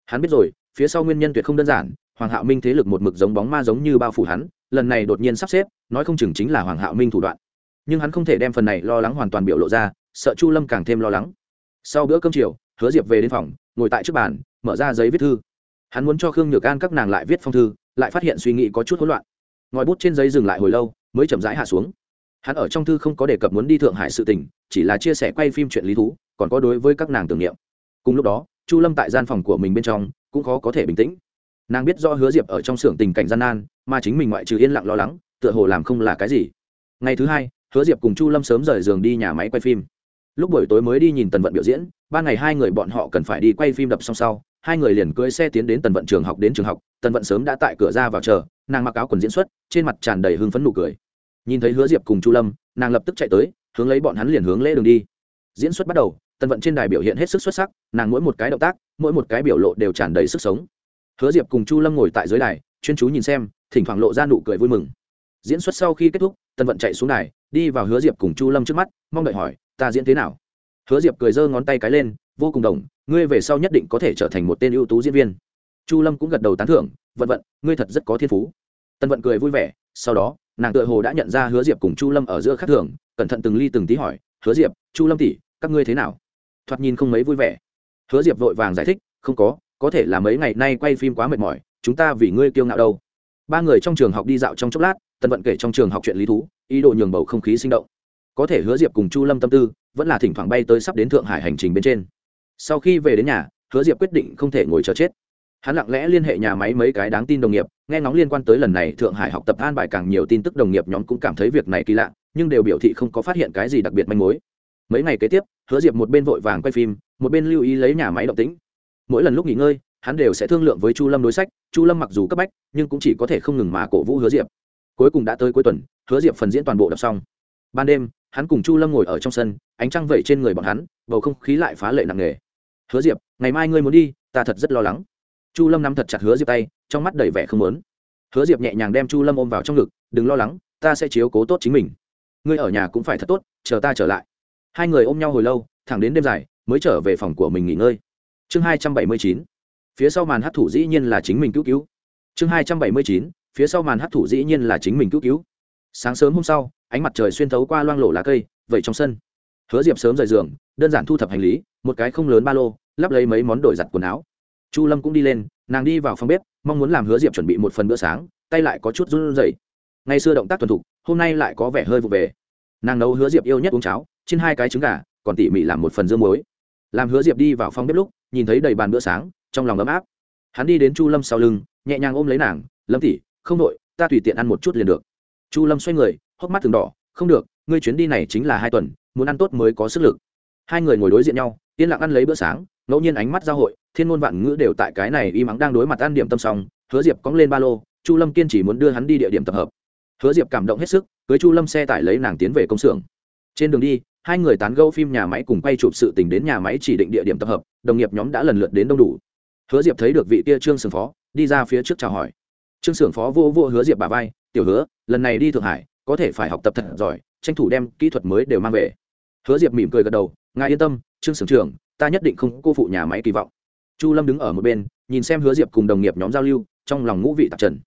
Hắn biết rồi, phía sau nguyên nhân tuyệt không đơn giản, hoàng hạo minh thế lực một mực giống bóng ma giống như bao phủ hắn, lần này đột nhiên sắp xếp, nói không chừng chính là hoàng hạo minh thủ đoạn. Nhưng hắn không thể đem phần này lo lắng hoàn toàn biểu lộ ra, sợ chu lâm càng thêm lo lắng. Sau bữa cơm chiều, hứa diệp về đến phòng, ngồi tại trước bàn, mở ra giấy viết thư. Hắn muốn cho khương nhược an các nàng lại viết phong thư, lại phát hiện suy nghĩ có chút hỗn loạn. Ngòi bút trên giấy dừng lại hồi lâu, mới chậm rãi hạ xuống. Hắn ở trong thư không có đề cập muốn đi thượng hải sự tình, chỉ là chia sẻ quay phim chuyện lý thú còn có đối với các nàng tưởng niệm. Cùng lúc đó, chu lâm tại gian phòng của mình bên trong cũng khó có thể bình tĩnh. Nàng biết do hứa diệp ở trong xưởng tình cảnh gian nan, mà chính mình ngoại trừ yên lặng lo lắng, tựa hồ làm không là cái gì. Ngày thứ hai, hứa diệp cùng chu lâm sớm rời giường đi nhà máy quay phim. Lúc buổi tối mới đi nhìn tần vận biểu diễn, ban ngày hai người bọn họ cần phải đi quay phim đập song sau, hai người liền cưỡi xe tiến đến tần vận trường học đến trường học, tần vận sớm đã tại cửa ra vào chờ, nàng mặc áo quần diễn xuất, trên mặt tràn đầy hưng phấn nụ cười. Nhìn thấy hứa diệp cùng chu lâm, nàng lập tức chạy tới, hướng lấy bọn hắn liền hướng lễ đường đi diễn xuất bắt đầu, tần vận trên đài biểu hiện hết sức xuất sắc, nàng mỗi một cái động tác, mỗi một cái biểu lộ đều tràn đầy sức sống. Hứa diệp cùng chu lâm ngồi tại dưới đài, chuyên chú nhìn xem, thỉnh thoảng lộ ra nụ cười vui mừng. Diễn xuất sau khi kết thúc, tần vận chạy xuống đài, đi vào hứa diệp cùng chu lâm trước mắt, mong đợi hỏi, ta diễn thế nào? Hứa diệp cười giơ ngón tay cái lên, vô cùng đồng, ngươi về sau nhất định có thể trở thành một tên ưu tú diễn viên. Chu lâm cũng gật đầu tán thưởng, vận vận, ngươi thật rất có thiên phú. Tân vận cười vui vẻ, sau đó, nàng tựa hồ đã nhận ra hứa diệp cùng chu lâm ở giữa khác thường, cẩn thận từng ly từng tí hỏi, hứa diệp, chu lâm tỉ các ngươi thế nào? Thoạt nhìn không mấy vui vẻ. Hứa diệp vội vàng giải thích, không có có thể là mấy ngày nay quay phim quá mệt mỏi, chúng ta vì ngươi kiêu ngạo đâu. Ba người trong trường học đi dạo trong chốc lát, tần vận kể trong trường học chuyện lý thú, ý đồ nhường bầu không khí sinh động. Có thể hứa diệp cùng chu lâm tâm tư, vẫn là thỉnh thoảng bay tới sắp đến thượng hải hành trình bên trên. Sau khi về đến nhà, hứa diệp quyết định không thể ngồi chờ chết. Hắn lặng lẽ liên hệ nhà máy mấy cái đáng tin đồng nghiệp, nghe ngóng liên quan tới lần này thượng hải học tập an bài càng nhiều tin tức đồng nghiệp nhóm cũng cảm thấy việc này kỳ lạ, nhưng đều biểu thị không có phát hiện cái gì đặc biệt manh mối mấy ngày kế tiếp, hứa diệp một bên vội vàng quay phim, một bên lưu ý lấy nhà máy động tĩnh. Mỗi lần lúc nghỉ ngơi, hắn đều sẽ thương lượng với chu lâm đối sách, chu lâm mặc dù cấp bách, nhưng cũng chỉ có thể không ngừng mà cổ vũ hứa diệp. Cuối cùng đã tới cuối tuần, hứa diệp phần diễn toàn bộ đọc xong. Ban đêm, hắn cùng chu lâm ngồi ở trong sân, ánh trăng vẩy trên người bọn hắn, bầu không khí lại phá lệ nặng nề. Hứa diệp, ngày mai ngươi muốn đi, ta thật rất lo lắng. Chu lâm nắm thật chặt hứa diệp tay, trong mắt đầy vẻ không lớn hứa diệp nhẹ nhàng đem chu lâm ôm vào trong ngực, đừng lo lắng, ta sẽ chiếu cố tốt chính mình. Ngươi ở nhà cũng phải thật tốt, chờ ta trở lại hai người ôm nhau hồi lâu, thẳng đến đêm dài, mới trở về phòng của mình nghỉ ngơi. Chương hai trăm bảy mươi chín, phía sau màn hát thủ dĩ nhiên là chính mình cứu cứu. Chương hai trăm bảy mươi chín, phía sau màn hát thủ dĩ nhiên là chính mình cứu cứu. Sáng sớm hôm sau, ánh mặt trời xuyên thấu qua loang lổ lá cây vậy trong sân. Hứa diệp sớm rời giường, đơn giản thu thập hành lý, một cái không lớn ba lô, lắp lấy mấy món đổi giặt quần áo. Chu lâm cũng đi lên, nàng đi vào phòng bếp, mong muốn làm hứa diệp chuẩn bị một phần bữa sáng, tay lại có chút run rẩy. Ngày xưa động tác thuần thục, hôm nay lại có vẻ hơi vụ về. Nàng nấu hứa diệp yêu nhất uống cháo trên hai cái trứng gà, còn tỉ mỉ làm một phần dưa muối. Làm hứa diệp đi vào phòng bếp lúc, nhìn thấy đầy bàn bữa sáng, trong lòng ấm áp. Hắn đi đến chu lâm sau lưng, nhẹ nhàng ôm lấy nàng, lâm tỉ không đội ta tùy tiện ăn một chút liền được. Chu lâm xoay người, hốc mắt thường đỏ, không được, ngươi chuyến đi này chính là hai tuần, muốn ăn tốt mới có sức lực. Hai người ngồi đối diện nhau, yên lặng ăn lấy bữa sáng, ngẫu nhiên ánh mắt giao hội, thiên ngôn vạn ngữ đều tại cái này y mắng đang đối mặt ăn điểm tâm song hứa diệp cóng lên ba lô, chu lâm kiên chỉ muốn đưa hắn đi địa điểm tập hợp. Hứa diệp cảm động hết sức, cưới chu lâm xe tải lấy nàng tiến về công xưởng. Trên đường đi hai người tán gẫu phim nhà máy cùng quay chụp sự tình đến nhà máy chỉ định địa điểm tập hợp, đồng nghiệp nhóm đã lần lượt đến đông đủ. Hứa diệp thấy được vị kia trương sưởng phó, đi ra phía trước chào hỏi. Trương sưởng phó vô vô hứa diệp bà vai, tiểu hứa, lần này đi thượng hải, có thể phải học tập thật giỏi, tranh thủ đem kỹ thuật mới đều mang về. Hứa diệp mỉm cười gật đầu, ngài yên tâm, trương sưởng trưởng, ta nhất định không cô phụ nhà máy kỳ vọng. Chu lâm đứng ở một bên, nhìn xem hứa diệp cùng đồng nghiệp nhóm giao lưu, trong lòng ngũ vị tạp trần.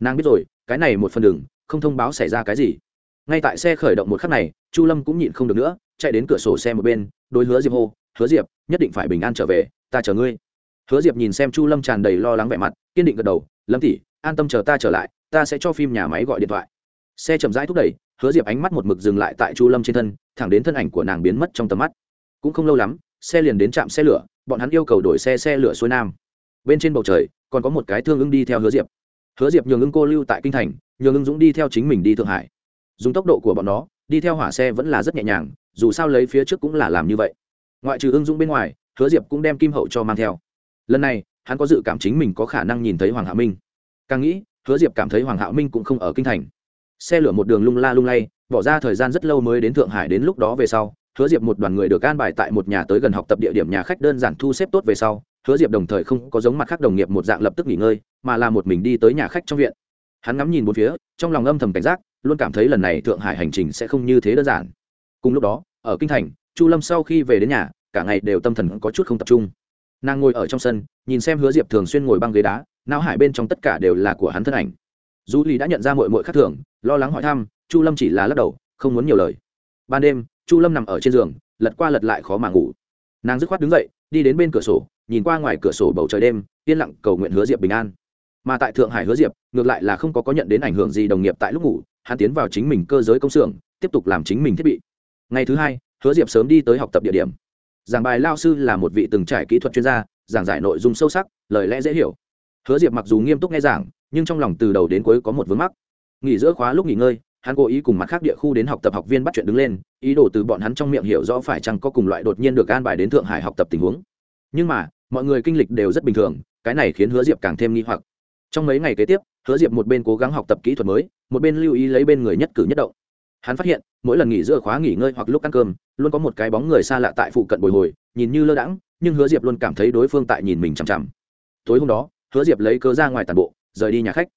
Nàng biết rồi, cái này một phần đường, không thông báo xảy ra cái gì ngay tại xe khởi động một khắc này, chu lâm cũng nhịn không được nữa, chạy đến cửa sổ xe một bên đôi hứa diệp hô, hứa diệp, nhất định phải bình an trở về, ta chờ ngươi. Hứa diệp nhìn xem chu lâm tràn đầy lo lắng vẻ mặt, kiên định gật đầu, lâm tỉ an tâm chờ ta trở lại, ta sẽ cho phim nhà máy gọi điện thoại. Xe chậm rãi thúc đẩy, hứa diệp ánh mắt một mực dừng lại tại chu lâm trên thân, thẳng đến thân ảnh của nàng biến mất trong tầm mắt. Cũng không lâu lắm, xe liền đến trạm xe lửa, bọn hắn yêu cầu đổi xe xe lửa xuôi nam. Bên trên bầu trời, còn có một cái thương ưng đi theo hứa diệp. Hứa diệp nhường ưng cô lưu tại kinh thành, nhường ưng dũng đi theo chính mình đi thượng hải dùng tốc độ của bọn nó, đi theo hỏa xe vẫn là rất nhẹ nhàng, dù sao lấy phía trước cũng là làm như vậy. Ngoại trừ ưng dũng bên ngoài, hứa diệp cũng đem kim hậu cho mang theo. Lần này, hắn có dự cảm chính mình có khả năng nhìn thấy hoàng hạ minh. Càng nghĩ, hứa diệp cảm thấy hoàng hạ minh cũng không ở kinh thành. Xe lửa một đường lung la lung lay, bỏ ra thời gian rất lâu mới đến thượng hải đến lúc đó về sau, hứa diệp một đoàn người được an bài tại một nhà tới gần học tập địa điểm nhà khách đơn giản thu xếp tốt về sau, hứa diệp đồng thời không có giống mặt khác đồng nghiệp một dạng lập tức nghỉ ngơi, mà là một mình đi tới nhà khách trong viện. Hắn ngắm nhìn một phía, trong lòng âm thầm cảnh giác luôn cảm thấy lần này thượng hải hành trình sẽ không như thế đơn giản. Cùng lúc đó, ở kinh thành, chu lâm sau khi về đến nhà, cả ngày đều tâm thần có chút không tập trung. Nàng ngồi ở trong sân, nhìn xem hứa diệp thường xuyên ngồi băng ghế đá, não hải bên trong tất cả đều là của hắn thân ảnh. Du lý đã nhận ra mội mội khác thường, lo lắng hỏi thăm, chu lâm chỉ là lắc đầu, không muốn nhiều lời. Ban đêm, chu lâm nằm ở trên giường, lật qua lật lại khó mà ngủ. Nàng dứt khoát đứng dậy, đi đến bên cửa sổ, nhìn qua ngoài cửa sổ bầu trời đêm, yên lặng cầu nguyện hứa diệp bình an. Mà tại thượng hải hứa diệp, ngược lại là không có có nhận đến ảnh hưởng gì đồng nghiệp tại lúc ngủ hắn tiến vào chính mình cơ giới công xưởng, tiếp tục làm chính mình thiết bị. Ngày thứ hai, hứa diệp sớm đi tới học tập địa điểm. Giảng bài lao sư là một vị từng trải kỹ thuật chuyên gia, giảng giải nội dung sâu sắc, lời lẽ dễ hiểu. Hứa diệp mặc dù nghiêm túc nghe giảng, nhưng trong lòng từ đầu đến cuối có một vướng mắc. Nghỉ giữa khóa lúc nghỉ ngơi, hắn cố ý cùng mặt khác địa khu đến học tập học viên bắt chuyện đứng lên, ý đồ từ bọn hắn trong miệng hiểu rõ phải chăng có cùng loại đột nhiên được an bài đến thượng hải học tập tình huống. Nhưng mà, mọi người kinh lịch đều rất bình thường, cái này khiến hứa diệp càng thêm nghi hoặc. Trong mấy ngày kế tiếp, hứa diệp một bên cố gắng học tập kỹ thuật mới một bên lưu ý lấy bên người nhất cử nhất động. Hắn phát hiện, mỗi lần nghỉ giữa khóa nghỉ ngơi hoặc lúc ăn cơm, luôn có một cái bóng người xa lạ tại phụ cận bồi hồi, nhìn như lơ đãng, nhưng hứa diệp luôn cảm thấy đối phương tại nhìn mình chằm chằm. Tối hôm đó, hứa diệp lấy cớ ra ngoài tàn bộ, rời đi nhà khách.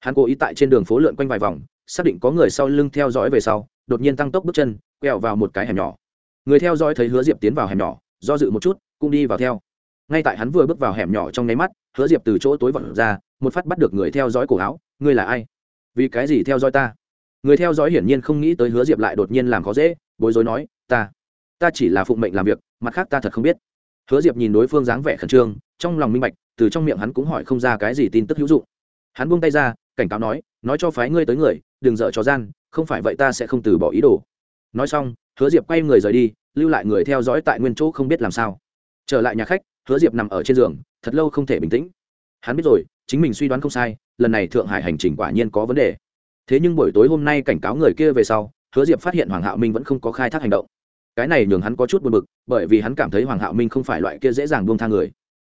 Hắn cố ý tại trên đường phố lượn quanh vài vòng, xác định có người sau lưng theo dõi về sau, đột nhiên tăng tốc bước chân, quẹo vào một cái hẻm nhỏ. Người theo dõi thấy hứa diệp tiến vào hẻm nhỏ, do dự một chút, cũng đi vào theo. Ngay tại hắn vừa bước vào hẻm nhỏ trong nháy mắt, hứa diệp từ chỗ tối vọt ra, một phát bắt được người theo dõi cổ áo, ngươi là ai? Vì cái gì theo dõi ta? Người theo dõi hiển nhiên không nghĩ tới hứa diệp lại đột nhiên làm khó dễ, bối rối nói, ta ta chỉ là phụng mệnh làm việc, mặt khác ta thật không biết. Hứa diệp nhìn đối phương dáng vẻ khẩn trương, trong lòng minh bạch, từ trong miệng hắn cũng hỏi không ra cái gì tin tức hữu dụng. Hắn buông tay ra, cảnh cáo nói nói cho phái ngươi tới người, đừng dợ cho gian, không phải vậy ta sẽ không từ bỏ ý đồ. Nói xong, hứa diệp quay người rời đi, lưu lại người theo dõi tại nguyên chỗ không biết làm sao. Trở lại nhà khách, hứa diệp nằm ở trên giường, thật lâu không thể bình tĩnh. Hắn biết rồi, chính mình suy đoán không sai lần này thượng hải hành trình quả nhiên có vấn đề. Thế nhưng buổi tối hôm nay cảnh cáo người kia về sau, hứa diệp phát hiện hoàng hạo minh vẫn không có khai thác hành động. Cái này nhường hắn có chút buồn bực, bởi vì hắn cảm thấy hoàng hạo minh không phải loại kia dễ dàng buông tha người.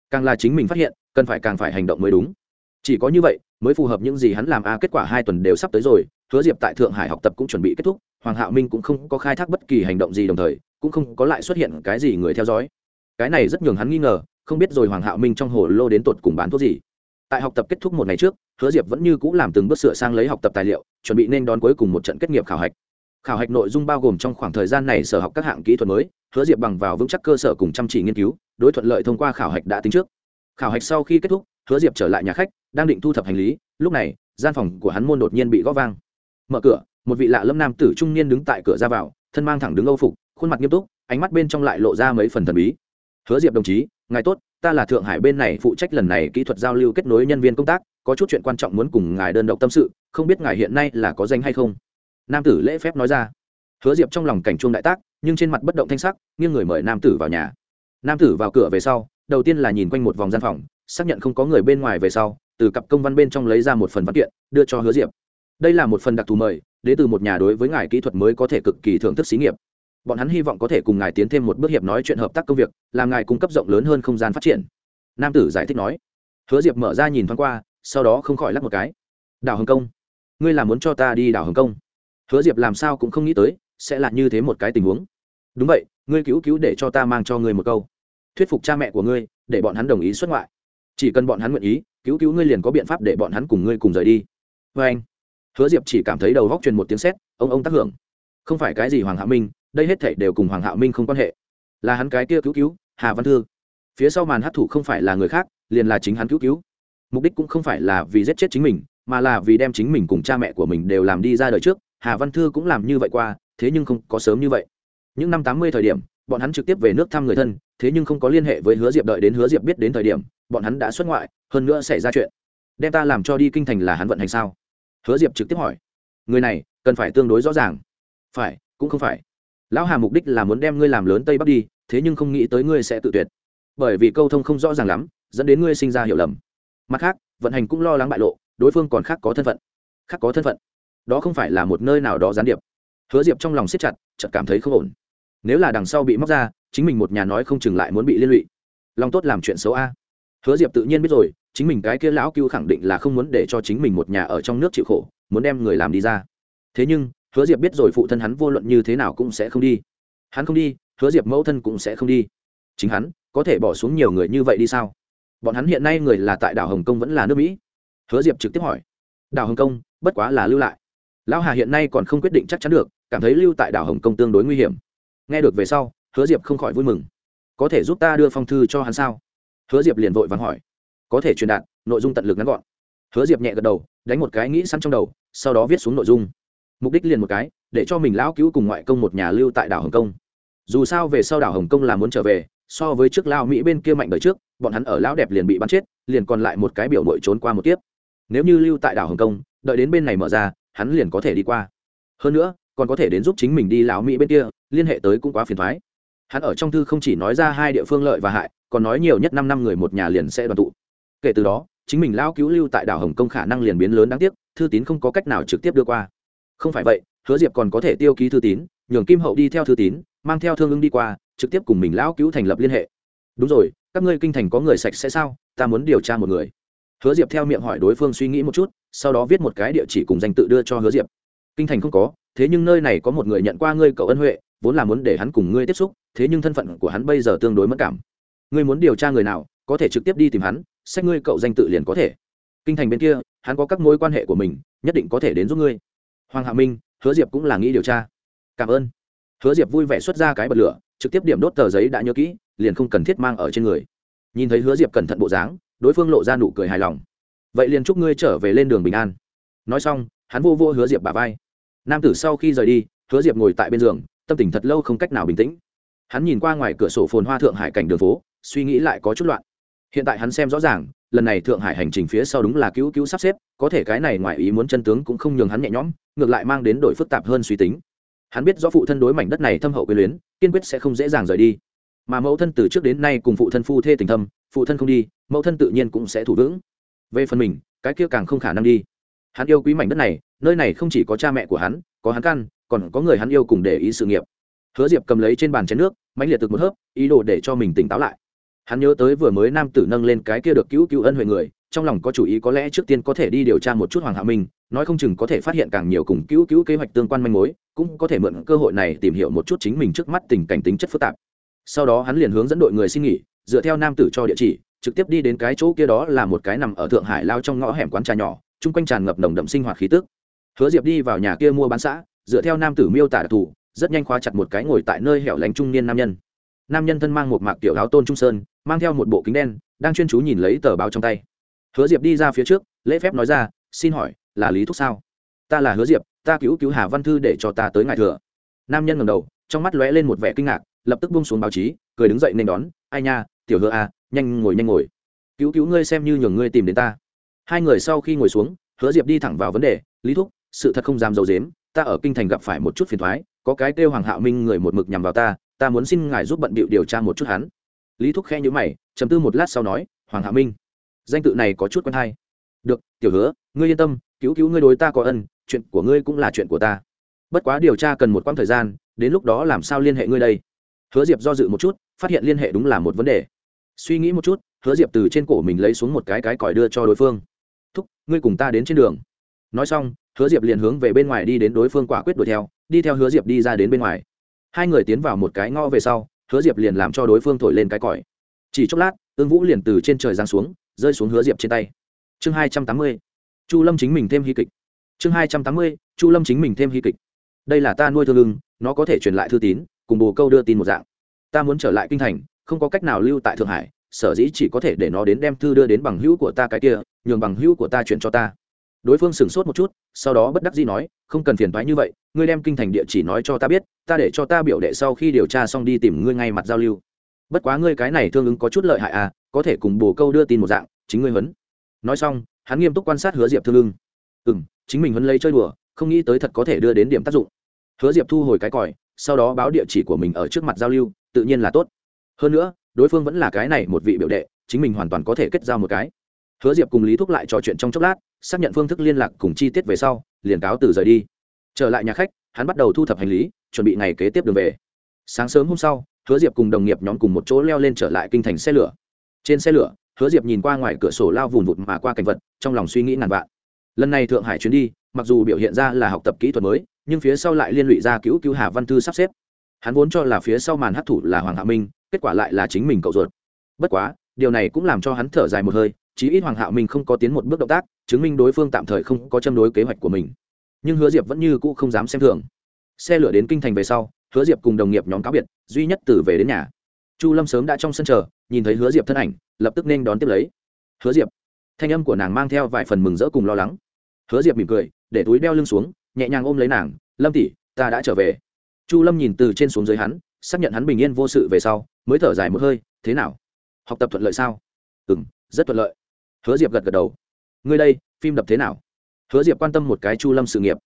Càng là chính mình phát hiện, cần phải càng phải hành động mới đúng. Chỉ có như vậy, mới phù hợp những gì hắn làm. A kết quả hai tuần đều sắp tới rồi, hứa diệp tại thượng hải học tập cũng chuẩn bị kết thúc, hoàng hạo minh cũng không có khai thác bất kỳ hành động gì đồng thời, cũng không có lại xuất hiện cái gì người theo dõi. Cái này rất nhường hắn nghi ngờ, không biết rồi hoàng hạo minh trong hồ lô đến tột cùng bán thuốc gì tại học tập kết thúc một ngày trước, hứa diệp vẫn như c ũ làm từng bước sửa sang lấy học tập tài liệu, chuẩn bị nên đón cuối cùng một trận kết nghiệp khảo hạch. Khảo hạch nội dung bao gồm trong khoảng thời gian này sở học các hạng kỹ thuật mới, hứa diệp bằng vào vững chắc cơ sở cùng chăm chỉ nghiên cứu, đối thuận lợi thông qua khảo hạch đã tính trước. Khảo hạch sau khi kết thúc, hứa diệp trở lại nhà khách, đang định thu thập hành lý, lúc này, gian phòng của hắn môn đột nhiên bị g ó vang. Mở cửa, một vị lạ lâm nam tử trung niên đứng tại cửa ra vào, thân mang thẳng đứng âu phục, khuôn mặt nghiêm túc, ánh mắt bên trong lại lộ ra mấy phần thần bí. Hứa diệp đồng chí ngài tốt, ta là thượng hải bên này phụ trách lần này kỹ thuật giao lưu kết nối nhân viên công tác, có chút chuyện quan trọng muốn cùng ngài đơn độc tâm sự, không biết ngài hiện nay là có danh hay không? Nam tử lễ phép nói ra. Hứa diệp trong lòng cảnh chuông đại tác, nhưng trên mặt bất động thanh sắc, nghiêng người mời nam tử vào nhà. Nam tử vào cửa về sau, đầu tiên là nhìn quanh một vòng gian phòng, xác nhận không có người bên ngoài về sau, từ cặp công văn bên trong lấy ra một phần văn kiện, đưa cho hứa diệp. Đây là một phần đặc thù mời, đến từ một nhà đối với ngài kỹ thuật mới có thể cực kỳ thưởng thức xí nghiệp bọn hắn hy vọng có thể cùng ngài tiến thêm một bước hiệp nói chuyện hợp tác công việc, làm ngài cung cấp rộng lớn hơn không gian phát triển. Nam tử giải thích nói. Hứa diệp mở ra nhìn thoáng qua, sau đó không khỏi lắc một cái. Đảo hồng kông, ngươi là muốn cho ta đi đảo hồng kông? Hứa diệp làm sao cũng không nghĩ tới, sẽ là như thế một cái tình huống. Đúng vậy, ngươi cứu cứu để cho ta mang cho ngươi một câu. Thuyết phục cha mẹ của ngươi, để bọn hắn đồng ý xuất ngoại. Chỉ cần bọn hắn nguyện ý, cứu cứu ngươi liền có biện pháp để bọn hắn cùng ngươi cùng rời đi. Vê anh hứa diệp chỉ cảm thấy đầu góc truyền một tiếng sét, ông ông tác hưởng. Không phải cái gì hoàng hạ minh đây hết thảy đều cùng hoàng hạo minh không quan hệ. Là hắn cái kia cứu cứu, hà văn thư. Phía sau màn hát thủ không phải là người khác, liền là chính hắn cứu cứu. Mục đích cũng không phải là vì giết chết chính mình, mà là vì đem chính mình cùng cha mẹ của mình đều làm đi ra đời trước. Hà văn thư cũng làm như vậy qua, thế nhưng không có sớm như vậy. Những năm tám mươi thời điểm, bọn hắn trực tiếp về nước thăm người thân, thế nhưng không có liên hệ với hứa diệp đợi đến hứa diệp biết đến thời điểm, bọn hắn đã xuất ngoại, hơn nữa xảy ra chuyện. Đem ta làm cho đi kinh thành là hắn vận hành sao? Hứa diệp trực tiếp hỏi. Người này cần phải tương đối rõ ràng. Phải, cũng không phải lão hà mục đích là muốn đem ngươi làm lớn tây bắc đi, thế nhưng không nghĩ tới ngươi sẽ tự tuyệt. Bởi vì câu thông không rõ ràng lắm, dẫn đến ngươi sinh ra hiểu lầm. Mặt khác, vận hành cũng lo lắng bại lộ, đối phương còn khác có thân phận. Khác có thân phận. Đó không phải là một nơi nào đó gián điệp. Hứa diệp trong lòng siết chặt, chợt cảm thấy không ổn. Nếu là đằng sau bị móc ra, chính mình một nhà nói không chừng lại muốn bị liên lụy. Lòng tốt làm chuyện xấu a. Hứa diệp tự nhiên biết rồi, chính mình cái kia lão cưu khẳng định là không muốn để cho chính mình một nhà ở trong nước chịu khổ, muốn đem người làm đi ra. Thế nhưng hứa diệp biết rồi phụ thân hắn vô luận như thế nào cũng sẽ không đi. Hắn không đi, hứa diệp mẫu thân cũng sẽ không đi. Chính hắn, có thể bỏ xuống nhiều người như vậy đi sao? Bọn hắn hiện nay người là tại đảo hồng kông vẫn là nước mỹ? Hứa diệp trực tiếp hỏi. Đảo hồng kông, bất quá là lưu lại. Lão hà hiện nay còn không quyết định chắc chắn được, cảm thấy lưu tại đảo hồng kông tương đối nguy hiểm. Nghe được về sau, hứa diệp không khỏi vui mừng. Có thể giúp ta đưa phong thư cho hắn sao? Hứa diệp liền vội vàng hỏi. Có thể truyền đạt, nội dung tận lực ngắn gọn. Hứa diệp nhẹ gật đầu, đánh một cái nghĩ sẵn trong đầu, sau đó viết xuống nội dung mục đích liền một cái, để cho mình lão cứu cùng ngoại công một nhà lưu tại đảo hồng kông. Dù sao về sau đảo hồng kông là muốn trở về, so với trước lao mỹ bên kia mạnh đời trước, bọn hắn ở lão đẹp liền bị bắn chết, liền còn lại một cái biểu mội trốn qua một tiếp nếu như lưu tại đảo hồng kông, đợi đến bên này mở ra, hắn liền có thể đi qua. Hơn nữa, còn có thể đến giúp chính mình đi lão mỹ bên kia, liên hệ tới cũng quá phiền thoái hắn ở trong thư không chỉ nói ra hai địa phương lợi và hại, còn nói nhiều nhất năm năm người một nhà liền sẽ đoàn tụ. Kể từ đó, chính mình lão cứu lưu tại đảo hồng kông khả năng liền biến lớn đáng tiếc, thư tín không có cách nào trực tiếp đưa qua không phải vậy, hứa diệp còn có thể tiêu ký thư tín, nhường kim hậu đi theo thư tín, mang theo thương ưng đi qua, trực tiếp cùng mình lão cứu thành lập liên hệ. Đúng rồi, các ngươi kinh thành có người sạch sẽ sao? Ta muốn điều tra một người. Hứa diệp theo miệng hỏi đối phương suy nghĩ một chút, sau đó viết một cái địa chỉ cùng danh tự đưa cho hứa diệp. Kinh thành không có, thế nhưng nơi này có một người nhận qua ngươi cậu ân huệ, vốn là muốn để hắn cùng ngươi tiếp xúc, thế nhưng thân phận của hắn bây giờ tương đối mất cảm. Ngươi muốn điều tra người nào, có thể trực tiếp đi tìm hắn, xét ngươi cậu danh tự liền có thể. Kinh thành bên kia, hắn có các mối quan hệ của mình, nhất định có thể đến giúp ngươi hoàng hạ minh, hứa diệp cũng là nghĩ điều tra. Cảm ơn. Hứa diệp vui vẻ xuất ra cái bật lửa, trực tiếp điểm đốt tờ giấy đã nhớ kỹ, liền không cần thiết mang ở trên người. Nhìn thấy hứa diệp cẩn thận bộ dáng, đối phương lộ ra nụ cười hài lòng. Vậy liền chúc ngươi trở về lên đường bình an. Nói xong, hắn vô vô hứa diệp bà vai. Nam tử sau khi rời đi, hứa diệp ngồi tại bên giường, tâm tình thật lâu không cách nào bình tĩnh. Hắn nhìn qua ngoài cửa sổ phồn hoa thượng hải cảnh đường phố, suy nghĩ lại có chút loạn hiện tại hắn xem rõ ràng, lần này thượng hải hành trình phía sau đúng là cứu cứu sắp xếp, có thể cái này ngoài ý muốn chân tướng cũng không nhường hắn nhẹ nhõm, ngược lại mang đến đổi phức tạp hơn suy tính. Hắn biết rõ phụ thân đối mảnh đất này thâm hậu quyền luyến, kiên quyết sẽ không dễ dàng rời đi. Mà mẫu thân từ trước đến nay cùng phụ thân phu thê tình thâm, phụ thân không đi, mẫu thân tự nhiên cũng sẽ thủ vững. Về phần mình, cái kia càng không khả năng đi. Hắn yêu quý mảnh đất này, nơi này không chỉ có cha mẹ của hắn, có hắn căn còn có người hắn yêu cùng để ý sự nghiệp. Hứa diệp cầm lấy trên bàn chén nước mạnh liệt thực một hớp, ý đồ để cho mình tỉnh táo lại hắn nhớ tới vừa mới nam tử nâng lên cái kia được cứu cứu ân huệ người, trong lòng có chủ ý có lẽ trước tiên có thể đi điều tra một chút hoàng hạ minh, nói không chừng có thể phát hiện càng nhiều cùng cứu cứu kế hoạch tương quan manh mối, cũng có thể mượn cơ hội này tìm hiểu một chút chính mình trước mắt tình cảnh tính chất phức tạp. Sau đó hắn liền hướng dẫn đội người xin nghỉ, dựa theo nam tử cho địa chỉ, trực tiếp đi đến cái chỗ kia đó là một cái nằm ở thượng hải lao trong ngõ hẻm quán trà nhỏ, chung quanh tràn ngập nồng đậm sinh hoạt khí tức. Hứa diệp đi vào nhà kia mua bán xã, dựa theo nam tử miêu tả đặc thù rất nhanh khóa chặt một cái ngồi tại nơi hẻo lánh trung niên nam nhân nam nhân thân mang một mạc tiểu áo tôn trung sơn, mang theo một bộ kính đen, đang chuyên chú nhìn lấy tờ báo trong tay. Hứa diệp đi ra phía trước, lễ phép nói ra, xin hỏi, là lý thúc sao? Ta là hứa diệp, ta cứu cứu hà văn thư để cho ta tới ngài thừa. Nam nhân ngầm đầu, trong mắt lóe lên một vẻ kinh ngạc, lập tức buông xuống báo chí, cười đứng dậy nên đón, ai nha, tiểu hứa à nhanh ngồi nhanh ngồi. Cứu cứu ngươi xem như nhường ngươi tìm đến ta. Hai người sau khi ngồi xuống, hứa diệp đi thẳng vào vấn đề, lý thúc, sự thật không dám d i ấ u dếm ta ở kinh thành gặp phải một chút phiền thoái, có cái kêu hoàng hạo minh người một mực nhằm vào ta ta muốn xin ngài giúp bận bịu điều tra một chút hắn. Lý thúc khe nhữ mày chấm tư một lát sau nói, hoàng hạ minh, danh tự này có chút quen hay. Được, tiểu hứa, ngươi yên tâm, cứu cứu ngươi đối ta có ân, chuyện của ngươi cũng là chuyện của ta. Bất quá điều tra cần một quãng thời gian, đến lúc đó làm sao liên hệ ngươi đây? Hứa diệp do dự một chút, phát hiện liên hệ đúng là một vấn đề. Suy nghĩ một chút, hứa diệp từ trên cổ mình lấy xuống một cái cái còi đưa cho đối phương. Thúc, ngươi cùng ta đến trên đường. Nói xong, hứa diệp liền hướng về bên ngoài đi đến đối phương quả quyết đuổi theo, đi theo hứa diệp đi ra đến bên ngoài hai người tiến vào một cái ngõ về sau, hứa diệp liền làm cho đối phương thổi lên cái còi. Chỉ chốc lát, ương vũ liền từ trên trời giáng xuống, rơi xuống hứa diệp trên tay. Chương hai trăm tám mươi, chu lâm chính mình thêm hy kịch. Chương hai trăm tám mươi, chu lâm chính mình thêm hy kịch. Đây là ta nuôi thương ưng, nó có thể truyền lại thư tín, cùng bồ câu đưa tin một dạng. Ta muốn trở lại kinh thành, không có cách nào lưu tại thượng hải, sở dĩ chỉ có thể để nó đến đem thư đưa đến bằng hữu của ta cái kia, nhường bằng hữu của ta chuyển cho ta đối phương sửng sốt một chút, sau đó bất đắc dĩ nói, không cần phiền thoái như vậy, ngươi đem kinh thành địa chỉ nói cho ta biết, ta để cho ta biểu đệ sau khi điều tra xong đi tìm ngươi ngay mặt giao lưu. Bất quá ngươi cái này thương ứng có chút lợi hại à có thể cùng bồ câu đưa tin một dạng, chính ngươi huấn. Nói xong, hắn nghiêm túc quan sát hứa diệp thương ưng ừ m chính mình huấn lấy chơi đùa, không nghĩ tới thật có thể đưa đến điểm tác dụng. Hứa diệp thu hồi cái còi, sau đó báo địa chỉ của mình ở trước mặt giao lưu, tự nhiên là tốt. Hơn nữa, đối phương vẫn là cái này một vị biểu đệ, chính mình hoàn toàn có thể kết giao một cái hứa diệp cùng lý thúc lại trò chuyện trong chốc lát, xác nhận phương thức liên lạc cùng chi tiết về sau, liền cáo từ rời đi. Trở lại nhà khách, hắn bắt đầu thu thập hành lý, chuẩn bị ngày kế tiếp đường về. Sáng sớm hôm sau, hứa diệp cùng đồng nghiệp nhóm cùng một chỗ leo lên trở lại kinh thành xe lửa. Trên xe lửa, hứa diệp nhìn qua ngoài cửa sổ lao vùn vụt mà qua cảnh vật, trong lòng suy nghĩ ngàn vạn. Lần này thượng hải chuyến đi, mặc dù biểu hiện ra là học tập kỹ thuật mới, nhưng phía sau lại liên lụy ra cứu cứu hà văn thư sắp xếp. Hắn vốn cho là phía sau màn hấp thủ là hoàng hạ minh, kết quả lại là chính mình cậu ruột. Bất quá, điều này cũng làm cho hắn thở dài một hơi chí ít hoàng hạo minh không có tiến một bước động tác, chứng minh đối phương tạm thời không có châm đối kế hoạch của mình. Nhưng hứa diệp vẫn như cũ không dám xem thường. Xe lửa đến kinh thành về sau, hứa diệp cùng đồng nghiệp nhóm cáo biệt, duy nhất từ về đến nhà. Chu lâm sớm đã trong sân chờ, nhìn thấy hứa diệp thân ảnh, lập tức nên đón tiếp lấy. Hứa diệp. Thanh âm của nàng mang theo vài phần mừng rỡ cùng lo lắng. Hứa diệp mỉm cười, để túi đeo lưng xuống, nhẹ nhàng ôm lấy nàng, lâm tỷ, ta đã trở về. Chu lâm nhìn từ trên xuống dưới hắn, xác nhận hắn bình yên vô sự về sau, mới thở dài một hơi, thế nào? Học tập thuận lợi sao? Ừ m rất thuận lợi hứa diệp gật gật đầu. Ngươi đây, phim đập thế nào? Hứa diệp quan tâm một cái chu lâm sự nghiệp.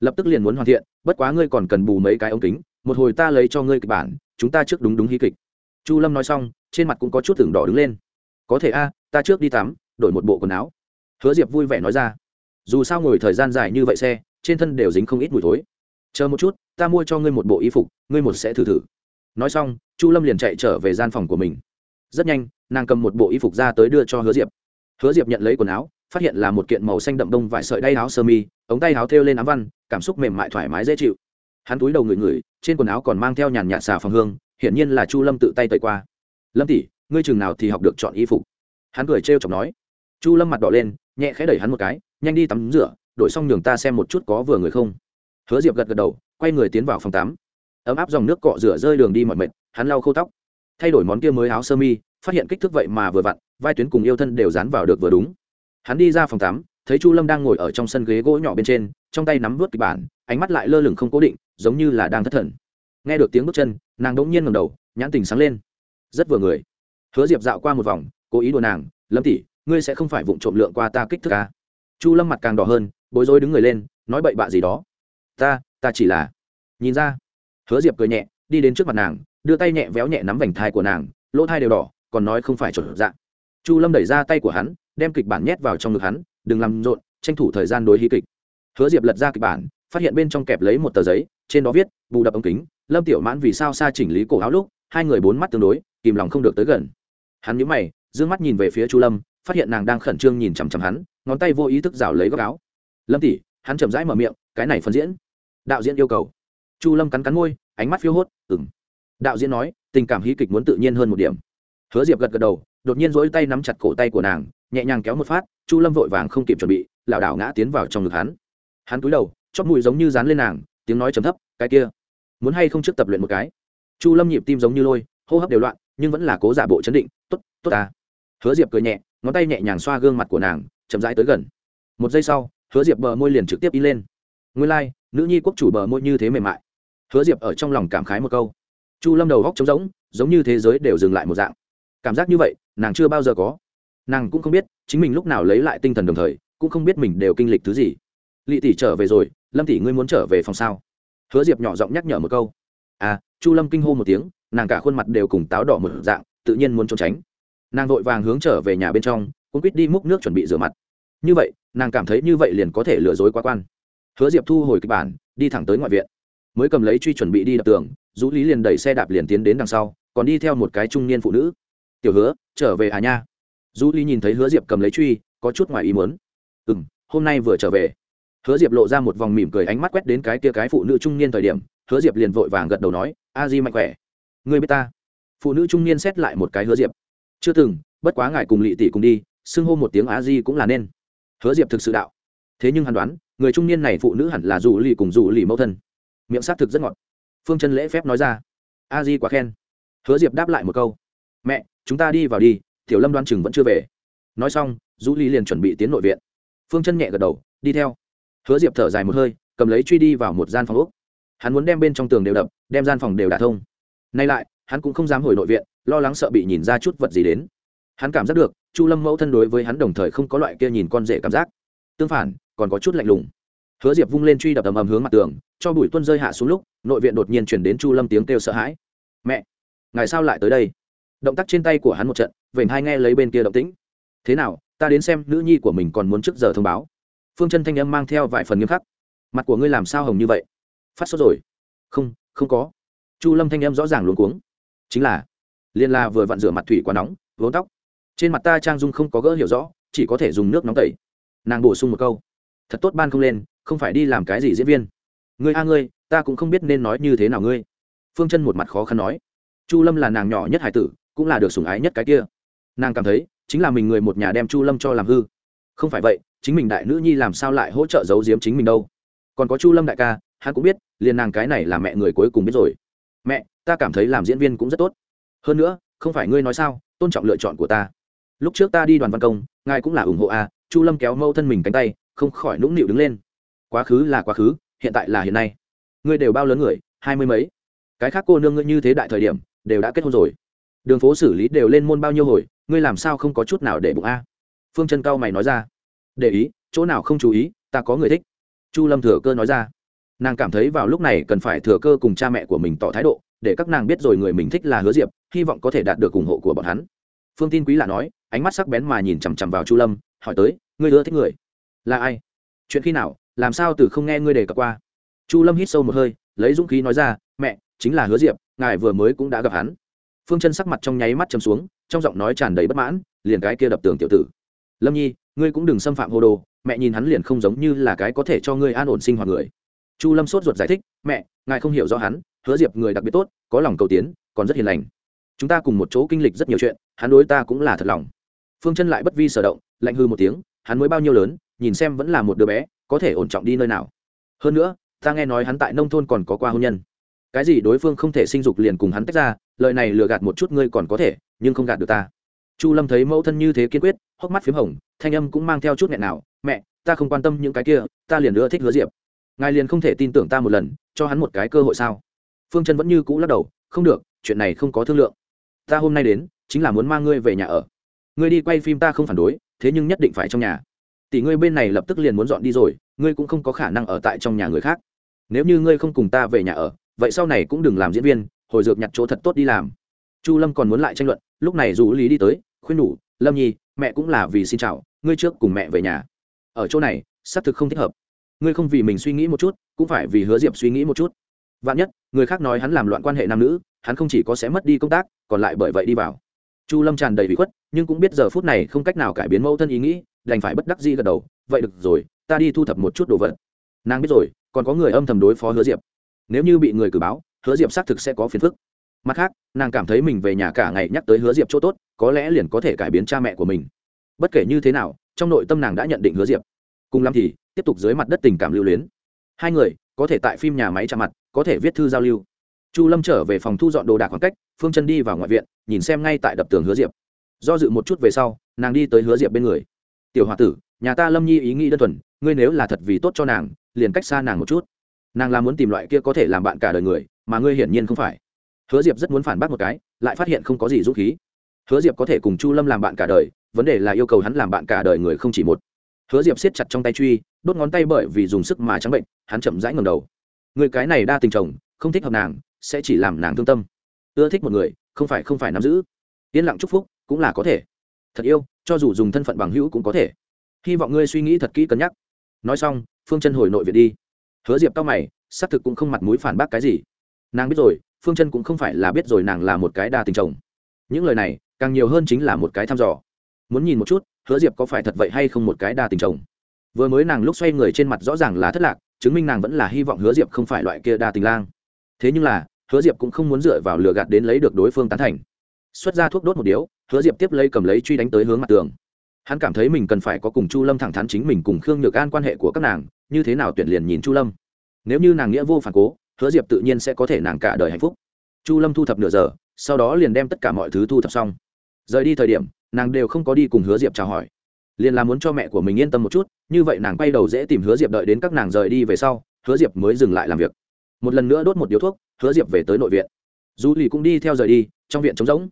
Lập tức liền muốn hoàn thiện, bất quá ngươi còn cần bù mấy cái ống kính, một hồi ta lấy cho ngươi kịch bản, chúng ta trước đúng đúng hí kịch. Chu lâm nói xong, trên mặt cũng có chút tưởng đỏ đứng lên. Có thể a, ta trước đi tắm, đổi một bộ quần áo. Hứa diệp vui vẻ nói ra. Dù sao ngồi thời gian dài như vậy xe, trên thân đều dính không ít mùi thối. Chờ một chút, ta mua cho ngươi một bộ y phục, ngươi một sẽ thử thử. Nói xong, chu lâm liền chạy trở về gian phòng của mình. Rất nhanh, nàng cầm một bộ y phục ra tới đưa cho hứa diệp hứa diệp nhận lấy quần áo, phát hiện là một kiện màu xanh đậm đông vải sợi đay áo sơ mi, ống tay áo thêu lên ám văn, cảm xúc mềm mại thoải mái dễ chịu. Hắn túi đầu ngửi ngửi, trên quần áo còn mang theo nhàn nhạt xà phòng hương, hiển nhiên là chu lâm tự tay tẩy qua. Lâm tỷ, ngươi chừng nào thì học được chọn y phục? Hắn cười trêu chọc nói. Chu lâm mặt đỏ lên, nhẹ khẽ đẩy hắn một cái, nhanh đi tắm rửa, đổi xong nhường ta xem một chút có vừa người không. Hứa diệp gật gật đầu, quay người tiến vào phòng tắm. Ấm áp dòng nước cọ rửa rơi đường đi mọi mệt, hắn lau khô tóc. Thay đổi món kia mới áo sơ mi, phát hiện kích thước vậy mà vừa vặn vai tuyến cùng yêu thân đều dán vào được vừa đúng. Hắn đi ra phòng tắm, thấy chu lâm đang ngồi ở trong sân ghế gỗ nhỏ bên trên, trong tay nắm vớt kịch bản, ánh mắt lại lơ lửng không cố định, giống như là đang thất thần. Nghe được tiếng bước chân, nàng đ ỗ n g nhiên ngầm đầu, nhãn tình sáng lên. Rất vừa người. Hứa diệp dạo qua một vòng, cố ý đùa nàng, lâm tỷ, ngươi sẽ không phải vụng trộm lượng qua ta kích thước à? chu lâm mặt càng đỏ hơn, bối rối đứng người lên, nói bậy bạ gì đó? Ta ta chỉ là nhìn ra, hứa diệp cười nhẹ, đi đến trước mặt nàng, đưa tay nhẹ véo nhẹ nắm vành thai của nàng, lỗ thai đều đỏ, còn nói không phải chuẩn dạng chu lâm đẩy ra tay của hắn, đem kịch bản nhét vào trong ngực hắn, đừng làm rộn, tranh thủ thời gian đối hí kịch. Hứa diệp lật ra kịch bản, phát hiện bên trong kẹp lấy một tờ giấy, trên đó viết, bù đập ống kính. Lâm tiểu mãn vì sao xa chỉnh lý cổ áo lúc, hai người bốn mắt tương đối, kìm lòng không được tới gần. Hắn nhíu mày d mắt nhìn về phía chu lâm, phát hiện nàng đang khẩn trương nhìn chằm chằm hắn, ngón tay vô ý thức rào lấy góc áo. Lâm tỷ, hắn chậm rãi mở miệng, cái này phân diễn. Đạo diễn yêu cầu. Chu lâm cắn cắn môi, ánh mắt phiêu hốt ừng đạo diễn nói, tình cảm hí kịch muốn tự nhiên hơn một điểm. Hứa diệp gật gật đầu đột nhiên rỗi tay nắm chặt cổ tay của nàng nhẹ nhàng kéo một phát chu lâm vội vàng không kịp chuẩn bị lảo đảo ngã tiến vào trong ngực hắn. Hắn cúi đầu chót mùi giống như dán lên nàng tiếng nói trầm thấp cái kia muốn hay không trước tập luyện một cái? Chu lâm nhịp tim giống như lôi hô hấp đều loạn nhưng vẫn là cố giả bộ chấn định tốt tốt ta. Hứa diệp cười nhẹ ngón tay nhẹ nhàng xoa gương mặt của nàng chậm rãi tới gần. Một giây sau hứa diệp bờ môi liền trực tiếp đi lên. Nguyên lai、like, nữ nhi quốc chủ bờ môi như thế mềm mại. Hứa diệp ở trong lòng cảm khái một câu. Chu lâm đầu góc trống rỗng giống như thế giới đều dừng lại một dạng. Cảm giác như vậy nàng chưa bao giờ có. Nàng cũng không biết chính mình lúc nào lấy lại tinh thần đồng thời, cũng không biết mình đều kinh lịch thứ gì. Lị tỷ trở về rồi, lâm tỷ ngươi muốn trở về phòng sao? Hứa diệp nhỏ giọng nhắc nhở một câu. À chu lâm kinh hô một tiếng, nàng cả khuôn mặt đều cùng táo đỏ một dạng, tự nhiên muốn trốn tránh. Nàng vội vàng hướng trở về nhà bên trong cũng quýt đi múc nước chuẩn bị rửa mặt. Như vậy, nàng cảm thấy như vậy liền có thể lừa dối quá quan. Hứa diệp thu hồi kịch bản, đi thẳng tới ngoại viện. Mới cầm lấy truy chuẩn bị đi đập tường dũ lý liền đẩy xe đạp liền tiến đến đằng sau, còn đi theo một cái trung niên phụ nữ tiểu hứa, trở về à nha? Dũ Ly nhìn thấy hứa diệp cầm lấy truy, có chút ngoài ý muốn. Ừ m hôm nay vừa trở về. Hứa diệp lộ ra một vòng mỉm cười ánh mắt quét đến cái kia cái phụ nữ trung niên thời điểm, hứa diệp liền vội vàng gật đầu nói, a di mạnh khỏe. Người biết ta? Phụ nữ trung niên xét lại một cái hứa diệp. Chưa từng, bất quá ngài cùng lị tỷ cùng đi, xưng hô một tiếng a di cũng là nên. Hứa diệp thực sự đạo. Thế nhưng hắn đoán, người trung niên này phụ nữ hẳn là dù lì cùng dù lì mẫu thân. Miệng s á t thực rất ngọt. Phương chân lễ phép nói ra. A di quá khen. Hứa diệp đáp lại một câu mẹ, chúng ta đi vào đi, tiểu lâm đoan chừng vẫn chưa về. Nói xong du ly liền chuẩn bị tiến nội viện. Phương chân nhẹ gật đầu, đi theo. Hứa diệp thở dài một hơi, cầm lấy truy đi vào một gian phòng úc hắn muốn đem bên trong tường đều đập, đem gian phòng đều đả thông. Nay lại, hắn cũng không dám hồi nội viện, lo lắng sợ bị nhìn ra chút vật gì đến. Hắn cảm giác được, chu lâm mẫu thân đối với hắn đồng thời không có loại kia nhìn con rể cảm giác. Tương phản, còn có chút lạnh lùng. Hứa diệp vung lên truy đập ầm ầm hướng mặt tường, cho bụi tuân rơi hạ xuống lúc, nội viện đột nhiên chuyển đến chu lâm tiếng kêu sợ hãi. Mẹ, ngài sao lại tới đây? Động tác trên tay của hắn một trận, vểnh hai nghe lấy bên kia động tĩnh. Thế nào, ta đến xem nữ nhi của mình còn muốn trước giờ thông báo. Phương chân thanh âm mang theo vài phần nghiêm khắc. Mặt của ngươi làm sao hồng như vậy? Phát sốt rồi. Không không có. Chu lâm thanh âm rõ ràng luống cuống. Chính là liên la vừa vặn rửa mặt thủy quá nóng, vốn tóc. Trên mặt ta trang dung không có gỡ hiểu rõ, chỉ có thể dùng nước nóng tẩy. Nàng bổ sung một câu. Thật tốt ban không lên, không phải đi làm cái gì diễn viên. Ngươi a ngươi, ta cũng không biết nên nói như thế nào ngươi. Phương chân một mặt khó khăn nói. Chu lâm là nàng nhỏ nhất hải tử cũng là được sủng ái nhất cái kia. Nàng cảm thấy, chính là mình người một nhà đem chu lâm cho làm hư. Không phải vậy, chính mình đại nữ nhi làm sao lại hỗ trợ giấu giếm chính mình đâu? Còn có chu lâm đại ca, hắn cũng biết, liền nàng cái này là mẹ người cuối cùng biết rồi. Mẹ, ta cảm thấy làm diễn viên cũng rất tốt. Hơn nữa, không phải ngươi nói sao, tôn trọng lựa chọn của ta. Lúc trước ta đi đoàn văn công, ngài cũng là ủng hộ a chu lâm kéo mâu thân mình cánh tay, không khỏi nũng nịu đứng lên. Quá khứ là quá khứ, hiện tại là hiện nay. Ngươi đều bao lớn người, hai mươi mấy. Cái khác cô nương ngươi như thế đại thời điểm, đều đã kết hôn rồi đường phố xử lý đều lên môn bao nhiêu hồi, ngươi làm sao không có chút nào để bụng a? Phương chân cao mày nói ra. Để ý, chỗ nào không chú ý, ta có người thích. Chu lâm thừa cơ nói ra. Nàng cảm thấy vào lúc này cần phải thừa cơ cùng cha mẹ của mình tỏ thái độ, để các nàng biết rồi người mình thích là hứa diệp, hy vọng có thể đạt được ủng hộ của bọn hắn. Phương tin quý lạ nói, ánh mắt sắc bén mà nhìn chằm chằm vào chu lâm, hỏi tới, ngươi ưa thích người là ai? Chuyện khi nào, làm sao từ không nghe ngươi đề cập qua? Chu lâm hít sâu một hơi, lấy dũng khí nói ra, mẹ, chính là hứa diệp, ngài vừa mới cũng đã gặp hắn phương chân sắc mặt trong nháy mắt chấm xuống, trong giọng nói tràn đầy bất mãn, liền cái kia đập tường tiểu tử. Lâm nhi, ngươi cũng đừng xâm phạm hồ đồ, mẹ nhìn hắn liền không giống như là cái có thể cho ngươi an ổn sinh hoạt người. Chu lâm sốt ruột giải thích, mẹ, ngài không hiểu rõ hắn, hứa diệp người đặc biệt tốt, có lòng cầu tiến, còn rất hiền lành. Chúng ta cùng một chỗ kinh lịch rất nhiều chuyện, hắn đối ta cũng là thật lòng. Phương chân lại bất vi sở động, lạnh hư một tiếng, hắn mới bao nhiêu lớn, nhìn xem vẫn là một đứa bé, có thể ổn trọng đi nơi nào. Hơn nữa, ta nghe nói hắn tại nông thôn còn có qua hôn nhân cái gì đối phương không thể sinh dục liền cùng hắn tách ra lợi này lừa gạt một chút ngươi còn có thể, nhưng không gạt được ta. Chu lâm thấy mẫu thân như thế kiên quyết, hốc mắt p h í m hồng, thanh âm cũng mang theo chút nghẹn nào, mẹ, ta không quan tâm những cái kia, ta liền ưa thích hứa diệp. Ngài liền không thể tin tưởng ta một lần, cho hắn một cái cơ hội sao? Phương chân vẫn như cũ lắc đầu, không được, chuyện này không có thương lượng. Ta hôm nay đến, chính là muốn mang ngươi về nhà ở. Ngươi đi quay phim ta không phản đối, thế nhưng nhất định phải trong nhà. Tỷ ngươi bên này lập tức liền muốn dọn đi rồi, ngươi cũng không có khả năng ở tại trong nhà người khác. Nếu như ngươi không cùng ta về nhà ở vậy sau này cũng đừng làm diễn viên, hồi dược nhặt chỗ thật tốt đi làm. Chu lâm còn muốn lại tranh luận, lúc này dù lý đi tới, khuyên nhủ, lâm nhi, mẹ cũng là vì xin chào, ngươi trước cùng mẹ về nhà. Ở chỗ này, xác thực không thích hợp. Ngươi không vì mình suy nghĩ một chút, cũng phải vì hứa diệp suy nghĩ một chút. Vạn nhất, người khác nói hắn làm loạn quan hệ nam nữ, hắn không chỉ có sẽ mất đi công tác, còn lại bởi vậy đi vào. Chu lâm tràn đầy bị khuất, nhưng cũng biết giờ phút này không cách nào cải biến mẫu thân ý nghĩ, đành phải bất đắc dĩ gật đầu, vậy được rồi, ta đi thu thập một chút đồ vật. Nàng biết rồi, còn có người âm thầm đối phó hứa diệp nếu như bị người cử báo, hứa diệp xác thực sẽ có phiền phức. Mặt khác, nàng cảm thấy mình về nhà cả ngày nhắc tới hứa diệp chỗ tốt, có lẽ liền có thể cải biến cha mẹ của mình. Bất kể như thế nào, trong nội tâm nàng đã nhận định hứa diệp. Cùng lắm thì, tiếp tục dưới mặt đất tình cảm lưu luyến. Hai người, có thể tại phim nhà máy chạm mặt, có thể viết thư giao lưu. Chu lâm trở về phòng thu dọn đồ đạc khoảng cách, phương chân đi vào ngoại viện, nhìn xem ngay tại đập tường hứa diệp. Do dự một chút về sau, nàng đi tới hứa diệp bên người. Tiểu h o a tử, nhà ta lâm nhi ý nghĩ đơn thuần, ngươi nếu là thật vì tốt cho nàng, liền cách xa nàng một chút nàng là muốn tìm loại kia có thể làm bạn cả đời người, mà ngươi hiển nhiên không phải. Hứa diệp rất muốn phản bác một cái, lại phát hiện không có gì dũng khí. Hứa diệp có thể cùng chu lâm làm bạn cả đời, vấn đề là yêu cầu hắn làm bạn cả đời người không chỉ một. Hứa diệp siết chặt trong tay truy, đốt ngón tay bởi vì dùng sức mà trắng bệnh, hắn chậm rãi ngầm đầu. Người cái này đa tình chồng, không thích hợp nàng, sẽ chỉ làm nàng thương tâm. Ưa thích một người, không phải không phải nắm giữ. Yên lặng chúc phúc, cũng là có thể. Thật yêu, cho dù dùng thân phận bằng hữu cũng có thể. Hy vọng ngươi suy nghĩ thật kỹ cân nhắc. Nói xong, phương chân hồi nội viện đi hứa diệp cao mày, xác thực cũng không mặt mũi phản bác cái gì. Nàng biết rồi, phương chân cũng không phải là biết rồi nàng là một cái đa tình chồng. Những lời này, càng nhiều hơn chính là một cái thăm dò. Muốn nhìn một chút, hứa diệp có phải thật vậy hay không một cái đa tình chồng. Vừa mới nàng lúc xoay người trên mặt rõ ràng là thất lạc, chứng minh nàng vẫn là hy vọng hứa diệp không phải loại kia đa tình lang. Thế nhưng là, hứa diệp cũng không muốn dựa vào lừa gạt đến lấy được đối phương tán thành. Xuất ra thuốc đốt một điếu, hứa diệp tiếp lấy cầm lấy truy đánh tới hướng mặt tường. Hắn cảm thấy mình cần phải có cùng chu lâm thẳng thắn chính mình cùng khương nhược an quan hệ của các nàng như thế nào tuyển liền nhìn chu lâm. Nếu như nàng nghĩa vô phản cố, hứa diệp tự nhiên sẽ có thể nàng cả đời hạnh phúc. Chu lâm thu thập nửa giờ, sau đó liền đem tất cả mọi thứ thu thập xong. Rời đi thời điểm, nàng đều không có đi cùng hứa diệp chào hỏi. Liền là muốn cho mẹ của mình yên tâm một chút, như vậy nàng quay đầu dễ tìm hứa diệp đợi đến các nàng rời đi về sau, hứa diệp mới dừng lại làm việc. Một lần nữa đốt một điếu thuốc, hứa diệp về tới nội viện. Du lì cũng đi theo rời đi, trong viện trống rỗng.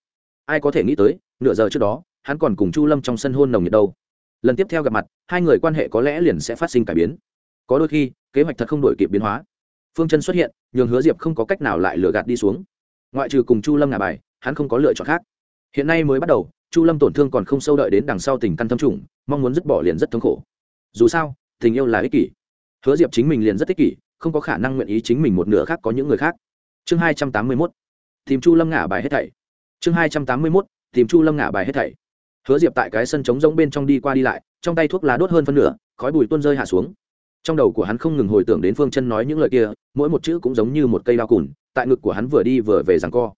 Ai có thể nghĩ tới, nửa giờ trước đó, hắn còn cùng chu lâm trong sân hôn nồng nhiệt đâu. Lần tiếp theo gặp mặt, hai người quan hệ có lẽ liền sẽ phát sinh cải biến có đôi khi, kế hoạch thật không đổi kịp biến hóa. Phương chân xuất hiện, nhường hứa diệp không có cách nào lại lừa gạt đi xuống. Ngoại trừ cùng chu lâm ngả bài, hắn không có lựa chọn khác. Hiện nay mới bắt đầu, chu lâm tổn thương còn không sâu đợi đến đằng sau tình căn thâm trùng, mong muốn dứt bỏ liền rất thống khổ. Dù sao, tình yêu là ích kỷ. Hứa diệp chính mình liền rất ích kỷ, không có khả năng nguyện ý chính mình một nửa khác có những người khác. Chương hai trăm tám mươi mốt. Tìm chu lâm ngả bài hết thảy. Chương hai trăm tám mươi mốt. Tìm chu lâm ngả bài hết thảy. Hứa diệp tại cái sân trống rỗng bên trong đi qua đi lại, trong tay thuốc lá đốt hơn phân nửa, khói bùi tuôn rơi hạ xuống trong đầu của hắn không ngừng hồi tưởng đến phương chân nói những lời kia, mỗi một chữ cũng giống như một cây đao cùn, tại ngực của hắn vừa đi vừa về rằng co.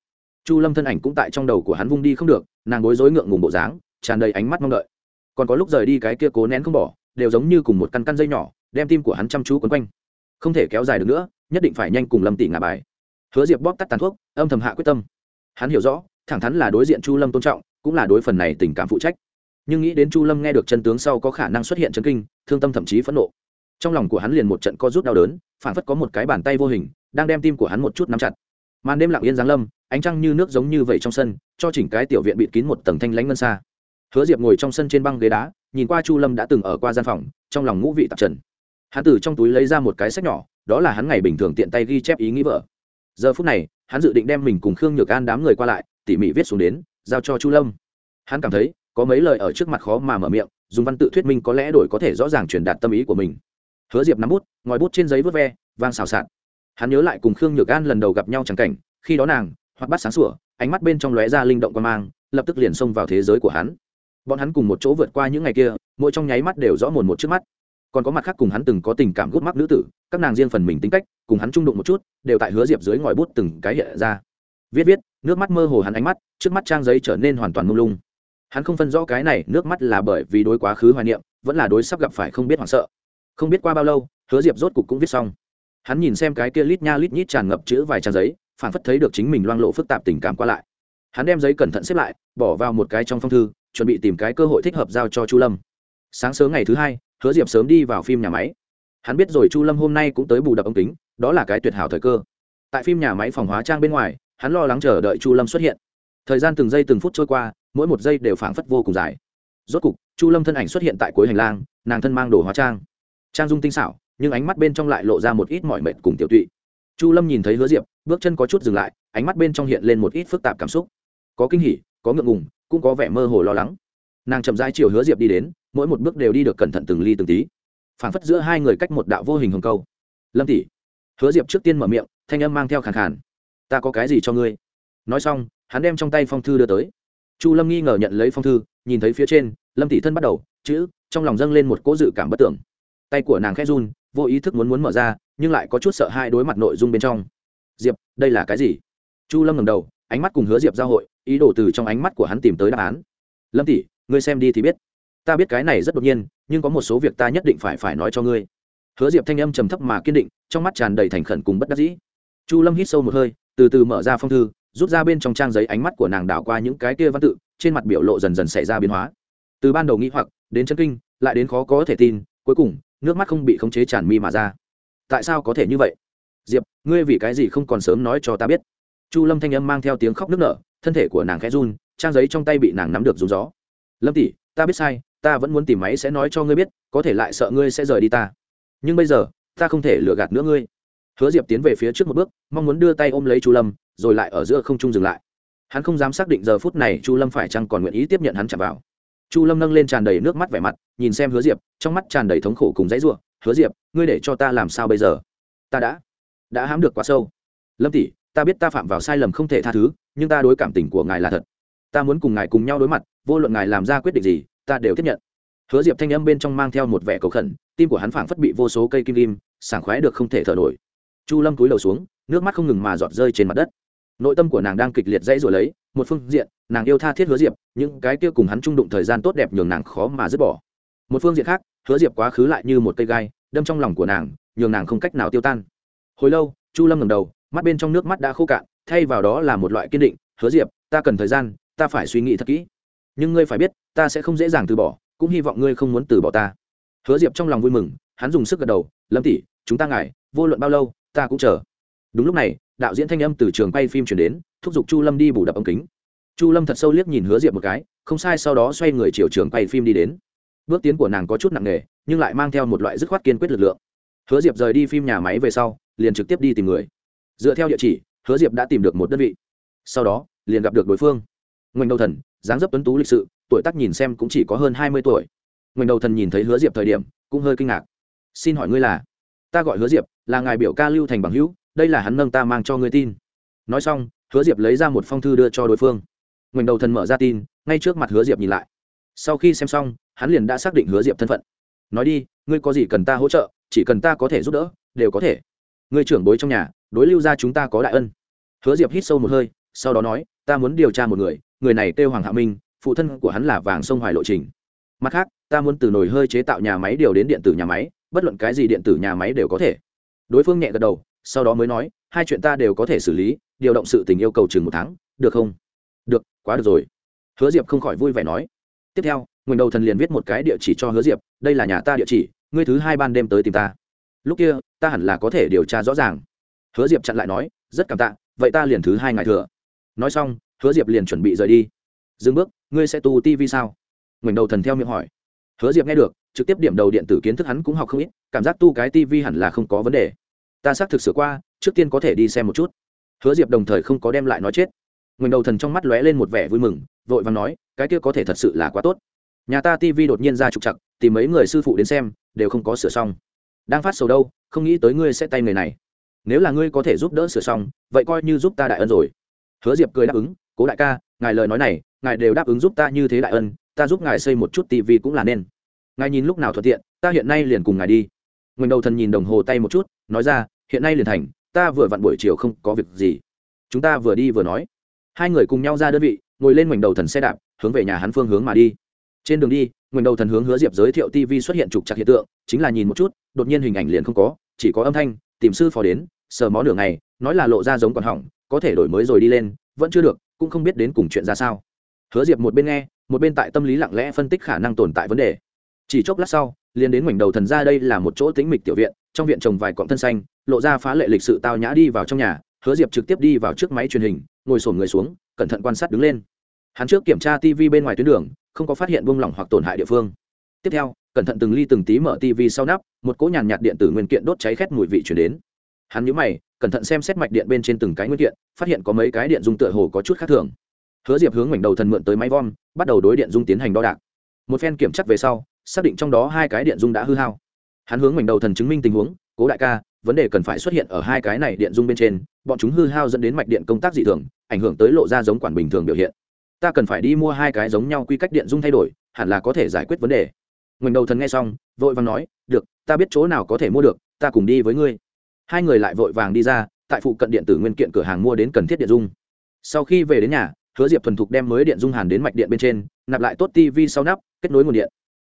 Chu lâm thân ảnh cũng tại trong đầu của hắn vung đi không được, nàng bối rối ngượng ngùng bộ dáng, tràn đầy ánh mắt mong đợi. Còn có lúc rời đi cái kia cố nén không bỏ, đều giống như cùng một căn căn dây nhỏ, đem tim của hắn chăm chú quấn quanh. Không thể kéo dài được nữa, nhất định phải nhanh cùng lâm tỷ ngả bài. Hứa diệp bóp tắt tàn thuốc, âm thầm hạ quyết tâm. Hắn hiểu rõ, thẳng thắn là đối diện chu lâm tôn trọng, cũng là đối phần này tình cảm phụ trách. Nhưng nghĩ đến chu lâm nghe được chân tướng sau có khả năng xuất hiện chân kinh, thương tâm thậm chí phẫn nộ trong lòng của hắn liền một trận co rút đau đớn phản phất có một cái bàn tay vô hình, đang đem tim của hắn một chút nắm chặt. Màn đêm lặng yên giáng lâm, ánh trăng như nước giống như vậy trong sân, cho chỉnh cái tiểu viện bịt kín một tầng thanh lãnh ngân xa. Hứa diệp ngồi trong sân trên băng ghế đá, nhìn qua chu lâm đã từng ở qua gian phòng, trong lòng ngũ vị tạp trần. Hắn từ trong túi lấy ra một cái sách nhỏ, đó là hắn ngày bình thường tiện tay ghi chép ý nghĩ vợ. Giờ phút này, hắn dự định đem mình cùng khương nhược an đám người qua lại, tỉ mỉ viết xuống đến, giao cho chu lâm. Hắn cảm thấy, có mấy lời ở trước mặt khó mà mở miệng, dùng văn tự thuyết minh có lẽ đổi có thể rõ ràng truyền đạt tâm ý của mình hứa diệp nắm bút, ngòi bút trên giấy vớt ve, vang xào xạc. Hắn nhớ lại cùng khương nhược an lần đầu gặp nhau chẳng cảnh, khi đó nàng hoặc bắt sáng sủa, ánh mắt bên trong lóe ra linh động quan mang, lập tức liền xông vào thế giới của hắn. Bọn hắn cùng một chỗ vượt qua những ngày kia, mỗi trong nháy mắt đều rõ mồn một trước mắt. Còn có mặt khác cùng hắn từng có tình cảm gút mắt nữ tử, các nàng riêng phần mình tính cách, cùng hắn trung đụng một chút, đều tại hứa diệp dưới ngòi bút từng cái hiện ra. Viết viết, nước mắt mơ hồ hắn ánh mắt, trước mắt trang giấy trở nên hoàn toàn mông lung. Hắn không phân rõ cái này nước mắt là bởi vì đối quá khứ hoài niệm, vẫn là đối sắp gặp phải không biết hoảng sợ không biết qua bao lâu, hứa diệp rốt cục cũng viết xong. Hắn nhìn xem cái kia lít nha lít nhít tràn ngập chữ vài trang giấy, phản phất thấy được chính mình loang lộ phức tạp tình cảm qua lại. Hắn đem giấy cẩn thận xếp lại, bỏ vào một cái trong phong thư, chuẩn bị tìm cái cơ hội thích hợp giao cho chu lâm. Sáng sớm ngày thứ hai, hứa diệp sớm đi vào phim nhà máy. Hắn biết rồi chu lâm hôm nay cũng tới bù đập ống kính, đó là cái tuyệt hảo thời cơ. Tại phim nhà máy phòng hóa trang bên ngoài, hắn lo lắng chờ đợi chu lâm xuất hiện. Thời gian từng giây từng phút trôi qua, mỗi một giây đều phảng phất vô cùng dài. Rốt cục, chu lâm thân ảnh xuất hiện tại cuối hành lang, nàng thân mang đồ hóa trang trang dung tinh xảo, nhưng ánh mắt bên trong lại lộ ra một ít mọi mệt cùng tiểu tụy. Chu lâm nhìn thấy hứa diệp, bước chân có chút dừng lại, ánh mắt bên trong hiện lên một ít phức tạp cảm xúc. Có kinh hỉ, có ngượng ngùng, cũng có vẻ mơ hồ lo lắng. Nàng chậm rãi chiều hứa diệp đi đến, mỗi một bước đều đi được cẩn thận từng ly từng tí. Phảng phất giữa hai người cách một đạo vô hình hồng câu. Lâm tỷ. Hứa diệp trước tiên mở miệng, thanh âm mang theo khàn khàn. Ta có cái gì cho ngươi? Nói xong, hắn đem trong tay phong thư đưa tới. Chu lâm nghi ngờ nhận lấy phong thư, nhìn thấy phía trên, lâm tỷ thân bắt đầu, chữ, trong lòng dâng lên một cỗ dự cảm bất tưởng tay của nàng khẽ run, vô ý thức muốn muốn mở ra, nhưng lại có chút sợ hai đối mặt nội dung bên trong. Diệp, đây là cái gì? Chu lâm ngầm đầu, ánh mắt cùng hứa diệp giao hội, ý đồ từ trong ánh mắt của hắn tìm tới đáp án. Lâm tỷ, ngươi xem đi thì biết. Ta biết cái này rất đột nhiên, nhưng có một số việc ta nhất định phải phải nói cho ngươi. Hứa diệp thanh âm trầm thấp mà kiên định, trong mắt tràn đầy thành khẩn cùng bất đắc dĩ. Chu lâm hít sâu một hơi, từ từ mở ra phong thư, rút ra bên trong trang giấy ánh mắt của nàng đảo qua những cái kia văn tự, trên mặt biểu lộ dần dần xảy ra biến hóa. Từ ban đầu nghĩ hoặc, đến chân kinh, lại đến khó có thể tin, cuối cùng nước mắt không bị khống chế tràn mi mà ra. Tại sao có thể như vậy? Diệp, ngươi vì cái gì không còn sớm nói cho ta biết? Chu lâm thanh âm mang theo tiếng khóc nức nở, thân thể của nàng khẽ run, trang giấy trong tay bị nàng nắm được rúng gió. Lâm tỷ, ta biết sai, ta vẫn muốn tìm máy sẽ nói cho ngươi biết, có thể lại sợ ngươi sẽ rời đi ta. Nhưng bây giờ, ta không thể lừa gạt nữa ngươi. Hứa diệp tiến về phía trước một bước, mong muốn đưa tay ôm lấy chu lâm, rồi lại ở giữa không trung dừng lại. Hắn không dám xác định giờ phút này chu lâm phải chăng còn nguyện ý tiếp nhận hắn chạm vào chu lâm nâng lên tràn đầy nước mắt vẻ mặt, nhìn xem hứa diệp, trong mắt tràn đầy thống khổ cùng dãy r u ộ hứa diệp, ngươi để cho ta làm sao bây giờ? Ta đã đã hãm được quá sâu. Lâm tỷ, ta biết ta phạm vào sai lầm không thể tha thứ, nhưng ta đối cảm tình của ngài là thật. Ta muốn cùng ngài cùng nhau đối mặt, vô luận ngài làm ra quyết định gì, ta đều tiếp nhận. Hứa diệp thanh âm bên trong mang theo một vẻ cầu khẩn, tim của hắn phảng phất bị vô số cây kim kim sảng khoái được không thể thở nổi. Chu lâm cúi đầu xuống, nước mắt không ngừng mà giọt rơi trên mặt đất. Nội tâm của nàng đang kịch liệt dãy rồi lấy một phương diện, nàng yêu tha thiết hứa diệp, những cái kia cùng hắn trung đụng thời gian tốt đẹp nhường nàng khó mà dứt bỏ. Một phương diện khác, hứa diệp quá khứ lại như một cây gai, đâm trong lòng của nàng, nhường nàng không cách nào tiêu tan. Hồi lâu, chu lâm ngầm đầu, mắt bên trong nước mắt đã khô cạn, thay vào đó là một loại kiên định, hứa diệp, ta cần thời gian, ta phải suy nghĩ thật kỹ. Nhưng ngươi phải biết, ta sẽ không dễ dàng từ bỏ, cũng hy vọng ngươi không muốn từ bỏ ta. Hứa diệp trong lòng vui mừng, hắn dùng sức gật đầu, lâm tỷ, chúng ta ngại, vô luận bao lâu, ta cũng chờ. Đúng lúc này, đạo diễn thanh âm từ trường quay phim chuyển đến thúc giục chu lâm đi bù đập ống kính. Chu lâm thật sâu liếc nhìn hứa diệp một cái, không sai, sau đó xoay người chiều trường quay phim đi đến. Bước tiến của nàng có chút nặng nề, nhưng lại mang theo một loại dứt khoát kiên quyết lực lượng. Hứa diệp rời đi phim nhà máy về sau, liền trực tiếp đi tìm người. Dựa theo địa chỉ, hứa diệp đã tìm được một đơn vị. Sau đó, liền gặp được đối phương. Ngoảnh đầu thần, dáng dấp tuấn tú lịch sự, tuổi tác nhìn xem cũng chỉ có hơn hai mươi tuổi. Ngoảnh đầu thần nhìn thấy hứa diệp thời điểm, cũng hơi kinh ngạc. Xin hỏi ngươi là? Ta gọi hứa diệp, là ngài biểu ca lưu thành bằng hữu, đây là hắn nâng ta mang cho ngươi tin. Nói xong hứa diệp lấy ra một phong thư đưa cho đối phương. Ngoảnh đầu thần mở ra tin, ngay trước mặt hứa diệp nhìn lại. Sau khi xem xong, hắn liền đã xác định hứa diệp thân phận. Nói đi, ngươi có gì cần ta hỗ trợ, chỉ cần ta có thể giúp đỡ, đều có thể. Ngươi trưởng bối trong nhà, đối lưu ra chúng ta có đại ân. Hứa diệp hít sâu một hơi, sau đó nói, ta muốn điều tra một người người này kêu hoàng hạ minh, phụ thân của hắn là vàng sông hoài lộ trình. Mặt khác, ta muốn từ nồi hơi chế tạo nhà máy điều đến điện tử nhà máy, bất luận cái gì điện tử nhà máy đều có thể. Đối phương nhẹ gật đầu, sau đó mới nói, hai chuyện ta đều có thể xử lý điều động sự tình yêu cầu chừng một tháng, được không? Được, quá được rồi. Hứa diệp không khỏi vui vẻ nói. Tiếp theo nguyền đầu thần liền viết một cái địa chỉ cho hứa diệp, đây là nhà ta địa chỉ, ngươi thứ hai ban đêm tới tìm ta. Lúc kia, ta hẳn là có thể điều tra rõ ràng. Hứa diệp chặn lại nói, rất cảm tạ, vậy ta liền thứ hai ngày thừa. Nói xong, hứa diệp liền chuẩn bị rời đi. Dừng bước, ngươi sẽ tu tv sao? Ngoảnh đầu thần theo miệng hỏi. Hứa diệp nghe được, trực tiếp điểm đầu điện tử kiến thức hắn cũng học không ít, cảm giác tu cái tv hẳn là không có vấn đề. Ta xác thực sửa qua, trước tiên có thể đi xem một chút hứa diệp đồng thời không có đem lại nói chết. Ngừng đầu thần trong mắt lóe lên một vẻ vui mừng, vội và nói, cái kia có thể thật sự là quá tốt. Nhà ta tv đột nhiên ra trục chặt tìm mấy người sư phụ đến xem, đều không có sửa xong. Đang phát sầu đâu, không nghĩ tới ngươi sẽ tay người này. Nếu là ngươi có thể giúp đỡ sửa xong, vậy coi như giúp ta đại ân rồi. Hứa diệp cười đáp ứng, cố đại ca, ngài lời nói này, ngài đều đáp ứng giúp ta như thế đại ân, ta giúp ngài xây một chút tv cũng là nên. Ngài nhìn lúc nào thuận tiện, ta hiện nay liền cùng ngài đi. Ngừng đầu thần nhìn đồng hồ tay một chút, nói ra, hiện nay liền thành ta vừa vặn buổi chiều không có việc gì. Chúng ta vừa đi vừa nói. Hai người cùng nhau ra đơn vị, ngồi lên mảnh đầu thần xe đạp, hướng về nhà hắn phương hướng mà đi. Trên đường đi mảnh đầu thần hướng hứa diệp giới thiệu tv xuất hiện trục chặt hiện tượng, chính là nhìn một chút, đột nhiên hình ảnh liền không có, chỉ có âm thanh, tìm sư phó đến, sờ mó nửa ngày, nói là lộ ra giống còn hỏng, có thể đổi mới rồi đi lên, vẫn chưa được, cũng không biết đến cùng chuyện ra sao. Hứa diệp một bên nghe, một bên tại tâm lý lặng lẽ phân tích khả năng tồn tại vấn đề. Chỉ chốc lát sau, liền đến mảnh đầu thần ra đây là một chỗ tĩnh mịch tiểu viện trong viện trồng vài cọng thân xanh, lộ ra phá lệ lịch sự tao nhã đi vào trong nhà, hứa diệp trực tiếp đi vào trước máy truyền hình, ngồi sổm người xuống, cẩn thận quan sát đứng lên. Hắn trước kiểm tra tv bên ngoài tuyến đường, không có phát hiện buông lỏng hoặc tổn hại địa phương. Tiếp theo, cẩn thận từng ly từng tí mở tv sau nắp, một cỗ nhàn nhạt điện tử nguyên kiện đốt cháy khét mùi vị chuyển đến. Hắn nhíu mày, cẩn thận xem xét mạch điện bên trên từng cái nguyên kiện, phát hiện có mấy cái điện dung tựa hồ có chút khác thường. Hứa diệp hướng mảnh đầu thần mượn tới máy vom, bắt đầu đối điện dung tiến hành đo đạc. Một phen kiểm chắc về sau, xác định trong đó hai cái điện dung đã hư hao hắn hướng mảnh đầu thần chứng minh tình huống, cố đại ca, vấn đề cần phải xuất hiện ở hai cái này điện dung bên trên, bọn chúng hư hao dẫn đến mạch điện công tác dị thường, ảnh hưởng tới lộ ra giống quản bình thường biểu hiện. Ta cần phải đi mua hai cái giống nhau quy cách điện dung thay đổi, hẳn là có thể giải quyết vấn đề. Ngoảnh đầu thần nghe xong, vội vàng nói, được, ta biết chỗ nào có thể mua được, ta cùng đi với ngươi. Hai người lại vội vàng đi ra, tại phụ cận điện tử nguyên kiện cửa hàng mua đến cần thiết điện dung. Sau khi về đến nhà, hứa diệp thuần thục đem mới điện dung hàn đến mạch điện bên trên, nạp lại tốt tv sau nắp, kết nối nguồn điện.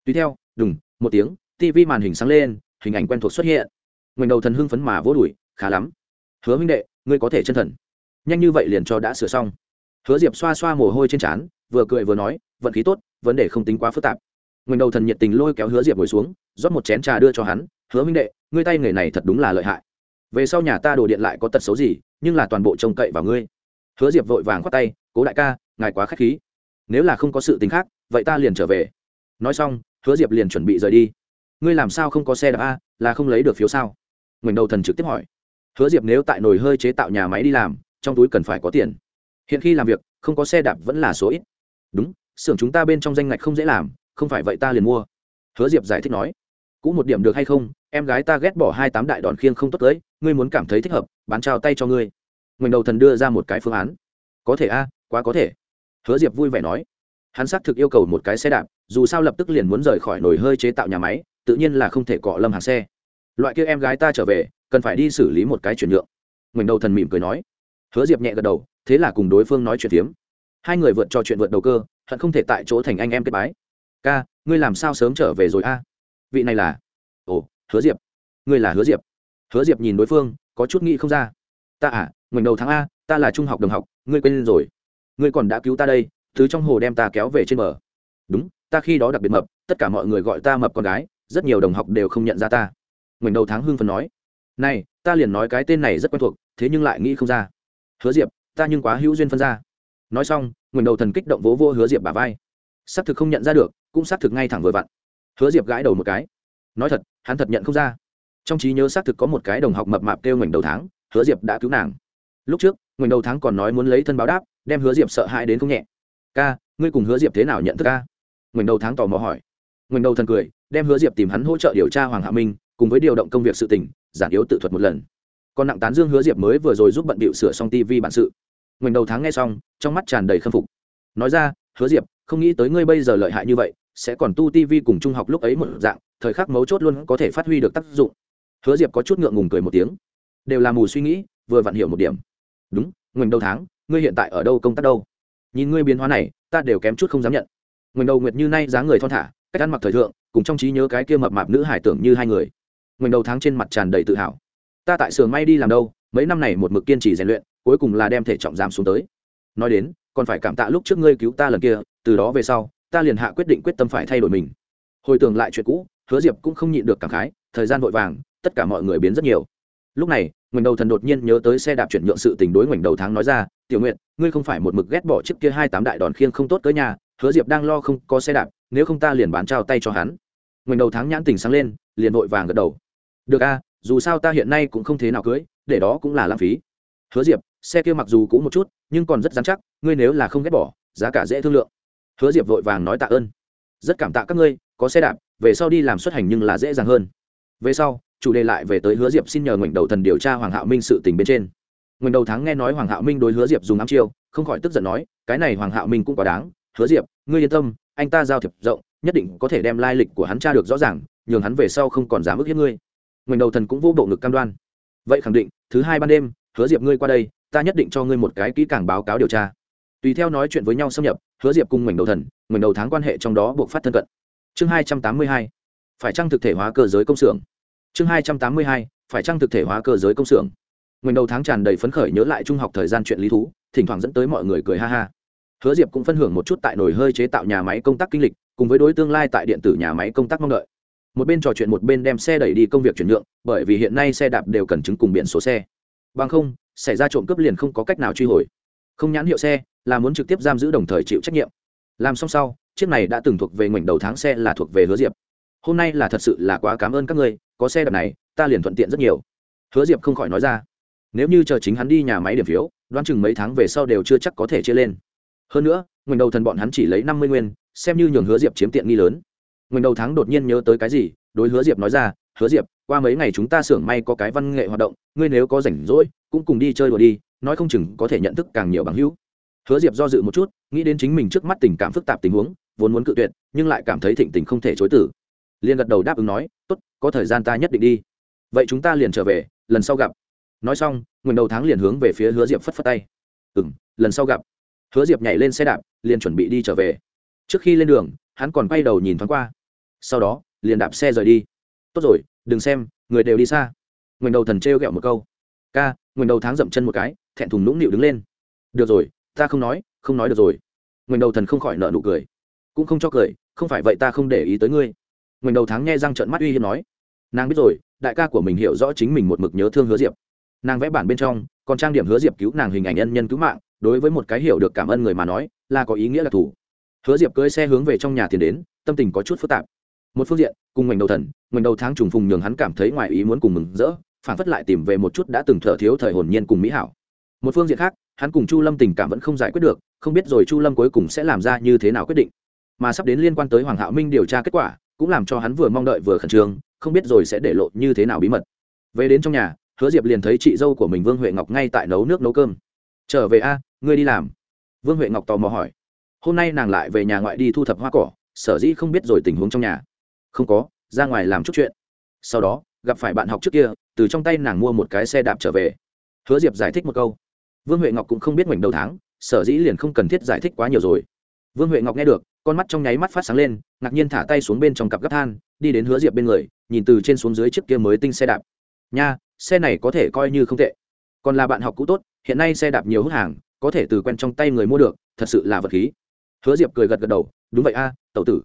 Tùy theo, đùng, một tiếng tv màn hình sáng lên, hình ảnh quen thuộc xuất hiện. Ngoảnh đầu thần hưng phấn mà vỗ đùi, khá lắm. Hứa huynh đệ, ngươi có thể chân thần. Nhanh như vậy liền cho đã sửa xong. Hứa diệp xoa xoa mồ hôi trên trán, vừa cười vừa nói, vận khí tốt, vấn đề không tính quá phức tạp. Ngoảnh đầu thần nhiệt tình lôi kéo hứa diệp ngồi xuống, rót một chén trà đưa cho hắn, hứa huynh đệ, ngươi tay nghề này thật đúng là lợi hại. Về sau nhà ta đồ điện lại có tật xấu gì, nhưng là toàn bộ trông cậy vào ngươi. Hứa diệp vội vàng khoát tay, cố đại ca, ngài quá k h á c h khí. Nếu là không có sự tình khác, vậy ta liền trở về. Nói xong, hứa diệp liền chuẩn bị rời đi ngươi làm sao không có xe đạp a, là không lấy được phiếu sao? Ngoảnh đầu thần trực tiếp hỏi. Hứa diệp nếu tại nồi hơi chế tạo nhà máy đi làm, trong túi cần phải có tiền. Hiện khi làm việc, không có xe đạp vẫn là số ít. Đúng, xưởng chúng ta bên trong danh ngạch không dễ làm, không phải vậy ta liền mua. Hứa diệp giải thích nói. Cũ một điểm được hay không, em gái ta ghét bỏ hai tám đại đòn khiêng không tốt tới, ngươi muốn cảm thấy thích hợp, bán trao tay cho ngươi. Ngoảnh đầu thần đưa ra một cái phương án. Có thể a, quá có thể. Hứa diệp vui vẻ nói. Hắn xác thực yêu cầu một cái xe đạp, dù sao lập tức liền muốn rời khỏi nồi hơi chế tạo nhà máy tự nhiên là không thể cọ lâm hàng xe. Loại kia em gái ta trở về, cần phải đi xử lý một cái chuyển nhượng. Ngoảnh đầu thần mỉm cười nói. Hứa diệp nhẹ gật đầu, thế là cùng đối phương nói chuyện tiếm. hai người vượt trò chuyện vượt đầu cơ, hận không thể tại chỗ thành anh em kết bái. Ca, ngươi làm sao sớm trở về rồi a? Vị này là ồ, hứa diệp. Ngươi là hứa diệp. Hứa diệp nhìn đối phương, có chút nghĩ không ra. Ta à ngoảnh đầu tháng a, ta là trung học đồng học, ngươi quên rồi. Ngươi còn đã cứu ta đây, thứ trong hồ đem ta kéo về trên bờ. Đúng, ta khi đó đặc biệt mập, tất cả mọi người gọi ta mập con gái rất nhiều đồng học đều không nhận ra ta. Ngoảnh đầu tháng hưng phần nói, này, ta liền nói cái tên này rất quen thuộc, thế nhưng lại nghĩ không ra. Hứa diệp, ta nhưng quá hữu duyên phân ra. Nói xong, ngoảnh đầu thần kích động vỗ vô hứa diệp bà vai. Xác thực không nhận ra được, cũng xác thực ngay thẳng vừa vặn. Hứa diệp gãi đầu một cái. Nói thật, hắn thật nhận không ra. Trong trí nhớ xác thực có một cái đồng học mập mạp kêu ngoảnh đầu tháng, hứa diệp đã cứu nàng. Lúc trước, ngoảnh đầu tháng còn nói muốn lấy thân báo đáp, đem hứa diệp sợ hãi đến không nhẹ. Ca, ngươi cùng hứa diệp thế nào nhận thức ca? Ngoảnh đầu tháng tò mò hỏi. Ngoảnh đầu thần cười đem hứa diệp tìm hắn hỗ trợ điều tra hoàng hạ minh, cùng với điều động công việc sự tỉnh giản yếu tự thuật một lần. Còn nặng tán dương hứa diệp mới vừa rồi giúp bận bịu sửa xong tv bản sự. Ngoảnh đầu tháng nghe xong, trong mắt tràn đầy khâm phục. Nói ra, hứa diệp, không nghĩ tới ngươi bây giờ lợi hại như vậy, sẽ còn tu tv cùng trung học lúc ấy một dạng, thời khắc mấu chốt luôn có thể phát huy được tác dụng. Hứa diệp có chút ngượng ngùng cười một tiếng. Đều là mù suy nghĩ, vừa vặn hiểu một điểm. Đúng, ngoảnh đầu tháng, ngươi hiện tại ở đâu công tác đâu? Nhìn ngươi biến hóa này, ta đều kém chút không dám nhận. Ngoảnh đầu nguyệt như nay dáng người thon thả, cách ăn mặc thời thượng cùng trong trí nhớ cái kia mập mạp nữ hải tưởng như hai người. Ngoảnh đầu tháng trên mặt tràn đầy tự hào. Ta tại xưởng may đi làm đâu, mấy năm này một mực kiên trì rèn luyện, cuối cùng là đem thể trọng giảm xuống tới. Nói đến, còn phải cảm tạ lúc trước ngươi cứu ta lần kia, từ đó về sau, ta liền hạ quyết định quyết tâm phải thay đổi mình. Hồi tưởng lại chuyện cũ, hứa diệp cũng không nhịn được cảm khái, thời gian vội vàng, tất cả mọi người biến rất nhiều. Lúc này, ngoảnh đầu thần đột nhiên nhớ tới xe đạp chuyển nhượng sự tình đối ngoảnh đầu tháng nói ra, tiểu nguyện ngươi không phải một mực ghét bỏ chiếc kia hai tám đại đòn khiêng không tốt tới nhà, hứa diệp đang lo không có xe đạp, nếu không ta liền bán trao tay cho hắn ngoảnh đầu tháng nhãn tình sáng lên, liền vội vàng gật đầu. Được a, dù sao ta hiện nay cũng không thế nào cưới, để đó cũng là lãng phí. Hứa diệp, xe kia mặc dù cũng một chút, nhưng còn rất dám chắc, ngươi nếu là không ghét bỏ, giá cả dễ thương lượng. Hứa diệp vội vàng nói tạ ơn. Rất cảm tạ các ngươi, có xe đạp, về sau đi làm xuất hành nhưng là dễ dàng hơn. Về sau, chủ đề lại về tới hứa diệp xin nhờ ngoảnh đầu thần điều tra hoàng hạo minh sự tình bên trên. Ngoảnh đầu tháng nghe nói hoàng hạo minh đối hứa diệp dùng ám chiêu, không khỏi tức giận nói, cái này hoàng hạo minh cũng quá đáng. Hứa diệp, ngươi yên tâm, anh ta giao thiệp rộng nhất định có thể đem lai lịch của hắn tra được rõ ràng, nhường hắn về sau không còn dám ức hiếp ngươi. Ngoảnh đầu thần cũng vô bộ ngực cam đoan. Vậy khẳng định, thứ hai ban đêm, hứa diệp ngươi qua đây, ta nhất định cho ngươi một cái kỹ càng báo cáo điều tra. Tùy theo nói chuyện với nhau xâm nhập, hứa diệp cùng ngoảnh đầu thần, ngoảnh đầu tháng quan hệ trong đó buộc phát thân cận. Chương hai trăm tám mươi hai, phải chăng thực thể hóa cơ giới công xưởng? Chương hai trăm tám mươi hai, phải chăng thực thể hóa cơ giới công xưởng? Ngoảnh đầu tháng tràn đầy phấn khởi nhớ lại trung học thời gian chuyện lý thú, thỉnh thoảng dẫn tới mọi người cười ha ha hứa diệp cũng phân hưởng một chút tại nồi hơi chế tạo nhà máy công tác kinh lịch, cùng với đối tương lai tại điện tử nhà máy công tác mong đợi. Một bên trò chuyện một bên đem xe đẩy đi công việc chuyển nhượng, bởi vì hiện nay xe đạp đều cần chứng cùng biển số xe. Bằng không, xảy ra trộm cướp liền không có cách nào truy hồi. Không nhãn hiệu xe là muốn trực tiếp giam giữ đồng thời chịu trách nhiệm. Làm xong sau, chiếc này đã từng thuộc về ngoảnh đầu tháng xe là thuộc về hứa diệp. Hôm nay là thật sự là quá cảm ơn các ngươi, có xe đạp này, ta liền thuận tiện rất nhiều. Hứa diệp không khỏi nói ra. Nếu như chờ chính hắn đi nhà máy điểm phiếu, đoán chừng mấy tháng về sau đều chưa chắc có thể chia lên hơn nữa, ngoảnh đầu thần bọn hắn chỉ lấy năm mươi nguyên, xem như nhường hứa diệp chiếm tiện nghi lớn. Ngoảnh đầu thắng đột nhiên nhớ tới cái gì, đối hứa diệp nói ra, hứa diệp, qua mấy ngày chúng ta xưởng may có cái văn nghệ hoạt động, ngươi nếu có rảnh rỗi, cũng cùng đi chơi đùa đi, nói không chừng có thể nhận thức càng nhiều bằng hữu. Hứa diệp do dự một chút, nghĩ đến chính mình trước mắt tình cảm phức tạp tình huống, vốn muốn cự tuyệt, nhưng lại cảm thấy thịnh tình không thể chối tử liền gật đầu đáp ứng nói, tốt, có thời gian ta nhất định đi. Vậy chúng ta liền trở về, lần sau gặp. Nói xong nguyền đầu tháng liền hướng về phía hứa diệp phất phất tay. Ừ m lần sau gặp hứa diệp nhảy lên xe đạp, liền chuẩn bị đi trở về. Trước khi lên đường, hắn còn quay đầu nhìn thoáng qua. Sau đó, liền đạp xe rời đi. Tốt rồi, đừng xem, người đều đi xa. Ngoảnh đầu thần trêu ghẹo một câu. Ca, ngoảnh đầu tháng dậm chân một cái, thẹn thùng nũng nịu đứng lên. Được rồi, ta không nói không nói được rồi. Ngoảnh đầu thần không khỏi nợ nụ cười. Cũng không cho cười, không phải vậy ta không để ý tới ngươi. Ngoảnh đầu tháng nghe răng trợn mắt uy hiếp nói. Nàng biết rồi, đại ca của mình hiểu rõ chính mình một mực nhớ thương hứa diệp. Nàng vẽ bản bên trong, còn trang điểm hứa diệp cứu nàng hình ảnh nhân nhân cứu mạng đối với một cái hiểu được cảm ơn người mà nói, là có ý nghĩa là thủ hứa diệp cưỡi xe hướng về trong nhà tiền đến, tâm tình có chút phức tạp. Một phương diện, cùng ngoảnh đầu thần, ngoảnh đầu tháng trùng phùng nhường hắn cảm thấy ngoài ý muốn cùng mừng rỡ, phản phất lại tìm về một chút đã từng thở thiếu thời hồn nhiên cùng mỹ hảo. Một phương diện khác, hắn cùng chu lâm tình cảm vẫn không giải quyết được, không biết rồi chu lâm cuối cùng sẽ làm ra như thế nào quyết định. Mà sắp đến liên quan tới hoàng hạo minh điều tra kết quả, cũng làm cho hắn vừa mong đợi vừa khẩn trương, không biết rồi sẽ để lộ như thế nào bí mật. Về đến trong nhà, hứa diệp liền thấy chị dâu của mình vương huệ ngọc ngay tại nấu nước nấu cơm. Trở về a ngươi đi làm. Vương huệ ngọc tò mò hỏi. Hôm nay nàng lại về nhà ngoại đi thu thập hoa cỏ, sở dĩ không biết rồi tình huống trong nhà. Không có, ra ngoài làm chút chuyện. Sau đó, gặp phải bạn học trước kia, từ trong tay nàng mua một cái xe đạp trở về. Hứa diệp giải thích một câu. Vương huệ ngọc cũng không biết ngoảnh đầu tháng, sở dĩ liền không cần thiết giải thích quá nhiều rồi. Vương huệ ngọc nghe được, con mắt trong nháy mắt phát sáng lên, ngạc nhiên thả tay xuống bên trong cặp gấp than, đi đến hứa diệp bên người, nhìn từ trên xuống dưới chiếc kia mới tinh xe đạp. Nha, xe này có thể coi như không tệ. Còn là bạn học cũ tốt, hiện nay xe đạp nhiều hút hàng có thể từ quen trong tay người mua được thật sự là vật khí. Hứa diệp cười gật gật đầu đúng vậy a à, tẩu tử.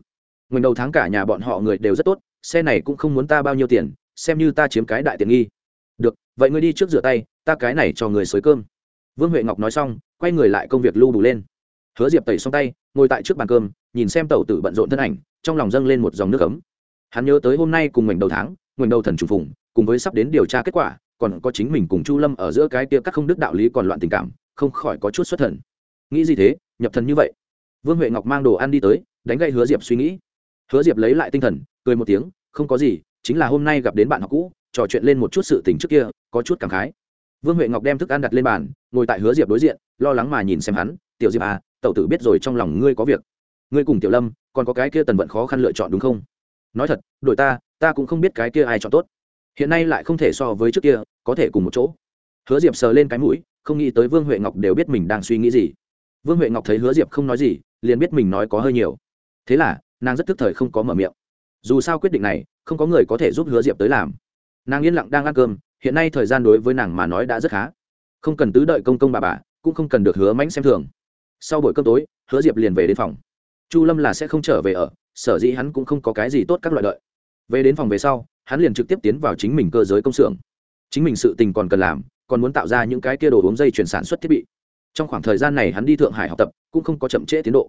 Ngừng đầu tháng cả nhà bọn họ người đều rất tốt xe này cũng không muốn ta bao nhiêu tiền xem như ta chiếm cái đại tiện nghi. Được vậy ngươi đi trước rửa tay ta cái này cho người xới cơm. Vương huệ ngọc nói xong quay người lại công việc lưu đủ lên. Hứa diệp tẩy xong tay ngồi tại trước bàn cơm nhìn xem tẩu tử bận rộn thân ảnh trong lòng dâng lên một dòng nước ấm. Hắn nhớ tới hôm nay cùng ngoảnh đầu tháng ngoảnh đầu thần trùng phùng cùng với sắp đến điều tra kết quả còn có chính mình cùng chu lâm ở giữa cái kia các không đức đạo lý còn loạn tình cảm không khỏi có chút xuất thần. Nghĩ gì thế? Nhập thần như vậy? Vương huệ ngọc mang đồ ăn đi tới, đánh gậy hứa diệp suy nghĩ. Hứa diệp lấy lại tinh thần, cười một tiếng, không có gì, chính là hôm nay gặp đến bạn học cũ, trò chuyện lên một chút sự tình trước kia, có chút cảm khái. Vương huệ ngọc đem thức ăn đặt lên bàn, ngồi tại hứa diệp đối diện, lo lắng mà nhìn xem hắn, tiểu diệp à tẩu tử biết rồi trong lòng ngươi có việc. Ngươi cùng tiểu lâm, còn có cái kia tần vận khó khăn lựa chọn đúng không? Nói thật, đội ta ta cũng không biết cái kia ai chọn tốt. Hiện nay lại không thể so với trước kia, có thể cùng một chỗ. Hứa diệp sờ lên cái mũi không nghĩ tới vương huệ ngọc đều biết mình đang suy nghĩ gì. Vương huệ ngọc thấy hứa diệp không nói gì, liền biết mình nói có hơi nhiều. Thế là, nàng rất tức thời không có mở miệng. Dù sao quyết định này, không có người có thể giúp hứa diệp tới làm. Nàng yên lặng đang ăn cơm, hiện nay thời gian đối với nàng mà nói đã rất khá. Không cần tứ đợi công công bà bà, cũng không cần được hứa mãnh xem thường. Sau buổi cơm tối, hứa diệp liền về đến phòng. Chu lâm là sẽ không trở về ở, sở dĩ hắn cũng không có cái gì tốt các loại đợi. về đến phòng về sau, hắn liền trực tiếp tiến vào chính mình cơ giới công xưởng. Chính mình sự tình còn cần làm còn muốn tạo ra những cái kia đồ uống dây chuyển sản xuất thiết bị. Trong khoảng thời gian này hắn đi thượng hải học tập, cũng không có chậm trễ tiến độ.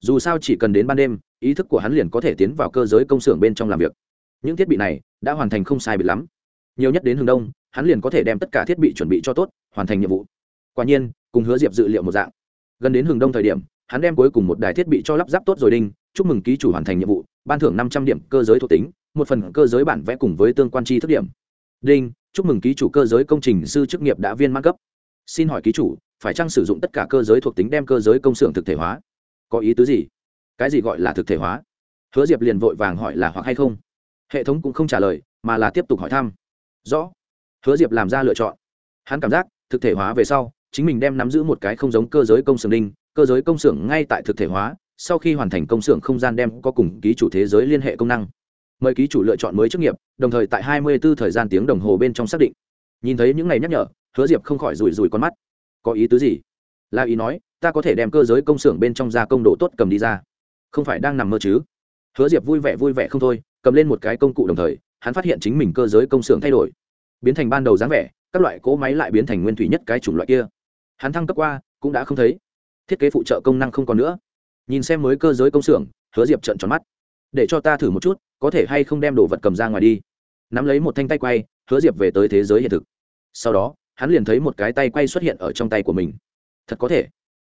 Dù sao chỉ cần đến ban đêm, ý thức của hắn liền có thể tiến vào cơ giới công xưởng bên trong làm việc. Những thiết bị này đã hoàn thành không sai biệt lắm. Nhiều nhất đến hướng đông, hắn liền có thể đem tất cả thiết bị chuẩn bị cho tốt, hoàn thành nhiệm vụ. Quả nhiên, cùng hứa diệp dự liệu một dạng. Gần đến hướng đông thời điểm, hắn đem cuối cùng một đài thiết bị cho lắp ráp tốt rồi đinh, chúc mừng ký chủ hoàn thành nhiệm vụ, ban thưởng năm trăm điểm cơ giới thuộc tính, một phần cơ giới bản vẽ cùng với tương quan chi thức điểm. Đinh chúc mừng ký chủ cơ giới công trình sư chức nghiệp đã viên mãn cấp. Xin hỏi ký chủ, phải chăng sử dụng tất cả cơ giới thuộc tính đem cơ giới công xưởng thực thể hóa? Có ý tứ gì? Cái gì gọi là thực thể hóa? Hứa diệp liền vội vàng hỏi là hoặc hay không. Hệ thống cũng không trả lời, mà là tiếp tục hỏi thăm. Rõ. Hứa diệp làm ra lựa chọn. Hắn cảm giác, thực thể hóa về sau, chính mình đem nắm giữ một cái không giống cơ giới công xưởng đinh, cơ giới công xưởng ngay tại thực thể hóa, sau khi hoàn thành công xưởng không gian đem có cùng ký chủ thế giới liên hệ công năng mời ký chủ lựa chọn mới chức nghiệp, đồng thời tại 24 thời gian tiếng đồng hồ bên trong xác định. Nhìn thấy những ngày nhắc nhở, hứa diệp không khỏi rủi rủi con mắt. Có ý tứ gì? La ý nói, ta có thể đem cơ giới công xưởng bên trong ra công độ tốt cầm đi ra. Không phải đang nằm mơ chứ? Hứa diệp vui vẻ vui vẻ không thôi, cầm lên một cái công cụ đồng thời, hắn phát hiện chính mình cơ giới công xưởng thay đổi. Biến thành ban đầu dáng vẻ, các loại cỗ máy lại biến thành nguyên thủy nhất cái chủng loại kia. Hắn thăng cấp qua, cũng đã không thấy. Thiết kế phụ trợ công năng không còn nữa. Nhìn xem mới cơ giới công xưởng, hứa diệp trận tròn mắt. Để cho ta thử một chút có thể hay không đem đồ vật cầm ra ngoài đi. Nắm lấy một thanh tay quay, hứa diệp về tới thế giới hiện thực. Sau đó, hắn liền thấy một cái tay quay xuất hiện ở trong tay của mình. Thật có thể.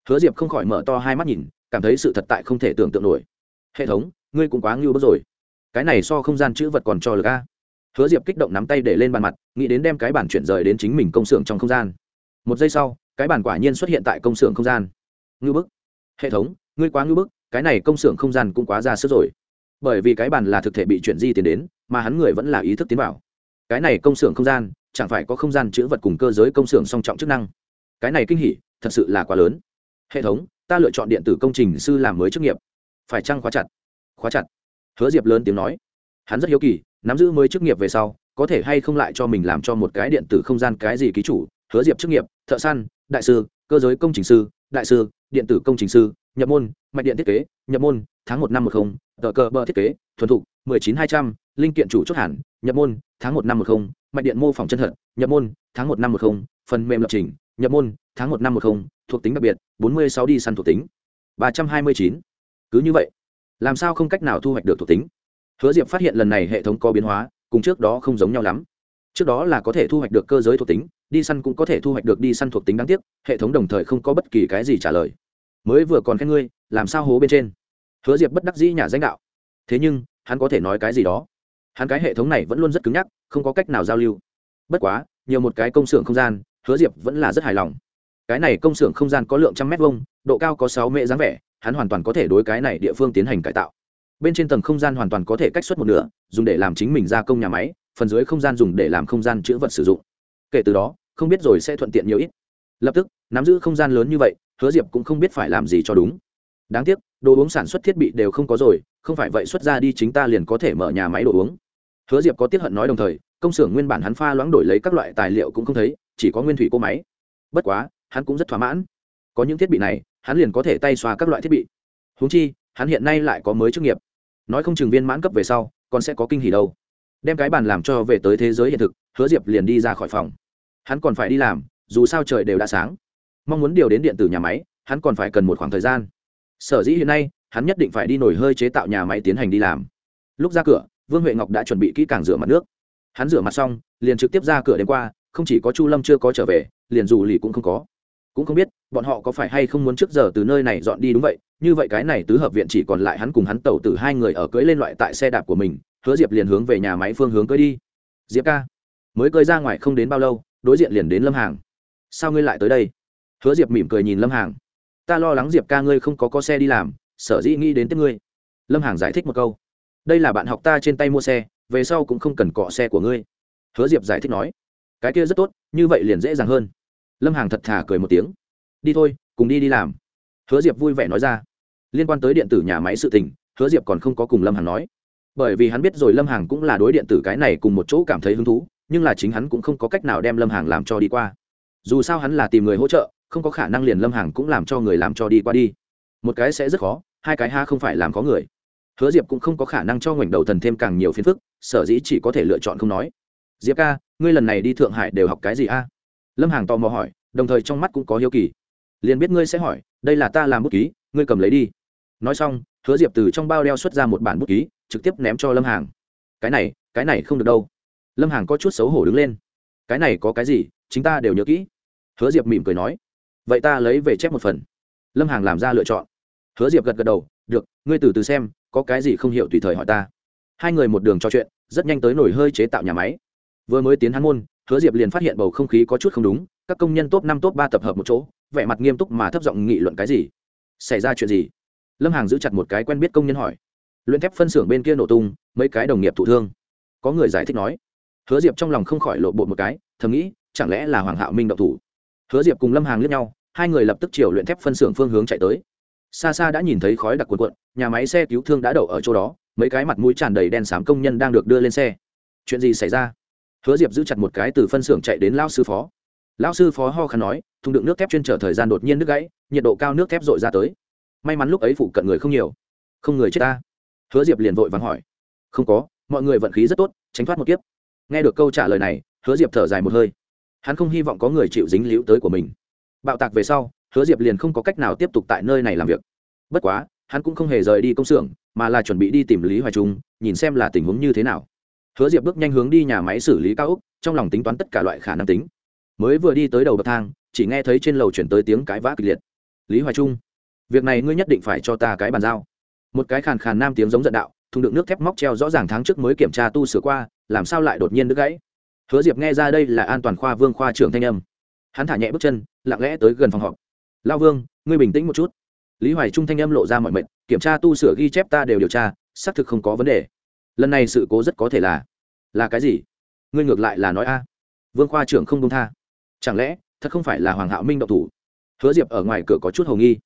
Hứa diệp không khỏi mở to hai mắt nhìn, cảm thấy sự thật tại không thể tưởng tượng nổi. Hệ thống, ngươi cũng quá ngưu bức rồi. Cái này so không gian chữ vật còn cho lực a. Hứa diệp kích động nắm tay để lên bàn mặt, nghĩ đến đem cái bản chuyển rời đến chính mình công xưởng trong không gian. Một giây sau, cái bản quả nhiên xuất hiện tại công xưởng không gian. Ngưu bức. Hệ thống, ngươi quá ngưu bức, cái này công xưởng không gian cũng quá ra sức rồi bởi vì cái bàn là thực thể bị chuyển di tiến đến, mà hắn người vẫn là ý thức tiến vào. Cái này công xưởng không gian, chẳng phải có không gian chữ vật cùng cơ giới công xưởng song trọng chức năng. Cái này kinh hỉ, thật sự là quá lớn. Hệ thống, ta lựa chọn điện tử công trình sư làm mới chức nghiệp. Phải chăng khóa chặt? Khóa chặt. Hứa diệp lớn tiếng nói. Hắn rất hiếu kỳ, nắm giữ mới chức nghiệp về sau, có thể hay không lại cho mình làm cho một cái điện tử không gian cái gì ký chủ? Hứa diệp chức nghiệp, thợ săn, đại sư, cơ giới công trình sư, đại sư, điện tử công trình sư nhập môn, mạch điện thiết kế, nhập môn, tháng một năm một không, tờ cờ bờ thiết kế, thuần thục, mười chín hai trăm, linh kiện chủ chốt hẳn, nhập môn, tháng một năm một không, mạch điện mô phỏng chân thật, nhập môn, tháng một năm một không, phần mềm lập trình, nhập môn, tháng một năm một không, thuộc tính đặc biệt, bốn mươi sáu đi săn thuộc tính. Ba trăm hai mươi chín. Cứ như vậy, làm sao không cách nào thu hoạch được thuộc tính? Hứa diệp phát hiện lần này hệ thống có biến hóa, cùng trước đó không giống nhau lắm. Trước đó là có thể thu hoạch được cơ giới thuộc tính, đi săn cũng có thể thu hoạch được đi săn thuộc tính đáng tiếc, hệ thống đồng thời không có bất kỳ cái gì trả lời mới vừa còn khen ngươi, làm sao hố bên trên? Hứa diệp bất đắc dĩ nhà danh đạo. Thế nhưng, hắn có thể nói cái gì đó? Hắn cái hệ thống này vẫn luôn rất cứng nhắc, không có cách nào giao lưu. Bất quá, nhiều một cái công xưởng không gian, hứa diệp vẫn là rất hài lòng. Cái này công xưởng không gian có lượng trăm mét vuông, độ cao có sáu mễ dáng vẻ, hắn hoàn toàn có thể đối cái này địa phương tiến hành cải tạo. Bên trên tầng không gian hoàn toàn có thể cách xuất một nửa, dùng để làm chính mình gia công nhà máy, phần dưới không gian dùng để làm không gian chữ vật sử dụng. Kể từ đó, không biết rồi sẽ thuận tiện nhiều ít. Lập tức, nắm giữ không gian lớn như vậy hứa diệp cũng không biết phải làm gì cho đúng. Đáng tiếc, đồ uống sản xuất thiết bị đều không có rồi, không phải vậy xuất ra đi chính ta liền có thể mở nhà máy đồ uống. Hứa diệp có tiếp hận nói đồng thời, công xưởng nguyên bản hắn pha loãng đổi lấy các loại tài liệu cũng không thấy, chỉ có nguyên thủy cô máy. Bất quá, hắn cũng rất thỏa mãn. Có những thiết bị này, hắn liền có thể tay xóa các loại thiết bị. Húng chi, hắn hiện nay lại có mới chức nghiệp. Nói không chừng viên mãn cấp về sau, còn sẽ có kinh hỉ đâu. Đem cái bàn làm cho về tới thế giới hiện thực, hứa diệp liền đi ra khỏi phòng. Hắn còn phải đi làm, dù sao trời đều đã sáng mong muốn điều đến điện tử nhà máy, hắn còn phải cần một khoảng thời gian. Sở dĩ hiện nay, hắn nhất định phải đi nổi hơi chế tạo nhà máy tiến hành đi làm. Lúc ra cửa, vương huệ ngọc đã chuẩn bị kỹ càng rửa mặt nước. Hắn rửa mặt xong, liền trực tiếp ra cửa đêm qua, không chỉ có chu lâm chưa có trở về, liền dù lì cũng không có. Cũng không biết, bọn họ có phải hay không muốn trước giờ từ nơi này dọn đi đúng vậy, như vậy cái này tứ hợp viện chỉ còn lại hắn cùng hắn tẩu từ hai người ở cưới lên loại tại xe đạp của mình, hứa diệp liền hướng về nhà máy phương hướng cưới đi. Diệp ca, mới cưới ra ngoài không đến bao lâu, đối diện liền đến lâm hàng. Sao ngươi lại tới đây? Hứa diệp mỉm cười nhìn lâm hàng. Ta lo lắng diệp ca ngươi không có có xe đi làm, sở dĩ nghĩ đến tiếp ngươi. Lâm hàng giải thích một câu. Đây là bạn học ta trên tay mua xe, về sau cũng không cần cọ xe của ngươi. Hứa diệp giải thích nói. Cái kia rất tốt, như vậy liền dễ dàng hơn. Lâm hàng thật thà cười một tiếng. Đi thôi, cùng đi đi làm. Hứa diệp vui vẻ nói ra. Liên quan tới điện tử nhà máy sự tình, hứa diệp còn không có cùng lâm hàng nói. Bởi vì hắn biết rồi lâm hàng cũng là đối điện tử cái này cùng một chỗ cảm thấy hứng thú, nhưng là chính hắn cũng không có cách nào đem lâm hàng làm cho đi qua. Dù sao hắn là tìm người hỗ trợ không có khả năng liền lâm hàng cũng làm cho người làm cho đi qua đi. Một cái sẽ rất khó, hai cái ha không phải làm có người. Hứa diệp cũng không có khả năng cho ngoảnh đầu thần thêm càng nhiều phiền phức, sở dĩ chỉ có thể lựa chọn không nói. Diệp ca, ngươi lần này đi thượng hải đều học cái gì a? Lâm hàng tò mò hỏi, đồng thời trong mắt cũng có hiếu kỳ. Liền biết ngươi sẽ hỏi, đây là ta làm bút ký, ngươi cầm lấy đi. Nói xong, hứa diệp từ trong bao đeo xuất ra một bản bút ký, trực tiếp ném cho lâm hàng. Cái này cái này không được đâu. Lâm hàng có chút xấu hổ đứng lên. Cái này có cái gì, chính ta đều nhớ kỹ. Hứa diệp mỉm cười nói vậy ta lấy về chép một phần. Lâm hàng làm ra lựa chọn. Hứa diệp gật gật đầu, được, ngươi từ từ xem, có cái gì không hiểu tùy thời hỏi ta. Hai người một đường trò chuyện, rất nhanh tới nổi hơi chế tạo nhà máy. Vừa mới tiến hắn môn, hứa diệp liền phát hiện bầu không khí có chút không đúng, các công nhân top năm, top ba tập hợp một chỗ, vẻ mặt nghiêm túc mà thấp giọng nghị luận cái gì? Xảy ra chuyện gì? Lâm hàng giữ chặt một cái quen biết công nhân hỏi. Luyện thép phân xưởng bên kia nổ tung, mấy cái đồng nghiệp thụ thương. Có người giải thích nói. Hứa diệp trong lòng không khỏi lộ bộ một cái, thầm nghĩ, chẳng lẽ là hoàng hạo minh động thủ? Hứa diệp cùng lâm hàng lướt nhau, hai người lập tức chiều luyện thép phân xưởng phương hướng chạy tới. Xa xa đã nhìn thấy khói đặc quần quận nhà máy xe cứu thương đã đậu ở chỗ đó, mấy cái mặt mũi tràn đầy đen xám công nhân đang được đưa lên xe. Chuyện gì xảy ra? Hứa diệp giữ chặt một cái từ phân xưởng chạy đến lao sư phó. Lão sư phó ho khăn nói, thùng đựng nước thép chuyên trở thời gian đột nhiên nước gãy, nhiệt độ cao nước thép dội ra tới. May mắn lúc ấy phụ cận người không nhiều. Không người chết ta. Hứa diệp liền vội vàng hỏi. Không có, mọi người vận khí rất tốt, tránh thoát một kiếp. Nghe được câu trả lời này, hứa diệp thở dài một hơi hắn không hy vọng có người chịu dính líu tới của mình. Bạo tạc về sau, hứa diệp liền không có cách nào tiếp tục tại nơi này làm việc. Bất quá, hắn cũng không hề rời đi công xưởng, mà là chuẩn bị đi tìm lý hoài trung, nhìn xem là tình huống như thế nào. Hứa diệp bước nhanh hướng đi nhà máy xử lý cao úc trong lòng tính toán tất cả loại khả năng tính. Mới vừa đi tới đầu bậc thang, chỉ nghe thấy trên lầu chuyển tới tiếng cãi vã kịch liệt. Lý hoài trung, việc này ngươi nhất định phải cho ta cái bàn giao. Một cái khàn khàn nam tiếng giống giận đạo, thùng đựng nước thép móc treo rõ ràng tháng trước mới kiểm tra tu sửa qua, làm sao lại đột nhiên đứt gãy? Hứa diệp nghe ra đây là an toàn khoa vương khoa trưởng thanh âm. Hắn thả nhẹ bước chân, lặng lẽ tới gần phòng họp. Lao vương, ngươi bình tĩnh một chút. Lý hoài trung thanh âm lộ ra mọi mệnh, kiểm tra tu sửa ghi chép ta đều điều tra, xác thực không có vấn đề. Lần này sự cố rất có thể là là cái gì? Ngươi ngược lại là nói a. Vương khoa trưởng không công tha. Chẳng lẽ thật không phải là hoàng hạo minh độc thủ? Hứa diệp ở ngoài cửa có chút hầu nghi.